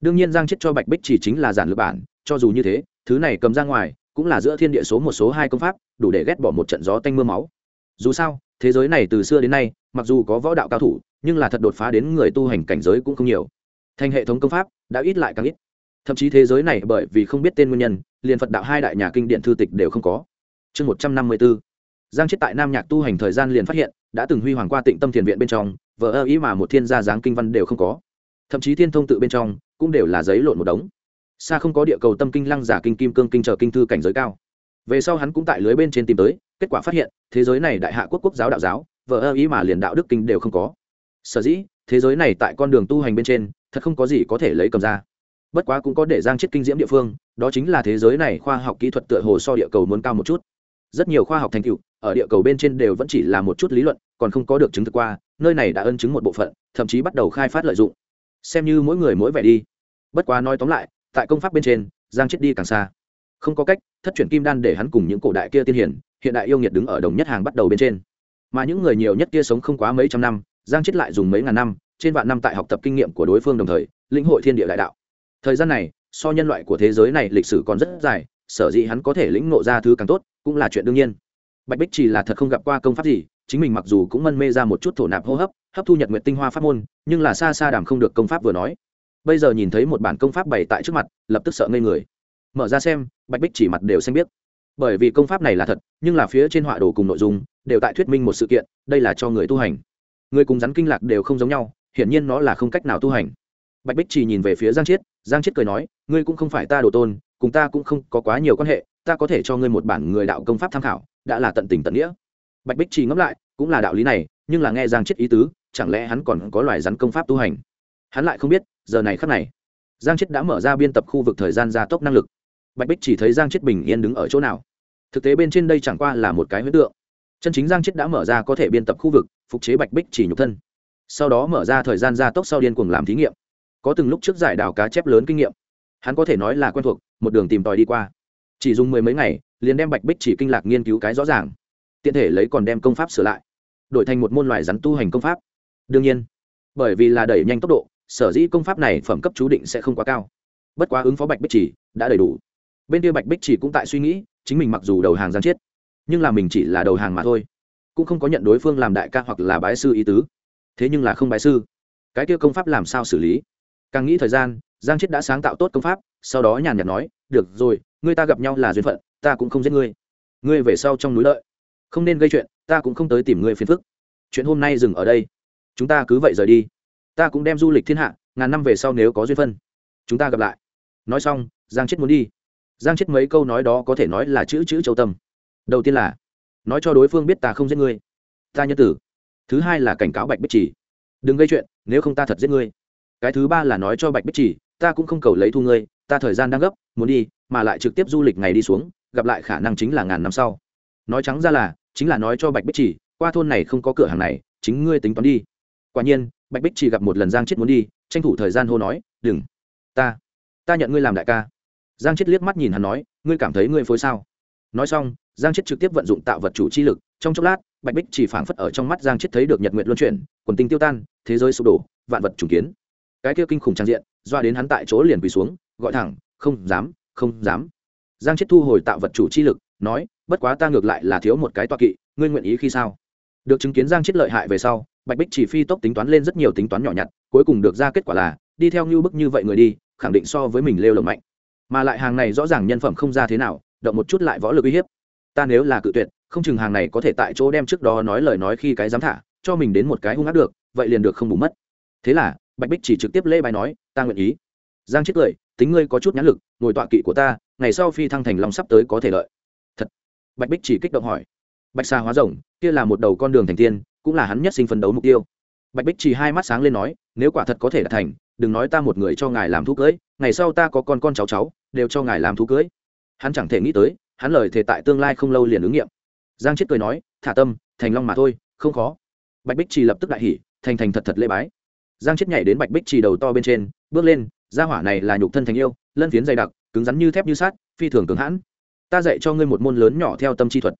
đương nhiên giang chết cho bạch bích chỉ chính là giản lược bản cho dù như thế thứ này cầm ra ngoài cũng là giữa thiên địa số một số hai công pháp đủ để ghét bỏ một trận gió tanh mưa máu. Dù sao thế giới này từ xưa đến nay mặc dù có võ đạo cao thủ nhưng là thật đột phá đến người tu hành cảnh giới cũng không nhiều. Thành hệ thống công pháp đã ít lại càng ít. Thậm chí thế giới này bởi vì không biết tên nguyên nhân liền phật đạo hai đại nhà kinh điện thư tịch đều không có. Chương một trăm năm mươi bốn, giang chết tại nam nhạc tu hành thời gian liền phát hiện đã từng huy hoàng qua tịnh tâm thiền viện bên trong vợ ơ ý mà một thiên gia dáng kinh văn đều không có. Thậm chí thiên thông tự bên trong cũng đều là giấy lộn một đống. Xa không có địa cầu tâm kinh lăng giả kinh kim cương kinh chờ kinh thư cảnh giới cao. Về sau hắn cũng tại lưới bên trên tìm tới, kết quả phát hiện, thế giới này đại hạ quốc quốc giáo đạo giáo vợ ơ ý mà liền đạo đức kinh đều không có. Sở dĩ, thế giới này tại con đường tu hành bên trên, thật không có gì có thể lấy cầm ra. Bất quá cũng có để giang chết kinh diễm địa phương, đó chính là thế giới này khoa học kỹ thuật tựa hồ so địa cầu muốn cao một chút. Rất nhiều khoa học thành tựu, ở địa cầu bên trên đều vẫn chỉ là một chút lý luận, còn không có được chứng thực qua, nơi này đã ân chứng một bộ phận, thậm chí bắt đầu khai phát lợi dụng. Xem như mỗi người mỗi vẻ đi bất quá nói tóm lại, tại công pháp bên trên, giang chết đi càng xa. Không có cách, thất truyền kim đan để hắn cùng những cổ đại kia tiên hiển hiện đại yêu nghiệt đứng ở đồng nhất hàng bắt đầu bên trên. Mà những người nhiều nhất kia sống không quá mấy trăm năm, giang chết lại dùng mấy ngàn năm, trên vạn năm tại học tập kinh nghiệm của đối phương đồng thời, lĩnh hội thiên địa đại đạo. Thời gian này, so nhân loại của thế giới này lịch sử còn rất dài, sở dĩ hắn có thể lĩnh ngộ ra thứ càng tốt, cũng là chuyện đương nhiên. Bạch bích chỉ là thật không gặp qua công pháp gì, chính mình mặc dù cũng mân mê ra một chút thổ nạp hô hấp hấp thu nhật nguyện tinh hoa pháp môn, nhưng là xa xa đàm không được công pháp vừa nói bây giờ nhìn thấy một bản công pháp bày tại trước mặt, lập tức sợ ngây người. Mở ra xem, bạch bích chỉ mặt đều xanh biết bởi vì công pháp này là thật, nhưng là phía trên họa đồ cùng nội dung, đều tại thuyết minh một sự kiện, đây là cho người tu hành. Người cùng rắn kinh lạc đều không giống nhau, hiển nhiên nó là không cách nào tu hành. Bạch bích chỉ nhìn về phía giang chiết giang chiết cười nói, ngươi cũng không phải ta đồ tôn, cùng ta cũng không có quá nhiều quan hệ, ta có thể cho ngươi một bản người đạo công pháp tham khảo, đã là tận tình tận nghĩa. Bạch bích chỉ ngẫm lại, cũng là đạo lý này, nhưng là nghe giang chiết ý tứ, chẳng lẽ hắn còn có loài rắn công pháp tu hành? Hắn lại không biết, giờ này khắc này, giang chiết đã mở ra biên tập khu vực thời gian gia tốc năng lực. Bạch bích chỉ thấy giang chiết bình yên đứng ở chỗ nào. Thực tế bên trên đây chẳng qua là một cái huyết tượng. Chân chính giang chiết đã mở ra có thể biên tập khu vực, phục chế bạch bích chỉ nhục thân. Sau đó mở ra thời gian gia tốc sau điên cuồng làm thí nghiệm. Có từng lúc trước giải đào cá chép lớn kinh nghiệm. Hắn có thể nói là quen thuộc, một đường tìm tòi đi qua. Chỉ dùng mười mấy ngày, liền đem bạch bích chỉ kinh lạc nghiên cứu cái rõ ràng. Tiện thể lấy còn đem công pháp sửa lại, đổi thành một môn loại rắn tu hành công pháp. Đương nhiên, bởi vì là đẩy nhanh tốc độ sở dĩ công pháp này phẩm cấp chú định sẽ không quá cao. Bất quá ứng phó bạch bích chỉ đã đầy đủ. Bên kia bạch bích chỉ cũng tại suy nghĩ chính mình mặc dù đầu hàng giang chiết, nhưng là mình chỉ là đầu hàng mà thôi. Cũng không có nhận đối phương làm đại ca hoặc là bái sư ý tứ. Thế nhưng là không bái sư. Cái kia công pháp làm sao xử lý? Càng nghĩ thời gian giang chiết đã sáng tạo tốt công pháp sau đó nhàn nhạt nói được rồi ngươi ta gặp nhau là duyên phận ta cũng không giết ngươi. Ngươi về sau trong núi lợi. Không nên gây chuyện ta cũng không tới tìm ngươi phiền phức. Chuyện hôm nay dừng ở đây. Chúng ta cứ vậy rời đi ta cũng đem du lịch thiên hạ, ngàn năm về sau nếu có duyên phân, chúng ta gặp lại. Nói xong, giang chết muốn đi. Giang chết mấy câu nói đó có thể nói là chữ chữ châu tâm. Đầu tiên là, nói cho đối phương biết ta không giết ngươi. Ta nhân tử. Thứ hai là cảnh cáo bạch bích chỉ. Đừng gây chuyện, nếu không ta thật giết ngươi. Cái thứ ba là nói cho bạch bích chỉ, ta cũng không cầu lấy thu ngươi, ta thời gian đang gấp, muốn đi, mà lại trực tiếp du lịch ngày đi xuống, gặp lại khả năng chính là ngàn năm sau. Nói trắng ra là, chính là nói cho bạch bích chỉ, qua thôn này không có cửa hàng này, chính ngươi tính toán đi. Quả nhiên bạch bích chỉ gặp một lần giang chết muốn đi, tranh thủ thời gian hô nói, đừng, ta ta nhận ngươi làm đại ca. Giang chết liếc mắt nhìn hắn nói, ngươi cảm thấy ngươi phối sao? Nói xong, giang chết trực tiếp vận dụng tạo vật chủ chi lực, trong chốc lát, bạch bích chỉ phảng phất ở trong mắt giang chết thấy được nhật nguyện luân chuyển, quần tinh tiêu tan, thế giới sụp đổ, vạn vật trùng kiến. Cái kia kinh khủng trang diện, doa đến hắn tại chỗ liền quỳ xuống, gọi thẳng, không dám không dám. Giang chết thu hồi tạo vật chủ chi lực, nói, bất quá ta ngược lại là thiếu một cái toa kỵ, ngươi nguyện ý khi sao? Được chứng kiến giang chết lợi hại về sau bạch bích chỉ phi tốc tính toán lên rất nhiều tính toán nhỏ nhặt, cuối cùng được ra kết quả là, đi theo như bức như vậy người đi, khẳng định so với mình lêu lồng mạnh. Mà lại hàng này rõ ràng nhân phẩm không ra thế nào, động một chút lại võ lực uy hiếp. Ta nếu là cự tuyệt, không chừng hàng này có thể tại chỗ đem trước đó nói lời nói khi cái dám thả, cho mình đến một cái hung ác được, vậy liền được không bù mất. Thế là, bạch bích chỉ trực tiếp lễ bài nói, ta nguyện ý. Giang chết cười, tính ngươi có chút nhãn lực, ngồi tọa kỵ của ta, ngày sau phi thăng thành long sắp tới có thể lợi. Thật. Bạch bích chỉ kích động hỏi. Bạch xa hóa rồng, kia là một đầu con đường thành tiên cũng là hắn nhất sinh phấn đấu mục tiêu. Bạch bích chỉ hai mắt sáng lên nói, nếu quả thật có thể đạt thành, đừng nói ta một người cho ngài làm thú cưới, ngày sau ta có con con cháu cháu, đều cho ngài làm thú cưới. Hắn chẳng thể nghĩ tới, hắn lời thề tại tương lai không lâu liền ứng nghiệm. Giang chết cười nói, thả tâm, thành long mà thôi, không khó. Bạch bích Chỉ lập tức đại hỉ, thành thành thật thật lễ bái. Giang chết nhảy đến bạch bích Chỉ đầu to bên trên, bước lên, gia hỏa này là nhục thân thành yêu, lân phiến dày đặc, cứng rắn như thép như sát phi thường cứng hãn. Ta dạy cho ngươi một môn lớn nhỏ theo tâm chi thuật.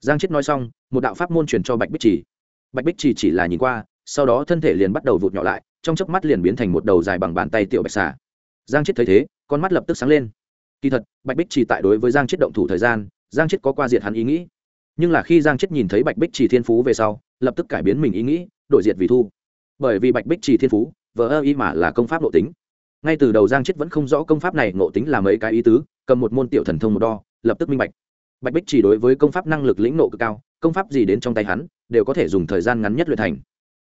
Giang chết nói xong, một đạo pháp môn truyền cho bạch bích Chỉ bạch bích Chỉ chỉ là nhìn qua, sau đó thân thể liền bắt đầu vụt nhỏ lại, trong chớp mắt liền biến thành một đầu dài bằng bàn tay tiểu bạch xà. Giang chết thấy thế, con mắt lập tức sáng lên. Kỳ thật, bạch bích Chỉ tại đối với giang chết động thủ thời gian, giang chết có qua diệt hắn ý nghĩ. Nhưng là khi giang chết nhìn thấy bạch bích Chỉ thiên phú về sau, lập tức cải biến mình ý nghĩ, đổi diệt vì thu. Bởi vì bạch bích Chỉ thiên phú, vờ ơ y mà là công pháp nội tính. Ngay từ đầu giang chết vẫn không rõ công pháp này ngộ tính là mấy cái ý tứ, cầm một môn tiểu thần thông một đo, lập tức minh bạch. Bạch bích chỉ đối với công pháp năng lực lĩnh nộ cực cao, công pháp gì đến trong tay hắn đều có thể dùng thời gian ngắn nhất luyện thành.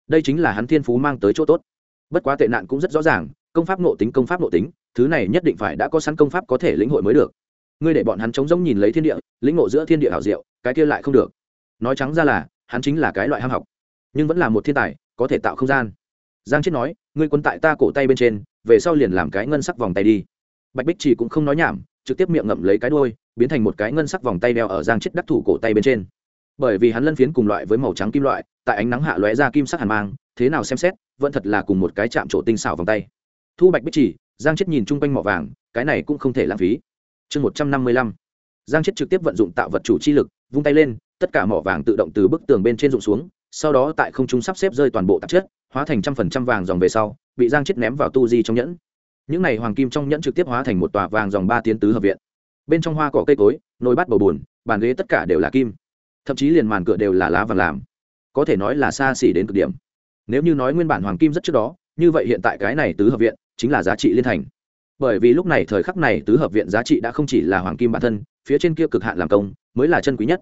Đây chính là hắn thiên phú mang tới chỗ tốt. Bất quá tệ nạn cũng rất rõ ràng, công pháp ngộ tính, công pháp ngộ tính, thứ này nhất định phải đã có sẵn công pháp có thể lĩnh hội mới được. Ngươi để bọn hắn chống giống nhìn lấy thiên địa, lĩnh ngộ giữa thiên địa hảo diệu, cái kia lại không được. Nói trắng ra là, hắn chính là cái loại ham học, nhưng vẫn là một thiên tài, có thể tạo không gian. Giang chết nói, ngươi quân tại ta cổ tay bên trên, về sau liền làm cái ngân sắc vòng tay đi. Bạch bích chỉ cũng không nói nhảm, trực tiếp miệng ngậm lấy cái đôi biến thành một cái ngân sắc vòng tay đeo ở giang chết đắc thủ cổ tay bên trên bởi vì hắn lân phiến cùng loại với màu trắng kim loại, tại ánh nắng hạ lóe ra kim sắc hàn mang, thế nào xem xét, vẫn thật là cùng một cái chạm trổ tinh xảo vòng tay. Thu bạch bích chỉ, giang chết nhìn chung quanh mỏ vàng, cái này cũng không thể lãng phí. Chương một trăm năm mươi lăm. Giang chết trực tiếp vận dụng tạo vật chủ chi lực, vung tay lên, tất cả mỏ vàng tự động từ bức tường bên trên rụng xuống, sau đó tại không trung sắp xếp rơi toàn bộ tạp chất, hóa thành trăm phần trăm vàng dòng về sau, bị giang chết ném vào tu di trong nhẫn. Những này hoàng kim trong nhẫn trực tiếp hóa thành một tòa vàng dòng ba tiến tứ hợp viện. Bên trong hoa cỏ cây cối, nồi bát bầu bùn bàn ghế tất cả đều là kim thậm chí liền màn cửa đều là lá vàng làm. Có thể nói là xa xỉ đến cực điểm. Nếu như nói nguyên bản hoàng kim rất trước đó, như vậy hiện tại cái này tứ hợp viện chính là giá trị liên thành. Bởi vì lúc này thời khắc này tứ hợp viện giá trị đã không chỉ là hoàng kim bản thân, phía trên kia cực hạn làm công mới là chân quý nhất.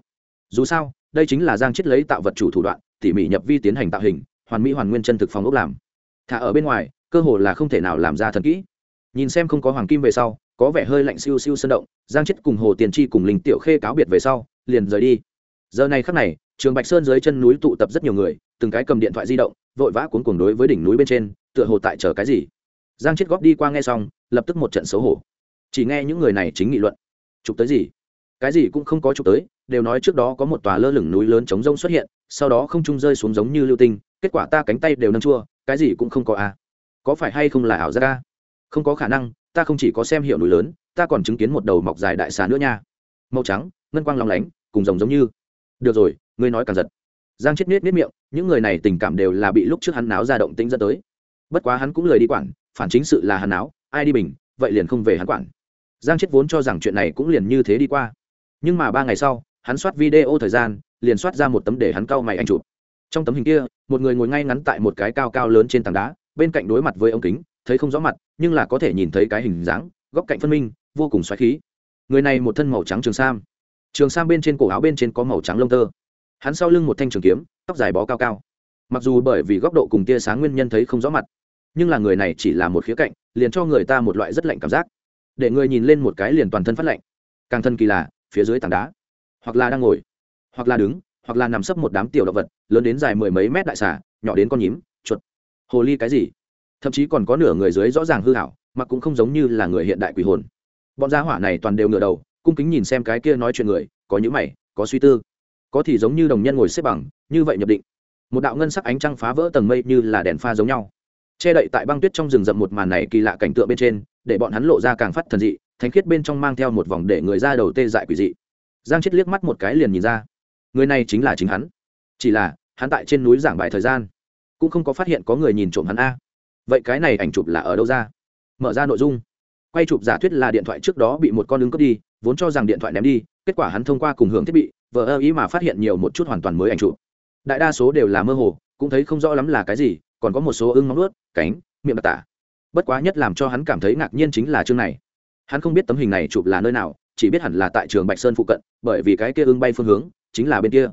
Dù sao, đây chính là giang chết lấy tạo vật chủ thủ đoạn, tỉ mỉ nhập vi tiến hành tạo hình, hoàn mỹ hoàn nguyên chân thực phòng ốc làm. Thả ở bên ngoài, cơ hồ là không thể nào làm ra thần kỹ. Nhìn xem không có hoàng kim về sau, có vẻ hơi lạnh siêu siêu sân động, giang chết cùng hồ tiền chi cùng linh tiểu khê cáo biệt về sau, liền rời đi giờ này khắc này, trường bạch sơn dưới chân núi tụ tập rất nhiều người, từng cái cầm điện thoại di động, vội vã cuốn cuồng đối với đỉnh núi bên trên, tựa hồ tại chờ cái gì. Giang chết góp đi qua nghe xong, lập tức một trận xấu hổ. Chỉ nghe những người này chính nghị luận. Chụp tới gì? Cái gì cũng không có chụp tới, đều nói trước đó có một tòa lơ lửng núi lớn chống rông xuất hiện, sau đó không trung rơi xuống giống như lưu tinh, kết quả ta cánh tay đều nâng chua, cái gì cũng không có à? Có phải hay không là ảo giác ca không có khả năng, ta không chỉ có xem hiệu núi lớn, ta còn chứng kiến một đầu mọc dài đại xà nữa nha. Màu trắng, ngân quang lòng lánh, cùng rồng giống như được rồi, ngươi nói càng giật. Giang chết nết nết miệng, những người này tình cảm đều là bị lúc trước hắn náo ra động tĩnh dẫn tới. Bất quá hắn cũng lời đi quản, phản chính sự là hắn náo, ai đi bình, vậy liền không về hắn quản. Giang chết vốn cho rằng chuyện này cũng liền như thế đi qua. Nhưng mà ba ngày sau, hắn soát video thời gian, liền soát ra một tấm để hắn cau mày anh chụp. Trong tấm hình kia, một người ngồi ngay ngắn tại một cái cao cao lớn trên tảng đá, bên cạnh đối mặt với ống kính, thấy không rõ mặt, nhưng là có thể nhìn thấy cái hình dáng, góc cạnh phân minh, vô cùng xoáy khí. Người này một thân màu trắng trường sam trường sam bên trên cổ áo bên trên có màu trắng lông tơ. Hắn sau lưng một thanh trường kiếm, tóc dài bó cao cao. Mặc dù bởi vì góc độ cùng tia sáng nguyên nhân thấy không rõ mặt, nhưng là người này chỉ là một khía cạnh, liền cho người ta một loại rất lạnh cảm giác. Để người nhìn lên một cái liền toàn thân phát lạnh. Càng thân kỳ lạ phía dưới tảng đá. Hoặc là đang ngồi, hoặc là đứng, hoặc là nằm sấp một đám tiểu động vật, lớn đến dài mười mấy mét đại xả nhỏ đến con nhím, chuột. Hồ ly cái gì? Thậm chí còn có nửa người dưới rõ ràng hư hảo, mà cũng không giống như là người hiện đại quỷ hồn. Bọn gia hỏa này toàn đều ngựa đầu cung kính nhìn xem cái kia nói chuyện người, có những mày, có suy tư. Có thì giống như đồng nhân ngồi xếp bằng, như vậy nhập định. Một đạo ngân sắc ánh trăng phá vỡ tầng mây như là đèn pha giống nhau. Che đậy tại băng tuyết trong rừng rậm một màn này kỳ lạ cảnh tượng bên trên, để bọn hắn lộ ra càng phát thần dị, thánh khiết bên trong mang theo một vòng để người ra đầu tê dại quỷ dị. Giang chết liếc mắt một cái liền nhìn ra, người này chính là chính hắn. Chỉ là, hắn tại trên núi giảng bài thời gian, cũng không có phát hiện có người nhìn trộm hắn a. Vậy cái này ảnh chụp là ở đâu ra? Mở ra nội dung. Quay chụp giả thuyết là điện thoại trước đó bị một con ứng cướp đi vốn cho rằng điện thoại ném đi, kết quả hắn thông qua cùng hưởng thiết bị, vờ ơ ý mà phát hiện nhiều một chút hoàn toàn mới ảnh chụp. Đại đa số đều là mơ hồ, cũng thấy không rõ lắm là cái gì, còn có một số ưng móng ướt cánh, miệng đặc tả. Bất quá nhất làm cho hắn cảm thấy ngạc nhiên chính là chương này. Hắn không biết tấm hình này chụp là nơi nào, chỉ biết hẳn là tại trường bạch sơn phụ cận, bởi vì cái kia ưng bay phương hướng chính là bên kia.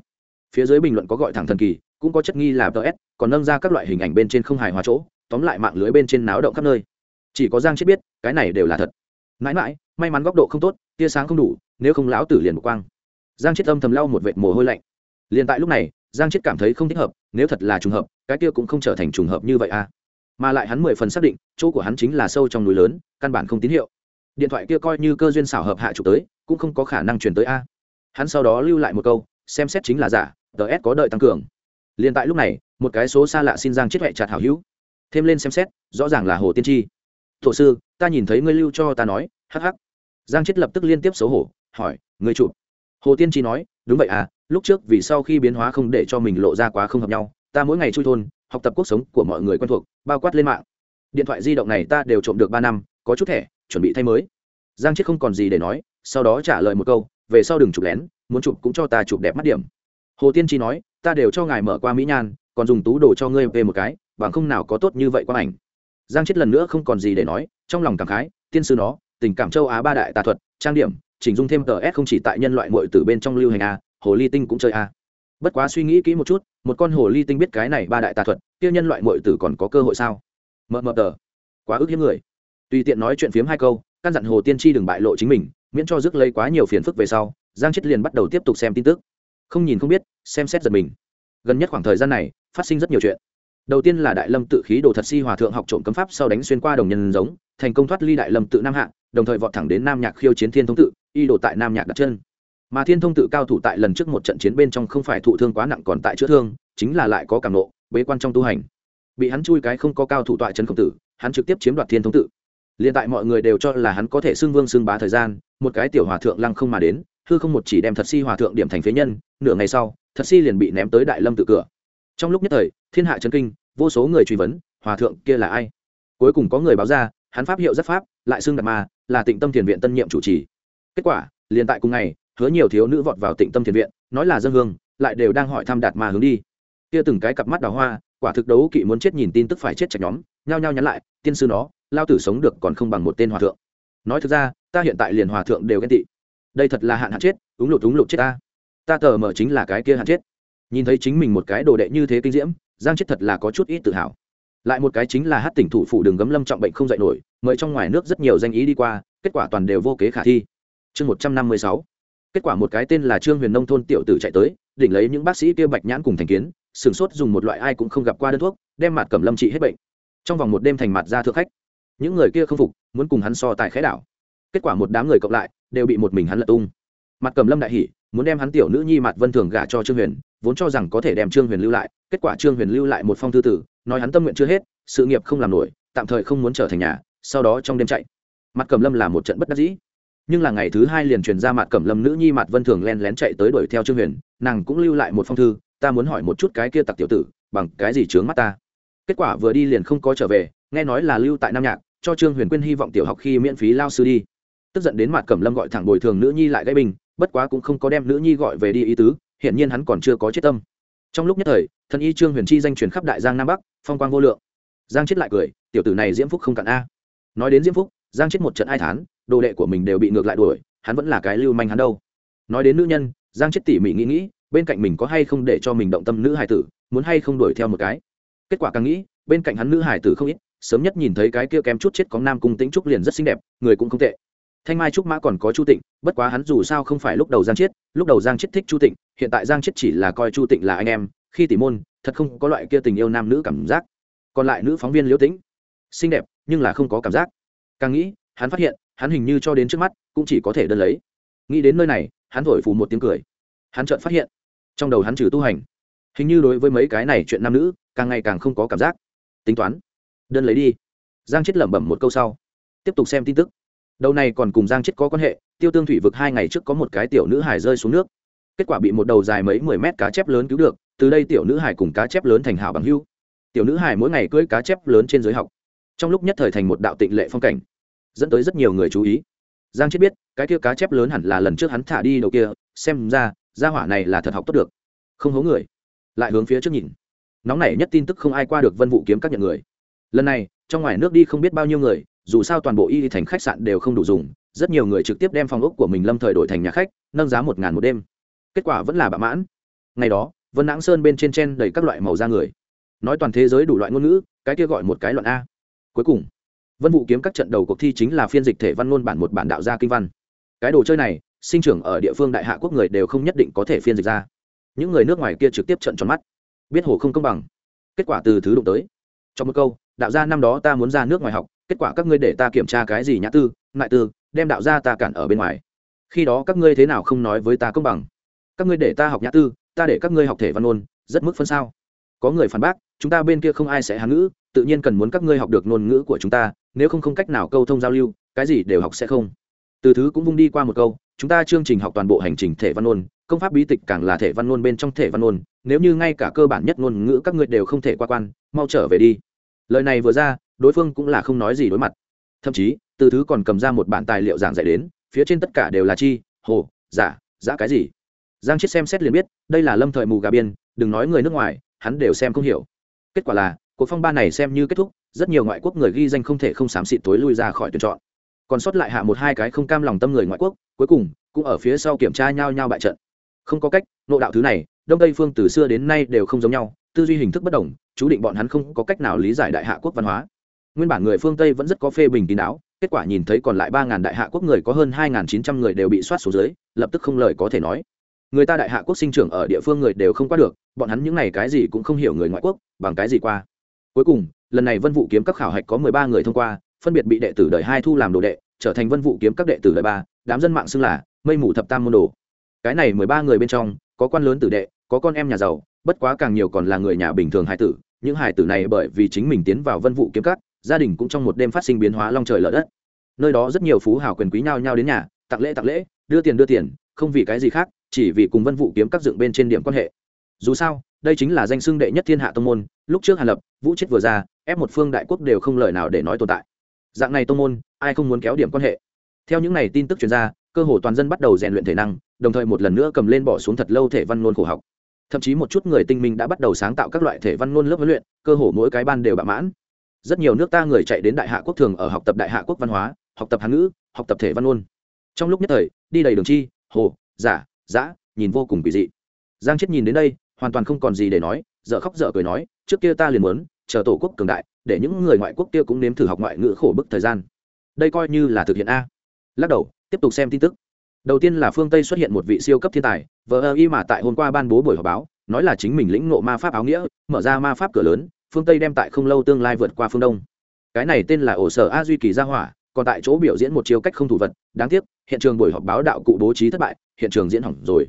Phía dưới bình luận có gọi thẳng thần kỳ, cũng có chất nghi là ts còn nâng ra các loại hình ảnh bên trên không hài hòa chỗ, tóm lại mạng lưới bên trên náo động khắp nơi. Chỉ có giang chết biết, cái này đều là thật. Mãi mãi, may mắn góc độ không tốt tia sáng không đủ, nếu không lão tử liền một quang. Giang chết âm thầm lau một vệt mồ hôi lạnh. Liền tại lúc này, giang chết cảm thấy không thích hợp, nếu thật là trùng hợp, cái kia cũng không trở thành trùng hợp như vậy à. Mà lại hắn mười phần xác định, chỗ của hắn chính là sâu trong núi lớn, căn bản không tín hiệu. Điện thoại kia coi như cơ duyên xảo hợp hạ chụp tới, cũng không có khả năng chuyển tới a. Hắn sau đó lưu lại một câu, xem xét chính là giả ts có đợi tăng cường. Liền tại lúc này, một cái số xa lạ xin giang chết huệ chặt hảo hữu. Thêm lên xem xét, rõ ràng là hồ tiên tri. Thổ sư, ta nhìn thấy ngươi lưu cho ta nói, hắc hắc giang chết lập tức liên tiếp xấu hổ, hỏi, người chụp hồ tiên tri nói, đúng vậy à lúc trước vì sau khi biến hóa không để cho mình lộ ra quá không hợp nhau, ta mỗi ngày chui thôn, học tập cuộc sống của mọi người quen thuộc, bao quát lên mạng. Điện thoại di động này ta đều trộm được ba năm, có chút thẻ, chuẩn bị thay mới. Giang chết không còn gì để nói, sau đó trả lời một câu, về sau đừng chụp lén, muốn chụp cũng cho ta chụp đẹp mắt điểm. Hồ tiên tri nói, ta đều cho ngài mở qua mỹ nhan, còn dùng tú đồ cho ngươi về một cái, bằng không nào có tốt như vậy qua ảnh. Giang chết lần nữa không còn gì để nói, trong lòng cảm khái, tiên sư nó tình cảm châu á ba đại tà thuật, trang điểm, chỉnh dung thêm tờ s không chỉ tại nhân loại mội từ bên trong lưu hành a, hồ ly tinh cũng chơi a. Bất quá suy nghĩ kỹ một chút, một con hồ ly tinh biết cái này ba đại tà thuật, kia nhân loại mội tử còn có cơ hội sao? Mờ mờ tờ. Quá ức hiếm người. Tùy tiện nói chuyện phiếm hai câu, căn dặn hồ tiên tri đừng bại lộ chính mình, miễn cho rước lấy quá nhiều phiền phức về sau, giang chết liền bắt đầu tiếp tục xem tin tức. Không nhìn không biết, xem xét giật mình. Gần nhất khoảng thời gian này, phát sinh rất nhiều chuyện đầu tiên là đại lâm tự khí đồ thật si hòa thượng học trộm cấm pháp, sau đánh xuyên qua đồng nhân giống, thành công thoát ly đại lâm tự nam hạ, đồng thời vọt thẳng đến nam nhạc khiêu chiến thiên thông tự, y đồ tại nam nhạc đặt chân. Mà thiên thông tự cao thủ tại lần trước một trận chiến bên trong không phải thụ thương quá nặng còn tại chữa thương, chính là lại có cảm nộ, bế quan trong tu hành. Bị hắn chui cái không có cao thủ tọa trấn khổng tử, hắn trực tiếp chiếm đoạt thiên thông tự. Liền tại mọi người đều cho là hắn có thể xưng vương xưng bá thời gian, một cái tiểu hòa thượng lăng không mà đến, hư không một chỉ đem thật si hòa thượng điểm thành phế nhân, nửa ngày sau, thật si liền bị ném tới đại lâm tự cửa trong lúc nhất thời, thiên hạ trấn kinh, vô số người truy vấn, hòa thượng kia là ai? Cuối cùng có người báo ra, hắn pháp hiệu rất pháp, lại xưng đạt ma, là tịnh tâm thiền viện tân nhiệm chủ trì. Kết quả, liền tại cùng ngày, hứa nhiều thiếu nữ vọt vào tịnh tâm thiền viện, nói là dân hương, lại đều đang hỏi thăm đạt ma hướng đi. Kia từng cái cặp mắt đào hoa, quả thực đấu kỵ muốn chết nhìn tin tức phải chết chạch nhóm, nhao nhao nhắn lại, tiên sư nó, lao tử sống được còn không bằng một tên hòa thượng. Nói thực ra, ta hiện tại liền hòa thượng đều ghen tị. Đây thật là hạn hạn chết, úng lụt úng lụt chết ta. Ta tờ mở chính là cái kia hạn chết nhìn thấy chính mình một cái đồ đệ như thế kinh diễm, giang chết thật là có chút ít tự hào. Lại một cái chính là hát tỉnh thủ phủ đường gấm lâm trọng bệnh không dạy nổi, mời trong ngoài nước rất nhiều danh ý đi qua, kết quả toàn đều vô kế khả thi. Chương một trăm năm mươi sáu. Kết quả một cái tên là trương huyền nông thôn tiểu tử chạy tới, đỉnh lấy những bác sĩ kia bạch nhãn cùng thành kiến, sửng sốt dùng một loại ai cũng không gặp qua đơn thuốc, đem mặt cẩm lâm trị hết bệnh. Trong vòng một đêm thành mặt ra thượng khách. Những người kia không phục, muốn cùng hắn so tại khái đảo. Kết quả một đám người cộng lại, đều bị một mình hắn lật tung. Mặt cầm lâm đại hỉ muốn đem hắn tiểu nữ nhi mặt vân thường gả cho trương huyền, vốn cho rằng có thể đem trương huyền lưu lại, kết quả trương huyền lưu lại một phong thư tử, nói hắn tâm nguyện chưa hết, sự nghiệp không làm nổi, tạm thời không muốn trở thành nhà, sau đó trong đêm chạy. Mặt cầm lâm là một trận bất đắc dĩ. Nhưng là ngày thứ hai liền truyền ra mặt cẩm lâm nữ nhi mặt vân thường len lén chạy tới đuổi theo trương huyền, nàng cũng lưu lại một phong thư, ta muốn hỏi một chút cái kia tặc tiểu tử, bằng cái gì chướng mắt ta? Kết quả vừa đi liền không có trở về, nghe nói là lưu tại nam nhạc, cho trương huyền quyên hy vọng tiểu học khi miễn phí lao sư đi. Tức giận đến mặt cẩm lâm gọi thẳng bồi thường nữ nhi lại gây bình bất quá cũng không có đem nữ nhi gọi về đi ý tứ, hiển nhiên hắn còn chưa có chết tâm. Trong lúc nhất thời, thần y trương huyền chi danh truyền khắp đại giang nam bắc, phong quang vô lượng. Giang chết lại cười, tiểu tử này diễm phúc không cạn a. Nói đến diễm phúc, giang chết một trận ai thán, đồ đệ của mình đều bị ngược lại đuổi, hắn vẫn là cái lưu manh hắn đâu. Nói đến nữ nhân, giang chết tỉ mỉ nghĩ nghĩ, bên cạnh mình có hay không để cho mình động tâm nữ hải tử, muốn hay không đuổi theo một cái. Kết quả càng nghĩ, bên cạnh hắn nữ hải tử không ít, sớm nhất nhìn thấy cái kia kém chút chết có nam cung tĩnh trúc liền rất xinh đẹp, người cũng không tệ thanh mai trúc mã còn có chu tịnh, bất quá hắn dù sao không phải lúc đầu giang chiết, lúc đầu giang chiết thích chu tịnh, hiện tại giang chiết chỉ là coi chu tịnh là anh em, khi tỉ môn, thật không có loại kia tình yêu nam nữ cảm giác. Còn lại nữ phóng viên liễu tĩnh, xinh đẹp, nhưng là không có cảm giác. Càng nghĩ, hắn phát hiện, hắn hình như cho đến trước mắt, cũng chỉ có thể đơn lấy. Nghĩ đến nơi này, hắn thổi phù một tiếng cười. Hắn chợt phát hiện, trong đầu hắn trừ tu hành. Hình như đối với mấy cái này chuyện nam nữ, càng ngày càng không có cảm giác. Tính toán, đơn lấy đi. Giang chết lẩm bẩm một câu sau, tiếp tục xem tin tức đầu này còn cùng giang chết có quan hệ, tiêu tương thủy vực hai ngày trước có một cái tiểu nữ hải rơi xuống nước. Kết quả bị một đầu dài mấy mười mét cá chép lớn cứu được, từ đây tiểu nữ hải cùng cá chép lớn thành hảo bằng hưu tiểu nữ hải mỗi ngày cưỡi cá chép lớn trên giới học. Trong lúc nhất thời thành một đạo tịnh lệ phong cảnh, dẫn tới rất nhiều người chú ý. Giang chết biết, cái kia cá chép lớn hẳn là lần trước hắn thả đi đầu kia, xem ra, gia hỏa này là thật học tốt được. Không hố người. Lại hướng phía trước nhìn. Nóng nảy nhất tin tức không ai qua được vân vụ kiếm các nhận người. Lần này, trong ngoài nước đi không biết bao nhiêu người dù sao toàn bộ y thành khách sạn đều không đủ dùng, rất nhiều người trực tiếp đem phòng ốc của mình lâm thời đổi thành nhà khách, nâng giá một ngàn một đêm. Kết quả vẫn là bạ mãn. Ngày đó, vân nãng sơn bên trên chen đầy các loại màu da người. Nói toàn thế giới đủ loại ngôn ngữ, cái kia gọi một cái loạn a. Cuối cùng, vân vụ kiếm các trận đầu cuộc thi chính là phiên dịch thể văn ngôn bản một bản đạo gia kinh văn. Cái đồ chơi này, sinh trưởng ở địa phương đại hạ quốc người đều không nhất định có thể phiên dịch ra. Những người nước ngoài kia trực tiếp trận tròn mắt. Biết hồ không công bằng. Kết quả từ thứ đụng tới. Trong một câu, đạo gia năm đó ta muốn ra nước ngoài học kết quả các ngươi để ta kiểm tra cái gì nhã tư, ngại tư, đem đạo ra ta cản ở bên ngoài. Khi đó các ngươi thế nào không nói với ta công bằng? Các ngươi để ta học nhã tư, ta để các ngươi học thể văn ôn rất mức phân sao. Có người phản bác, chúng ta bên kia không ai sẽ hán ngữ, tự nhiên cần muốn các ngươi học được ngôn ngữ của chúng ta, nếu không không cách nào câu thông giao lưu, cái gì đều học sẽ không. Từ thứ cũng vung đi qua một câu, chúng ta chương trình học toàn bộ hành trình thể văn ôn công pháp bí tịch càng là thể văn ngôn bên trong thể văn ngôn. nếu như ngay cả cơ bản nhất ngôn ngữ các ngươi đều không thể qua quan, mau trở về đi. Lời này vừa ra đối phương cũng là không nói gì đối mặt. Thậm chí, từ thứ còn cầm ra một bản tài liệu giảng dạy đến, phía trên tất cả đều là chi, hồ, giả giả cái gì? Giang chết xem xét liền biết, đây là lâm thời mù gà biên, đừng nói người nước ngoài, hắn đều xem không hiểu. Kết quả là, cuộc phong ba này xem như kết thúc, rất nhiều ngoại quốc người ghi danh không thể không xám xịt tối lui ra khỏi tuyển chọn. Còn sót lại hạ một hai cái không cam lòng tâm người ngoại quốc, cuối cùng, cũng ở phía sau kiểm tra nhau nhau bại trận. Không có cách, nộ đạo thứ này, đông tây phương từ xưa đến nay đều không giống nhau, tư duy hình thức bất đồng, chú định bọn hắn không có cách nào lý giải đại hạ quốc văn hóa nguyên bản người phương tây vẫn rất có phê bình kín đáo, kết quả nhìn thấy còn lại ba ngàn đại hạ quốc người có hơn hai ngàn chín trăm người đều bị soát số dưới, lập tức không lời có thể nói người ta đại hạ quốc sinh trưởng ở địa phương người đều không qua được, bọn hắn những này cái gì cũng không hiểu người ngoại quốc, bằng cái gì qua cuối cùng, lần này vân vụ kiếm các khảo hạch có mười ba người thông qua, phân biệt bị đệ tử đời hai thu làm đồ đệ, trở thành vân vụ kiếm các đệ tử đời ba, đám dân mạng xưng là mây mù thập tam môn đồ cái này mười ba người bên trong, có quan lớn tử đệ, có con em nhà giàu, bất quá càng nhiều còn là người nhà bình thường hải tử, những hải tử này bởi vì chính mình tiến vào vân vụ kiếm các gia đình cũng trong một đêm phát sinh biến hóa long trời lở đất. Nơi đó rất nhiều phú hào quyền quý nhao nhao đến nhà, tặng lễ tặng lễ, đưa tiền đưa tiền, không vì cái gì khác, chỉ vì cùng vân vụ kiếm các dựng bên trên điểm quan hệ. Dù sao, đây chính là danh xưng đệ nhất thiên hạ tông môn, lúc trước hàn lập, vũ chết vừa ra, ép một phương đại quốc đều không lời nào để nói tồn tại. Dạng này tông môn, ai không muốn kéo điểm quan hệ? Theo những này tin tức chuyên gia cơ hồ toàn dân bắt đầu rèn luyện thể năng, đồng thời một lần nữa cầm lên bỏ xuống thật lâu thể văn ngôn khổ học. Thậm chí một chút người tinh minh đã bắt đầu sáng tạo các loại thể văn ngôn lớp huấn luyện, cơ hồ mỗi cái ban đều bạ mãn rất nhiều nước ta người chạy đến đại hạ quốc thường ở học tập đại hạ quốc văn hóa, học tập hán ngữ, học tập thể văn ngôn. Trong lúc nhất thời, đi đầy đường chi, hồ, giả dã nhìn vô cùng kỳ dị. Giang chết nhìn đến đây, hoàn toàn không còn gì để nói dợ khóc dợ cười nói, trước kia ta liền muốn, chờ tổ quốc cường đại, để những người ngoại quốc kia cũng nếm thử học ngoại ngữ khổ bức thời gian. Đây coi như là thực hiện a. Lắc đầu, tiếp tục xem tin tức. Đầu tiên là phương tây xuất hiện một vị siêu cấp thiên tài vờ ơ y mà tại hôm qua ban bố buổi họp báo, nói là chính mình lĩnh ngộ ma pháp áo nghĩa, mở ra ma pháp cửa lớn phương tây đem tại không lâu tương lai vượt qua phương đông cái này tên là ổ sở a duy kỳ gia hỏa còn tại chỗ biểu diễn một chiêu cách không thủ vật đáng tiếc hiện trường buổi họp báo đạo cụ bố trí thất bại hiện trường diễn hỏng rồi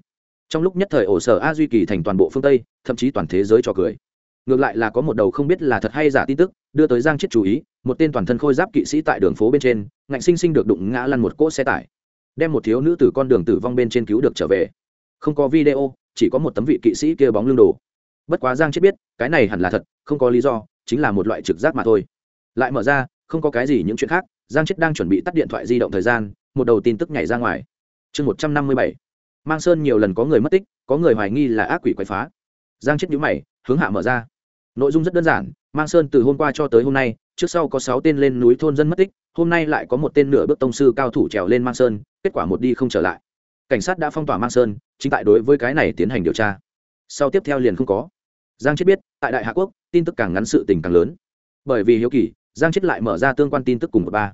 trong lúc nhất thời ổ sở a duy kỳ thành toàn bộ phương tây thậm chí toàn thế giới cho cười ngược lại là có một đầu không biết là thật hay giả tin tức đưa tới giang chết chú ý một tên toàn thân khôi giáp kỵ sĩ tại đường phố bên trên ngạnh sinh sinh được đụng ngã lăn một cỗ xe tải đem một thiếu nữ từ con đường tử vong bên trên cứu được trở về không có video chỉ có một tấm vị kỵ sĩ kia bóng lưng đồ bất quá giang chết biết, cái này hẳn là thật, không có lý do, chính là một loại trực giác mà thôi. Lại mở ra, không có cái gì những chuyện khác, giang chết đang chuẩn bị tắt điện thoại di động thời gian, một đầu tin tức nhảy ra ngoài. Chương một trăm năm mươi bảy. Mang sơn nhiều lần có người mất tích, có người hoài nghi là ác quỷ quậy phá. Giang chết nhũ mày, hướng hạ mở ra. Nội dung rất đơn giản, mang sơn từ hôm qua cho tới hôm nay, trước sau có sáu tên lên núi thôn dân mất tích, hôm nay lại có một tên nửa bước tông sư cao thủ trèo lên mang sơn, kết quả một đi không trở lại. Cảnh sát đã phong tỏa mang sơn, chính tại đối với cái này tiến hành điều tra. Sau tiếp theo liền không có giang chết biết, tại đại hạ quốc, tin tức càng ngắn sự tình càng lớn. Bởi vì hiếu kỳ, giang chết lại mở ra tương quan tin tức cùng một ba.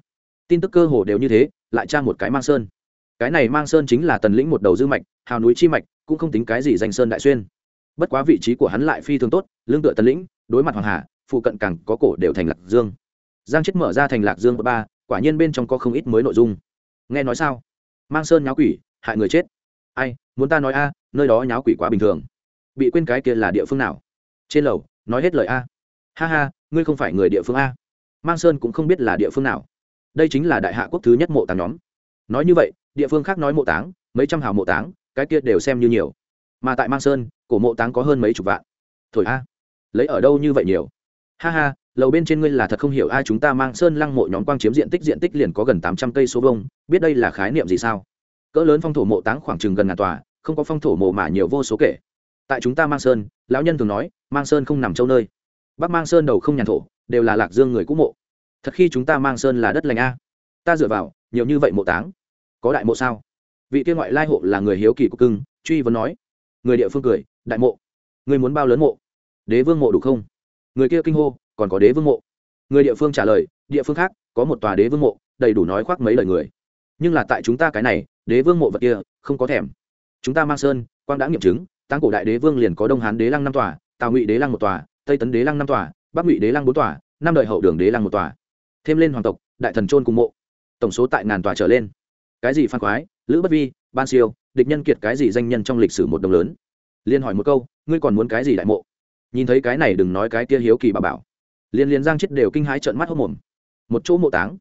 Tin tức cơ hồ đều như thế, lại tra một cái mang sơn. Cái này mang sơn chính là tần lĩnh một đầu dư mạch, hào núi chi mạch, cũng không tính cái gì danh sơn đại xuyên. Bất quá vị trí của hắn lại phi thường tốt, lương tựa tần lĩnh, đối mặt hoàng hà, phụ cận càng có cổ đều thành lạc dương. Giang chết mở ra thành lạc dương ba, quả nhiên bên trong có không ít mới nội dung. Nghe nói sao? Mang sơn nháo quỷ, hại người chết. Ai, muốn ta nói a, nơi đó nháo quỷ quá bình thường. Bị quên cái kia là địa phương nào? Trên lầu, nói hết lời a. Ha ha, ngươi không phải người địa phương a. Mang sơn cũng không biết là địa phương nào. Đây chính là đại hạ quốc thứ nhất mộ táng nhóm. Nói như vậy, địa phương khác nói mộ táng, mấy trăm hào mộ táng, cái kia đều xem như nhiều. Mà tại mang sơn, cổ mộ táng có hơn mấy chục vạn. Thổi a, lấy ở đâu như vậy nhiều? Ha ha, lầu bên trên ngươi là thật không hiểu ai chúng ta mang sơn lăng mộ nhóm quang chiếm diện tích diện tích liền có gần tám trăm cây số vông biết đây là khái niệm gì sao? Cỡ lớn phong thổ mộ táng khoảng chừng gần ngàn tòa, không có phong thổ mộ mà nhiều vô số kể tại chúng ta mang sơn, lão nhân thường nói, mang sơn không nằm châu nơi. Bắc mang sơn đầu không nhàn thổ, đều là lạc dương người cũ mộ. Thật khi chúng ta mang sơn là đất lành a. Ta dựa vào, nhiều như vậy mộ táng. Có đại mộ sao? Vị kia ngoại lai hộ là người hiếu kỳ của cưng, truy vấn nói. Người địa phương cười, đại mộ. Người muốn bao lớn mộ? Đế vương mộ đủ không? Người kia kinh hô, còn có đế vương mộ. Người địa phương trả lời, địa phương khác, có một tòa đế vương mộ, đầy đủ nói khoác mấy lời người. Nhưng là tại chúng ta cái này, đế vương mộ vật kia, không có thèm. Chúng ta mang sơn, quang đã nghiệm chứng tăng cổ đại đế vương liền có đông hán đế lăng năm tòa, tào ngụy đế lăng một tòa, tây tấn đế lăng năm tòa, bắc ngụy đế lăng bốn tòa, năm đời hậu đường đế lăng một tòa. Thêm lên hoàng tộc, đại thần trôn cùng mộ. Tổng số tại ngàn tòa trở lên. Cái gì phan khoái, lữ bất vi, ban siêu, địch nhân kiệt cái gì danh nhân trong lịch sử một đồng lớn? Liên hỏi một câu, ngươi còn muốn cái gì đại mộ? Nhìn thấy cái này đừng nói cái kia hiếu kỳ bà bảo. Liên liên giang chết đều kinh hãi trợn mắt hốc mồm. Một chỗ mộ táng.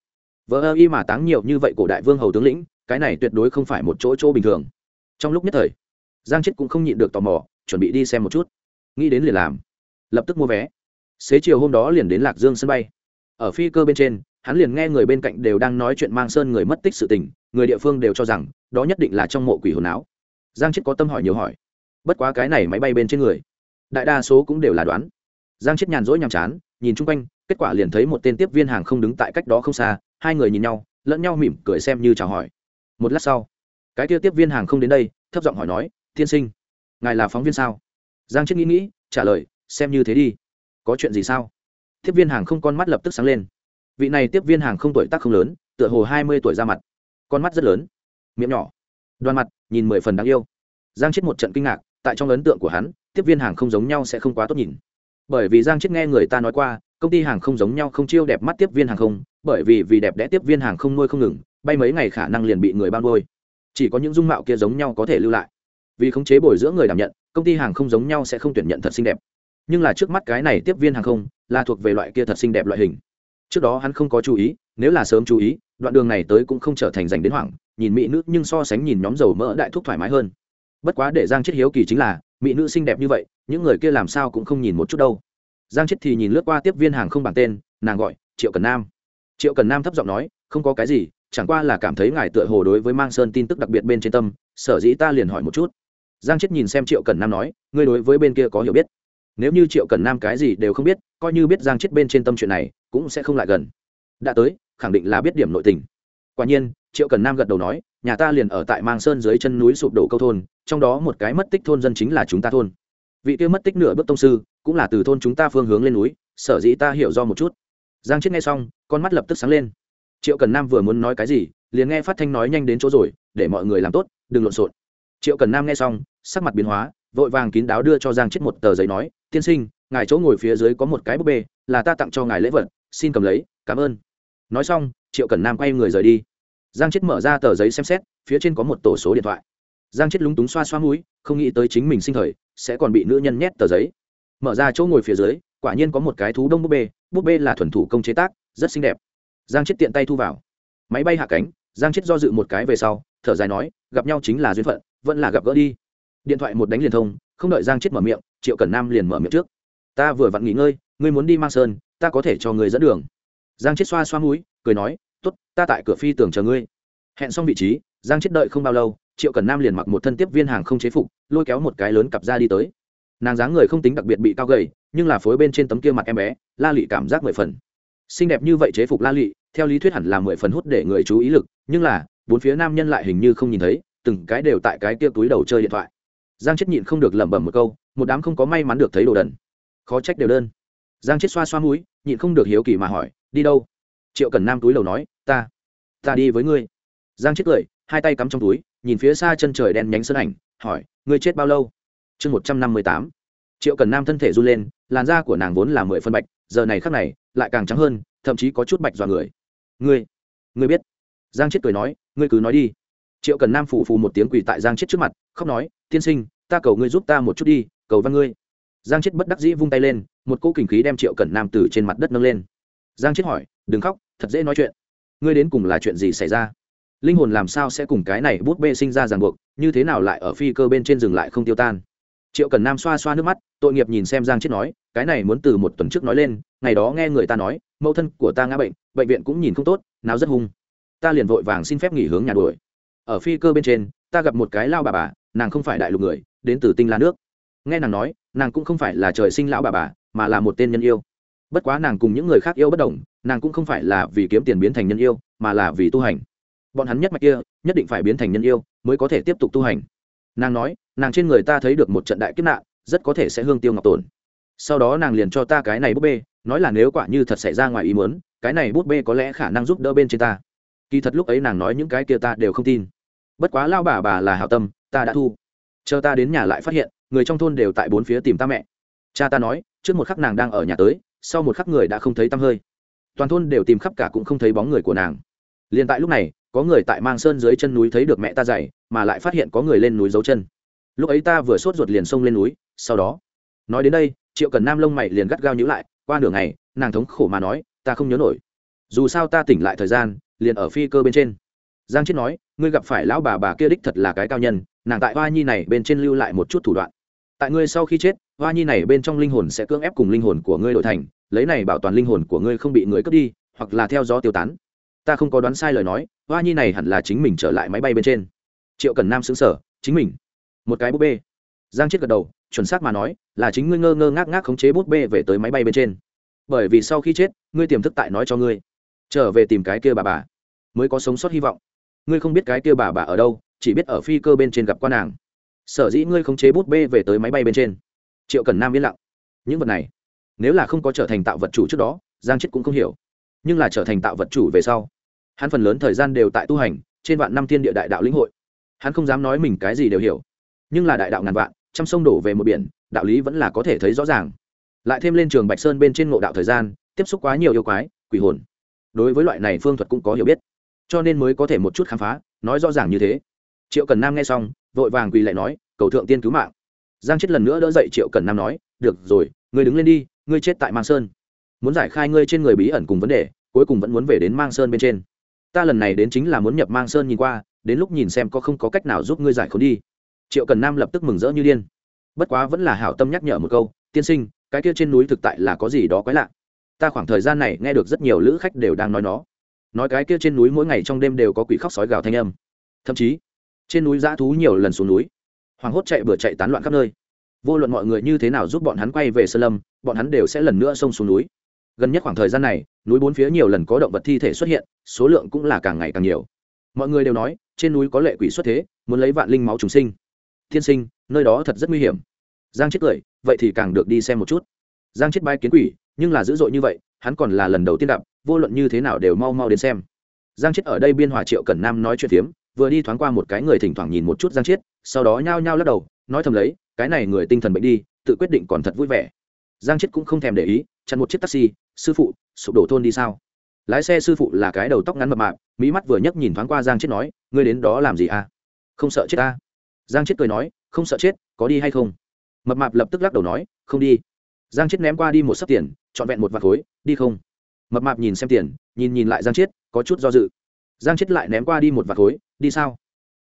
Vợ ơ y mà táng nhiều như vậy cổ đại vương hầu tướng lĩnh, cái này tuyệt đối không phải một chỗ chỗ bình thường. Trong lúc nhất thời giang chết cũng không nhịn được tò mò, chuẩn bị đi xem một chút. Nghĩ đến liền làm. Lập tức mua vé. Xế chiều hôm đó liền đến lạc dương sân bay. Ở phi cơ bên trên, hắn liền nghe người bên cạnh đều đang nói chuyện mang sơn người mất tích sự tình, người địa phương đều cho rằng, đó nhất định là trong mộ quỷ hồn áo. Giang chết có tâm hỏi nhiều hỏi. Bất quá cái này máy bay bên trên người, đại đa số cũng đều là đoán. Giang chết nhàn rỗi nhàm chán, nhìn chung quanh, kết quả liền thấy một tên tiếp viên hàng không đứng tại cách đó không xa, hai người nhìn nhau, lẫn nhau mỉm cười xem như chào hỏi. Một lát sau, cái kia tiếp viên hàng không đến đây, thấp giọng hỏi nói tiên sinh, ngài là phóng viên sao? Giang chết nghĩ nghĩ, trả lời, xem như thế đi. Có chuyện gì sao? Tiếp viên hàng không con mắt lập tức sáng lên. Vị này tiếp viên hàng không tuổi tác không lớn, tựa hồ hai mươi tuổi ra mặt. Con mắt rất lớn, miệng nhỏ đoan mặt, nhìn mười phần đáng yêu. Giang chết một trận kinh ngạc, tại trong ấn tượng của hắn, tiếp viên hàng không giống nhau sẽ không quá tốt nhìn. Bởi vì giang chết nghe người ta nói qua, công ty hàng không giống nhau không chiêu đẹp mắt tiếp viên hàng không, bởi vì vì đẹp đẽ tiếp viên hàng không nuôi không ngừng, bay mấy ngày khả năng liền bị người ban nuôi. Chỉ có những dung mạo kia giống nhau có thể lưu lại vì khống chế bồi dưỡng người đảm nhận, công ty hàng không giống nhau sẽ không tuyển nhận thật xinh đẹp. Nhưng là trước mắt cái này tiếp viên hàng không là thuộc về loại kia thật xinh đẹp loại hình. Trước đó hắn không có chú ý, nếu là sớm chú ý, đoạn đường này tới cũng không trở thành dành đến hoảng, nhìn mỹ nữ nhưng so sánh nhìn nhóm dầu mỡ đại thúc thoải mái hơn. Bất quá để giang chết hiếu kỳ chính là, mỹ nữ xinh đẹp như vậy, những người kia làm sao cũng không nhìn một chút đâu. Giang chết thì nhìn lướt qua tiếp viên hàng không bảng tên, nàng gọi, triệu cần nam. Triệu cần nam thấp giọng nói, không có cái gì, chẳng qua là cảm thấy ngài tựa hồ đối với mang sơn tin tức đặc biệt bên trên tâm, sở dĩ ta liền hỏi một chút giang chết nhìn xem triệu cần nam nói, ngươi đối với bên kia có hiểu biết. Nếu như triệu cần nam cái gì đều không biết, coi như biết giang chết bên trên tâm chuyện này, cũng sẽ không lại gần. Đã tới, khẳng định là biết điểm nội tình. Quả nhiên, triệu cần nam gật đầu nói, nhà ta liền ở tại mang sơn dưới chân núi sụp đổ câu thôn, trong đó một cái mất tích thôn dân chính là chúng ta thôn. Vị kia mất tích nửa bước tông sư, cũng là từ thôn chúng ta phương hướng lên núi, sở dĩ ta hiểu do một chút. Giang chết nghe xong, con mắt lập tức sáng lên. Triệu cần nam vừa muốn nói cái gì, liền nghe phát thanh nói nhanh đến chỗ rồi, để mọi người làm tốt, đừng lộn xộn triệu cần nam nghe xong, sắc mặt biến hóa, vội vàng kín đáo đưa cho giang chết một tờ giấy nói, tiên sinh, ngài chỗ ngồi phía dưới có một cái búp bê, là ta tặng cho ngài lễ vật, xin cầm lấy, cảm ơn. Nói xong, triệu cần nam quay người rời đi. Giang chết mở ra tờ giấy xem xét, phía trên có một tổ số điện thoại. Giang chết lúng túng xoa xoa mũi, không nghĩ tới chính mình sinh thời, sẽ còn bị nữ nhân nhét tờ giấy. Mở ra chỗ ngồi phía dưới, quả nhiên có một cái thú đông búp bê búp bê là thuần thủ công chế tác, rất xinh đẹp. Giang chết tiện tay thu vào. Máy bay hạ cánh, giang chết do dự một cái về sau, thở dài nói, gặp nhau chính là duyên phận vẫn là gặp gỡ đi. Điện thoại một đánh liền thông, không đợi giang chết mở miệng, triệu cẩn nam liền mở miệng trước. Ta vừa vặn nghỉ ngơi, ngươi muốn đi mang sơn, ta có thể cho người dẫn đường. Giang chết xoa xoa mũi, cười nói t ố t ta tại cửa phi tưởng chờ ngươi. Hẹn xong vị trí, giang chết đợi không bao lâu, triệu cẩn nam liền mặc một thân tiếp viên hàng không chế phục, lôi kéo một cái lớn cặp ra đi tới. Nàng dáng người không tính đặc biệt bị cao gầy, nhưng là phối bên trên tấm kia mặt em bé, la lị cảm giác mười phần. Xinh đẹp như vậy chế phục la lị, theo lý thuyết hẳn là mười phần hút để người chú ý lực, nhưng là, bốn phía nam nhân lại hình như không nhìn thấy từng cái đều tại cái kia túi đầu chơi điện thoại. Giang chết nhịn không được lẩm bẩm một câu, một đám không có may mắn được thấy đồ đần. Khó trách đều đơn. Giang chết xoa xoa mũi, nhịn không được hiếu kỳ mà hỏi, đi đâu? Triệu cần nam túi đầu nói, ta ta đi với ngươi. Giang chết cười, hai tay cắm trong túi, nhìn phía xa chân trời đen nhánh sơn ảnh, hỏi, ngươi chết bao lâu? Chương một trăm năm mươi tám. Triệu cần nam thân thể run lên, làn da của nàng vốn là mười phân bạch, giờ này khắc này, lại càng trắng hơn, thậm chí có chút bạch dọa người. Ngươi ngươi biết? Giang chết cười nói, ngươi cứ nói đi triệu cần nam phụ phù một tiếng quỳ tại giang chết trước mặt, khóc nói, tiên sinh, ta cầu ngươi giúp ta một chút đi, cầu văn ngươi. Giang chết bất đắc dĩ vung tay lên, một cỗ kình khí đem triệu cần nam từ trên mặt đất nâng lên. Giang chết hỏi, đừng khóc, thật dễ nói chuyện. Ngươi đến cùng là chuyện gì xảy ra? Linh hồn làm sao sẽ cùng cái này bút bê sinh ra ràng buộc, như thế nào lại ở phi cơ bên trên rừng lại không tiêu tan? Triệu cần nam xoa xoa nước mắt, tội nghiệp nhìn xem giang chết nói, cái này muốn từ một tuần trước nói lên, ngày đó nghe người ta nói, mẫu thân của ta ngã bệnh bệnh viện cũng nhìn không tốt nào rất hung. Ta liền vội vàng xin phép nghỉ hướng nhà đuổi ở phi cơ bên trên, ta gặp một cái lao bà bà, nàng không phải đại lục người, đến từ tinh la nước. Nghe nàng nói, nàng cũng không phải là trời sinh lão bà bà, mà là một tên nhân yêu. Bất quá nàng cùng những người khác yêu bất đồng, nàng cũng không phải là vì kiếm tiền biến thành nhân yêu, mà là vì tu hành. Bọn hắn nhất mạch kia, nhất định phải biến thành nhân yêu, mới có thể tiếp tục tu hành. Nàng nói, nàng trên người ta thấy được một trận đại kiếp nạn, rất có thể sẽ hương tiêu ngọc tổn. Sau đó nàng liền cho ta cái này búp bê, nói là nếu quả như thật xảy ra ngoài ý muốn, cái này bút bê có lẽ khả năng giúp đỡ bên trên ta. Kỳ thật lúc ấy nàng nói những cái kia ta đều không tin bất quá lao bà bà là hảo tâm, ta đã thu. Chờ ta đến nhà lại phát hiện, người trong thôn đều tại bốn phía tìm ta mẹ. Cha ta nói, trước một khắc nàng đang ở nhà tới, sau một khắc người đã không thấy tăm hơi. Toàn thôn đều tìm khắp cả cũng không thấy bóng người của nàng. Liền tại lúc này, có người tại mang sơn dưới chân núi thấy được mẹ ta dày mà lại phát hiện có người lên núi giấu chân. Lúc ấy ta vừa sốt ruột liền xông lên núi, sau đó, nói đến đây, triệu cần nam lông mày liền gắt gao nhữ lại, qua nửa ngày, nàng thống khổ mà nói, ta không nhớ nổi. Dù sao ta tỉnh lại thời gian, liền ở phi cơ bên trên giang chết nói, ngươi gặp phải lão bà bà kia đích thật là cái cao nhân, nàng tại hoa nhi này bên trên lưu lại một chút thủ đoạn. Tại ngươi sau khi chết, hoa nhi này bên trong linh hồn sẽ cưỡng ép cùng linh hồn của ngươi đổi thành, lấy này bảo toàn linh hồn của ngươi không bị người cướp đi, hoặc là theo gió tiêu tán. Ta không có đoán sai lời nói, hoa nhi này hẳn là chính mình trở lại máy bay bên trên. Triệu cần nam xứng sở chính mình? Một cái búp bê? Giang chết gật đầu, chuẩn xác mà nói, là chính ngươi ngơ ngơ ngác ngác khống chế bút bê về tới máy bay bên trên. Bởi vì sau khi chết, ngươi tiềm thức tại nói cho ngươi. Trở về tìm cái kia bà bà, mới có sống sót hy vọng ngươi không biết cái kia bà bà ở đâu, chỉ biết ở phi cơ bên trên gặp quan nàng. Sở dĩ ngươi không chế bút bê về tới máy bay bên trên. Triệu cần nam yên lặng. Những vật này, nếu là không có trở thành tạo vật chủ trước đó, giang chết cũng không hiểu. Nhưng là trở thành tạo vật chủ về sau, hắn phần lớn thời gian đều tại tu hành, trên vạn năm thiên địa đại đạo lĩnh hội. Hắn không dám nói mình cái gì đều hiểu. Nhưng là đại đạo ngàn vạn, trăm sông đổ về một biển, đạo lý vẫn là có thể thấy rõ ràng. Lại thêm lên trường bạch sơn bên trên ngộ đạo thời gian, tiếp xúc quá nhiều yêu quái, quỷ hồn. Đối với loại này phương thuật cũng có hiểu biết cho nên mới có thể một chút khám phá, nói rõ ràng như thế. Triệu cần nam nghe xong, vội vàng quỳ lại nói, cầu thượng tiên cứu mạng. Giang chết lần nữa đỡ dậy triệu cần nam nói, được rồi, ngươi đứng lên đi, ngươi chết tại mang sơn. Muốn giải khai ngươi trên người bí ẩn cùng vấn đề, cuối cùng vẫn muốn về đến mang sơn bên trên. Ta lần này đến chính là muốn nhập mang sơn nhìn qua, đến lúc nhìn xem có không có cách nào giúp ngươi giải khốn đi. Triệu cần nam lập tức mừng rỡ như điên. Bất quá vẫn là hảo tâm nhắc nhở một câu, tiên sinh, cái kia trên núi thực tại là có gì đó quái lạ. Ta khoảng thời gian này nghe được rất nhiều lữ khách đều đang nói nó nói cái kia trên núi mỗi ngày trong đêm đều có quỷ khóc sói gào thanh âm. Thậm chí, trên núi dã thú nhiều lần xuống núi. Hoàng hốt chạy bừa chạy tán loạn khắp nơi. Vô luận mọi người như thế nào giúp bọn hắn quay về sơn lâm, bọn hắn đều sẽ lần nữa xông xuống núi. Gần nhất khoảng thời gian này, núi bốn phía nhiều lần có động vật thi thể xuất hiện, số lượng cũng là càng ngày càng nhiều. Mọi người đều nói, trên núi có lệ quỷ xuất thế, muốn lấy vạn linh máu trùng sinh. Thiên sinh, nơi đó thật rất nguy hiểm. Giang chết cười, vậy thì càng được đi xem một chút. Giang chết bay kiến quỷ, nhưng là dữ dội như vậy hắn còn là lần đầu tiên đạp vô luận như thế nào đều mau mau đến xem. Giang chết ở đây biên hòa triệu cẩn nam nói chuyện phiếm, vừa đi thoáng qua một cái người thỉnh thoảng nhìn một chút giang chết sau đó nhao nhao lắc đầu, nói thầm lấy, cái này người tinh thần bệnh đi, tự quyết định còn thật vui vẻ. Giang chết cũng không thèm để ý, chặn một chiếc taxi, sư phụ, sụp đổ thôn đi sao? Lái xe sư phụ là cái đầu tóc ngắn mập mạp mỹ mắt vừa nhấc nhìn thoáng qua giang chết nói, ngươi đến đó làm gì à? Không sợ chết à giang chết cười nói, không sợ chết, có đi hay không? Mập mạp lập tức lắc đầu nói, không đi giang chết ném qua đi một sấp tiền, trọn vẹn một vạt khối, đi không? Mập mạp nhìn xem tiền, nhìn nhìn lại giang chết có chút do dự. Giang chết lại ném qua đi một vạt khối, đi sao?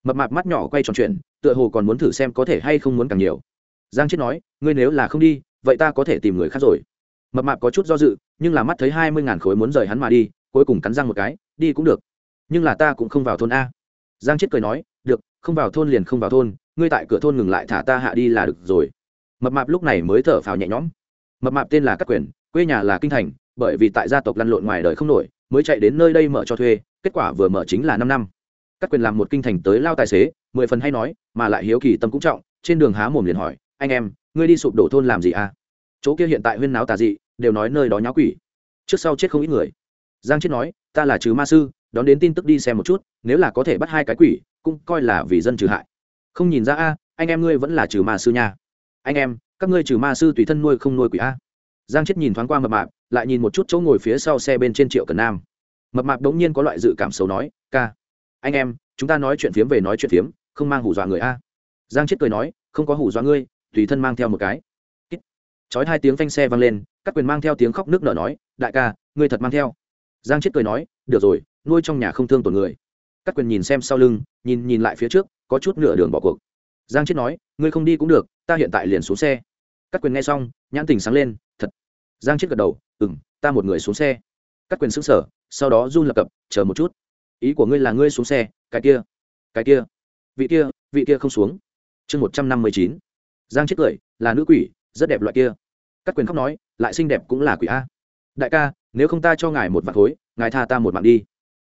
Mập mạp mắt nhỏ quay tròn chuyện tựa hồ còn muốn thử xem có thể hay không muốn càng nhiều. Giang chết nói, ngươi nếu là không đi, vậy ta có thể tìm người khác rồi. Mập mạp có chút do dự, nhưng là mắt thấy hai mươi ngàn khối muốn rời hắn mà đi, cuối cùng cắn răng một cái, đi cũng được, nhưng là ta cũng không vào thôn a. Giang chết cười nói, được, không vào thôn liền không vào thôn, ngươi tại cửa thôn ngừng lại thả ta hạ đi là được rồi. Mập mạp lúc này mới thở phào nhẹ nhõm mập mạp tên là các quyền, quê nhà là kinh thành, bởi vì tại gia tộc lăn lộn ngoài đời không nổi, mới chạy đến nơi đây mở cho thuê, kết quả vừa mở chính là năm năm. Các quyền làm một kinh thành tới lao tài xế, mười phần hay nói, mà lại hiếu kỳ tâm cũng trọng, trên đường há mồm liền hỏi, anh em, ngươi đi sụp đổ thôn làm gì à? Chỗ kia hiện tại huyên náo tà dị, đều nói nơi đó nháo quỷ. Trước sau chết không ít người. Giang chết nói, ta là trừ ma sư, đón đến tin tức đi xem một chút, nếu là có thể bắt hai cái quỷ, cũng coi là vì dân trừ hại. Không nhìn ra a, anh em ngươi vẫn là trừ ma sư nha. Anh em các ngươi trừ ma sư tùy thân nuôi không nuôi quỷ a. Giang chết nhìn thoáng qua mập mạp, lại nhìn một chút chỗ ngồi phía sau xe bên trên triệu cần nam. Mập mạp đống nhiên có loại dự cảm xấu nói, ca, anh em, chúng ta nói chuyện phiếm về nói chuyện phiếm, không mang hủ dọa người a. Giang chết cười nói, không có hủ dọa ngươi, tùy thân mang theo một cái. Chói hai tiếng phanh xe vang lên, các quyền mang theo tiếng khóc nước nở nói, đại ca, ngươi thật mang theo. Giang chết cười nói, được rồi, nuôi trong nhà không thương tổn người. Các quyền nhìn xem sau lưng, nhìn nhìn lại phía trước, có chút nửa đường bỏ cuộc. Giang chết nói, ngươi không đi cũng được ta hiện tại liền xuống xe. Các quyền nghe xong, nhãn tình sáng lên, thật. Giang chết gật đầu ừ m ta một người xuống xe. Các quyền xứng sở sau đó run lập cập, chờ một chút. Ý của ngươi là ngươi xuống xe, cái kia cái kia, vị kia vị kia không xuống. Chương một trăm năm mươi chín. Giang chết cười, là nữ quỷ, rất đẹp loại kia. Các quyền khóc nói, lại xinh đẹp cũng là quỷ a. Đại ca, nếu không ta cho ngài một vạt khối, ngài tha ta một mạng đi.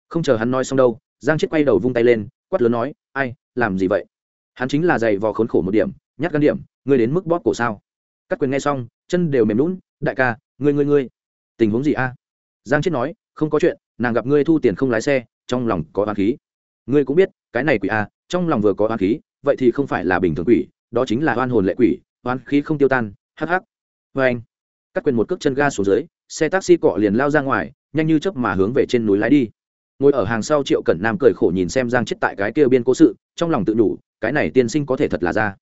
Không chờ hắn nói xong đâu, giang chết quay đầu vung tay lên, quát lớn nói, ai, làm gì vậy? Hắn chính là giày vò khốn khổ một điểm nhát gan điểm, ngươi đến mức bóp cổ sao? Các quyền nghe xong, chân đều mềm lún đại ca, ngươi ngươi ngươi. Tình huống gì a? Giang chết nói, không có chuyện, nàng gặp ngươi thu tiền không lái xe, trong lòng có oán khí. Ngươi cũng biết, cái này quỷ a, trong lòng vừa có oán khí, vậy thì không phải là bình thường quỷ, đó chính là oan hồn lệ quỷ, oán khí không tiêu tan, hắc hắc. Vê anh các quyền một cước chân ga xuống dưới, xe taxi cọ liền lao ra ngoài, nhanh như chớp mà hướng về trên núi lái đi. Ngồi ở hàng sau triệu cẩn nam cười khổ nhìn xem giang chết tại cái kia biên cố sự, trong lòng tự đủ cái này tiên sinh có thể thật là ra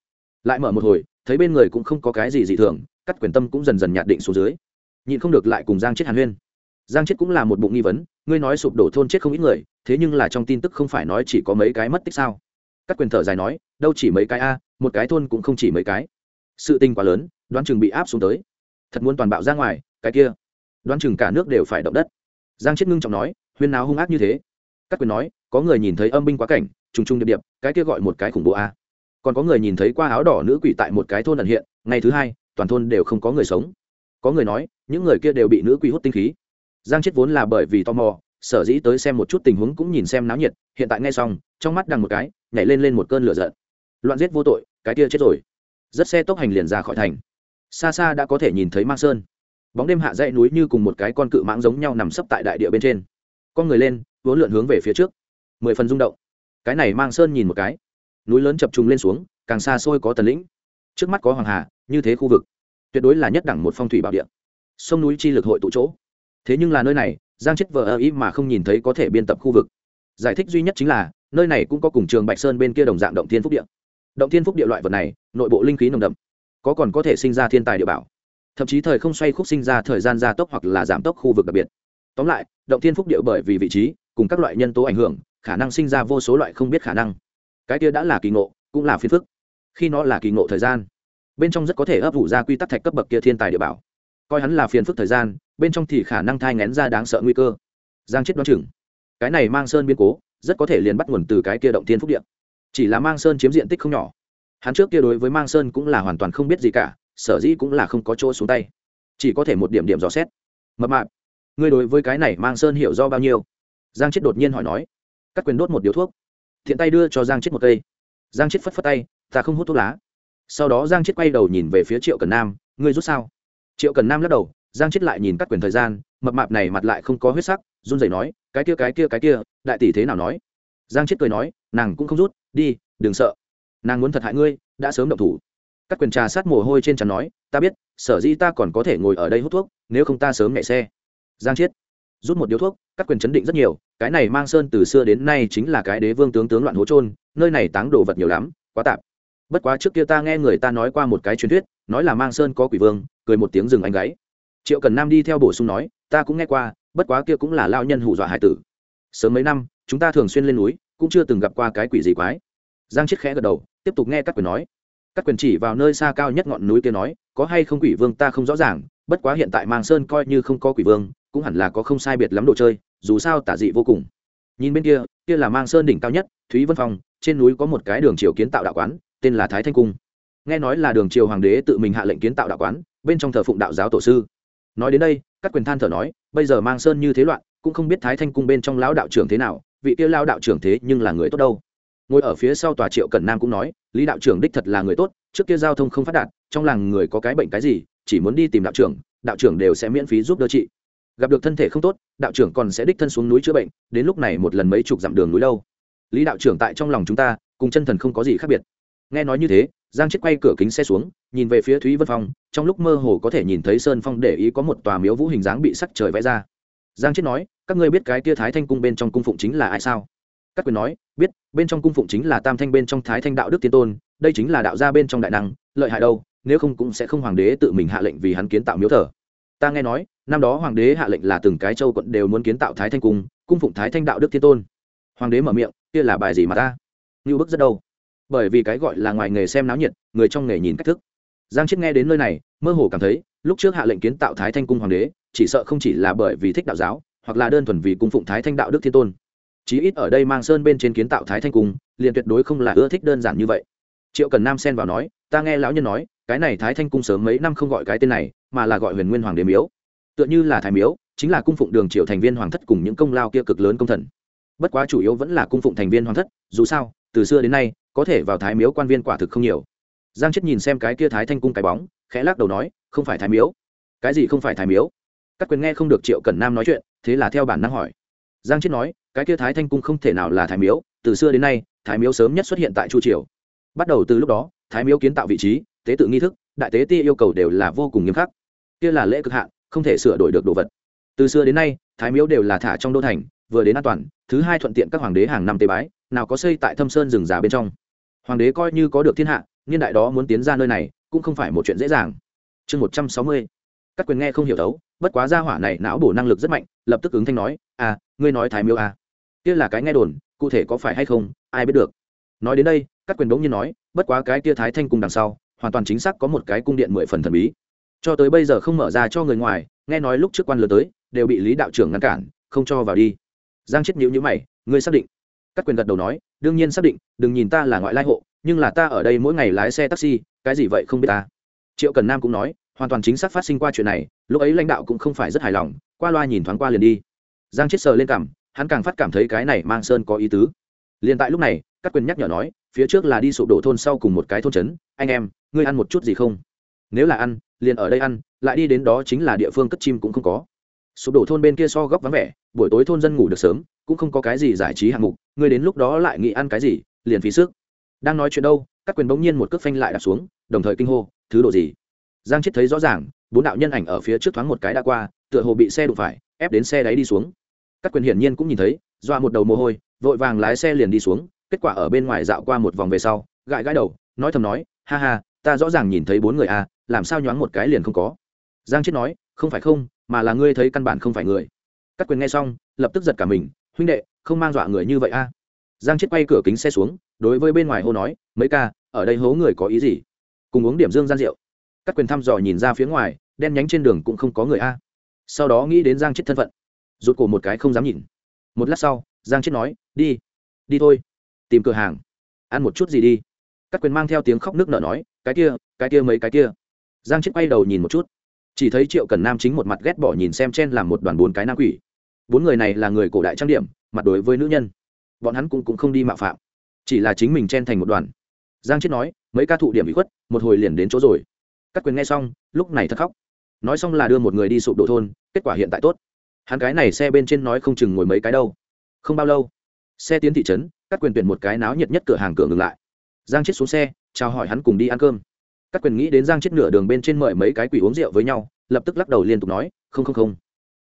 lại mở một hồi, thấy bên người cũng không có cái gì dị thường, cắt quyền tâm cũng dần dần nhạt định xuống dưới. Nhịn không được lại cùng giang chết hàn huyên. Giang chết cũng là một bụng nghi vấn, ngươi nói sụp đổ thôn chết không ít người, thế nhưng là trong tin tức không phải nói chỉ có mấy cái mất tích sao? Cắt quyền thở dài nói, đâu chỉ mấy cái a, một cái thôn cũng không chỉ mấy cái. Sự tình quá lớn, đoán chừng bị áp xuống tới. Thật muốn toàn bạo ra ngoài, cái kia. Đoán chừng cả nước đều phải động đất. Giang chết ngưng trọng nói, huyên nào hung ác như thế. Các quyền nói, có người nhìn thấy âm binh quá cảnh, trùng trùng điệp điệp, cái kia gọi một cái khủng bố a còn có người nhìn thấy qua áo đỏ nữ quỷ tại một cái thôn ẩn hiện, ngày thứ hai, toàn thôn đều không có người sống. Có người nói, những người kia đều bị nữ quỷ hút tinh khí. Giang chết vốn là bởi vì tò mò, sở dĩ tới xem một chút tình huống cũng nhìn xem náo nhiệt, hiện tại nghe xong, trong mắt đằng một cái, nhảy lên lên một cơn lửa giận. Loạn giết vô tội, cái kia chết rồi. Rất xe tốc hành liền ra khỏi thành. Xa xa đã có thể nhìn thấy mang sơn. Bóng đêm hạ dãy núi như cùng một cái con cự mãng giống nhau nằm sấp tại đại địa bên trên. Con người lên vốn lượn hướng về phía trước. Mười phần rung động. Cái này mang sơn nhìn một cái núi lớn chập trùng lên xuống, càng xa xôi có tần lĩnh. Trước mắt có hoàng hà, như thế khu vực, tuyệt đối là nhất đẳng một phong thủy bảo địa. Sông núi chi lực hội tụ chỗ. Thế nhưng là nơi này, giang chết vờ ơ ý mà không nhìn thấy có thể biên tập khu vực. Giải thích duy nhất chính là, nơi này cũng có cùng trường bạch sơn bên kia đồng dạng động thiên phúc địa. Động thiên phúc địa loại vật này, nội bộ linh khí nồng đậm, có còn có thể sinh ra thiên tài địa bảo. Thậm chí thời không xoay khúc sinh ra thời gian gia tốc hoặc là giảm tốc khu vực đặc biệt. Tóm lại, động thiên phúc địa bởi vì vị trí, cùng các loại nhân tố ảnh hưởng, khả năng sinh ra vô số loại không biết khả năng cái kia đã là kỳ ngộ, cũng là phiền phức. Khi nó là kỳ ngộ thời gian, bên trong rất có thể ấp ủ ra quy tắc thạch cấp bậc kia thiên tài địa bảo. Coi hắn là phiền phức thời gian, bên trong thì khả năng thai ngén ra đáng sợ nguy cơ. Giang chết đoán chừng, cái này mang sơn biến cố, rất có thể liền bắt nguồn từ cái kia động thiên phúc điện chỉ là mang sơn chiếm diện tích không nhỏ. Hắn trước kia đối với mang sơn cũng là hoàn toàn không biết gì cả, sở dĩ cũng là không có chỗ xuống tay. Chỉ có thể một điểm điểm dò xét. Mập mạp, ngươi đối với cái này mang sơn hiểu do bao nhiêu? Giang chết đột nhiên hỏi nói. Các quyền đốt một điếu thuốc thiện tay đưa cho giang chết một cây. Giang chết phất phất tay, ta không hút thuốc lá. Sau đó giang chết quay đầu nhìn về phía triệu cần nam, ngươi rút sao? Triệu cần nam lắc đầu, giang chết lại nhìn các quyền thời gian, mập mạp này mặt lại không có huyết sắc, run rẩy nói, cái kia cái kia cái kia, đại tỷ thế nào nói? Giang chết cười nói, nàng cũng không rút, đi, đừng sợ. Nàng muốn thật hại ngươi, đã sớm động thủ. Các quyền trà sát mồ hôi trên trán nói, ta biết, sở dĩ ta còn có thể ngồi ở đây hút thuốc, nếu không ta sớm nhảy xe. Giang chiết rút một điếu thuốc các quyền chấn định rất nhiều, cái này mang sơn từ xưa đến nay chính là cái đế vương tướng tướng loạn hố trôn nơi này táng đồ vật nhiều lắm, quá tạp. Bất quá trước kia ta nghe người ta nói qua một cái truyền thuyết, nói là mang sơn có quỷ vương, cười một tiếng rừng anh gáy. Triệu cần nam đi theo bổ sung nói, ta cũng nghe qua, bất quá kia cũng là lao nhân hù dọa hải tử. Sớm mấy năm, chúng ta thường xuyên lên núi, cũng chưa từng gặp qua cái quỷ gì quái. Giang chiết khẽ gật đầu, tiếp tục nghe các quyền nói. Các quyền chỉ vào nơi xa cao nhất ngọn núi kia nói, có hay không quỷ vương ta không rõ ràng, bất quá hiện tại mang sơn coi như không có quỷ vương cũng hẳn là có không sai biệt lắm đồ chơi, dù sao tả dị vô cùng. Nhìn bên kia kia là mang sơn đỉnh cao nhất, thúy vân phong, trên núi có một cái đường triều kiến tạo đạo quán, tên là thái thanh cung. Nghe nói là đường triều hoàng đế tự mình hạ lệnh kiến tạo đạo quán, bên trong thờ phụng đạo giáo tổ sư. Nói đến đây, các quyền than thở nói, bây giờ mang sơn như thế loạn, cũng không biết thái thanh cung bên trong lão đạo trưởng thế nào, vị kia lao đạo trưởng thế nhưng là người tốt đâu. Ngồi ở phía sau tòa triệu cẩn nam cũng nói, lý đạo trưởng đích thật là người tốt, trước kia giao thông không phát đạt, trong làng người có cái bệnh cái gì, chỉ muốn đi tìm đạo trưởng đạo trưởng đều sẽ miễn phí giúp đỡ chị gặp được thân thể không tốt, đạo trưởng còn sẽ đích thân xuống núi chữa bệnh, đến lúc này một lần mấy chục dặm đường núi lâu. lý đạo trưởng tại trong lòng chúng ta, cùng chân thần không có gì khác biệt. Nghe nói như thế, giang chết quay cửa kính xe xuống, nhìn về phía thúy vân phong, trong lúc mơ hồ có thể nhìn thấy sơn phong để ý có một tòa miếu vũ hình dáng bị sắc trời vẽ ra. Giang chết nói, các ngươi biết cái tia thái thanh cung bên trong cung phụng chính là ai sao? Các quyền nói, biết, bên trong cung phụng chính là tam thanh bên trong thái thanh đạo đức tiên tôn, đây chính là đạo gia bên trong đại năng, lợi hại đâu, nếu không cũng sẽ không hoàng đế tự mình hạ lệnh vì hắn kiến tạo miếu thờ. Ta nghe nói năm đó hoàng đế hạ lệnh là từng cái châu quận đều muốn kiến tạo thái thanh cung cung phụng thái thanh đạo đức thiên tôn. Hoàng đế mở miệng, kia là bài gì mà ta? Như bức rất đâu bởi vì cái gọi là ngoài nghề xem náo nhiệt, người trong nghề nhìn cách thức. Giang chiết nghe đến nơi này, mơ hồ cảm thấy, lúc trước hạ lệnh kiến tạo thái thanh cung hoàng đế, chỉ sợ không chỉ là bởi vì thích đạo giáo, hoặc là đơn thuần vì cung phụng thái thanh đạo đức thiên tôn. Chí ít ở đây mang sơn bên trên kiến tạo thái thanh cung, liền tuyệt đối không là ưa thích đơn giản như vậy. Triệu cần nam xen vào nói, ta nghe lão nhân nói, cái này thái thanh cung sớm mấy năm không gọi cái tên này, mà là gọi huyền nguyên hoàng đế miếu tựa như là thái miếu, chính là cung phụng đường triệu thành viên hoàng thất cùng những công lao kia cực lớn công thần. Bất quá chủ yếu vẫn là cung phụng thành viên hoàng thất, dù sao, từ xưa đến nay, có thể vào thái miếu quan viên quả thực không nhiều. Giang chết nhìn xem cái kia thái thanh cung cái bóng, khẽ lắc đầu nói, không phải thái miếu. Cái gì không phải thái miếu? Các quyền nghe không được triệu cẩn nam nói chuyện, thế là theo bản năng hỏi. Giang chết nói, cái kia thái thanh cung không thể nào là thái miếu, từ xưa đến nay, thái miếu sớm nhất xuất hiện tại chu triều. Bắt đầu từ lúc đó, thái miếu kiến tạo vị trí, tế tự nghi thức, đại tế ti yêu cầu đều là vô cùng nghiêm khắc. Kia là lễ cực hạn không thể sửa đổi được đồ vật. Từ xưa đến nay, thái miếu đều là thả trong đô thành, vừa đến an toàn, thứ hai thuận tiện các hoàng đế hàng năm tế bái, nào có xây tại thâm sơn rừng già bên trong. Hoàng đế coi như có được thiên hạ, niên đại đó muốn tiến ra nơi này, cũng không phải một chuyện dễ dàng. Chương một trăm sáu mươi. Các quyền nghe không hiểu đấu bất quá gia hỏa này não bổ năng lực rất mạnh, lập tức ứng thanh nói à ngươi nói thái miêu à. kia là cái nghe đồn, cụ thể có phải hay không, ai biết được? Nói đến đây, các quyền đống nhiên nói, bất quá cái kia thái thanh cung đằng sau, hoàn toàn chính xác có một cái cung điện mười phần thần bí cho tới bây giờ không mở ra cho người ngoài, nghe nói lúc trước quan lớn tới, đều bị lý đạo trưởng ngăn cản, không cho vào đi. Giang chết nhữ nhữ mày, ngươi xác định? Các quyền gật đầu nói, đương nhiên xác định, đừng nhìn ta là ngoại lai hộ, nhưng là ta ở đây mỗi ngày lái xe taxi, cái gì vậy không biết ta? Triệu cần nam cũng nói, hoàn toàn chính xác phát sinh qua chuyện này, lúc ấy lãnh đạo cũng không phải rất hài lòng, qua loa nhìn thoáng qua liền đi. Giang chết sờ lên cảm hắn càng phát cảm thấy cái này mang sơn có ý tứ. Liền tại lúc này, các quyền nhắc nhở nói, phía trước là đi sụp đổ thôn sau cùng một cái thôn trấn, anh em, ngươi ăn một chút gì không? Nếu là ăn, liền ở đây ăn, lại đi đến đó chính là địa phương cất chim cũng không có. Sụp đổ thôn bên kia so góc vắng vẻ, buổi tối thôn dân ngủ được sớm, cũng không có cái gì giải trí hạng mục ngươi đến lúc đó lại nghĩ ăn cái gì, liền phí sức. Đang nói chuyện đâu, các quyền bỗng nhiên một cước phanh lại đạp xuống, đồng thời kinh hô, thứ độ gì? Giang chết thấy rõ ràng, bốn đạo nhân ảnh ở phía trước thoáng một cái đã qua, tựa hồ bị xe đụng phải, ép đến xe đáy đi xuống. Các quyền hiển nhiên cũng nhìn thấy doa một đầu mồ hôi, vội vàng lái xe liền đi xuống, kết quả ở bên ngoài dạo qua một vòng về sau, gãi gãi đầu, nói thầm nói, ha ha ta rõ ràng nhìn thấy bốn người à làm sao nhoáng một cái liền không có? Giang chết nói, không phải không, mà là ngươi thấy căn bản không phải người. Các quyền nghe xong, lập tức giật cả mình, huynh đệ, không mang dọa người như vậy a à. giang chết quay cửa kính xe xuống, đối với bên ngoài hô nói, mấy ca, ở đây hố người có ý gì? Cùng uống điểm dương gian rượu. Các quyền thăm dò nhìn ra phía ngoài, đen nhánh trên đường cũng không có người a sau đó nghĩ đến giang chết thân phận, rụt cổ một cái không dám nhìn. Một lát sau, giang chết nói, đi đi thôi, tìm cửa hàng, ăn một chút gì đi. Các quyền mang theo tiếng khóc nước nở nói cái kia cái kia mấy cái kia. Giang chết quay đầu nhìn một chút. Chỉ thấy triệu cần nam chính một mặt ghét bỏ nhìn xem chen làm một đoàn bốn cái nam quỷ. Bốn người này là người cổ đại trang điểm mặt đối với nữ nhân. Bọn hắn cũng, cũng không đi mạo phạm. Chỉ là chính mình chen thành một đoàn. Giang chết nói mấy ca thụ điểm bị khuất một hồi liền đến chỗ rồi. Các quyền nghe xong lúc này thật khóc. Nói xong là đưa một người đi sụp đổ thôn kết quả hiện tại tốt. Hắn cái này xe bên trên nói không chừng ngồi mấy cái đâu. Không bao lâu xe tiến thị trấn các quyền tuyển một cái náo nhiệt nhất cửa hàng cửa ngừng lại. Giang chết xuống xe chào hỏi hắn cùng đi ăn cơm. Các quyền nghĩ đến giang chết nửa đường bên trên mời mấy cái quỷ uống rượu với nhau, lập tức lắc đầu liên tục nói, không không không.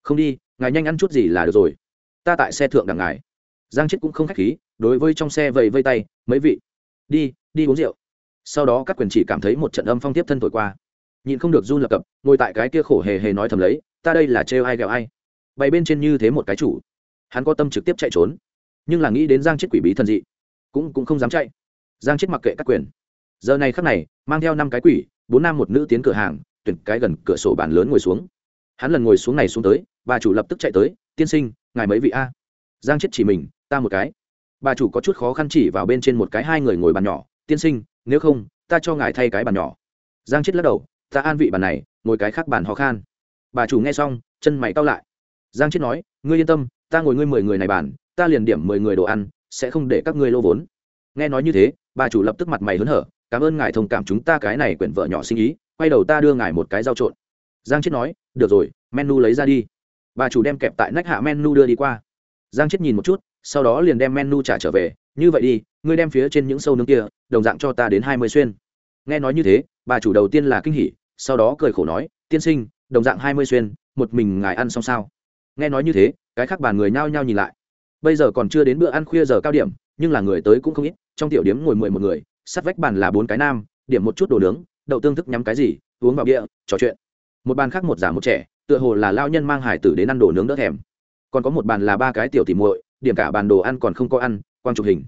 Không đi, ngài nhanh ăn chút gì là được rồi. Ta tại xe thượng đằng ngài. Giang chết cũng không k h á c h khí, đối với trong xe vầy vây tay, mấy vị, đi đi uống rượu. Sau đó các quyền chỉ cảm thấy một trận âm phong tiếp thân thổi qua. Nhìn không được run lập cập, ngồi tại cái kia khổ hề hề nói thầm lấy, ta đây là trêu ai ghẹo ai. Bày bên trên như thế một cái chủ, hắn có tâm trực tiếp chạy trốn. Nhưng là nghĩ đến giang chết quỷ bí thần dị, cũng cũng không dám chạy. Giang chết mặc kệ các quyền giờ này khắc này, mang theo năm cái quỷ, bốn nam một nữ tiến cửa hàng, tuyển cái gần cửa sổ bàn lớn ngồi xuống. Hắn lần ngồi xuống này xuống tới, bà chủ lập tức chạy tới, tiên sinh, ngài mấy vị a? Giang chết chỉ mình, ta một cái. Bà chủ có chút khó khăn chỉ vào bên trên một cái hai người ngồi bàn nhỏ, tiên sinh, nếu không, ta cho ngài thay cái bàn nhỏ. Giang chết lắc đầu, ta an vị bàn này, ngồi cái khác bàn khó khan bà chủ nghe xong, chân mày cau lại. Giang chết nói, ngươi yên tâm, ta ngồi ngươi mười người này bàn, ta liền điểm mười người đồ ăn, sẽ không để các ngươi lô vốn. Nghe nói như thế, bà chủ lập tức mặt mày hớn hở cảm ơn ngài thông cảm chúng ta cái này quyển vợ nhỏ sinh ý, quay đầu ta đưa ngài một cái dao trộn. Giang chết nói, được rồi, menu lấy ra đi. Bà chủ đem kẹp tại nách hạ menu đưa đi qua. Giang chết nhìn một chút, sau đó liền đem menu trả trở về. Như vậy đi, ngươi đem phía trên những sâu nướng kia, đồng dạng cho ta đến hai mươi xuyên. Nghe nói như thế, bà chủ đầu tiên là kinh hỉ, sau đó cười khổ nói, tiên sinh, đồng dạng hai mươi xuyên, một mình ngài ăn xong sao? Nghe nói như thế, cái khác bàn người nhao nhao nhìn lại. Bây giờ còn chưa đến bữa ăn khuya giờ cao điểm, nhưng là người tới cũng không ít, trong tiểu điếm ngồi mười một người sắt vách bàn là bốn cái nam, điểm một chút đồ nướng, đậu tương thức nhắm cái gì, uống vào bia, trò chuyện. Một bàn khác một già một trẻ, tựa hồ là lao nhân mang hải tử đến ăn đồ nướng đỡ thèm. Còn có một bàn là ba cái tiểu tỉ muội, điểm cả bàn đồ ăn còn không có ăn, quang chụp hình.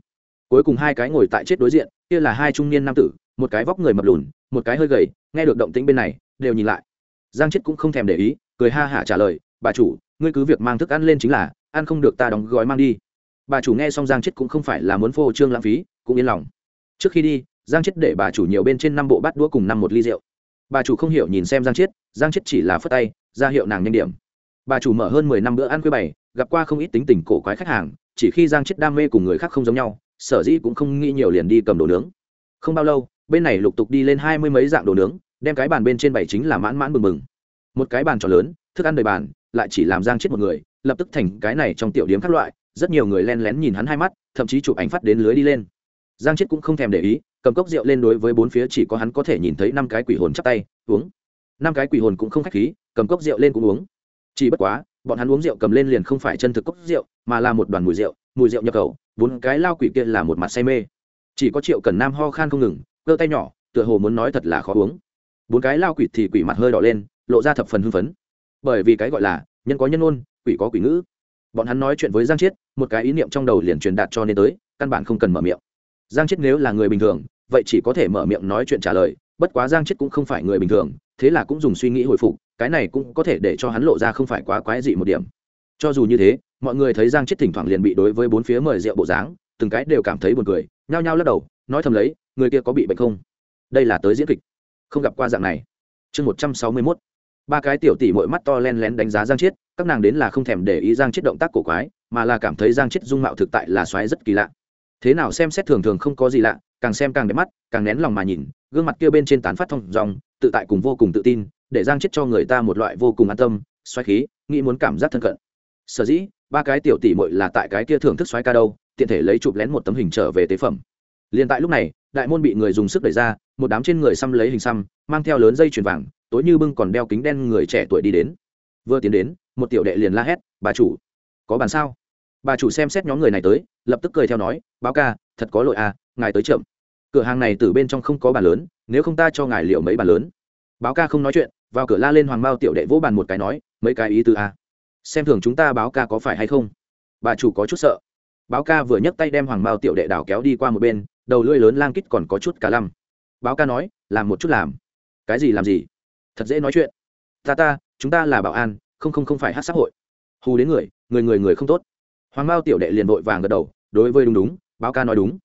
Cuối cùng hai cái ngồi tại chết đối diện, kia là hai trung niên nam tử, một cái vóc người mập lùn, một cái hơi gầy, nghe được động tĩnh bên này, đều nhìn lại. Giang chết cũng không thèm để ý, cười ha hả trả lời, bà chủ, ngươi cứ việc mang thức ăn lên chính là, ăn không được ta đóng gói mang đi. Bà chủ nghe xong giang chết cũng không phải là muốn phô trương lãng phí, cũng yên lòng trước khi đi, giang chết để bà chủ nhiều bên trên năm bộ bát đũa cùng năm một ly rượu. Bà chủ không hiểu nhìn xem giang chết giang chết chỉ là phất tay, ra hiệu nàng nhanh điểm. Bà chủ mở hơn mười năm bữa ăn khuya bày gặp qua không ít tính tình cổ quái khách hàng, chỉ khi giang chết đam mê cùng người khác không giống nhau, sở dĩ cũng không nghĩ nhiều liền đi cầm đồ nướng. Không bao lâu, bên này lục tục đi lên hai mươi mấy dạng đồ nướng, đem cái bàn bên trên bảy chính là mãn mãn mừng mừng một cái bàn trò lớn, thức ăn đời bàn, lại chỉ làm giang chết một người, lập tức thành cái này trong tiểu điếm các loại, rất nhiều người len lén nhìn hắn hai mắt, thậm chí chụp ảnh phát đến lưới đi lên giang chết cũng không thèm để ý, cầm cốc rượu lên đối với bốn phía chỉ có hắn có thể nhìn thấy năm cái quỷ hồn chắp tay, uống. Năm cái quỷ hồn cũng không khách khí, cầm cốc rượu lên cũng uống. Chỉ bất quá, bọn hắn uống rượu cầm lên liền không phải chân thực cốc rượu, mà là một đoàn mùi rượu mùi rượu nhập khẩu, bốn cái lao quỷ kia là một mặt say mê. Chỉ có triệu cần nam ho khan không ngừng, cơ tay nhỏ, tựa hồ muốn nói thật là khó uống. Bốn cái lao quỷ thì quỷ mặt hơi đỏ lên, lộ ra thập phần hưng phấn. Bởi vì cái gọi là, nhân có nhân ôn quỷ có quỷ ngữ. Bọn hắn nói chuyện với giang chiết, một cái ý niệm trong đầu liền truyền đạt cho nên tới, căn bản không cần mở miệng giang chết nếu là người bình thường, vậy chỉ có thể mở miệng nói chuyện trả lời, bất quá giang chết cũng không phải người bình thường, thế là cũng dùng suy nghĩ hồi phục, cái này cũng có thể để cho hắn lộ ra không phải quá quái dị một điểm. Cho dù như thế, mọi người thấy giang chết thỉnh thoảng liền bị đối với bốn phía mời rượu bộ dáng, từng cái đều cảm thấy buồn cười, nhao nhao lắc đầu, nói thầm lấy, người kia có bị bệnh không? Đây là tới diễn kịch, không gặp qua dạng này. Chương một trăm sáu mươi mốt. Ba cái tiểu tỷ mỗi mắt to len lén đánh giá giang chiết, các nàng đến là không thèm để ý giang chiết động tác cổ quái, mà là cảm thấy giang chiết dung mạo thực tại là xoáy rất kỳ lạ thế nào xem xét thường thường không có gì lạ, càng xem càng đẹp mắt, càng nén lòng mà nhìn, gương mặt kia bên trên tán phát thông dòng, tự tại cùng vô cùng tự tin, để giang chết cho người ta một loại vô cùng an tâm, xoáy khí, nghĩ muốn cảm giác thân cận. Sở dĩ, ba cái tiểu tỷ muội là tại cái kia thưởng thức xoáy ca đâu, tiện thể lấy chụp lén một tấm hình trở về tế phẩm. Liền tại lúc này, đại môn bị người dùng sức đẩy ra, một đám trên người xăm lấy hình xăm, mang theo lớn dây chuyền vàng, tối như bưng còn đeo kính đen người trẻ tuổi đi đến. Vừa tiến đến, một tiểu đệ liền la hét, bà chủ, có bàn sao? Bà chủ xem xét nhóm người này tới lập tức cười theo nói báo ca thật có lỗi à ngài tới chậm. Cửa hàng này từ bên trong không có bàn lớn nếu không ta cho ngài liệu mấy bàn lớn. Báo ca không nói chuyện vào cửa la lên hoàng mao tiểu đệ vỗ bàn một cái nói mấy cái ý từ à, xem thường chúng ta báo ca có phải hay không? Bà chủ có chút sợ. Báo ca vừa nhấc tay đem hoàng mao tiểu đệ đảo kéo đi qua một bên đầu lưỡi lớn lang kít còn có chút cả lăm. Báo ca nói làm một chút làm. Cái gì làm gì? Thật dễ nói chuyện. Ta ta chúng ta là bảo an không không không phải hát xã hội. Hù đến người người người người không tốt hoàng Mao tiểu đệ liền vội vàng gật đầu, đối với đúng đúng, báo ca nói đúng.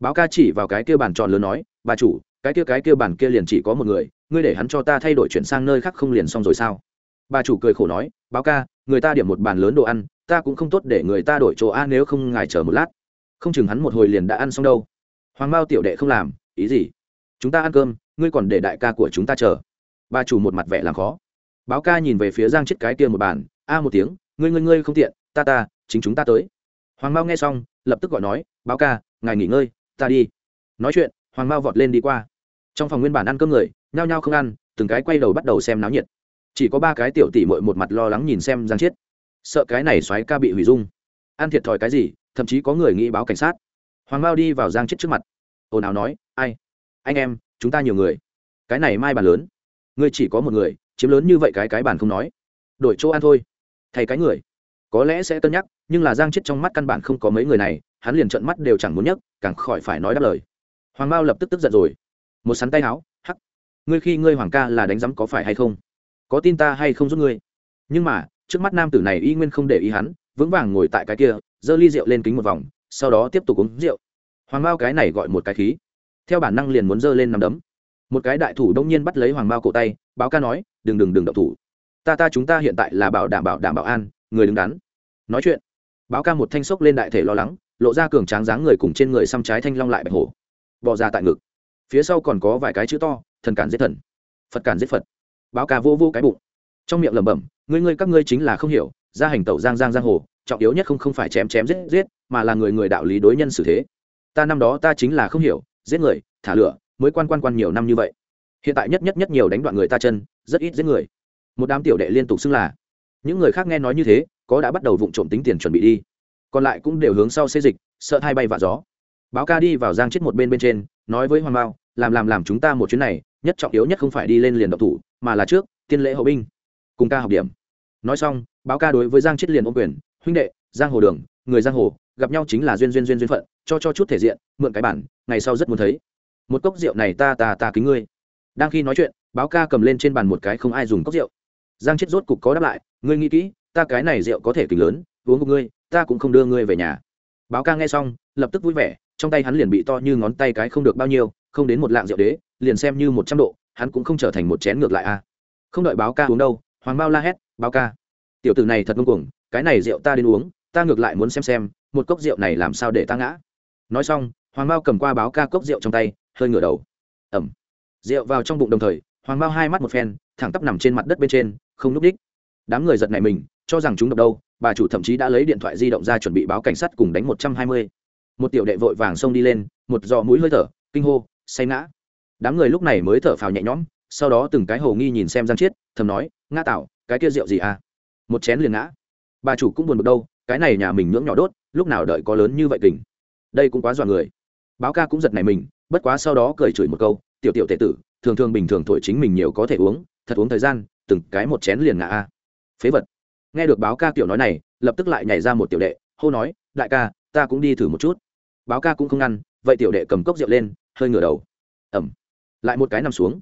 Báo ca chỉ vào cái kia bàn tròn lớn nói, bà chủ, cái kia cái kia bàn kia liền chỉ có một người, ngươi để hắn cho ta thay đổi chuyển sang nơi khác không liền xong rồi sao? Bà chủ cười khổ nói, báo ca, người ta điểm một bàn lớn đồ ăn, ta cũng không tốt để người ta đổi chỗ a nếu không ngài chờ một lát. Không chừng hắn một hồi liền đã ăn xong đâu. Hoàng mao tiểu đệ không làm, ý gì? Chúng ta ăn cơm, ngươi còn để đại ca của chúng ta chờ. Bà chủ một mặt vẻ làm khó. Báo ca nhìn về phía giang chết cái kia một bàn, a một tiếng ngươi ngươi ngươi không tiện, ta ta, chính chúng ta tới. Hoàng mao nghe xong, lập tức gọi nói, báo ca, ngài nghỉ ngơi, ta đi. Nói chuyện, hoàng mao vọt lên đi qua. Trong phòng nguyên bản ăn cơm người, nhao nhao không ăn, từng cái quay đầu bắt đầu xem náo nhiệt. Chỉ có ba cái tiểu tỷ mội một mặt lo lắng nhìn xem giang chết sợ cái này xoáy ca bị hủy dung. Ăn thiệt thòi cái gì, thậm chí có người nghĩ báo cảnh sát. Hoàng mao đi vào giang chết trước mặt. Ồn ào nói, ai? Anh em, chúng ta nhiều người. Cái này mai bàn lớn. Ngươi chỉ có một người, chiếm lớn như vậy cái cái bàn không nói. Đổi chỗ ăn thôi thay cái người. Có lẽ sẽ cân nhắc, nhưng là giang chết trong mắt căn bản không có mấy người này, hắn liền trợn mắt đều chẳng muốn nhấc, càng khỏi phải nói đáp lời. Hoàng mao lập tức tức giận rồi. Một sắn tay áo hắc. Ngươi khi ngươi hoàng ca là đánh giám có phải hay không? Có tin ta hay không giúp ngươi? Nhưng mà, trước mắt nam tử này y nguyên không để ý hắn, vững vàng ngồi tại cái kia, giơ ly rượu lên kính một vòng, sau đó tiếp tục uống rượu. Hoàng mao cái này gọi một cái khí. Theo bản năng liền muốn giơ lên nằm đấm. Một cái đại thủ đông nhiên bắt lấy hoàng mao cổ tay, báo ca nói, đừng đừng đừng động thủ ta ta chúng ta hiện tại là bảo đảm bảo đảm bảo an, người đứng đắn. Nói chuyện, báo ca một thanh sốc lên đại thể lo lắng, lộ ra cường tráng dáng người cùng trên người xăm trái thanh long lại bạch hổ. Bò ra tại ngực. Phía sau còn có vài cái chữ to, thần cản giết thần. Phật cản giết phật. Báo ca vô vô cái bụng. Trong miệng lẩm bẩm, ngươi ngươi các ngươi chính là không hiểu ra hành tẩu giang giang giang hồ, trọng yếu nhất không không phải chém chém giết giết, mà là người người đạo lý đối nhân xử thế. Ta năm đó ta chính là không hiểu, giết người, thả lửa, mới quan quan quan nhiều năm như vậy. Hiện tại nhất nhất nhất nhiều đánh đoạn người ta chân, rất ít giết người một đám tiểu đệ liên tục xưng là. Những người khác nghe nói như thế, có đã bắt đầu vụng trộm tính tiền chuẩn bị đi. Còn lại cũng đều hướng sau xê dịch, sợ hai bay vạ gió. Báo ca đi vào giang chết một bên bên trên, nói với hoàng mao, làm làm làm chúng ta một chuyến này, nhất trọng yếu nhất không phải đi lên liền độc thủ, mà là trước, tiên lễ hậu binh, cùng ca học điểm. Nói xong, báo ca đối với giang chết liền ôm quyền, huynh đệ, giang hồ đường, người giang hồ, gặp nhau chính là duyên duyên duyên duyên phận, cho cho chút thể diện, mượn cái bản, ngày sau rất muốn thấy. Một cốc rượu này ta ta ta kính ngươi. Đang khi nói chuyện, báo ca cầm lên trên bàn một cái không ai dùng cốc rượu giang chết rốt cục có đáp lại, ngươi nghĩ kỹ, ta cái này rượu có thể kính lớn, uống của ngươi, ta cũng không đưa ngươi về nhà. Báo ca nghe xong, lập tức vui vẻ, trong tay hắn liền bị to như ngón tay cái không được bao nhiêu, không đến một lạng rượu đế, liền xem như một trăm độ, hắn cũng không trở thành một chén ngược lại a. Không đợi báo ca uống đâu, hoàng bao la hét, báo ca, tiểu tử này thật ngông cuồng, cái này rượu ta đến uống, ta ngược lại muốn xem xem, một cốc rượu này làm sao để ta ngã. Nói xong, hoàng bao cầm qua báo ca cốc rượu trong tay, hơi ngửa đầu. Ẩm. Rượu vào trong bụng đồng thời, hoàng bao hai mắt một phen, thẳng tắp nằm trên mặt đất bên trên không núp đích. Đám người giật này mình, cho rằng chúng độc đâu, bà chủ thậm chí đã lấy điện thoại di động ra chuẩn bị báo cảnh sát cùng đánh một trăm hai mươi. Một tiểu đệ vội vàng xông đi lên, một giò mũi hơi thở, kinh hô, say ngã. Đám người lúc này mới thở phào nhẹ nhõm, sau đó từng cái hồ nghi nhìn xem giang chiết, thầm nói, ngã tạo cái kia rượu gì à? Một chén liền ngã. Bà chủ cũng buồn bực đâu, cái này nhà mình nướng nhỏ đốt, lúc nào đợi có lớn như vậy kình. Đây cũng quá dọa người. Báo ca cũng giật này mình, bất quá sau đó cười chửi một câu, tiểu tiểu tệ tử, thường thường bình thường thổi chính mình nhiều có thể uống, thật uống thời gian từng cái một chén liền ngã a. Phế vật. Nghe được báo ca tiểu nói này, lập tức lại nhảy ra một tiểu đệ, hô nói, đại ca, ta cũng đi thử một chút. Báo ca cũng không ngăn, vậy tiểu đệ cầm cốc rượu lên, hơi ngửa đầu. Ẩm. Lại một cái nằm xuống.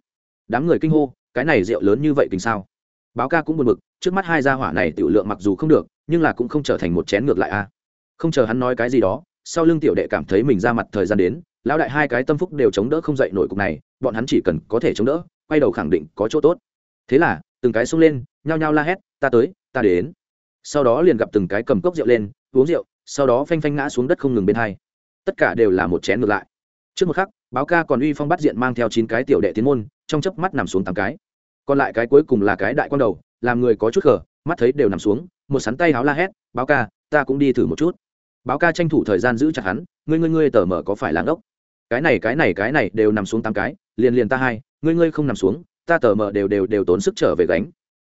Đám người kinh hô, cái này rượu lớn như vậy tình sao? Báo ca cũng buồn bực, trước mắt hai gia hỏa này tiểu lượng mặc dù không được, nhưng là cũng không trở thành một chén ngược lại a. Không chờ hắn nói cái gì đó, sau lưng tiểu đệ cảm thấy mình ra mặt thời gian đến, lão đại hai cái tâm phúc đều chống đỡ không dậy nổi cục này, bọn hắn chỉ cần có thể chống đỡ, quay đầu khẳng định có chỗ tốt. Thế là từng cái xông lên, nhao nhao la hét, ta tới, ta đến. Sau đó liền gặp từng cái cầm cốc rượu lên, uống rượu, sau đó phanh phanh ngã xuống đất không ngừng bên hai. Tất cả đều là một chén ngược lại. Trước một khắc, báo ca còn uy phong bắt diện mang theo chín cái tiểu đệ tiến môn, trong chớp mắt nằm xuống tám cái. Còn lại cái cuối cùng là cái đại quan đầu, làm người có chút khở mắt thấy đều nằm xuống, một sắn tay háo la hét, báo ca, ta cũng đi thử một chút. Báo ca tranh thủ thời gian giữ chặt hắn, ngươi ngươi ngươi tờ mở có phải làng ốc cái này cái này cái này đều nằm xuống tám cái, liền liền ta hai, ngươi ngươi không nằm xuống ta tờ mờ đều đều đều tốn sức trở về gánh.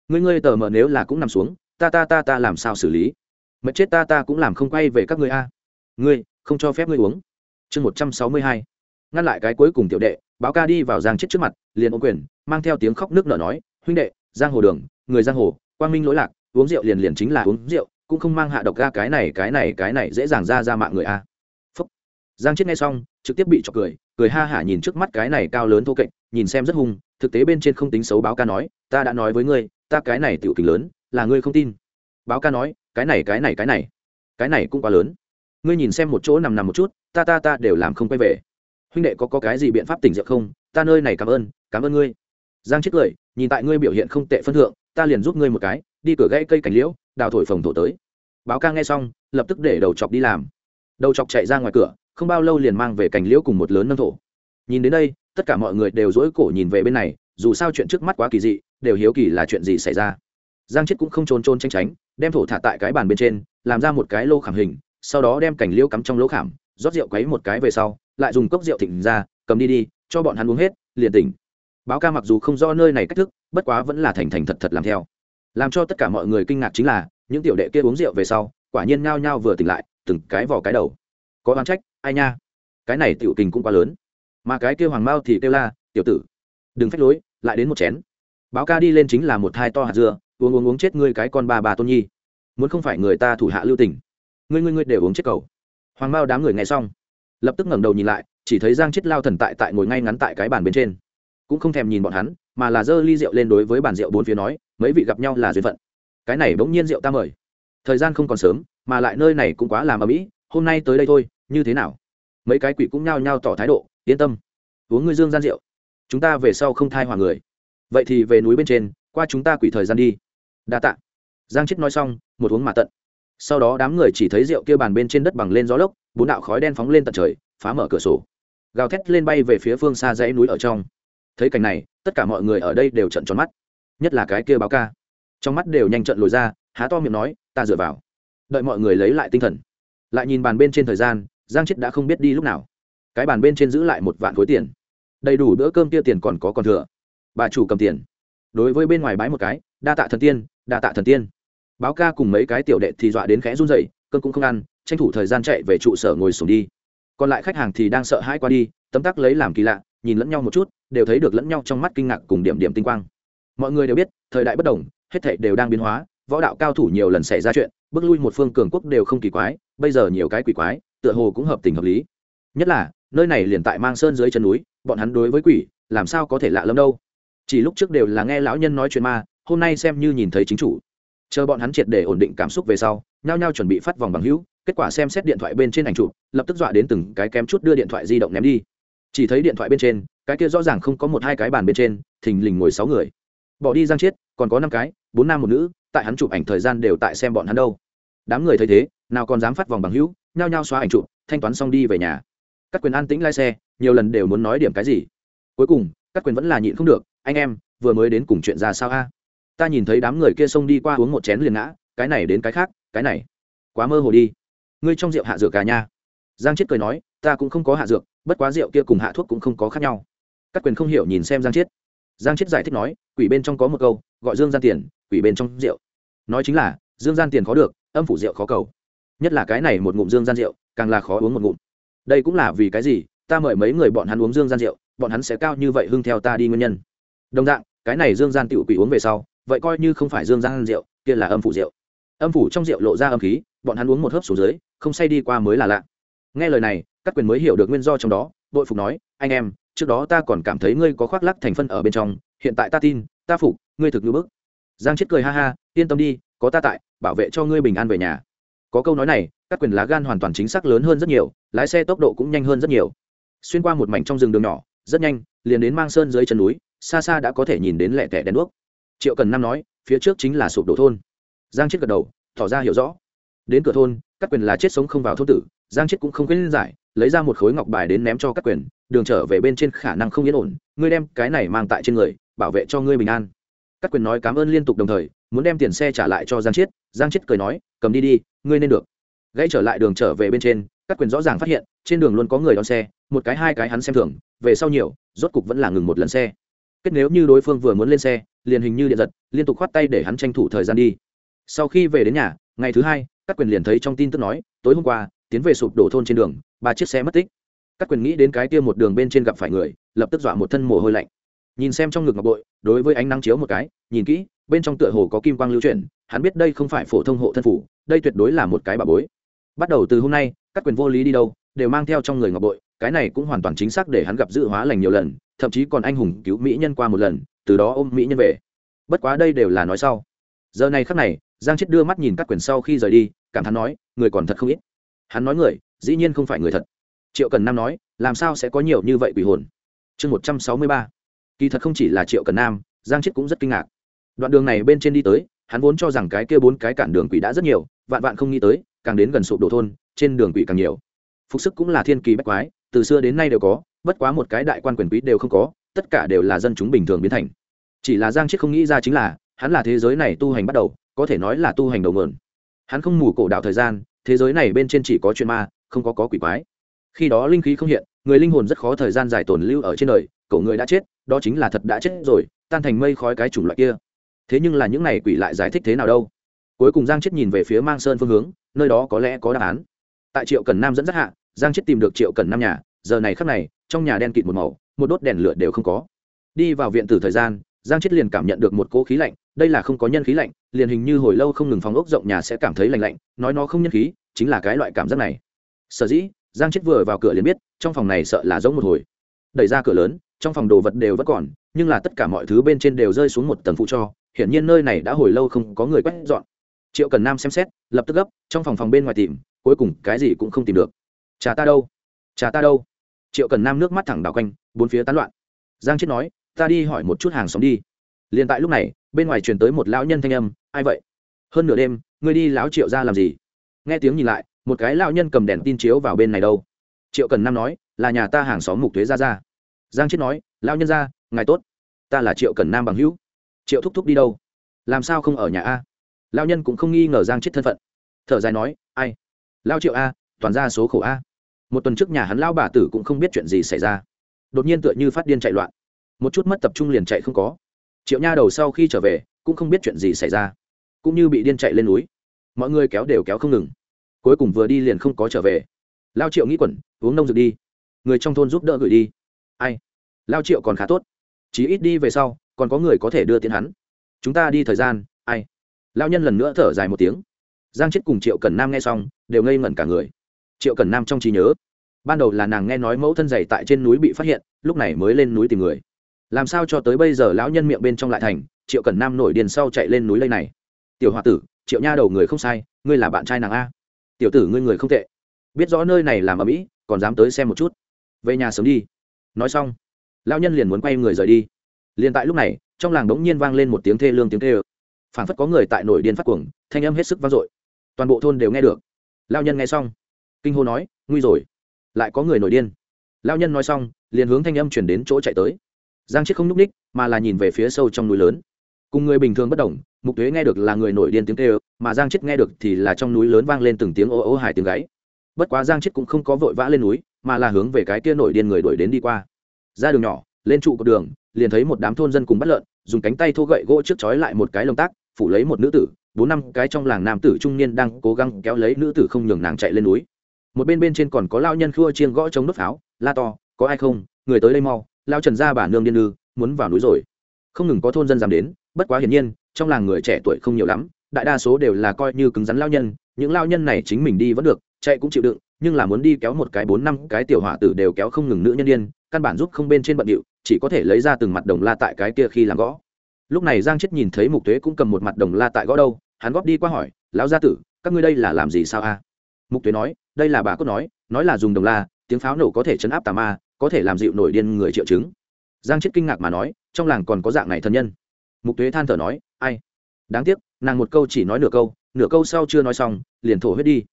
Ngươi ngươi tờ mờ nếu là cũng nằm xuống, ta ta ta ta làm sao xử lý? Mệt chết ta ta cũng làm không quay về các ngươi a. Ngươi, không cho phép ngươi uống. Chương một trăm sáu mươi hai. Ngăn lại cái cuối cùng tiểu đệ, báo ca đi vào giang chết trước mặt, liền ô quyền, mang theo tiếng khóc nước nở nói, huynh đệ, giang hồ đường, người giang hồ, quang minh lỗi lạc, uống rượu liền liền chính là uống rượu, cũng không mang hạ độc ga cái này cái này cái này dễ dàng ra ra mạng người a. Phúc. Giang chết nghe xong, trực tiếp bị chọc cười cười ha hả nhìn trước mắt cái này cao lớn thô kệch, nhìn xem rất hung thực tế bên trên không tính xấu báo ca nói, ta đã nói với ngươi, ta cái này tiểu kình lớn, là ngươi không tin. Báo ca nói, cái này cái này cái này cái này cũng quá lớn. Ngươi nhìn xem một chỗ nằm nằm một chút, ta ta ta đều làm không quay về. Huynh đệ có có cái gì biện pháp tỉnh rượu không? Ta nơi này cảm ơn cảm ơn ngươi. Giang chết cười, nhìn tại ngươi biểu hiện không tệ phân thượng, ta liền giúp ngươi một cái, đi cửa gãy cây cảnh liễu, đào thổi phồng thổ tới. Báo ca nghe xong, lập tức để đầu chọc đi làm. Đầu chọc chạy ra ngoài cửa, không bao lâu liền mang về cành liễu cùng một lớn nâng thổ. Nhìn đến đây tất cả mọi người đều dỗi cổ nhìn về bên này, dù sao chuyện trước mắt quá kỳ dị, đều hiếu kỳ là chuyện gì xảy ra. Giang chết cũng không trốn trôn tranh tránh, đem thổ thả tại cái bàn bên trên, làm ra một cái lô khảm hình, sau đó đem cảnh liêu cắm trong lỗ khảm, rót rượu quấy một cái về sau, lại dùng cốc rượu thịnh ra, cầm đi đi, cho bọn hắn uống hết, liền tỉnh. Báo ca mặc dù không do nơi này cách thức, bất quá vẫn là thành thành thật thật làm theo. Làm cho tất cả mọi người kinh ngạc chính là, những tiểu đệ kia uống rượu về sau, quả nhiên ngao nhao vừa tỉnh lại, từng cái vỏ cái đầu. Có oán trách, ai nha? Cái này tiểu tình cũng quá lớn mà cái kia hoàng mao thì kêu la, tiểu tử, đừng phách lối, lại đến một chén. Báo ca đi lên chính là một hai to hạt dưa, uống uống uống chết ngươi cái con bà bà tôn nhi. Muốn không phải người ta thủ hạ lưu tình. Ngươi ngươi ngươi đều uống chết cầu hoàng mao đám người nghe xong, lập tức ngẩng đầu nhìn lại, chỉ thấy giang chết lao thần tại tại ngồi ngay ngắn tại cái bàn bên trên. Cũng không thèm nhìn bọn hắn, mà là giơ ly rượu lên đối với bàn rượu bốn phía nói, mấy vị gặp nhau là duyên phận. Cái này bỗng nhiên rượu ta mời. Thời gian không còn sớm, mà lại nơi này cũng quá làm ở mỹ hôm nay tới đây thôi, như thế nào? Mấy cái quỷ cũng nhao nhao tỏ thái độ yên tâm, uống ngươi dương gian rượu, chúng ta về sau không thai hòa người. Vậy thì về núi bên trên, qua chúng ta quỷ thời gian đi. Đa tạ. Giang chết nói xong, một uống mà tận. Sau đó đám người chỉ thấy rượu kia bàn bên trên đất bằng lên gió lốc, bốn đạo khói đen phóng lên tận trời, phá mở cửa sổ. Gào thét lên bay về phía phương xa dãy núi ở trong. Thấy cảnh này, tất cả mọi người ở đây đều trận tròn mắt. Nhất là cái kia báo ca. Trong mắt đều nhanh trận lồi ra, há to miệng nói, ta dựa vào. Đợi mọi người lấy lại tinh thần. Lại nhìn bàn bên trên thời gian, giang chết đã không biết đi lúc nào cái bàn bên trên giữ lại một vạn khối tiền. Đầy đủ bữa cơm kia tiền còn có còn thừa. Bà chủ cầm tiền. Đối với bên ngoài bái một cái, đa tạ thần tiên, đa tạ thần tiên. Báo ca cùng mấy cái tiểu đệ thì dọa đến khẽ run dậy cơn cũng không ăn, tranh thủ thời gian chạy về trụ sở ngồi sùng đi. Còn lại khách hàng thì đang sợ hãi qua đi, tấm tắc lấy làm kỳ lạ, nhìn lẫn nhau một chút, đều thấy được lẫn nhau trong mắt kinh ngạc cùng điểm điểm tinh quang. Mọi người đều biết, thời đại bất đồng, hết thảy đều đang biến hóa, võ đạo cao thủ nhiều lần xảy ra chuyện, bước lui một phương cường quốc đều không kỳ quái, bây giờ nhiều cái quỷ quái, tựa hồ cũng hợp tình hợp lý. Nhất là nơi này liền tại mang sơn dưới chân núi, bọn hắn đối với quỷ, làm sao có thể lạ lẫm đâu? Chỉ lúc trước đều là nghe lão nhân nói chuyện ma, hôm nay xem như nhìn thấy chính chủ. Chờ bọn hắn triệt để ổn định cảm xúc về sau, nhao nhao chuẩn bị phát vòng bằng hữu, kết quả xem xét điện thoại bên trên ảnh chụp, lập tức dọa đến từng cái kém chút đưa điện thoại di động ném đi. Chỉ thấy điện thoại bên trên, cái kia rõ ràng không có một hai cái bàn bên trên, thình lình ngồi sáu người. Bỏ đi giang chiết, còn có năm cái, bốn nam một nữ, tại hắn chụp ảnh thời gian đều tại xem bọn hắn đâu. Đám người thấy thế, nào còn dám phát vòng bằng hữu, nhao nhao xóa ảnh chụp, thanh toán xong đi về nhà các quyền an tĩnh lái xe, nhiều lần đều muốn nói điểm cái gì. Cuối cùng, các quyền vẫn là nhịn không được, anh em, vừa mới đến cùng chuyện ra sao a? Ta nhìn thấy đám người kia xông đi qua uống một chén liền ngã, cái này đến cái khác, cái này. Quá mơ hồ đi. Ngươi trong rượu hạ dược cả nha? Giang chết cười nói, ta cũng không có hạ dược, bất quá rượu kia cùng hạ thuốc cũng không có khác nhau. Các quyền không hiểu nhìn xem giang chết giang chết giải thích nói, quỷ bên trong có một câu, gọi dương gian tiền, quỷ bên trong rượu. Nói chính là, dương gian tiền khó được, âm phủ rượu khó cầu. Nhất là cái này một ngụm dương gian rượu, càng là khó uống một ngụm đây cũng là vì cái gì? Ta mời mấy người bọn hắn uống dương gian rượu, bọn hắn sẽ cao như vậy hưng theo ta đi nguyên nhân. Đồng dạng, cái này dương gian tiểu quỷ uống về sau, vậy coi như không phải dương gian rượu, kia là âm phủ rượu. Âm phủ trong rượu lộ ra âm khí, bọn hắn uống một hớp xuống dưới, không say đi qua mới là lạ. Nghe lời này, các quyền mới hiểu được nguyên do trong đó, đội phục nói, anh em, trước đó ta còn cảm thấy ngươi có khoác lắc thành phân ở bên trong, hiện tại ta tin, ta phục, ngươi thực như bức. Giang chết cười ha ha, yên tâm đi, có ta tại, bảo vệ cho ngươi bình an về nhà có câu nói này, các quyền lá gan hoàn toàn chính xác lớn hơn rất nhiều, lái xe tốc độ cũng nhanh hơn rất nhiều. Xuyên qua một mảnh trong rừng đường nhỏ, rất nhanh, liền đến mang sơn dưới chân núi, xa xa đã có thể nhìn đến lẹ tẻ đèn đuốc. Triệu cần năm nói, phía trước chính là sụp đổ thôn. Giang chết gật đầu, tỏ ra hiểu rõ. Đến cửa thôn, các quyền là chết sống không vào thôn tử, giang chết cũng không khuyên giải, lấy ra một khối ngọc bài đến ném cho các quyền, đường trở về bên trên khả năng không yên ổn, ngươi đem cái này mang tại trên người, bảo vệ cho ngươi bình an. Các quyền nói cảm ơn liên tục đồng thời muốn đem tiền xe trả lại cho giang chiết giang chiết cười nói, cầm đi đi, ngươi nên được. Gãy trở lại đường trở về bên trên, các quyền rõ ràng phát hiện, trên đường luôn có người đón xe, một cái hai cái hắn xem thường, về sau nhiều, rốt cục vẫn là ngừng một lần xe. Kết nếu như đối phương vừa muốn lên xe, liền hình như điện giật, liên tục khoát tay để hắn tranh thủ thời gian đi. Sau khi về đến nhà, ngày thứ hai, các quyền liền thấy trong tin tức nói, tối hôm qua, tiến về sụp đổ thôn trên đường, ba chiếc xe mất tích. Các quyền nghĩ đến cái kia một đường bên trên gặp phải người, lập tức dọa một thân mồ hôi lạnh. Nhìn xem trong ngực ngọc bội, đối với ánh nắng chiếu một cái, nhìn kỹ bên trong tựa hồ có kim quang lưu chuyển, hắn biết đây không phải phổ thông hộ thân phủ, đây tuyệt đối là một cái bà bối. Bắt đầu từ hôm nay, các quyền vô lý đi đâu, đều mang theo trong người ngọc bội, cái này cũng hoàn toàn chính xác để hắn gặp dự hóa lành nhiều lần, thậm chí còn anh hùng cứu mỹ nhân qua một lần, từ đó ôm mỹ nhân về. Bất quá đây đều là nói sau. Giờ này khắc này, giang chết đưa mắt nhìn các quyền sau khi rời đi, cảm thán nói, người còn thật không ít. Hắn nói người, dĩ nhiên không phải người thật. Triệu cần nam nói, làm sao sẽ có nhiều như vậy quỷ hồn? Chương một trăm sáu mươi ba. Kỳ thật không chỉ là triệu cần nam, giang chết cũng rất kinh ngạc đoạn đường này bên trên đi tới, hắn vốn cho rằng cái kia bốn cái cản đường quỷ đã rất nhiều, vạn vạn không nghĩ tới, càng đến gần sụp đổ thôn, trên đường quỷ càng nhiều. Phục sức cũng là thiên kỳ bách quái, từ xưa đến nay đều có, bất quá một cái đại quan quyền quý đều không có, tất cả đều là dân chúng bình thường biến thành. Chỉ là giang chiết không nghĩ ra chính là, hắn là thế giới này tu hành bắt đầu, có thể nói là tu hành đầu mượn hắn không mù cổ đạo thời gian, thế giới này bên trên chỉ có chuyện ma, không có có quỷ quái. Khi đó linh khí không hiện, người linh hồn rất khó thời gian dài tồn lưu ở trên đời cậu người đã chết, đó chính là thật đã chết rồi, tan thành mây khói cái chủng loại kia thế nhưng là những này quỷ lại giải thích thế nào đâu? Cuối cùng giang chết nhìn về phía mang sơn phương hướng, nơi đó có lẽ có đáp án. Tại triệu cần nam dẫn dắt hạ, giang chết tìm được triệu cần nam nhà, giờ này khắc này, trong nhà đen kịt một màu, một đốt đèn lửa đều không có. Đi vào viện từ thời gian, giang chết liền cảm nhận được một cỗ khí lạnh, đây là không có nhân khí lạnh, liền hình như hồi lâu không ngừng phòng ốc rộng nhà sẽ cảm thấy lạnh lạnh, nói nó không nhân khí, chính là cái loại cảm giác này. Sở dĩ, giang chết vừa vào cửa liền biết, trong phòng này sợ là giống một hồi. Đẩy ra cửa lớn, trong phòng đồ vật đều vẫn còn, nhưng là tất cả mọi thứ bên trên đều rơi xuống một tầng phụ cho hiển nhiên nơi này đã hồi lâu không có người quét dọn. Triệu cần nam xem xét, lập tức gấp, trong phòng phòng bên ngoài tìm, cuối cùng cái gì cũng không tìm được. Trà ta đâu? Trà ta đâu? Triệu cần nam nước mắt thẳng đảo quanh, bốn phía tán loạn. Giang chết nói, ta đi hỏi một chút hàng xóm đi. Liền tại lúc này, bên ngoài truyền tới một lão nhân thanh âm, ai vậy? Hơn nửa đêm, ngươi đi lão triệu ra làm gì? Nghe tiếng nhìn lại, một cái lão nhân cầm đèn tin chiếu vào bên này đâu. Triệu cần nam nói, là nhà ta hàng xóm mục thuế ra ra giang chết nói, lão nhân ra ngài tốt. Ta là triệu cần nam bằng hữu triệu thúc thúc đi đâu? Làm sao không ở nhà a? Lão nhân cũng không nghi ngờ giang chết thân phận. Thở dài nói, ai? Lao triệu a, toàn ra số khổ a. Một tuần trước nhà hắn lao bà tử cũng không biết chuyện gì xảy ra. Đột nhiên tựa như phát điên chạy loạn. Một chút mất tập trung liền chạy không có. Triệu nha đầu sau khi trở về, cũng không biết chuyện gì xảy ra. Cũng như bị điên chạy lên núi. Mọi người kéo đều kéo không ngừng. Cuối cùng vừa đi liền không có trở về. Lao triệu nghĩ quẩn, uống nông dược đi. Người trong thôn giúp đỡ gửi đi. Ai? Lao triệu còn khá tốt. Chí ít đi về sau còn có người có thể đưa tiến hắn. Chúng ta đi thời gian, ai? Lao nhân lần nữa thở dài một tiếng. Giang chết cùng triệu cần nam nghe xong, đều ngây ngẩn cả người. Triệu cần nam trong trí nhớ, ban đầu là nàng nghe nói mẫu thân dày tại trên núi bị phát hiện, lúc này mới lên núi tìm người. Làm sao cho tới bây giờ lão nhân miệng bên trong lại thành, triệu cần nam nổi điền sau chạy lên núi lây này. Tiểu h o a tử, triệu nha đầu người không sai, ngươi là bạn trai nàng a. Tiểu tử, ngươi người không tệ. Biết rõ nơi này làm ở mỹ còn dám tới xem một chút. Về nhà sớm đi. Nói xong, lão nhân liền muốn quay người rời đi liền tại lúc này, trong làng đống nhiên vang lên một tiếng thê lương tiếng thê ơ phản phất có người tại nổi điên phát cuồng, thanh âm hết sức vang dội. Toàn bộ thôn đều nghe được. Lao nhân nghe xong, kinh hô nói, nguy rồi, lại có người nổi điên. Lao nhân nói xong, liền hướng thanh âm chuyển đến chỗ chạy tới. Giang chết không n ú c ních mà là nhìn về phía sâu trong núi lớn. Cùng người bình thường bất đồng, mục tuế nghe được là người nổi điên tiếng kêu, mà giang chết nghe được thì là trong núi lớn vang lên từng tiếng ô ô hài tiếng gáy. Bất quá giang chết cũng không có vội vã lên núi, mà là hướng về cái kia nổi điên người đuổi đến đi qua. Ra đường nhỏ lên trụ cột đường, liền thấy một đám thôn dân cùng bắt lợn, dùng cánh tay thô gậy gỗ trước chói lại một cái lồng tác, phủ lấy một nữ tử, bốn năm cái trong làng nam tử trung niên đang cố gắng kéo lấy nữ tử không nhường nàng chạy lên núi. Một bên bên trên còn có lao nhân khua chiên gõ chống đốt pháo, la to, có ai không? Người tới đây mau, lao trần ra bà nương điên lư muốn vào núi rồi. Không ngừng có thôn dân dám đến, bất quá hiển nhiên, trong làng người trẻ tuổi không nhiều lắm, đại đa số đều là coi như cứng rắn lao nhân, những lao nhân này chính mình đi vẫn được, chạy cũng chịu đựng, nhưng là muốn đi kéo một cái bốn năm cái tiểu hỏa tử đều kéo không ngừng nữ nhân điên, căn bản giúp không bên trên bận điệu chỉ có thể lấy ra từng mặt đồng la tại cái kia khi làm gõ. Lúc này giang chết nhìn thấy mục tuế cũng cầm một mặt đồng la tại gõ đâu, hắn góp đi qua hỏi, lão gia tử, các ngươi đây là làm gì sao a? Mục tuế nói, đây là bà cốt nói nói là dùng đồng la, tiếng pháo nổ có thể chấn áp tà ma, có thể làm dịu nổi điên người triệu chứng. Giang chết kinh ngạc mà nói, trong làng còn có dạng này thân nhân? Mục tuế than thở nói, ai? Đáng tiếc, nàng một câu chỉ nói nửa câu nửa câu sau chưa nói xong, liền thổ huyết đi.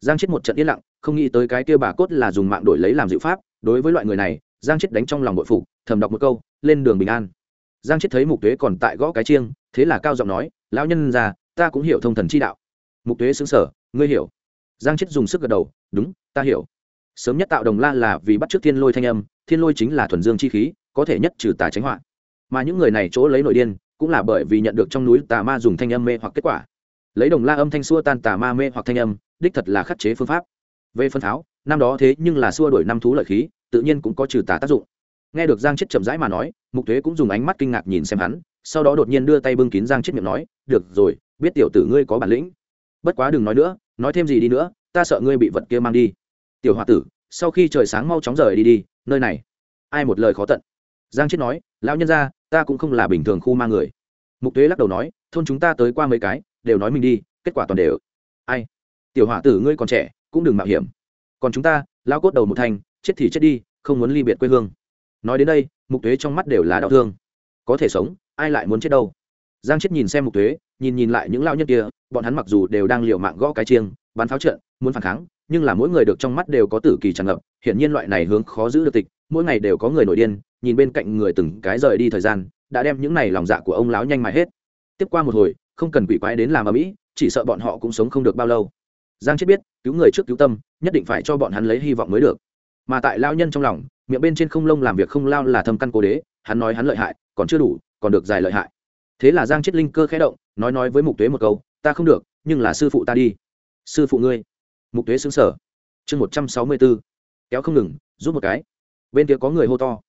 Giang chết một trận yên lặng, không nghĩ tới cái kia bà cốt là dùng mạng đổi lấy làm dịu pháp, đối với loại người này, giang chết đánh trong lòng bội phục thầm đọc một câu, lên đường bình an. Giang chết thấy mục tuế còn tại gõ cái chiêng, thế là cao giọng nói, lão nhân già, ta cũng hiểu thông thần chi đạo. Mục tuế xứng sở ngươi hiểu. Giang chết dùng sức gật đầu, đúng, ta hiểu. Sớm nhất tạo đồng la là vì bắt t r ư ớ c thiên lôi thanh âm, thiên lôi chính là thuần dương chi khí, có thể nhất trừ tà tránh họa. Mà những người này chỗ lấy nội điên, cũng là bởi vì nhận được trong núi tà ma dùng thanh âm mê hoặc kết quả. Lấy đồng la âm thanh xua tan tà ma mê hoặc thanh âm, đích thật là khắc chế phương pháp. Về phân tháo năm đó thế nhưng là xua đổi năm thú lợi khí, tự nhiên cũng có trừ tà tác dụng nghe được giang chết chậm rãi mà nói, mục thuế cũng dùng ánh mắt kinh ngạc nhìn xem hắn, sau đó đột nhiên đưa tay bưng kín giang chết miệng nói, được rồi, biết tiểu tử ngươi có bản lĩnh. Bất quá đừng nói nữa, nói thêm gì đi nữa, ta sợ ngươi bị vật kia mang đi. Tiểu h o a tử, sau khi trời sáng mau chóng rời đi đi, nơi này. Ai một lời khó tận. Giang chết nói, lão nhân ra ta cũng không là bình thường khu mang người. Mục tuế lắc đầu nói, thôn chúng ta tới qua mấy cái, đều nói mình đi, kết quả toàn đều. Ai? Tiểu hỏa tử ngươi còn trẻ, cũng đừng mạo hiểm. Còn chúng ta lao cốt đầu một thành, chết thì chết đi, không muốn ly biệt quê hương nói đến đây, mục tuế trong mắt đều là đau thương. Có thể sống, ai lại muốn chết đâu? Giang chết nhìn xem mục tuế, nhìn nhìn lại những lao nhân kia, bọn hắn mặc dù đều đang liều mạng gõ cái chiêng, bắn pháo trận muốn phản kháng, nhưng là mỗi người được trong mắt đều có tử kỳ tràn ngập Hiện nhiên loại này hướng khó giữ được tịch, mỗi ngày đều có người nổi điên, nhìn bên cạnh người từng cái rời đi thời gian, đã đem những này lòng dạ của ông lão nhanh mài hết. Tiếp qua một hồi, không cần quỷ quái đến làm ở mỹ chỉ sợ bọn họ cũng sống không được bao lâu. Giang chết biết, cứu người trước cứu tâm, nhất định phải cho bọn hắn lấy hy vọng mới được. Mà tại lao nhân trong lòng miệng bên trên không lông làm việc không lao là thâm căn cố đế, hắn nói hắn lợi hại, còn chưa đủ, còn được dài lợi hại. Thế là giang chết linh cơ khẽ động, nói nói với mục tuế một câu, ta không được, nhưng là sư phụ ta đi. Sư phụ ngươi? Mục tuế xứng sở chương một trăm sáu mươi b ố kéo không ngừng, rút một cái. Bên kia có người hô to.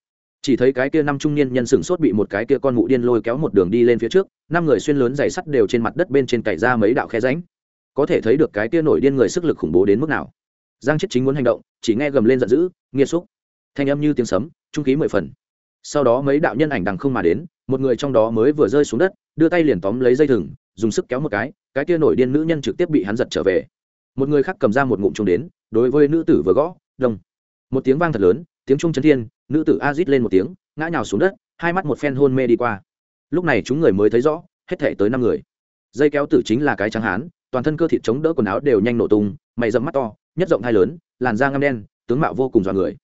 Chỉ thấy cái kia năm trung niên nhân sửng sốt bị một cái kia con mụ điên lôi kéo một đường đi lên phía trước, năm người xuyên lớn dày sắt đều trên mặt đất bên trên cày ra mấy đạo khe ránh có thể thấy được cái kia nổi điên người sức lực khủng bố đến mức nào. Giang chết chính muốn hành động, chỉ nghe gầm lên giận dữ nghiêm xúc thanh âm như tiếng sấm, trung khí mười phần. Sau đó mấy đạo nhân ảnh đằng không mà đến, một người trong đó mới vừa rơi xuống đất, đưa tay liền tóm lấy dây thừng, dùng sức kéo một cái cái kia nổi điên nữ nhân trực tiếp bị hắn giật trở về. Một người khác cầm ra một ngụm chung đến, đối với nữ tử vừa gõ đông một tiếng vang thật lớn, tiếng trung chấn thiên, nữ tử a rít lên một tiếng, ngã nhào xuống đất, hai mắt một phen hôn mê đi qua. Lúc này chúng người mới thấy rõ, hết thể tới năm người. Dây kéo tử chính là cái trắng hán, toàn thân cơ thịt chống đỡ quần áo đều nhanh nổ tung, mày dẫm mắt to, nhất rộng hai lớn, làn da ngăm đen, tướng mạo vô cùng dọa người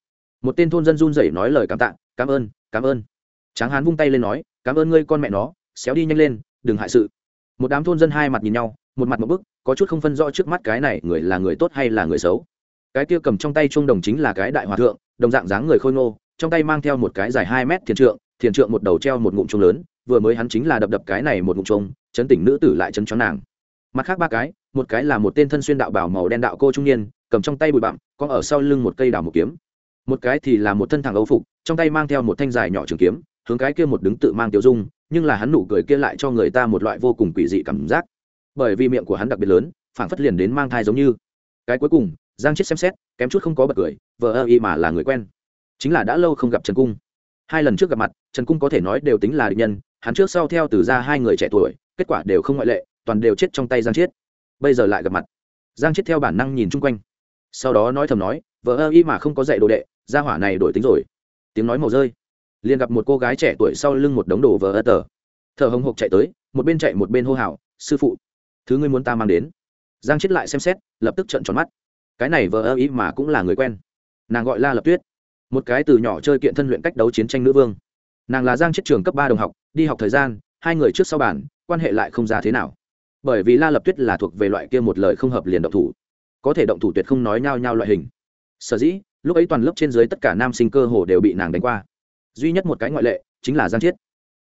một tên thôn dân run rẩy nói lời cảm tạ, cảm ơn cảm ơn. Tráng hán vung tay lên nói, cảm ơn ngươi con mẹ nó, xéo đi nhanh lên, đừng hại sự. Một đám thôn dân hai mặt nhìn nhau, một mặt một bức, có chút không phân rõ trước mắt cái này người là người tốt hay là người xấu. Cái kia cầm trong tay chuông đồng chính là cái đại hòa thượng, đồng dạng dáng người khôi ngô, trong tay mang theo một cái dài hai mét thiền trượng thiền trượng một đầu treo một ngụm chuông lớn, vừa mới hắn chính là đập đập cái này một ngụm chuông, chấn tỉnh nữ tử lại chấn cho nàng. Mặt khác ba cái, một cái là một tên thân xuyên đạo bảo màu đen đạo cô trung niên, cầm trong tay bụi bặm, có ở sau lưng một cây đào một kiếm một cái thì là một thân thẳng âu phục, trong tay mang theo một thanh dài nhỏ trường kiếm, hướng cái kia một đứng tự mang tiêu dung, nhưng là hắn nụ cười kia lại cho người ta một loại vô cùng quỷ dị cảm giác. Bởi vì miệng của hắn đặc biệt lớn, phảng phất liền đến mang thai giống như. Cái cuối cùng, giang chết xem xét, kém chút không có bật cười, vờ ơ y mà là người quen. Chính là đã lâu không gặp trần cung. Hai lần trước gặp mặt, trần cung có thể nói đều tính là định nhân, hắn trước sau theo từ ra hai người trẻ tuổi, kết quả đều không ngoại lệ, toàn đều chết trong tay giang chết bây giờ lại gặp mặt. Giang chết theo bản năng nhìn chung quanh. Sau đó nói thầm nói vợ ơ y mà không có dạy đồ đệ gia hỏa này đổi tính rồi. Tiếng nói màu rơi. Liền gặp một cô gái trẻ tuổi sau lưng một đống đồ vờ ơ tờ. Thở hồng hộc chạy tới, một bên chạy một bên hô hào, sư phụ, thứ ngươi muốn ta mang đến. Giang chết lại xem xét, lập tức trận tròn mắt. Cái này vờ ơ ý mà cũng là người quen. Nàng gọi la lập tuyết, một cái từ nhỏ chơi kiện thân luyện cách đấu chiến tranh nữ vương. Nàng là giang chết trường cấp ba đồng học, đi học thời gian, hai người trước sau bản quan hệ lại không ra thế nào. Bởi vì la lập tuyết là thuộc về loại kia một lời không hợp liền động thủ. Có thể động thủ tuyệt không nói nhau nhau loại hình sở dĩ, lúc ấy toàn lớp trên dưới tất cả nam sinh cơ hồ đều bị nàng đánh qua. Duy nhất một cái ngoại lệ chính là giang chiết.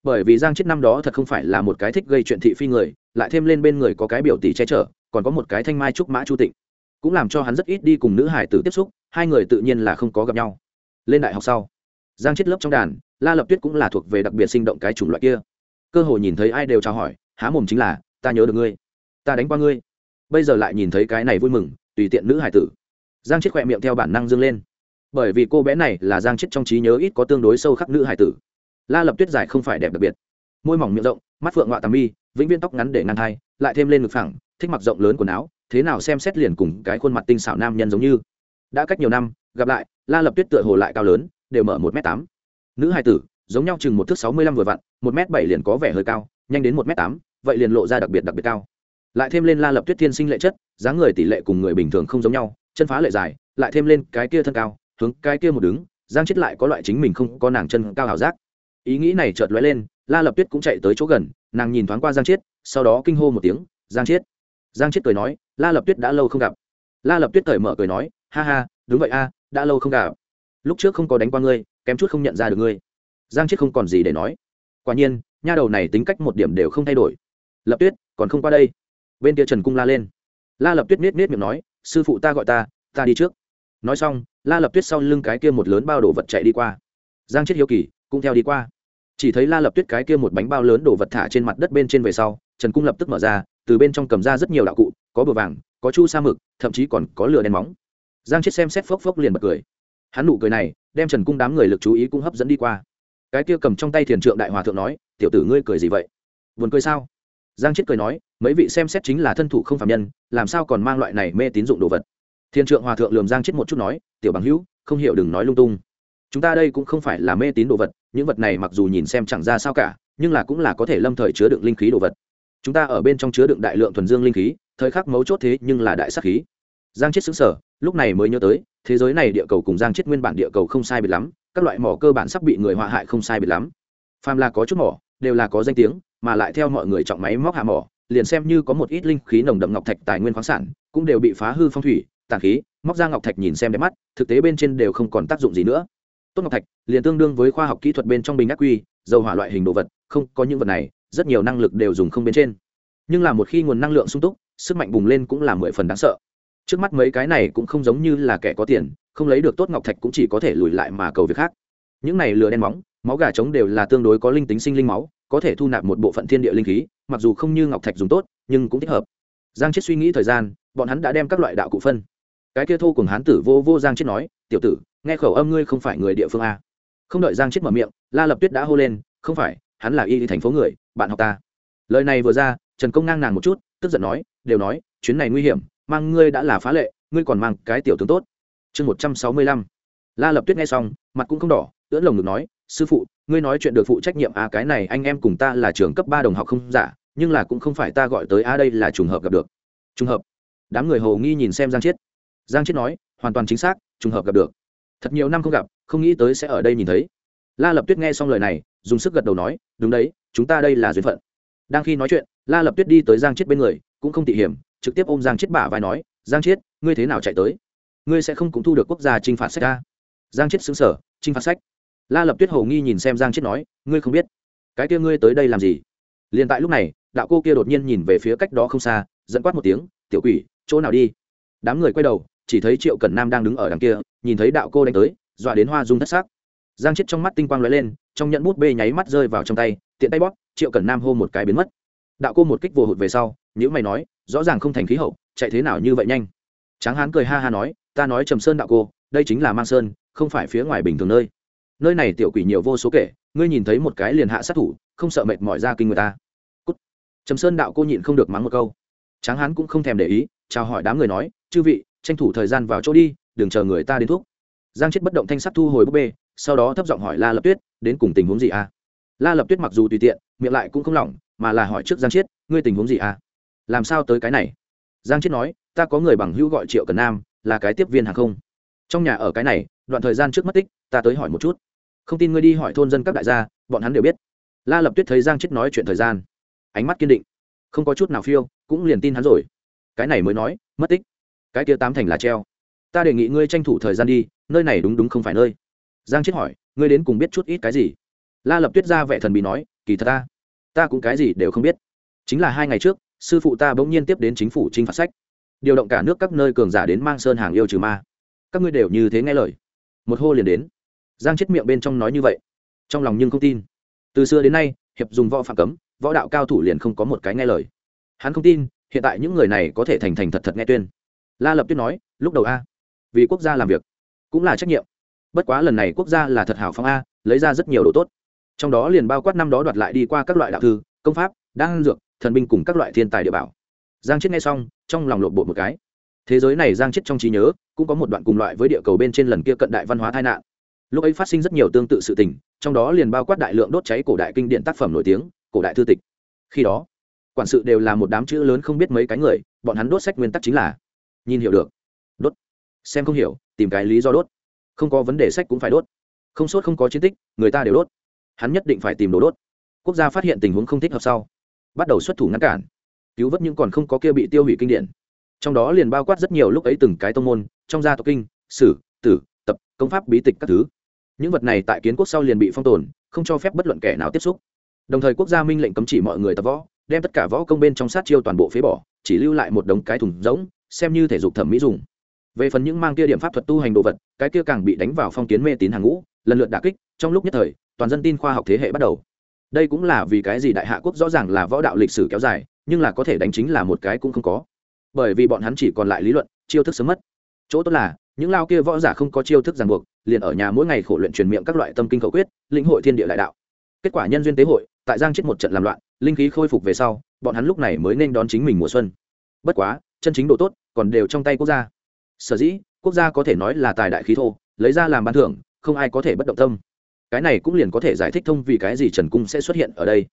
Bởi vì giang chiết năm đó thật không phải là một cái thích gây chuyện thị phi người, lại thêm lên bên người có cái biểu tỷ che chở, còn có một cái thanh mai trúc mã chu tịnh. Cũng làm cho hắn rất ít đi cùng nữ hải tử tiếp xúc, hai người tự nhiên là không có gặp nhau. Lên đại học sau, giang chết lớp trong đàn, la lập tuyết cũng là thuộc về đặc biệt sinh động cái chủng loại kia. Cơ hội nhìn thấy ai đều chào hỏi, há mồm chính là, ta nhớ được ngươi. Ta đánh qua ngươi. Bây giờ lại nhìn thấy cái này vui mừng, tùy tiện nữ hải tử giang chết khỏe miệng theo bản năng dâng lên. Bởi vì cô bé này là giang chết trong trí nhớ ít có tương đối sâu khắc nữ hải tử. La lập tuyết dài không phải đẹp đặc biệt. Môi mỏng miệng rộng, mắt phượng ngọa tà mi, vĩnh viên tóc ngắn để ngăn thai, lại thêm lên ngực phẳng, thích mặc rộng lớn quần áo, thế nào xem xét liền cùng cái khuôn mặt tinh xảo nam nhân giống như. Đã cách nhiều năm, gặp lại, la lập tuyết tựa hồ lại cao lớn, đều mở một m tám. Nữ hai tử, giống nhau chừng một thước sáu mươi lăm vừa vặn, một m bảy liền có vẻ hơi cao, nhanh đến một m tám, vậy liền lộ ra đặc biệt đặc biệt cao. Lại thêm lên la lập tuyết thiên sinh lệ chất, dáng người tỷ lệ cùng người bình thường không giống nhau chân phá lệ dài, lại thêm lên cái kia thân cao, hướng cái kia một đứng, giang chết lại có loại chính mình không có nàng chân cao hào giác. Ý nghĩ này chợt lóe lên, la lập tuyết cũng chạy tới chỗ gần, nàng nhìn thoáng qua giang chiết, sau đó kinh hô một tiếng, giang chiết! Giang chiết cười nói, la lập tuyết đã lâu không gặp. La lập tuyết cởi mở cười nói, ha ha, đúng vậy a, đã lâu không gặp. Lúc trước không có đánh qua ngươi, kém chút không nhận ra được ngươi. Giang chiết không còn gì để nói. Quả nhiên, nha đầu này tính cách một điểm đều không thay đổi. Lập tuyết, còn không qua đây. Bên kia trần cung la lên. La lập tuyết nết nết miệng nói sư phụ ta gọi ta ta đi trước. Nói xong, la lập tuyết sau lưng cái kia một lớn bao đồ vật chạy đi qua. Giang chết hiếu kỳ cũng theo đi qua. Chỉ thấy la lập tuyết cái kia một bánh bao lớn đồ vật thả trên mặt đất bên trên về sau, trần cung lập tức mở ra, từ bên trong cầm ra rất nhiều đạo cụ, có bừa vàng, có chu sa mực, thậm chí còn có lửa đen móng. Giang chết xem xét phốc phốc liền bật cười. Hắn nụ cười này, đem trần cung đám người lực chú ý cũng hấp dẫn đi qua. Cái kia cầm trong tay thiền trượng đại hòa thượng nói, tiểu tử ngươi cười gì vậy? Buồn cười sao? Giang chết cười nói, mấy vị xem xét chính là thân thủ không phạm nhân, làm sao còn mang loại này mê tín dụng đồ vật? Thiên trượng hòa thượng lườm giang chết một chút nói, tiểu bằng hữu, không hiểu đừng nói lung tung. Chúng ta đây cũng không phải là mê tín đồ vật, những vật này mặc dù nhìn xem chẳng ra sao cả, nhưng là cũng là có thể lâm thời chứa đựng linh khí đồ vật. Chúng ta ở bên trong chứa đựng đại lượng thuần dương linh khí, thời khắc mấu chốt thế nhưng là đại sắc khí. Giang chết xứng sở lúc này mới nhớ tới, thế giới này địa cầu cùng giang chết nguyên bản địa cầu không sai biệt lắm, các loại mỏ cơ bản sắp bị người họa hại không sai biệt lắm. Phàm là có chút mỏ, đều là có danh tiếng mà lại theo mọi người trọng máy móc hạ mỏ, liền xem như có một ít linh khí nồng đậm ngọc thạch tài nguyên khoáng sản, cũng đều bị phá hư phong thủy, tàn khí, móc ra ngọc thạch nhìn xem đẹp mắt, thực tế bên trên đều không còn tác dụng gì nữa. Tốt ngọc thạch, liền tương đương với khoa học kỹ thuật bên trong bình ác quy, dầu hỏa loại hình đồ vật, không, có những vật này, rất nhiều năng lực đều dùng không bên trên. Nhưng là một khi nguồn năng lượng sung túc, sức mạnh bùng lên cũng là mười phần đáng sợ. Trước mắt mấy cái này cũng không giống như là kẻ có tiền, không lấy được tốt ngọc thạch cũng chỉ có thể lùi lại mà cầu việc khác những này lửa đen móng, máu gà trống đều là tương đối có linh tính sinh linh máu, có thể thu nạp một bộ phận thiên địa linh khí, mặc dù không như ngọc thạch dùng tốt, nhưng cũng thích hợp. Giang chết suy nghĩ thời gian, bọn hắn đã đem các loại đạo cụ phân. Cái kia thô cùng hán tử vô vô giang chết nói, tiểu tử, nghe khẩu âm ngươi không phải người địa phương a. Không đợi giang chết mở miệng, la lập tuyết đã hô lên, không phải, hắn là y thành phố người, bạn học ta. Lời này vừa ra, trần công ngang nàng một chút, tức giận nói, đều nói, chuyến này nguy hiểm, mang ngươi đã là phá lệ, ngươi còn mang cái tiểu tướng tốt. Chương một trăm sáu mươi lăm. La lập tuyết nghe xong, mặt cũng không đỏ ưỡn lồng ngực nói, sư phụ, ngươi nói chuyện được phụ trách nhiệm a, cái này anh em cùng ta là trường cấp ba đồng học không giả, nhưng là cũng không phải ta gọi tới a đây là trùng hợp gặp được. Trùng hợp? Đám người hầu nghi nhìn xem giang chiết. Giang chiết nói, hoàn toàn chính xác, trùng hợp gặp được. Thật nhiều năm không gặp, không nghĩ tới sẽ ở đây nhìn thấy. La lập tuyết nghe xong lời này, dùng sức gật đầu nói, đúng đấy, chúng ta đây là duyên phận. Đang khi nói chuyện, la lập tuyết đi tới giang chiết bên người, cũng không tỉ hiểm, trực tiếp ôm giang chiết bả vai nói, giang chiết, ngươi thế nào chạy tới? Ngươi sẽ không cũng thu được quốc gia t r i n h phạt sách ta. giang chiết xứng sở t r i n h phạt sách? La lập tuyết hồ nghi nhìn xem giang chết nói, ngươi không biết? Cái kia ngươi tới đây làm gì? Liền tại lúc này, đạo cô kia đột nhiên nhìn về phía cách đó không xa dẫn quát một tiếng, tiểu quỷ, chỗ nào đi? Đám người quay đầu, chỉ thấy triệu cẩn nam đang đứng ở đằng kia, nhìn thấy đạo cô đánh tới, dọa đến hoa dung thất xác giang chết trong mắt tinh quang lóe lên, trong nhận bút bê nháy mắt rơi vào trong tay, tiện tay bóp, triệu cẩn nam hô một cái biến mất. Đạo cô một kích vô hụt về sau nhữ mày nói, rõ ràng không thành khí hậu, chạy thế nào như vậy nhanh? Tráng hán cười ha ha nói, ta nói trầm sơn đạo cô, đây chính là mang sơn, không phải phía ngoài bình thường nơi nơi này tiểu quỷ nhiều vô số kể, ngươi nhìn thấy một cái liền hạ sát thủ, không sợ mệt mỏi ra kinh người ta. Cút. trầm sơn đạo cô nhịn không được mắng một câu. Tráng hán cũng không thèm để ý, chào hỏi đám người nói, chư vị, tranh thủ thời gian vào chỗ đi, đừng chờ người ta đến thuốc. Giang chết bất động thanh sắt thu hồi búp bê, sau đó thấp giọng hỏi la lập tuyết, đến cùng tình huống gì à? La lập tuyết mặc dù tùy tiện, miệng lại cũng không lỏng, mà là hỏi trước giang chiết ngươi tình huống gì à? Làm sao tới cái này? Giang chiết nói, ta có người bằng hữu gọi triệu cần nam, là cái tiếp viên hàng không. Trong nhà ở cái này, đoạn thời gian trước mất tích, ta tới hỏi một chút không tin ngươi đi hỏi thôn dân các đại gia, bọn hắn đều biết. La lập tuyết thấy giang chết nói chuyện thời gian, ánh mắt kiên định. Không có chút nào phiêu, cũng liền tin hắn rồi. Cái này mới nói, mất tích. Cái kia tám thành là treo. Ta đề nghị ngươi tranh thủ thời gian đi, nơi này đúng đúng không phải nơi. Giang chết hỏi, ngươi đến cùng biết chút ít cái gì? La lập tuyết ra vẻ thần bị nói, kỳ thật ta ta cũng cái gì đều không biết. Chính là hai ngày trước, sư phụ ta bỗng nhiên tiếp đến chính phủ trinh phạt sách. Điều động cả nước các nơi cường giả đến mang sơn hàng yêu trừ ma. Các ngươi đều như thế nghe lời. Một hô liền đến giang chết miệng bên trong nói như vậy. Trong lòng nhưng không tin. Từ xưa đến nay, hiệp dùng võ phạm cấm, võ đạo cao thủ liền không có một cái nghe lời. Hắn không tin, hiện tại những người này có thể thành thành thật thật nghe tuyên. La lập tuyết nói, lúc đầu a, vì quốc gia làm việc, cũng là trách nhiệm. Bất quá lần này quốc gia là thật hảo phong a, lấy ra rất nhiều đồ tốt. Trong đó liền bao quát năm đó đoạt lại đi qua các loại đạo thư, công pháp, đan dược, thần binh cùng các loại thiên tài địa bảo. Giang chết nghe xong, trong lòng lộn bộ một cái. Thế giới này giang chết trong trí nhớ, cũng có một đoạn cùng loại với địa cầu bên trên lần kia cận đại văn hóa tai nạn lúc ấy phát sinh rất nhiều tương tự sự tình, trong đó liền bao quát đại lượng đốt cháy cổ đại kinh điển tác phẩm nổi tiếng, cổ đại thư tịch. Khi đó, quản sự đều là một đám chữ lớn không biết mấy cái người, bọn hắn đốt sách nguyên tắc chính là nhìn hiểu được, đốt. Xem không hiểu, tìm cái lý do đốt. Không có vấn đề sách cũng phải đốt. Không sốt không có chiến tích, người ta đều đốt. Hắn nhất định phải tìm đồ đốt. Quốc gia phát hiện tình huống không thích hợp sau, bắt đầu xuất thủ ngăn cản. Cứu vớt những còn không có kia bị tiêu hủy kinh điển. Trong đó liền bao quát rất nhiều lúc ấy từng cái tông môn, trong gia tộc kinh, sử, tử, tập, công pháp bí tịch các thứ những vật này tại kiến quốc sau liền bị phong tồn, không cho phép bất luận kẻ nào tiếp xúc. Đồng thời quốc gia minh lệnh cấm chỉ mọi người tập võ, đem tất cả võ công bên trong sát chiêu toàn bộ phế bỏ, chỉ lưu lại một đống cái thùng rỗng, xem như thể dục thẩm mỹ dùng. Về phần những mang kia điểm pháp thuật tu hành đồ vật, cái kia càng bị đánh vào phong kiến mê tín hàng ngũ, lần lượt đà kích, trong lúc nhất thời, toàn dân tin khoa học thế hệ bắt đầu. Đây cũng là vì cái gì đại hạ quốc rõ ràng là võ đạo lịch sử kéo dài, nhưng là có thể đánh chính là một cái cũng không có. Bởi vì bọn hắn chỉ còn lại lý luận, chiêu thức sớm mất. Chỗ tốt là, những lao kia võ giả không có chiêu thức ràng buộc liền ở nhà mỗi ngày khổ luyện truyền miệng các loại tâm kinh khẩu quyết, lĩnh hội thiên địa đại đạo. Kết quả nhân duyên tế hội, tại giang chết một trận làm loạn, linh khí khôi phục về sau, bọn hắn lúc này mới nên đón chính mình mùa xuân. Bất quá, chân chính độ tốt còn đều trong tay quốc gia. Sở dĩ, quốc gia có thể nói là tài đại khí thô, lấy ra làm ban thưởng, không ai có thể bất động tâm. Cái này cũng liền có thể giải thích thông vì cái gì trần cung sẽ xuất hiện ở đây.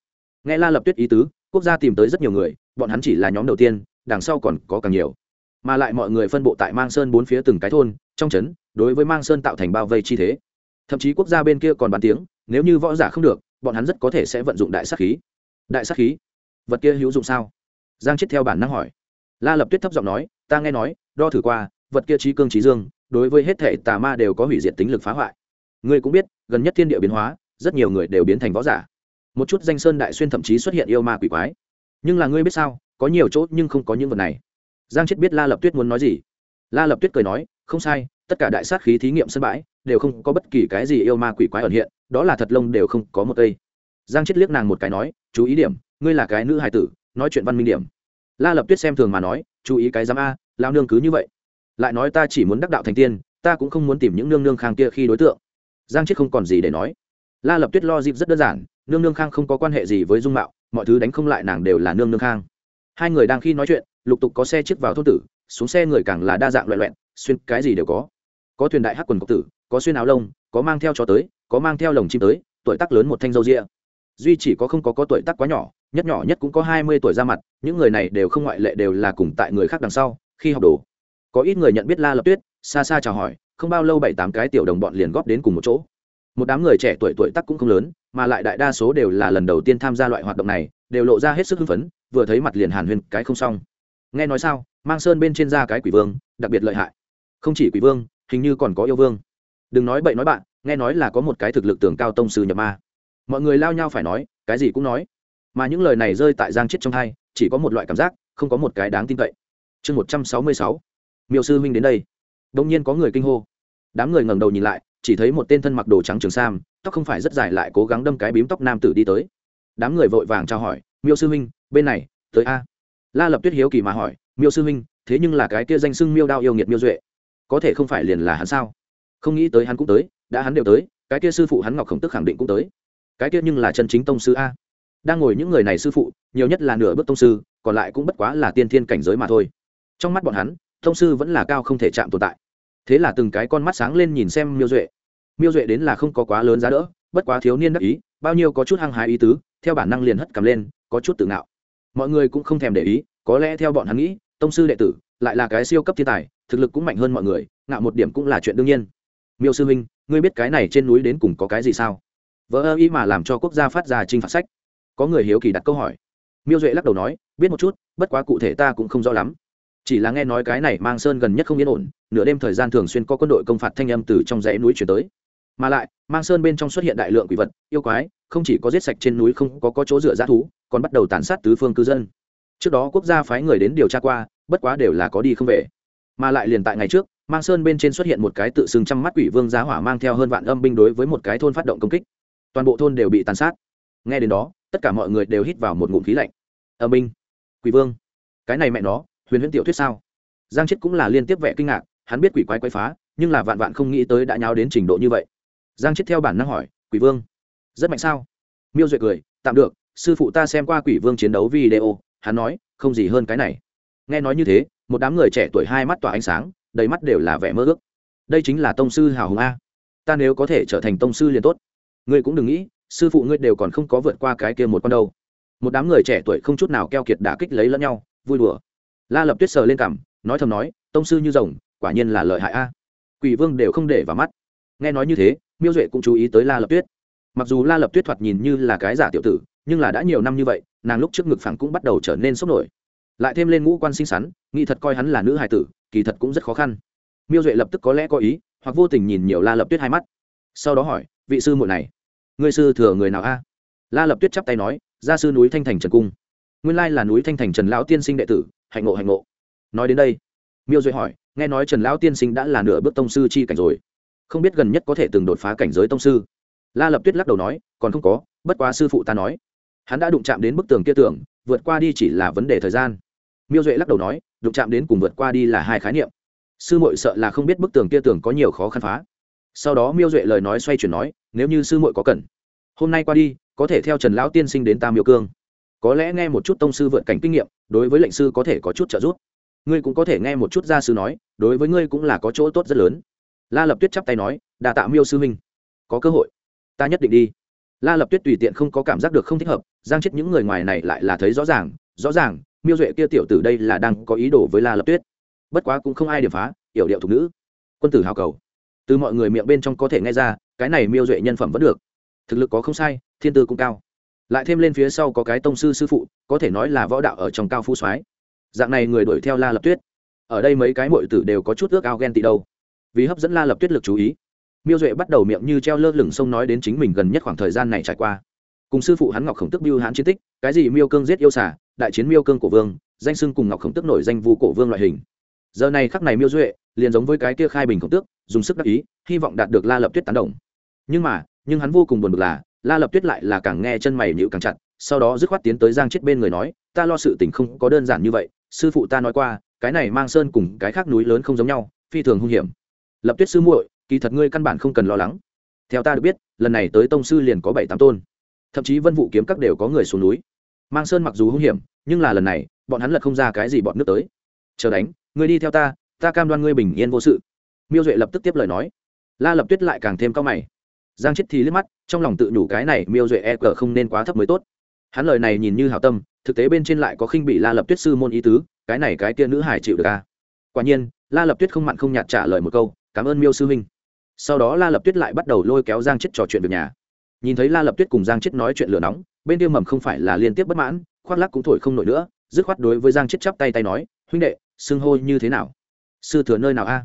Nghe la lập tuyết ý tứ, quốc gia tìm tới rất nhiều người, bọn hắn chỉ là nhóm đầu tiên, đằng sau còn có càng nhiều. Mà lại mọi người phân bộ tại mang sơn bốn phía từng cái thôn, trong trấn đối với mang sơn tạo thành bao vây chi thế. Thậm chí quốc gia bên kia còn bàn tiếng, nếu như võ giả không được, bọn hắn rất có thể sẽ vận dụng đại sát khí. Đại sát khí? Vật kia hữu dụng sao? Giang chết theo bản năng hỏi. La lập tuyết thấp giọng nói, ta nghe nói, đo thử qua, vật kia trí cương trí dương, đối với hết thể tà ma đều có hủy diệt tính lực phá hoại. Ngươi cũng biết, gần nhất thiên địa biến hóa, rất nhiều người đều biến thành võ giả. Một chút danh sơn đại xuyên thậm chí xuất hiện yêu ma quỷ quái. Nhưng là ngươi biết sao, có nhiều chỗ nhưng không có những vật này. Giang chết biết la lập tuyết muốn nói gì. La lập tuyết cười nói, không sai tất cả đại sát khí thí nghiệm sân bãi đều không có bất kỳ cái gì yêu ma quỷ quái ẩn hiện, đó là thật lông đều không có một cây. Giang chết liếc nàng một cái nói, chú ý điểm, ngươi là cái nữ hài tử, nói chuyện văn minh điểm. La lập tuyết xem thường mà nói, chú ý cái giám a lao nương cứ như vậy. Lại nói, ta chỉ muốn đắc đạo thành tiên, ta cũng không muốn tìm những nương nương khang kia khi đối tượng. Giang chết không còn gì để nói. La lập tuyết lo dịp rất đơn giản, nương nương khang không có quan hệ gì với dung mạo, mọi thứ đánh không lại nàng đều là nương nương khang. Hai người đang khi nói chuyện, lục tục có xe chiếc vào thôn tử, xuống xe người càng là đa dạng loại loẹn, xuyên cái gì đều có có thuyền đại hắc quần cộc tử, có xuyên áo lông, có mang theo cho tới, có mang theo lồng chim tới, tuổi tác lớn một thanh dâu ria. Duy chỉ có không có có tuổi tác quá nhỏ, nhất nhỏ nhất cũng có hai mươi tuổi ra mặt, những người này đều không ngoại lệ đều là cùng tại người khác đằng sau, khi học đồ. Có ít người nhận biết la lập tuyết, xa xa chào hỏi, không bao lâu bảy tám cái tiểu đồng bọn liền góp đến cùng một chỗ. Một đám người trẻ tuổi tuổi tác cũng không lớn, mà lại đại đa số đều là lần đầu tiên tham gia loại hoạt động này, đều lộ ra hết sức hưng phấn, vừa thấy mặt liền hàn huyên cái không xong. Nghe nói sao, mang sơn bên trên ra cái quỷ vương, đặc biệt lợi hại. Không chỉ quỷ vương hình như còn có yêu vương. Đừng nói bậy nói bạn, nghe nói là có một cái thực lực tưởng cao tông sư nhập ma. Mọi người lao nhau phải nói, cái gì cũng nói. Mà những lời này rơi tại giang chết trong hai, chỉ có một loại cảm giác, không có một cái đáng tin cậy. Chương một trăm sáu mươi sáu. Miêu sư huynh đến đây. Đông nhiên có người kinh hô. Đám người ngẩng đầu nhìn lại, chỉ thấy một tên thân mặc đồ trắng trường sam, tóc không phải rất dài lại cố gắng đâm cái bím tóc nam tử đi tới. Đám người vội vàng trao hỏi, miêu sư huynh, bên này, tới a? La lập tuyết hiếu kỳ mà hỏi, miêu sư huynh, thế nhưng là cái kia danh sưng miêu đao yêu nghiệt miêu duệ có thể không phải liền là hắn sao? Không nghĩ tới hắn cũng tới, đã hắn đều tới, cái kia sư phụ hắn ngọc khổng tức khẳng định cũng tới. Cái kia nhưng là chân chính tông sư a. Đang ngồi những người này sư phụ, nhiều nhất là nửa bước tông sư, còn lại cũng bất quá là tiên thiên cảnh giới mà thôi. Trong mắt bọn hắn, tông sư vẫn là cao không thể chạm tồn tại. Thế là từng cái con mắt sáng lên nhìn xem miêu duệ. Miêu duệ đến là không có quá lớn giá đỡ, bất quá thiếu niên đắc ý, bao nhiêu có chút hăng hái ý tứ, theo bản năng liền hất cầm lên, có chút tự ngạo. Mọi người cũng không thèm để ý, có lẽ theo bọn hắn nghĩ tông sư đệ tử lại là cái siêu cấp thiên tài thực lực cũng mạnh hơn mọi người ngạo một điểm cũng là chuyện đương nhiên. Miêu sư huynh ngươi biết cái này trên núi đến cùng có cái gì sao? Vỡ ơ ý mà làm cho quốc gia phát ra trinh phạt sách. Có người hiếu kỳ đặt câu hỏi. Miêu duệ lắc đầu nói biết một chút bất quá cụ thể ta cũng không rõ lắm. Chỉ là nghe nói cái này mang sơn gần nhất không yên ổn nửa đêm thời gian thường xuyên có quân đội công phạt thanh âm từ trong dãy núi chuyển tới. Mà lại mang sơn bên trong xuất hiện đại lượng quỷ vật yêu quái không chỉ có giết sạch trên núi không có, có chỗ dựa g thú còn bắt đầu tàn sát tứ phương cư dân trước đó quốc gia phái người đến điều tra qua, bất quá đều là có đi không về. Mà lại liền tại ngày trước, mang sơn bên trên xuất hiện một cái tự xưng trăm mắt quỷ vương giá hỏa mang theo hơn vạn âm binh đối với một cái thôn phát động công kích. Toàn bộ thôn đều bị tàn sát. Nghe đến đó, tất cả mọi người đều hít vào một ngụm khí lạnh. Âm binh, quỷ vương, cái này mẹ nó, huyền huyễn tiểu thuyết sao? Giang chết cũng là liên tiếp vẻ kinh ngạc, hắn biết quỷ quái quái phá, nhưng là vạn vạn không nghĩ tới đã nháo đến trình độ như vậy. Giang chết theo bản năng hỏi, quỷ vương, rất mạnh sao? Miêu duệ cười, tạm được, sư phụ ta xem qua quỷ vương chiến đấu video hắn nói, không gì hơn cái này. Nghe nói như thế, một đám người trẻ tuổi hai mắt tỏa ánh sáng, đầy mắt đều là vẻ mơ ước. Đây chính là tông sư hào hùng a. Ta nếu có thể trở thành tông sư liền tốt. Ngươi cũng đừng nghĩ, sư phụ ngươi đều còn không có vượt qua cái kia một con đâu. Một đám người trẻ tuổi không chút nào keo kiệt đả kích lấy lẫn nhau, vui đùa. La lập tuyết sờ lên cằm, nói thầm nói, tông sư như rồng, quả nhiên là lợi hại a. Quỷ vương đều không để vào mắt. Nghe nói như thế, miêu duệ cũng chú ý tới la lập tuyết mặc dù la lập tuyết thoạt nhìn như là cái giả tiểu tử, nhưng là đã nhiều năm như vậy, nàng lúc trước ngực phẳng cũng bắt đầu trở nên sốc nổi. Lại thêm lên ngũ quan xinh xắn, nghĩ thật coi hắn là nữ hài tử, kỳ thật cũng rất khó khăn. Miêu duệ lập tức có lẽ có ý, hoặc vô tình nhìn nhiều la lập tuyết hai mắt. Sau đó hỏi, vị sư muội này, ngươi sư thừa người nào a? La lập tuyết chắp tay nói, gia sư núi thanh thành trần cung. Nguyên lai là núi thanh thành trần lão tiên sinh đệ tử, hạnh ngộ hạnh ngộ. Nói đến đây, miêu duệ hỏi, nghe nói trần lão tiên sinh đã là nửa bước tông sư chi cảnh rồi? Không biết gần nhất có thể từng đột phá cảnh giới tông sư? La lập tuyết lắc đầu nói, còn không có, bất quá sư phụ ta nói. Hắn đã đụng chạm đến bức tường kia tưởng vượt qua đi chỉ là vấn đề thời gian. Miêu duệ lắc đầu nói, đụng chạm đến cùng vượt qua đi là hai khái niệm. Sư muội sợ là không biết bức tường kia tường có nhiều khó khăn phá. Sau đó miêu duệ lời nói xoay chuyển nói, nếu như sư muội có cần, hôm nay qua đi, có thể theo trần lão tiên sinh đến tam miêu cương. Có lẽ nghe một chút tông sư vượt cảnh kinh nghiệm, đối với lệnh sư có thể có chút trợ giúp. Ngươi cũng có thể nghe một chút gia sư nói, đối với ngươi cũng là có chỗ tốt rất lớn. La lập tuyết chắp tay nói đà tạ miêu sư huynh. Có cơ hội ta nhất định đi. La lập tuyết tùy tiện không có cảm giác được không thích hợp, giang chết những người ngoài này lại là thấy rõ ràng rõ ràng, miêu duệ kia tiểu tử đây là đang có ý đồ với la lập tuyết. Bất quá cũng không ai điểm phá yểu điệu thục nữ. Quân tử hào cầu. Từ mọi người miệng bên trong có thể nghe ra, cái này miêu duệ nhân phẩm vẫn được. Thực lực có không sai, thiên tư cũng cao. Lại thêm lên phía sau có cái tông sư sư phụ, có thể nói là võ đạo ở trong cao phu soái. Dạng này người đuổi theo la lập tuyết. Ở đây mấy cái mội tử đều có chút ước ao ghen tị đâu. Vì hấp dẫn la lập tuyết lực chú ý miêu duệ bắt đầu miệng như treo lơ lửng sông nói đến chính mình gần nhất khoảng thời gian này trải qua. Cùng sư phụ hắn ngọc khổng tức biêu hãn chiến tích, cái gì miêu cương giết yêu xả đại chiến miêu cương cổ vương, danh sưng cùng ngọc khổng tức nổi danh vu cổ vương loại hình. Giờ này khắc này miêu duệ, liền giống với cái kia khai bình khổng tước dùng sức đắc ý, hy vọng đạt được la lập tuyết tán đồng. Nhưng mà, nhưng hắn vô cùng buồn bực là, la lập tuyết lại là càng nghe chân mày nhịu càng chặt, sau đó dứt khoát tiến tới giang chết bên người nói, ta lo sự tình không có đơn giản như vậy, sư phụ ta nói qua, cái này mang sơn cùng cái khác núi lớn không giống nhau, phi thường hung hiểm. Lập tuyết sư muội kỳ thật ngươi căn bản không cần lo lắng. Theo ta được biết, lần này tới tông sư liền có bảy tám tôn. Thậm chí vân vụ kiếm các đều có người xuống núi. Mang sơn mặc dù hung hiểm, nhưng là lần này, bọn hắn lật không ra cái gì bọn nước tới. Chờ đánh, ngươi đi theo ta ta cam đoan ngươi bình yên vô sự. Miêu duệ lập tức tiếp lời nói. La lập tuyết lại càng thêm cao mày. Giang chết thì liếc mắt, trong lòng tự nhủ cái này miêu duệ e cờ không nên quá thấp mới tốt. Hắn lời này nhìn như hảo tâm, thực tế bên trên lại có khinh bị la lập tuyết sư môn ý tứ, cái này cái tia nữ hải chịu được à. quả nhiên, la lập tuyết không mặn không nhạt trả lời một câu, cảm ơn miêu sư huynh sau đó la lập tuyết lại bắt đầu lôi kéo giang chết trò chuyện việc nhà nhìn thấy la lập tuyết cùng giang chết nói chuyện lửa nóng bên kia mầm không phải là liên tiếp bất mãn khoác lắc cũng thổi không nổi nữa dứt khoát đối với giang chết chắp tay tay nói huynh đệ xưng hô như thế nào sư thừa nơi nào a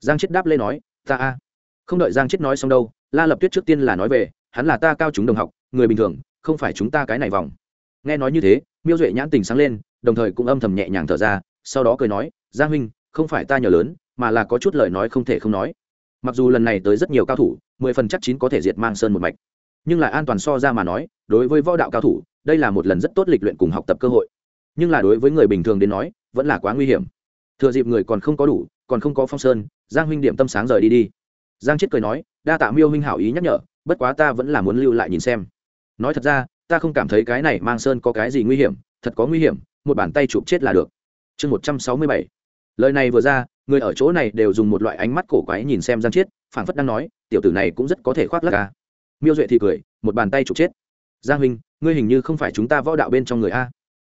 giang chết đáp lên nói ta a không đợi giang chết nói xong đâu la lập tuyết trước tiên là nói về hắn là ta cao chúng đồng học người bình thường không phải chúng ta cái này vòng nghe nói như thế miêu duệ nhãn tình sáng lên đồng thời cũng âm thầm nhẹ nhàng thở ra sau đó cười nói giang huynh không phải ta nhờ lớn mà là có chút lời nói không thể không nói mặc dù lần này tới rất nhiều cao thủ, mười phần chắc chín có thể diệt mang sơn một mạch. Nhưng lại an toàn so ra mà nói, đối với võ đạo cao thủ, đây là một lần rất tốt lịch luyện cùng học tập cơ hội. Nhưng là đối với người bình thường đến nói, vẫn là quá nguy hiểm. Thừa dịp người còn không có đủ, còn không có phong sơn, giang huynh điểm tâm sáng rời đi đi. Giang chết cười nói, đa tạ miêu huynh hảo ý nhắc nhở, bất quá ta vẫn là muốn lưu lại nhìn xem. Nói thật ra, ta không cảm thấy cái này mang sơn có cái gì nguy hiểm, thật có nguy hiểm, một bàn tay chụp chết là được. Chương một trăm sáu mươi bảy. Lời này vừa ra người ở chỗ này đều dùng một loại ánh mắt cổ quái nhìn xem giang chiết, phảng phất đang nói, tiểu tử này cũng rất có thể khoác lắc ca à. miêu duệ thì cười, một bàn tay chụp chết. Giang huynh, ngươi hình như không phải chúng ta võ đạo bên trong người a.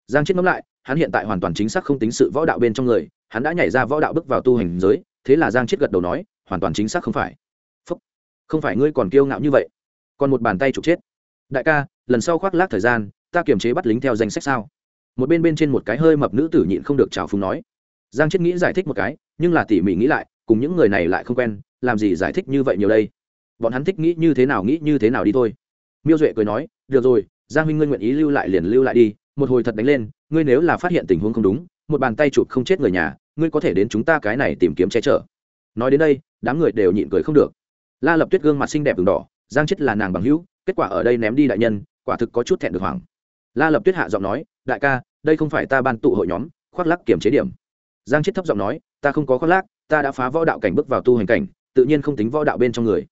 Giang chiết ngẫm lại, hắn hiện tại hoàn toàn chính xác không tính sự võ đạo bên trong người, hắn đã nhảy ra võ đạo bước vào tu hành giới, thế là giang chiết gật đầu nói, hoàn toàn chính xác không phải. Phúc. không phải ngươi còn kiêu ngạo như vậy. Còn một bàn tay chụp chết. Đại ca, lần sau khoác lác thời gian, ta kiềm chế bắt lính theo danh sách sao. Một bên bên trên một cái hơi mập nữ tử nhịn không được trào phúng nói giang chết nghĩ giải thích một cái, nhưng là tỉ mỉ nghĩ lại, cùng những người này lại không quen, làm gì giải thích như vậy nhiều đây? Bọn hắn thích nghĩ như thế nào nghĩ như thế nào đi thôi. Miêu duệ cười nói, được rồi, giang huynh ngươi nguyện ý lưu lại liền lưu lại đi, một hồi thật đánh lên, ngươi nếu là phát hiện tình huống không đúng, một bàn tay chụp không chết người nhà, ngươi có thể đến chúng ta cái này tìm kiếm che chở. Nói đến đây, đám người đều nhịn cười không được. La lập tuyết gương mặt xinh đẹp v đỏ, giang chết là nàng bằng hữu, kết quả ở đây ném đi đại nhân, quả thực có chút thẹn được hoảng. La lập tuyết hạ giọng nói, đại ca, đây không phải ta ban tụ hội nhóm, khoác lắc kiểm chế điểm giang chết thấp giọng nói, ta không có khoác lác, ta đã phá võ đạo cảnh bước vào tu hành cảnh, tự nhiên không tính võ đạo bên trong người.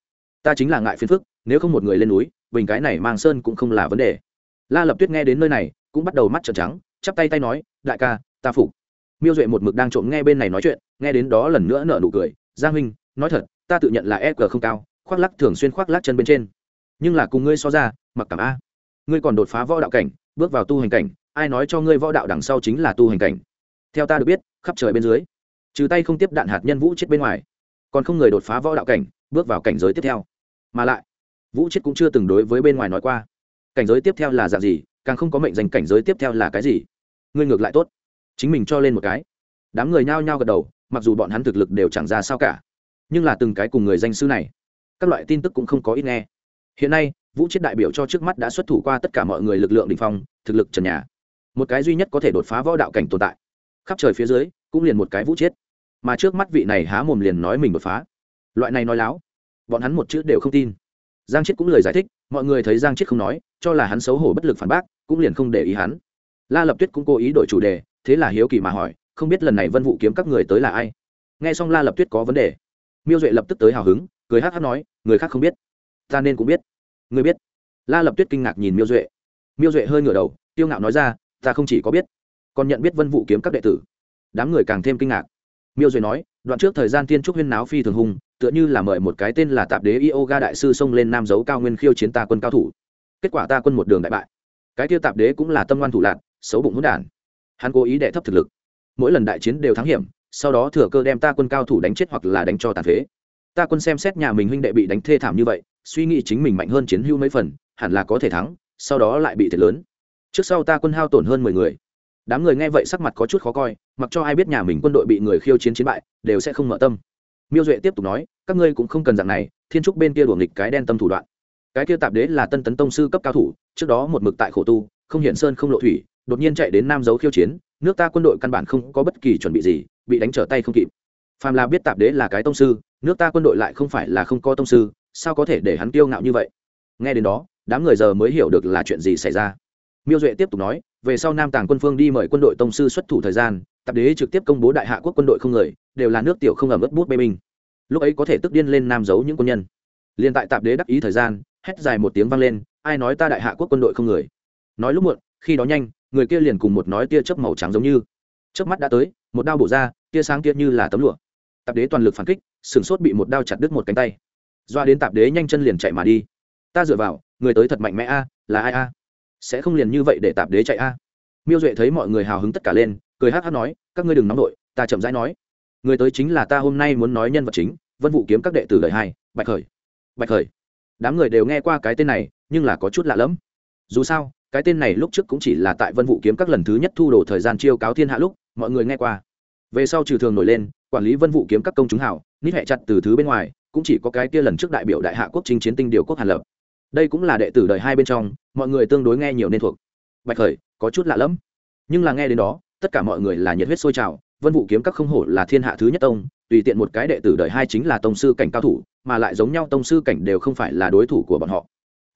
Ta chính là ngại phiền phức, nếu không một người lên núi, bình cái này mang sơn cũng không là vấn đề. La lập tuyết nghe đến nơi này, cũng bắt đầu mắt trợn trắng, chắp tay tay nói, đại ca, ta phục. Miêu duệ một mực đang trộm nghe bên này nói chuyện, nghe đến đó lần nữa nở nụ cười giang huynh, nói thật, ta tự nhận là e g không cao, khoác lắc thường xuyên khoác lắc chân bên trên. Nhưng là cùng ngươi so ra, mặc cảm a. Ngươi còn đột phá võ đạo cảnh, bước vào tu hành cảnh, ai nói cho ngươi võ đạo đằng sau chính là tu hành cảnh? Theo ta được biết khắp trời bên dưới. Trừ tay không tiếp đạn hạt nhân vũ chết bên ngoài, còn không người đột phá võ đạo cảnh, bước vào cảnh giới tiếp theo. Mà lại, vũ chết cũng chưa từng đối với bên ngoài nói qua. Cảnh giới tiếp theo là dạng gì, càng không có mệnh danh cảnh giới tiếp theo là cái gì. Ngươi ngược lại tốt. Chính mình cho lên một cái. Đám người nhao nhao gật đầu, mặc dù bọn hắn thực lực đều chẳng ra sao cả, nhưng là từng cái cùng người danh sư này, các loại tin tức cũng không có ít nghe. Hiện nay, vũ chết đại biểu cho trước mắt đã xuất thủ qua tất cả mọi người lực lượng định phong, thực lực trần nhà. Một cái duy nhất có thể đột phá võ đạo cảnh tồn tại khắp trời phía dưới, cũng liền một cái vũ chết. Mà trước mắt vị này há mồm liền nói mình bật phá. Loại này nói láo, bọn hắn một chữ đều không tin. Giang chết cũng lời giải thích, mọi người thấy giang chết không nói, cho là hắn xấu hổ bất lực phản bác, cũng liền không để ý hắn. La lập tuyết cũng cố ý đổi chủ đề, thế là hiếu kỳ mà hỏi, không biết lần này vân vụ kiếm các người tới là ai? Nghe xong la lập tuyết có vấn đề, miêu duệ lập tức tới hào hứng, cười hát hát nói, người khác không biết, ta nên cũng biết. Người biết. La lập tuyết kinh ngạc nhìn miêu duệ. Miêu duệ hơi ngửa đầu tiêu ngạo nói ra, ta không chỉ có biết còn nhận biết vân vụ kiếm các đệ tử. Đám người càng thêm kinh ngạc. Miêu duệ nói, đoạn trước thời gian tiên trúc huyên náo phi thường hùng tựa như là mời một cái tên là tạp đế yoga đại sư xông lên nam dấu cao nguyên khiêu chiến ta quân cao thủ. Kết quả ta quân một đường đại bại. Cái tiêu tạp đế cũng là tâm ngoan thủ lạc xấu bụng hỗn đản. Hắn cố ý đệ thấp thực lực. Mỗi lần đại chiến đều thắng hiểm, sau đó thừa cơ đem ta quân cao thủ đánh chết hoặc là đánh cho tàn phế. Ta quân xem xét nhà mình huynh đệ bị đánh thê thảm như vậy, suy nghĩ chính mình mạnh hơn chiến hưu mấy phần, hẳn là có thể thắng, sau đó lại bị thiệt lớn. Trước sau ta quân hao tổn hơn mười người đám người nghe vậy sắc mặt có chút khó coi, mặc cho ai biết nhà mình quân đội bị người khiêu chiến chiến bại, đều sẽ không mở tâm. Miêu duệ tiếp tục nói, các ngươi cũng không cần dạng này, thiên trúc bên kia đuổi nghịch cái đen tâm thủ đoạn. Cái kia tạp đế là tân tấn tông sư cấp cao thủ, trước đó một mực tại khổ tu, không hiển sơn không lộ thủy, đột nhiên chạy đến nam giấu khiêu chiến, nước ta quân đội căn bản không có bất kỳ chuẩn bị gì, bị đánh trở tay không kịp. Phàm là biết tạp đế là cái tông sư, nước ta quân đội lại không phải là không có tông sư, sao có thể để hắn kiêu ngạo như vậy? Nghe đến đó, đám người giờ mới hiểu được là chuyện gì xảy ra. Miêu duệ tiếp tục nói về sau nam tàng quân phương đi mời quân đội tông sư xuất thủ thời gian, tạp đế trực tiếp công bố đại hạ quốc quân đội không người, đều là nước tiểu không ẩm ướt bút bê binh. Lúc ấy có thể tức điên lên nam giấu những quân nhân. Liền tại tạp đế đắc ý thời gian, hét dài một tiếng vang lên, ai nói ta đại hạ quốc quân đội không người? Nói lúc muộn, khi đó nhanh, người kia liền cùng một nói tia chớp màu trắng giống như. Chớp mắt đã tới, một đao bổ ra, tia sáng kia như là tấm lụa. Tạp đế toàn lực phản kích sửng sốt bị một đao chặt đứt một cánh tay. Doa đến tạp đế nhanh chân liền chạy mà đi. Ta dựa vào, người tới thật mạnh mẽ a, là ai a? Sẽ không liền như vậy để tạp đế chạy a. Miêu duệ thấy mọi người hào hứng tất cả lên, cười hát hát nói, các ngươi đừng nóng đội ta chậm rãi nói. Người tới chính là ta hôm nay muốn nói nhân vật chính, vân vụ kiếm các đệ tử đời hai bạch khởi. Bạch khởi. Đám người đều nghe qua cái tên này, nhưng là có chút lạ lẫm. Dù sao, cái tên này lúc trước cũng chỉ là tại vân vụ kiếm các lần thứ nhất thu đồ thời gian chiêu cáo thiên hạ lúc, mọi người nghe qua. Về sau trừ thường nổi lên, quản lý vân vụ kiếm các công chúng hảo, nít hẹ chặt từ thứ bên ngoài, cũng chỉ có cái kia lần trước đại biểu đại hạ quốc chinh chiến tinh điều quốc hàn lập đây cũng là đệ tử đời hai bên trong, mọi người tương đối nghe nhiều nên thuộc. Bạch khởi, có chút lạ lẫm. Nhưng là nghe đến đó, tất cả mọi người là nhiệt huyết sôi trào, vân vụ kiếm các không hổ là thiên hạ thứ nhất tông, tùy tiện một cái đệ tử đời hai chính là tông sư cảnh cao thủ, mà lại giống nhau tông sư cảnh đều không phải là đối thủ của bọn họ.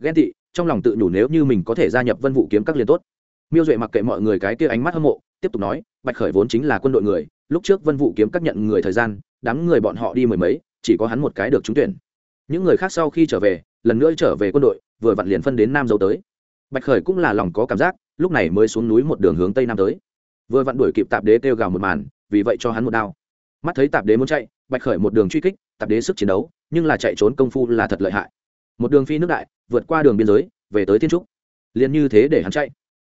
Ghen tị, trong lòng tự nhủ nếu như mình có thể gia nhập vân vụ kiếm các liền tốt. Miêu duệ mặc kệ mọi người cái kia ánh mắt hâm mộ, tiếp tục nói, bạch khởi vốn chính là quân đội người, lúc trước vân vụ kiếm các nhận người thời gian, đám người bọn họ đi mười mấy, chỉ có hắn một cái được trúng tuyển những người khác sau khi trở về, lần nữa trở về quân đội, vừa vặn liền phân đến nam dấu tới. Bạch khởi cũng là lòng có cảm giác, lúc này mới xuống núi một đường hướng tây nam tới. Vừa vặn đuổi kịp tạp đế kêu gào một màn, vì vậy cho hắn một đao. Mắt thấy tạp đế muốn chạy, bạch khởi một đường truy kích, tạp đế sức chiến đấu, nhưng là chạy trốn công phu là thật lợi hại. Một đường phi nước đại, vượt qua đường biên giới, về tới thiên trúc. Liền như thế để hắn chạy.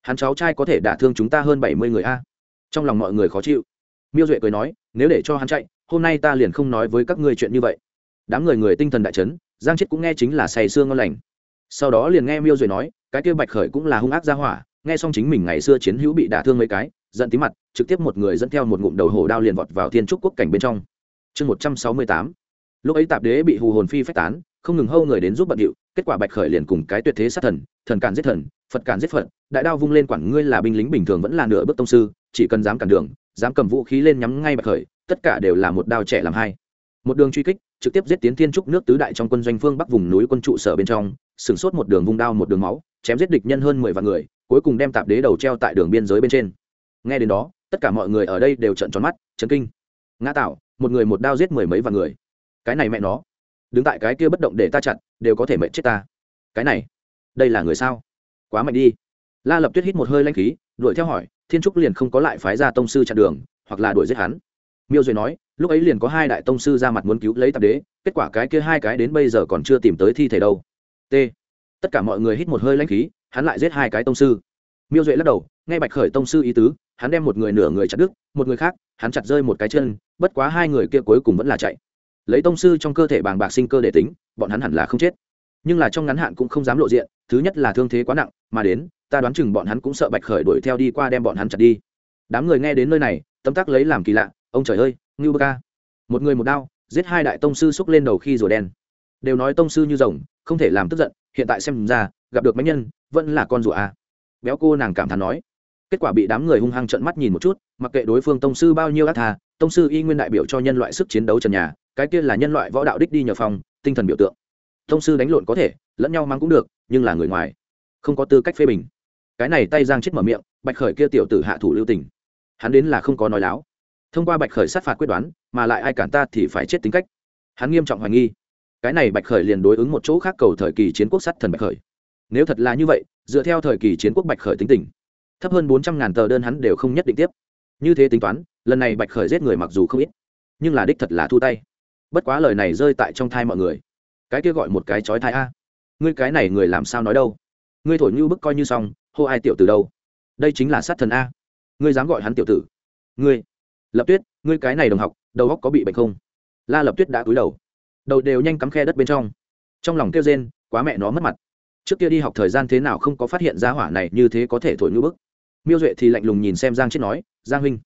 Hắn cháu trai có thể đả thương chúng ta hơn bảy mươi người a. Trong lòng mọi người khó chịu. Miêu duệ cười nói, nếu để cho hắn chạy, hôm nay ta liền không nói với các ngươi chuyện như vậy đám người người tinh thần đại chấn, giang chết cũng nghe chính là say sương ngon lành. Sau đó liền nghe miêu duệ nói, cái kia bạch khởi cũng là hung ác gia hỏa, nghe xong chính mình ngày xưa chiến hữu bị đả thương mấy cái, giận tí mặt, trực tiếp một người dẫn theo một ngụm đầu hổ đao liền vọt vào thiên trúc quốc cảnh bên trong. Chương một trăm sáu mươi tám. Lúc ấy tạp đế bị hù hồn phi phách tán, không ngừng hâu người đến giúp bận điệu, kết quả bạch khởi liền cùng cái tuyệt thế sát thần thần càn giết thần, phật càn giết phật, đại đao vung lên quản ngươi là binh lính bình thường vẫn là nửa bước tông sư, chỉ cần dám cản đường, dám cầm vũ khí lên nhắm ngay bạch khởi, tất cả đều là một đao trẻ làm hai. Một đường truy kích trực tiếp giết tiến thiên trúc nước tứ đại trong quân doanh phương bắc vùng núi quân trụ sở bên trong sửng sốt một đường vung đao một đường máu, chém giết địch nhân hơn mười vạn người, cuối cùng đem tạp đế đầu treo tại đường biên giới bên trên. Nghe đến đó, tất cả mọi người ở đây đều trận tròn mắt, chấn kinh. Ngã tạo một người một đao giết mười mấy vạn người. Cái này mẹ nó. Đứng tại cái kia bất động để ta chặn đều có thể mệnh chết ta. Cái này, đây là người sao? Quá mạnh đi. La lập tuyết hít một hơi lanh khí, đuổi theo hỏi, thiên trúc liền không có lại phái ra tông sư chặn đường, hoặc là đuổi giết hắn. Miêu duy nói lúc ấy liền có hai đại tông sư ra mặt muốn cứu lấy tạp đế, kết quả cái kia hai cái đến bây giờ còn chưa tìm tới thi thể đâu. T. Tất cả mọi người hít một hơi lãnh khí, hắn lại giết hai cái tông sư. Miêu duệ lắc đầu, nghe bạch khởi tông sư ý tứ, hắn đem một người nửa người chặt đứt, một người khác, hắn chặt rơi một cái chân, bất quá hai người kia cuối cùng vẫn là chạy. Lấy tông sư trong cơ thể bàng bạc sinh cơ để tính, bọn hắn hẳn là không chết. Nhưng là trong ngắn hạn cũng không dám lộ diện, thứ nhất là thương thế quá nặng, mà đến, ta đoán chừng bọn hắn cũng sợ bạch khởi đuổi theo đi qua đem bọn hắn chặt đi. Đám người nghe đến nơi này, tâm tác lấy làm kỳ lạ, ông trời ơi ngưu bơ ca. Một người một đao, giết hai đại tông sư xúc lên đầu khi rùa đen. Đều nói tông sư như rồng, không thể làm tức giận, hiện tại xem ra, gặp được mấy nhân, vẫn là con rùa à. béo cô nàng cảm thán nói. Kết quả bị đám người hung hăng trợn mắt nhìn một chút, mặc kệ đối phương tông sư bao nhiêu ác thà tông sư y nguyên đại biểu cho nhân loại sức chiến đấu trần nhà, cái kia là nhân loại võ đạo đích đi nhờ phòng, tinh thần biểu tượng. Tông sư đánh lộn có thể, lẫn nhau mang cũng được, nhưng là người ngoài, không có tư cách phê bình. Cái này tay giang chết mở miệng, bạch khởi kia tiểu tử hạ thủ lưu tình. Hắn đến là không có nói láo thông qua bạch khởi sát phạt quyết đoán, mà lại ai cản ta thì phải chết tính cách. Hắn nghiêm trọng hoài nghi. Cái này bạch khởi liền đối ứng một chỗ khác cầu thời kỳ chiến quốc sát thần bạch khởi. Nếu thật là như vậy, dựa theo thời kỳ chiến quốc bạch khởi tính tình, thấp hơn bốn trăm ngàn tờ đơn hắn đều không nhất định tiếp. Như thế tính toán, lần này bạch khởi giết người mặc dù không ít, nhưng là đích thật là thu tay. Bất quá lời này rơi tại trong thai mọi người. Cái kia gọi một cái chói thai a. Ngươi cái này người làm sao nói đâu? Ngươi thổi như bức coi như xong, hô ai tiểu từ đâu? Đây chính là sát thần a. Ngươi dám gọi hắn tiểu tử. Ngươi lập tuyết, ngươi cái này đồng học, đầu góc có bị bệnh không? La lập tuyết đã cúi đầu. Đầu đều nhanh cắm khe đất bên trong. Trong lòng kêu rên, quá mẹ nó mất mặt. Trước kia đi học thời gian thế nào không có phát hiện ra hỏa này như thế có thể thổi ngữ bức. Miêu duệ thì lạnh lùng nhìn xem giang chết nói, giang huynh,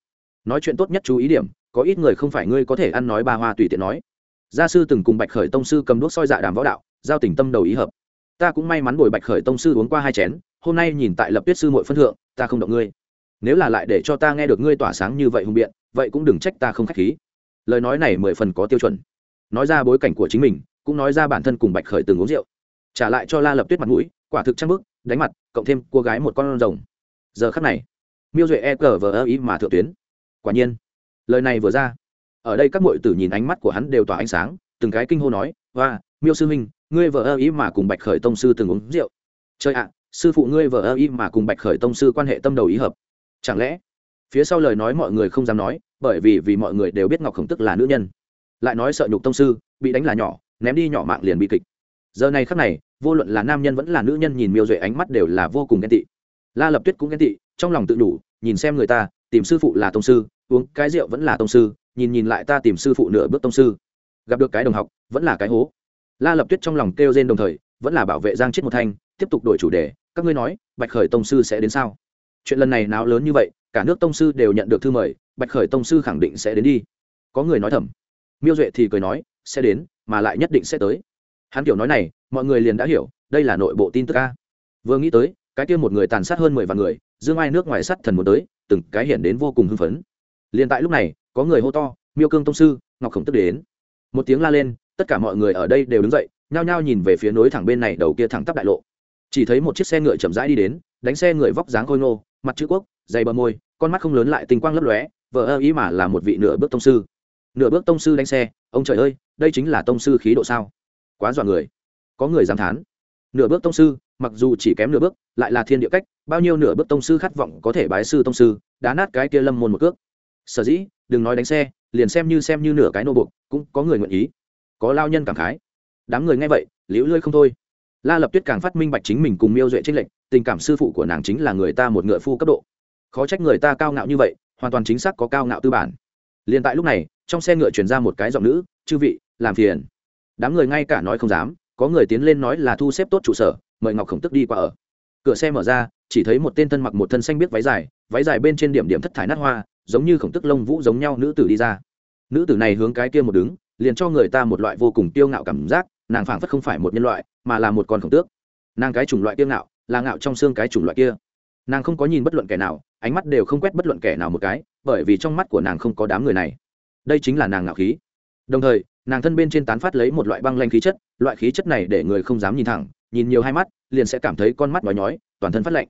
nói chuyện tốt nhất chú ý điểm, có ít người không phải ngươi có thể ăn nói ba hoa tùy tiện nói. Gia sư từng cùng bạch khởi tông sư cầm đuốc soi dạ đàm võ đạo, giao tình tâm đầu ý hợp. Ta cũng may mắn bồi bạch khởi tông sư uống qua hai chén, hôm nay nhìn tại lập tuyết sư mội phân thượng, ta không động ngươi nếu là lại để cho ta nghe được ngươi tỏa sáng như vậy hùng biện, vậy cũng đừng trách ta không k h á c h khí. Lời nói này mười phần có tiêu chuẩn. Nói ra bối cảnh của chính mình, cũng nói ra bản thân cùng bạch khởi từng uống rượu. Trả lại cho la lập tuyết mặt mũi, quả thực trăng bức đánh mặt, cộng thêm cô gái một con rồng. Giờ khắc này, miêu duệ e cờ vờ ơ ý mà thượng tuyến. Quả nhiên, lời này vừa ra. Ở đây các m tử nhìn ánh mắt của hắn đều tỏa ánh sáng, từng cái kinh hô nói và miêu sư huynh, ngươi vờ ơ ý mà cùng bạch khởi tông sư từng uống rượu. Chơi ạ, sư phụ ngươi vờ ơ ý mà cùng bạch khởi tông sư quan hệ tâm đầu ý hợp chẳng lẽ, phía sau lời nói mọi người không dám nói, bởi vì vì mọi người đều biết ngọc khổng tức là nữ nhân. Lại nói sợ nhục tông sư, bị đánh là nhỏ, ném đi nhỏ mạng liền bị kịch. Giờ này khắc này, vô luận là nam nhân vẫn là nữ nhân nhìn miêu duệ ánh mắt đều là vô cùng ghen tị. La lập tuyết cũng ghen tị, trong lòng tự đủ, nhìn xem người ta, tìm sư phụ là tông sư, uống cái rượu vẫn là tông sư, nhìn nhìn lại ta tìm sư phụ nửa bước tông sư. Gặp được cái đồng học, vẫn là cái hố. La lập tuyết trong lòng kêu rên đồng thời, vẫn là bảo vệ giang chết một thanh, tiếp tục đổi chủ đề, các ngươi nói, bạch khởi tông sư sẽ đến sao? Chuyện lần này nào lớn như vậy, cả nước tông sư đều nhận được thư mời, bạch khởi tông sư khẳng định sẽ đến đi. Có người nói thầm. Miêu duệ thì cười nói, sẽ đến, mà lại nhất định sẽ tới. Hắn kiểu nói này, mọi người liền đã hiểu, đây là nội bộ tin tức a. vừa nghĩ tới, cái kia một người tàn sát hơn mười vạn người, dương ai nước ngoài sắt thần muốn tới, từng cái hiện đến vô cùng hưng phấn. Liền tại lúc này, có người hô to, miêu cương tông sư, ngọc khổng tức đến. Một tiếng la lên, tất cả mọi người ở đây đều đứng dậy, nhao nhao nhìn về phía nối thẳng bên này đầu kia thẳng tắp đại lộ. Chỉ thấy một chiếc xe ngựa chậm rãi đi đến, đánh xe người vóc dáng khôi ngô mặt chữ quốc, dày bờ môi, con mắt không lớn lại tinh quang lấp lóe vợ ơ ý mà là một vị nửa bước tông sư. Nửa bước tông sư đánh xe, ông trời ơi, đây chính là tông sư khí độ sao? Quá dọa người. Có người dám thán. Nửa bước tông sư, mặc dù chỉ kém nửa bước, lại là thiên địa cách, bao nhiêu nửa bước tông sư khát vọng có thể bái sư tông sư, đá nát cái kia lâm môn một cước. Sở dĩ, đừng nói đánh xe, liền xem như xem như nửa cái nô buộc, cũng có người nguyện ý. Có lao nhân cảm khái. Đám người nghe vậy, liễu lơi không thôi la lập tuyết càng phát minh bạch chính mình cùng miêu duệ tranh lệch, tình cảm sư phụ của nàng chính là người ta một ngựa phu cấp độ. Khó trách người ta cao ngạo như vậy, hoàn toàn chính xác có cao ngạo tư bản. Liền tại lúc này, trong xe ngựa chuyển ra một cái giọng nữ, chư vị, làm phiền. Đám người ngay cả nói không dám, có người tiến lên nói là thu xếp tốt trụ sở, mời ngọc khổng tức đi qua ở. Cửa xe mở ra, chỉ thấy một tên thân mặc một thân xanh biết váy dài váy dài bên trên điểm điểm thất thải nát hoa, giống như khổng tức lông vũ giống nhau nữ tử đi ra. Nữ tử này hướng cái kia một đứng, liền cho người ta một loại vô cùng tiêu ngạo cảm giác nàng phảng phất không phải một nhân loại, mà là một con khổng tước. Nàng cái chủng loại tiêu ngạo, là ngạo trong xương cái chủng loại kia. Nàng không có nhìn bất luận kẻ nào, ánh mắt đều không quét bất luận kẻ nào một cái, bởi vì trong mắt của nàng không có đám người này. Đây chính là nàng ngạo khí. Đồng thời, nàng thân bên trên tán phát lấy một loại băng lanh khí chất, loại khí chất này để người không dám nhìn thẳng, nhìn nhiều hai mắt, liền sẽ cảm thấy con mắt nói nhói, toàn thân phát lạnh.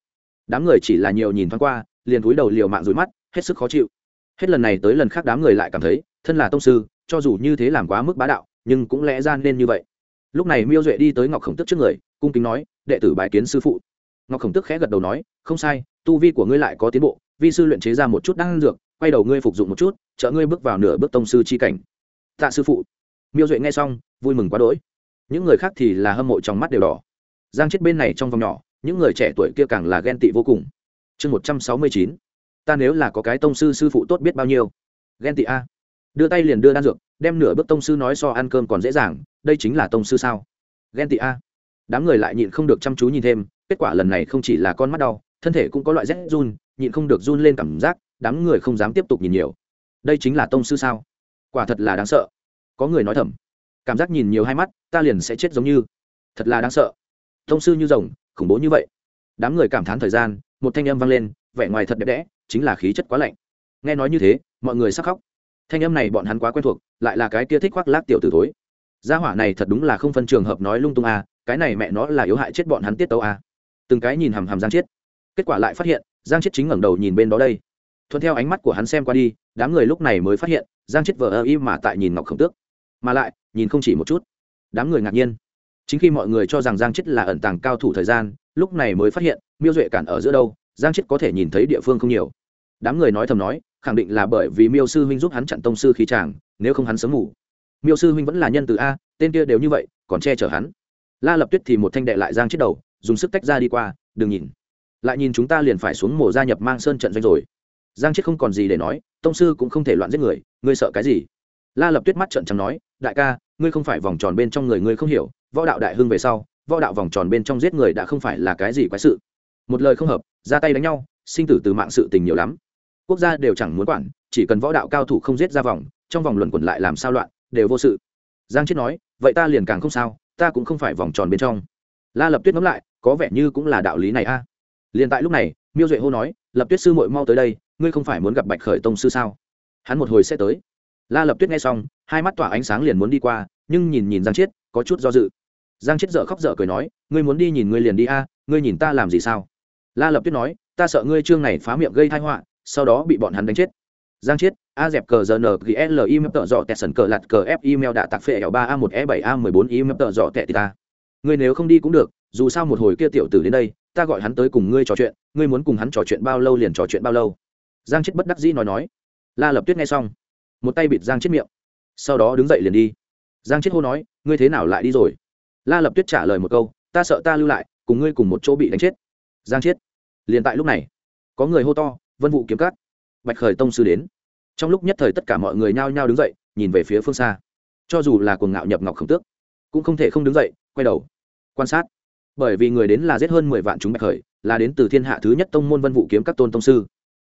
Đám người chỉ là nhiều nhìn thoáng qua, liền cúi đầu liều mạng rủi mắt, hết sức khó chịu. Hết lần này tới lần khác đám người lại cảm thấy, thân là tông sư, cho dù như thế làm quá mức bá đạo, nhưng cũng lẽ ra nên như vậy lúc này miêu duệ đi tới ngọc khổng tức trước người, cung kính nói, đệ tử bài kiến sư phụ. Ngọc khổng tức khẽ gật đầu nói, không sai, tu vi của ngươi lại có tiến bộ, vi sư luyện chế ra một chút đan dược, quay đầu ngươi phục dụng một chút trợ ngươi bước vào nửa bước tông sư chi cảnh. Tạ sư phụ. Miêu duệ nghe xong, vui mừng quá đỗi. Những người khác thì là hâm mộ trong mắt đều đỏ. Giang chết bên này trong vòng nhỏ, những người trẻ tuổi kia càng là ghen tị vô cùng. Chương một trăm sáu mươi chín, ta nếu là có cái tông sư sư phụ tốt biết bao nhiêu? Ghen tị a đưa tay liền đưa đan dược, đem nửa bước tông sư nói so ăn cơm còn dễ dàng, đây chính là tông sư sao? Ghen tị a. Đám người lại nhịn không được chăm chú nhìn thêm, kết quả lần này không chỉ là con mắt đau, thân thể cũng có loại rét run, nhịn không được run lên cảm giác, đám người không dám tiếp tục nhìn nhiều. Đây chính là tông sư sao? Quả thật là đáng sợ. Có người nói thầm. Cảm giác nhìn nhiều hai mắt, ta liền sẽ chết giống như. Thật là đáng sợ. Tông sư như rồng, khủng bố như vậy. Đám người cảm thán thời gian, một thanh âm vang lên, vẻ ngoài thật đẹp đẽ, chính là khí chất quá lạnh. Nghe nói như thế, mọi người sắc khóc thanh âm này bọn hắn quá quen thuộc, lại là cái kia thích khoác lác tiểu tử thối. Gia hỏa này thật đúng là không phân trường hợp nói lung tung à cái này mẹ nó là yếu hại chết bọn hắn tiết tấu à. Từng cái nhìn hàm hàm giang chết kết quả lại phát hiện, giang chết chính ngẩng đầu nhìn bên đó đây. Thuận theo ánh mắt của hắn xem qua đi, đám người lúc này mới phát hiện, giang chết vờ ơ y mà tại nhìn ngọc khổng tước. Mà lại, nhìn không chỉ một chút. Đám người ngạc nhiên. Chính khi mọi người cho rằng giang chết là ẩn tàng cao thủ thời gian, lúc này mới phát hiện, miêu duệ cản ở giữa đâu, giang chết có thể nhìn thấy địa phương không nhiều. Đám người nói thầm nói khẳng định là bởi vì miêu sư huynh giúp hắn chặn tông sư khí tràng nếu không hắn sớm ngủ. Miêu sư huynh vẫn là nhân từ a, tên kia đều như vậy, còn che chở hắn. La lập tuyết thì một thanh đệ lại giang chết đầu, dùng sức tách ra đi qua, đừng nhìn. Lại nhìn chúng ta liền phải xuống mổ gia nhập mang sơn trận doanh rồi. Giang chết không còn gì để nói, tông sư cũng không thể loạn giết người, ngươi sợ cái gì? La lập tuyết mắt trận trắng nói, đại ca, ngươi không phải vòng tròn bên trong người ngươi không hiểu, võ đạo đại hưng về sau, võ đạo vòng tròn bên trong giết người đã không phải là cái gì quái sự. Một lời không hợp, ra tay đánh nhau, sinh tử từ mạng sự tình nhiều lắm quốc gia đều chẳng muốn quản, chỉ cần võ đạo cao thủ không giết ra vòng, trong vòng luẩn quẩn lại làm sao loạn, đều vô sự. Giang chết nói, vậy ta liền càng không sao, ta cũng không phải vòng tròn bên trong. La lập tuyết ngẫm lại, có vẻ như cũng là đạo lý này a. À. liền tại lúc này, miêu duệ hô nói, lập tuyết sư mội mau tới đây, ngươi không phải muốn gặp bạch khởi tông sư sao? Hắn một hồi sẽ tới. La lập tuyết nghe xong, hai mắt tỏa ánh sáng liền muốn đi qua, nhưng nhìn nhìn giang chiết có chút do dự. Giang chiết dở khóc dở cười nói, ngươi muốn đi nhìn ngươi liền đi a, ngươi nhìn ta làm gì sao? La lập tuyết nói, ta sợ ngươi trương này phá miệng gây thai họa sau đó bị bọn hắn đánh chết. Giang chết a dẹp cờ giờ n g l email tợ dọ tẹt sần cờ lặt cờ f email đã tạc phệ l ba a một e bảy a mười bốn email tợ dọ tẹt ta. Ngươi nếu không đi cũng được, dù sao một hồi kia tiểu tử đến đây, ta gọi hắn tới cùng ngươi trò chuyện, ngươi muốn cùng hắn trò chuyện bao lâu liền trò chuyện bao lâu. Giang chết bất đắc dĩ nói nói. La lập tuyết nghe xong, một tay bịt giang chết miệng. Sau đó đứng dậy liền đi. Giang chết hô nói, ngươi thế nào lại đi rồi? La lập tuyết trả lời một câu, ta sợ ta lưu lại, cùng ngươi cùng một chỗ bị đánh chết. Giang chết liền tại lúc này, có người hô to vân vụ kiếm cát. Bạch khởi tông sư đến. Trong lúc nhất thời tất cả mọi người nhao nhao đứng dậy, nhìn về phía phương xa. Cho dù là cuồng ngạo nhập ngọc khổng tước, cũng không thể không đứng dậy, quay đầu, quan sát. Bởi vì người đến là giết hơn mười vạn chúng bạch khởi, là đến từ thiên hạ thứ nhất tông môn vân vụ kiếm các tôn tông sư.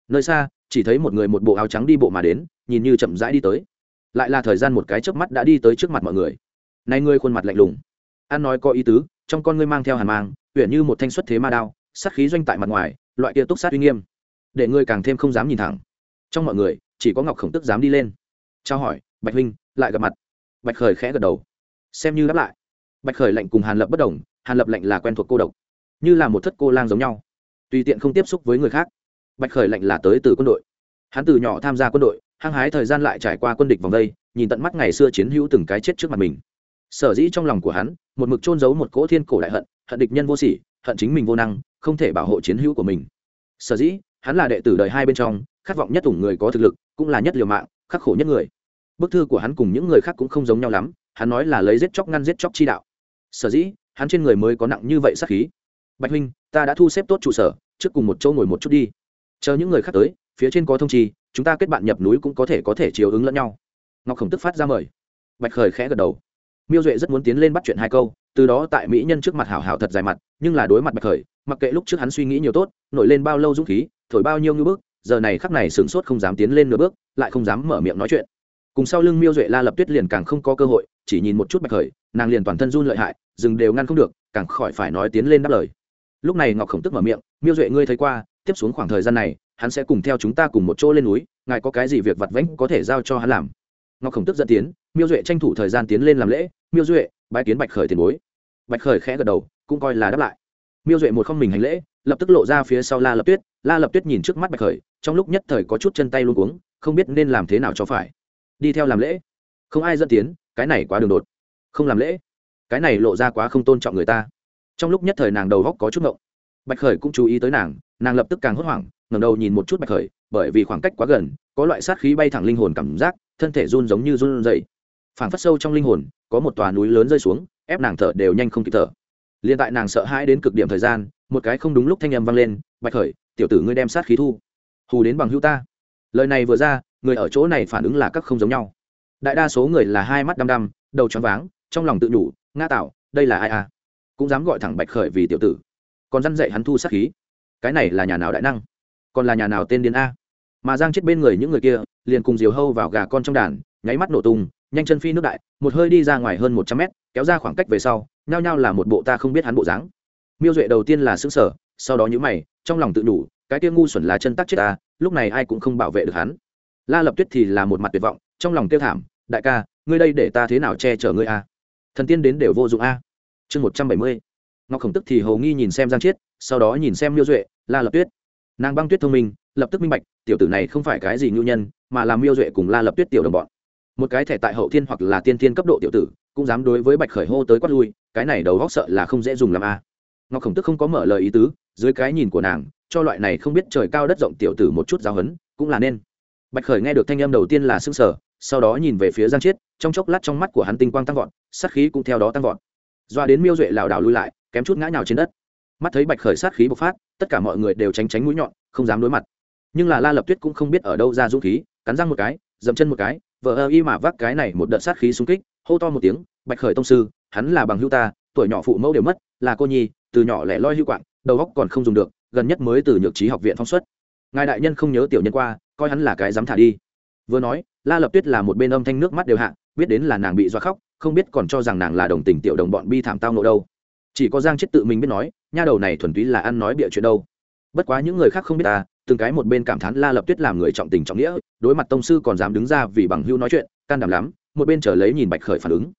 Nơi xa, chỉ thấy một người một bộ áo trắng đi bộ mà đến, nhìn như chậm rãi đi tới. Lại là thời gian một cái chớp mắt đã đi tới trước mặt mọi người. Nay ngươi khuôn mặt lạnh lùng. An nói có ý tứ, trong con ngươi mang theo hàn mang, uyển như một thanh xuất thế ma đao, sát khí doanh tại mặt ngoài, loại kia túc sát uy nghiêm để ngươi càng thêm không dám nhìn thẳng. Trong mọi người, chỉ có ngọc khổng tức dám đi lên. Trao hỏi, bạch huynh, lại gặp mặt. Bạch khởi khẽ gật đầu. Xem như đáp lại. Bạch khởi lạnh cùng hàn lập bất đồng, hàn lập lạnh là quen thuộc cô độc, như là một thất cô lang giống nhau. Tùy tiện không tiếp xúc với người khác. Bạch khởi lạnh là tới từ quân đội. Hắn từ nhỏ tham gia quân đội, hăng hái thời gian lại trải qua quân địch vòng đây, nhìn tận mắt ngày xưa chiến hữu từng cái chết trước mặt mình. Sở dĩ trong lòng của hắn, một mực trôn giấu một cỗ thiên cổ đại hận hận địch nhân vô sỉ, hận chính mình vô năng, không thể bảo hộ chiến hữu của mình. Sở dĩ hắn là đệ tử đời hai bên trong, khát vọng nhất ủng người có thực lực, cũng là nhất liều mạng, khắc khổ nhất người. Bức thư của hắn cùng những người khác cũng không giống nhau lắm, hắn nói là lấy giết chóc ngăn giết chóc chi đạo. Sở dĩ, hắn trên người mới có nặng như vậy sát khí. Bạch huynh, ta đã thu xếp tốt trụ sở, trước cùng một chỗ ngồi một chút đi. Chờ những người khác tới, phía trên có thông trì chúng ta kết bạn nhập núi cũng có thể có thể chiều ứng lẫn nhau. Ngọc khổng tức phát ra mời. Bạch khởi khẽ gật đầu. Miêu duệ rất muốn tiến lên bắt chuyện hai câu, từ đó tại mỹ nhân trước mặt hảo hảo thật dài mặt, nhưng là đối mặt bạch khởi, mặc kệ lúc trước hắn suy nghĩ nhiều tốt, nổi lên bao lâu dũng khí thổi bao nhiêu như bước giờ này khắc này sửng sốt không dám tiến lên nửa bước, lại không dám mở miệng nói chuyện. Cùng sau lưng miêu duệ la lập tuyết liền càng không có cơ hội, chỉ nhìn một chút bạch khởi, nàng liền toàn thân run lợi hại, dừng đều ngăn không được, càng khỏi phải nói tiến lên đáp lời. Lúc này ngọc khổng tức mở miệng, miêu duệ ngươi thấy qua, tiếp xuống khoảng thời gian này, hắn sẽ cùng theo chúng ta cùng một chỗ lên núi, ngài có cái gì việc vặt vãnh có thể giao cho hắn làm? Ngọc khổng tức dẫn tiến, miêu duệ tranh thủ thời gian tiến lên làm lễ, miêu duệ, bái kiến bạch khởi tiền bối. Bạch khởi khẽ gật đầu, cũng coi là đáp lại. Miêu duệ một không mình hành lễ, lập tức lộ ra phía sau la lập tuyết la lập tuyết nhìn trước mắt bạch khởi, trong lúc nhất thời có chút chân tay luôn cuống, không biết nên làm thế nào cho phải. Đi theo làm lễ. Không ai dẫn tiến, cái này quá đường đột. Không làm lễ. Cái này lộ ra quá không tôn trọng người ta. Trong lúc nhất thời nàng đầu góc có chút ngộng. Bạch khởi cũng chú ý tới nàng nàng lập tức càng hốt hoảng, ngẩng đầu nhìn một chút bạch khởi, bởi vì khoảng cách quá gần, có loại sát khí bay thẳng linh hồn cảm giác, thân thể run giống như run dậy phảng phất sâu trong linh hồn, có một tòa núi lớn rơi xuống, ép nàng thở đều nhanh không kịp thở. Liền tại nàng sợ hãi đến cực điểm thời gian, một cái không đúng lúc thanh âm vang lên, bạch khởi tiểu tử ngươi đem sát khí thu. Hù đến bằng hữu ta. Lời này vừa ra, người ở chỗ này phản ứng là các không giống nhau. Đại đa số người là hai mắt đăm đăm, đầu choáng váng, trong lòng tự nhủ nga tạo, đây là ai à? Cũng dám gọi thẳng bạch khởi vì tiểu tử. Còn dăn dạy hắn thu sát khí. Cái này là nhà nào đại năng? Còn là nhà nào tên điên a? Mà giang chết bên người những người kia, liền cùng diều hâu vào gà con trong đàn, nháy mắt nổ tung, nhanh chân phi nước đại, một hơi đi ra ngoài hơn một trăm mét, kéo ra khoảng cách về sau, nhao nhao là một bộ ta không biết hắn bộ dáng. Miêu duệ đầu tiên là xứng sở sau đó nhữ mày trong lòng tự đủ, cái kia ngu xuẩn là chân tắc chết ta, lúc này ai cũng không bảo vệ được hắn. La lập tuyết thì là một mặt tuyệt vọng, trong lòng tiêu thảm, đại ca, ngươi đây để ta thế nào che chở ngươi a? Thần tiên đến đều vô dụng a. Chương một trăm bảy mươi. Ngọc khổng tức thì hầu nghi nhìn xem giang chiết, sau đó nhìn xem miêu duệ, la lập tuyết. Nàng băng tuyết thông minh, lập tức minh bạch, tiểu tử này không phải cái gì nhu nhân, mà làm miêu duệ cùng la lập tuyết tiểu đồng bọn. Một cái thẻ tại hậu thiên hoặc là tiên thiên cấp độ tiểu tử, cũng dám đối với bạch khởi hô tới quát lui, cái này đầu góc sợ là không dễ dùng làm a. Ngọc khổng tức không có mở lời ý tứ dưới cái nhìn của nàng, cho loại này không biết trời cao đất rộng tiểu tử một chút giáo hấn cũng là nên. Bạch khởi nghe được thanh âm đầu tiên là s sở sau đó nhìn về phía giang chiết, trong chốc lát trong mắt của hắn tinh quang tăng vọt, sát khí cũng theo đó tăng vọt. Doa đến miêu duệ lảo đảo lui lại, kém chút ngã nhào trên đất. Mắt thấy bạch khởi sát khí bộc phát, tất cả mọi người đều tránh tránh mũi nhọn, không dám đối mặt. Nhưng là la lập tuyết cũng không biết ở đâu ra dũng khí, cắn răng một cái, dậm chân một cái vợ ơ y mà vác cái này một đợt sát khí xung kích, hô to một tiếng, bạch khởi tông sư, hắn là bằng hữu ta, tuổi nhỏ phụ mẫu đều mất, là cô nhi, từ nhỏ lẻ loi hữu quạng đầu óc còn không dùng được, gần nhất mới từ nhược trí học viện phong xuất. Ngài đại nhân không nhớ tiểu nhân qua, coi hắn là cái dám thả đi. Vừa nói, la lập tuyết là một bên âm thanh nước mắt đều hạ, biết đến là nàng bị doa khóc, không biết còn cho rằng nàng là đồng tình tiểu đồng bọn bi thảm tao nộ đâu. Chỉ có giang chết tự mình biết nói, nha đầu này thuần túy là ăn nói bịa chuyện đâu. Bất quá những người khác không biết ta, từng cái một bên cảm thán la lập tuyết làm người trọng tình trọng nghĩa, đối mặt tông sư còn dám đứng ra vì bằng hưu nói chuyện, can đảm lắm, một bên trở lấy nhìn bạch khởi phản ứng.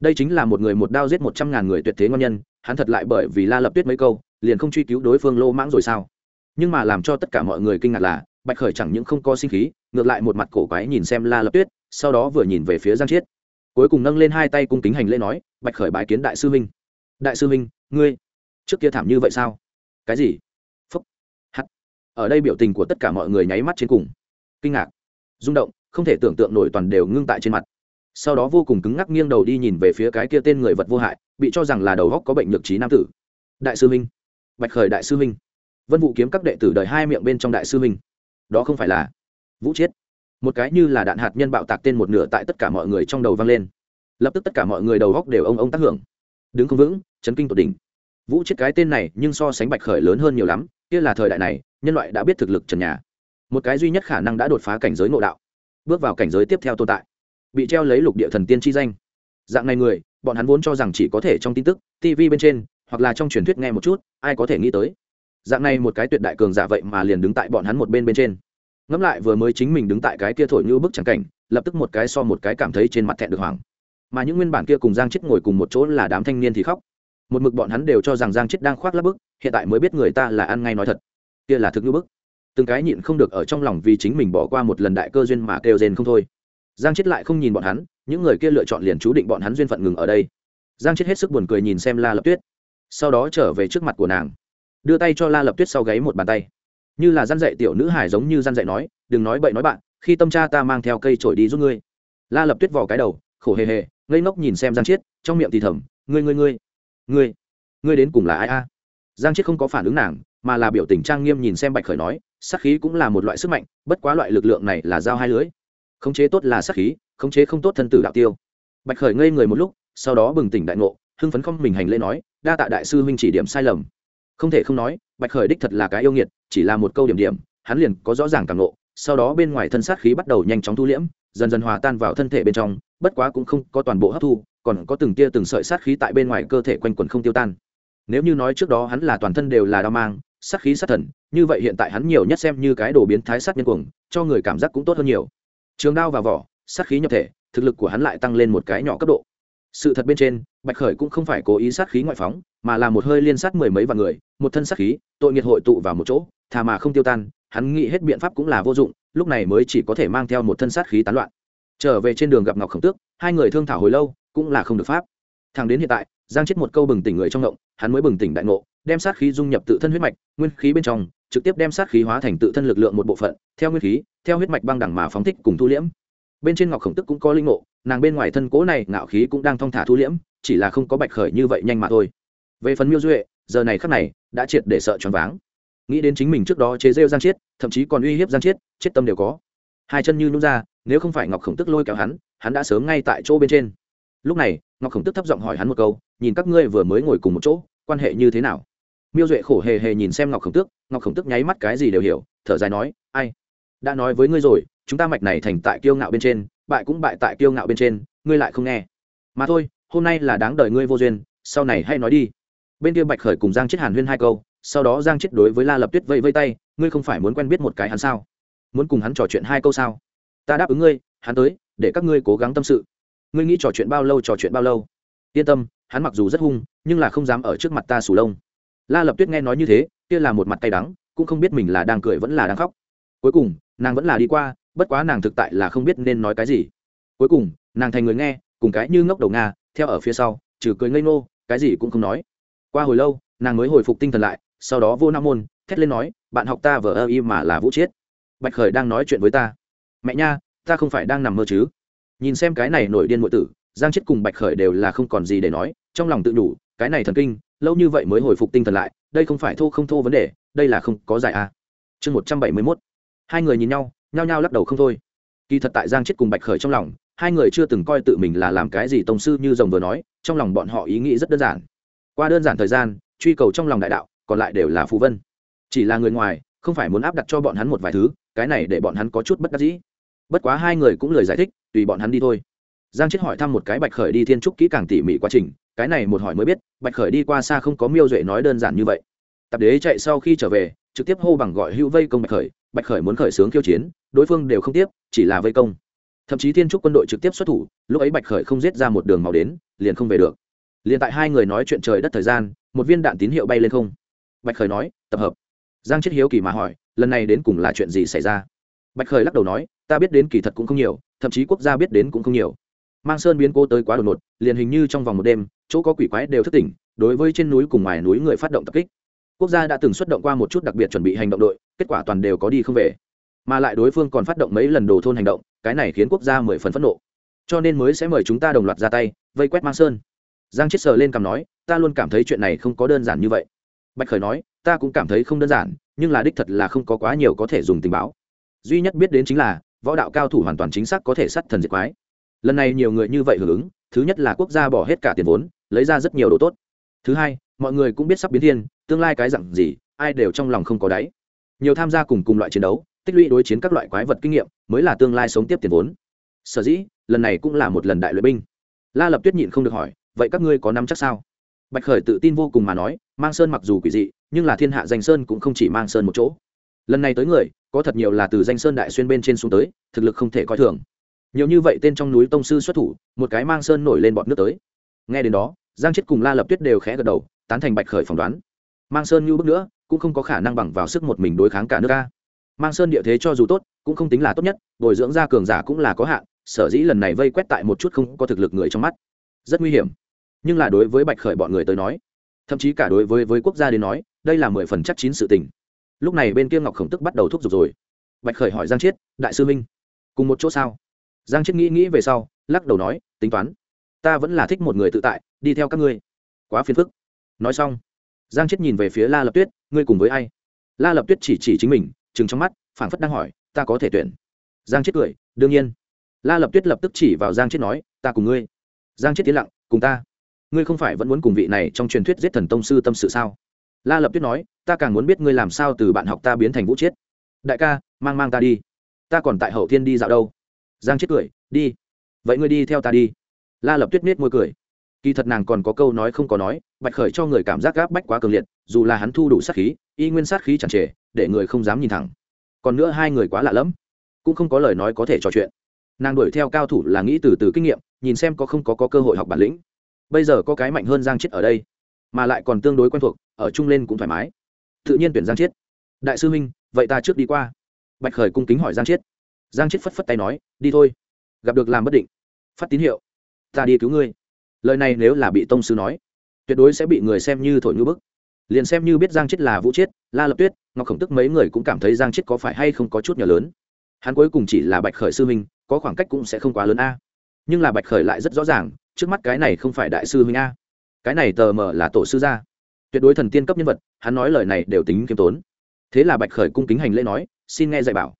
Đây chính là một người một đao giết một trăm ngàn người tuyệt thế ngon nhân, hắn thật lại bởi vì la lập tuyết mấy câu liền không truy cứu đối phương lô mãng rồi sao? Nhưng mà làm cho tất cả mọi người kinh ngạc là, bạch khởi chẳng những không có sinh khí, ngược lại một mặt cổ quái nhìn xem la lập tuyết, sau đó vừa nhìn về phía giang chiết. Cuối cùng nâng lên hai tay cung kính hành lễ nói, bạch khởi bái kiến đại sư minh đại sư minh ngươi trước kia thảm như vậy sao? Cái gì? Phúc. Hắt. Ở đây biểu tình của tất cả mọi người nháy mắt trên cùng. Kinh ngạc, rung động, không thể tưởng tượng nổi toàn đều ngưng tại trên mặt. Sau đó vô cùng cứng ngắc nghiêng đầu đi nhìn về phía cái kia tên người vật vô hại, bị cho rằng là đầu góc có bệnh nhược trí nam tử. Đại sư minh bạch khởi đại sư minh. Vân vũ kiếm các đệ tử đời hai miệng bên trong đại sư minh. Đó không phải là vũ chiết. Một cái như là đạn hạt nhân bạo tạc tên một nửa tại tất cả mọi người trong đầu vang lên. Lập tức tất cả mọi người đầu góc đều ông ông tác hưởng. Đứng không vững, chấn kinh tột đỉnh. Vũ chiết cái tên này nhưng so sánh bạch khởi lớn hơn nhiều lắm, kia là thời đại này, nhân loại đã biết thực lực trần nhà. Một cái duy nhất khả năng đã đột phá cảnh giới ngộ đạo. Bước vào cảnh giới tiếp theo tồn tại. Bị treo lấy lục địa thần tiên chi danh. Dạng này người, bọn hắn vốn cho rằng chỉ có thể trong tin tức tv bên trên hoặc là trong truyền thuyết nghe một chút, ai có thể nghĩ tới. Dạng này một cái tuyệt đại cường giả vậy mà liền đứng tại bọn hắn một bên bên trên. Ngẫm lại vừa mới chính mình đứng tại cái kia thổi như bức chẳng cảnh, lập tức một cái so một cái cảm thấy trên mặt thẹn được hoảng. Mà những nguyên bản kia cùng giang chết ngồi cùng một chỗ là đám thanh niên thì khóc. Một mực bọn hắn đều cho rằng giang chết đang khoác lắp bức, hiện tại mới biết người ta là ăn ngay nói thật. Kia là thực như bức. Từng cái nhịn không được ở trong lòng vì chính mình bỏ qua một lần đại cơ duyên mà kêu rên không thôi. Giang chết lại không nhìn bọn hắn, những người kia lựa chọn liền chú định bọn hắn duyên phận ngừng ở đây. Giang chết hết sức buồn cười nhìn xem la lập tuyết sau đó trở về trước mặt của nàng. Đưa tay cho la lập tuyết sau gáy một bàn tay. Như là g i a n dạy tiểu nữ hải giống như g i a n dạy nói, đừng nói bậy nói bạn, khi tâm cha ta mang theo cây trổi đi giúp ngươi. La lập tuyết vò cái đầu, khổ hề hề, ngây ngốc nhìn xem giang chiết, trong miệng thì thầm, ngươi ngươi ngươi ngươi ngươi đến cùng là ai a? Giang chiết không có phản ứng nàng, mà là biểu tình trang nghiêm nhìn xem bạch khởi nói sắc khí cũng là một loại sức mạnh, bất quá loại lực lượng này là dao hai lưới. Khống chế tốt là sắc khí, khống chế không tốt thân tử đạo tiêu. Bạch khởi ngây người một lúc, sau đó bừng tỉnh đại ngộ, hưng phấn không mình hành lễ nói đa tạ đại sư huynh chỉ điểm sai lầm. Không thể không nói, bạch khởi đích thật là cái yêu nghiệt, chỉ là một câu điểm điểm, hắn liền có rõ ràng càng lộ sau đó bên ngoài thân sát khí bắt đầu nhanh chóng thu liễm, dần dần hòa tan vào thân thể bên trong, bất quá cũng không có toàn bộ hấp thu, còn có từng tia từng sợi sát khí tại bên ngoài cơ thể quanh quẩn không tiêu tan. Nếu như nói trước đó hắn là toàn thân đều là đao mang, sát khí sát thần, như vậy hiện tại hắn nhiều nhất xem như cái đồ biến thái sát nhân cuồng, cho người cảm giác cũng tốt hơn nhiều. Trường đao vào vỏ, sát khí nhập thể, thực lực của hắn lại tăng lên một cái nhỏ cấp độ sự thật bên trên, bạch khởi cũng không phải cố ý sát khí ngoại phóng, mà là một hơi liên sát mười mấy vạn người, một thân sát khí, tội nghiệt hội tụ vào một chỗ thà mà không tiêu tan, hắn nghĩ hết biện pháp cũng là vô dụng, lúc này mới chỉ có thể mang theo một thân sát khí tán loạn. Trở về trên đường gặp ngọc khổng tước, hai người thương thảo hồi lâu, cũng là không được pháp. Thằng đến hiện tại, giang chết một câu bừng tỉnh người trong ngộng, hắn mới bừng tỉnh đại ngộ, đem sát khí dung nhập tự thân huyết mạch, nguyên khí bên trong, trực tiếp đem sát khí hóa thành tự thân lực lượng một bộ phận, theo nguyên khí, theo huyết mạch băng đẳng mà phóng thích cùng thu liễm bên trên ngọc khổng tức cũng có linh ngộ, nàng bên ngoài thân cố này ngạo khí cũng đang thong thả thu liễm, chỉ là không có bạch khởi như vậy nhanh mà thôi. Về phần miêu duệ, giờ này khắc này, đã triệt để sợ choáng váng. Nghĩ đến chính mình trước đó chế rêu giang chiết, thậm chí còn uy hiếp giang chiết, chết tâm đều có. Hai chân như nhún ra, nếu không phải ngọc khổng tức lôi kéo hắn hắn đã sớm ngay tại chỗ bên trên. Lúc này, ngọc khổng tức thấp giọng hỏi hắn một câu, nhìn các ngươi vừa mới ngồi cùng một chỗ, quan hệ như thế nào? Miêu duệ khổ hề hề nhìn xem ngọc khổng tước ngọc khổng tức nháy mắt cái gì đều hiểu, thở dài nói, ai, đã nói với ngươi rồi chúng ta mạch này thành tại kiêu ngạo bên trên, bại cũng bại tại kiêu ngạo bên trên, ngươi lại không nghe. Mà thôi, hôm nay là đáng đời ngươi vô duyên, sau này hay nói đi. Bên kia bạch khởi cùng giang chết hàn huyên hai câu, sau đó giang chết đối với la lập tuyết vây vây tay, ngươi không phải muốn quen biết một cái hắn sao? Muốn cùng hắn trò chuyện hai câu sao? Ta đáp ứng ngươi, hắn tới, để các ngươi cố gắng tâm sự. Ngươi nghĩ trò chuyện bao lâu trò chuyện bao lâu? Yên tâm, hắn mặc dù rất hung, nhưng là không dám ở trước mặt ta sù lông. La lập tuyết nghe nói như thế, kia là một mặt tay đắng, cũng không biết mình là đang cười vẫn là đang khóc. Cuối cùng, nàng vẫn là đi qua bất quá nàng thực tại là không biết nên nói cái gì. Cuối cùng, nàng thành người nghe, cùng cái như ngốc đầu nga, theo ở phía sau, trừ cười ngây ngô, cái gì cũng không nói. Qua hồi lâu, nàng mới hồi phục tinh thần lại, sau đó vô nam môn, thét lên nói, bạn học ta vờ ơ y mà là vũ chiết. Bạch khởi đang nói chuyện với ta. Mẹ nha, ta không phải đang nằm mơ chứ? Nhìn xem cái này nổi điên muội tử, giang chết cùng bạch khởi đều là không còn gì để nói, trong lòng tự đủ, cái này thần kinh, lâu như vậy mới hồi phục tinh thần lại, đây không phải thô không thô vấn đề, đây là không có giải a. Chương một trăm bảy mươi mốt. Hai người nhìn nhau nhao nhao lắc đầu không thôi. Kỳ thật tại giang chết cùng bạch khởi trong lòng, hai người chưa từng coi tự mình là làm cái gì tông sư như rồng vừa nói, trong lòng bọn họ ý nghĩ rất đơn giản. Qua đơn giản thời gian, truy cầu trong lòng đại đạo, còn lại đều là phù vân. Chỉ là người ngoài, không phải muốn áp đặt cho bọn hắn một vài thứ, cái này để bọn hắn có chút bất đắc dĩ. Bất quá hai người cũng lời giải thích, tùy bọn hắn đi thôi. Giang chết hỏi thăm một cái bạch khởi đi thiên trúc kỹ càng tỉ mỉ quá trình, cái này một hỏi mới biết, bạch khởi đi qua xa không có miêu duệ nói đơn giản như vậy. Tập đế chạy sau khi trở về, trực tiếp hô bằng gọi hữu vây công bạch khởi bạch khởi muốn khởi xướng khiêu chiến, đối phương đều không tiếp, chỉ là vây công. Thậm chí thiên trúc quân đội trực tiếp xuất thủ, lúc ấy bạch khởi không giết ra một đường màu đến, liền không về được. Liền tại hai người nói chuyện trời đất thời gian, một viên đạn tín hiệu bay lên không. Bạch khởi nói, tập hợp. Giang chết hiếu kỳ mà hỏi, lần này đến cùng là chuyện gì xảy ra? Bạch khởi lắc đầu nói, ta biết đến kỳ thật cũng không nhiều, thậm chí quốc gia biết đến cũng không nhiều. Mang sơn biến cô tới quá đột ngột, liền hình như trong vòng một đêm, chỗ có quỷ quái đều thất tỉnh, đối với trên núi cùng ngoài núi người phát động tập kích quốc gia đã từng xuất động qua một chút đặc biệt chuẩn bị hành động đội, kết quả toàn đều có đi không về. Mà lại đối phương còn phát động mấy lần đồ thôn hành động, cái này khiến quốc gia mười phần phẫn nộ. Cho nên mới sẽ mời chúng ta đồng loạt ra tay, vây quét mang sơn. Giang chết sờ lên cằm nói, ta luôn cảm thấy chuyện này không có đơn giản như vậy. Bạch khởi nói, ta cũng cảm thấy không đơn giản, nhưng là đích thật là không có quá nhiều có thể dùng tình báo. Duy nhất biết đến chính là, võ đạo cao thủ hoàn toàn chính xác có thể sát thần diệt quái. Lần này nhiều người như vậy hưởng ứng, thứ nhất là quốc gia bỏ hết cả tiền vốn, lấy ra rất nhiều đồ tốt. Thứ hai mọi người cũng biết sắp biến thiên, tương lai cái dặn gì, ai đều trong lòng không có đáy. Nhiều tham gia cùng cùng loại chiến đấu, tích lũy đối chiến các loại quái vật kinh nghiệm, mới là tương lai sống tiếp tiền vốn. Sở dĩ, lần này cũng là một lần đại luyện binh. La lập tuyết nhịn không được hỏi, vậy các ngươi có nắm chắc sao? Bạch khởi tự tin vô cùng mà nói, mang sơn mặc dù quỷ dị, nhưng là thiên hạ danh sơn cũng không chỉ mang sơn một chỗ. Lần này tới người, có thật nhiều là từ danh sơn đại xuyên bên trên xuống tới, thực lực không thể coi thường. Nhiều như vậy tên trong núi tông sư xuất thủ, một cái mang sơn nổi lên bọn nước tới. Nghe đến đó, giang chết cùng la lập tuyết đều khẽ gật đầu tán thành bạch khởi phỏng đoán. Mang sơn như bước nữa, cũng không có khả năng bằng vào sức một mình đối kháng cả nước ta mang sơn địa thế cho dù tốt, cũng không tính là tốt nhất, bồi dưỡng ra cường giả cũng là có hạn, sở dĩ lần này vây quét tại một chút không có thực lực người trong mắt. Rất nguy hiểm. Nhưng là đối với bạch khởi bọn người tới nói, thậm chí cả đối với với quốc gia đến nói, đây là mười phần chắc chín sự tình. Lúc này bên kia ngọc khổng tức bắt đầu thúc giục rồi. Bạch khởi hỏi giang chiết, đại sư minh, cùng một chỗ sao? Giang chiết nghĩ nghĩ về sau, lắc đầu nói, tính toán, ta vẫn là thích một người tự tại, đi theo các ngươi. Quá phiền phức nói xong, giang chiết nhìn về phía la lập tuyết, ngươi cùng với ai? La lập tuyết chỉ chỉ chính mình chừng trong mắt, phảng phất đang hỏi, ta có thể tuyển? Giang chiết cười, đương nhiên. La lập tuyết lập tức chỉ vào giang chiết nói, ta cùng ngươi. Giang chiết tiến lặng, cùng ta? Ngươi không phải vẫn muốn cùng vị này trong truyền thuyết giết thần tông sư tâm sự sao? La lập tuyết nói, ta càng muốn biết ngươi làm sao từ bạn học ta biến thành vũ chiết. Đại ca, mang mang ta đi. Ta còn tại hậu thiên đi dạo đâu. Giang chết cười, đi. Vậy ngươi đi theo ta đi. La lập tuyết miết môi cười kỳ thật nàng còn có câu nói không có nói bạch khởi cho người cảm giác gáp bách quá cường liệt dù là hắn thu đủ sát khí y nguyên sát khí chẳng trề để người không dám nhìn thẳng. Còn nữa hai người quá lạ lẫm cũng không có lời nói có thể trò chuyện. Nàng đuổi theo cao thủ là nghĩ từ từ kinh nghiệm nhìn xem có không có, có cơ hội học bản lĩnh. Bây giờ có cái mạnh hơn giang chết ở đây mà lại còn tương đối quen thuộc ở chung lên cũng thoải mái. Tự nhiên tuyển giang chết đại sư huynh vậy ta trước đi qua. Bạch khởi cung kính hỏi giang chết giang chết phất phất tay nói đi thôi. Gặp được làm bất định. Phát tín hiệu. Ta đi cứu ngươi lời này nếu là bị tông sư nói, tuyệt đối sẽ bị người xem như thổi ngữ bức. Liền xem như biết giang chết là vũ chết la lập tuyết, ngọc khổng tức mấy người cũng cảm thấy giang chết có phải hay không có chút nhỏ lớn. Hắn cuối cùng chỉ là bạch khởi sư huynh, có khoảng cách cũng sẽ không quá lớn a. Nhưng là bạch khởi lại rất rõ ràng, trước mắt cái này không phải đại sư huynh a. Cái này tờ mờ là tổ sư gia. Tuyệt đối thần tiên cấp nhân vật, hắn nói lời này đều tính kiêm tốn. Thế là bạch khởi cung kính hành lễ nói, xin nghe dạy bảo.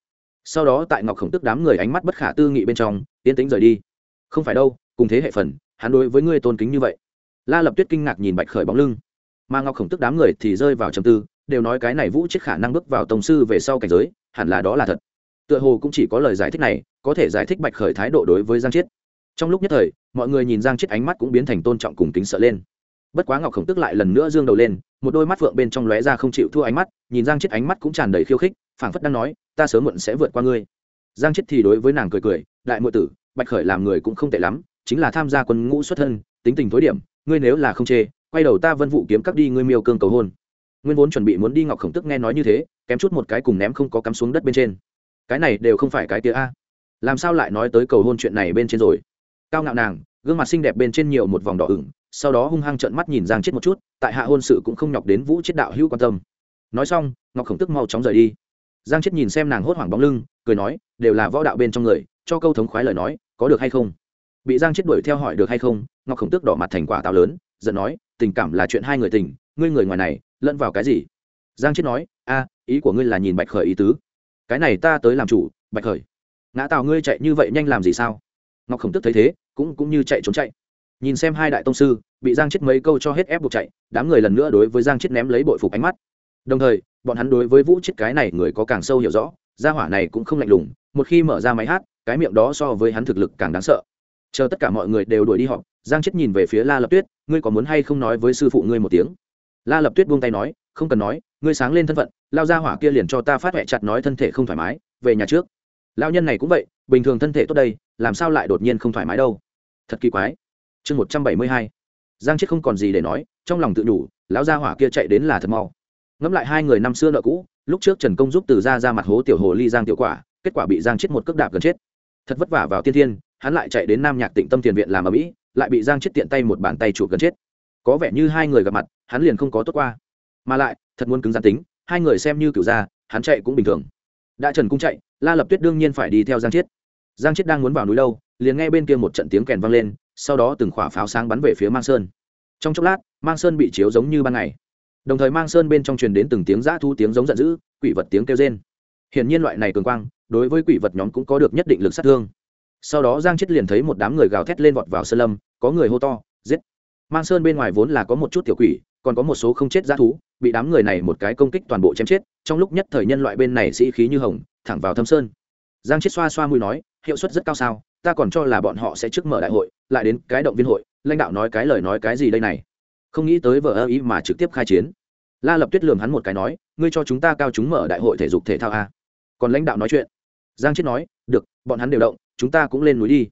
Sau đó tại ngọc khổng tức đám người ánh mắt bất khả tư nghị bên trong tiến tính rời đi. Không phải đâu, cùng thế hệ phần hắn đối với ngươi tôn kính như vậy. La lập tuyết kinh ngạc nhìn bạch khởi bóng lưng. Mà ngọc khổng tức đám người thì rơi vào trầm tư, đều nói cái này vũ chết khả năng bước vào tổng sư về sau cảnh giới, hẳn là đó là thật. Tựa hồ cũng chỉ có lời giải thích này, có thể giải thích bạch khởi thái độ đối với giang chiết trong lúc nhất thời, mọi người nhìn giang chiết ánh mắt cũng biến thành tôn trọng cùng kính sợ lên. Bất quá ngọc khổng tức lại lần nữa dương đầu lên, một đôi mắt phượng bên trong lóe ra không chịu thua ánh mắt, nhìn giang chiết ánh mắt cũng tràn đầy khiêu khích, phảng phất đang nói, ta sớm muộn sẽ vượt qua ngươi. Giang chiết thì đối với nàng cười cười, đại muội tử, bạch khởi làm người cũng không tệ lắm chính là tham gia quân ngũ xuất thân, tính tình thối điểm, ngươi nếu là không chê, quay đầu ta vân vụ kiếm cắp đi ngươi miêu cương cầu hôn. Nguyên vốn chuẩn bị muốn đi ngọc khổng tức nghe nói như thế, kém chút một cái cùng ném không có cắm xuống đất bên trên. Cái này đều không phải cái tía a. Làm sao lại nói tới cầu hôn chuyện này bên trên rồi? Cao ngạo nàng, gương mặt xinh đẹp bên trên nhiều một vòng đỏ ửng, sau đó hung hăng trợn mắt nhìn giang chết một chút, tại hạ hôn sự cũng không nhọc đến vũ chết đạo hữu quan tâm. Nói xong, ngọc khổng tức mau chóng rời đi. Giang chết nhìn xem nàng hốt hoảng bóng lưng, cười nói, đều là võ đạo bên trong người, cho câu thống khoái lời nói, có được hay không? Bị giang chết đuổi theo hỏi được hay không, ngọc khổng tước đỏ mặt thành quả táo lớn, giận nói, tình cảm là chuyện hai người tình, ngươi người ngoài này, lẫn vào cái gì? Giang chết nói, a, ý của ngươi là nhìn bạch khởi ý tứ. Cái này ta tới làm chủ, bạch khởi. Ngã tào ngươi chạy như vậy nhanh làm gì sao? Ngọc khổng Tước thấy thế, cũng cũng như chạy trốn chạy. Nhìn xem hai đại tông sư, bị giang chết mấy câu cho hết ép buộc chạy, đám người lần nữa đối với giang chết ném lấy bội phục ánh mắt. Đồng thời, bọn hắn đối với vũ chết cái này người có càng sâu hiểu rõ, gia hỏa này cũng không lạnh lùng, một khi mở ra máy hát, cái miệng đó so với hắn thực lực càng đáng sợ chờ tất cả mọi người đều đuổi đi họp, giang chết nhìn về phía la lập tuyết, ngươi có muốn hay không nói với sư phụ ngươi một tiếng? La lập tuyết buông tay nói, không cần nói, ngươi sáng lên thân phận, lao ra hỏa kia liền cho ta phát huệ chặt nói thân thể không thoải mái, về nhà trước. Lao nhân này cũng vậy, bình thường thân thể tốt đây, làm sao lại đột nhiên không thoải mái đâu? Thật kỳ quái. Chương một trăm bảy mươi hai. Giang chết không còn gì để nói, trong lòng tự đủ, lão gia hỏa kia chạy đến là thật mau. Ngẫm lại hai người năm xưa nợ cũ, lúc trước trần công giúp từ ra ra mặt hố tiểu hồ ly giang tiểu quả, kết quả bị giang chết một cước đạp gần chết. Thật vất vả vào tiên thiên hắn lại chạy đến nam nhạc tịnh tâm tiền viện làm ở mỹ, lại bị giang chết tiện tay một bàn tay chụp gần chết. Có vẻ như hai người gặp mặt, hắn liền không có tốt qua. Mà lại, thật muốn cứng gian tính, hai người xem như cựu gia, hắn chạy cũng bình thường. Đã trần cung chạy, la lập tuyết đương nhiên phải đi theo giang chiết. Giang chiết đang muốn vào núi lâu liền nghe bên kia một trận tiếng kèn vang lên, sau đó từng khỏa pháo sáng bắn về phía mang sơn. Trong chốc lát, mang sơn bị chiếu giống như ban ngày. Đồng thời mang sơn bên trong truyền đến từng tiếng giã thu tiếng giống giận dữ, quỷ vật tiếng kêu rên. Hiển nhiên loại này cường quang, đối với quỷ vật nhóm cũng có được nhất định lực sát thương sau đó giang chết liền thấy một đám người gào thét lên vọt vào sơn lâm, có người hô to, giết. Mang sơn bên ngoài vốn là có một chút tiểu quỷ, còn có một số không chết g thú, bị đám người này một cái công kích toàn bộ chém chết, trong lúc nhất thời nhân loại bên này sĩ khí như hồng, thẳng vào thâm sơn. Giang chết xoa xoa mũi nói, hiệu suất rất cao sao? Ta còn cho là bọn họ sẽ trước mở đại hội, lại đến cái động viên hội, lãnh đạo nói cái lời nói cái gì đây này? Không nghĩ tới vợ ơ ý mà trực tiếp khai chiến. La lập tuyết lường hắn một cái nói, ngươi cho chúng ta cao chúng mở đại hội thể dục thể thao a. Còn lãnh đạo nói chuyện. Giang chết nói, được, bọn hắn đều động chúng ta cũng lên núi đi.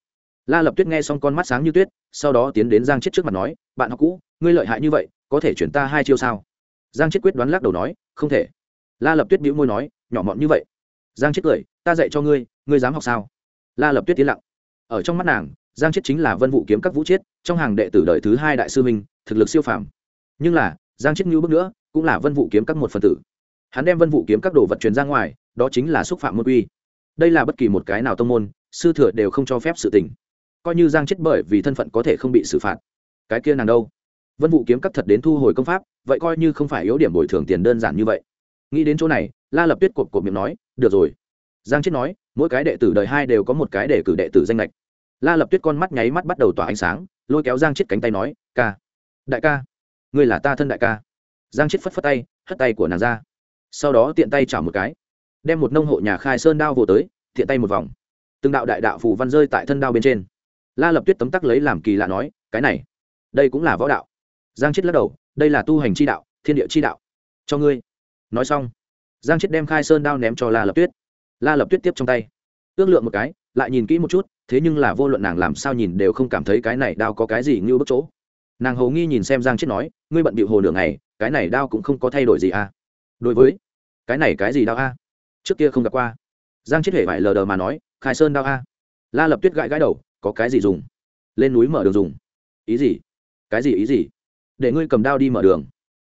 La lập tuyết nghe xong con mắt sáng như tuyết, sau đó tiến đến giang chết trước mặt nói, bạn học cũ, ngươi lợi hại như vậy, có thể chuyển ta hai chiêu sao? Giang chết quyết đoán lắc đầu nói, không thể. La lập tuyết bĩu môi nói, nhỏ mọn như vậy. Giang chết cười, ta dạy cho ngươi ngươi dám học sao? La lập tuyết tiến lặng. Ở trong mắt nàng, giang chết chính là vân vụ kiếm các vũ chiết, trong hàng đệ tử đời thứ hai đại sư minh, thực lực siêu phàm. Nhưng là, giang chết như bước nữa, cũng là vân vụ kiếm các một phần tử. Hắn đem vân vụ kiếm các đồ vật truyền ra ngoài, đó chính là xúc phạm môn quy. Đây là bất kỳ một cái nào tông môn sư thừa đều không cho phép sự tình. Coi như giang chết bởi vì thân phận có thể không bị xử phạt. Cái kia nàng đâu? Vân vụ kiếm cắt thật đến thu hồi công pháp, vậy coi như không phải yếu điểm bồi thường tiền đơn giản như vậy. Nghĩ đến chỗ này, la lập tuyết cột cột miệng nói, được rồi. Giang chết nói, mỗi cái đệ tử đời hai đều có một cái để cử đệ tử danh lệch. La lập tuyết con mắt nháy mắt bắt đầu tỏa ánh sáng, lôi kéo giang chết cánh tay nói, ca, đại ca, ngươi là ta thân đại ca. Giang chết phất phất tay, hất tay của nàng ra. Sau đó tiện tay chảo một cái, đem một nông hộ nhà khai sơn đao vô tới, tiện tay một vòng từng đạo đại đạo phù văn rơi tại thân đao bên trên. La lập tuyết tấm tắc lấy làm kỳ lạ nói, cái này, đây cũng là võ đạo. Giang chết lắc đầu, đây là tu hành chi đạo, thiên địa chi đạo. Cho ngươi. Nói xong, giang chết đem khai sơn đao ném cho la lập tuyết. La lập tuyết tiếp trong tay. Ước lượng một cái, lại nhìn kỹ một chút, thế nhưng là vô luận nàng làm sao nhìn đều không cảm thấy cái này đao có cái gì như bức chỗ. Nàng hầu nghi nhìn xem giang chết nói, ngươi bận bịu hồ nửa ngày, cái này đao cũng không có thay đổi gì à? Đối với, cái này cái gì đao a? Trước kia không gặp qua giang chết hề vải lờ đờ mà nói, khai sơn đao a. La lập tuyết gãi gãi đầu, có cái gì dùng? Lên núi mở đường dùng. Ý gì? Cái gì ý gì? Để ngươi cầm đao đi mở đường.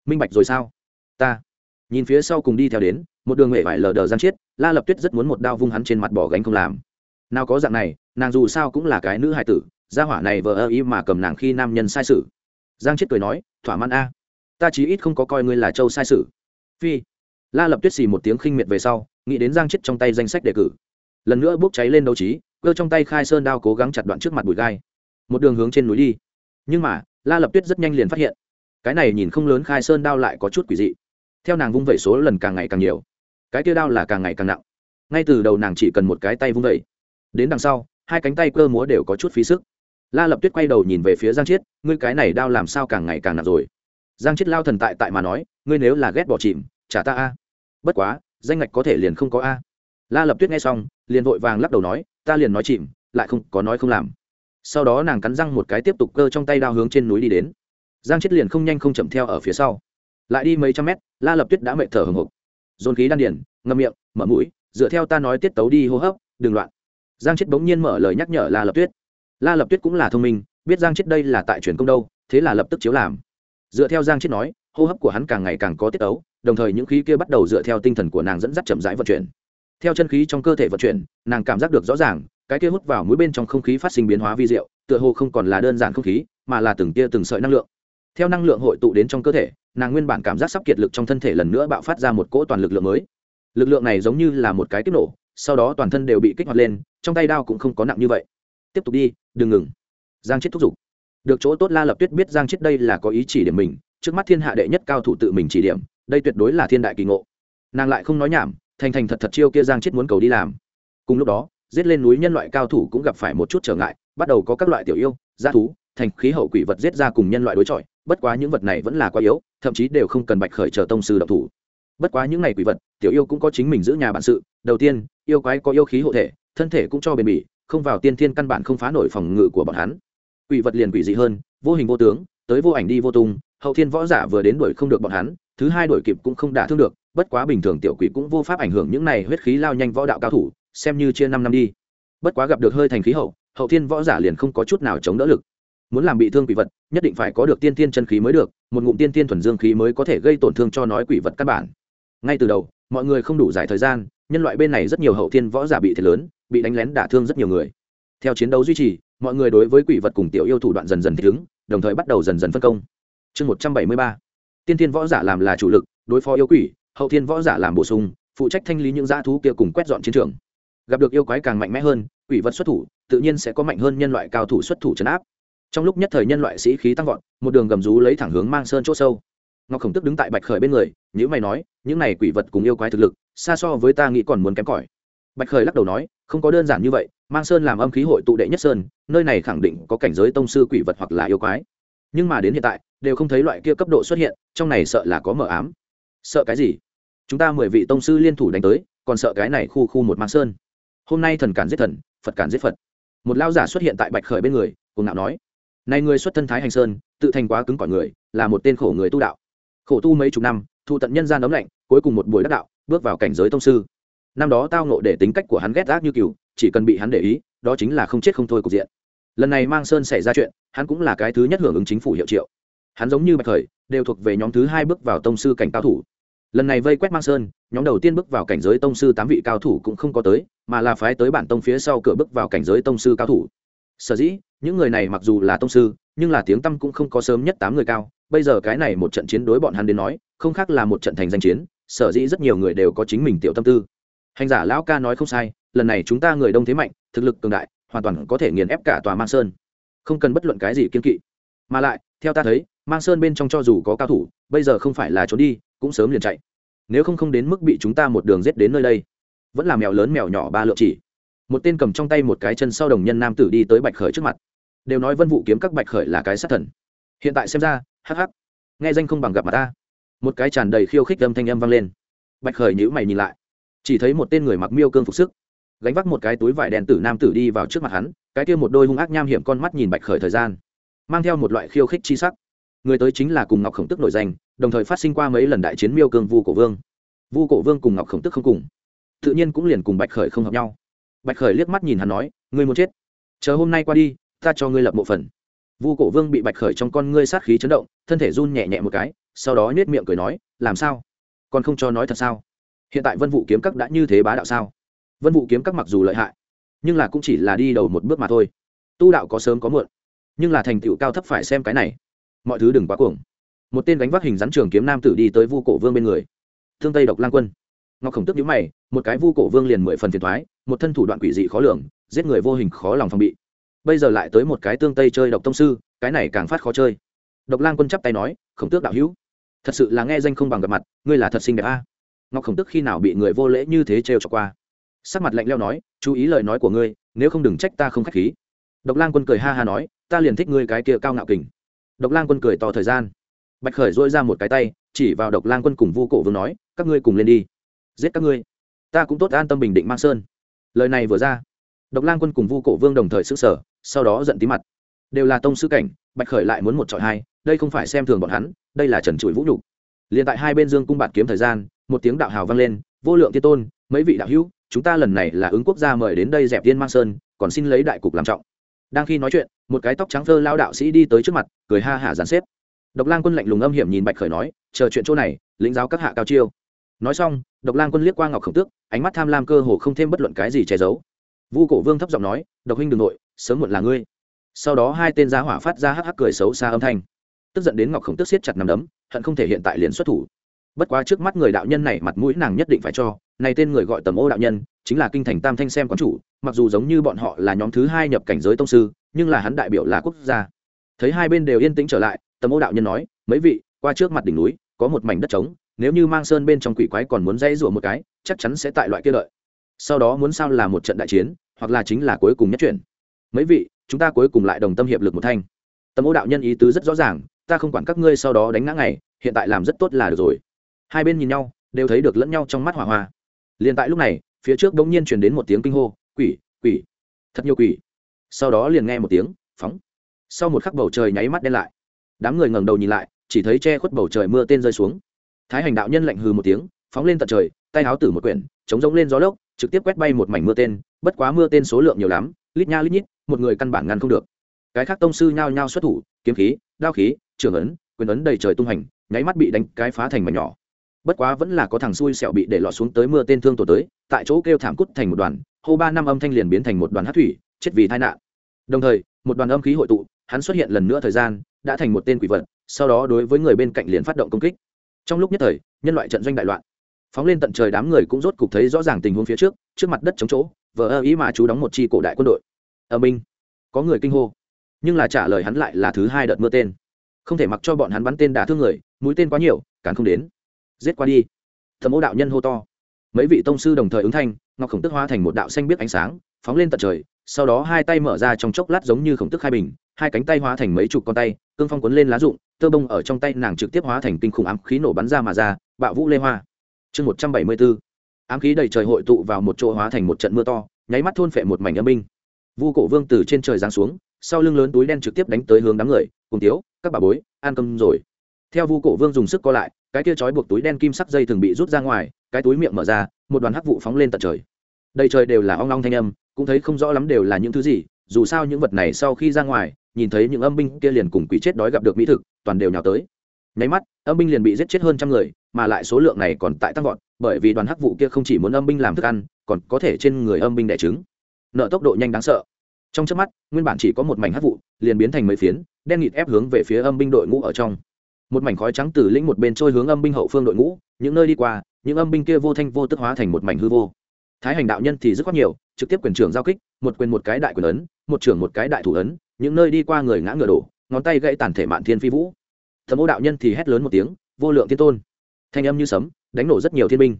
Minh bạch rồi sao? Ta. Nhìn phía sau cùng đi theo đến, một đường nghệ vải lờ đờ giang chiết, la lập tuyết rất muốn một đao vung hắn trên mặt bỏ gánh không làm. Nào có dạng này, nàng dù sao cũng là cái nữ hài tử, gia hỏa này vờ ơ ý mà cầm nàng khi nam nhân sai sự. Giang chiết cười nói, thỏa mãn a. Ta chí ít không có coi ngươi là châu sai sự. Phi. La lập tuyết xì một tiếng khinh miệt về sau nghĩ đến giang chết trong tay danh sách đề cử. Lần nữa bốc cháy lên đấu trí, cơ trong tay khai sơn đao cố gắng chặt đoạn trước mặt bụi gai. Một đường hướng trên núi đi. Nhưng mà, la lập tuyết rất nhanh liền phát hiện. Cái này nhìn không lớn khai sơn đao lại có chút quỷ dị. Theo nàng vung vẩy số lần càng ngày càng nhiều. Cái kia đao là càng ngày càng nặng. Ngay từ đầu nàng chỉ cần một cái tay vung vẩy. Đến đằng sau, hai cánh tay cơ múa đều có chút phí sức. La lập tuyết quay đầu nhìn về phía giang chiết ngươi cái này đao làm sao càng ngày càng nặng rồi? Giang chiết lao thần tại tại mà nói, ngươi nếu là ghét bỏ chìm, trả ta a. Bất quá danh ngạch có thể liền không có a. La lập tuyết nghe xong, liền vội vàng lắc đầu nói, ta liền nói chìm, lại không, có nói không làm. Sau đó nàng cắn răng một cái tiếp tục cơ trong tay đao hướng trên núi đi đến. Giang chết liền không nhanh không chậm theo ở phía sau. Lại đi mấy trăm mét, la lập tuyết đã mệt thở hồng hộc. Dồn khí đan điển ngâm miệng, mở mũi, dựa theo ta nói tiết tấu đi hô hấp, đừng loạn. Giang chết bỗng nhiên mở lời nhắc nhở la lập tuyết. La lập tuyết cũng là thông minh, biết giang chết đây là tại truyền công đâu, thế là lập tức chiếu làm. Dựa theo giang chết nói hô hấp của hắn càng ngày càng có tiết tấu đồng thời những khí kia bắt đầu dựa theo tinh thần của nàng dẫn dắt chậm rãi vận chuyển. Theo chân khí trong cơ thể vận chuyển, nàng cảm giác được rõ ràng, cái kia hút vào mũi bên trong không khí phát sinh biến hóa vi diệu, tựa hồ không còn là đơn giản không khí, mà là từng tia từng sợi năng lượng. Theo năng lượng hội tụ đến trong cơ thể, nàng nguyên bản cảm giác sắp kiệt lực trong thân thể lần nữa bạo phát ra một cỗ toàn lực lượng mới. Lực lượng này giống như là một cái kích nổ, sau đó toàn thân đều bị kích hoạt lên, trong tay đao cũng không có nặng như vậy. Tiếp tục đi, đừng ngừng. Giang chết thúc giục. Được chỗ tốt la lập tuyết biết giang chết đây là có ý chỉ để mình trước mắt thiên hạ đệ nhất cao thủ tự mình chỉ điểm, đây tuyệt đối là thiên đại kỳ ngộ. Nàng lại không nói nhảm, thành thành thật thật chiêu kia giang chết muốn cầu đi làm. Cùng lúc đó, giết lên núi nhân loại cao thủ cũng gặp phải một chút trở ngại, bắt đầu có các loại tiểu yêu g thú, thành khí hậu quỷ vật giết ra cùng nhân loại đối chọi, bất quá những vật này vẫn là quá yếu, thậm chí đều không cần bạch khởi chờ tông sư độc thủ. Bất quá những n à y quỷ vật, tiểu yêu cũng có chính mình giữ nhà bản sự, đầu tiên, yêu quái có yêu khí hộ thể, thân thể cũng cho bền bỉ, không vào tiên thiên căn bản không phá nổi phòng ngự của bọn hắn. Quỷ vật liền quỷ dị hơn, vô hình vô tướng, tới vô ảnh đi vô tung hậu thiên võ giả vừa đến đuổi không được bọn hắn, thứ hai đuổi kịp cũng không đả thương được, bất quá bình thường tiểu quỷ cũng vô pháp ảnh hưởng những này huyết khí lao nhanh võ đạo cao thủ, xem như chia năm năm đi. Bất quá gặp được hơi thành khí hậu hậu thiên võ giả liền không có chút nào chống đỡ lực. Muốn làm bị thương quỷ vật, nhất định phải có được tiên tiên chân khí mới được, một ngụm tiên tiên thuần dương khí mới có thể gây tổn thương cho nói quỷ vật căn bản. Ngay từ đầu, mọi người không đủ giải thời gian, nhân loại bên này rất nhiều hậu thiên võ giả bị thiệt lớn, bị đánh lén đả thương rất nhiều người. Theo chiến đấu duy trì, mọi người đối với quỷ vật cùng tiểu yêu thủ đoạn dần dần thích ứng, đồng thời bắt đầu dần dần phân công chương một trăm bảy mươi ba. Tiên thiên võ giả làm là chủ lực, đối phó yêu quỷ, hậu thiên võ giả làm bổ sung, phụ trách thanh lý những dã thú kia cùng quét dọn chiến trường. Gặp được yêu quái càng mạnh mẽ hơn, quỷ vật xuất thủ, tự nhiên sẽ có mạnh hơn nhân loại cao thủ xuất thủ chấn áp. Trong lúc nhất thời nhân loại sĩ khí tăng vọt, một đường gầm rú lấy thẳng hướng mang sơn c h ỗ sâu. Ngọc khổng tức đứng tại bạch khởi bên người nhữ mày nói, những này quỷ vật cùng yêu quái thực lực, xa so với ta nghĩ còn muốn kém cỏi. Bạch khởi lắc đầu nói, không có đơn giản như vậy, mang sơn làm âm khí hội tụ đệ nhất sơn, nơi này khẳng định có cảnh giới tông sư quỷ vật hoặc là yêu quái. Nhưng mà đến hiện tại đều không thấy loại kia cấp độ xuất hiện, trong này sợ là có mờ ám. Sợ cái gì? Chúng ta mười vị tông sư liên thủ đánh tới, còn sợ cái này khu khu một mang sơn. Hôm nay thần cản giết thần, phật cản giết phật. Một lao giả xuất hiện tại bạch khởi bên người cùng ngạo nói, này người xuất thân thái hành sơn, tự thành quá cứng cỏi người, là một tên khổ người tu đạo. Khổ tu mấy chục năm, thu tận nhân gian ấm lạnh, cuối cùng một buổi đắc đạo, bước vào cảnh giới tông sư. Năm đó tao nộ để tính cách của hắn ghét gác như cừu, chỉ cần bị hắn để ý, đó chính là không chết không thôi cục diện. Lần này mang sơn xảy ra chuyện, hắn cũng là cái thứ nhất hưởng ứng chính phủ hiệu triệu hắn giống như bạch khởi, đều thuộc về nhóm thứ hai bước vào tông sư cảnh cao thủ. Lần này vây quét mang sơn, nhóm đầu tiên bước vào cảnh giới tông sư tám vị cao thủ cũng không có tới, mà là phái tới bản tông phía sau cửa bước vào cảnh giới tông sư cao thủ. Sở dĩ, những người này mặc dù là tông sư, nhưng là tiếng tăm cũng không có sớm nhất tám người cao. Bây giờ cái này một trận chiến đối bọn hắn đến nói, không khác là một trận thành danh chiến, sở dĩ rất nhiều người đều có chính mình tiểu tâm tư. Hành giả lão ca nói không sai, lần này chúng ta người đông thế mạnh, thực lực cường đại, hoàn toàn có thể nghiền ép cả tòa mang sơn. Không cần bất luận cái gì kiên kỵ. Mà lại, theo ta thấy mang sơn bên trong cho dù có cao thủ, bây giờ không phải là trốn đi, cũng sớm liền chạy. Nếu không không đến mức bị chúng ta một đường giết đến nơi đây. Vẫn là mèo lớn mèo nhỏ ba lượng chỉ. Một tên cầm trong tay một cái chân sau đồng nhân nam tử đi tới bạch khởi trước mặt. Đều nói vân vụ kiếm các bạch khởi là cái sát thần. Hiện tại xem ra, hắc hắc. Nghe danh không bằng gặp mà ta. Một cái tràn đầy khiêu khích âm thanh âm vang lên. Bạch khởi nhữ mày nhìn lại. Chỉ thấy một tên người mặc miêu cương phục sức, gánh vác một cái túi vải đèn tử nam tử đi vào trước mặt hắn, cái kia một đôi hung ác nham hiểm con mắt nhìn bạch khởi thời gian, mang theo một loại khiêu khích chi sắc người tới chính là cùng ngọc khổng tức nổi danh, đồng thời phát sinh qua mấy lần đại chiến miêu cương vu cổ vương. Vu cổ vương cùng ngọc khổng tức không cùng. Tự nhiên cũng liền cùng bạch khởi không hợp nhau. Bạch khởi liếc mắt nhìn hắn nói, ngươi muốn chết? Chờ hôm nay qua đi, ta cho ngươi lập mộ phần. Vu cổ vương bị bạch khởi trong con ngươi sát khí chấn động, thân thể run nhẹ nhẹ một cái, sau đó nhếch miệng cười nói, làm sao? Còn không cho nói thật sao? Hiện tại vân vụ kiếm các đã như thế bá đạo sao? Vân vụ kiếm các mặc dù lợi hại, nhưng là cũng chỉ là đi đầu một bước mà thôi. Tu đạo có sớm có muộn, nhưng là thành tựu cao thấp phải xem cái này mọi thứ đừng quá cuồng. Một tên gánh vác hình rắn trường kiếm nam tử đi tới vu cổ vương bên người. Thương tây độc lang quân. Ngọc khổng tức nhíu mày, một cái vu cổ vương liền mười phần phiền thoái một thân thủ đoạn quỷ dị khó lường, giết người vô hình khó lòng phòng bị. Bây giờ lại tới một cái tương tây chơi độc tông sư, cái này càng phát khó chơi. Độc lang quân chắp tay nói, khổng tước đạo hữu, thật sự là nghe danh không bằng gặp mặt, ngươi là thật xinh đẹp a. Ngọc khổng tước khi nào bị người vô lễ như thế trêu cho qua. Sắc mặt lạnh leo nói, chú ý lời nói của ngươi, nếu không đừng trách ta không k h á c h khí. Độc lang quân cười ha ha nói, ta liền thích ngươi cái kia cao ngạo kình độc lang quân cười to thời gian. Bạch khởi dỗi ra một cái tay, chỉ vào độc lang quân cùng vu cổ vương nói, các ngươi cùng lên đi. Giết các ngươi. Ta cũng tốt an tâm bình định mang sơn. Lời này vừa ra, độc lang quân cùng vu cổ vương đồng thời s ứ sở sau đó giận tí mặt. Đều là tông sư cảnh, bạch khởi lại muốn một trọi hai, đây không phải xem thường bọn hắn, đây là trần trụi vũ nhục. Liền tại hai bên dương cung bạt kiếm thời gian, một tiếng đạo hào vang lên, vô lượng tiên tôn, mấy vị đạo hữu, chúng ta lần này là ứng quốc gia mời đến đây dẹp tiên mang sơn, còn xin lấy đại cục làm trọng. Đang khi nói chuyện một cái tóc trắng phơ lao đạo sĩ đi tới trước mặt, cười ha hả dàn xếp. Độc lang quân lạnh lùng âm hiểm nhìn bạch khởi nói, chờ chuyện chỗ này, lĩnh giáo các hạ cao chiêu. Nói xong, độc lang quân liếc qua ngọc khổng tước, ánh mắt tham lam cơ hồ không thêm bất luận cái gì che giấu. Vu cổ vương thấp giọng nói, độc huynh đ ư n g nội, sớm muộn là ngươi. Sau đó hai tên giá hỏa phát ra hắc hắc cười xấu xa âm thanh. Tức giận đến ngọc khổng tước siết chặt nằm đấm, hận không thể hiện tại liền xuất thủ. Bất quá trước mắt người đạo nhân này mặt mũi nàng nhất định phải cho, này tên người gọi tầm ô đạo nhân, chính là kinh thành tam thanh xem quán chủ, mặc dù giống như bọn họ là nhóm thứ hai nhập cảnh giới tông sư nhưng là hắn đại biểu là quốc gia. Thấy hai bên đều yên tĩnh trở lại, tầm ô đạo nhân nói, mấy vị, qua trước mặt đỉnh núi, có một mảnh đất trống, nếu như mang sơn bên trong quỷ quái còn muốn dây rủa một cái, chắc chắn sẽ tại loại kia lợi sau đó muốn sao là một trận đại chiến, hoặc là chính là cuối cùng nhất chuyển mấy vị, chúng ta cuối cùng lại đồng tâm hiệp lực một thanh. Tầm ô đạo nhân ý tứ rất rõ ràng, ta không quản các ngươi sau đó đánh ngã ngày, hiện tại làm rất tốt là được rồi. Hai bên nhìn nhau, đều thấy được lẫn nhau trong mắt hỏa hoa. Liền tại lúc này, phía trước bỗng nhiên chuyển đến một tiếng kinh hô, quỷ quỷ, thật nhiều quỷ sau đó liền nghe một tiếng, phóng. Sau một khắc bầu trời nháy mắt đen lại. Đám người ngẩng đầu nhìn lại, chỉ thấy che khuất bầu trời mưa tên rơi xuống. Thái hành đạo nhân lạnh hừ một tiếng, phóng lên tận trời, tay áo tử một quyển, chống giống lên gió lốc, trực tiếp quét bay một mảnh mưa tên, bất quá mưa tên số lượng nhiều lắm, lít nha lít nhít, một người căn bản ngăn không được. Cái khác tông sư nhao nhao xuất thủ, kiếm khí, đao khí, trường ấn, quyền ấn đầy trời tung hành, nháy mắt bị đánh cái phá thành mảnh nhỏ. Bất quá vẫn là có thằng xui xẹo bị để lọt xuống tới mưa tên thương tổ tới, tại chỗ kêu thảm cút thành một đoàn, hô ba năm âm thanh liền biến thành một đoàn hát thủy chết vì tai nạn. Đồng thời, một đoàn âm khí hội tụ, hắn xuất hiện lần nữa thời gian, đã thành một tên quỷ vật, sau đó đối với người bên cạnh liền phát động công kích. Trong lúc nhất thời, nhân loại trận doanh đại loạn. Phóng lên tận trời đám người cũng rốt cục thấy rõ ràng tình huống phía trước trước mặt đất chống chỗ, vờ ơ ý mà chú đóng một chi cổ đại quân đội. Ở minh có người kinh hô. Nhưng là trả lời hắn lại là thứ hai đợt mưa tên. Không thể mặc cho bọn hắn bắn tên đả thương người, mũi tên quá nhiều, cản không đến. Giết qua đi. Thẩm ô đạo nhân hô to. Mấy vị tông sư đồng thời ứng thanh, ngọc khổng tức hóa thành một đạo xanh biết ánh sáng, phóng lên tận trời sau đó hai tay mở ra trong chốc lát giống như khổng tức hai bình, hai cánh tay hóa thành mấy chục con tay, cương phong cuốn lên lá rụng, tơ bông ở trong tay nàng trực tiếp hóa thành kinh khủng ám khí nổ bắn ra mà ra, bạo vũ lê hoa. Chương một trăm bảy mươi bốn, ám khí đầy trời hội tụ vào một chỗ hóa thành một trận mưa to, nháy mắt thôn phệ một mảnh âm binh. Vu cổ vương từ trên trời giáng xuống, sau lưng lớn túi đen trực tiếp đánh tới hướng đám người, cùng tiếu các bà bối an cơm rồi. Theo vu cổ vương dùng sức co lại, cái kia trói buộc túi đen kim sắc dây thường bị rút ra ngoài, cái túi miệng mở ra, một đoàn hắc vụ phóng lên tận trời. Đầy trời đều là ong ong thanh âm cũng thấy không rõ lắm đều là những thứ gì, dù sao những vật này sau khi ra ngoài, nhìn thấy những âm binh kia liền cùng quỷ chết đói gặp được mỹ thực, toàn đều nhào tới. Nháy mắt, âm binh liền bị giết chết hơn trăm người, mà lại số lượng này còn tại tăng vọt, bởi vì đoàn hắc vụ kia không chỉ muốn âm binh làm thức ăn, còn có thể trên người âm binh đẻ trứng. Nợ tốc độ nhanh đáng sợ. Trong trước mắt, nguyên bản chỉ có một mảnh hắc vụ, liền biến thành mấy phiến, đen nghịt ép hướng về phía âm binh đội ngũ ở trong. Một mảnh khói trắng từ lĩnh một bên trôi hướng âm binh hậu phương đội ngũ, những nơi đi qua, những âm binh kia vô thanh vô tức hóa thành một mảnh hư vô thái hành đạo nhân thì rất khoát nhiều, trực tiếp quyền trưởng giao kích, một quyền một cái đại quyền ấn, một trưởng một cái đại thủ ấn, những nơi đi qua người ngã ngựa đổ, ngón tay gãy tàn thể mạn thiên phi vũ. Thẩm ô đạo nhân thì hét lớn một tiếng, vô lượng thiên tôn. Thanh âm như sấm, đánh nổ rất nhiều thiên binh.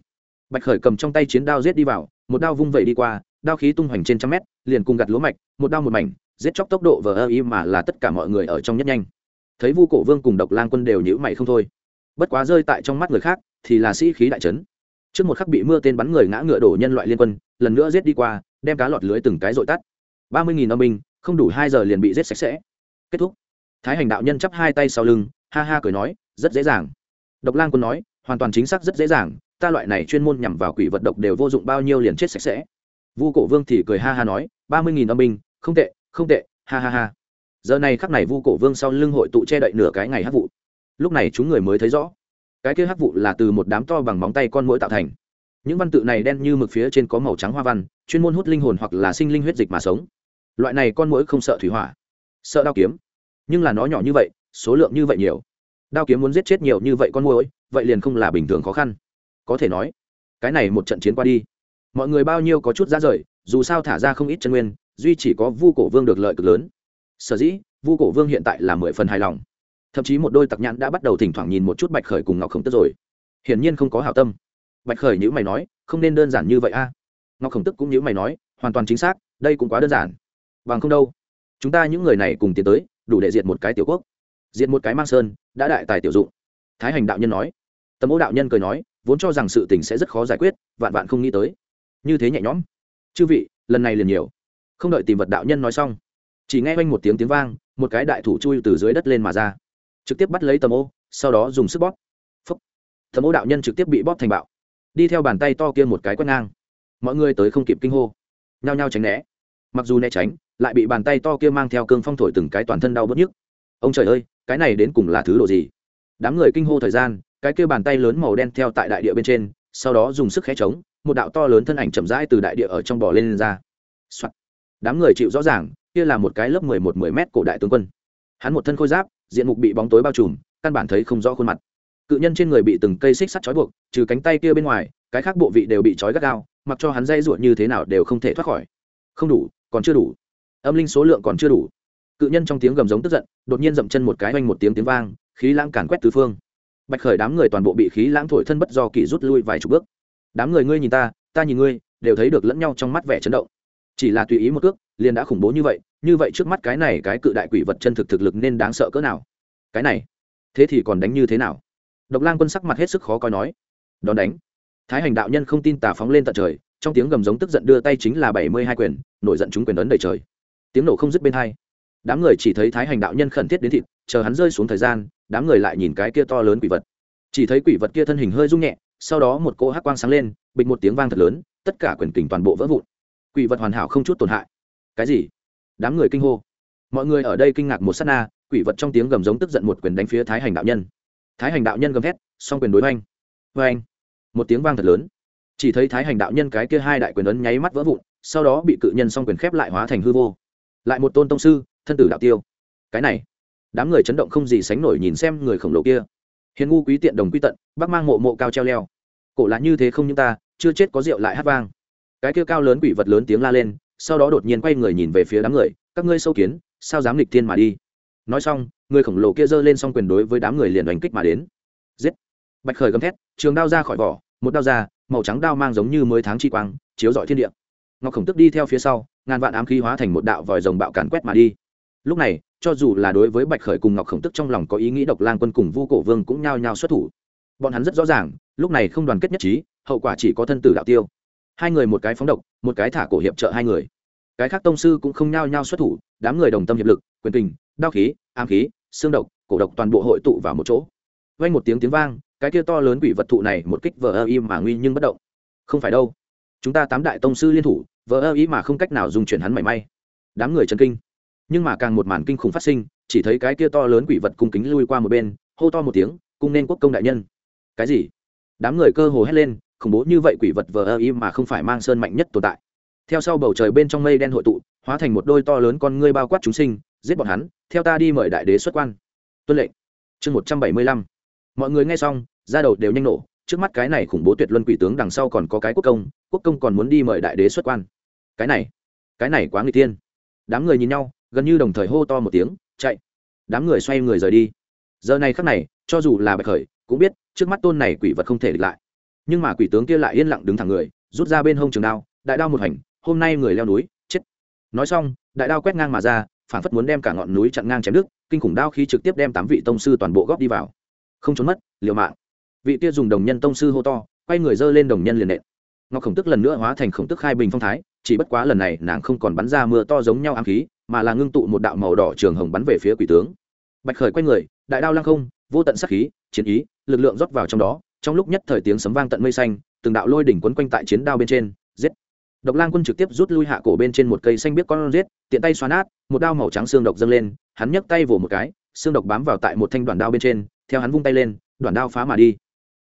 Bạch khởi cầm trong tay chiến đao giết đi vào, một đao vung vẩy đi qua, đao khí tung hoành trên trăm mét, liền cùng gặt lúa mạch, một đao một mảnh, giết chóc tốc độ vờ ơ y mà là tất cả mọi người ở trong nhất nhanh. Thấy vu cổ vương cùng độc lang quân đều nhữ mày không thôi. Bất quá rơi tại trong mắt người khác, thì là sĩ khí đại trấn trước một khắc bị mưa tên bắn người ngã ngựa đổ nhân loại liên quân, lần nữa giết đi qua, đem cá lọt lưới từng cái dội tắt. Ba mươi nghìn âm binh, không đủ hai giờ liền bị giết sạch sẽ. Kết thúc. Thái hành đạo nhân chắp hai tay sau lưng, ha ha cười nói, rất dễ dàng. Độc lang quân nói, hoàn toàn chính xác rất dễ dàng, ta loại này chuyên môn nhằm vào quỷ vật độc đều vô dụng bao nhiêu liền chết sạch sẽ. Vu cổ vương thì cười ha ha nói, ba mươi nghìn âm binh, không tệ không tệ, ha ha ha. Giờ này khắc này vu cổ vương sau lưng hội tụ che đậy nửa cái ngày hắc vụ. Lúc này chúng người mới thấy rõ cái kia hắc vụ là từ một đám to bằng móng tay con mũi tạo thành. Những văn tự này đen như mực phía trên có màu trắng hoa văn, chuyên môn hút linh hồn hoặc là sinh linh huyết dịch mà sống. Loại này con mũi không sợ thủy hỏa, sợ đao kiếm. Nhưng là nó nhỏ như vậy, số lượng như vậy nhiều. Đao kiếm muốn giết chết nhiều như vậy con mũi vậy liền không là bình thường khó khăn. Có thể nói, cái này một trận chiến qua đi, mọi người bao nhiêu có chút ra rời, dù sao thả ra không ít chân nguyên, duy chỉ có vu cổ vương được lợi cực lớn. Sở dĩ, vu cổ vương hiện tại là mười phần hài lòng thậm chí một đôi tặc nhãn đã bắt đầu thỉnh thoảng nhìn một chút bạch khởi cùng ngọc khổng tức rồi. Hiển nhiên không có hảo tâm. Bạch khởi nhữ mày nói, không nên đơn giản như vậy a. Ngọc khổng tức cũng nhữ mày nói, hoàn toàn chính xác, đây cũng quá đơn giản. Bằng không đâu. Chúng ta những người này cùng tiến tới, đủ để diệt một cái tiểu quốc. Diệt một cái mang sơn, đã đại tài tiểu dụng. Thái hành đạo nhân nói. Tấm ô đạo nhân cười nói, vốn cho rằng sự tình sẽ rất khó giải quyết, vạn vạn không nghĩ tới. Như thế nhẹ nhõm. Chư vị, lần này liền nhiều. Không đợi tìm vật đạo nhân nói xong, chỉ nghe quanh một tiếng tiếng vang, một cái đại thủ chui từ dưới đất lên mà ra trực tiếp bắt lấy tầm ô sau đó dùng sức bóp. Phấp tầm ô đạo nhân trực tiếp bị bóp thành bạo. Đi theo bàn tay to kia một cái quét ngang. Mọi người tới không kịp kinh hô. Nhao nhao tránh né. Mặc dù né tránh lại bị bàn tay to kia mang theo cương phong thổi từng cái toàn thân đau bớt nhức. Ông trời ơi cái này đến cùng là thứ đồ gì? Đám người kinh hô thời gian cái kia bàn tay lớn màu đen theo tại đại địa bên trên sau đó dùng sức khẽ trống một đạo to lớn thân ảnh chậm rãi từ đại địa ở trong bò lên, lên ra、Soạn. đám người chịu rõ ràng kia là một cái lớp mười một mười mét cổ đại tướng quân. Hắn một thân khôi giáp diện mục bị bóng tối bao trùm, căn bản thấy không rõ khuôn mặt. Cự nhân trên người bị từng cây xích sắt trói buộc, trừ cánh tay kia bên ngoài, cái khác bộ vị đều bị trói gắt gao, mặc cho hắn dây ruột như thế nào đều không thể thoát khỏi. Không đủ, còn chưa đủ. Âm linh số lượng còn chưa đủ. Cự nhân trong tiếng gầm giống tức giận, đột nhiên dậm chân một cái oanh một tiếng tiếng vang, khí lãng càn quét tứ phương. Bạch khởi đám người toàn bộ bị khí lãng thổi thân bất do kỳ rút lui vài chục bước. Đám người ngươi nhìn ta ta nhìn ngươi đều thấy được lẫn nhau trong mắt vẻ chấn động chỉ là tùy ý một cước, liền đã khủng bố như vậy như vậy trước mắt cái này cái cự đại quỷ vật chân thực thực lực nên đáng sợ cỡ nào? Cái này, thế thì còn đánh như thế nào? Độc lang quân sắc mặt hết sức khó coi nói. Đón đánh. Thái hành đạo nhân không tin tà phóng lên tận trời, trong tiếng gầm giống tức giận đưa tay chính là bảy mươi hai quyền, nổi giận chúng quyền ấn đầy trời. Tiếng nổ không dứt bên hai. Đám người chỉ thấy thái hành đạo nhân khẩn thiết đến thịt, chờ hắn rơi xuống thời gian, đám người lại nhìn cái kia to lớn quỷ vật. Chỉ thấy quỷ vật kia thân hình hơi rung nhẹ, sau đó một cỗ hắc quang sáng lên bịch một tiếng vang thật lớn, tất cả quyền kình toàn bộ vỡ vụn quỷ vật hoàn hảo không chút tổn hại. Cái gì? Đám người kinh hô. Mọi người ở đây kinh ngạc một s á t na, quỷ vật trong tiếng gầm giống tức giận một quyền đánh phía thái hành đạo nhân. Thái hành đạo nhân gầm thét, song quyền đối với anh anh một tiếng vang thật lớn. Chỉ thấy thái hành đạo nhân cái kia hai đại quyền ấn nháy mắt vỡ vụn, sau đó bị cự nhân song quyền khép lại hóa thành hư vô. Lại một tôn tông sư, thân tử đạo tiêu. Cái này, đám người chấn động không gì sánh nổi nhìn xem người khổng lồ kia. Hiền ngu quý tiện đồng quy tận, bác mang mộ mộ cao treo leo. Cổ là như thế không như ta, chưa chết có rượu lại hát vang cái kia cao lớn quỷ vật lớn tiếng la lên, sau đó đột nhiên quay người nhìn về phía đám người, các ngươi sâu kiến, sao dám lịch thiên mà đi? Nói xong, người khổng lồ kia giơ lên xong quyền đối với đám người liền đánh kích mà đến. Giết! Bạch khởi gầm thét, trường đao ra khỏi vỏ, một đao ra, màu trắng đao mang giống như mới tháng chi quang, chiếu rọi thiên địa. Ngọc khổng tức đi theo phía sau, ngàn vạn ám khí hóa thành một đạo vòi rồng bạo càn quét mà đi. Lúc này, cho dù là đối với bạch khởi cùng ngọc khổng tức trong lòng có ý nghĩ độc lang quân cùng vu cổ vương cũng nhao nhao xuất thủ. Bọn hắn rất rõ ràng, lúc này không đoàn kết nhất trí, hậu quả chỉ có thân tử đạo tiêu hai người một cái phóng độc, một cái thả cổ hiệp trợ hai người. Cái khác tông sư cũng không nhao nhao xuất thủ, đám người đồng tâm hiệp lực, quyền tình đao khí, ám khí, xương độc, cổ độc toàn bộ hội tụ vào một chỗ. Vang một tiếng tiếng vang, cái kia to lớn quỷ vật thụ này một kích vờ ơ im mà nguy nhưng bất động. Không phải đâu. Chúng ta tám đại tông sư liên thủ, vờ ơ y mà không cách nào dùng chuyển hắn mảy may. Đám người chân kinh. Nhưng mà càng một màn kinh khủng phát sinh, chỉ thấy cái kia to lớn quỷ vật cung kính lui qua một bên, hô to một tiếng, cung nên quốc công đại nhân. Cái gì? Đám người cơ hồ hét lên khủng bố như vậy quỷ vật vờ ơ ý mà không phải mang sơn mạnh nhất tồn tại. Theo sau bầu trời bên trong mây đen hội tụ, hóa thành một đôi to lớn con ngươi bao quát chúng sinh, giết bọn hắn, theo ta đi mời đại đế xuất quan. Tuân lệnh. Chương một trăm bảy mươi lăm. Mọi người nghe xong ra đầu đều nhanh nổ, trước mắt cái này khủng bố tuyệt luân quỷ tướng đằng sau còn có cái quốc công quốc công còn muốn đi mời đại đế xuất quan. Cái này cái này quá người tiên đám người nhìn nhau, gần như đồng thời hô to một tiếng, chạy. Đám người xoay người rời đi. Giờ này khắc này, cho dù là bạch khởi, cũng biết, trước mắt tôn này quỷ vật không thể địch lại nhưng mà quỷ tướng kia lại yên lặng đứng thẳng người, rút ra bên hông trường đao, đại đao một hành, hôm nay người leo núi, chết. Nói xong, đại đao quét ngang mà ra, phản phất muốn đem cả ngọn núi chặn ngang chém đứt, kinh khủng đao khí trực tiếp đem tám vị tông sư toàn bộ góp đi vào. Không trốn mất, liều mạng. Vị kia dùng đồng nhân tông sư hô to, quay người dơ lên đồng nhân liền nện. Ngọc khổng tức lần nữa hóa thành khổng tức khai bình phong thái, chỉ bất quá lần này nàng không còn bắn ra mưa to giống nhau ám khí, mà là ngưng tụ một đạo màu đỏ trường hồng bắn về phía quỷ tướng. Bạch khởi quay người, đại đao lăng không, vô tận sắc khí, chiến ý, lực lượng rót vào trong đó trong lúc nhất thời tiếng sấm vang tận mây xanh, từng đạo lôi đỉnh quấn quanh tại chiến đao bên trên, giết. Độc lang quân trực tiếp rút lui hạ cổ bên trên một cây xanh biết con giết, tiện tay xoắn nát, một đao màu trắng xương độc dâng lên, hắn nhấc tay vồ một cái, xương độc bám vào tại một thanh đoạn đao bên trên, theo hắn vung tay lên, đoạn đao phá mà đi.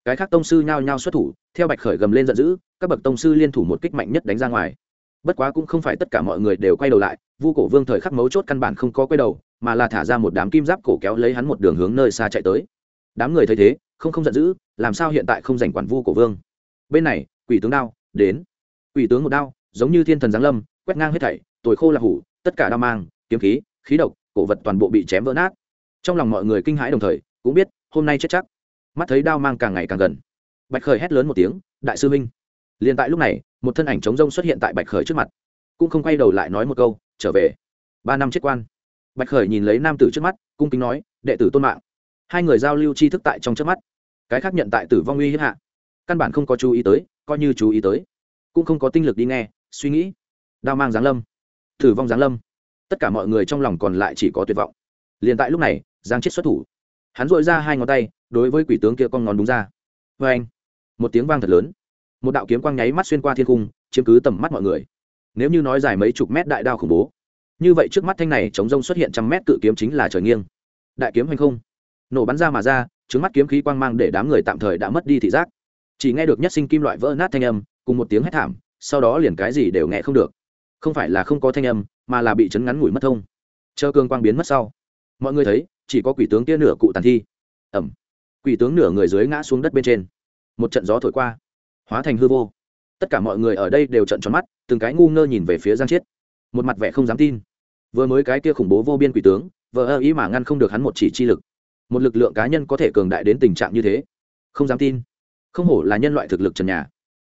Cái khác tông sư nhao nhao xuất thủ, theo bạch khởi gầm lên giận dữ, các bậc tông sư liên thủ một kích mạnh nhất đánh ra ngoài. Bất quá cũng không phải tất cả mọi người đều quay đầu lại, vu cổ vương thời khắc mấu chốt căn bản không có quay đầu, mà là thả ra một đám kim giáp cổ kéo lấy hắn một đường hướng nơi xa chạy tới. Đám người thấy thế không không giận dữ, làm sao hiện tại không giành quản vu cổ vương? Bên này, quỷ tướng đao, đến. Quỷ tướng một đao, giống như thiên thần giáng lâm, quét ngang hết thảy tuổi khô là hủ, tất cả đao mang, kiếm khí khí độc, cổ vật toàn bộ bị chém vỡ nát. Trong lòng mọi người kinh hãi đồng thời, cũng biết, hôm nay chết chắc. Mắt thấy đao mang càng ngày càng gần. Bạch khởi hét lớn một tiếng, đại sư minh! Liền tại lúc này, một thân ảnh trống rông xuất hiện tại bạch khởi trước mặt. Cũng không quay đầu lại nói một câu, trở về. Ba năm chết quan. Bạch khởi nhìn lấy nam tử trước mắt, cung kính nói, đệ tử tôn mạng hai người giao lưu tri thức tại trong trước mắt. Cái khác nhận tại tử vong uy hiếp hạ. Căn bản không có chú ý tới, coi như chú ý tới. Cũng không có tinh lực đi nghe, suy nghĩ. Đao mang giáng lâm. Tử vong giáng lâm. Tất cả mọi người trong lòng còn lại chỉ có tuyệt vọng. Liền tại lúc này, giang chết xuất thủ. Hắn dội ra hai ngón tay, đối với quỷ tướng kia con ngón đúng ra. Vê anh, một tiếng vang thật lớn. Một đạo kiếm quang nháy mắt xuyên qua thiên cung chiếm cứ tầm mắt mọi người. Nếu như nói dài mấy chục mét đại đao khủng bố, như vậy trước mắt thanh này chống rông xuất hiện trăm mét cự kiếm chính là trời nghiêng. Đại kiếm hành không nổ bắn ra mà ra trứng mắt kiếm khí quang mang để đám người tạm thời đã mất đi thị giác. Chỉ nghe được nhất sinh kim loại vỡ nát thanh âm, cùng một tiếng hét thảm, sau đó liền cái gì đều nghe không được. Không phải là không có thanh âm, mà là bị chấn ngắn ngủi mất thông. Chờ cương quang biến mất sau, mọi người thấy, chỉ có quỷ tướng kia nửa cụ tàn thi. Ẩm. Quỷ tướng nửa người dưới ngã xuống đất bên trên. Một trận gió thổi qua, hóa thành hư vô. Tất cả mọi người ở đây đều trận tròn mắt, từng cái ngu ngơ nhìn về phía giang chiết. Một mặt vẻ không dám tin. Vừa mới cái kia khủng bố vô biên quỷ tướng vợ ơ ý mà ngăn không được hắn một chỉ chi lực một lực lượng cá nhân có thể cường đại đến tình trạng như thế. Không dám tin. Không hổ là nhân loại thực lực trần nhà.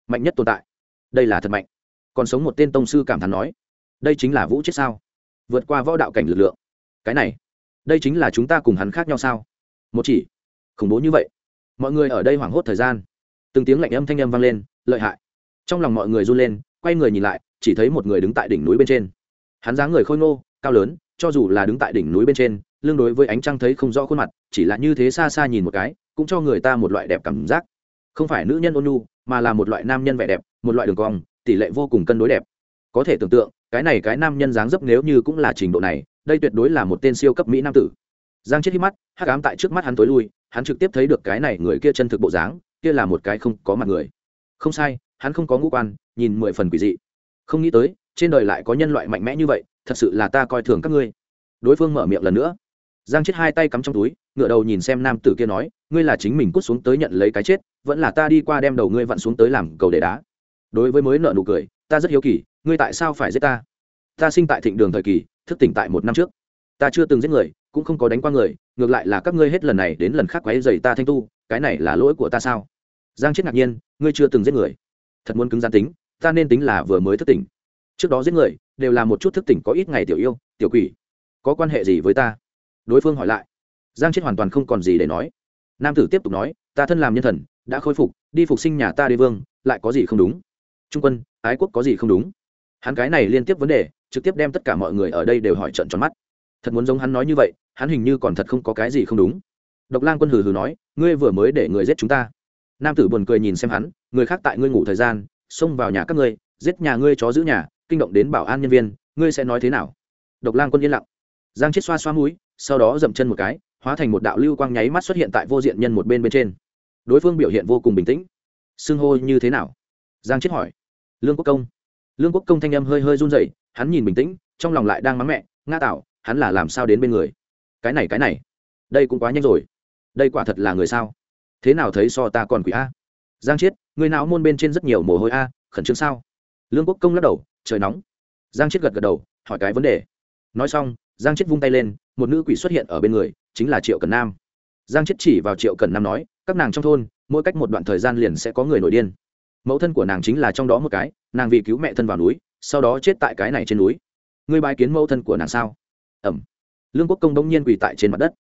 Mạnh nhất tồn tại. Đây là thật mạnh. Còn sống một tên tông sư cảm thán nói, đây chính là vũ chết sao? Vượt qua võ đạo cảnh lực lượng. Cái này, đây chính là chúng ta cùng hắn khác nhau sao? Một chỉ. Khủng bố như vậy. Mọi người ở đây hoảng hốt thời gian. Từng tiếng lạnh âm thanh âm vang lên, lợi hại. Trong lòng mọi người run lên, quay người nhìn lại, chỉ thấy một người đứng tại đỉnh núi bên trên. Hắn dáng người khôi ngô, cao lớn, cho dù là đứng tại đỉnh núi bên trên lương đối với ánh trăng thấy không rõ khuôn mặt, chỉ là như thế xa xa nhìn một cái, cũng cho người ta một loại đẹp cảm giác. Không phải nữ nhân ôn nhu, mà là một loại nam nhân vẻ đẹp, một loại đường cong, tỷ lệ vô cùng cân đối đẹp. Có thể tưởng tượng, cái này cái nam nhân dáng dấp nếu như cũng là trình độ này, đây tuyệt đối là một tên siêu cấp mỹ nam tử. Giang chết hít mắt, hắc ám tại trước mắt hắn tối lui, hắn trực tiếp thấy được cái này người kia chân thực bộ dáng, kia là một cái không có mặt người. Không sai, hắn không có ngũ quan, nhìn mười phần quỷ dị. Không nghĩ tới, trên đời lại có nhân loại mạnh mẽ như vậy, thật sự là ta coi thường các ngươi. Đối phương mở miệng lần nữa giang chết hai tay cắm trong túi ngựa đầu nhìn xem nam tử kia nói, ngươi là chính mình cút xuống tới nhận lấy cái chết, vẫn là ta đi qua đem đầu ngươi vặn xuống tới làm cầu để đá. Đối với mới nợ nụ cười, ta rất hiếu kỳ, ngươi tại sao phải giết ta? Ta sinh tại thịnh đường thời kỳ, thức tỉnh tại một năm trước. Ta chưa từng giết người, cũng không có đánh qua người, ngược lại là các ngươi hết lần này đến lần khác quấy dày ta thanh tu, cái này là lỗi của ta sao? Giang chết ngạc nhiên, ngươi chưa từng giết người. Thật muốn cứng gian tính, ta nên tính là vừa mới thức tỉnh. Trước đó giết người, đều là một chút thức tỉnh có ít ngày tiểu yêu, tiểu quỷ. Có quan hệ gì với ta? Đối phương hỏi lại. Giang chết hoàn toàn không còn gì để nói. Nam tử tiếp tục nói, ta thân làm nhân thần, đã khôi phục, đi phục sinh nhà ta đế vương, lại có gì không đúng? Trung quân, ái quốc có gì không đúng? Hắn cái này liên tiếp vấn đề, trực tiếp đem tất cả mọi người ở đây đều hỏi trận tròn mắt. Thật muốn giống hắn nói như vậy, hắn hình như còn thật không có cái gì không đúng. Độc lang quân hừ hừ nói, ngươi vừa mới để người giết chúng ta. Nam tử buồn cười nhìn xem hắn, người khác tại ngươi ngủ thời gian, xông vào nhà các ngươi, giết nhà ngươi chó giữ nhà, kinh động đến bảo an nhân viên, ngươi sẽ nói thế nào? Độc lang quân yên lặng. Giang chết xoa xoa mũi sau đó dậm chân một cái, hóa thành một đạo lưu quang nháy mắt xuất hiện tại vô diện nhân một bên bên trên. Đối phương biểu hiện vô cùng bình tĩnh. Xưng hô như thế nào? Giang chết hỏi. Lương quốc công. Lương quốc công thanh âm hơi hơi run rẩy, hắn nhìn bình tĩnh, trong lòng lại đang mắng mẹ nga tạo hắn là làm sao đến bên người? Cái này cái này, đây cũng quá nhanh rồi. Đây quả thật là người sao? Thế nào thấy so ta còn quỷ a? Giang chiết người não môn bên trên rất nhiều mồ hôi a, khẩn trương sao? Lương quốc công lắc đầu, trời nóng. Giang chiết gật gật đầu, hỏi cái vấn đề. Nói xong giang chết vung tay lên, một nữ quỷ xuất hiện ở bên người, chính là triệu cần nam. Giang chết chỉ vào triệu cần nam nói, các nàng trong thôn, mỗi cách một đoạn thời gian liền sẽ có người nổi điên. Mẫu thân của nàng chính là trong đó một cái, nàng vì cứu mẹ thân vào núi, sau đó chết tại cái này trên núi. Ngươi bài kiến mẫu thân của nàng sao? Ẩm. Lương quốc công đông nhiên quỳ tại trên mặt đất.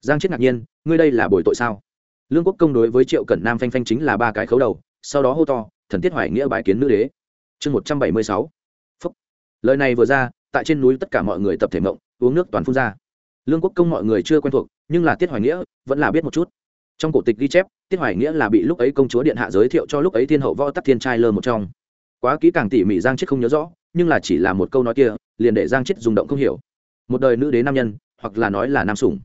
Giang chết ngạc nhiên, ngươi đây là bồi tội sao? Lương quốc công đối với triệu cẩn nam phanh phanh chính là ba cái khấu đầu, sau đó hô to, thần tiết hoài nghĩa bái kiến nữ đế. Chương một trăm bảy mươi sáu. Lời này vừa ra, tại trên núi tất cả mọi người tập thể mộng uống nước toàn phun ra. Lương quốc công mọi người chưa quen thuộc, nhưng là tiết hoài nghĩa vẫn là biết một chút. Trong cổ tịch ghi chép, tiết hoài nghĩa là bị lúc ấy công chúa điện hạ giới thiệu cho lúc ấy thiên hậu võ tắc thiên trai lơ một trong. Quá kỹ càng tỉ mỉ giang chết không nhớ rõ, nhưng là chỉ là một câu nói kia, liền để giang chết rung động không hiểu. Một đời nữ đế nam nhân, hoặc là nói là nam sủng.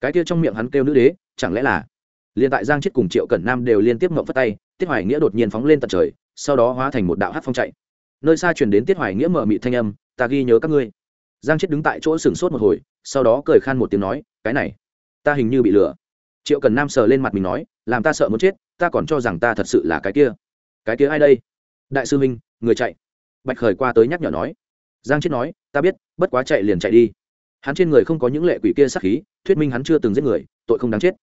Cái kia trong miệng hắn kêu nữ đế, chẳng lẽ là? Liền tại giang chết cùng triệu cẩn nam đều liên tiếp ngậm phất tay, tiết hoài nghĩa đột nhiên phóng lên tận trời, sau đó hóa thành một đạo hát phong chạy. Nơi xa truyền đến tiết hoài nghĩa mở mị thanh âm, ta ghi nhớ các ngươi giang chết đứng tại chỗ sửng sốt một hồi, sau đó cười khan một tiếng nói, cái này, ta hình như bị lừa. Triệu cần nam sờ lên mặt mình nói, làm ta sợ muốn chết, ta còn cho rằng ta thật sự là cái kia. Cái kia ai đây? Đại sư minh người chạy. Bạch khởi qua tới nhắc nhở nói. Giang chết nói, ta biết, bất quá chạy liền chạy đi. Hắn trên người không có những lệ quỷ kia sắc khí, thuyết minh hắn chưa từng giết người, tội không đáng chết.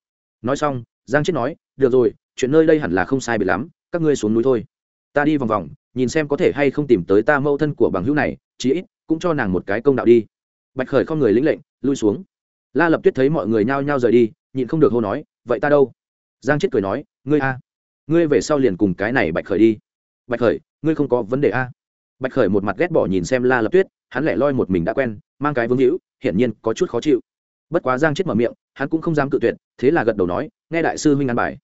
Nói xong, giang chết nói, được rồi, chuyện nơi đây hẳn là không sai bị lắm, các ngươi xuống núi thôi. Ta đi vòng vòng, nhìn xem có thể hay không tìm tới ta mâu thân của bằng hữu này, chí ít cũng cho nàng một cái công đạo đi. Bạch khởi không người lĩnh lệnh, lui xuống. La lập tuyết thấy mọi người nhao nhao rời đi, nhịn không được hô nói, vậy ta đâu? Giang chết cười nói, ngươi a, ngươi về sau liền cùng cái này bạch khởi đi. Bạch khởi, ngươi không có vấn đề a? Bạch khởi một mặt ghét bỏ nhìn xem la lập tuyết, hắn lẻ loi một mình đã quen, mang cái vương hữu, hiển nhiên có chút khó chịu. Bất quá giang chết mở miệng, hắn cũng không dám cự tuyệt, thế là gật đầu nói, nghe đại sư huynh ăn bài.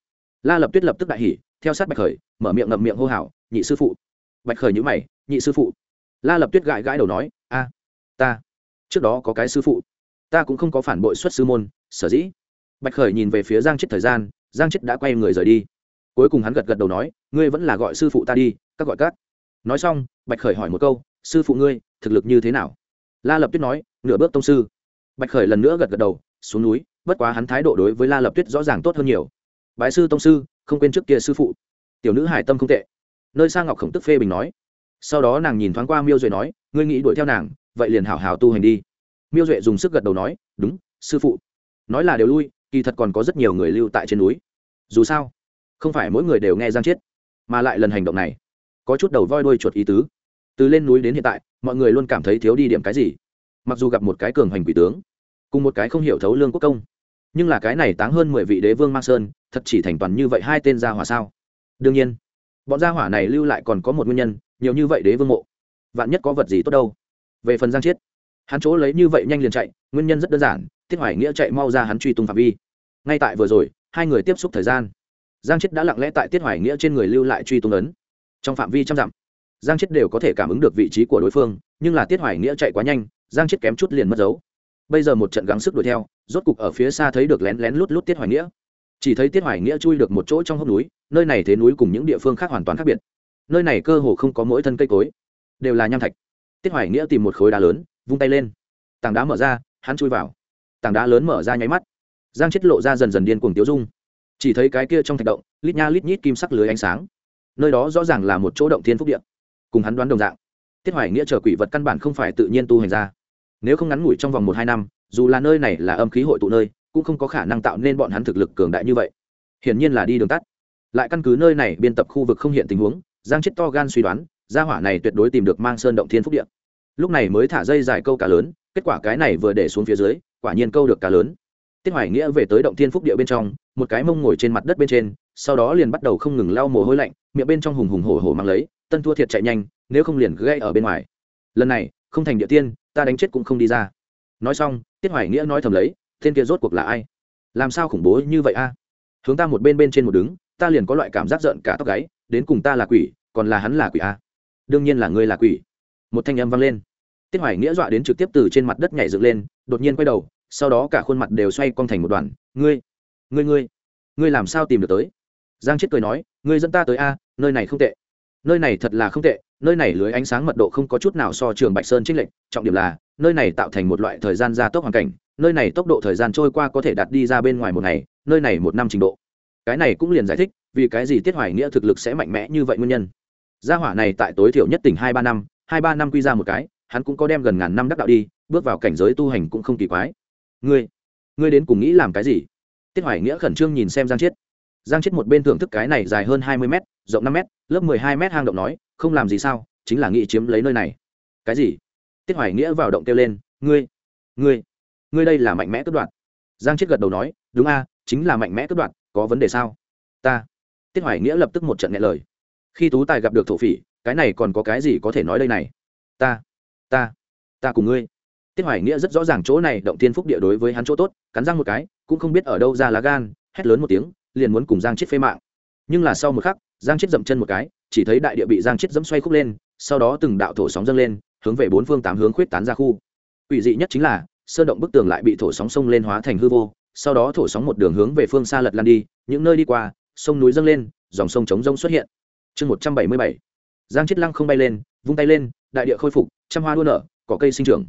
La lập tuyết lập tức đại hỉ, theo sát bạch khởi, mở miệng ngậm miệng hô hào, nhị sư phụ. Bạch khởi nhữ mày, nhị sư phụ la lập tuyết gãi gãi đầu nói, a, ta, trước đó có cái sư phụ, ta cũng không có phản bội xuất sư môn, sở dĩ. Bạch khởi nhìn về phía giang chết thời gian, giang chết đã quay người rời đi. Cuối cùng hắn gật gật đầu nói, ngươi vẫn là gọi sư phụ ta đi, các gọi các. Nói xong, bạch khởi hỏi một câu, sư phụ ngươi, thực lực như thế nào? La lập tuyết nói, nửa bước tông sư. Bạch khởi lần nữa gật gật đầu, xuống núi, bất quá hắn thái độ đối với la lập tuyết rõ ràng tốt hơn nhiều. Bái sư tông sư, không quên trước kia sư phụ. Tiểu nữ hải tâm không tệ. Nơi sang ngọc khổng tức phê bình nói sau đó nàng nhìn thoáng qua miêu duệ nói, ngươi nghĩ đuổi theo nàng, vậy liền hảo hảo tu hành đi. Miêu duệ dùng sức gật đầu nói, đúng, sư phụ. Nói là đều lui, kỳ thật còn có rất nhiều người lưu tại trên núi. Dù sao, không phải mỗi người đều nghe giang chết mà lại lần hành động này, có chút đầu voi đuôi chuột ý tứ. Từ lên núi đến hiện tại, mọi người luôn cảm thấy thiếu đi điểm cái gì. Mặc dù gặp một cái cường hành quỷ tướng, cùng một cái không hiểu thấu lương quốc công, nhưng là cái này táng hơn mười vị đế vương mang sơn, thật chỉ thành toàn như vậy hai tên gia hỏa sao? Đương nhiên, bọn gia hỏa này lưu lại còn có một nguyên nhân nhiều như vậy đế vương mộ. Vạn nhất có vật gì tốt đâu. Về phần giang chiết, hắn chỗ lấy như vậy nhanh liền chạy, nguyên nhân rất đơn giản, tiết hoài nghĩa chạy mau ra hắn truy tung phạm vi. Ngay tại vừa rồi, hai người tiếp xúc thời gian. Giang chiết đã lặng lẽ tại tiết hoài nghĩa trên người lưu lại truy tung ấn. Trong phạm vi trăm dặm, giang chiết đều có thể cảm ứng được vị trí của đối phương, nhưng là tiết hoài nghĩa chạy quá nhanh, giang chiết kém chút liền mất dấu. Bây giờ một trận gắng sức đuổi theo, rốt cục ở phía xa thấy được lén lén lút lút tiết hoài nghĩa. Chỉ thấy tiết hoài nghĩa chui được một chỗ trong hốc núi, nơi này thế núi cùng những địa phương khác hoàn toàn khác biệt nơi này cơ hồ không có mỗi thân cây cối, đều là nham thạch. Tiết hoài nghĩa tìm một khối đá lớn, vung tay lên. Tảng đá mở ra, hắn chui vào. Tảng đá lớn mở ra nháy mắt. Giang chết lộ ra dần dần điên cuồng tiêu dung. Chỉ thấy cái kia trong thạch động, lít nha lít nhít kim sắc lưới ánh sáng. Nơi đó rõ ràng là một chỗ động thiên phúc điện cùng hắn đoán đồng dạng, tiết hoài nghĩa chờ quỷ vật căn bản không phải tự nhiên tu hành ra. Nếu không ngắn ngủi trong vòng một hai năm, dù là nơi này là âm khí hội tụ nơi, cũng không có khả năng tạo nên bọn hắn thực lực cường đại như vậy. Hiển nhiên là đi đường tắt. Lại căn cứ nơi này biên tập khu vực không hiện tình huống giang chết to gan suy đoán, gia hỏa này tuyệt đối tìm được mang sơn động thiên phúc điện lúc này mới thả dây dài câu cá lớn, kết quả cái này vừa để xuống phía dưới, quả nhiên câu được cá lớn. Tiết hoài nghĩa về tới động thiên phúc địa bên trong, một cái mông ngồi trên mặt đất bên trên, sau đó liền bắt đầu không ngừng lau mồ hôi lạnh, miệng bên trong hùng hùng hổ hổ mang lấy, tân thua thiệt chạy nhanh, nếu không liền gây ở bên ngoài. Lần này, không thành địa tiên, ta đánh chết cũng không đi ra. Nói xong, tiết hoài nghĩa nói thầm lấy tên kia rốt cuộc là ai? Làm sao khủng bố như vậy a? Hướng ta một bên bên trên một đứng, ta liền có loại cảm giác giận cả tóc gáy đến cùng ta là quỷ, còn là hắn là quỷ a đương nhiên là ngươi là quỷ. Một thanh âm vang lên. Tiết hoài nghĩa dọa đến trực tiếp từ trên mặt đất nhảy dựng lên, đột nhiên quay đầu, sau đó cả khuôn mặt đều xoay cong thành một đoàn. Ngươi ngươi ngươi ngươi làm sao tìm được tới? Giang chết cười nói, ngươi dẫn ta tới a, nơi này không tệ. Nơi này thật là không tệ, nơi này lưới ánh sáng mật độ không có chút nào so trường bạch sơn trích lệnh trọng điểm là, nơi này tạo thành một loại thời gian gia tốc hoàn cảnh, nơi này tốc độ thời gian trôi qua có thể đạt đi ra bên ngoài một ngày, nơi này một năm trình độ cái này cũng liền giải thích vì cái gì tiết hoài nghĩa thực lực sẽ mạnh mẽ như vậy nguyên nhân. Gia hỏa này tại tối thiểu nhất tỉnh hai ba năm, hai ba năm quy ra một cái, hắn cũng có đem gần ngàn năm đắc đạo đi, bước vào cảnh giới tu hành cũng không kỳ quái. Ngươi ngươi đến cùng nghĩ làm cái gì? Tiết hoài nghĩa khẩn trương nhìn xem giang chiết. Giang chiết một bên thưởng thức cái này dài hơn hai mươi m rộng năm m lớp mười hai m hang động nói, không làm gì sao, chính là nghĩ chiếm lấy nơi này. Cái gì? Tiết hoài nghĩa vào động kêu lên, ngươi ngươi ngươi đây là mạnh mẽ cất đoạn giang chiết gật đầu nói, đúng a, chính là mạnh mẽ cất đoạn có vấn đề sao? Ta. Tiết hoài nghĩa lập tức một trận nghe lời. Khi tú tài gặp được thổ phỉ, cái này còn có cái gì có thể nói đây này? Ta. Ta. Ta cùng ngươi. Tiết hoài nghĩa rất rõ ràng chỗ này, động tiên phúc địa đối với hắn chỗ tốt, cắn răng một cái, cũng không biết ở đâu ra lá gan, hét lớn một tiếng, liền muốn cùng giang chết phê mạng. Nhưng là sau một khắc, giang chết dậm chân một cái, chỉ thấy đại địa bị giang chết dẫm xoay khúc lên, sau đó từng đạo thổ sóng dâng lên, hướng về bốn phương tám hướng khuyết tán ra khu. Ủy dị nhất chính là, sơn động bức tường lại bị thổ sóng sông lên hóa thành hư vô sau đó thổ sóng một đường hướng về phương xa lật lan đi, những nơi đi qua, sông núi dâng lên, dòng sông chống rông xuất hiện. Chương một trăm bảy mươi bảy. Giang chết lăng không bay lên, vung tay lên, đại địa khôi phục, trăm hoa đua nở, cỏ cây sinh trưởng.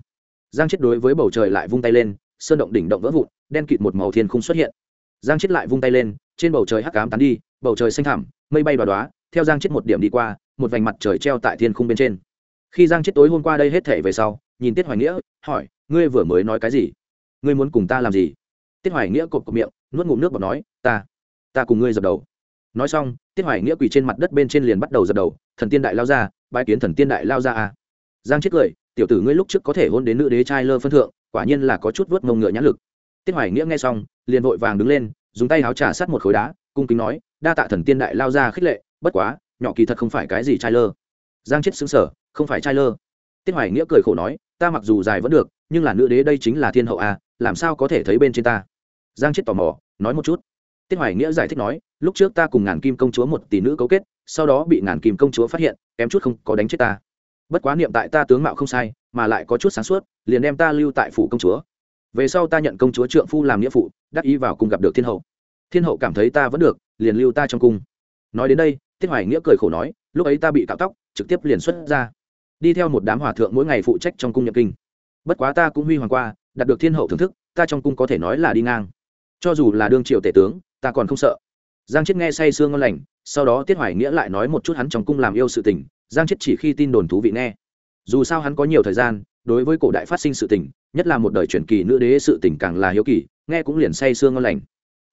Giang chết đối với bầu trời lại vung tay lên, sơn động đỉnh động vỡ vụn, đen kịt một màu thiên không xuất hiện. Giang chết lại vung tay lên, trên bầu trời hắc cám tán đi, bầu trời xanh thẳm, mây bay đoá đoá theo giang chết một điểm đi qua, một vành mặt trời treo tại thiên khung bên trên. Khi giang chết tối hôm qua đây hết thể về sau, nhìn tiết hoài nghĩa, hỏi, ngươi vừa mới nói cái gì? Ngươi muốn cùng ta làm gì? Tiết hoài nghĩa cột cột miệng, nuốt ngụm nước và nói, ta ta cùng ngươi dập đầu. Nói xong, tiết hoài nghĩa quỳ trên mặt đất bên trên liền bắt đầu dập đầu, thần tiên đại lao ra bãi kiến thần tiên đại lao ra à. giang chết cười, tiểu tử ngươi lúc trước có thể hôn đến nữ đế trai lơ phân thượng, quả nhiên là có chút vớt mông ngựa nhãn lực. Tiết hoài nghĩa nghe xong, liền vội vàng đứng lên, dùng tay áo trà sát một khối đá, cung kính nói, đa tạ thần tiên đại lao ra khích lệ, bất quá, nhỏ kỳ thật không phải cái gì trai lơ. Giang chết xứng sở không phải trai lơ. Tiết hoài nghĩa cười khổ nói, ta mặc dù dài vẫn được, nhưng là nữ đế đây chính là thiên hậu à làm sao có thể thấy bên trên ta? Giang chết tò mò, nói một chút. Tiết hoài nghĩa giải thích nói, lúc trước ta cùng ngàn kim công chúa một tỷ nữ cấu kết, sau đó bị ngàn kim công chúa phát hiện, kém chút không có đánh chết ta. Bất quá niệm tại ta tướng mạo không sai, mà lại có chút sáng suốt, liền đem ta lưu tại phủ công chúa. Về sau ta nhận công chúa trượng phu làm nghĩa phụ, đắc ý vào cùng gặp được thiên hậu. Thiên hậu cảm thấy ta vẫn được, liền lưu ta trong cung. Nói đến đây, tiết hoài nghĩa cười khổ nói, lúc ấy ta bị cạo tóc, trực tiếp liền xuất ra. Đi theo một đám hòa thượng mỗi ngày phụ trách trong cung nhập kinh. Bất quá ta cũng huy hoàng qua, đạt được thiên hậu thưởng thức, ta trong cung có thể nói là đi ngang cho dù là đương triều tể tướng, ta còn không sợ. Giang chết nghe say sương ngon lành, sau đó tiết hoài nghĩa lại nói một chút hắn trong cung làm yêu sự tình, giang chết chỉ khi tin đồn thú vị nghe. Dù sao hắn có nhiều thời gian, đối với cổ đại phát sinh sự tình, nhất là một đời truyền kỳ nữ đế sự tình càng là hiếu kỳ, nghe cũng liền say sương ngon lành.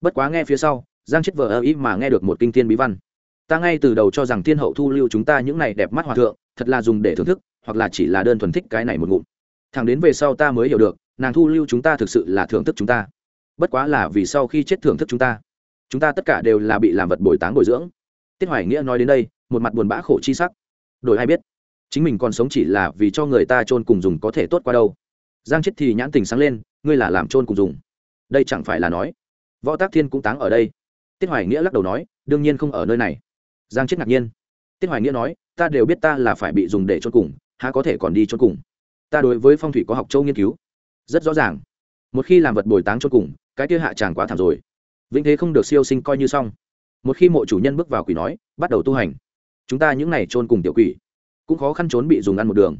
Bất quá nghe phía sau, giang chết vờ ơ ý mà nghe được một kinh thiên bí văn. Ta ngay từ đầu cho rằng thiên hậu thu lưu chúng ta những này đẹp mắt hòa thượng, thật là dùng để thưởng thức, hoặc là chỉ là đơn thuần thích cái này một ngụm. Thằng đến về sau ta mới hiểu được, nàng thu lưu chúng ta thực sự là thưởng thức chúng ta bất quá là vì sau khi chết thưởng thức chúng ta. Chúng ta tất cả đều là bị làm vật bồi táng bồi dưỡng. Tiết hoài nghĩa nói đến đây, một mặt buồn bã khổ chi sắc. Đổi ai biết, chính mình còn sống chỉ là vì cho người ta chôn cùng dùng có thể tốt qua đâu. Giang chết thì nhãn tình sáng lên, ngươi là làm chôn cùng dùng. Đây chẳng phải là nói, võ tác thiên cũng táng ở đây. Tiết hoài nghĩa lắc đầu nói, đương nhiên không ở nơi này. Giang chết ngạc nhiên. Tiết hoài nghĩa nói, ta đều biết ta là phải bị dùng để chôn cùng, há có thể còn đi chôn cùng. Ta đối với phong thủy có học châu nghiên cứu. Rất rõ ràng. Một khi làm vật bồi táng chôn cùng cái kia hạ chàng quá thảm rồi. Vĩnh thế không được siêu sinh coi như xong. Một khi mộ chủ nhân bước vào quỷ nói, bắt đầu tu hành, chúng ta những này trôn cùng tiểu quỷ, cũng khó khăn trốn bị dùng ăn một đường.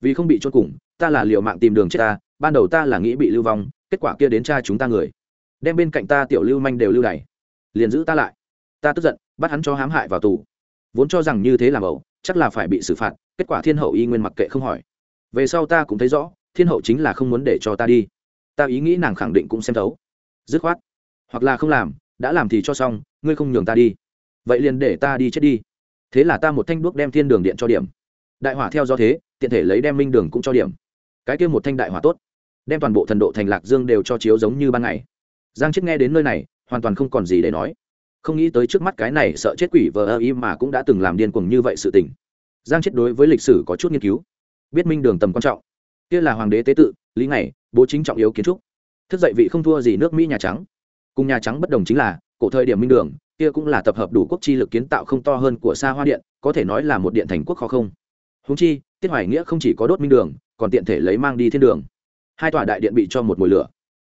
Vì không bị trôn cùng, ta là liệu mạng tìm đường chết ta, ban đầu ta là nghĩ bị lưu vong, kết quả kia đến cha chúng ta người. Đem bên cạnh ta tiểu lưu manh đều lưu đày, liền giữ ta lại. Ta tức giận, bắt hắn cho hãm hại vào tù. Vốn cho rằng như thế làm ẩu chắc là phải bị xử phạt, kết quả thiên hậu y nguyên mặc kệ không hỏi. Về sau ta cũng thấy rõ, thiên hậu chính là không muốn để cho ta đi. Ta ý nghĩ nàng khẳng định cũng xem thấu dứt khoát. Hoặc là không làm, đã làm thì cho xong, ngươi không nhường ta đi. Vậy liền để ta đi chết đi. Thế là ta một thanh đuốc đem thiên đường điện cho điểm. Đại hỏa theo do thế, tiện thể lấy đem minh đường cũng cho điểm. Cái kia một thanh đại hỏa tốt, đem toàn bộ thần độ thành lạc dương đều cho chiếu giống như ban ngày. Giang chết nghe đến nơi này, hoàn toàn không còn gì để nói. Không nghĩ tới trước mắt cái này sợ chết quỷ vờ ơ y mà cũng đã từng làm điên cuồng như vậy sự tình. Giang chết đối với lịch sử có chút nghiên cứu, biết minh đường tầm quan trọng. Kia là hoàng đế tế tự, lý ngày, bố chính trọng yếu kiến trúc thức dậy vị không thua gì nước mỹ nhà trắng. Cùng nhà trắng bất đồng chính là, cổ thời điểm minh đường, kia cũng là tập hợp đủ quốc chi lực kiến tạo không to hơn của xa hoa điện, có thể nói là một điện thành quốc khó không. Húng chi, tiết hoài nghĩa không chỉ có đốt minh đường, còn tiện thể lấy mang đi thiên đường. Hai tòa đại điện bị cho một mùi lửa.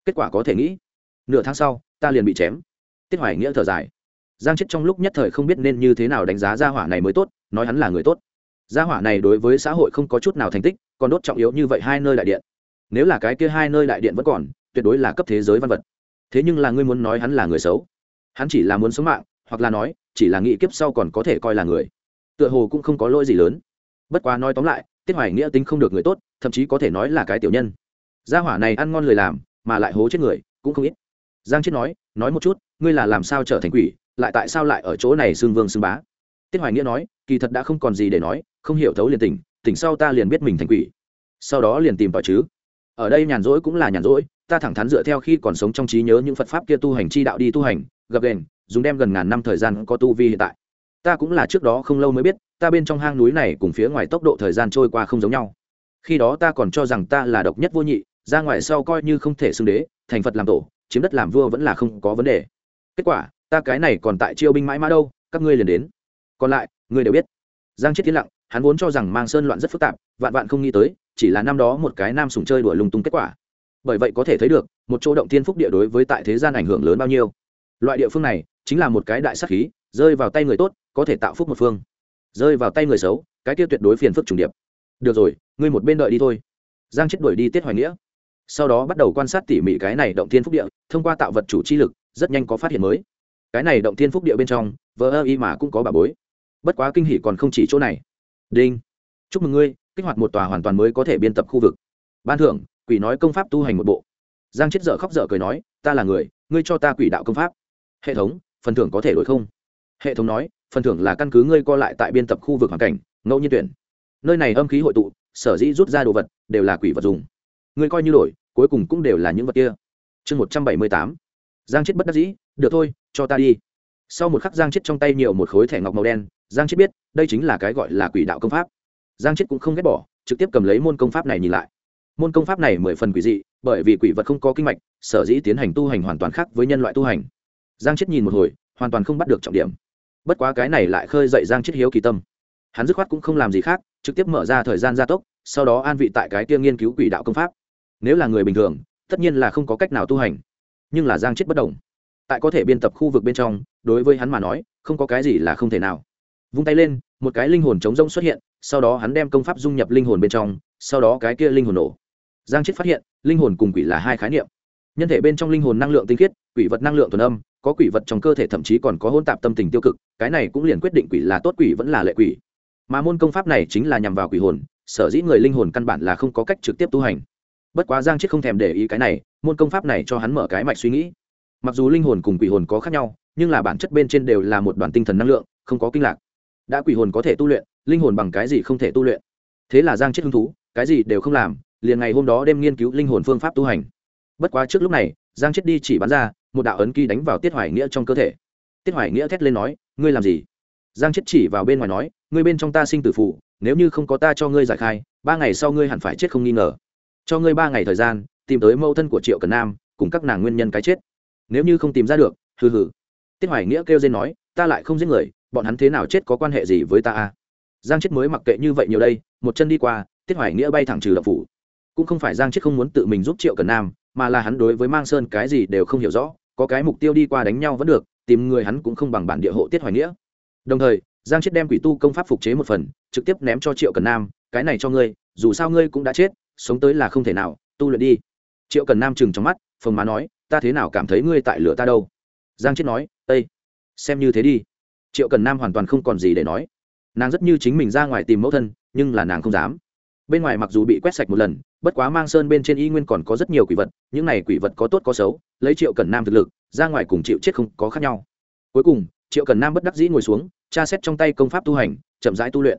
Kết quả có thể nghĩ, nửa tháng sau, ta liền bị chém. Tiết hoài nghĩa thở dài. Giang chết trong lúc nhất thời không biết nên như thế nào đánh giá gia hỏa này mới tốt, nói hắn là người tốt. Gia hỏa này đối với xã hội không có chút nào thành tích, còn đốt trọng yếu như vậy hai nơi đại điện. Nếu là cái kia hai nơi đại điện vẫn còn tuyệt đối là cấp thế giới văn vật. Thế nhưng là ngươi muốn nói hắn là người xấu, hắn chỉ là muốn sống mạng, hoặc là nói, chỉ là nghĩ kiếp sau còn có thể coi là người, tựa hồ cũng không có lỗi gì lớn. Bất quá nói tóm lại, tiết hoài nghĩa tính không được người tốt, thậm chí có thể nói là cái tiểu nhân. Gia hỏa này ăn ngon lời làm, mà lại hố chết người, cũng không ít. Giang chết nói nói một chút, ngươi là làm sao trở thành quỷ, lại tại sao lại ở chỗ này xương vương xương bá? Tiết hoài nghĩa nói, kỳ thật đã không còn gì để nói, không hiểu thấu liền tỉnh tỉnh sau ta liền biết mình thành quỷ, sau đó liền tìm tòi chứ. Ở đây nhàn rỗi cũng là nhàn rỗi ta thẳng thắn dựa theo khi còn sống trong trí nhớ những phật pháp kia tu hành chi đạo đi tu hành gập đền, dùng đem gần ngàn năm thời gian có tu vi hiện tại. Ta cũng là trước đó không lâu mới biết, ta bên trong hang núi này cùng phía ngoài tốc độ thời gian trôi qua không giống nhau. Khi đó ta còn cho rằng ta là độc nhất vô nhị, ra ngoài sau coi như không thể xưng đế, thành phật làm tổ, chiếm đất làm vua vẫn là không có vấn đề. Kết quả, ta cái này còn tại chiêu binh mãi mã đâu, các ngươi liền đến. Còn lại, ngươi đều biết. Giang chết tiến lặng, hắn vốn cho rằng mang sơn loạn rất phức tạp, vạn vạn không nghĩ tới, chỉ là năm đó một cái nam sùng chơi đùa lung tung kết quả bởi vậy có thể thấy được, một chỗ động thiên phúc địa đối với tại thế gian ảnh hưởng lớn bao nhiêu. Loại địa phương này chính là một cái đại sắc khí, rơi vào tay người tốt, có thể tạo phúc một phương. Rơi vào tay người xấu, cái kia tuyệt đối phiền phức trùng điệp. Được rồi, ngươi một bên đợi đi thôi. Giang chết đuổi đi tiết hoài nghĩa. Sau đó bắt đầu quan sát tỉ mỉ cái này động thiên phúc địa, thông qua tạo vật chủ chi lực, rất nhanh có phát hiện mới. Cái này động thiên phúc địa bên trong, vờ ơ y mà cũng có bà bối. Bất quá kinh hỷ còn không chỉ chỗ này. Đinh. Chúc mừng ngươi, kích hoạt một tòa hoàn toàn mới có thể biên tập khu vực. Ban thưởng quỷ nói công pháp tu hành một bộ. Giang chết dở khóc dở cười nói, ta là người, ngươi cho ta quỷ đạo công pháp. Hệ thống, phần thưởng có thể đổi không? Hệ thống nói, phần thưởng là căn cứ ngươi co lại tại biên tập khu vực hoàn cảnh, ngẫu nhiên tuyển. Nơi này âm khí hội tụ, sở dĩ rút ra đồ vật, đều là quỷ vật dùng. Ngươi coi như đổi, cuối cùng cũng đều là những vật kia. Chương một trăm bảy mươi tám. Giang chết bất đắc dĩ, được thôi, cho ta đi. Sau một khắc giang chết trong tay nhiều một khối thẻ ngọc màu đen, giang chết biết, đây chính là cái gọi là quỷ đạo công pháp. Giang chết cũng không ghét bỏ, trực tiếp cầm lấy môn công pháp này nhìn lại môn công pháp này mười phần quỷ dị, bởi vì quỷ vật không có kinh mạch, sở dĩ tiến hành tu hành hoàn toàn khác với nhân loại tu hành. Giang chết nhìn một hồi, hoàn toàn không bắt được trọng điểm. Bất quá cái này lại khơi dậy giang chết hiếu kỳ tâm. Hắn dứt khoát cũng không làm gì khác, trực tiếp mở ra thời gian gia tốc, sau đó an vị tại cái kia nghiên cứu quỷ đạo công pháp. Nếu là người bình thường, tất nhiên là không có cách nào tu hành. Nhưng là giang chết bất đồng tại có thể biên tập khu vực bên trong, đối với hắn mà nói, không có cái gì là không thể nào. Vung tay lên, một cái linh hồn trống rông xuất hiện, sau đó hắn đem công pháp dung nhập linh hồn bên trong, sau đó cái kia linh hồn nổ giang chết phát hiện, linh hồn cùng quỷ là hai khái niệm. Nhân thể bên trong linh hồn năng lượng tinh khiết, quỷ vật năng lượng thuần âm, có quỷ vật trong cơ thể thậm chí còn có hôn tạp tâm tình tiêu cực, cái này cũng liền quyết định quỷ là tốt quỷ vẫn là lệ quỷ. Mà môn công pháp này chính là nhằm vào quỷ hồn, sở dĩ người linh hồn căn bản là không có cách trực tiếp tu hành. Bất quá giang chết không thèm để ý cái này, môn công pháp này cho hắn mở cái mạch suy nghĩ. Mặc dù linh hồn cùng quỷ hồn có khác nhau, nhưng là bản chất bên trên đều là một đoàn tinh thần năng lượng, không có kinh lạc. Đã quỷ hồn có thể tu luyện, linh hồn bằng cái gì không thể tu luyện? Thế là giang chết hứng thú, cái gì đều không làm liền ngày hôm đó đem nghiên cứu linh hồn phương pháp tu hành. Bất quá trước lúc này, giang chết đi chỉ bắn ra, một đạo ấn ký đánh vào tiết hoài nghĩa trong cơ thể. Tiết hoài nghĩa thét lên nói, ngươi làm gì? Giang chết chỉ vào bên ngoài nói, ngươi bên trong ta sinh tử phụ nếu như không có ta cho ngươi giải khai, ba ngày sau ngươi hẳn phải chết không nghi ngờ. Cho ngươi ba ngày thời gian, tìm tới mẫu thân của triệu cần nam, cùng các nàng nguyên nhân cái chết. Nếu như không tìm ra được, hừ hừ. Tiết hoài nghĩa kêu dên nói, ta lại không giết người, bọn hắn thế nào chết có quan hệ gì với ta a giang chết mới mặc kệ như vậy nhiều đây, một chân đi qua, tiết hoài nghĩa bay thẳng trừ lập phủ cũng không phải giang chết không muốn tự mình giúp triệu cần nam, mà là hắn đối với mang sơn cái gì đều không hiểu rõ, có cái mục tiêu đi qua đánh nhau vẫn được, tìm người hắn cũng không bằng bản địa hộ tiết hoài nghĩa. Đồng thời, giang chết đem quỷ tu công pháp phục chế một phần, trực tiếp ném cho triệu cần nam, cái này cho ngươi, dù sao ngươi cũng đã chết, sống tới là không thể nào, tu luyện đi. Triệu cần nam chừng trong mắt, phồng má nói, ta thế nào cảm thấy ngươi tại lửa ta đâu? Giang chết nói ây xem như thế đi. Triệu cần nam hoàn toàn không còn gì để nói. Nàng rất như chính mình ra ngoài tìm mẫu thân, nhưng là nàng không dám. Bên ngoài mặc dù bị quét sạch một lần bất quá mang sơn bên trên y nguyên còn có rất nhiều quỷ vật, những này quỷ vật có tốt có xấu, lấy triệu cần nam thực lực, ra ngoài cùng chịu chết không có khác nhau. Cuối cùng, triệu cần nam bất đắc dĩ ngồi xuống, tra xét trong tay công pháp tu hành, chậm rãi tu luyện.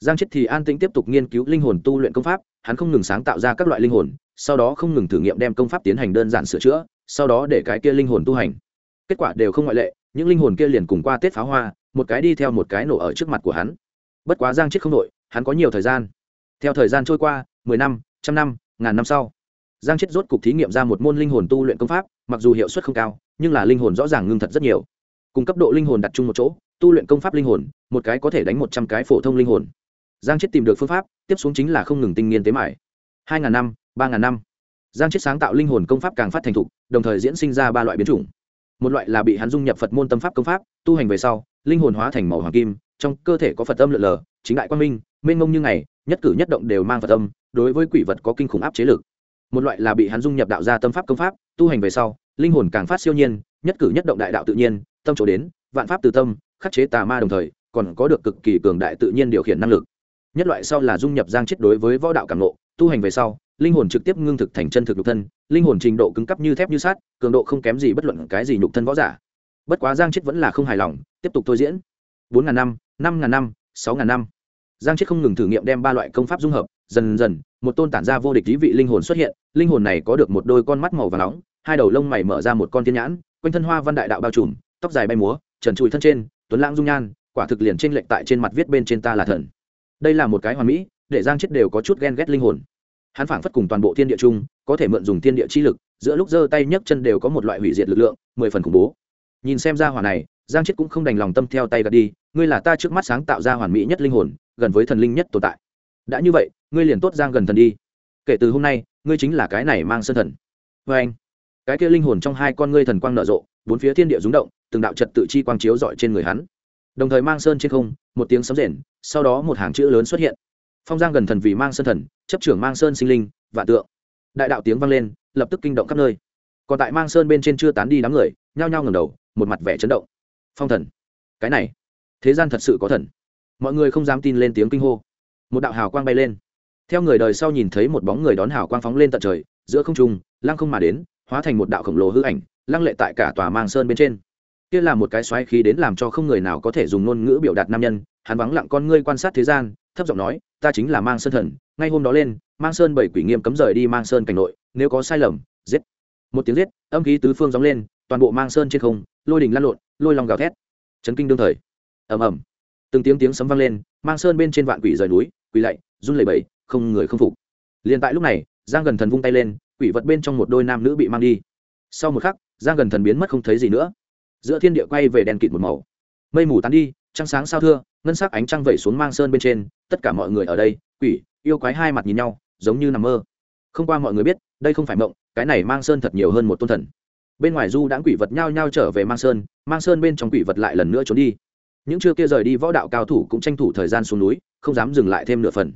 Giang chết thì an tĩnh tiếp tục nghiên cứu linh hồn tu luyện công pháp, hắn không ngừng sáng tạo ra các loại linh hồn, sau đó không ngừng thử nghiệm đem công pháp tiến hành đơn giản sửa chữa, sau đó để cái kia linh hồn tu hành. Kết quả đều không ngoại lệ, những linh hồn kia liền cùng qua tết pháo hoa, một cái đi theo một cái nổ ở trước mặt của hắn. Bất quá giang chết không đội, hắn có nhiều thời gian. Theo thời gian trôi qua, mười năm trăm năm, ngàn năm sau. Giang chết rốt cục thí nghiệm ra một môn linh hồn tu luyện công pháp, mặc dù hiệu suất không cao, nhưng là linh hồn rõ ràng ngưng thật rất nhiều. Cùng cấp độ linh hồn đặt chung một chỗ, tu luyện công pháp linh hồn, một cái có thể đánh một trăm cái phổ thông linh hồn. Giang chết tìm được phương pháp, tiếp xuống chính là không ngừng tinh nghiên tế mải. Hai ngàn năm, ba ngàn năm. Giang chết sáng tạo linh hồn công pháp càng phát thành thục, đồng thời diễn sinh ra ba loại biến chủng. Một loại là bị hắn dung nhập phật môn tâm pháp công pháp, tu hành về sau, linh hồn hóa thành màu hoàng kim, trong cơ thể có phật âm lượn lờ chính đại quan minh, mênh mông như ngày, nhất cử nhất động đều mang phật tâm. đối với quỷ vật có kinh khủng áp chế lực. Một loại là bị hắn dung nhập đạo gia tâm pháp công pháp, tu hành về sau, linh hồn càng phát siêu nhiên, nhất cử nhất động đại đạo tự nhiên, tâm chỗ đến, vạn pháp từ tâm, khắc chế tà ma đồng thời, còn có được cực kỳ cường đại tự nhiên điều khiển năng lực. Nhất loại sau là dung nhập giang chết đối với võ đạo cảm nộ tu hành về sau, linh hồn trực tiếp ngưng thực thành chân thực nhục thân, linh hồn trình độ cứng cấp như thép như sát cường độ không kém gì bất luận cái gì nhục thân võ giả. Bất quá giang chết vẫn là không hài lòng, tiếp tục thôi diễn. Bốn ngàn năm năm ngàn năm, sáu ngàn năm giang chết không ngừng thử nghiệm đem ba loại công pháp dung hợp, dần dần, một tôn tản ra vô địch lý vị linh hồn xuất hiện, linh hồn này có được một đôi con mắt màu và nóng, hai đầu lông mày mở ra một con thiên nhãn, quanh thân hoa văn đại đạo bao trùm, tóc dài bay múa, trần trụi thân trên, tuấn lãng dung nhan, quả thực liền t r ê n lệch tại trên mặt viết bên trên ta là thần. Đây là một cái hoàn mỹ, để giang chết đều có chút ghen ghét linh hồn. Hắn phảng phất cùng toàn bộ thiên địa chung, có thể mượn dùng thiên địa chi lực, giữa lúc giơ tay nhấc chân đều có một loại hủy diệt lực lượng, mười phần khủng bố. Nhìn xem ra hỏa này, giang chết cũng không đành lòng tâm theo tay gạt đi, ngươi là ta trước mắt sáng tạo ra hoàn mỹ nhất linh hồn gần với thần linh nhất tồn tại. Đã như vậy, ngươi liền tốt giang gần thần đi. Kể từ hôm nay, ngươi chính là cái này mang sân thần. Vê anh. Cái kia linh hồn trong hai con ngươi thần quang nở rộ, bốn phía thiên địa rúng động, từng đạo trật tự chi quang chiếu dọi trên người hắn. Đồng thời mang sơn trên không, một tiếng sấm rền, sau đó một hàng chữ lớn xuất hiện. Phong giang gần thần vì mang sơn thần, chấp trưởng mang sơn sinh linh và tượng. Đại đạo tiếng vang lên, lập tức kinh động khắp nơi. Còn tại mang sơn bên trên chưa tán đi đám người, nhao nhao ngẩng đầu, một mặt vẻ chấn động. Phong thần. Cái này, thế gian thật sự có thần mọi người không dám tin lên tiếng kinh hô. Một đạo hào quang bay lên. Theo người đời sau nhìn thấy một bóng người đón hào quang phóng lên tận trời, giữa không trung, lăng không mà đến, hóa thành một đạo khổng lồ hư ảnh, lăng lệ tại cả tòa mang sơn bên trên. Kia là một cái xoáy khí đến làm cho không người nào có thể dùng ngôn ngữ biểu đạt nam nhân, hắn vắng lặng con ngươi quan sát thế gian, thấp giọng nói, ta chính là mang sơn thần, ngay hôm đó lên, mang sơn bảy quỷ nghiêm cấm rời đi mang sơn cảnh nội, nếu có sai lầm, giết. Một tiếng giết, âm khí tứ phương gióng lên, toàn bộ mang sơn trên không, lôi đình lăn lộn, lôi lòng gào thét. Chấn kinh đương thời. Ầm ầm từng tiếng tiếng sấm vang lên, mang sơn bên trên vạn quỷ rời núi, quỷ lạy, run lẩy bẩy, không người không phục. Liền tại lúc này, giang gần thần vung tay lên, quỷ vật bên trong một đôi nam nữ bị mang đi. Sau một khắc, giang gần thần biến mất không thấy gì nữa. Giữa thiên địa quay về đèn kịt một màu. Mây mù tán đi, trăng sáng sao thưa, ngân sắc ánh trăng vẩy xuống mang sơn bên trên, tất cả mọi người ở đây, quỷ, yêu quái hai mặt nhìn nhau, giống như nằm mơ. Không qua mọi người biết, đây không phải mộng, cái này mang sơn thật nhiều hơn một tôn thần. Bên ngoài du đãng quỷ vật nhao nhao trở về mang sơn mang sơn bên trong quỷ vật lại lần nữa trốn đi những chưa kia rời đi võ đạo cao thủ cũng tranh thủ thời gian xuống núi, không dám dừng lại thêm nửa phần.